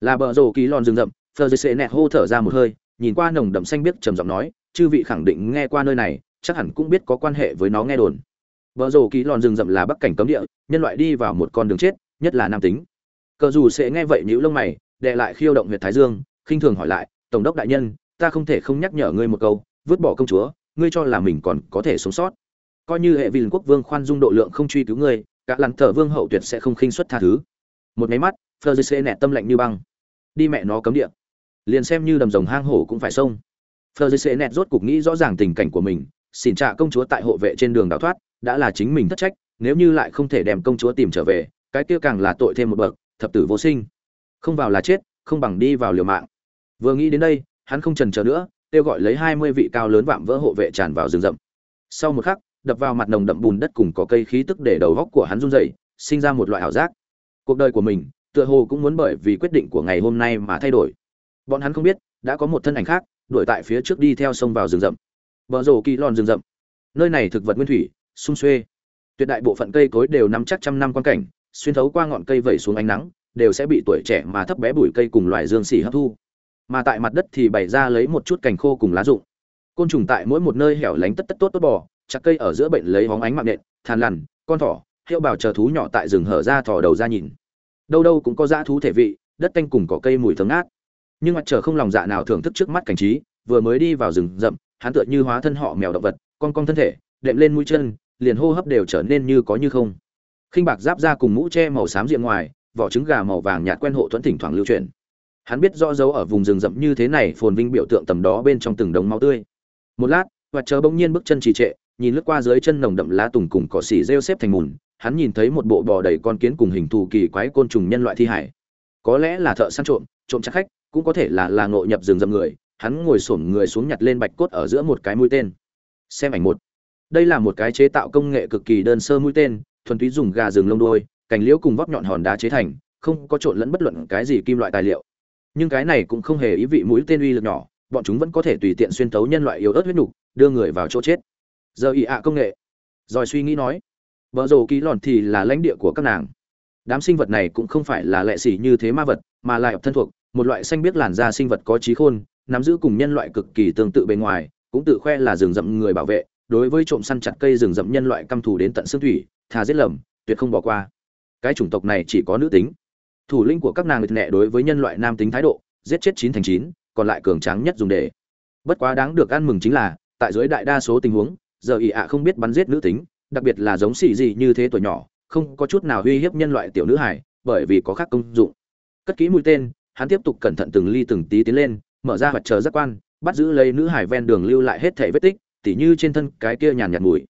là bờ rổ ký lòn rừng rậm phờ dây sệ nẹt hô thở ra một hơi, nhìn qua nồng đậm xanh biếc trầm giọng nói, chư vị khẳng định nghe qua nơi này, chắc hẳn cũng biết có quan hệ với nó nghe đồn. Bờ rổ ký lòn rừng rậm là bắc cảnh cấm địa, nhân loại đi vào một con đường chết, nhất là nam tính. Cờ dù sẽ nghe vậy nhíu lông mày, đệ lại khiêu động huyệt thái dương, khinh thường hỏi lại, tổng đốc đại nhân, ta không thể không nhắc nhở ngươi một câu, vứt bỏ công chúa, ngươi cho là mình còn có thể sống sót. Coi như hệ vinh quốc vương khoan dung độ lượng không truy cứu ngươi, cả lặn thờ vương hậu tuyệt sẽ không khinh xuất tha thứ. Một máy mắt phơ dê xê nẹt tâm lạnh như băng đi mẹ nó cấm địa. Liền xem như đầm rồng hang hổ cũng phải xông. Phờ dê xê nẹt rốt cục nghĩ rõ ràng tình cảnh của mình, xin trả công chúa tại hộ vệ trên đường đào thoát, đã là chính mình thất trách, nếu như lại không thể đem công chúa tìm trở về, cái kia càng là tội thêm một bậc, thập tử vô sinh. Không vào là chết, không bằng đi vào liều mạng. Vừa nghĩ đến đây, hắn không trần chờ nữa, kêu gọi lấy hai mươi vị cao lớn vạm vỡ hộ vệ tràn vào rừng rậm. Sau một khắc, đập vào mặt nồng đậm bùn đất cùng có cây khí tức để đầu góc của hắn run rẩy, sinh ra một loại ảo giác. Cuộc đời của mình tựa hồ cũng muốn bởi vì quyết định của ngày hôm nay mà thay đổi. Bọn hắn không biết, đã có một thân ảnh khác, đuổi tại phía trước đi theo sông vào rừng rậm. Bờ rổ kỳ lòn rừng rậm. Nơi này thực vật nguyên thủy sung xuê. Tuyệt đại bộ phận cây cối đều nắm chắc trăm năm quan cảnh, xuyên thấu qua ngọn cây vẩy xuống ánh nắng, đều sẽ bị tuổi trẻ mà thấp bé bụi cây cùng loài dương xỉ hấp thu. Mà tại mặt đất thì bày ra lấy một chút cành khô cùng lá rụng. Côn trùng tại mỗi một nơi hẻo lánh tất tất tốt tốt bò, chặt cây ở giữa bệnh lấy hóng ánh mạng nện than lằn, con thỏ, hiệu bào chờ thú nhỏ tại rừng hở ra thỏ đầu ra nhìn đâu đâu cũng có dã thú thể vị, đất canh cùng cỏ cây mùi thơm ngát. Nhưng mặt trời không lòng dạ nào thưởng thức trước mắt cảnh trí, vừa mới đi vào rừng rậm, hắn tựa như hóa thân họ mèo động vật, con con thân thể, đệm lên mũi chân, liền hô hấp đều trở nên như có như không. Khinh bạc giáp ra cùng mũ che màu xám diện ngoài, vỏ trứng gà màu vàng nhạt quen hộ thuẫn thỉnh thoảng lưu truyền hắn biết rõ dấu ở vùng rừng rậm như thế này phồn vinh biểu tượng tầm đó bên trong từng đống máu tươi. Một lát, và chờ bỗng nhiên bước chân trì trệ, nhìn lướt qua dưới chân nồng đậm lá tùng cùng cỏ xỉ rêu xếp thành mùn hắn nhìn thấy một bộ bò đầy con kiến cùng hình thù kỳ quái côn trùng nhân loại thi hải. Có lẽ là thợ săn trộm trộm chắc khách, cũng có thể là là ngộ nhập rừng rậm người. Hắn ngồi xổm người xuống nhặt lên bạch cốt ở giữa một cái mũi tên. Xem ảnh một. Đây là một cái chế tạo công nghệ cực kỳ đơn sơ mũi tên, thuần túy dùng gà rừng lông đuôi, cành liễu cùng vóc nhọn hòn đá chế thành, không có trộn lẫn bất luận cái gì kim loại tài liệu. Nhưng cái này cũng không hề ý vị mũi tên uy lực nhỏ, bọn chúng vẫn có thể tùy tiện xuyên tấu nhân loại yếu ớt huyết nhục đưa người vào chỗ chết. Giờ ị ạ công nghệ. Rồi suy nghĩ nói vợ rồ ký lòn thì là lãnh địa của các nàng. Đám sinh vật này cũng không phải là lệ xỉ như thế ma vật, mà lại thân thuộc, một loại xanh biết làn da sinh vật có trí khôn, nắm giữ cùng nhân loại cực kỳ tương tự bên ngoài, cũng tự khoe là rừng rậm người bảo vệ, đối với trộm săn chặt cây rừng rậm nhân loại căm thù đến tận xương thủy, thà giết lầm, tuyệt không bỏ qua. Cái chủng tộc này chỉ có nữ tính. Thủ lĩnh của các nàng lịch nẹ đối với nhân loại nam tính thái độ, giết chết chín thành chín, còn lại cường tráng nhất dùng để. Bất quá đáng được ăn mừng chính là, tại dưới đại đa số tình huống, giờ ỵ ạ không biết bắn giết nữ tính đặc biệt là giống xì gì như thế tuổi nhỏ, không có chút nào uy hiếp nhân loại tiểu nữ hải bởi vì có khác công dụng. Cất kỹ mũi tên, hắn tiếp tục cẩn thận từng ly từng tí tiến lên, mở ra mặt chờ giác quan, bắt giữ lấy nữ hải ven đường lưu lại hết thể vết tích, tỉ như trên thân cái kia nhàn nhạt mùi.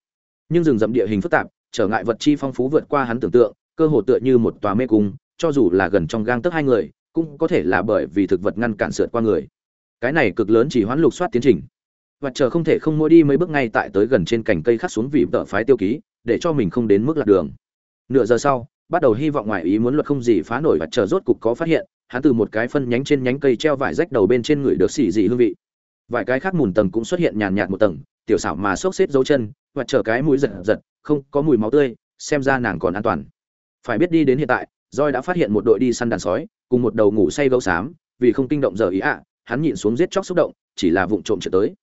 Nhưng rừng rậm địa hình phức tạp, trở ngại vật chi phong phú vượt qua hắn tưởng tượng, cơ hồ tựa như một tòa mê cung, cho dù là gần trong gang tấc hai người, cũng có thể là bởi vì thực vật ngăn cản sượt qua người. Cái này cực lớn chỉ hoãn lục soát tiến trình vật chờ không thể không mỗi đi mấy bước ngay tại tới gần trên cành cây khắc xuống vị tợ phái tiêu ký, để cho mình không đến mức lạc đường. Nửa giờ sau, bắt đầu hy vọng ngoài ý muốn luật không gì phá nổi vật chờ rốt cục có phát hiện, hắn từ một cái phân nhánh trên nhánh cây treo vải rách đầu bên trên người được xỉ dị hương vị. Vài cái khác mùn tầng cũng xuất hiện nhàn nhạt một tầng, tiểu xảo mà xốc xếp dấu chân, và chờ cái mũi giật giật, không có mùi máu tươi, xem ra nàng còn an toàn. Phải biết đi đến hiện tại roi đã phát hiện một đội đi săn đàn sói, cùng một đầu ngủ say gấu xám, vì không kinh động giờ ý ạ, hắn nhịn xuống giết chóc xúc động, chỉ là vụng trộm trở tới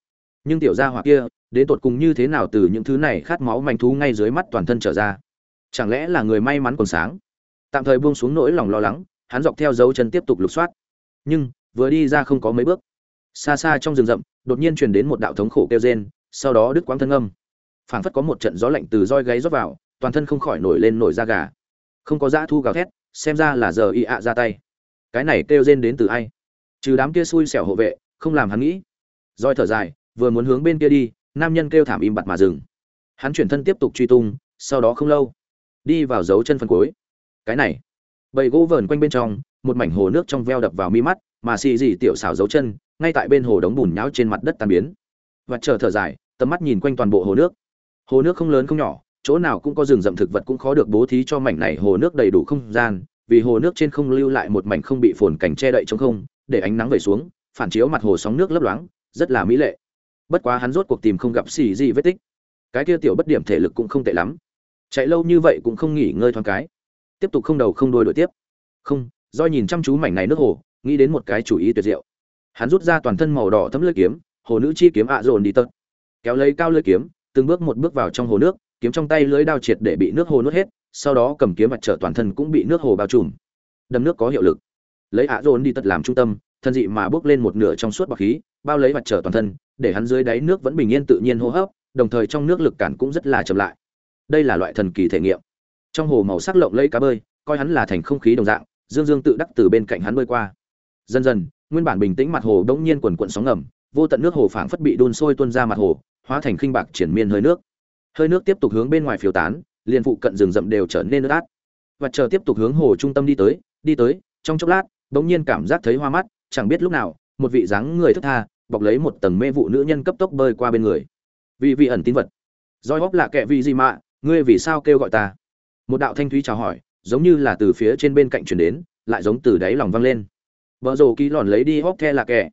nhưng tiểu gia hỏa kia, đến tột cùng như thế nào từ những thứ này khát máu manh thú ngay dưới mắt toàn thân trở ra? Chẳng lẽ là người may mắn còn sáng? Tạm thời buông xuống nỗi lòng lo lắng, hắn dọc theo dấu chân tiếp tục lục soát. Nhưng, vừa đi ra không có mấy bước. Xa xa trong rừng rậm, đột nhiên truyền đến một đạo thống khổ kêu rên, sau đó đứt quãng thân âm. Phảng phất có một trận gió lạnh từ roi gáy rót vào, toàn thân không khỏi nổi lên nổi da gà. Không có dã thu gào thét, xem ra là giờ y ạ ra tay. Cái này kêu rên đến từ ai? Trừ đám kia xui xẻo hộ vệ, không làm hắn nghĩ. Roi thở dài vừa muốn hướng bên kia đi, nam nhân kêu thảm im bặt mà dừng. Hắn chuyển thân tiếp tục truy tung, sau đó không lâu, đi vào dấu chân phần cuối. Cái này, bầy gỗ vờn quanh bên trong, một mảnh hồ nước trong veo đập vào mi mắt, mà xì gì tiểu xảo dấu chân, ngay tại bên hồ đống bùn nháo trên mặt đất tan biến. Và chờ thở dài, tầm mắt nhìn quanh toàn bộ hồ nước. Hồ nước không lớn không nhỏ, chỗ nào cũng có rừng rậm thực vật cũng khó được bố thí cho mảnh này hồ nước đầy đủ không gian, vì hồ nước trên không lưu lại một mảnh không bị phồn cảnh che đậy trong không, để ánh nắng về xuống, phản chiếu mặt hồ sóng nước lấp loáng, rất là mỹ lệ bất quá hắn rốt cuộc tìm không gặp xì gì vết tích. Cái kia tiểu bất điểm thể lực cũng không tệ lắm. Chạy lâu như vậy cũng không nghỉ ngơi thoáng cái. Tiếp tục không đầu không đuôi đổi tiếp. Không do nhìn chăm chú mảnh này nước hồ, nghĩ đến một cái chủ ý tuyệt diệu. Hắn rút ra toàn thân màu đỏ thấm lưỡi kiếm, hồ nữ chi kiếm ạ dồn đi tật. Kéo lấy cao lưỡi kiếm, từng bước một bước vào trong hồ nước, kiếm trong tay lưỡi đao triệt để bị nước hồ nuốt hết, sau đó cầm kiếm mặt trở toàn thân cũng bị nước hồ bao trùm. Đâm nước có hiệu lực. Lấy ạ dồn đi tật làm trung tâm, thân dị mà bước lên một nửa trong suốt bọc khí, bao lấy mặt trở toàn thân để hắn dưới đáy nước vẫn bình yên tự nhiên hô hấp, đồng thời trong nước lực cản cũng rất là chậm lại. Đây là loại thần kỳ thể nghiệm. Trong hồ màu sắc lộng lẫy cá bơi, coi hắn là thành không khí đồng dạng, dương dương tự đắc từ bên cạnh hắn bơi qua. Dần dần, nguyên bản bình tĩnh mặt hồ đống nhiên quần quận sóng ngầm, vô tận nước hồ phảng phất bị đun sôi tuôn ra mặt hồ, hóa thành khinh bạc triển miên hơi nước. Hơi nước tiếp tục hướng bên ngoài phiêu tán, liền phụ cận rừng rậm đều trở nên nước át và chờ tiếp tục hướng hồ trung tâm đi tới đi tới, trong chốc lát, đống nhiên cảm giác thấy hoa mắt, chẳng biết lúc nào, một vị dáng người thức tha bọc lấy một tầng mê vụ nữ nhân cấp tốc bơi qua bên người. Vì vị ẩn tín vật. Roi hóp là kẻ vị gì mạ ngươi vì sao kêu gọi ta? Một đạo thanh thúy chào hỏi, giống như là từ phía trên bên cạnh chuyển đến, lại giống từ đáy lòng vang lên. Vợ rồ ký lòn lấy đi hóc the là kẻ.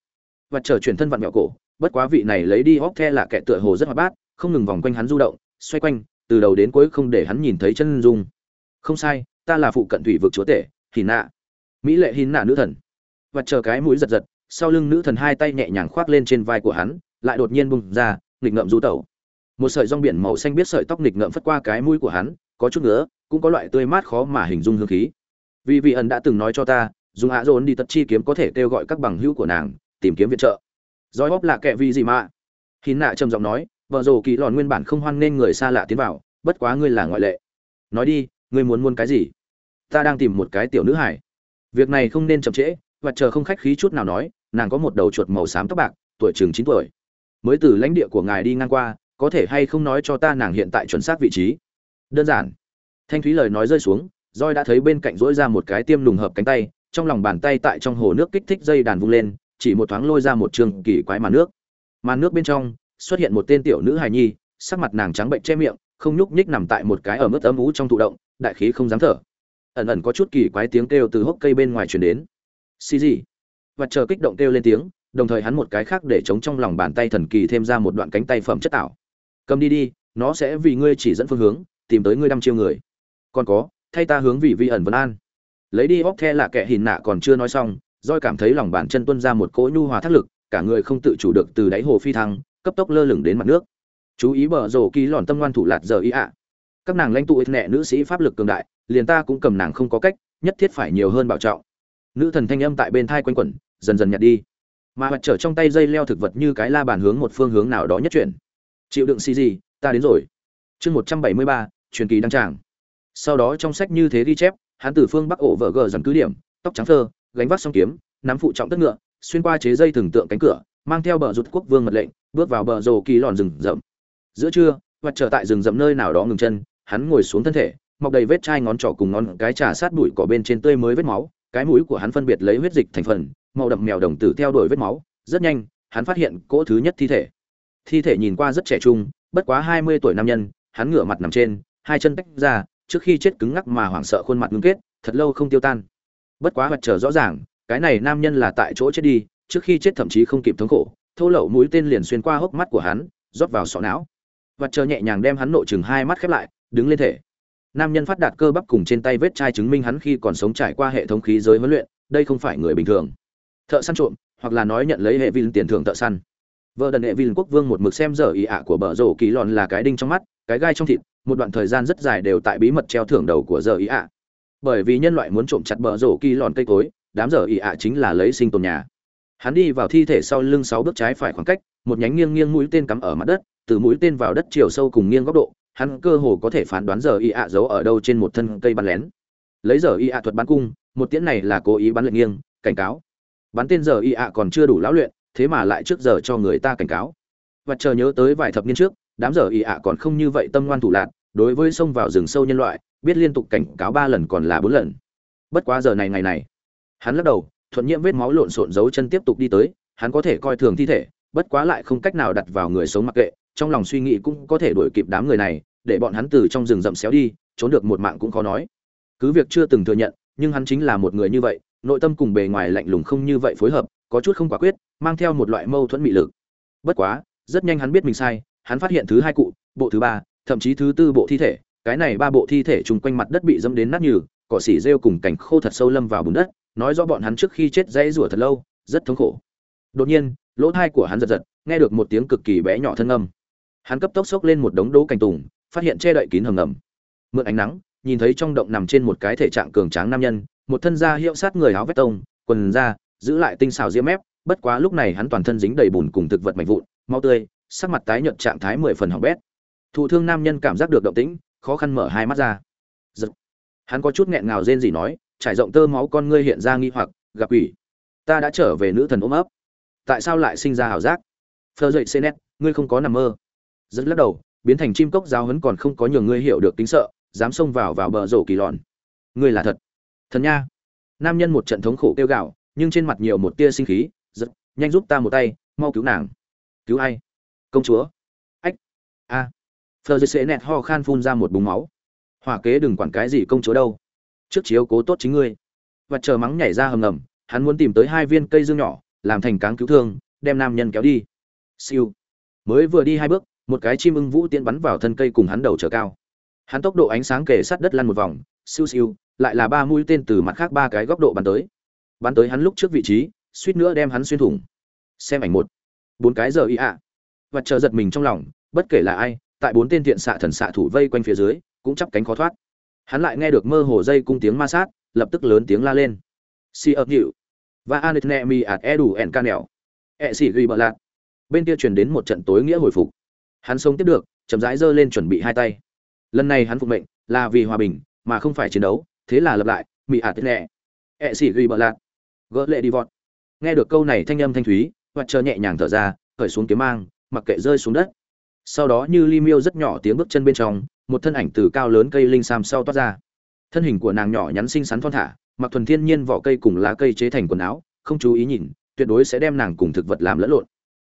Và chờ chuyển thân vặn mẹo cổ, bất quá vị này lấy đi hóc the là kẻ tựa hồ rất hoạt bát, không ngừng vòng quanh hắn du động, xoay quanh, từ đầu đến cuối không để hắn nhìn thấy chân dung. Không sai, ta là phụ cận thủy vực chúa tể hì nạ. Mỹ lệ hì nạ nữ thần. Và chờ cái mũi giật giật sau lưng nữ thần hai tay nhẹ nhàng khoác lên trên vai của hắn, lại đột nhiên bung ra, nghịch ngợm du tẩu. Một sợi rong biển màu xanh biết sợi tóc nghịch ngợm phất qua cái mũi của hắn, có chút nữa cũng có loại tươi mát khó mà hình dung hương khí. Vì vị ẩn đã từng nói cho ta, dùng hạ dồn đi tật chi kiếm có thể kêu gọi các bằng hữu của nàng, tìm kiếm viện trợ. Roi bóp là kẻ vì gì mà? Hín nạ trầm giọng nói, vợ rồ kỳ lòn nguyên bản không hoan nên người xa lạ tiến vào, bất quá ngươi là ngoại lệ. Nói đi, ngươi muốn muốn cái gì? Ta đang tìm một cái tiểu nữ hải việc này không nên chậm trễ, và chờ không khách khí chút nào nói nàng có một đầu chuột màu xám tóc bạc, tuổi chừng chín tuổi. Mới từ lãnh địa của ngài đi ngang qua, có thể hay không nói cho ta nàng hiện tại chuẩn xác vị trí? Đơn giản. Thanh thúy lời nói rơi xuống roi đã thấy bên cạnh rỗi ra một cái tiêm lùng hợp cánh tay, trong lòng bàn tay tại trong hồ nước kích thích dây đàn vung lên, chỉ một thoáng lôi ra một trường kỳ quái màn nước. Màn nước bên trong, xuất hiện một tên tiểu nữ hài nhi, sắc mặt nàng trắng bệnh che miệng, không nhúc nhích nằm tại một cái ở mức ấm ú trong thụ động, đại khí không dám thở. Ẩn ẩn có chút kỳ quái tiếng kêu từ hốc cây bên ngoài truyền đến. Xì gì? Và chờ kích động kêu lên tiếng, đồng thời hắn một cái khác để chống trong lòng bàn tay thần kỳ thêm ra một đoạn cánh tay phẩm chất tạo. Cầm đi đi, nó sẽ vì ngươi chỉ dẫn phương hướng, tìm tới ngươi đăm chiêu người. Còn có, thay ta hướng vị vi ẩn vân an. Lấy đi óc the là kẻ hình nạ còn chưa nói xong roi cảm thấy lòng bàn chân tuân ra một cỗ nhu hòa thác lực, cả người không tự chủ được từ đáy hồ phi thăng, cấp tốc lơ lửng đến mặt nước. Chú ý bờ rổ ký lòn tâm ngoan thủ lạt giờ ý ạ. Các nàng lãnh tụ ít nẹ nữ sĩ pháp lực cường đại, liền ta cũng cầm nàng không có cách, nhất thiết phải nhiều hơn bảo trọng nữ thần thanh âm tại bên thai quanh quẩn, dần dần nhạt đi. Mà mặt trở trong tay dây leo thực vật như cái la bàn hướng một phương hướng nào đó nhất chuyển. Chịu đựng xì gì, ta đến rồi. Chương một trăm bảy mươi ba, truyền kỳ đăng tràng. Sau đó trong sách như thế ghi chép, hắn từ phương bắc ổ vợ gờ dần cứ điểm, tóc trắng thơ, gánh vác song kiếm, nắm phụ trọng tất ngựa, xuyên qua chế dây thường tượng cánh cửa, mang theo bờ rụt quốc vương mật lệnh, bước vào bờ rồ kỳ lòn rừng rậm. Giữa trưa hoặc trở tại rừng rậm nơi nào đó ngừng chân, hắn ngồi xuống thân thể, mọc đầy vết chai ngón trỏ cùng ngón cái trà sát bụi cỏ bên trên tươi mới vết máu cái mũi của hắn phân biệt lấy huyết dịch thành phần, màu đậm mèo đồng tử theo đuổi vết máu, rất nhanh, hắn phát hiện cỗ thứ nhất thi thể. Thi thể nhìn qua rất trẻ trung, bất quá hai mươi tuổi nam nhân, hắn ngửa mặt nằm trên, hai chân tách ra, trước khi chết cứng ngắc mà hoảng sợ khuôn mặt ngưng kết, thật lâu không tiêu tan. Bất quá mặt trở rõ ràng, cái này nam nhân là tại chỗ chết đi, trước khi chết thậm chí không kịp thống khổ, thô lậu mũi tên liền xuyên qua hốc mắt của hắn, rót vào sọ não. Và chờ nhẹ nhàng đem hắn nộ chừng hai mắt khép lại, đứng lên thể nam nhân phát đạt cơ bắp cùng trên tay vết chai chứng minh hắn khi còn sống trải qua hệ thống khí giới huấn luyện, đây không phải người bình thường. Thợ săn trộm, hoặc là nói nhận lấy hệ vin tiền thưởng thợ săn. Vợ đần hệ vin quốc vương một mực xem giờ ý ạ của bờ rổ kỳ lòn là cái đinh trong mắt, cái gai trong thịt, một đoạn thời gian rất dài đều tại bí mật treo thưởng đầu của giờ ý ạ. Bởi vì nhân loại muốn trộm chặt bờ rổ kỳ lòn cây cối, đám giờ ý ạ chính là lấy sinh tồn nhà. Hắn đi vào thi thể sau lưng sáu bước trái phải khoảng cách, một nhánh nghiêng nghiêng mũi tên cắm ở mặt đất, từ mũi tên vào đất chiều sâu cùng nghiêng góc độ hắn cơ hồ có thể phán đoán giờ y ạ giấu ở đâu trên một thân cây bắn lén. Lấy giờ y ạ thuật bắn cung, một tiễn này là cố ý bắn lệnh nghiêng, cảnh cáo. Bắn tên giờ y ạ còn chưa đủ lão luyện, thế mà lại trước giờ cho người ta cảnh cáo. Và chờ nhớ tới vài thập niên trước, đám giờ y ạ còn không như vậy tâm ngoan thủ lạc, đối với xông vào rừng sâu nhân loại, biết liên tục cảnh cáo ba lần còn là bốn lần. Bất quá giờ này ngày này, hắn lắc đầu, thuận nhiễm vết máu lộn xộn dấu chân tiếp tục đi tới, hắn có thể coi thường thi thể, bất quá lại không cách nào đặt vào người sống mặc kệ trong lòng suy nghĩ cũng có thể đuổi kịp đám người này, để bọn hắn từ trong rừng rậm xéo đi, trốn được một mạng cũng khó nói. Cứ việc chưa từng thừa nhận, nhưng hắn chính là một người như vậy, nội tâm cùng bề ngoài lạnh lùng không như vậy phối hợp, có chút không quả quyết, mang theo một loại mâu thuẫn mị lực. Bất quá, rất nhanh hắn biết mình sai, hắn phát hiện thứ hai cụ, bộ thứ ba, thậm chí thứ tư bộ thi thể, cái này ba bộ thi thể chung quanh mặt đất bị dâm đến nát nhừ, cỏ xỉ rêu cùng cảnh khô thật sâu lâm vào bùn đất, nói rõ bọn hắn trước khi chết dãy rủa thật lâu, rất thống khổ. Đột nhiên, lỗ thai của hắn giật giật, nghe được một tiếng cực kỳ bé nhỏ thân âm hắn cấp tốc xốc lên một đống đố cành tùng, phát hiện che đậy kín hầm ngầm. Mượn ánh nắng, nhìn thấy trong động nằm trên một cái thể trạng cường tráng nam nhân, một thân da hiệu sát người áo vét tông, quần da, giữ lại tinh xào diễm mép, bất quá lúc này hắn toàn thân dính đầy bùn cùng thực vật mạnh vụn, mau tươi, sắc mặt tái nhợt trạng thái mười phần hỏng bét. Thụ thương nam nhân cảm giác được động tĩnh, khó khăn mở hai mắt ra. Giật. hắn có chút nghẹn ngào rên gì nói, trải rộng tơ máu con ngươi hiện ra nghi hoặc, gặp quỷ. Ta đã trở về nữ thần ôm ấp. Tại sao lại sinh ra ảo giác? Phơ dậy xê nét, ngươi không có nằm mơ rất lắc đầu, biến thành chim cốc giáo hấn còn không có nhường ngươi hiểu được tính sợ, dám xông vào vào bờ rổ kỳ lòn ngươi là thật. Thần nha. Nam nhân một trận thống khổ kêu gạo nhưng trên mặt nhiều một tia sinh khí, giật, nhanh giúp ta một tay, mau cứu nàng. Cứu ai? Công chúa. Ách. A. À. phờ dây sệ nẹt ho khan phun ra một búng máu. Hỏa kế đừng quản cái gì công chúa đâu. Trước chiếu cố tốt chính ngươi. Và chờ mắng nhảy ra hầm ngầm, hắn muốn tìm tới hai viên cây dương nhỏ, làm thành cáng cứu thương, đem nam nhân kéo đi. Siêu. Mới vừa đi hai bước một cái chim ưng vũ tiễn bắn vào thân cây cùng hắn đầu trở cao. Hắn tốc độ ánh sáng kề sát đất lăn một vòng, siêu siêu, lại là ba mũi tên từ mặt khác ba cái góc độ bắn tới. Bắn tới hắn lúc trước vị trí, suýt nữa đem hắn xuyên thủng. Xem ảnh một. Bốn cái giờ ý ạ. Và chờ giật mình trong lòng, bất kể là ai, tại bốn tên thiện xạ thần xạ thủ vây quanh phía dưới, cũng chắp cánh khó thoát. Hắn lại nghe được mơ hồ dây cung tiếng ma sát, lập tức lớn tiếng la lên. Si ập hiệu và anet ne mi ạt e đủ ẻn ca nẻo e xỉ ghi bợ lạc bên kia truyền đến một trận tối nghĩa hồi phục hắn sống tiếp được, chậm rãi giơ lên chuẩn bị hai tay. Lần này hắn phục mệnh là vì hòa bình, mà không phải chiến đấu, thế là lập lại mỹ ạt nẹ. Ẹ xỉ ghi bợ lạc gỡ lệ đi vọt. Nghe được câu này thanh âm thanh thúy hoặc chờ nhẹ nhàng thở ra, khởi xuống kiếm mang, mặc kệ rơi xuống đất. Sau đó như li miêu rất nhỏ tiếng bước chân bên trong, một thân ảnh từ cao lớn cây linh sam sau toát ra. Thân hình của nàng nhỏ nhắn xinh xắn thon thả, mặc thuần thiên nhiên vỏ cây cùng lá cây chế thành quần áo, không chú ý nhìn, tuyệt đối sẽ đem nàng cùng thực vật làm lẫn lộn.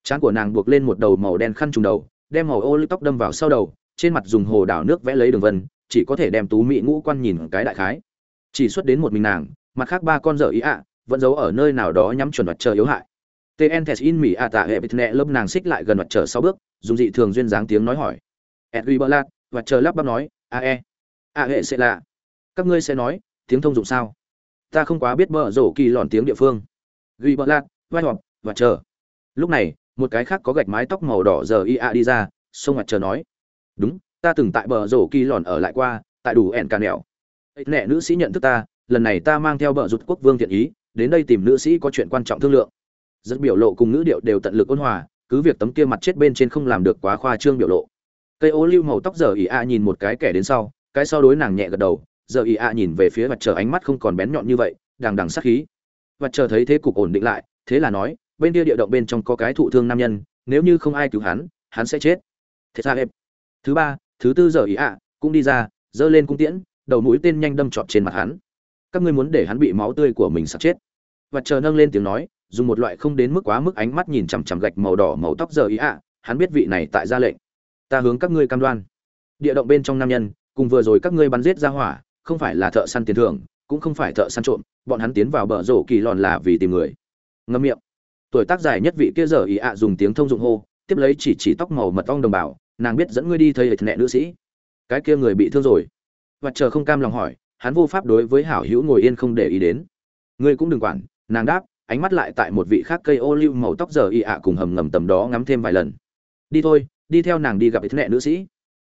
Trán của nàng buộc lên một đầu màu đen khăn trùng đầu đem màu ô lưu tóc đâm vào sau đầu, trên mặt dùng hồ đảo nước vẽ lấy đường vân, chỉ có thể đem tú mỹ ngũ quan nhìn cái đại khái. Chỉ xuất đến một mình nàng, mặt khác ba con dở ý ạ, vẫn giấu ở nơi nào đó nhắm chuẩn mặt trời yếu hại. Tn tes in mỹ ạ tạ hệ bịt nẹ lớp nàng xích lại gần mặt trời sáu bước, dùng dị thường duyên dáng tiếng nói hỏi. Edwy bơ lạt mặt trời lắp bắp nói, a e a hệ sẽ lạ. Các ngươi sẽ nói, tiếng thông dụng sao? Ta không quá biết bờ rổ kỳ lòn tiếng địa phương. Ghi bơ lạt vai họp và chờ lúc này một cái khác có gạch mái tóc màu đỏ giờ ia đi ra, sông mặt chờ nói, đúng, ta từng tại bờ rổ kỳ lòn ở lại qua, tại đủ ẻn cà nẻo. Nẹ nữ sĩ nhận thức ta, lần này ta mang theo bờ rụt quốc vương thiện ý, đến đây tìm nữ sĩ có chuyện quan trọng thương lượng. Rất biểu lộ cùng ngữ điệu đều tận lực ôn hòa, cứ việc tấm kia mặt chết bên trên không làm được quá khoa trương biểu lộ. Cây ô lưu màu tóc giờ ỉ a nhìn một cái kẻ đến sau, cái sau đối nàng nhẹ gật đầu, giờ ỉ a nhìn về phía mặt trời ánh mắt không còn bén nhọn như vậy, đằng đằng sắc khí. Mặt trời thấy thế cục ổn định lại, thế là nói bên kia địa động bên trong có cái thụ thương nam nhân, nếu như không ai cứu hắn hắn sẽ chết. Thế ra em thứ ba, thứ tư giờ ý ạ, cũng đi ra, giơ lên cung tiễn, đầu mũi tên nhanh đâm trọt trên mặt hắn. Các ngươi muốn để hắn bị máu tươi của mình sắp chết. Và chờ nâng lên tiếng nói, dùng một loại không đến mức quá mức ánh mắt nhìn chằm chằm gạch màu đỏ màu tóc giờ ý ạ, hắn biết vị này tại ra lệnh. Ta hướng các ngươi cam đoan. Địa động bên trong nam nhân, cùng vừa rồi các ngươi bắn giết ra hỏa, không phải là thợ săn tiền thưởng, cũng không phải thợ săn trộm, bọn hắn tiến vào bờ rổ kỳ lòn là vì tìm người. Ngâm miệng tuổi tác dài nhất vị kia giờ ý ạ dùng tiếng thông dụng hô, tiếp lấy chỉ chỉ tóc màu mật ong đồng bào, nàng biết dẫn ngươi đi thấy hệt nẹ nữ sĩ. Cái kia người bị thương rồi. Và chờ không cam lòng hỏi, hắn vô pháp đối với hảo hữu ngồi yên không để ý đến. Ngươi cũng đừng quản, nàng đáp, ánh mắt lại tại một vị khác cây ô liu màu tóc giờ y ạ cùng hầm ngầm tầm đó ngắm thêm vài lần. Đi thôi, đi theo nàng đi gặp hệt nẹ nữ sĩ.